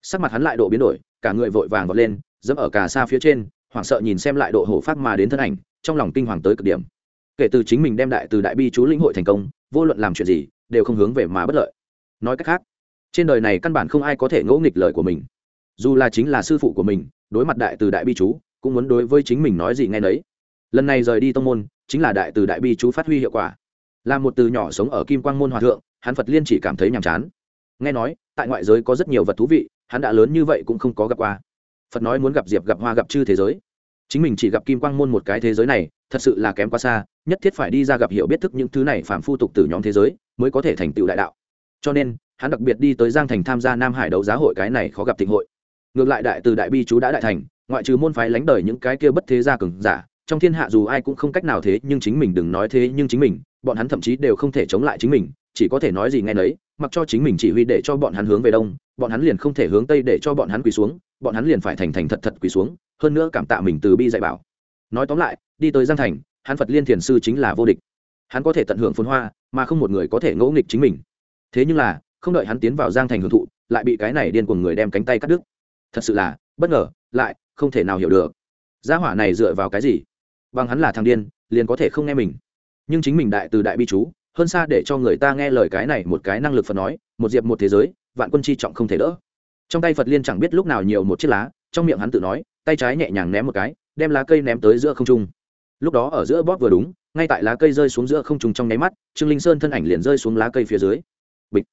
Sắc mặt hắn lại độ biến đổi, cả người vội vàng vọt lên, dẫm ở cà xa phía trên, hoảng sợ nhìn xem lại độ hổ phát mà đến thân ảnh, trong lòng kinh hoàng tới cực điểm. Kể từ chính mình đem đại từ đại bi chú lĩnh hội thành công, vô luận làm chuyện gì, đều không hướng về mà bất lợi. Nói cách khác, trên đời này căn bản không ai có thể ngỗ nghịch lời của mình. Dù là chính là sư phụ của mình, đối mặt đại từ đại bi chú, cũng muốn đối với chính mình nói gì nghe nấy lần này rời đi tông môn, chính là đại từ đại bi chú phát huy hiệu quả. Là một từ nhỏ sống ở kim quang môn hòa thượng, hắn phật liên chỉ cảm thấy nhàm chán. Nghe nói, tại ngoại giới có rất nhiều vật thú vị, hắn đã lớn như vậy cũng không có gặp qua. Phật nói muốn gặp diệp, gặp hoa, gặp chư thế giới. Chính mình chỉ gặp kim quang môn một cái thế giới này, thật sự là kém quá xa, nhất thiết phải đi ra gặp hiểu biết thức những thứ này phạm phu tục từ nhóm thế giới, mới có thể thành tựu đại đạo. Cho nên, hắn đặc biệt đi tới giang thành tham gia nam hải đấu giá hội cái này khó gặp thịnh hội. Ngược lại đại từ đại bi chú đã đại thành, ngoại trừ môn phái lánh đời những cái kia bất thế gia cường giả trong thiên hạ dù ai cũng không cách nào thế nhưng chính mình đừng nói thế nhưng chính mình, bọn hắn thậm chí đều không thể chống lại chính mình, chỉ có thể nói gì ngay nấy, mặc cho chính mình chỉ huy để cho bọn hắn hướng về đông, bọn hắn liền không thể hướng tây để cho bọn hắn quỳ xuống, bọn hắn liền phải thành thành thật thật quỳ xuống, hơn nữa cảm tạ mình từ bi dạy bảo. Nói tóm lại, đi tới giang thành, hắn phật liên thiền sư chính là vô địch. Hắn có thể tận hưởng phồn hoa, mà không một người có thể ngẫu nghịch chính mình. Thế nhưng là, không đợi hắn tiến vào giang thành hưởng thụ, lại bị cái này điên cuồng người đem cánh tay cắt đứt. Thật sự là, bất ngờ, lại không thể nào hiểu được. Gia hỏa này dựa vào cái gì? Bằng hắn là thằng điên, liền có thể không nghe mình. Nhưng chính mình đại từ đại bi chú, hơn xa để cho người ta nghe lời cái này một cái năng lực phật nói, một diệp một thế giới, vạn quân chi trọng không thể đỡ. Trong tay phật liên chẳng biết lúc nào nhiều một chiếc lá, trong miệng hắn tự nói, tay trái nhẹ nhàng ném một cái, đem lá cây ném tới giữa không trung. Lúc đó ở giữa bóp vừa đúng, ngay tại lá cây rơi xuống giữa không trung trong nháy mắt, trương linh sơn thân ảnh liền rơi xuống lá cây phía dưới. Bịch.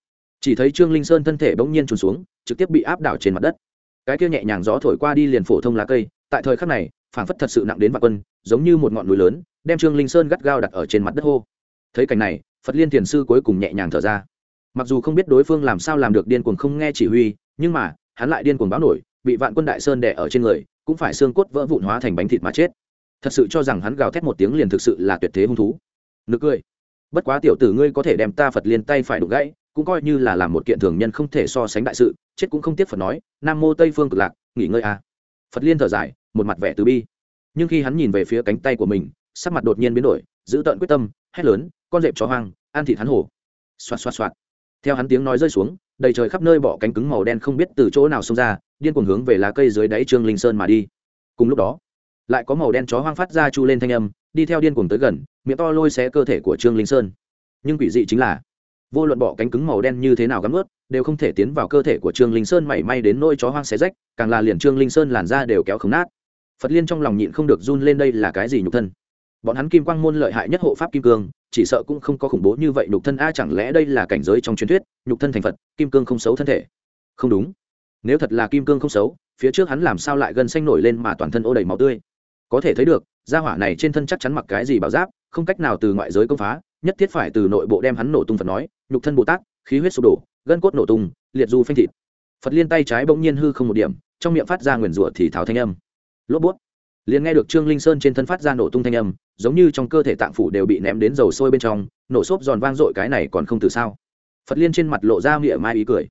Chỉ thấy trương linh sơn thân thể bỗng nhiên trùn xuống, trực tiếp bị áp đảo trên mặt đất. Cái kia nhẹ nhàng gió thổi qua đi liền phổ thông lá cây, tại thời khắc này phảng phất thật sự nặng đến vạn quân, giống như một ngọn núi lớn, đem trương linh sơn gắt gao đặt ở trên mặt đất hô. Thấy cảnh này, phật liên thiền sư cuối cùng nhẹ nhàng thở ra. Mặc dù không biết đối phương làm sao làm được điên cuồng không nghe chỉ huy, nhưng mà, hắn lại điên cuồng báo nổi, bị vạn quân đại sơn đẻ ở trên người, cũng phải xương cốt vỡ vụn hóa thành bánh thịt mà chết. Thật sự cho rằng hắn gào thét một tiếng liền thực sự là tuyệt thế hung thú. Nực cười. Bất quá tiểu tử ngươi có thể đem ta phật liên tay phải đục gãy, cũng coi như là làm một kiện thường nhân không thể so sánh đại sự, chết cũng không tiếc phật nói, nam mô tây phương cực lạc, nghỉ ngơi a. À. phật liên thở dài một mặt vẻ từ bi. Nhưng khi hắn nhìn về phía cánh tay của mình, sắc mặt đột nhiên biến đổi, giữ tợn quyết tâm, hét lớn, con dẹp chó hoang, ăn thịt hắn hổ. Xoạt xoạt xoạt. Theo hắn tiếng nói rơi xuống, đầy trời khắp nơi bỏ cánh cứng màu đen không biết từ chỗ nào xông ra, điên cuồng hướng về lá cây dưới đáy trương linh sơn mà đi. Cùng lúc đó, lại có màu đen chó hoang phát ra chu lên thanh âm, đi theo điên cuồng tới gần, miệng to lôi xé cơ thể của trương linh sơn. Nhưng quỷ dị chính là, vô luận bỏ cánh cứng màu đen như thế nào gắm ướt đều không thể tiến vào cơ thể của trương linh sơn mảy may đến nôi chó hoang xé rách, càng là liền trương linh sơn làn ra đều kéo không nát phật liên trong lòng nhịn không được run lên đây là cái gì nhục thân? Bọn hắn kim quang môn lợi hại nhất hộ pháp kim cương, chỉ sợ cũng không có khủng bố như vậy nhục thân a, chẳng lẽ đây là cảnh giới trong truyền thuyết, nhục thân thành phật, kim cương không xấu thân thể? Không đúng. Nếu thật là kim cương không xấu, phía trước hắn làm sao lại gân xanh nổi lên mà toàn thân ô đầy máu tươi? Có thể thấy được, gia hỏa này trên thân chắc chắn mặc cái gì bảo giáp, không cách nào từ ngoại giới công phá, nhất thiết phải từ nội bộ đem hắn nổ tung phật nói, nhục thân bồ tát, khí huyết sụp đổ, gân cốt nổ tung, liệt du phanh thịt. Phật liên tay trái bỗng nhiên hư không một điểm, trong miệng phát ra nguyền rủa thì tháo thanh âm lốp bút. Liền nghe được trương linh sơn trên thân phát ra nổ tung thanh âm, giống như trong cơ thể tạng phủ đều bị ném đến dầu sôi bên trong, nổ xốp giòn vang dội cái này còn không từ sao. Phật liên trên mặt lộ ra nghĩa mai ý cười.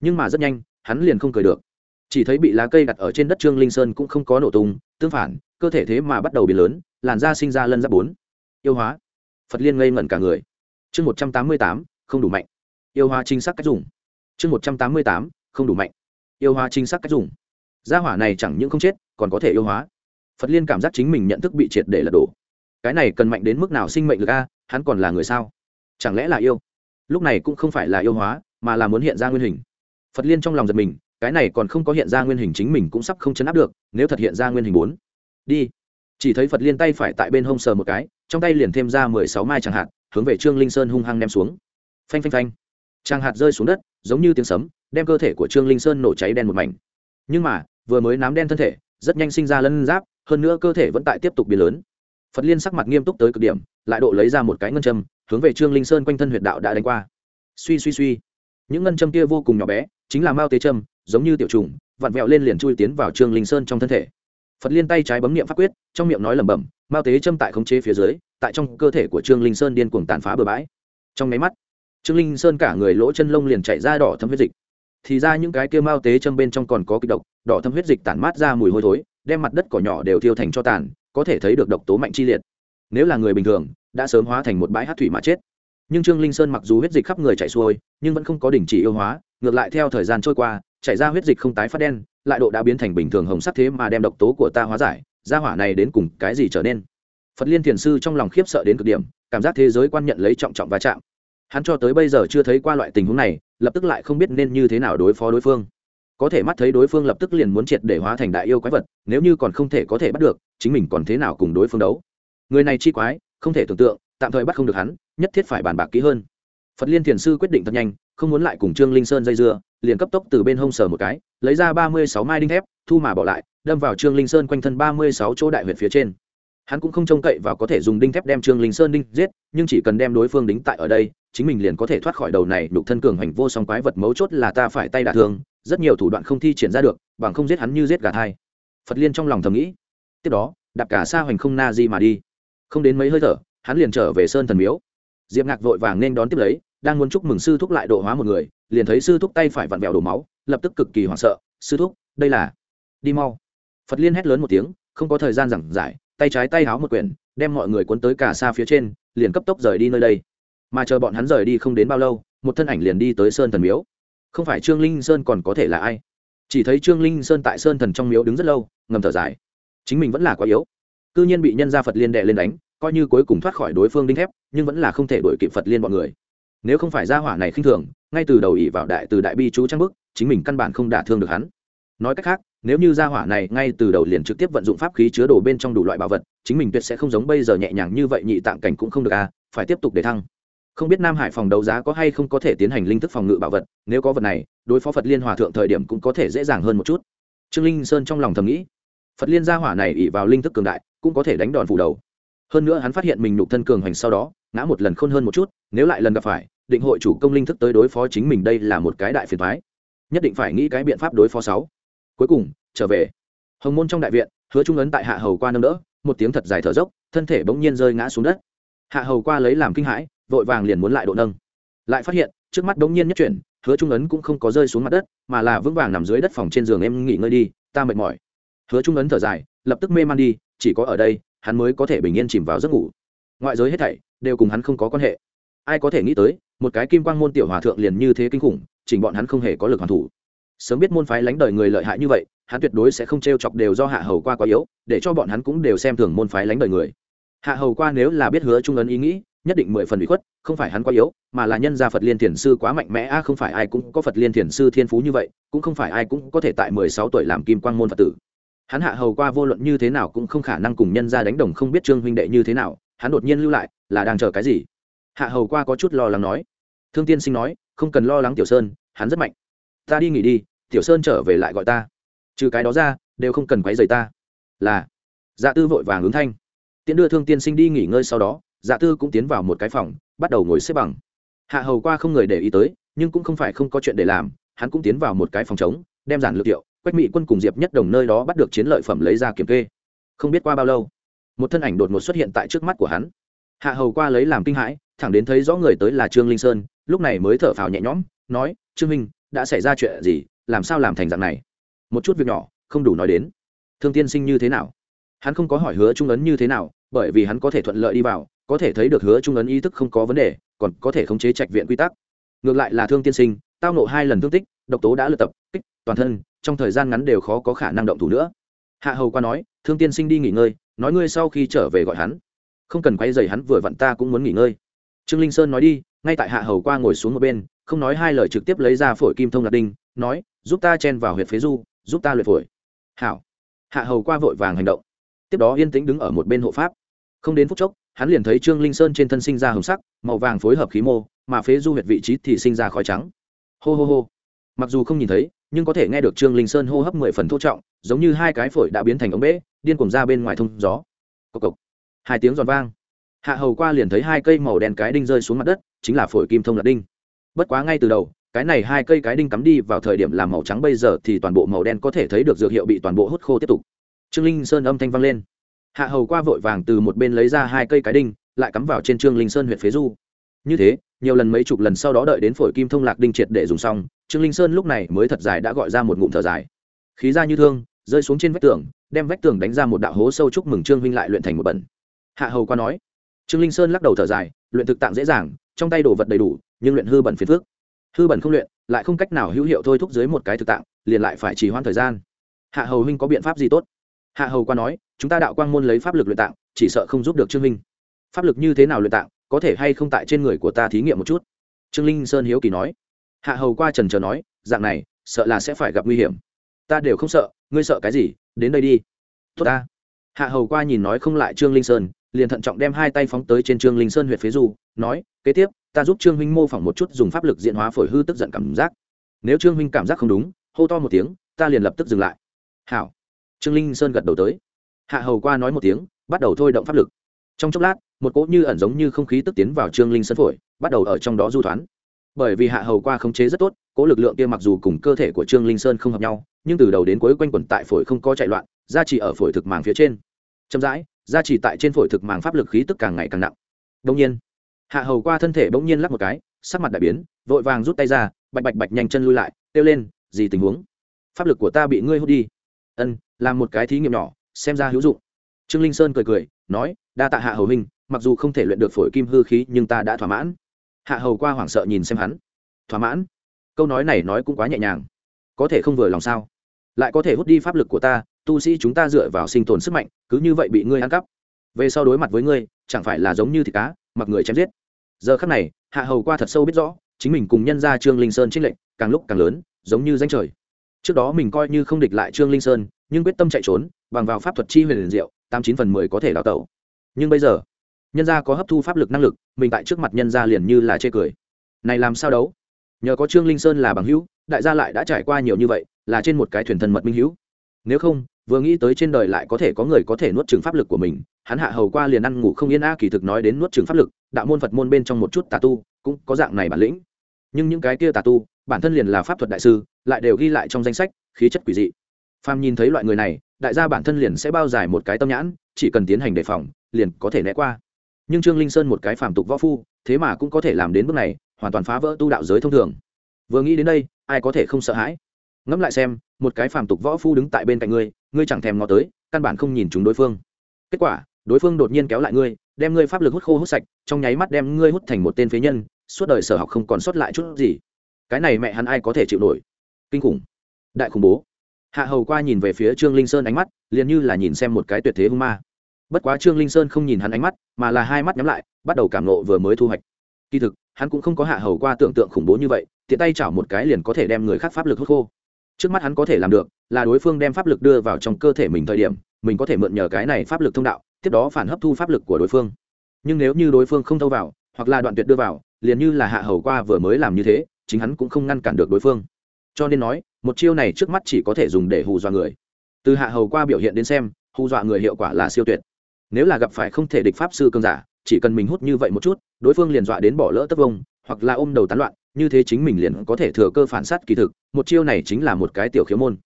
Nhưng mà rất nhanh, hắn liền không cười được. Chỉ thấy bị lá cây đặt ở trên đất trương linh sơn cũng không có nổ tung, tương phản, cơ thể thế mà bắt đầu biến lớn, làn da sinh ra lân giáp bốn. Yêu hóa. Phật liên ngây ngẩn cả người. Chương một trăm tám mươi tám, không đủ mạnh. Yêu hóa chính xác cách dùng. Chương một trăm tám mươi tám, không đủ mạnh. Yêu hóa chính xác cách dùng gia hỏa này chẳng những không chết, còn có thể yêu hóa. Phật liên cảm giác chính mình nhận thức bị triệt để lật đổ. Cái này cần mạnh đến mức nào sinh mệnh lực a, hắn còn là người sao? Chẳng lẽ là yêu? Lúc này cũng không phải là yêu hóa, mà là muốn hiện ra nguyên hình. Phật liên trong lòng giật mình, cái này còn không có hiện ra nguyên hình chính mình cũng sắp không chấn áp được, nếu thật hiện ra nguyên hình bốn. Đi. Chỉ thấy phật liên tay phải tại bên hông sờ một cái, trong tay liền thêm ra mười sáu mai chẳng hạt, hướng về trương linh sơn hung hăng ném xuống. Phanh phanh phanh. Tràng hạt rơi xuống đất, giống như tiếng sấm, đem cơ thể của trương linh sơn nổ cháy đen một mảnh nhưng mà, vừa mới nám đen thân thể, rất nhanh sinh ra lân giáp, hơn nữa cơ thể vẫn tại tiếp tục biến lớn. Phật liên sắc mặt nghiêm túc tới cực điểm, lại độ lấy ra một cái ngân châm, hướng về trương linh sơn quanh thân huyệt đạo đã đánh qua. Suy suy suy. Những ngân châm kia vô cùng nhỏ bé, chính là mao tế châm, giống như tiểu trùng, vặn vẹo lên liền chui tiến vào trương linh sơn trong thân thể. Phật liên tay trái bấm nghiệm pháp quyết, trong miệng nói lẩm bẩm, mao tế châm tại khống chế phía dưới, tại trong cơ thể của trương linh sơn điên cuồng tàn phá bừa bãi. Trong máy mắt, trương linh sơn cả người lỗ chân lông liền chạy ra đỏ thấm huyết dịch thì ra những cái kia mao tế châm bên trong còn có kịch độc, đỏ thâm huyết dịch tản mát ra mùi hôi thối, đem mặt đất cỏ nhỏ đều thiêu thành cho tàn, có thể thấy được độc tố mạnh chi liệt. Nếu là người bình thường, đã sớm hóa thành một bãi hát thủy mà chết. Nhưng trương linh sơn mặc dù huyết dịch khắp người chảy xuôi, nhưng vẫn không có đình chỉ yêu hóa, ngược lại theo thời gian trôi qua, chảy ra huyết dịch không tái phát đen, lại độ đã biến thành bình thường hồng sắc thế mà đem độc tố của ta hóa giải ra hỏa này đến cùng cái gì trở nên? Phật liên thiền sư trong lòng khiếp sợ đến cực điểm, cảm giác thế giới quan nhận lấy trọng trọng va chạm. Hắn cho tới bây giờ chưa thấy qua loại tình huống này lập tức lại không biết nên như thế nào đối phó đối phương. Có thể mắt thấy đối phương lập tức liền muốn triệt để hóa thành đại yêu quái vật, nếu như còn không thể có thể bắt được, chính mình còn thế nào cùng đối phương đấu? Người này chi quái, không thể tưởng tượng, tạm thời bắt không được hắn, nhất thiết phải bàn bạc kỹ hơn. Phật liên thiền sư quyết định thật nhanh, không muốn lại cùng trương linh sơn dây dưa, liền cấp tốc từ bên hông sờ một cái, lấy ra ba mươi sáu mai đinh thép, thu mà bỏ lại, đâm vào trương linh sơn quanh thân ba mươi sáu chỗ đại huyện phía trên hắn cũng không trông cậy và có thể dùng đinh thép đem trương linh sơn đinh giết, nhưng chỉ cần đem đối phương đính tại ở đây, chính mình liền có thể thoát khỏi đầu này đục thân cường hành vô song quái vật mấu chốt là ta phải tay đả thương, rất nhiều thủ đoạn không thi triển ra được, bằng không giết hắn như giết gà thai. Phật liên trong lòng thầm nghĩ. Tiếp đó, đạp cả xa hoành không na di mà đi. Không đến mấy hơi thở, hắn liền trở về sơn thần miếu. Diệp ngạc vội vàng nên đón tiếp lấy, đang muốn chúc mừng sư thúc lại độ hóa một người, liền thấy sư thúc tay phải vặn vẹo đổ máu, lập tức cực kỳ hoảng sợ, sư thúc, đây là, đi mau. Phật liên hét lớn một tiếng, không có thời gian giảng giải tay trái tay háo một quyển, đem mọi người cuốn tới cả xa phía trên, liền cấp tốc rời đi nơi đây. Mà chờ bọn hắn rời đi không đến bao lâu, một thân ảnh liền đi tới sơn thần miếu. Không phải trương linh sơn còn có thể là ai? Chỉ thấy trương linh sơn tại sơn thần trong miếu đứng rất lâu, ngầm thở dài. Chính mình vẫn là quá yếu. C ư nhiên bị nhân gia phật liên đệ lên đánh, coi như cuối cùng thoát khỏi đối phương đinh thép, nhưng vẫn là không thể đổi kịp phật liên bọn người. Nếu không phải gia hỏa này khinh thường, ngay từ đầu ỉ vào đại từ đại bi chú trang bức, chính mình căn bản không đả thương được hắn nói cách khác, nếu như gia hỏa này ngay từ đầu liền trực tiếp vận dụng pháp khí chứa đồ bên trong đủ loại bảo vật, chính mình tuyệt sẽ không giống bây giờ nhẹ nhàng như vậy nhị tạng cảnh cũng không được à phải tiếp tục để thăng. Không biết nam hải phòng đấu giá có hay không có thể tiến hành linh thức phòng ngự bảo vật, nếu có vật này, đối phó phật liên hòa thượng thời điểm cũng có thể dễ dàng hơn một chút. Trương linh sơn trong lòng thầm nghĩ, phật liên gia hỏa này ỉ vào linh thức cường đại, cũng có thể đánh đòn phủ đầu. Hơn nữa hắn phát hiện mình nhục thân cường hành sau đó, ngã một lần khôn hơn một chút, nếu lại lần gặp phải, định hội chủ công linh thức tới đối phó chính mình đây là một cái đại phiền thoái nhất định phải nghĩ cái biện pháp đối phó sáu cuối cùng, trở về. Hồng môn trong đại viện, hứa trung ấn tại hạ hầu qua nâng đỡ, một tiếng thật dài thở dốc, thân thể bỗng nhiên rơi ngã xuống đất. Hạ hầu qua lấy làm kinh hãi, vội vàng liền muốn lại độ nâng. Lại phát hiện, trước mắt bỗng nhiên nhất chuyển, hứa trung ấn cũng không có rơi xuống mặt đất, mà là vững vàng nằm dưới đất phòng trên giường em nghỉ ngơi đi, ta mệt mỏi. Hứa trung ấn thở dài, lập tức mê man đi, chỉ có ở đây, hắn mới có thể bình yên chìm vào giấc ngủ. Ngoại giới hết thảy, đều cùng hắn không có quan hệ. Ai có thể nghĩ tới, một cái kim quang môn tiểu hòa thượng liền như thế kinh khủng, chỉnh bọn hắn không hề có lực hoàn thủ sớm biết môn phái lánh đời người lợi hại như vậy, hắn tuyệt đối sẽ không t r e o chọc đều do hạ hầu qua quá yếu, để cho bọn hắn cũng đều xem thường môn phái lánh đời người. Hạ hầu qua nếu là biết hứa trung ấn ý nghĩ, nhất định mười phần bị khuất, không phải hắn quá yếu, mà là nhân gia phật liên thiền sư quá mạnh mẽ, a, không phải ai cũng có phật liên thiền sư thiên phú như vậy, cũng không phải ai cũng có thể tại mười sáu tuổi làm kim quang môn phật tử. Hắn hạ hầu qua vô luận như thế nào cũng không khả năng cùng nhân gia đánh đồng không biết trương huynh đệ như thế nào, hắn đột nhiên lưu lại, là đang chờ cái gì? Hạ hầu qua có chút lo lắng nói. Thương tiên sinh nói, không cần lo lắng tiểu sơn, hắn rất mạnh ta đi nghỉ đi, tiểu sơn trở về lại gọi ta. Trừ cái đó ra, đều không cần quấy rầy ta. Là. Dạ tư vội vàng ứng thanh. Tiễn đưa thương tiên sinh đi nghỉ ngơi sau đó dạ tư cũng tiến vào một cái phòng, bắt đầu ngồi xếp bằng. Hạ hầu qua không người để ý tới, nhưng cũng không phải không có chuyện để làm, hắn cũng tiến vào một cái phòng trống, đem giản lược tiệu quách mỹ quân cùng diệp nhất đồng nơi đó bắt được chiến lợi phẩm lấy ra kiểm kê. Không biết qua bao lâu, một thân ảnh đột ngột xuất hiện tại trước mắt của hắn. Hạ hầu qua lấy làm kinh hãi, thẳng đến thấy rõ người tới là trương linh sơn, lúc này mới thở phào nhẹ nhõm, nói, trương minh đã xảy ra chuyện gì, làm sao làm thành dạng này? Một chút việc nhỏ, không đủ nói đến. Thương tiên sinh như thế nào? Hắn không có hỏi hứa trung ấn như thế nào, bởi vì hắn có thể thuận lợi đi vào, có thể thấy được hứa trung ấn ý thức không có vấn đề, còn có thể khống chế trạch viện quy tắc. Ngược lại là thương tiên sinh, tao nộ hai lần thương tích, độc tố đã lượt tập, kích, toàn thân, trong thời gian ngắn đều khó có khả năng động thủ nữa. Hạ hầu qua nói, thương tiên sinh đi nghỉ ngơi, nói ngươi sau khi trở về gọi hắn. Không cần quay dày hắn, vừa vặn ta cũng muốn nghỉ ngơi. Trương linh sơn nói đi, ngay tại hạ hầu qua ngồi xuống một bên không nói hai lời trực tiếp lấy ra phổi kim thông lạc đinh, nói, giúp ta chen vào huyệt phế du, giúp ta luyện phổi. Hảo. Hạ hầu qua vội vàng hành động. Tiếp đó yên tĩnh đứng ở một bên hộ pháp. Không đến phút chốc, hắn liền thấy trương linh sơn trên thân sinh ra hồng sắc, màu vàng phối hợp khí mô, mà phế du huyệt vị trí thì sinh ra khói trắng. Hô hô hô. Mặc dù không nhìn thấy, nhưng có thể nghe được trương linh sơn hô hấp mười phần thô trọng, giống như hai cái phổi đã biến thành ống bể, điên cuồng ra bên ngoài thông gió. Cộc cộc. Hai tiếng giòn vang. Hạ hầu qua liền thấy hai cây màu đen cái đinh rơi xuống mặt đất, chính là phổi kim thông lạc đinh bất quá ngay từ đầu, cái này hai cây cái đinh cắm đi vào thời điểm làm màu trắng, bây giờ thì toàn bộ màu đen có thể thấy được dược hiệu bị toàn bộ hút khô tiếp tục. Trương linh sơn âm thanh vang lên. Hạ hầu qua vội vàng từ một bên lấy ra hai cây cái đinh, lại cắm vào trên trương linh sơn huyện phế du. Như thế, nhiều lần mấy chục lần sau đó đợi đến phổi kim thông lạc đinh triệt để dùng xong, trương linh sơn lúc này mới thật dài đã gọi ra một ngụm thở dài. Khí ra như thương, rơi xuống trên vách tường, đem vách tường đánh ra một đạo hố sâu chúc mừng trương huynh lại luyện thành một bẩn. Hạ hầu qua nói. Trương linh sơn lắc đầu thở dài, luyện thực tạng dễ dàng, trong tay đồ vật đầy đủ nhưng luyện hư bẩn phiền phước hư bẩn không luyện, lại không cách nào hữu hiệu thôi thúc dưới một cái thực tạng, liền lại phải trì hoãn thời gian. Hạ hầu huynh có biện pháp gì tốt? Hạ hầu qua nói, chúng ta đạo quang môn lấy pháp lực luyện tạng, chỉ sợ không giúp được trương huynh pháp lực như thế nào luyện tạng, có thể hay không tại trên người của ta thí nghiệm một chút? Trương linh sơn hiếu kỳ nói. Hạ hầu qua trần trờ nói, dạng này, sợ là sẽ phải gặp nguy hiểm. Ta đều không sợ, ngươi sợ cái gì, đến đây đi. Tốt ta. Hạ hầu qua nhìn nói không lại trương linh sơn, liền thận trọng đem hai tay phóng tới trên trương linh sơn huyện phế du nói, kế tiếp ta giúp trương huynh mô phỏng một chút dùng pháp lực diện hóa phổi hư tức giận cảm giác. Nếu trương huynh cảm giác không đúng, hô to một tiếng, ta liền lập tức dừng lại. Hảo. Trương linh sơn gật đầu tới. Hạ hầu qua nói một tiếng, bắt đầu thôi động pháp lực. Trong chốc lát, một cỗ như ẩn giống như không khí tức tiến vào trương linh sơn phổi, bắt đầu ở trong đó du thoán. Bởi vì hạ hầu qua khống chế rất tốt, cỗ lực lượng kia mặc dù cùng cơ thể của trương linh sơn không hợp nhau, nhưng từ đầu đến cuối quanh quẩn tại phổi không có chạy loạn, gia trì ở phổi thực màng phía trên. Chậm rãi, gia trì tại trên phổi thực màng pháp lực khí tức càng ngày càng nặng. Đông nhiên hạ hầu qua thân thể bỗng nhiên lắc một cái, sắc mặt đại biến, vội vàng rút tay ra, bạch bạch bạch nhanh chân lui lại, kêu lên, gì tình huống? Pháp lực của ta bị ngươi hút đi. Ân, làm một cái thí nghiệm nhỏ, xem ra hữu dụng. Trương linh sơn cười cười, nói, đa tạ hạ hầu hình mặc dù không thể luyện được phổi kim hư khí, nhưng ta đã thỏa mãn. Hạ hầu qua hoảng sợ nhìn xem hắn. Thỏa mãn? Câu nói này nói cũng quá nhẹ nhàng. Có thể không vừa lòng sao? Lại có thể hút đi pháp lực của ta, tu sĩ chúng ta dựa vào sinh tồn sức mạnh, cứ như vậy bị ngươi ăn cắp. Về sau đối mặt với ngươi, chẳng phải là giống như thịt cá mặc người chém giết. Giờ khắc này, hạ hầu qua thật sâu biết rõ, chính mình cùng nhân ra trương linh sơn trích lệnh càng lúc càng lớn, giống như danh trời. Trước đó mình coi như không địch lại trương linh sơn, nhưng quyết tâm chạy trốn, bằng vào pháp thuật chi huyền liền diệu, tám chín phần mười có thể đào tẩu. Nhưng bây giờ, nhân gia có hấp thu pháp lực năng lực, mình tại trước mặt nhân gia liền như là chê cười. Này làm sao đấu? Nhờ có trương linh sơn là bằng hữu, đại gia lại đã trải qua nhiều như vậy, là trên một cái thuyền thần mật minh hữu. Nếu không vừa nghĩ tới trên đời lại có thể có người có thể nuốt trừng pháp lực của mình, hắn hạ hầu qua liền ăn ngủ không yên a kỳ thực nói đến nuốt trừng pháp lực, đạo môn phật môn bên trong một chút tà tu cũng có dạng này bản lĩnh. Nhưng những cái kia tà tu, bản thân liền là pháp thuật đại sư, lại đều ghi lại trong danh sách, khí chất quỷ dị. Phàm nhìn thấy loại người này, đại gia bản thân liền sẽ bao dài một cái tâm nhãn, chỉ cần tiến hành đề phòng, liền có thể né qua. Nhưng trương linh sơn một cái phàm tục võ phu, thế mà cũng có thể làm đến bước này, hoàn toàn phá vỡ tu đạo giới thông thường. Vừa nghĩ đến đây, ai có thể không sợ hãi? Ngẫm lại xem một cái phàm tục võ phu đứng tại bên cạnh ngươi ngươi chẳng thèm ngó tới, căn bản không nhìn chúng đối phương. Kết quả, đối phương đột nhiên kéo lại ngươi, đem ngươi pháp lực hút khô hút sạch, trong nháy mắt đem ngươi hút thành một tên phế nhân, suốt đời sở học không còn sót lại chút gì. Cái này mẹ hắn ai có thể chịu nổi? Kinh khủng. Đại khủng bố. Hạ hầu qua nhìn về phía trương linh sơn ánh mắt, liền như là nhìn xem một cái tuyệt thế hung ma. Bất quá trương linh sơn không nhìn hắn ánh mắt, mà là hai mắt nhắm lại, bắt đầu cảm nộ vừa mới thu hoạch. Kỳ thực, hắn cũng không có hạ hầu qua tưởng tượng khủng bố như vậy, tiện tay chảo một cái liền có thể đem người khác pháp lực hút khô trước mắt hắn có thể làm được là đối phương đem pháp lực đưa vào trong cơ thể mình thời điểm, mình có thể mượn nhờ cái này pháp lực thông đạo, tiếp đó phản hấp thu pháp lực của đối phương. Nhưng nếu như đối phương không thâu vào, hoặc là đoạn tuyệt đưa vào, liền như là hạ hầu qua vừa mới làm như thế, chính hắn cũng không ngăn cản được đối phương. Cho nên nói, một chiêu này trước mắt chỉ có thể dùng để hù dọa người. Từ hạ hầu qua biểu hiện đến xem, hù dọa người hiệu quả là siêu tuyệt. Nếu là gặp phải không thể địch pháp sư cơn giả, chỉ cần mình hút như vậy một chút, đối phương liền dọa đến bỏ lỡ tất vông, hoặc là ôm đầu tán loạn như thế chính mình liền có thể thừa cơ phản sát kỳ thực, một chiêu này chính là một cái tiểu khiếu môn.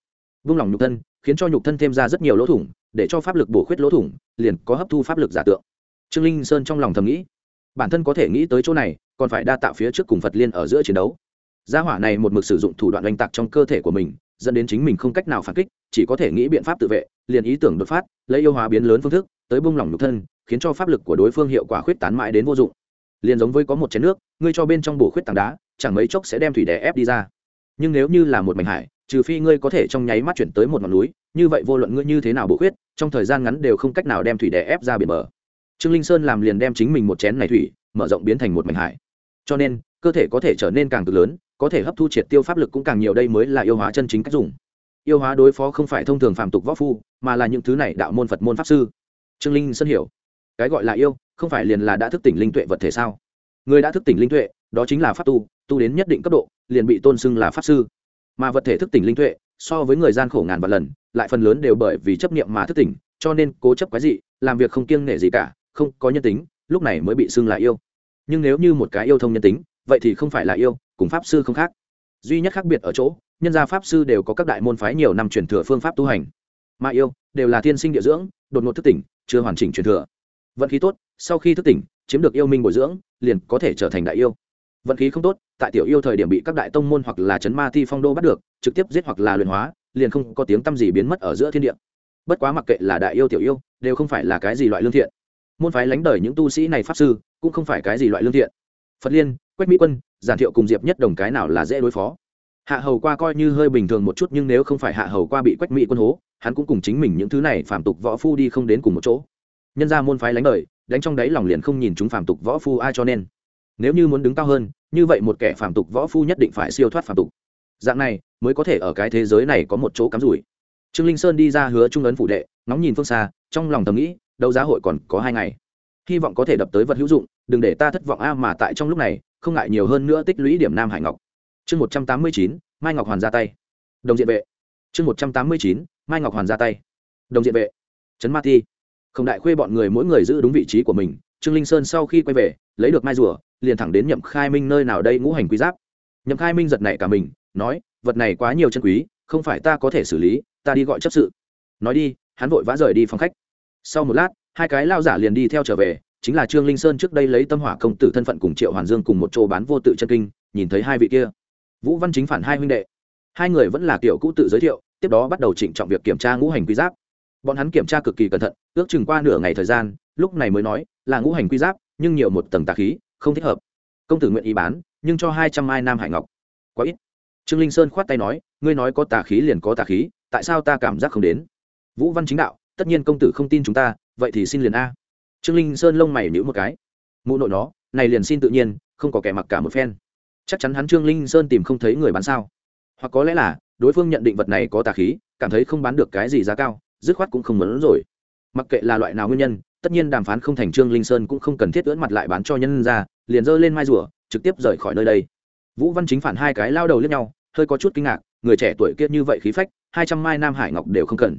Vung lòng nhục thân, khiến cho nhục thân thêm ra rất nhiều lỗ thủng, để cho pháp lực bổ khuyết lỗ thủng, liền có hấp thu pháp lực giả tượng. Trương linh sơn trong lòng thầm nghĩ, bản thân có thể nghĩ tới chỗ này, còn phải đa tạo phía trước cùng phật liên ở giữa chiến đấu. Gia hỏa này một mực sử dụng thủ đoạn oanh tạc trong cơ thể của mình, dẫn đến chính mình không cách nào phản kích, chỉ có thể nghĩ biện pháp tự vệ, liền ý tưởng đột phát, lấy yêu hóa biến lớn phương thức, tới bung lỏng nhục thân, khiến cho pháp lực của đối phương hiệu quả khuyết tán mãi đến vô dụng. Liền giống với có một chén nước, ngươi cho bên trong bổ khuyết tảng đá chẳng mấy chốc sẽ đem thủy đè ép đi ra. Nhưng nếu như là một mảnh hải, trừ phi ngươi có thể trong nháy mắt chuyển tới một ngọn núi, như vậy vô luận ngươi như thế nào bổ khuyết, trong thời gian ngắn đều không cách nào đem thủy đè ép ra biển bờ. Trương linh sơn làm liền đem chính mình một chén này thủy, mở rộng biến thành một mảnh hải. Cho nên, cơ thể có thể trở nên càng cực lớn, có thể hấp thu triệt tiêu pháp lực cũng càng nhiều đây mới là yêu hóa chân chính cách dùng. Yêu hóa đối phó không phải thông thường phạm tục võ phu, mà là những thứ này đạo môn phật môn pháp sư. Trương linh sơn hiểu. Cái gọi là yêu, không phải liền là đã thức tỉnh linh tuệ vật thể sao? Người đã thức tỉnh linh tuệ, đó chính là pháp tu tu đến nhất định cấp độ, liền bị tôn xưng là pháp sư. Mà vật thể thức tỉnh linh tuệ, so với người gian khổ ngàn vạn lần, lại phần lớn đều bởi vì chấp niệm mà thức tỉnh, cho nên cố chấp quái dị, làm việc không kiêng nể gì cả, không có nhân tính, lúc này mới bị xưng là yêu. Nhưng nếu như một cái yêu thông nhân tính, vậy thì không phải là yêu, cùng pháp sư không khác. Duy nhất khác biệt ở chỗ, nhân gia pháp sư đều có các đại môn phái nhiều năm truyền thừa phương pháp tu hành. Mà yêu, đều là thiên sinh địa dưỡng, đột ngột thức tỉnh, chưa hoàn chỉnh truyền thừa. Vận khí tốt, sau khi thức tỉnh, chiếm được yêu minh bồi dưỡng, liền có thể trở thành đại yêu vận khí không tốt, tại tiểu yêu thời điểm bị các đại tông môn hoặc là chấn ma thi phong đô bắt được, trực tiếp giết hoặc là luyện hóa, liền không có tiếng t gì biến mất ở giữa thiên địa. Bất quá mặc kệ là đại yêu tiểu yêu, đều không phải là cái gì loại lương thiện. Môn phái lánh đời những tu sĩ này pháp sư, cũng không phải cái gì loại lương thiện. Phật liên, quách mỹ quân, giản thiệu cùng diệp nhất đồng cái nào là dễ đối phó. Hạ hầu qua coi như hơi bình thường một chút nhưng nếu không phải hạ hầu qua bị quách mỹ quân hố, hắn cũng cùng chính mình những thứ này phạm tục võ phu đi không đến cùng một chỗ. Nhân ra môn phái lánh đời, đánh trong đáy lòng liền không nhìn chúng phạm tục võ phu ai cho nên nếu như muốn đứng cao hơn, như vậy một kẻ phạm tục võ phu nhất định phải siêu thoát phạm tục. Dạng này, mới có thể ở cái thế giới này có một chỗ cắm rủi. Trương linh sơn đi ra hứa trung ấn phủ đệ nóng nhìn phương xa, trong lòng thầm nghĩ, đấu giá hội còn có hai ngày. Hy vọng có thể đập tới vật hữu dụng, đừng để ta thất vọng a mà tại trong lúc này, không ngại nhiều hơn nữa tích lũy điểm nam hải ngọc. Chương một trăm tám mươi chín, mai ngọc hoàn ra tay. Đồng diện vệ. Chương một trăm tám mươi chín, mai ngọc hoàn ra tay. Đồng diện vệ. Trấn ma ti không đại khuê bọn người mỗi người giữ đúng vị trí của mình, trương linh sơn sau khi quay về, lấy được mai rùa liền thẳng đến nhậm khai minh nơi nào đây ngũ hành quý giáp. Nhậm khai minh giật nảy cả mình, nói, vật này quá nhiều chân quý, không phải ta có thể xử lý, ta đi gọi chấp sự. Nói đi, hắn vội vã rời đi phòng khách. Sau một lát, hai cái lao giả liền đi theo trở về, chính là trương linh sơn trước đây lấy tâm hỏa công tử thân phận cùng triệu hoàn dương cùng một chỗ bán vô tự chân kinh, nhìn thấy hai vị kia. Vũ văn chính phản hai huynh đệ. Hai người vẫn là kiểu cũ tự giới thiệu, tiếp đó bắt đầu trịnh trọng việc kiểm tra ngũ hành quy giáp. Bọn hắn kiểm tra cực kỳ cẩn thận, ước chừng qua nửa ngày thời gian, lúc này mới nói, là ngũ hành quy giáp, nhưng nhiều một tầng tà khí không thích hợp. Công tử nguyện ý bán, nhưng cho hai trăm mai nam hải ngọc. Quá ít. Trương linh sơn khoát tay nói, ngươi nói có tà khí liền có tà khí, tại sao ta cảm giác không đến? Vũ văn chính đạo, tất nhiên công tử không tin chúng ta, vậy thì xin liền a. Trương linh sơn lông mày nhữ một cái. Mụ nội nó, này liền xin tự nhiên, không có kẻ mặc cả một phen. Chắc chắn hắn trương linh sơn tìm không thấy người bán sao. Hoặc có lẽ là, đối phương nhận định vật này có tà khí, cảm thấy không bán được cái gì giá cao, dứt khoát cũng không muốn rồi. Mặc kệ là loại nào nguyên nhân tất nhiên đàm phán không thành trương linh sơn cũng không cần thiết ưỡn mặt lại bán cho nhân ra liền giơ lên mai rùa, trực tiếp rời khỏi nơi đây. Vũ văn chính phản hai cái lao đầu lướt nhau, hơi có chút kinh ngạc, người trẻ tuổi kia như vậy khí phách, hai trăm mai nam hải ngọc đều không cần.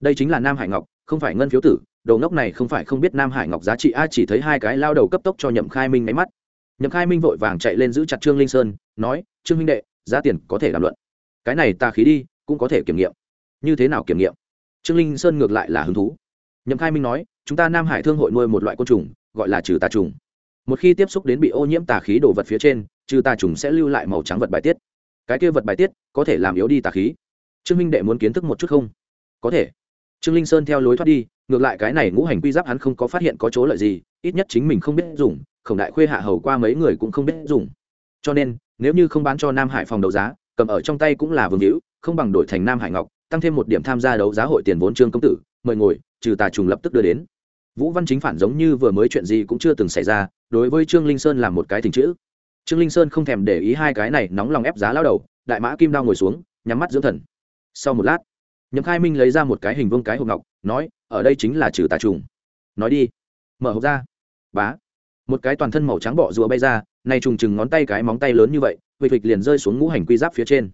Đây chính là nam hải ngọc, không phải ngân phiếu tử đầu ngốc này không phải không biết nam hải ngọc giá trị, a, chỉ thấy hai cái lao đầu cấp tốc cho nhậm khai minh máy mắt. Nhậm khai minh vội vàng chạy lên giữ chặt trương linh sơn, nói, trương minh đệ, giá tiền có thể đàm luận. Cái này ta khí đi, cũng có thể kiểm nghiệm. Như thế nào kiểm nghiệm? Trương linh sơn ngược lại là hứng thú. Nhậm khai minh nói chúng ta nam hải thương hội nuôi một loại côn trùng, gọi là trừ tà trùng. Một khi tiếp xúc đến bị ô nhiễm tà khí đồ vật phía trên, trừ tà trùng sẽ lưu lại màu trắng vật bài tiết. Cái kia vật bài tiết có thể làm yếu đi tà khí. Trương minh đệ muốn kiến thức một chút không? Có thể. Trương linh sơn theo lối thoát đi, ngược lại cái này ngũ hành quy giáp hắn không có phát hiện có chỗ lợi gì, ít nhất chính mình không biết dùng, khổng đại khuê hạ hầu qua mấy người cũng không biết dùng. Cho nên, nếu như không bán cho nam hải phòng đấu giá, cầm ở trong tay cũng là vương hữu, không bằng đổi thành nam hải ngọc, tăng thêm một điểm tham gia đấu giá hội tiền vốn trương công tử, mời ngồi trừ tà trùng lập tức đưa đến. Vũ văn chính phản giống như vừa mới chuyện gì cũng chưa từng xảy ra, đối với trương linh sơn làm một cái thình chữ. Trương linh sơn không thèm để ý hai cái này nóng lòng ép giá lao đầu, đại mã kim đao ngồi xuống, nhắm mắt dưỡng thần. Sau một lát, nhậm khai minh lấy ra một cái hình vương cái hộp ngọc, nói, ở đây chính là trừ tà trùng. Nói đi. Mở hộp ra. Bá. Một cái toàn thân màu trắng bọ rùa bay ra này trùng chừng ngón tay cái móng tay lớn như vậy vịt vịt liền rơi xuống ngũ hành quy giáp phía trên.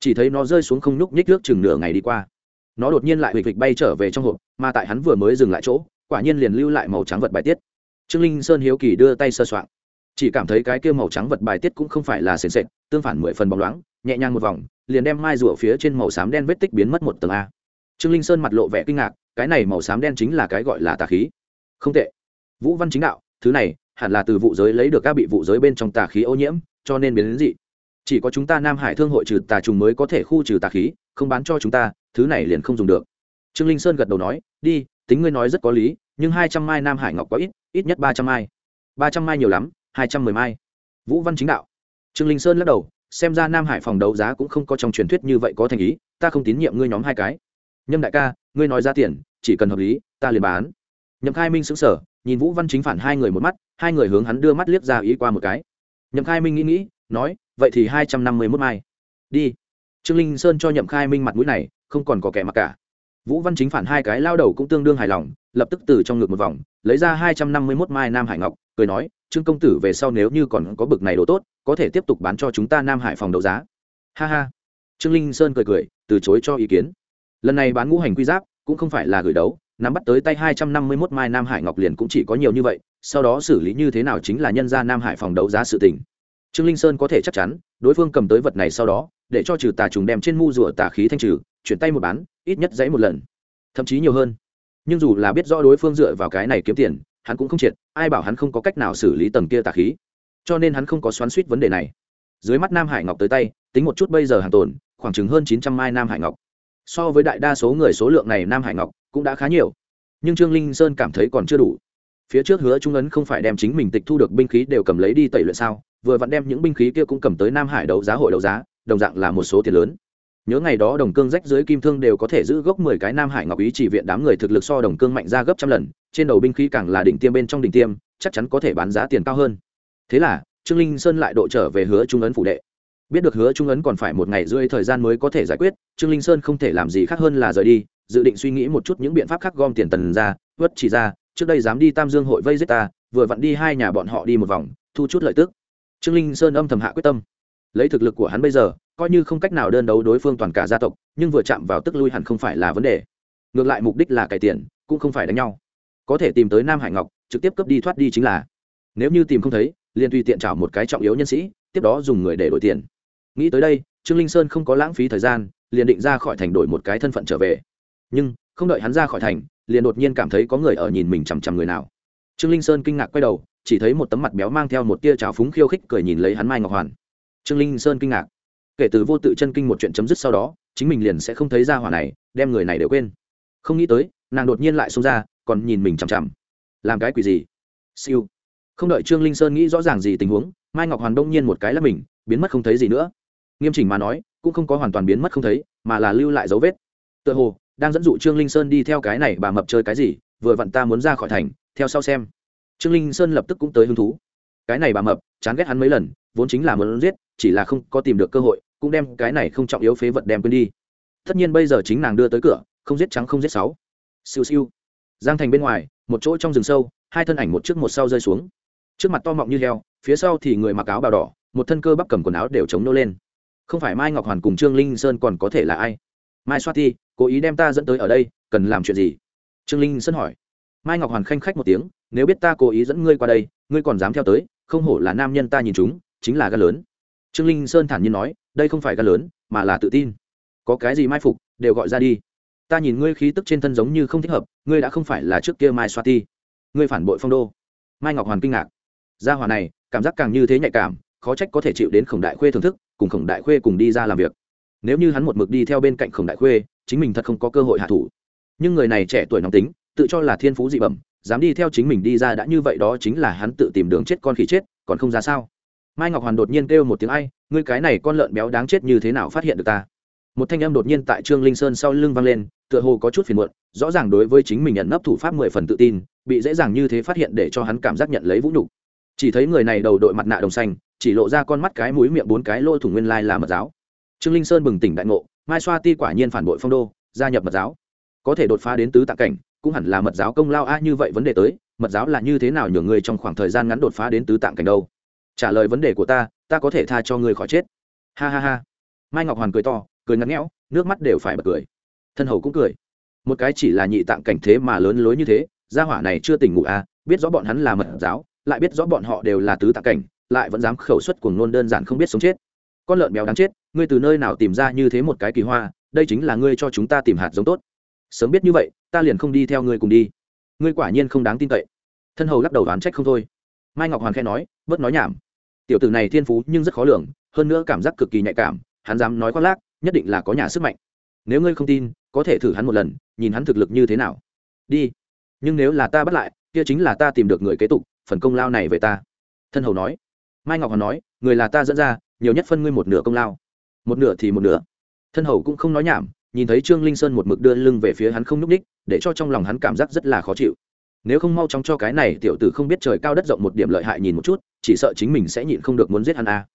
Chỉ thấy nó rơi xuống không nhúc nhích nước chừng nửa ngày đi qua nó đột nhiên lại vịt vịt bay trở về trong hộp, mà tại hắn vừa mới dừng lại chỗ, quả nhiên liền lưu lại màu trắng vật bài tiết. Trương linh sơn hiếu kỳ đưa tay sơ soạn. Chỉ cảm thấy cái kia màu trắng vật bài tiết cũng không phải là sền sệt, tương phản mười phần bóng loáng, nhẹ nhàng một vòng, liền đem mai rùa phía trên màu xám đen vết tích biến mất một tầng a. Trương linh sơn mặt lộ vẻ kinh ngạc, cái này màu xám đen chính là cái gọi là tà khí. Không tệ. Vũ văn chính đạo, thứ này, hẳn là từ vụ giới lấy được các bị vụ giới bên trong tà khí ô nhiễm, cho nên biến đến dị. Chỉ có chúng ta nam hải thương hội trừ tà trùng mới có thể khu trừ tà khí không bán cho chúng ta, thứ này liền không dùng được. Trương linh sơn gật đầu nói, đi, tính ngươi nói rất có lý, nhưng hai trăm mai nam hải ngọc quá ít ít nhất ba trăm mai. Ba trăm mai nhiều lắm, hai trăm mười mai. Vũ văn chính đạo. Trương linh sơn lắc đầu, xem ra nam hải phòng đấu giá cũng không có trong truyền thuyết như vậy có thành ý, ta không tín nhiệm ngươi nhóm hai cái. Nhâm đại ca, ngươi nói ra tiền, chỉ cần hợp lý, ta liền bán. Nhậm khai minh xứng sở nhìn vũ văn chính phản hai người một mắt, hai người hướng hắn đưa mắt liếc ra ý qua một cái. Nhậm khai minh nghĩ nghĩ, nói, vậy thì hai trăm năm mươi mốt mai. Đi trương linh sơn cho nhậm khai minh mặt mũi này, không còn có kẻ mặc cả. Vũ văn chính phản hai cái lao đầu cũng tương đương hài lòng, lập tức từ trong ngực một vòng, lấy ra hai trăm năm mươi mốt mai nam hải ngọc, cười nói, trương công tử về sau nếu như còn có bực này đồ tốt, có thể tiếp tục bán cho chúng ta nam hải phòng đấu giá. Ha ha. Trương linh sơn cười cười, từ chối cho ý kiến. Lần này bán ngũ hành quy giáp, cũng không phải là gửi đấu, nắm bắt tới tay hai trăm năm mươi mốt mai nam hải ngọc liền cũng chỉ có nhiều như vậy, sau đó xử lý như thế nào chính là nhân ra nam hải phòng đấu giá sự tình trương linh sơn có thể chắc chắn, đối phương cầm tới vật này sau đó, để cho trừ tà trùng đem trên mu rùa tà khí thanh trừ, chuyển tay một bán, ít nhất dãy một lần. Thậm chí nhiều hơn. Nhưng dù là biết rõ đối phương dựa vào cái này kiếm tiền, hắn cũng không triệt, ai bảo hắn không có cách nào xử lý tầng kia tà khí. Cho nên hắn không có xoắn suýt vấn đề này. Dưới mắt nam hải ngọc tới tay, tính một chút bây giờ hàng tồn, khoảng chừng hơn chín trăm mai nam hải ngọc. So với đại đa số người số lượng này nam hải ngọc cũng đã khá nhiều. Nhưng trương linh sơn cảm thấy còn chưa đủ. Phía trước hứa trung ấn không phải đem chính mình tịch thu được binh khí đều cầm lấy đi tẩy luyện sao? Vừa vặn đem những binh khí kia cũng cầm tới nam hải đấu giá hội đấu giá, đồng dạng là một số tiền lớn. Nhớ ngày đó đồng cương rách dưới kim thương đều có thể giữ gốc mười cái nam hải ngọc ý chỉ viện đám người thực lực so đồng cương mạnh ra gấp trăm lần, trên đầu binh khí càng là đỉnh tiêm bên trong đỉnh tiêm, chắc chắn có thể bán giá tiền cao hơn. Thế là, trương linh sơn lại độ trở về hứa trung ấn phủ đệ. Biết được hứa trung ấn còn phải một ngày rưỡi thời gian mới có thể giải quyết, trương linh sơn không thể làm gì khác hơn là rời đi, dự định suy nghĩ một chút những biện pháp khác gom tiền tần ra vất chỉ ra, trước đây dám đi tam dương hội vây giết ta, vừa vặn đi hai nhà bọn họ đi một vòng, thu chút lợi tức trương linh sơn âm thầm hạ quyết tâm. Lấy thực lực của hắn bây giờ, coi như không cách nào đơn đấu đối phương toàn cả gia tộc, nhưng vừa chạm vào tức lui hẳn không phải là vấn đề. Ngược lại mục đích là cải tiền cũng không phải đánh nhau. Có thể tìm tới nam hải ngọc, trực tiếp cướp đi thoát đi chính là. Nếu như tìm không thấy, liền tùy tiện trả một cái trọng yếu nhân sĩ, tiếp đó dùng người để đổi tiền. Nghĩ tới đây, trương linh sơn không có lãng phí thời gian, liền định ra khỏi thành đổi một cái thân phận trở về. Nhưng, không đợi hắn ra khỏi thành, liền đột nhiên cảm thấy có người ở nhìn mình chằm chằm người nào. Trương linh sơn kinh ngạc quay đầu chỉ thấy một tấm mặt béo mang theo một tia trào phúng khiêu khích cười nhìn lấy hắn mai ngọc hoàn. Trương linh sơn kinh ngạc. Kể từ vô tự chân kinh một chuyện chấm dứt sau đó, chính mình liền sẽ không thấy ra hỏa này, đem người này đều quên. Không nghĩ tới, nàng đột nhiên lại xông ra, còn nhìn mình chằm chằm. Làm cái quỷ gì? Siêu. Không đợi trương linh sơn nghĩ rõ ràng gì tình huống, mai ngọc hoàn đông nhiên một cái là mình, biến mất không thấy gì nữa. Nghiêm chỉnh mà nói, cũng không có hoàn toàn biến mất không thấy, mà là lưu lại dấu vết. Tựa hồ, đang dẫn dụ trương linh sơn đi theo cái này bà mập chơi cái gì, vừa vặn ta muốn ra khỏi thành, theo sau xem trương linh sơn lập tức cũng tới hứng thú. Cái này bà mập, chán ghét hắn mấy lần, vốn chính là muốn giết, chỉ là không có tìm được cơ hội, cũng đem cái này không trọng yếu phế vật đem quên đi. Tất nhiên bây giờ chính nàng đưa tới cửa, không giết trắng không giết sáu siêu siêu. Giang thành bên ngoài, một chỗ trong rừng sâu, hai thân ảnh một trước một sau rơi xuống. Trước mặt to mọng như heo, phía sau thì người mặc áo bào đỏ, một thân cơ bắp cầm quần áo đều chống nô lên. Không phải mai ngọc hoàn cùng trương linh sơn còn có thể là ai? Mai xoa thi cố ý đem ta dẫn tới ở đây, cần làm chuyện gì? Trương linh sơn hỏi mai ngọc hoàn khanh khách một tiếng, nếu biết ta cố ý dẫn ngươi qua đây, ngươi còn dám theo tới, không hổ là nam nhân ta nhìn chúng, chính là gan lớn. Trương linh sơn thản nhiên nói, đây không phải gan lớn, mà là tự tin. Có cái gì mai phục, đều gọi ra đi. Ta nhìn ngươi khí tức trên thân giống như không thích hợp, ngươi đã không phải là trước kia mai xoa ti. Ngươi phản bội phong đô. Mai ngọc hoàn kinh ngạc. Gia hòa này, cảm giác càng như thế nhạy cảm, khó trách có thể chịu đến khổng đại khuê thưởng thức, cùng khổng đại khuê cùng đi ra làm việc. Nếu như hắn một mực đi theo bên cạnh khổng đại khuê, chính mình thật không có cơ hội hạ thủ. Nhưng người này trẻ tuổi nóng tính tự cho là thiên phú dị bẩm, dám đi theo chính mình đi ra đã như vậy đó chính là hắn tự tìm đường chết con khỉ chết, còn không ra sao? Mai ngọc hoàn đột nhiên kêu một tiếng ai, ngươi cái này con lợn béo đáng chết như thế nào phát hiện được ta? Một thanh âm đột nhiên tại trương linh sơn sau lưng vang lên, tựa hồ có chút phiền muộn, rõ ràng đối với chính mình nhận nấp thủ pháp mười phần tự tin, bị dễ dàng như thế phát hiện để cho hắn cảm giác nhận lấy vũ nhục. Chỉ thấy người này đầu đội mặt nạ đồng xanh, chỉ lộ ra con mắt cái mũi miệng bốn cái lỗ thủ nguyên lai là mật giáo. Trương linh sơn bừng tỉnh đại ngộ, mai xoa ti quả nhiên phản bội phong đô, gia nhập mật giáo. Có thể đột phá đến tứ tạng cảnh cũng hẳn là mật giáo công lao a như vậy vấn đề tới, mật giáo là như thế nào nhường ngươi trong khoảng thời gian ngắn đột phá đến tứ tạng cảnh đâu? Trả lời vấn đề của ta ta có thể tha cho ngươi khỏi chết. Ha ha ha. Mai ngọc hoàn cười to, cười ngắn ngẽo nước mắt đều phải bật cười. Thân hầu cũng cười. Một cái chỉ là nhị tạng cảnh thế mà lớn lối như thế, gia hỏa này chưa tỉnh ngủ à biết rõ bọn hắn là mật giáo, lại biết rõ bọn họ đều là tứ tạng cảnh, lại vẫn dám khẩu xuất cuồng nôn đơn giản không biết sống chết. Con lợn béo đáng chết, ngươi từ nơi nào tìm ra như thế một cái kỳ hoa, đây chính là ngươi cho chúng ta tìm hạt giống tốt sớm biết như vậy, ta liền không đi theo ngươi cùng đi. Ngươi quả nhiên không đáng tin cậy. Thân hầu lắc đầu đoán trách không thôi. Mai ngọc hoàn khẽ nói, bớt nói nhảm. Tiểu tử này thiên phú nhưng rất khó lường, hơn nữa cảm giác cực kỳ nhạy cảm, hắn dám nói khoác lác, nhất định là có nhà sức mạnh. Nếu ngươi không tin, có thể thử hắn một lần, nhìn hắn thực lực như thế nào. Đi. Nhưng nếu là ta bắt lại, kia chính là ta tìm được người kế tục, phần công lao này về ta. Thân hầu nói. Mai ngọc hoàn nói, người là ta dẫn ra, nhiều nhất phân ngươi một nửa công lao. Một nửa thì một nửa. Thân hầu cũng không nói nhảm nhìn thấy trương linh sơn một mực đưa lưng về phía hắn không nhúc ních để cho trong lòng hắn cảm giác rất là khó chịu. Nếu không mau chóng cho cái này tiểu tử không biết trời cao đất rộng một điểm lợi hại nhìn một chút, chỉ sợ chính mình sẽ nhịn không được muốn giết hắn a. À.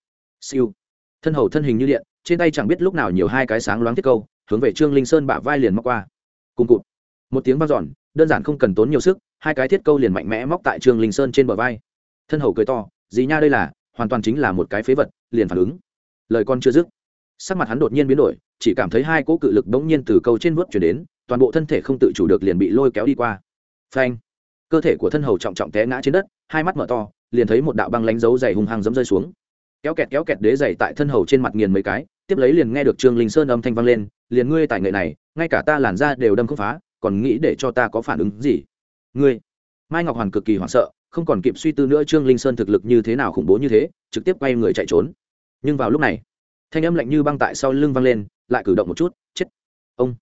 siêu. Thân hầu thân hình như điện, trên tay chẳng biết lúc nào nhiều hai cái sáng loáng thiết câu, hướng về trương linh sơn bả vai liền móc qua. Cùng cụt. Một tiếng vang dọn, đơn giản không cần tốn nhiều sức, hai cái thiết câu liền mạnh mẽ móc tại trương linh sơn trên bờ vai. Thân hầu cười to gì nha, đây là, hoàn toàn chính là một cái phế vật, liền phản ứng. Lời con chưa dứt sắc mặt hắn đột nhiên biến đổi, chỉ cảm thấy hai cỗ cự lực bỗng nhiên từ câu trên vớt chuyển đến, toàn bộ thân thể không tự chủ được liền bị lôi kéo đi qua. Phanh! Cơ thể của thân hầu trọng trọng té ngã trên đất, hai mắt mở to, liền thấy một đạo băng lánh dấu dày hung hăng dấm rơi xuống. Kéo kẹt kéo kẹt đế dày tại thân hầu trên mặt nghiền mấy cái, tiếp lấy liền nghe được trương linh sơn âm thanh vang lên, liền ngươi tài nghệ này, ngay cả ta làn ra đều đâm không phá, còn nghĩ để cho ta có phản ứng gì? Ngươi? Mai ngọc hoàn cực kỳ hoảng sợ, không còn kịp suy tư nữa, trương linh sơn thực lực như thế nào khủng bố như thế, trực tiếp quay người chạy trốn. Nhưng vào lúc này thanh âm lạnh như băng tại sau lưng vang lên, lại cử động một chút, chết. Ông.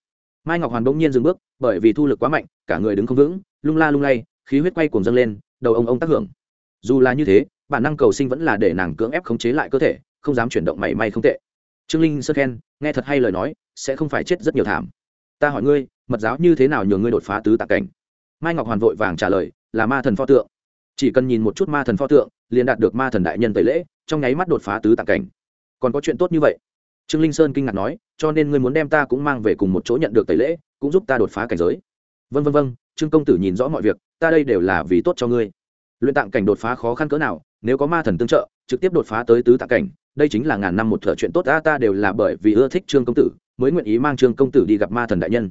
Mai ngọc hoàn bỗng nhiên dừng bước, bởi vì thu lực quá mạnh, cả người đứng không vững, lung la lung lay, khí huyết quay cuồng dâng lên, đầu ông ông tác hưởng. Dù là như thế, bản năng cầu sinh vẫn là để nàng cưỡng ép khống chế lại cơ thể, không dám chuyển động mảy may không tệ. Trương linh sơ khen, nghe thật hay lời nói, sẽ không phải chết rất nhiều thảm. Ta hỏi ngươi, mật giáo như thế nào nhường ngươi đột phá tứ tạc cảnh? Mai ngọc hoàn vội vàng trả lời, là ma thần pho tượng. Chỉ cần nhìn một chút ma thần pho tượng, liền đạt được ma thần đại nhân tẩy lễ, trong nháy mắt đột phá tứ tạc cảnh còn có chuyện tốt như vậy? Trương linh sơn kinh ngạc nói, cho nên ngươi muốn đem ta cũng mang về cùng một chỗ nhận được tẩy lễ, cũng giúp ta đột phá cảnh giới. Vân vân vân, trương công tử nhìn rõ mọi việc, ta đây đều là vì tốt cho ngươi. Luyện tạng cảnh đột phá khó khăn cỡ nào, nếu có ma thần tương trợ, trực tiếp đột phá tới tứ tạng cảnh, đây chính là ngàn năm một thợ chuyện tốt, ta ta đều là bởi vì ưa thích trương công tử, mới nguyện ý mang trương công tử đi gặp ma thần đại nhân.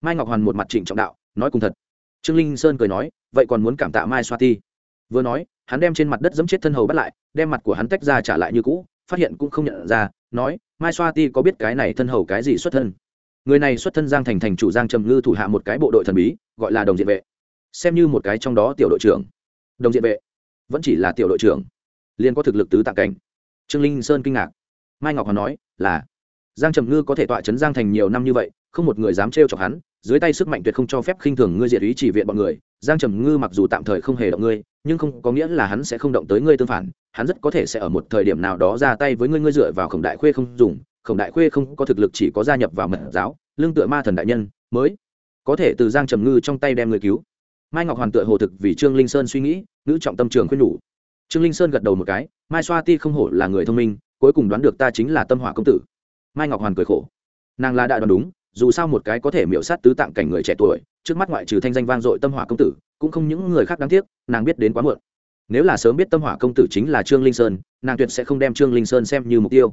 Mai ngọc hoàn một mặt trịnh trọng đạo, nói cùng thật. Trương linh sơn cười nói, vậy còn muốn cảm tạ mai xoa ti? Vừa nói, hắn đem trên mặt đất dẫm chết thân hầu bắt lại, đem mặt của hắn tách ra trả lại như cũ phát hiện cũng không nhận ra, nói, mai xoa ti có biết cái này thân hầu cái gì xuất thân? Người này xuất thân giang thành thành chủ giang trầm ngư thủ hạ một cái bộ đội thần bí, gọi là đồng diện vệ. Xem như một cái trong đó tiểu đội trưởng. Đồng diện vệ vẫn chỉ là tiểu đội trưởng liên có thực lực tứ tạng cảnh. Trương linh sơn kinh ngạc. Mai ngọc hoàn nói, là, giang trầm ngư có thể tọa chấn giang thành nhiều năm như vậy, không một người dám trêu chọc hắn dưới tay sức mạnh tuyệt không cho phép khinh thường ngươi diệt ý chỉ viện bọn người, giang trầm ngư mặc dù tạm thời không hề động ngươi, nhưng không có nghĩa là hắn sẽ không động tới ngươi tương phản, hắn rất có thể sẽ ở một thời điểm nào đó ra tay với ngươi ngươi dựa vào khổng đại khuê không dùng, khổng đại khuê không có thực lực chỉ có gia nhập vào mật giáo, lương tựa ma thần đại nhân, mới có thể từ giang trầm ngư trong tay đem người cứu. Mai ngọc hoàn tựa hồ thực vì trương linh sơn suy nghĩ, nữ trọng tâm trường khuyên nhủ. Trương linh sơn gật đầu một cái, mai xoa ti không hổ là người thông minh, cuối cùng đoán được ta chính là tâm hỏa công tử. Mai ngọc hoàn cười khổ. Nàng là đại đoán đúng dù sao một cái có thể miễu sát tứ tạng cảnh người trẻ tuổi, trước mắt ngoại trừ thanh danh vang dội tâm hỏa công tử, cũng không những người khác đáng tiếc, nàng biết đến quá muộn. Nếu là sớm biết tâm hỏa công tử chính là trương linh sơn, nàng tuyệt sẽ không đem trương linh sơn xem như mục tiêu.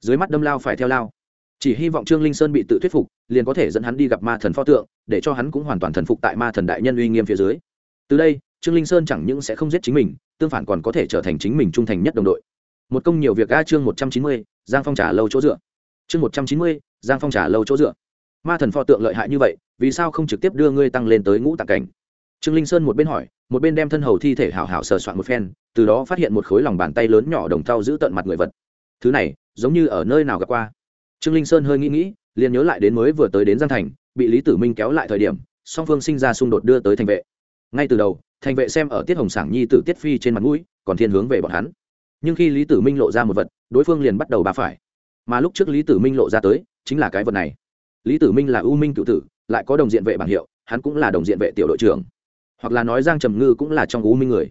Dưới mắt đâm lao phải theo lao. Chỉ hy vọng trương linh sơn bị tự thuyết phục, liền có thể dẫn hắn đi gặp ma thần pho tượng, để cho hắn cũng hoàn toàn thần phục tại ma thần đại nhân uy nghiêm phía dưới. Từ đây, trương linh sơn chẳng những sẽ không giết chính mình, tương phản còn có thể trở thành chính mình trung thành nhất đồng đội. Một công nhiều việc a chương một trăm chín mươi, giang phong trả lâu chỗ dựa. Chương một trăm chín mươi, giang phong trả lâu chỗ dựa ma thần pho tượng lợi hại như vậy, vì sao không trực tiếp đưa ngươi tăng lên tới ngũ tạng cảnh? Trương linh sơn một bên hỏi, một bên đem thân hầu thi thể hảo hảo sờ soạn một phen, từ đó phát hiện một khối lòng bàn tay lớn nhỏ đồng thau giữ tận mặt người vật. Thứ này, giống như ở nơi nào gặp qua. Trương linh sơn hơi nghĩ nghĩ, liền nhớ lại đến mới vừa tới đến giang thành, bị lý tử minh kéo lại thời điểm, song phương sinh ra xung đột đưa tới thành vệ. Ngay từ đầu, thành vệ xem ở tiết hồng sảng nhi tử tiết phi trên mặt mũi, còn thiên hướng về bọn hắn. Nhưng khi lý tử minh lộ ra một vật, đối phương liền bắt đầu bà phải. Mà lúc trước lý tử minh lộ ra tới, chính là cái vật này lý tử minh là ưu minh cựu tử, lại có đồng diện vệ bảng hiệu, hắn cũng là đồng diện vệ tiểu đội trưởng. Hoặc là nói giang trầm ngư cũng là trong ưu minh người.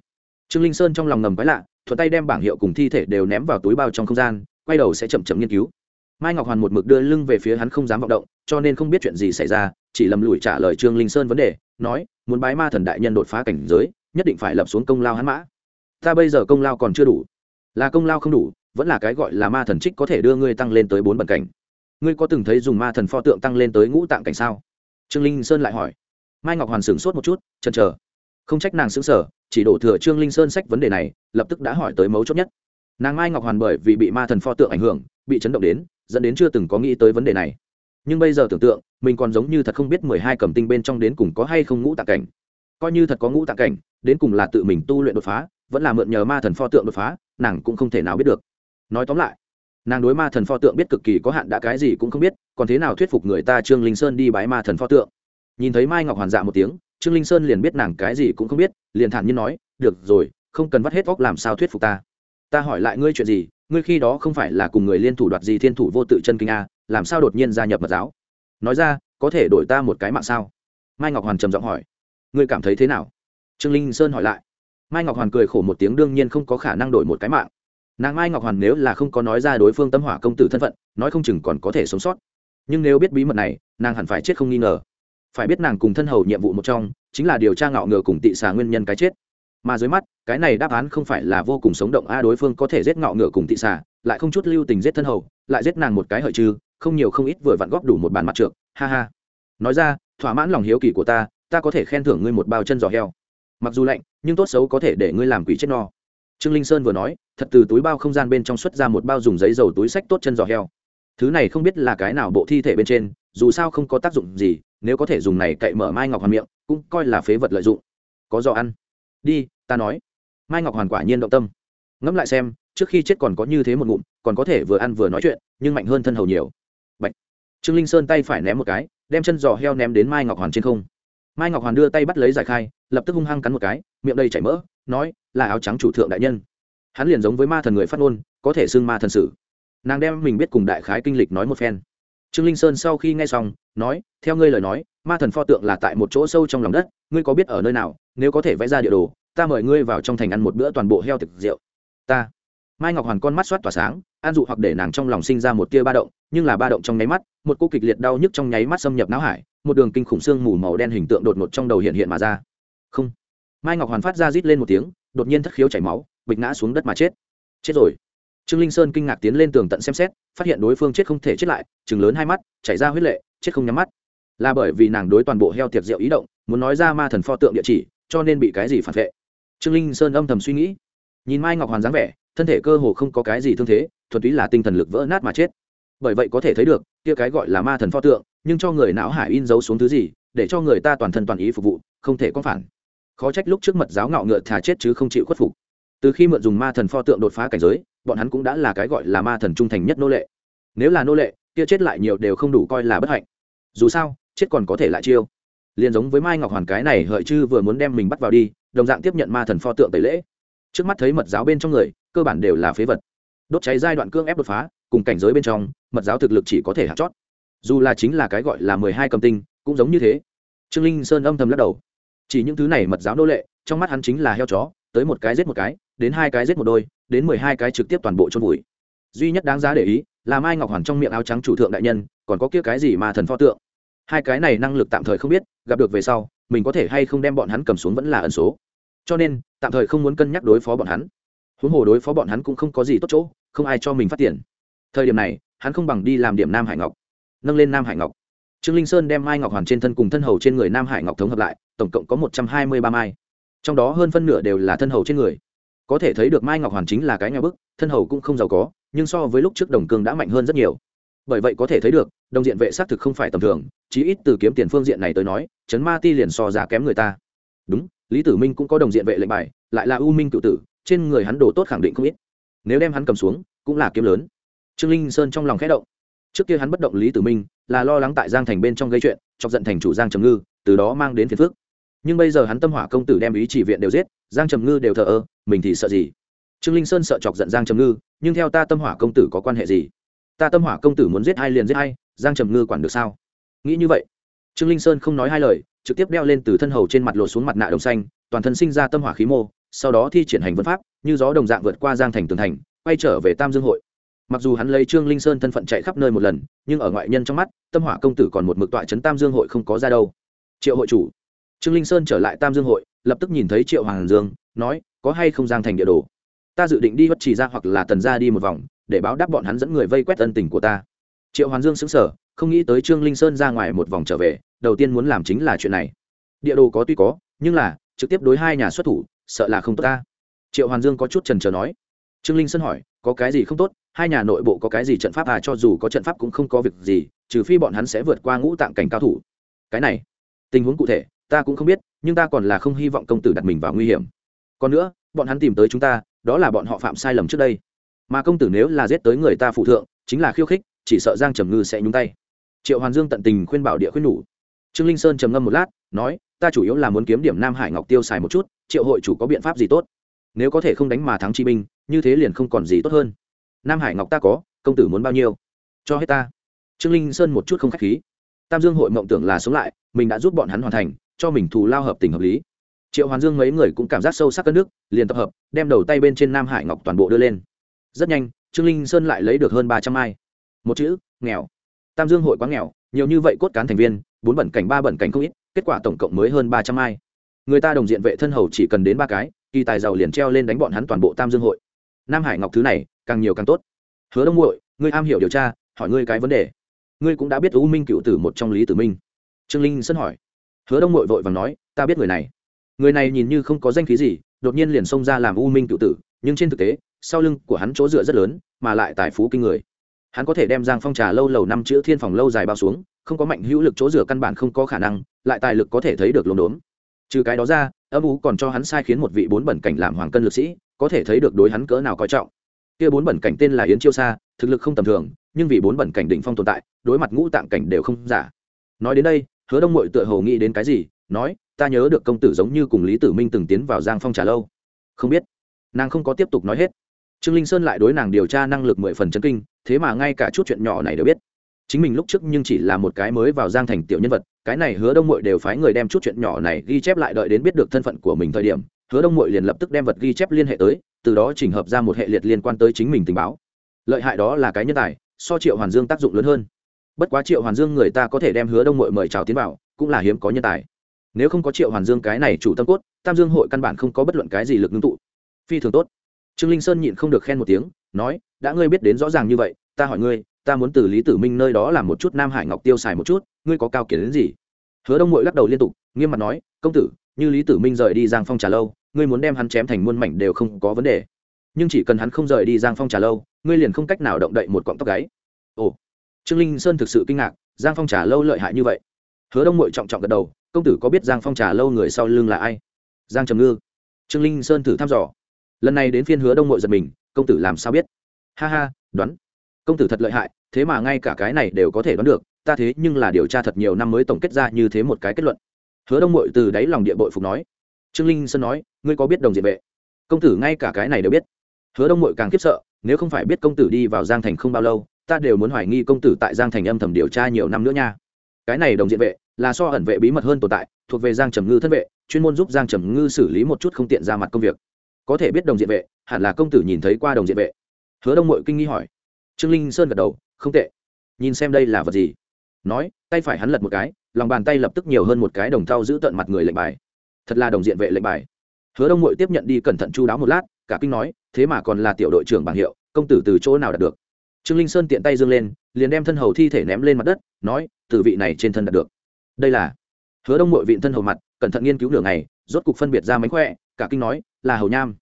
Trương linh sơn trong lòng ngầm quái lạ, thuận tay đem bảng hiệu cùng thi thể đều ném vào túi bao trong không gian, quay đầu sẽ chậm chậm nghiên cứu. Mai ngọc hoàn một mực đưa lưng về phía hắn không dám vọng động, cho nên không biết chuyện gì xảy ra, chỉ lầm lủi trả lời trương linh sơn vấn đề, nói, muốn bái ma thần đại nhân đột phá cảnh giới, nhất định phải lập xuống công lao hắn mã. Ta bây giờ công lao còn chưa đủ. Là công lao không đủ, vẫn là cái gọi là ma thần trích có thể đưa ngươi tăng lên tới bốn bận cảnh ngươi có từng thấy dùng ma thần pho tượng tăng lên tới ngũ tạng cảnh sao? Trương linh sơn lại hỏi. Mai ngọc hoàn sửng sốt một chút, chần chờ. Không trách nàng xứng sở chỉ đổ thừa trương linh sơn sách vấn đề này, lập tức đã hỏi tới mấu chốt nhất. Nàng mai ngọc hoàn bởi vì bị ma thần pho tượng ảnh hưởng, bị chấn động đến, dẫn đến chưa từng có nghĩ tới vấn đề này. Nhưng bây giờ tưởng tượng, mình còn giống như thật không biết mười hai cầm tinh bên trong đến cùng có hay không ngũ tạng cảnh. Coi như thật có ngũ tạng cảnh, đến cùng là tự mình tu luyện đột phá, vẫn là mượn nhờ ma thần pho tượng đột phá, nàng cũng không thể nào biết được. Nói tóm lại nàng đối ma thần pho tượng biết cực kỳ có hạn đã cái gì cũng không biết, còn thế nào thuyết phục người ta trương linh sơn đi bái ma thần pho tượng? Nhìn thấy mai ngọc hoàn dạ một tiếng, trương linh sơn liền biết nàng cái gì cũng không biết, liền thản nhiên nói, được rồi, không cần vắt hết óc làm sao thuyết phục ta. Ta hỏi lại ngươi chuyện gì, ngươi khi đó không phải là cùng người liên thủ đoạt gì thiên thủ vô tự chân kinh a, làm sao đột nhiên gia nhập mật giáo? Nói ra, có thể đổi ta một cái mạng sao? Mai ngọc hoàn trầm giọng hỏi, ngươi cảm thấy thế nào? Trương linh sơn hỏi lại. Mai ngọc hoàn cười khổ một tiếng, đương nhiên không có khả năng đổi một cái mạng nàng mai ngọc hoàn nếu là không có nói ra đối phương tâm hỏa công tử thân phận, nói không chừng còn có thể sống sót. Nhưng nếu biết bí mật này, nàng hẳn phải chết không nghi ngờ. Phải biết nàng cùng thân hầu nhiệm vụ một trong, chính là điều tra ngạo ngờ cùng tị xà nguyên nhân cái chết. Mà dưới mắt, cái này đáp án không phải là vô cùng sống động a, đối phương có thể giết ngạo ngựa cùng tị xà, lại không chút lưu tình giết thân hầu, lại giết nàng một cái hợi trừ, không nhiều không ít vừa vặn góp đủ một bàn mặt trượng. Ha ha. Nói ra, thỏa mãn lòng hiếu kỳ của ta ta có thể khen thưởng ngươi một bao chân giò heo. Mặc dù lạnh, nhưng tốt xấu có thể để ngươi làm quỷ chết no trương linh sơn vừa nói, thật từ túi bao không gian bên trong xuất ra một bao dùng giấy dầu túi sách tốt chân giò heo. Thứ này không biết là cái nào bộ thi thể bên trên, dù sao không có tác dụng gì, nếu có thể dùng này cậy mở mai ngọc hoàn miệng, cũng coi là phế vật lợi dụng. Có giò ăn. Đi, ta nói. Mai ngọc hoàn quả nhiên động tâm. Ngẫm lại xem, trước khi chết còn có như thế một ngụm, còn có thể vừa ăn vừa nói chuyện, nhưng mạnh hơn thân hầu nhiều. Bạch. trương linh sơn tay phải ném một cái, đem chân giò heo ném đến mai ngọc hoàn trên không. Mai ngọc hoàn đưa tay bắt lấy giải khai, lập tức hung hăng cắn một cái, miệng đầy chảy mỡ nói, là áo trắng chủ thượng đại nhân. Hắn liền giống với ma thần người phát ngôn, có thể xưng ma thần sử. Nàng đem mình biết cùng đại khái kinh lịch nói một phen. Trương linh sơn sau khi nghe xong, nói, theo ngươi lời nói, ma thần pho tượng là tại một chỗ sâu trong lòng đất, ngươi có biết ở nơi nào, nếu có thể vẽ ra địa đồ, ta mời ngươi vào trong thành ăn một bữa toàn bộ heo thực rượu. Ta. Mai ngọc hoàn con mắt soát tỏa sáng, an dụ hoặc để nàng trong lòng sinh ra một tia ba động, nhưng là ba động trong nháy mắt, một cô kịch liệt đau nhức trong nháy mắt xâm nhập não hải, một đường kinh khủng xương mù màu đen hình tượng đột ngột trong đầu hiện hiện mà ra. Không mai ngọc hoàn phát ra rít lên một tiếng, đột nhiên thất khiếu chảy máu, bịch ngã xuống đất mà chết. Chết rồi. Trương linh sơn kinh ngạc tiến lên tường tận xem xét, phát hiện đối phương chết không thể chết lại chừng lớn hai mắt, chảy ra huyết lệ, chết không nhắm mắt. Là bởi vì nàng đối toàn bộ heo tiệc rượu ý động, muốn nói ra ma thần pho tượng địa chỉ, cho nên bị cái gì phản vệ. Trương linh sơn âm thầm suy nghĩ. Nhìn mai ngọc hoàn dáng vẻ, thân thể cơ hồ không có cái gì thương thế, thuần túy là tinh thần lực vỡ nát mà chết. Bởi vậy có thể thấy được, kia cái gọi là ma thần pho tượng, nhưng cho người não hải in dấu xuống thứ gì, để cho người ta toàn thân toàn ý phục vụ, không thể có phản khó trách lúc trước mật giáo ngạo ngựa thà chết chứ không chịu khuất phục. Từ khi mượn dùng ma thần pho tượng đột phá cảnh giới, bọn hắn cũng đã là cái gọi là ma thần trung thành nhất nô lệ. Nếu là nô lệ, kia chết lại nhiều đều không đủ coi là bất hạnh. Dù sao, chết còn có thể lại chiêu. Liền giống với mai ngọc hoàn cái này hợi chư vừa muốn đem mình bắt vào đi, đồng dạng tiếp nhận ma thần pho tượng tẩy lễ. Trước mắt thấy mật giáo bên trong người, cơ bản đều là phế vật. Đốt cháy giai đoạn cương ép đột phá, cùng cảnh giới bên trong, mật giáo thực lực chỉ có thể hạt chót. Dù là chính là cái gọi là mười hai cầm tinh, cũng giống như thế. Trương linh sơn âm thầm lắc đầu chỉ những thứ này mật giáo nô lệ, trong mắt hắn chính là heo chó, tới một cái giết một cái, đến hai cái giết một đôi, đến mười hai cái trực tiếp toàn bộ chôn vùi. Duy nhất đáng giá để ý, là mai ngọc hoàn trong miệng áo trắng chủ thượng đại nhân, còn có kia cái gì mà thần pho tượng? Hai cái này năng lực tạm thời không biết, gặp được về sau, mình có thể hay không đem bọn hắn cầm xuống vẫn là ẩn số. Cho nên, tạm thời không muốn cân nhắc đối phó bọn hắn. Huống hồ đối phó bọn hắn cũng không có gì tốt chỗ, không ai cho mình phát tiền. Thời điểm này, hắn không bằng đi làm điểm nam hải ngọc. Nâng lên nam hải ngọc trương linh sơn đem mai ngọc hoàn trên thân cùng thân hầu trên người nam hải ngọc thống hợp lại, tổng cộng có một trăm hai mươi ba mai. Trong đó hơn phân nửa đều là thân hầu trên người. Có thể thấy được mai ngọc hoàn chính là cái nhà bức, thân hầu cũng không giàu có, nhưng so với lúc trước đồng cương đã mạnh hơn rất nhiều. Bởi vậy có thể thấy được, đồng diện vệ xác thực không phải tầm thường, chí ít từ kiếm tiền phương diện này tới nói chấn ma ti liền so giá kém người ta. Đúng, lý tử minh cũng có đồng diện vệ lệnh bài, lại là u minh cựu tử, trên người hắn đồ tốt khẳng định không ít. Nếu đem hắn cầm xuống, cũng là kiếm lớn. Trương linh sơn trong lòng khẽ động. Trước kia hắn bất động lý tử minh là lo lắng tại giang thành bên trong gây chuyện, chọc giận thành chủ giang trầm ngư, từ đó mang đến phiền phước nhưng bây giờ hắn tâm hỏa công tử đem ý chỉ viện đều giết, giang trầm ngư đều thờ ơ, mình thì sợ gì? Trương linh sơn sợ chọc giận giang trầm ngư, nhưng theo ta tâm hỏa công tử có quan hệ gì? Ta tâm hỏa công tử muốn giết ai liền giết ai, giang trầm ngư quản được sao? Nghĩ như vậy, trương linh sơn không nói hai lời, trực tiếp đeo lên từ thân hầu trên mặt lột xuống mặt nạ đồng xanh, toàn thân sinh ra tâm hỏa khí mô, sau đó thi triển hành vân pháp, như gió đồng dạng vượt qua giang thành tường thành, quay trở về tam dương hội mặc dù hắn lấy trương linh sơn thân phận chạy khắp nơi một lần, nhưng ở ngoại nhân trong mắt, tâm hỏa công tử còn một mực tọa trấn tam dương hội không có ra đâu. Triệu hội chủ. Trương linh sơn trở lại tam dương hội, lập tức nhìn thấy triệu hoàng dương, nói, có hay không giang thành địa đồ? Ta dự định đi bất chỉ ra hoặc là tần ra đi một vòng, để báo đáp bọn hắn dẫn người vây quét ân tình của ta. Triệu hoàng dương xứng sở không nghĩ tới trương linh sơn ra ngoài một vòng trở về, đầu tiên muốn làm chính là chuyện này. Địa đồ có tuy có, nhưng là, trực tiếp đối hai nhà xuất thủ, sợ là không tốt ta. Triệu hoàng dương có chút trần trờ nói. Trương linh sơn hỏi, có cái gì không tốt? Hai nhà nội bộ có cái gì trận pháp? À cho dù có trận pháp cũng không có việc gì, trừ phi bọn hắn sẽ vượt qua ngũ tạng cảnh cao thủ. Cái này, tình huống cụ thể, ta cũng không biết, nhưng ta còn là không hy vọng công tử đặt mình vào nguy hiểm. Còn nữa, bọn hắn tìm tới chúng ta, đó là bọn họ phạm sai lầm trước đây. Mà công tử nếu là giết tới người ta phụ thượng, chính là khiêu khích, chỉ sợ giang trầm ngư sẽ nhúng tay. Triệu hoàn dương tận tình khuyên bảo địa khuyên nhủ. Trương linh sơn trầm ngâm một lát, nói, ta chủ yếu là muốn kiếm điểm nam hải ngọc tiêu xài một chút, triệu hội chủ có biện pháp gì tốt? Nếu có thể không đánh mà thắng chi binh, như thế liền không còn gì tốt hơn nam hải ngọc ta có, công tử muốn bao nhiêu? Cho hết ta. Trương linh sơn một chút không k h á c h khí. Tam dương hội mộng tưởng là sống lại, mình đã giúp bọn hắn hoàn thành, cho mình thù lao hợp tình hợp lý. Triệu hoàn dương mấy người cũng cảm giác sâu sắc cất nước, liền tập hợp, đem đầu tay bên trên nam hải ngọc toàn bộ đưa lên. Rất nhanh, trương linh sơn lại lấy được hơn ba trăm ai một chữ, nghèo. Tam dương hội quá nghèo, nhiều như vậy cốt cán thành viên, bốn bẩn cảnh, ba bẩn cảnh không ít, kết quả tổng cộng mới hơn ba trăm ai người ta đồng diện vệ thân hầu chỉ cần đến ba cái, kỳ tài giàu liền treo lên đánh bọn hắn toàn bộ tam dương hội. Nam hải ngọc thứ này càng nhiều càng tốt. Hứa đông muội, ngươi am hiểu điều tra, hỏi ngươi cái vấn đề. Ngươi cũng đã biết u minh cựu tử một trong lý tử minh. Trương linh sân hỏi. Hứa đông muội vội vàng nói, ta biết người này. Người này nhìn như không có danh khí gì, đột nhiên liền xông ra làm u minh cựu tử, nhưng trên thực tế, sau lưng của hắn chỗ dựa rất lớn, mà lại tài phú kinh người. Hắn có thể đem giang phong trà lâu lầu năm chữ thiên phòng lâu dài bao xuống, không có mạnh hữu lực chỗ dựa căn bản không có khả năng, lại tài lực có thể thấy được lốm đốm. Trừ cái đó ra, âm ú còn cho hắn sai khiến một vị bốn bẩn cảnh làm hoàng cân lực sĩ, có thể thấy được đối hắn cỡ nào coi trọng kia bốn bẩn cảnh tên là yến chiêu sa, thực lực không tầm thường, nhưng vì bốn bẩn cảnh đỉnh phong tồn tại, đối mặt ngũ tạng cảnh đều không giả. Nói đến đây, hứa đông mội tựa hồ nghĩ đến cái gì, nói, ta nhớ được công tử giống như cùng lý tử minh từng tiến vào giang phong trà lâu. Không biết. Nàng không có tiếp tục nói hết. Trương linh sơn lại đối nàng điều tra năng lực mười phần chân kinh, thế mà ngay cả chút chuyện nhỏ này đều biết. Chính mình lúc trước nhưng chỉ là một cái mới vào giang thành tiểu nhân vật, cái này hứa đông mội đều phái người đem chút chuyện nhỏ này ghi chép lại đợi đến biết được thân phận của mình thời điểm hứa đông mội liền lập tức đem vật ghi chép liên hệ tới, từ đó chỉnh hợp ra một hệ liệt liên quan tới chính mình tình báo. Lợi hại đó là cái nhân tài, so triệu hoàn dương tác dụng lớn hơn. Bất quá triệu hoàn dương người ta có thể đem hứa đông mội mời chào tiến vào, cũng là hiếm có nhân tài. Nếu không có triệu hoàn dương cái này chủ tâm cốt, tam dương hội căn bản không có bất luận cái gì lực ngưng tụ. Phi thường tốt. Trương linh sơn nhịn không được khen một tiếng, nói, đã ngươi biết đến rõ ràng như vậy, ta hỏi ngươi, ta muốn từ lý tử minh nơi đó làm một chút nam hải ngọc tiêu xài một chút, ngươi có cao kiến đến gì? Hứa đông mội lắc đầu liên tục, nghiêm mặt nói, công tử, như lý tử minh rời đi giang phong trà lâu ngươi muốn đem hắn chém thành muôn mảnh đều không có vấn đề. Nhưng chỉ cần hắn không rời đi giang phong trà lâu, ngươi liền không cách nào động đậy một cọng tóc gáy. Ồ, trương linh sơn thực sự kinh ngạc, giang phong trà lâu lợi hại như vậy. Hứa đông mội trọng trọng gật đầu, công tử có biết giang phong trà lâu người sau lưng là ai? Giang trầm ngư. Trương linh sơn thử thăm dò. Lần này đến phiên hứa đông mội giật mình, công tử làm sao biết? Ha ha, đoán. Công tử thật lợi hại, thế mà ngay cả cái này đều có thể đoán được, ta thế nhưng là điều tra thật nhiều năm mới tổng kết ra như thế một cái kết luận. Hứa đông mội từ đáy lòng địa bội phục nói trương linh sơn nói, ngươi có biết đồng diện vệ? Công tử ngay cả cái này đều biết. Hứa đông mội càng khiếp sợ, nếu không phải biết công tử đi vào giang thành không bao lâu, ta đều muốn hoài nghi công tử tại giang thành âm thầm điều tra nhiều năm nữa nha. Cái này đồng diện vệ là so ẩn vệ bí mật hơn tồn tại, thuộc về giang trầm ngư thân vệ, chuyên môn giúp giang trầm ngư xử lý một chút không tiện ra mặt công việc. Có thể biết đồng diện vệ, hẳn là công tử nhìn thấy qua đồng diện vệ. Hứa đông mội kinh nghi hỏi. Trương linh sơn gật đầu, không tệ. Nhìn xem đây là vật gì? Nói, tay phải hắn lật một cái, lòng bàn tay lập tức nhiều hơn một cái đồng thau giữ tận mặt người lệnh bài thật là đồng diện vệ lệnh bài. Hứa đông mội tiếp nhận đi cẩn thận chu đáo một lát, cả kinh nói, thế mà còn là tiểu đội trưởng bảng hiệu, công tử từ chỗ nào đạt được? Trương linh sơn tiện tay dương lên, liền đem thân hầu thi thể ném lên mặt đất, nói, từ vị này trên thân đạt được. Đây là, hứa đông mội vịn thân hầu mặt, cẩn thận nghiên cứu nửa ngày, rốt cục phân biệt ra mánh khỏe, cả kinh nói, là hầu nham.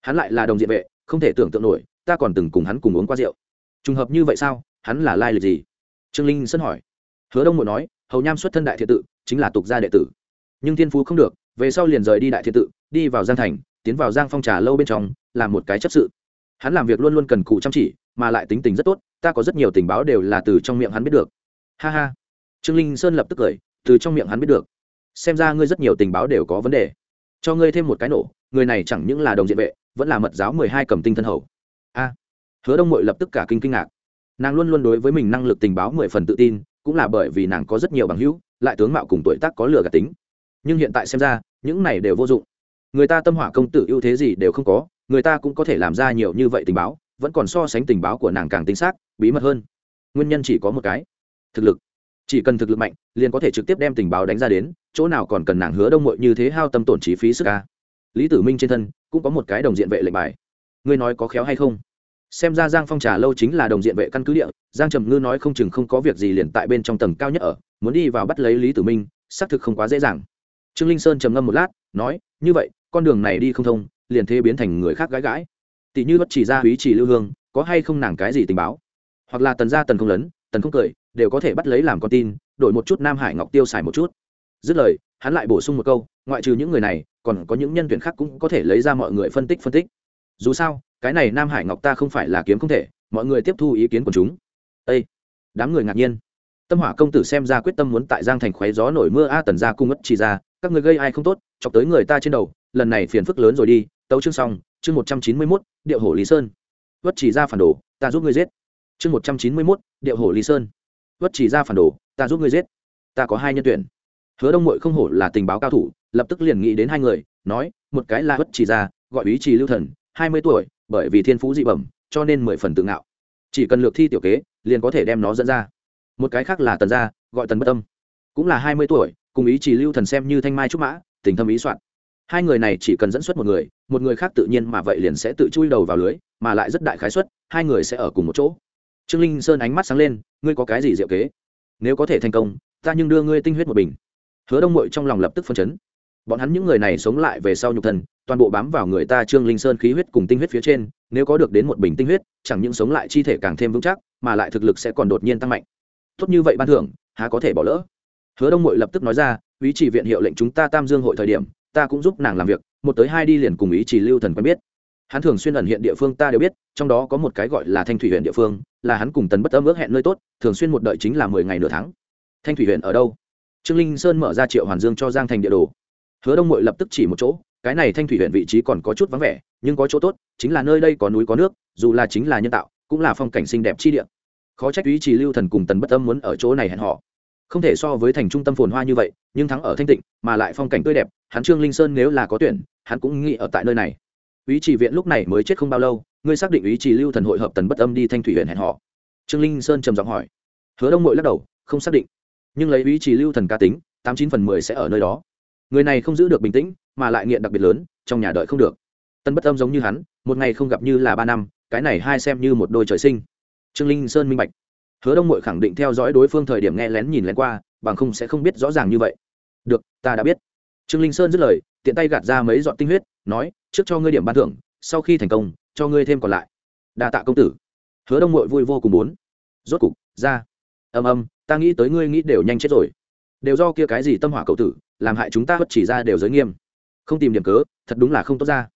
Hắn lại là đồng diện vệ, không thể tưởng tượng nổi, ta còn từng cùng hắn cùng uống qua rượu. Trùng hợp như vậy sao, hắn là lai lịch gì? Trương linh sơn hỏi. Hứa đông mội nói, hầu nham xuất thân đại thiện tự, chính là tục gia đệ tử. Nhưng thiên phú không được về sau liền rời đi đại thiên tự, đi vào giang thành, tiến vào giang phong trà lâu bên trong, làm một cái chấp sự. Hắn làm việc luôn luôn cần cù chăm chỉ, mà lại tính tình rất tốt, ta có rất nhiều tình báo đều là từ trong miệng hắn biết được. Ha ha. Trương linh sơn lập tức cười, từ trong miệng hắn biết được. Xem ra ngươi rất nhiều tình báo đều có vấn đề. Cho ngươi thêm một cái nổ, người này chẳng những là đồng diện vệ, vẫn là mật giáo mười hai cầm tinh thân hầu. A. Hứa đông mội lập tức cả kinh kinh ngạc. Nàng luôn luôn đối với mình năng lực tình báo mười phần tự tin, cũng là bởi vì nàng có rất nhiều bằng hữu, lại tướng mạo cùng tuổi tác có lừa gạt tính nhưng hiện tại xem ra, những này đều vô dụng. Người ta tâm hỏa công tử ưu thế gì đều không có, người ta cũng có thể làm ra nhiều như vậy tình báo, vẫn còn so sánh tình báo của nàng càng tinh xác, bí mật hơn. Nguyên nhân chỉ có một cái. Thực lực. Chỉ cần thực lực mạnh, liền có thể trực tiếp đem tình báo đánh ra đến, chỗ nào còn cần nàng hứa đông mội như thế hao tâm tổn chi phí sức ca lý tử minh trên thân, cũng có một cái đồng diện vệ lệnh bài. Ngươi nói có khéo hay không? Xem ra giang phong trà lâu chính là đồng diện vệ căn cứ địa, giang trầm ngư nói không chừng không có việc gì liền tại bên trong tầng cao nhất ở, muốn đi vào bắt lấy lý tử minh, xác thực không quá dễ dàng trương linh sơn trầm ngâm một lát, nói, như vậy, con đường này đi không thông, liền thế biến thành người khác gãi gãi tỷ như bất chỉ ra quý chỉ lưu hương, có hay không nàng cái gì tình báo? Hoặc là tần gia tần không lớn, tần không cười, đều có thể bắt lấy làm con tin, đổi một chút nam hải ngọc tiêu xài một chút. Dứt lời, hắn lại bổ sung một câu, ngoại trừ những người này, còn có những nhân tuyển khác cũng có thể lấy ra mọi người phân tích phân tích. Dù sao, cái này nam hải ngọc ta không phải là kiếm không thể, mọi người tiếp thu ý kiến của chúng. Ây đám người ngạc nhiên. Tâm hỏa công tử xem ra quyết tâm muốn tại giang thành khoái gió nổi mưa, a, tần gia cung ất chỉ ra các người gây ai không tốt, chọc tới người ta trên đầu, lần này phiền phức lớn rồi đi, tấu chương xong, chương một trăm chín mươi mốt, điệu hổ lý sơn. Vất chỉ ra phản đồ, ta giúp người giết. Chương một trăm chín mươi mốt, điệu hổ lý sơn. Vất chỉ ra phản đồ, ta giúp người giết. Ta có hai nhân tuyển. Hứa đông mội không hổ là tình báo cao thủ, lập tức liền nghĩ đến hai người, nói, một cái là vất chỉ ra, gọi ý trì lưu thần, hai mươi tuổi, bởi vì thiên phú dị bẩm, cho nên mười phần tự ngạo. Chỉ cần lược thi tiểu kế, liền có thể đem nó dẫn ra. Một cái khác là tần gia, gọi tần bất tâm cũng là hai mươi tuổi cùng ý chỉ lưu thần xem như thanh mai trúc mã, tình thâm ý soạn. Hai người này chỉ cần dẫn xuất một người một người khác tự nhiên mà vậy liền sẽ tự chui đầu vào lưới, mà lại rất đại khái suất, hai người sẽ ở cùng một chỗ. Trương linh sơn ánh mắt sáng lên, ngươi có cái gì diệu kế? Nếu có thể thành công, ta nhưng đưa ngươi tinh huyết một bình. Hứa đông mội trong lòng lập tức phân chấn. Bọn hắn những người này sống lại về sau nhục thần, toàn bộ bám vào người ta trương linh sơn khí huyết cùng tinh huyết phía trên, nếu có được đến một bình tinh huyết, chẳng những sống lại chi thể càng thêm vững chắc, mà lại thực lực sẽ còn đột nhiên tăng mạnh. Tốt như vậy ban thưởng, há có thể bỏ lỡ? Hứa đông mội lập tức nói ra, ý chỉ viện hiệu lệnh chúng ta tam dương hội thời điểm, ta cũng giúp nàng làm việc, một tới hai đi liền cùng ý chỉ lưu thần quen biết. Hắn thường xuyên ẩn hiện địa phương ta đều biết, trong đó có một cái gọi là thanh thủy huyện địa phương, là hắn cùng tần bất âm ước hẹn nơi tốt, thường xuyên một đợi chính là mười ngày nửa tháng. Thanh thủy huyện ở đâu? Trương linh sơn mở ra triệu hoàn dương cho giang thành địa đồ. Hứa đông mội lập tức chỉ một chỗ, cái này thanh thủy huyện vị trí còn có chút vắng vẻ, nhưng có chỗ tốt, chính là nơi đây có núi có nước, dù là chính là nhân tạo, cũng là phong cảnh xinh đẹp chi địa. Khó trách ý chỉ lưu thần cùng tần bất âm muốn ở chỗ này hẹn họ không thể so với thành trung tâm phồn hoa như vậy, nhưng thắng ở thanh tịnh, mà lại phong cảnh tươi đẹp, hắn trương linh sơn nếu là có tuyển, hắn cũng nghĩ ở tại nơi này. Ý chỉ viện lúc này mới chết không bao lâu, ngươi xác định ý chỉ lưu thần hội hợp tần bất âm đi thanh thủy huyện hẹn họ? Trương linh sơn trầm giọng hỏi. Hứa đông mội lắc đầu, không xác định. Nhưng lấy ý chỉ lưu thần ca tính, tám chín phần mười sẽ ở nơi đó. Người này không giữ được bình tĩnh, mà lại nghiện đặc biệt lớn, trong nhà đợi không được. Tân bất âm giống như hắn, một ngày không gặp như là ba năm, cái này hai xem như một đôi trời sinh. Trương linh sơn minh bạch hứa đông mội khẳng định theo dõi đối phương thời điểm nghe lén nhìn lén qua, bằng không sẽ không biết rõ ràng như vậy. Được, ta đã biết. Trương linh sơn dứt lời, tiện tay gạt ra mấy giọt tinh huyết, nói, trước cho ngươi điểm ban thưởng, sau khi thành công, cho ngươi thêm còn lại. Đa tạ công tử. Hứa đông mội vui vô cùng muốn. Rốt cục, ra. Âm âm, ta nghĩ tới ngươi nghĩ đều nhanh chết rồi. Đều do kia cái gì tâm hỏa cậu tử, làm hại chúng ta bất chỉ ra đều giới nghiêm. Không tìm điểm cớ, thật đúng là không tốt ra.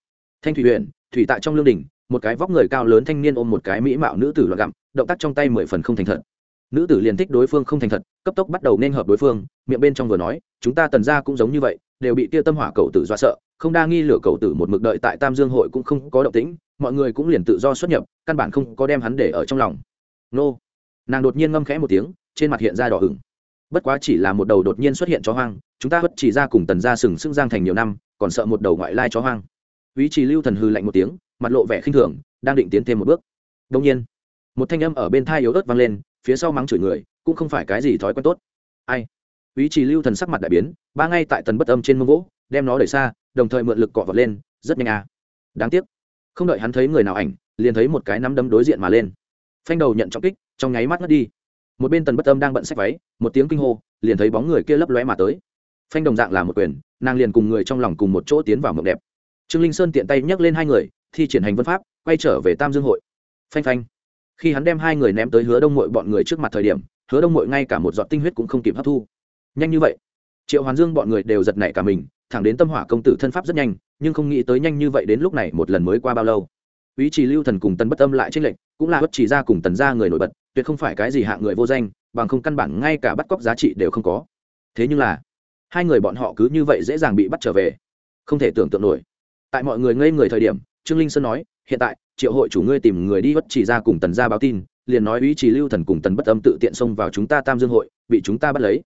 Thanh thủy huyện thủy tại trong lương đình một cái vóc người cao lớn thanh niên ôm một cái mỹ mạo nữ tử loạn gặm, động tác trong tay mười phần không thành thật. Nữ tử liền thích đối phương không thành thật, cấp tốc bắt đầu nên hợp đối phương, miệng bên trong vừa nói, chúng ta tần ra cũng giống như vậy, đều bị tia tâm hỏa cầu tử dọa sợ, không đa nghi lửa cầu tử một mực đợi tại tam dương hội cũng không có động tĩnh, mọi người cũng liền tự do xuất nhập, căn bản không có đem hắn để ở trong lòng. Nô. Nàng đột nhiên ngâm khẽ một tiếng, trên mặt hiện ra đỏ ửng. Bất quá chỉ là một đầu đột nhiên xuất hiện chó hoang, chúng ta bất chỉ ra cùng tần ra sừng sững giang thành nhiều năm, còn sợ một đầu ngoại lai chó hoang. Ý chỉ lưu thần hư lạnh một tiếng mặt lộ vẻ khinh thường, đang định tiến thêm một bước. Đông nhiên, một thanh âm ở bên thai yếu ớt vang lên, phía sau mắng chửi người, cũng không phải cái gì thói quen tốt. Ai? Ý chỉ lưu thần sắc mặt đại biến, ba ngay tại tần bất âm trên mông gỗ, đem nó đẩy xa, đồng thời mượn lực cọ vật lên, rất nhanh à. Đáng tiếc, không đợi hắn thấy người nào ảnh, liền thấy một cái nắm đấm đối diện mà lên. Phanh đầu nhận trọng kích, trong nháy mắt ngất đi. Một bên tần bất âm đang bận sách váy, một tiếng kinh hô, liền thấy bóng người kia lấp lóe mà tới. Phanh đồng dạng là một quyền, nàng liền cùng người trong lòng cùng một chỗ tiến vào mộng đẹp. Trương linh sơn tiện tay nhấc lên hai người thi triển hành vân pháp, quay trở về tam dương hội. Phanh phanh. Khi hắn đem hai người ném tới hứa đông mội bọn người trước mặt thời điểm, hứa đông mội ngay cả một giọt tinh huyết cũng không kịp hấp thu. Nhanh như vậy, triệu hoàn dương bọn người đều giật nảy cả mình, thẳng đến tâm hỏa công tử thân pháp rất nhanh, nhưng không nghĩ tới nhanh như vậy đến lúc này một lần mới qua bao lâu. Ý chỉ lưu thần cùng tần bất âm lại trên lệnh cũng là bất chỉ ra cùng tần ra người nổi bật, tuyệt không phải cái gì hạ người vô danh, bằng không căn bản ngay cả bắt cóc giá trị đều không có. Thế nhưng là, hai người bọn họ cứ như vậy dễ dàng bị bắt trở về. Không thể tưởng tượng nổi. Tại mọi người ngây người thời điểm trương linh sơn nói, hiện tại, triệu hội chủ ngươi tìm người đi bất chỉ ra cùng tần ra báo tin, liền nói ý chỉ lưu thần cùng tần bất âm tự tiện xông vào chúng ta tam dương hội, bị chúng ta bắt lấy.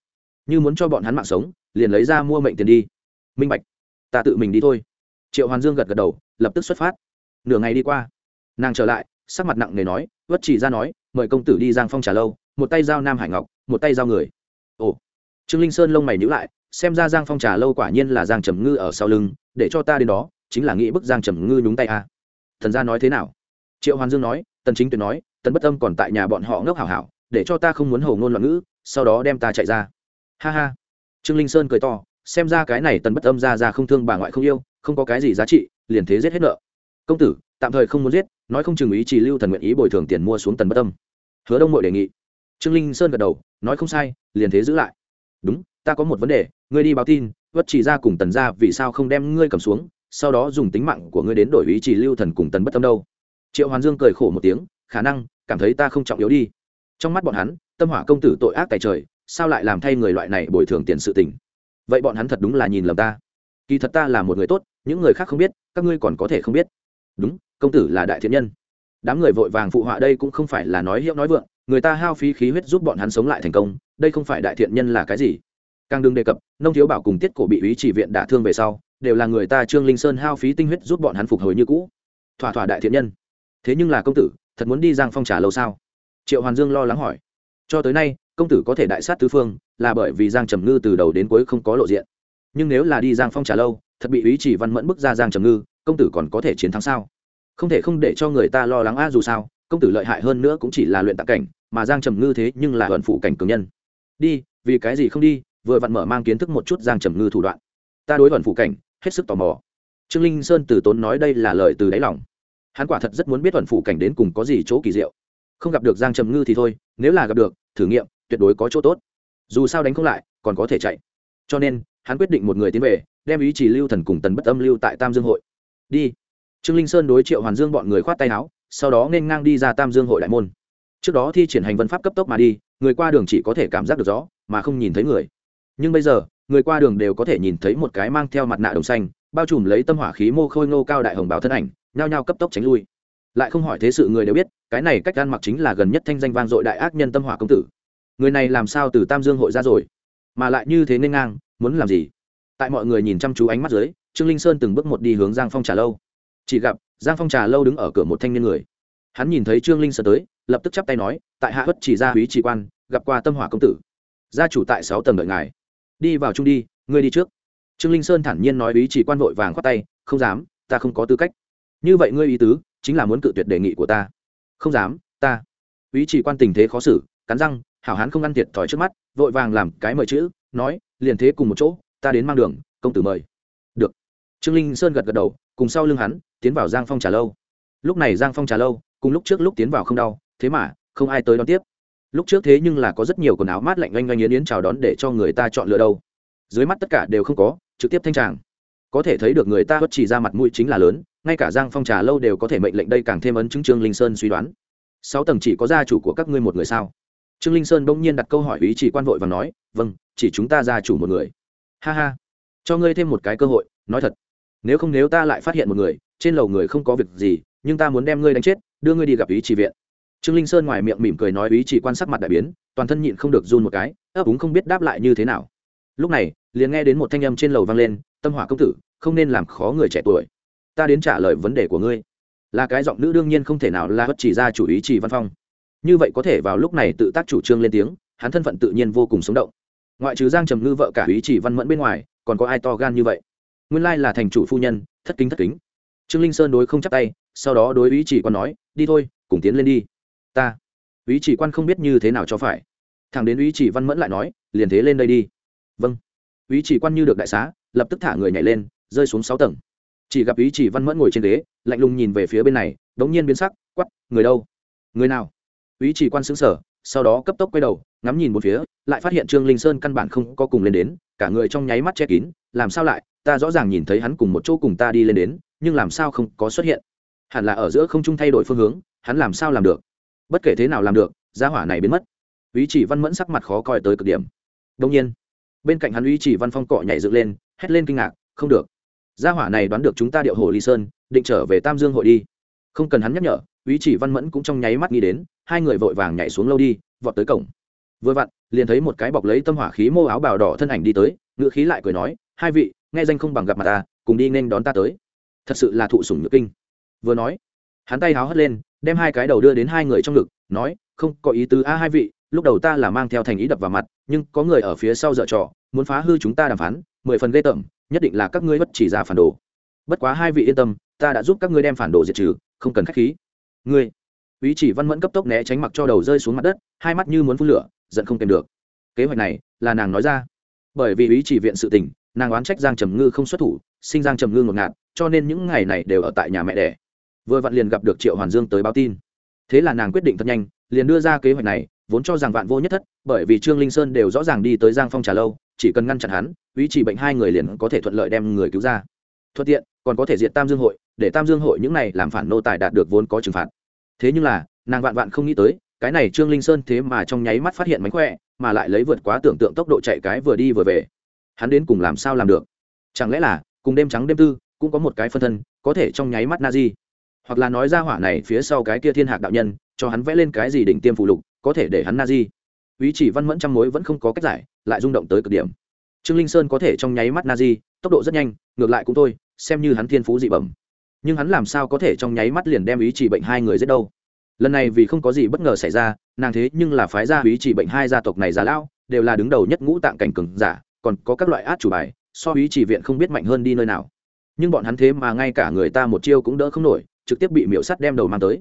Như muốn cho bọn hắn mạng sống, liền lấy ra mua mệnh tiền đi. Minh bạch, ta tự mình đi thôi. Triệu hoàn dương gật gật đầu, lập tức xuất phát. Nửa ngày đi qua, nàng trở lại, sắc mặt nặng nề nói, vất chỉ ra nói, mời công tử đi giang phong trà lâu, một tay giao nam hải ngọc, một tay giao người. Ồ. Trương linh sơn lông mày nhữ lại, xem ra giang phong trà lâu quả nhiên là giang trầm ngư ở sau lưng, để cho ta đến đó chính là nghĩ bức giang trầm ngư nhúng tay a à. thần gia nói thế nào? Triệu hoàn dương nói, tần chính tuyệt nói, tần bất âm còn tại nhà bọn họ ngốc hảo hảo, để cho ta không muốn hầu ngôn loạn ngữ, sau đó đem ta chạy ra. Ha ha. Trương linh sơn cười to, xem ra cái này tần bất âm ra ra không thương bà ngoại không yêu, không có cái gì giá trị, liền thế giết hết nợ. Công tử, tạm thời không muốn giết, nói không chừng ý chỉ lưu thần nguyện ý bồi thường tiền mua xuống tần bất âm. Hứa đông mội đề nghị. Trương linh sơn gật đầu, nói không sai, liền thế giữ lại. Đúng, ta có một vấn đề, ngươi đi báo tin, vất chỉ ra cùng tần ra vì sao không đem ngươi cầm xuống sau đó dùng tính mạng của ngươi đến đổi ý chỉ lưu thần cùng tần bất tâm đâu. Triệu hoàn dương cười khổ một tiếng, khả năng, cảm thấy ta không trọng yếu đi. Trong mắt bọn hắn, tâm hỏa công tử tội ác tài trời, sao lại làm thay người loại này bồi thường tiền sự tình? Vậy bọn hắn thật đúng là nhìn lầm ta. Kỳ thật ta là một người tốt, những người khác không biết, các ngươi còn có thể không biết. Đúng, công tử là đại thiện nhân. Đám người vội vàng phụ họa đây cũng không phải là nói hiệu nói vượng, người ta hao phí khí huyết giúp bọn hắn sống lại thành công, đây không phải đại thiện nhân là cái gì. Càng đừng đề cập, nông thiếu bảo cùng tiết cổ bị ý chỉ viện đả thương về sau đều là người ta trương linh sơn hao phí tinh huyết giúp bọn hắn phục hồi như cũ. Thỏa thỏa đại thiện nhân. Thế nhưng là công tử, thật muốn đi giang phong trà lâu sao? Triệu hoàn dương lo lắng hỏi. Cho tới nay, công tử có thể đại sát tứ phương, là bởi vì giang trầm ngư từ đầu đến cuối không có lộ diện. Nhưng nếu là đi giang phong trà lâu, thật bị ý chỉ văn mẫn bức ra giang trầm ngư, công tử còn có thể chiến thắng sao? Không thể không để cho người ta lo lắng a dù sao, công tử lợi hại hơn nữa cũng chỉ là luyện tạc cảnh, mà giang trầm ngư thế nhưng là vận phụ cảnh cường nhân. Đi, vì cái gì không đi, vừa vặn mở mang kiến thức một chút giang trầm ngư thủ đoạn. Ta đối vận phụ cảnh hết sức tò mò. Trương linh sơn từ tốn nói đây là lời từ đáy lòng. Hắn quả thật rất muốn biết vận phủ cảnh đến cùng có gì chỗ kỳ diệu. Không gặp được giang trầm ngư thì thôi, nếu là gặp được, thử nghiệm, tuyệt đối có chỗ tốt. Dù sao đánh không lại, còn có thể chạy. Cho nên, hắn quyết định một người tiến về, đem ý chỉ lưu thần cùng tần bất âm lưu tại tam dương hội. Đi. Trương linh sơn đối triệu hoàn dương bọn người khoát tay áo, sau đó nên ngang đi ra tam dương hội đại môn. Trước đó thi triển hành vân pháp cấp tốc mà đi, người qua đường chỉ có thể cảm giác được rõ, mà không nhìn thấy người. Nhưng bây giờ người qua đường đều có thể nhìn thấy một cái mang theo mặt nạ đồng xanh, bao trùm lấy tâm hỏa khí mô khôi ngô cao đại hồng báo thân ảnh, nhao nhao cấp tốc tránh lui. Lại không hỏi thế sự người đều biết, cái này cách gan mặc chính là gần nhất thanh danh vang dội đại ác nhân tâm hỏa công tử. Người này làm sao từ tam dương hội ra rồi? Mà lại như thế nên ngang, muốn làm gì? Tại mọi người nhìn chăm chú ánh mắt dưới, trương linh sơn từng bước một đi hướng giang phong trà lâu. Chỉ gặp, giang phong trà lâu đứng ở cửa một thanh niên người. Hắn nhìn thấy trương linh sơn tới, lập tức chắp tay nói, tại hạ hất chỉ ra húy chỉ quan, gặp qua tâm hỏa công tử. Gia chủ tại sáu tầng đợi ngài đi vào chung đi, ngươi đi trước. Trương linh sơn thản nhiên nói ý chỉ quan vội vàng khoát tay, không dám, ta không có tư cách. Như vậy ngươi ý tứ, chính là muốn cự tuyệt đề nghị của ta. Không dám, ta. Ý chỉ quan tình thế khó xử, cắn răng, hảo hán không ăn thiệt thòi trước mắt, vội vàng làm cái mời chữ, nói, liền thế cùng một chỗ, ta đến mang đường, công tử mời. Được. Trương linh sơn gật gật đầu, cùng sau lưng hắn, tiến vào giang phong trà lâu. Lúc này giang phong trà lâu, cùng lúc trước lúc tiến vào không đau, thế mà, không ai tới đón tiếp lúc trước thế nhưng là có rất nhiều quần áo mát lạnh oanh oanh yến yến chào đón để cho người ta chọn lựa đâu. Dưới mắt tất cả đều không có, trực tiếp thanh tràng. Có thể thấy được người ta bất chỉ ra mặt mũi chính là lớn, ngay cả giang phong trà lâu đều có thể mệnh lệnh đây càng thêm ấn chứng trương linh sơn suy đoán. Sáu tầng chỉ có gia chủ của các ngươi một người sao? Trương linh sơn bỗng nhiên đặt câu hỏi ý chỉ quan vội và nói vâng chỉ chúng ta gia chủ một người. Ha ha, cho ngươi thêm một cái cơ hội, nói thật. Nếu không nếu ta lại phát hiện một người, trên lầu người không có việc gì, nhưng ta muốn đem ngươi đánh chết, đưa ngươi đi gặp ý chỉ viện trương linh sơn ngoài miệng mỉm cười nói ý chỉ quan sát mặt đại biến, toàn thân nhịn không được run một cái, ấp úng không biết đáp lại như thế nào. Lúc này, liền nghe đến một thanh âm trên lầu vang lên, tâm hỏa công tử, không nên làm khó người trẻ tuổi. Ta đến trả lời vấn đề của ngươi. Là cái giọng nữ đương nhiên không thể nào là bất chỉ ra chủ ý chỉ văn phong. Như vậy có thể vào lúc này tự tác chủ trương lên tiếng, hắn thân phận tự nhiên vô cùng sống động. Ngoại trừ giang trầm ngư vợ cả ý chỉ văn mẫn bên ngoài, còn có ai to gan như vậy? Nguyên lai là thành chủ phu nhân, thất kính thất kính. Trương linh sơn đối không chắp tay, sau đó đối ý chỉ quan nói, đi thôi, cùng tiến lên đi ta, ý chỉ quan không biết như thế nào cho phải. Thằng đến ý chỉ văn mẫn lại nói, liền thế lên đây đi. Vâng. Ý chỉ quan như được đại xá, lập tức thả người nhảy lên, rơi xuống sáu tầng. Chỉ gặp ý chỉ văn mẫn ngồi trên ghế, lạnh lùng nhìn về phía bên này, đống nhiên biến sắc quắp người đâu? Người nào? Ý chỉ quan xứng sở sau đó cấp tốc quay đầu, ngắm nhìn một phía, lại phát hiện trương linh sơn căn bản không có cùng lên đến, cả người trong nháy mắt che kín, làm sao lại, ta rõ ràng nhìn thấy hắn cùng một chỗ cùng ta đi lên đến, nhưng làm sao không có xuất hiện? Hẳn là ở giữa không trung thay đổi phương hướng, hắn làm sao làm được? Bất kể thế nào làm được, gia hỏa này biến mất. Ý chỉ văn mẫn sắc mặt khó coi tới cực điểm. Đông nhiên, bên cạnh hắn ý chỉ văn phong cọ nhảy dựng lên, hét lên kinh ngạc, không được. Gia hỏa này đoán được chúng ta điệu hồ ly sơn, định trở về tam dương hội đi. Không cần hắn nhắc nhở, ý chỉ văn mẫn cũng trong nháy mắt nghĩ đến, hai người vội vàng nhảy xuống lâu đi, vọt tới cổng. Vừa vặn, liền thấy một cái bọc lấy tâm hỏa khí mô áo bào đỏ thân ảnh đi tới, ngữ khí lại cười nói, hai vị, nghe danh không bằng gặp mặt ta, cùng đi nên đón ta tới. Thật sự là thụ sủng nhược kinh. Vừa nói hắn tay háo hất lên, đem hai cái đầu đưa đến hai người trong ngực, nói, không có ý tứ a, hai vị, lúc đầu ta là mang theo thành ý đập vào mặt, nhưng có người ở phía sau dở trò, muốn phá hư chúng ta đàm phán, mười phần ghê tởm, nhất định là các ngươi bất chỉ ra phản đồ. Bất quá hai vị yên tâm, ta đã giúp các ngươi đem phản đồ diệt trừ, không cần khách khí. Ngươi? Ý chỉ văn mẫn cấp tốc né tránh mặc cho đầu rơi xuống mặt đất, hai mắt như muốn phun lửa, giận không kèm được. Kế hoạch này, là nàng nói ra. Bởi vì ý chỉ viện sự tình, nàng oán trách giang trầm ngư không xuất thủ, sinh giang trầm ngư ngột ngạt, cho nên những ngày này đều ở tại nhà mẹ đẻ vừa vặn liền gặp được triệu hoàn dương tới báo tin thế là nàng quyết định thật nhanh liền đưa ra kế hoạch này vốn cho rằng vạn vô nhất thất bởi vì trương linh sơn đều rõ ràng đi tới giang phong trà lâu chỉ cần ngăn chặn hắn ý chỉ bệnh hai người liền có thể thuận lợi đem người cứu ra thuận tiện còn có thể diệt tam dương hội để tam dương hội những này làm phản nô tài đạt được vốn có trừng phạt thế nhưng là nàng vạn vạn không nghĩ tới cái này trương linh sơn thế mà trong nháy mắt phát hiện mánh khỏe mà lại lấy vượt quá tưởng tượng tốc độ chạy cái vừa đi vừa về hắn đến cùng làm sao làm được chẳng lẽ là cùng đêm trắng đêm tư cũng có một cái phân thân có thể trong nháy mắt na di hoặc là nói ra hỏa này phía sau cái kia thiên hạc đạo nhân, cho hắn vẽ lên cái gì đỉnh tiêm phụ lục, có thể để hắn na di. Ý chỉ văn mẫn trăm mối vẫn không có cách giải, lại rung động tới cực điểm. Trương linh sơn có thể trong nháy mắt na di, tốc độ rất nhanh, ngược lại cũng thôi, xem như hắn thiên phú dị bẩm. Nhưng hắn làm sao có thể trong nháy mắt liền đem ý chỉ bệnh hai người giết đâu? Lần này vì không có gì bất ngờ xảy ra, nàng thế nhưng là phái gia ý chỉ bệnh hai gia tộc này già lão, đều là đứng đầu nhất ngũ tạng cảnh cường giả, còn có các loại át chủ bài, so ý chỉ viện không biết mạnh hơn đi nơi nào. Nhưng bọn hắn thế mà ngay cả người ta một chiêu cũng đỡ không nổi trực tiếp bị miễu sắt đem đầu mang tới.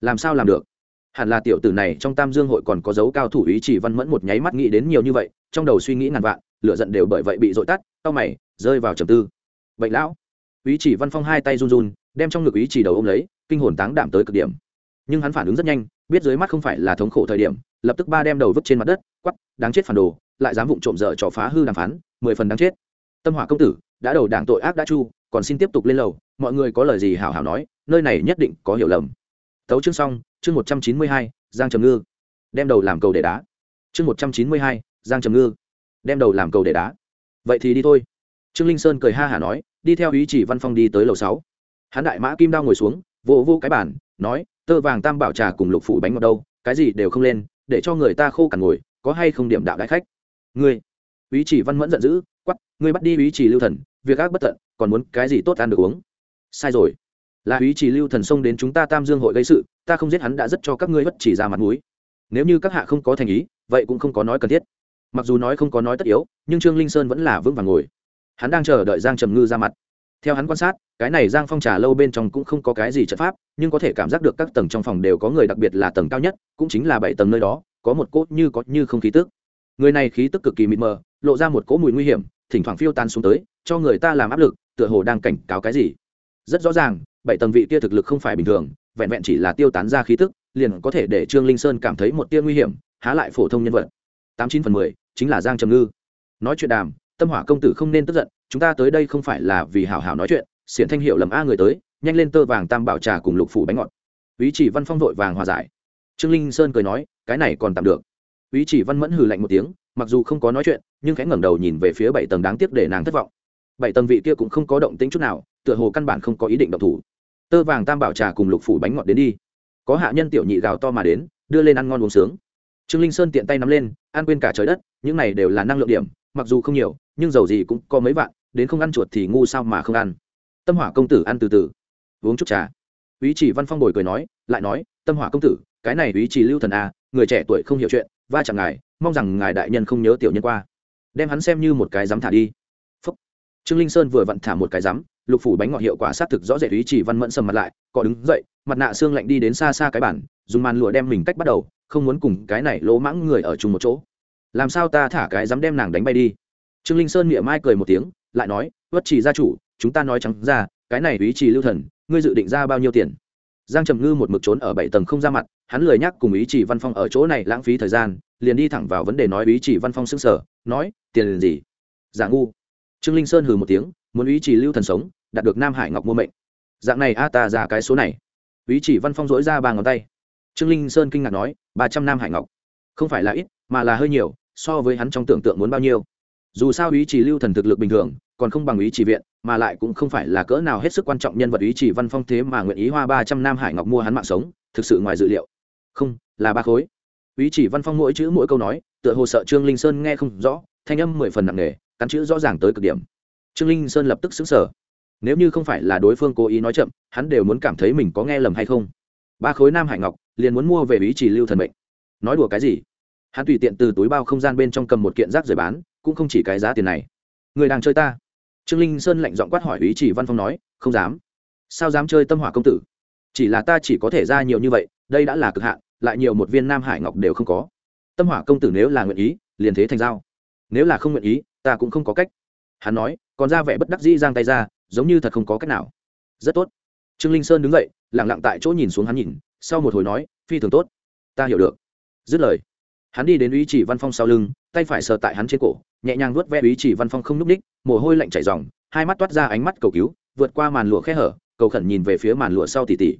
Làm sao làm được? Hẳn là tiểu tử này trong tam dương hội còn có dấu cao thủ ý chỉ văn mẫn một nháy mắt nghĩ đến nhiều như vậy, trong đầu suy nghĩ ngàn vạn, lửa giận đều bởi vậy bị dội tắt tao mày, rơi vào trầm tư. Bệnh lão. Ý chỉ văn phong hai tay run run, đem trong ngực ý chỉ đầu ôm lấy, kinh hồn táng đảm tới cực điểm. Nhưng hắn phản ứng rất nhanh, biết dưới mắt không phải là thống khổ thời điểm, lập tức ba đem đầu vứt trên mặt đất quắp đáng chết phản đồ, lại dám vụng trộm dở trò phá hư đàm phán, mười phần đáng chết. Tâm hỏa công tử, đã đầu đảng tội ác đã chu, còn xin tiếp tục lên lầu mọi người có lời gì hảo hảo nói, nơi này nhất định có hiểu lầm. Tấu chương xong, chương một trăm chín mươi hai, giang trầm ngư. Đem đầu làm cầu để đá. Chương một trăm chín mươi hai, giang trầm ngư. Đem đầu làm cầu để đá. Vậy thì đi thôi. Trương linh sơn cười ha hả nói, đi theo ý chỉ văn phong đi tới lầu sáu. Hắn đại mã kim đao ngồi xuống, vô vô cái bản nói, tơ vàng tam bảo trà cùng lục phủ bánh ngọt đâu, cái gì đều không lên, để cho người ta khô cằn ngồi, có hay không điểm đạo đại khách? Ngươi. Ý chỉ văn mẫn giận dữ quắp ngươi bắt đi ý chỉ lưu thần, việc ác bất tận, còn muốn cái gì tốt ăn được uống? Sai rồi. Là ý chỉ lưu thần sông đến chúng ta tam dương hội gây sự, ta không giết hắn đã rất cho các ngươi bất chỉ ra mặt mũi. Nếu như các hạ không có thành ý, vậy cũng không có nói cần thiết. Mặc dù nói không có nói tất yếu, nhưng trương linh sơn vẫn là vững vàng ngồi. Hắn đang chờ đợi giang trầm ngư ra mặt. Theo hắn quan sát, cái này giang phong trà lâu bên trong cũng không có cái gì trận pháp, nhưng có thể cảm giác được các tầng trong phòng đều có người đặc biệt là tầng cao nhất, cũng chính là bảy tầng nơi đó, có một cốt như có như không khí tức. Người này khí tức cực kỳ mịt mờ, lộ ra một cỗ mùi nguy hiểm, thỉnh thoảng phiêu tan xuống tới, cho người ta làm áp lực, tựa hồ đang cảnh cáo cái gì rất rõ ràng, bảy tầng vị kia thực lực không phải bình thường, vẹn vẹn chỉ là tiêu tán ra khí tức, liền có thể để trương linh sơn cảm thấy một tia nguy hiểm, há lại phổ thông nhân vật. Tám chín phần mười, chính là giang trầm ngư. Nói chuyện đàm, tâm hỏa công tử không nên tức giận, chúng ta tới đây không phải là vì hảo hảo nói chuyện, xiển thanh hiệu lầm a người tới, nhanh lên tơ vàng tam bảo trà cùng lục phủ bánh ngọt. Ý chỉ văn phong vội vàng hòa giải. Trương linh sơn cười nói, cái này còn tạm được. Ý chỉ văn mẫn hừ lạnh một tiếng, mặc dù không có nói chuyện, nhưng khẽ ngẩng đầu nhìn về phía bảy tầng đáng tiếc để nàng thất vọng bảy tầng vị kia cũng không có động tĩnh chút nào, tựa hồ căn bản không có ý định động thủ. Tơ vàng tam bảo trà cùng lục phủ bánh ngọt đến đi. Có hạ nhân tiểu nhị gào to mà đến, đưa lên ăn ngon uống sướng. Trương linh sơn tiện tay nắm lên, ăn quên cả trời đất, những này đều là năng lượng điểm, mặc dù không nhiều, nhưng dầu gì cũng có mấy vạn, đến không ăn chuột thì ngu sao mà không ăn. Tâm hỏa công tử ăn từ từ. Uống chút trà. Ý chỉ văn phong bồi cười nói, lại nói, tâm hỏa công tử, cái này ý chỉ lưu thần a người trẻ tuổi không hiểu chuyện, va chạm ngài, mong rằng ngài đại nhân không nhớ tiểu nhân qua. Đem hắn xem như một cái dám thả đi trương linh sơn vừa vặn thả một cái rắm lục phủ bánh ngọt hiệu quả xác thực rõ rệt ý chỉ văn mẫn sầm mặt lại, cọ đứng dậy, mặt nạ xương lạnh đi đến xa xa cái bản, dùng màn lụa đem mình cách bắt đầu, không muốn cùng cái này lỗ mãng người ở chung một chỗ. Làm sao ta thả cái dám đem nàng đánh bay đi? Trương linh sơn miệng mai cười một tiếng, lại nói vất chỉ gia chủ, chúng ta nói trắng ra, cái này ý chỉ lưu thần, ngươi dự định ra bao nhiêu tiền? Giang trầm ngư một mực trốn ở bảy tầng không ra mặt, hắn lười nhắc cùng ý chỉ văn phong ở chỗ này lãng phí thời gian, liền đi thẳng vào vấn đề nói ý chỉ văn phong xưng sở nói, tiền gì? Giả ngu trương linh sơn hừ một tiếng, muốn ý chỉ lưu thần sống, đạt được nam hải ngọc mua mệnh. Dạng này a, ta ra cái số này. Ý chỉ văn phong dỗi ra ba ngón tay. Trương linh sơn kinh ngạc nói, ba trăm nam hải ngọc. Không phải là ít, mà là hơi nhiều, so với hắn trong tưởng tượng muốn bao nhiêu. Dù sao ý chỉ lưu thần thực lực bình thường, còn không bằng ý chỉ viện, mà lại cũng không phải là cỡ nào hết sức quan trọng nhân vật ý chỉ văn phong thế mà nguyện ý hoa ba trăm nam hải ngọc mua hắn mạng sống, thực sự ngoài dự liệu. Không, là ba khối. Ý chỉ văn phong mỗi chữ mỗi câu nói, tựa hồ sợ trương linh sơn nghe không rõ, thanh âm mười phần nặng nề cắn chữ rõ ràng tới cực điểm. Trương linh sơn lập tức xứng sở nếu như không phải là đối phương cố ý nói chậm, hắn đều muốn cảm thấy mình có nghe lầm hay không. Ba khối nam hải ngọc, liền muốn mua về ý chỉ lưu thần mệnh. Nói đùa cái gì? Hắn tùy tiện từ túi bao không gian bên trong cầm một kiện rác rời bán, cũng không chỉ cái giá tiền này. Người đang chơi ta? Trương linh sơn lạnh giọng quát hỏi ý chỉ văn phong nói, không dám. Sao dám chơi tâm hỏa công tử? Chỉ là ta chỉ có thể ra nhiều như vậy, đây đã là cực hạn, lại nhiều một viên nam hải ngọc đều không có. Tâm hỏa công tử nếu là nguyện ý, liền thế thành giao. Nếu là không nguyện ý ta cũng không có cách. Hắn nói, còn ra vẻ bất đắc dĩ giang tay ra, giống như thật không có cách nào. Rất tốt. Trương linh sơn đứng dậy lẳng lặng tại chỗ nhìn xuống hắn nhìn, sau một hồi nói, phi thường tốt. Ta hiểu được. Dứt lời, hắn đi đến ý chỉ văn phong sau lưng, tay phải sờ tại hắn trên cổ, nhẹ nhàng vuốt ve ý chỉ văn phong không n ú c ních, mồ hôi lạnh chảy dòng hai mắt toát ra ánh mắt cầu cứu, vượt qua màn lụa khe hở, cầu khẩn nhìn về phía màn lụa sau tỉ tỉ.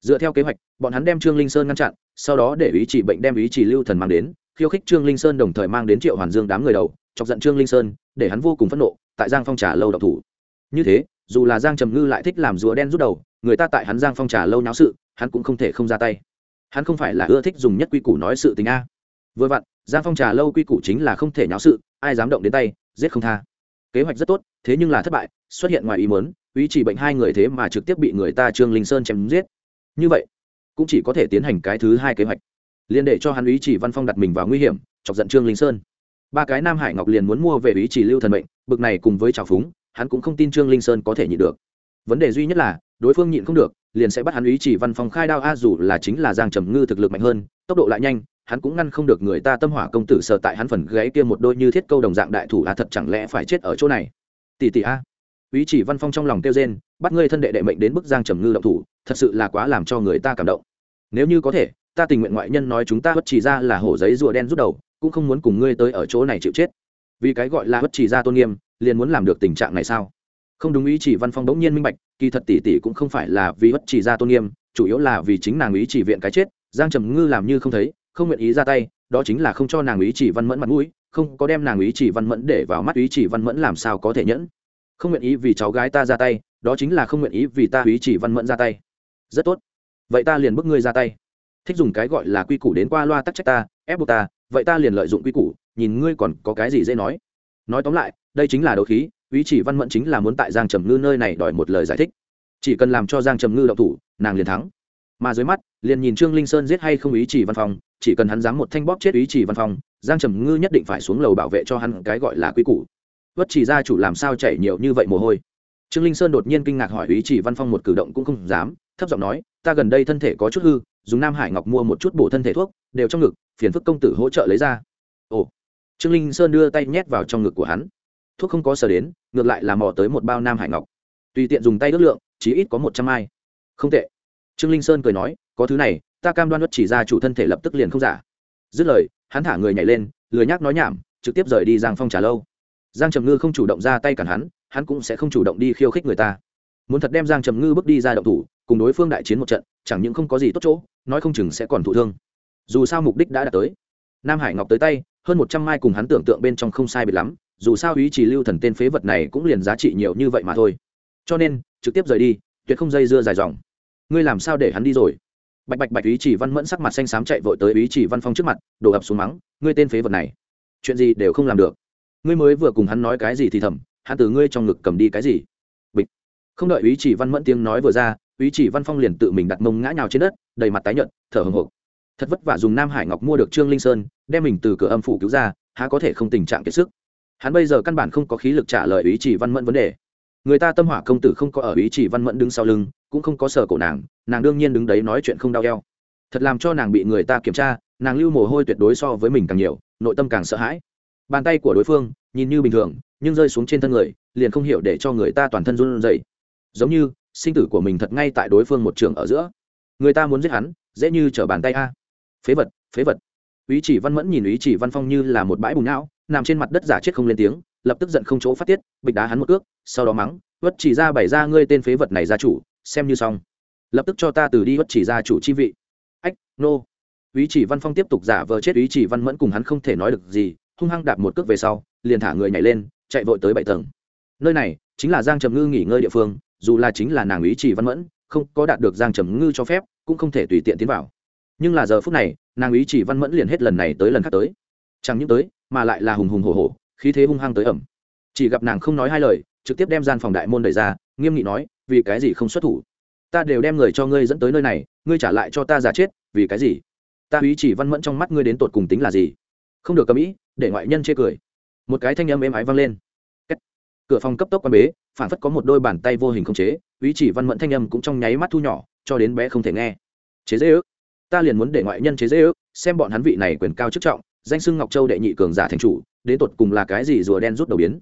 Dựa theo kế hoạch, bọn hắn đem trương linh sơn ngăn chặn, sau đó để ý chỉ bệnh đem ý chỉ lưu thần mang đến khiêu khích trương linh sơn đồng thời mang đến triệu hoàn dương đám người đầu, chọc giận trương linh sơn, để hắn vô cùng phẫn nộ, tại giang phong trà lâu độc thủ. Như thế, dù là giang trầm ngư lại thích làm rùa đen rút đầu, người ta tại hắn giang phong trà lâu nháo sự, hắn cũng không thể không ra tay. Hắn không phải là ưa thích dùng nhất quy củ nói sự tình a. Vừa vặn, giang phong trà lâu quy củ chính là không thể nháo sự, ai dám động đến tay, giết không tha. Kế hoạch rất tốt, thế nhưng là thất bại, xuất hiện ngoài ý muốn, ý chỉ bệnh hai người thế mà trực tiếp bị người ta trương linh sơn chém giết. Như vậy, cũng chỉ có thể tiến hành cái thứ hai kế hoạch liền để cho hắn ý chỉ văn phong đặt mình vào nguy hiểm, chọc giận trương linh sơn. Ba cái nam hải ngọc liền muốn mua về ý chỉ lưu thần mệnh, bực này cùng với trào phúng, hắn cũng không tin trương linh sơn có thể nhịn được. Vấn đề duy nhất là, đối phương nhịn không được, liền sẽ bắt hắn ý chỉ văn phong khai đao, a, dù là chính là giang trầm ngư thực lực mạnh hơn, tốc độ lại nhanh, hắn cũng ngăn không được người ta tâm hỏa công tử sợ tại hắn phần gáy kia một đôi như thiết câu đồng dạng đại thủ, a, thật chẳng lẽ phải chết ở chỗ này? Tỷ tỷ a. Ý chỉ văn phong trong lòng kêu rên, bắt ngươi thân đệ đệ mệnh đến bức giang trầm ngư động thủ, thật sự là quá làm cho người ta cảm động. Nếu như có thể ta tình nguyện ngoại nhân nói chúng ta bất chỉ ra là hổ giấy rùa đen rút đầu, cũng không muốn cùng ngươi tới ở chỗ này chịu chết. Vì cái gọi là bất chỉ ra tôn nghiêm, liền muốn làm được tình trạng này sao? Không đúng ý chỉ văn phong bỗng nhiên minh bạch, kỳ thật tỷ tỷ cũng không phải là vì bất chỉ ra tôn nghiêm, chủ yếu là vì chính nàng ý chỉ viện cái chết, giang trầm ngư làm như không thấy, không nguyện ý ra tay, đó chính là không cho nàng ý chỉ văn mẫn mặt mũi, không có đem nàng ý chỉ văn mẫn để vào mắt ý chỉ văn mẫn làm sao có thể nhẫn. Không nguyện ý vì cháu gái ta ra tay, đó chính là không nguyện ý vì ta ý chỉ văn mẫn ra tay. Rất tốt. Vậy ta liền bức ngươi ra tay thích dùng cái gọi là quy củ đến qua loa tắc trách ta, ép buộc ta, vậy ta liền lợi dụng quy củ, nhìn ngươi còn có cái gì dễ nói. Nói tóm lại, đây chính là đấu khí, ý chỉ văn mẫn chính là muốn tại giang trầm ngư nơi này đòi một lời giải thích. Chỉ cần làm cho giang trầm ngư đậu thủ, nàng liền thắng. Mà dưới mắt, liền nhìn trương linh sơn giết hay không ý chỉ văn phòng, chỉ cần hắn dám một thanh bóp chết ý chỉ văn phòng, giang trầm ngư nhất định phải xuống lầu bảo vệ cho hắn cái gọi là quy củ. Vất chỉ gia chủ làm sao chảy nhiều như vậy mồ hôi trương linh sơn đột nhiên kinh ngạc hỏi ý chỉ văn phong một cử động cũng không dám, thấp giọng nói, ta gần đây thân thể có chút hư, dùng nam hải ngọc mua một chút bổ thân thể thuốc, đều trong ngực, phiền phức công tử hỗ trợ lấy ra. Ồ. Trương linh sơn đưa tay nhét vào trong ngực của hắn. Thuốc không có sở đến, ngược lại là mò tới một bao nam hải ngọc. Tùy tiện dùng tay ước lượng chỉ ít có một trăm ai. Không tệ. Trương linh sơn cười nói, có thứ này, ta cam đoan đất chỉ ra chủ thân thể lập tức liền không giả. Dứt lời, hắn thả người nhảy lên, lười nhác nói nhảm, trực tiếp rời đi giang phong trà lâu. Giang trầm ngư không chủ động ra tay cản hắn hắn cũng sẽ không chủ động đi khiêu khích người ta. Muốn thật đem giang trầm ngư bước đi ra động thủ, cùng đối phương đại chiến một trận, chẳng những không có gì tốt chỗ, nói không chừng sẽ còn thụ thương. Dù sao mục đích đã đạt tới. Nam hải ngọc tới tay, hơn một trăm mai cùng hắn tưởng tượng bên trong không sai biệt lắm, dù sao ý chỉ lưu thần tên phế vật này cũng liền giá trị nhiều như vậy mà thôi. Cho nên, trực tiếp rời đi, tuyệt không dây dưa dài dòng. Ngươi làm sao để hắn đi rồi? Bạch bạch bạch ý chỉ văn mẫn sắc mặt xanh xám chạy vội tới ý chỉ văn phong trước mặt, đổ ập xuống mắng, ngươi tên phế vật này, chuyện gì đều không làm được. Ngươi mới vừa cùng hắn nói cái gì thì thầm hắn từ ngươi trong ngực cầm đi cái gì? Bịch. Không đợi ý chỉ văn mẫn tiếng nói vừa ra, ý chỉ văn phong liền tự mình đặt mông ngã nhào trên đất, đầy mặt tái nhợt, thở hồng hộc. Thật vất vả dùng nam hải ngọc mua được trương linh sơn, đem mình từ cửa âm phủ cứu ra, há có thể không tình trạng kiệt sức. Hắn bây giờ căn bản không có khí lực trả lời ý chỉ văn mẫn vấn đề. Người ta tâm hỏa công tử không có ở ý chỉ văn mẫn đứng sau lưng, cũng không có sở cổ nàng nàng đương nhiên đứng đấy nói chuyện không đau eo. Thật làm cho nàng bị người ta kiểm tra, nàng lưu mồ hôi tuyệt đối so với mình càng nhiều, nội tâm càng sợ hãi. Bàn tay của đối phương, nhìn như bình thường nhưng rơi xuống trên thân người, liền không hiểu để cho người ta toàn thân run rẩy. Giống như, sinh tử của mình thật ngay tại đối phương một trường ở giữa. Người ta muốn giết hắn, dễ như t bàn tay a. Phế vật phế vật. Ý chỉ văn mẫn nhìn ý chỉ văn phong như là một bãi bùng não, nằm trên mặt đất giả chết không lên tiếng, lập tức giận không chỗ phát tiết, bịch đá hắn một cước, sau đó mắng vất chỉ ra bày ra ngươi tên phế vật này ra chủ, xem như xong. Lập tức cho ta từ đi vất chỉ ra chủ chi vị. Ách, nô. Ý chỉ văn phong tiếp tục giả vờ chết, ý chỉ văn mẫn cùng hắn không thể nói được gì, hung hăng đạp một cước về sau, liền thả người nhảy lên chạy vội tới bảy tầng. Nơi này chính là giang trầm ngư nghỉ ngơi địa phương, dù là chính là nàng ý chỉ văn mẫn, không có đạt được giang trầm ngư cho phép, cũng không thể tùy tiện tiến vào. Nhưng là giờ phút này, nàng ý chỉ văn mẫn liền hết lần này tới lần khác tới. Chẳng những tới, mà lại là hùng hùng hổ hổ, khí thế hung hăng tới ẩm. Chỉ gặp nàng không nói hai lời, trực tiếp đem gian phòng đại môn đẩy ra, nghiêm nghị nói, vì cái gì không xuất thủ? Ta đều đem người cho ngươi dẫn tới nơi này, ngươi trả lại cho ta giả chết, vì cái gì? Ta ý chỉ văn mẫn trong mắt ngươi đến tột cùng tính là gì? Không được cầm ý, để ngoại nhân chê cười một cái thanh âm êm ái vang lên. Kết. cửa phòng cấp tốc quan bế phản phất có một đôi bàn tay vô hình không chế, ý chỉ văn mẫn thanh âm cũng trong nháy mắt thu nhỏ, cho đến bé không thể nghe. Chế dễ ước. Ta liền muốn để ngoại nhân chế dễ ước, xem bọn hắn vị này quyền cao chức trọng, danh xưng ngọc châu đệ nhị cường giả thành chủ, đến tột cùng là cái gì rùa đen rút đầu biến.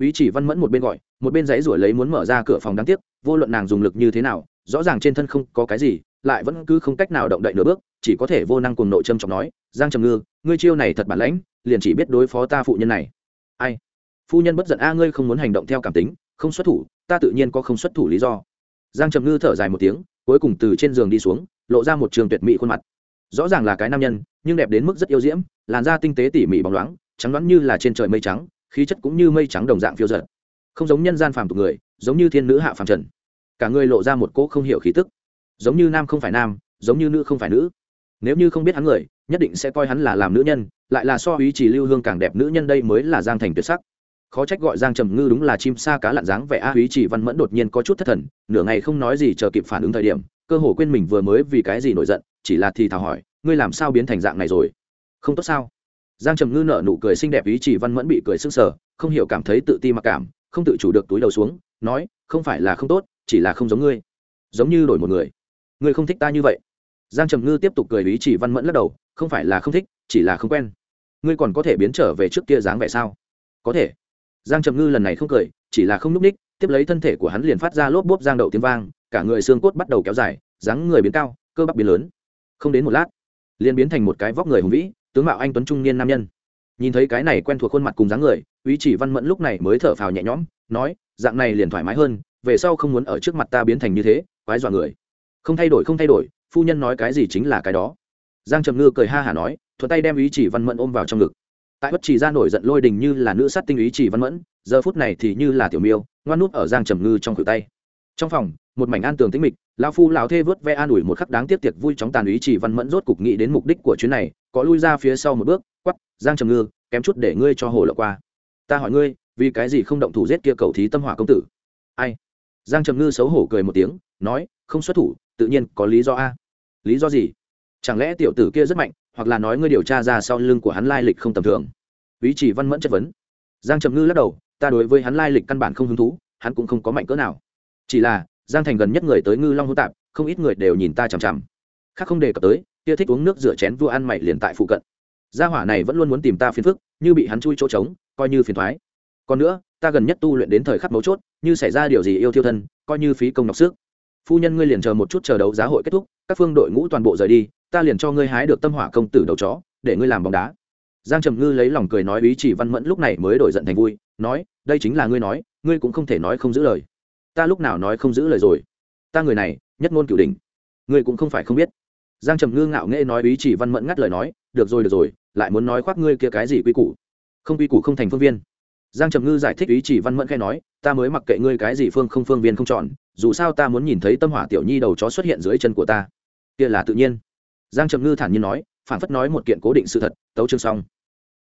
Ý chỉ văn mẫn một bên gọi, một bên giấy rủi lấy muốn mở ra cửa phòng đáng tiếc, vô luận nàng dùng lực như thế nào, rõ ràng trên thân không có cái gì, lại vẫn cứ không cách nào động đậy nửa bước, chỉ có thể vô năng cùng nội châm trọng nói, giang trầm ngư, ngươi chiêu này thật bản lãnh, liền chỉ biết đối phó ta phụ nhân này ai? Phu nhân bất giận, a, ngươi không muốn hành động theo cảm tính, không xuất thủ, ta tự nhiên có không xuất thủ lý do. Giang trầm ngư thở dài một tiếng, cuối cùng từ trên giường đi xuống, lộ ra một trường tuyệt mỹ khuôn mặt. Rõ ràng là cái nam nhân, nhưng đẹp đến mức rất yêu diễm, làn da tinh tế tỉ mỉ bóng loáng, trắng loáng như là trên trời mây trắng, khí chất cũng như mây trắng đồng dạng phiêu giật không giống nhân gian phàm tục người, giống như thiên nữ hạ phàm trần. Cả người lộ ra một cỗ không hiểu khí tức. Giống như nam không phải nam, giống như nữ không phải nữ. Nếu như không biết hắn người nhất định sẽ coi hắn là làm nữ nhân, lại là so ý chỉ lưu hương càng đẹp nữ nhân đây mới là giang thành tuyệt sắc. Khó trách gọi giang trầm ngư đúng là chim sa cá lặn dáng vẻ a ý chỉ văn mẫn đột nhiên có chút thất thần, nửa ngày không nói gì chờ kịp phản ứng thời điểm, cơ hồ quên mình vừa mới vì cái gì nổi giận, chỉ là thì thào hỏi, ngươi làm sao biến thành dạng này rồi? Không tốt sao? Giang trầm ngư nở nụ cười xinh đẹp, ý chỉ văn mẫn bị cười sưng sờ, không hiểu cảm thấy tự ti mặc cảm, không tự chủ được túi đầu xuống, nói, không phải là không tốt, chỉ là không giống ngươi. Giống như đổi một người. Ngươi không thích ta như vậy. Giang trầm ngư tiếp tục cười, ý chỉ văn mẫn lắc đầu không phải là không thích, chỉ là không quen. Ngươi còn có thể biến trở về trước kia dáng vẻ sao? Có thể. Giang trầm ngư lần này không cười, chỉ là không n ú c ních, tiếp lấy thân thể của hắn liền phát ra lốp bốp giang đậu tiếng vang, cả người xương cốt bắt đầu kéo dài, dáng người biến cao, cơ bắp biến lớn. Không đến một lát, liền biến thành một cái vóc người hùng vĩ, tướng mạo anh tuấn trung niên nam nhân. Nhìn thấy cái này quen thuộc khuôn mặt cùng dáng người ý chỉ văn mẫn lúc này mới thở phào nhẹ nhõm, nói, dạng này liền thoải mái hơn, về sau không muốn ở trước mặt ta biến thành như thế, quái dọa người. Không thay đổi, không thay đổi, phu nhân nói cái gì chính là cái đó giang trầm ngư cười ha hả nói, thuận tay đem ý chỉ văn mẫn ôm vào trong ngực. Tại bất chỉ ra nổi giận lôi đình như là nữ sát tinh ý chỉ văn mẫn, giờ phút này thì như là tiểu miêu, ngoan nút ở giang trầm ngư trong khuỷu tay. Trong phòng, một mảnh an tường tĩnh mịch, lão phu lão thê vớt ve an ủi một khắc đáng tiếc tiệc vui chóng tàn ý chỉ văn mẫn rốt cục nghĩ đến mục đích của chuyến này, có lui ra phía sau một bước quắp giang trầm ngư, kém chút để ngươi cho hồ lộ qua. Ta hỏi ngươi, vì cái gì không động thủ giết kia cầu thí tâm hỏa công tử? Ai? Giang trầm ngư xấu hổ cười một tiếng, nói, không xuất thủ, tự nhiên có lý do a. Lý do gì? Chẳng lẽ tiểu tử kia rất mạnh, hoặc là nói ngươi điều tra ra sau lưng của hắn lai lịch không tầm thường? Ý chỉ văn mẫn chất vấn. Giang trầm ngư lắc đầu, ta đối với hắn lai lịch căn bản không hứng thú, hắn cũng không có mạnh cỡ nào. Chỉ là, giang thành gần nhất người tới ngư long hữu tạp, không ít người đều nhìn ta chằm chằm. Khác không đề cập tới, kia thích uống nước rửa chén vua ăn mày liền tại phụ cận. Gia hỏa này vẫn luôn muốn tìm ta phiền phức, như bị hắn chui chỗ trống, coi như phiền thoái. Còn nữa, ta gần nhất tu luyện đến thời khắc mấu chốt, như xảy ra điều gì yêu thiêu thân, coi như phí công nọc sức. Phu nhân ngươi liền chờ một chút chờ đấu giá hội kết thúc, các phương đội ngũ toàn bộ rời đi ta liền cho ngươi hái được tâm hỏa công tử đầu chó, để ngươi làm bóng đá. Giang trầm ngư lấy lòng cười nói ý chỉ văn mẫn lúc này mới đổi giận thành vui, nói, đây chính là ngươi nói, ngươi cũng không thể nói không giữ lời. Ta lúc nào nói không giữ lời rồi? Ta người này, nhất ngôn cửu đình ngươi cũng không phải không biết. Giang trầm ngư ngạo nghễ nói ý chỉ văn mẫn ngắt lời nói, được rồi được rồi, lại muốn nói khoác ngươi kia cái gì quy củ? Không quy củ không thành phương viên. Giang trầm ngư giải thích ý chỉ văn mẫn khai nói, ta mới mặc kệ ngươi cái gì phương không phương viên không chọn, dù sao ta muốn nhìn thấy tâm hỏa tiểu nhi đầu chó xuất hiện dưới chân của ta. Kia là tự nhiên giang trầm ngư thản nhiên nói phản phất nói một kiện cố định sự thật, tấu chương xong.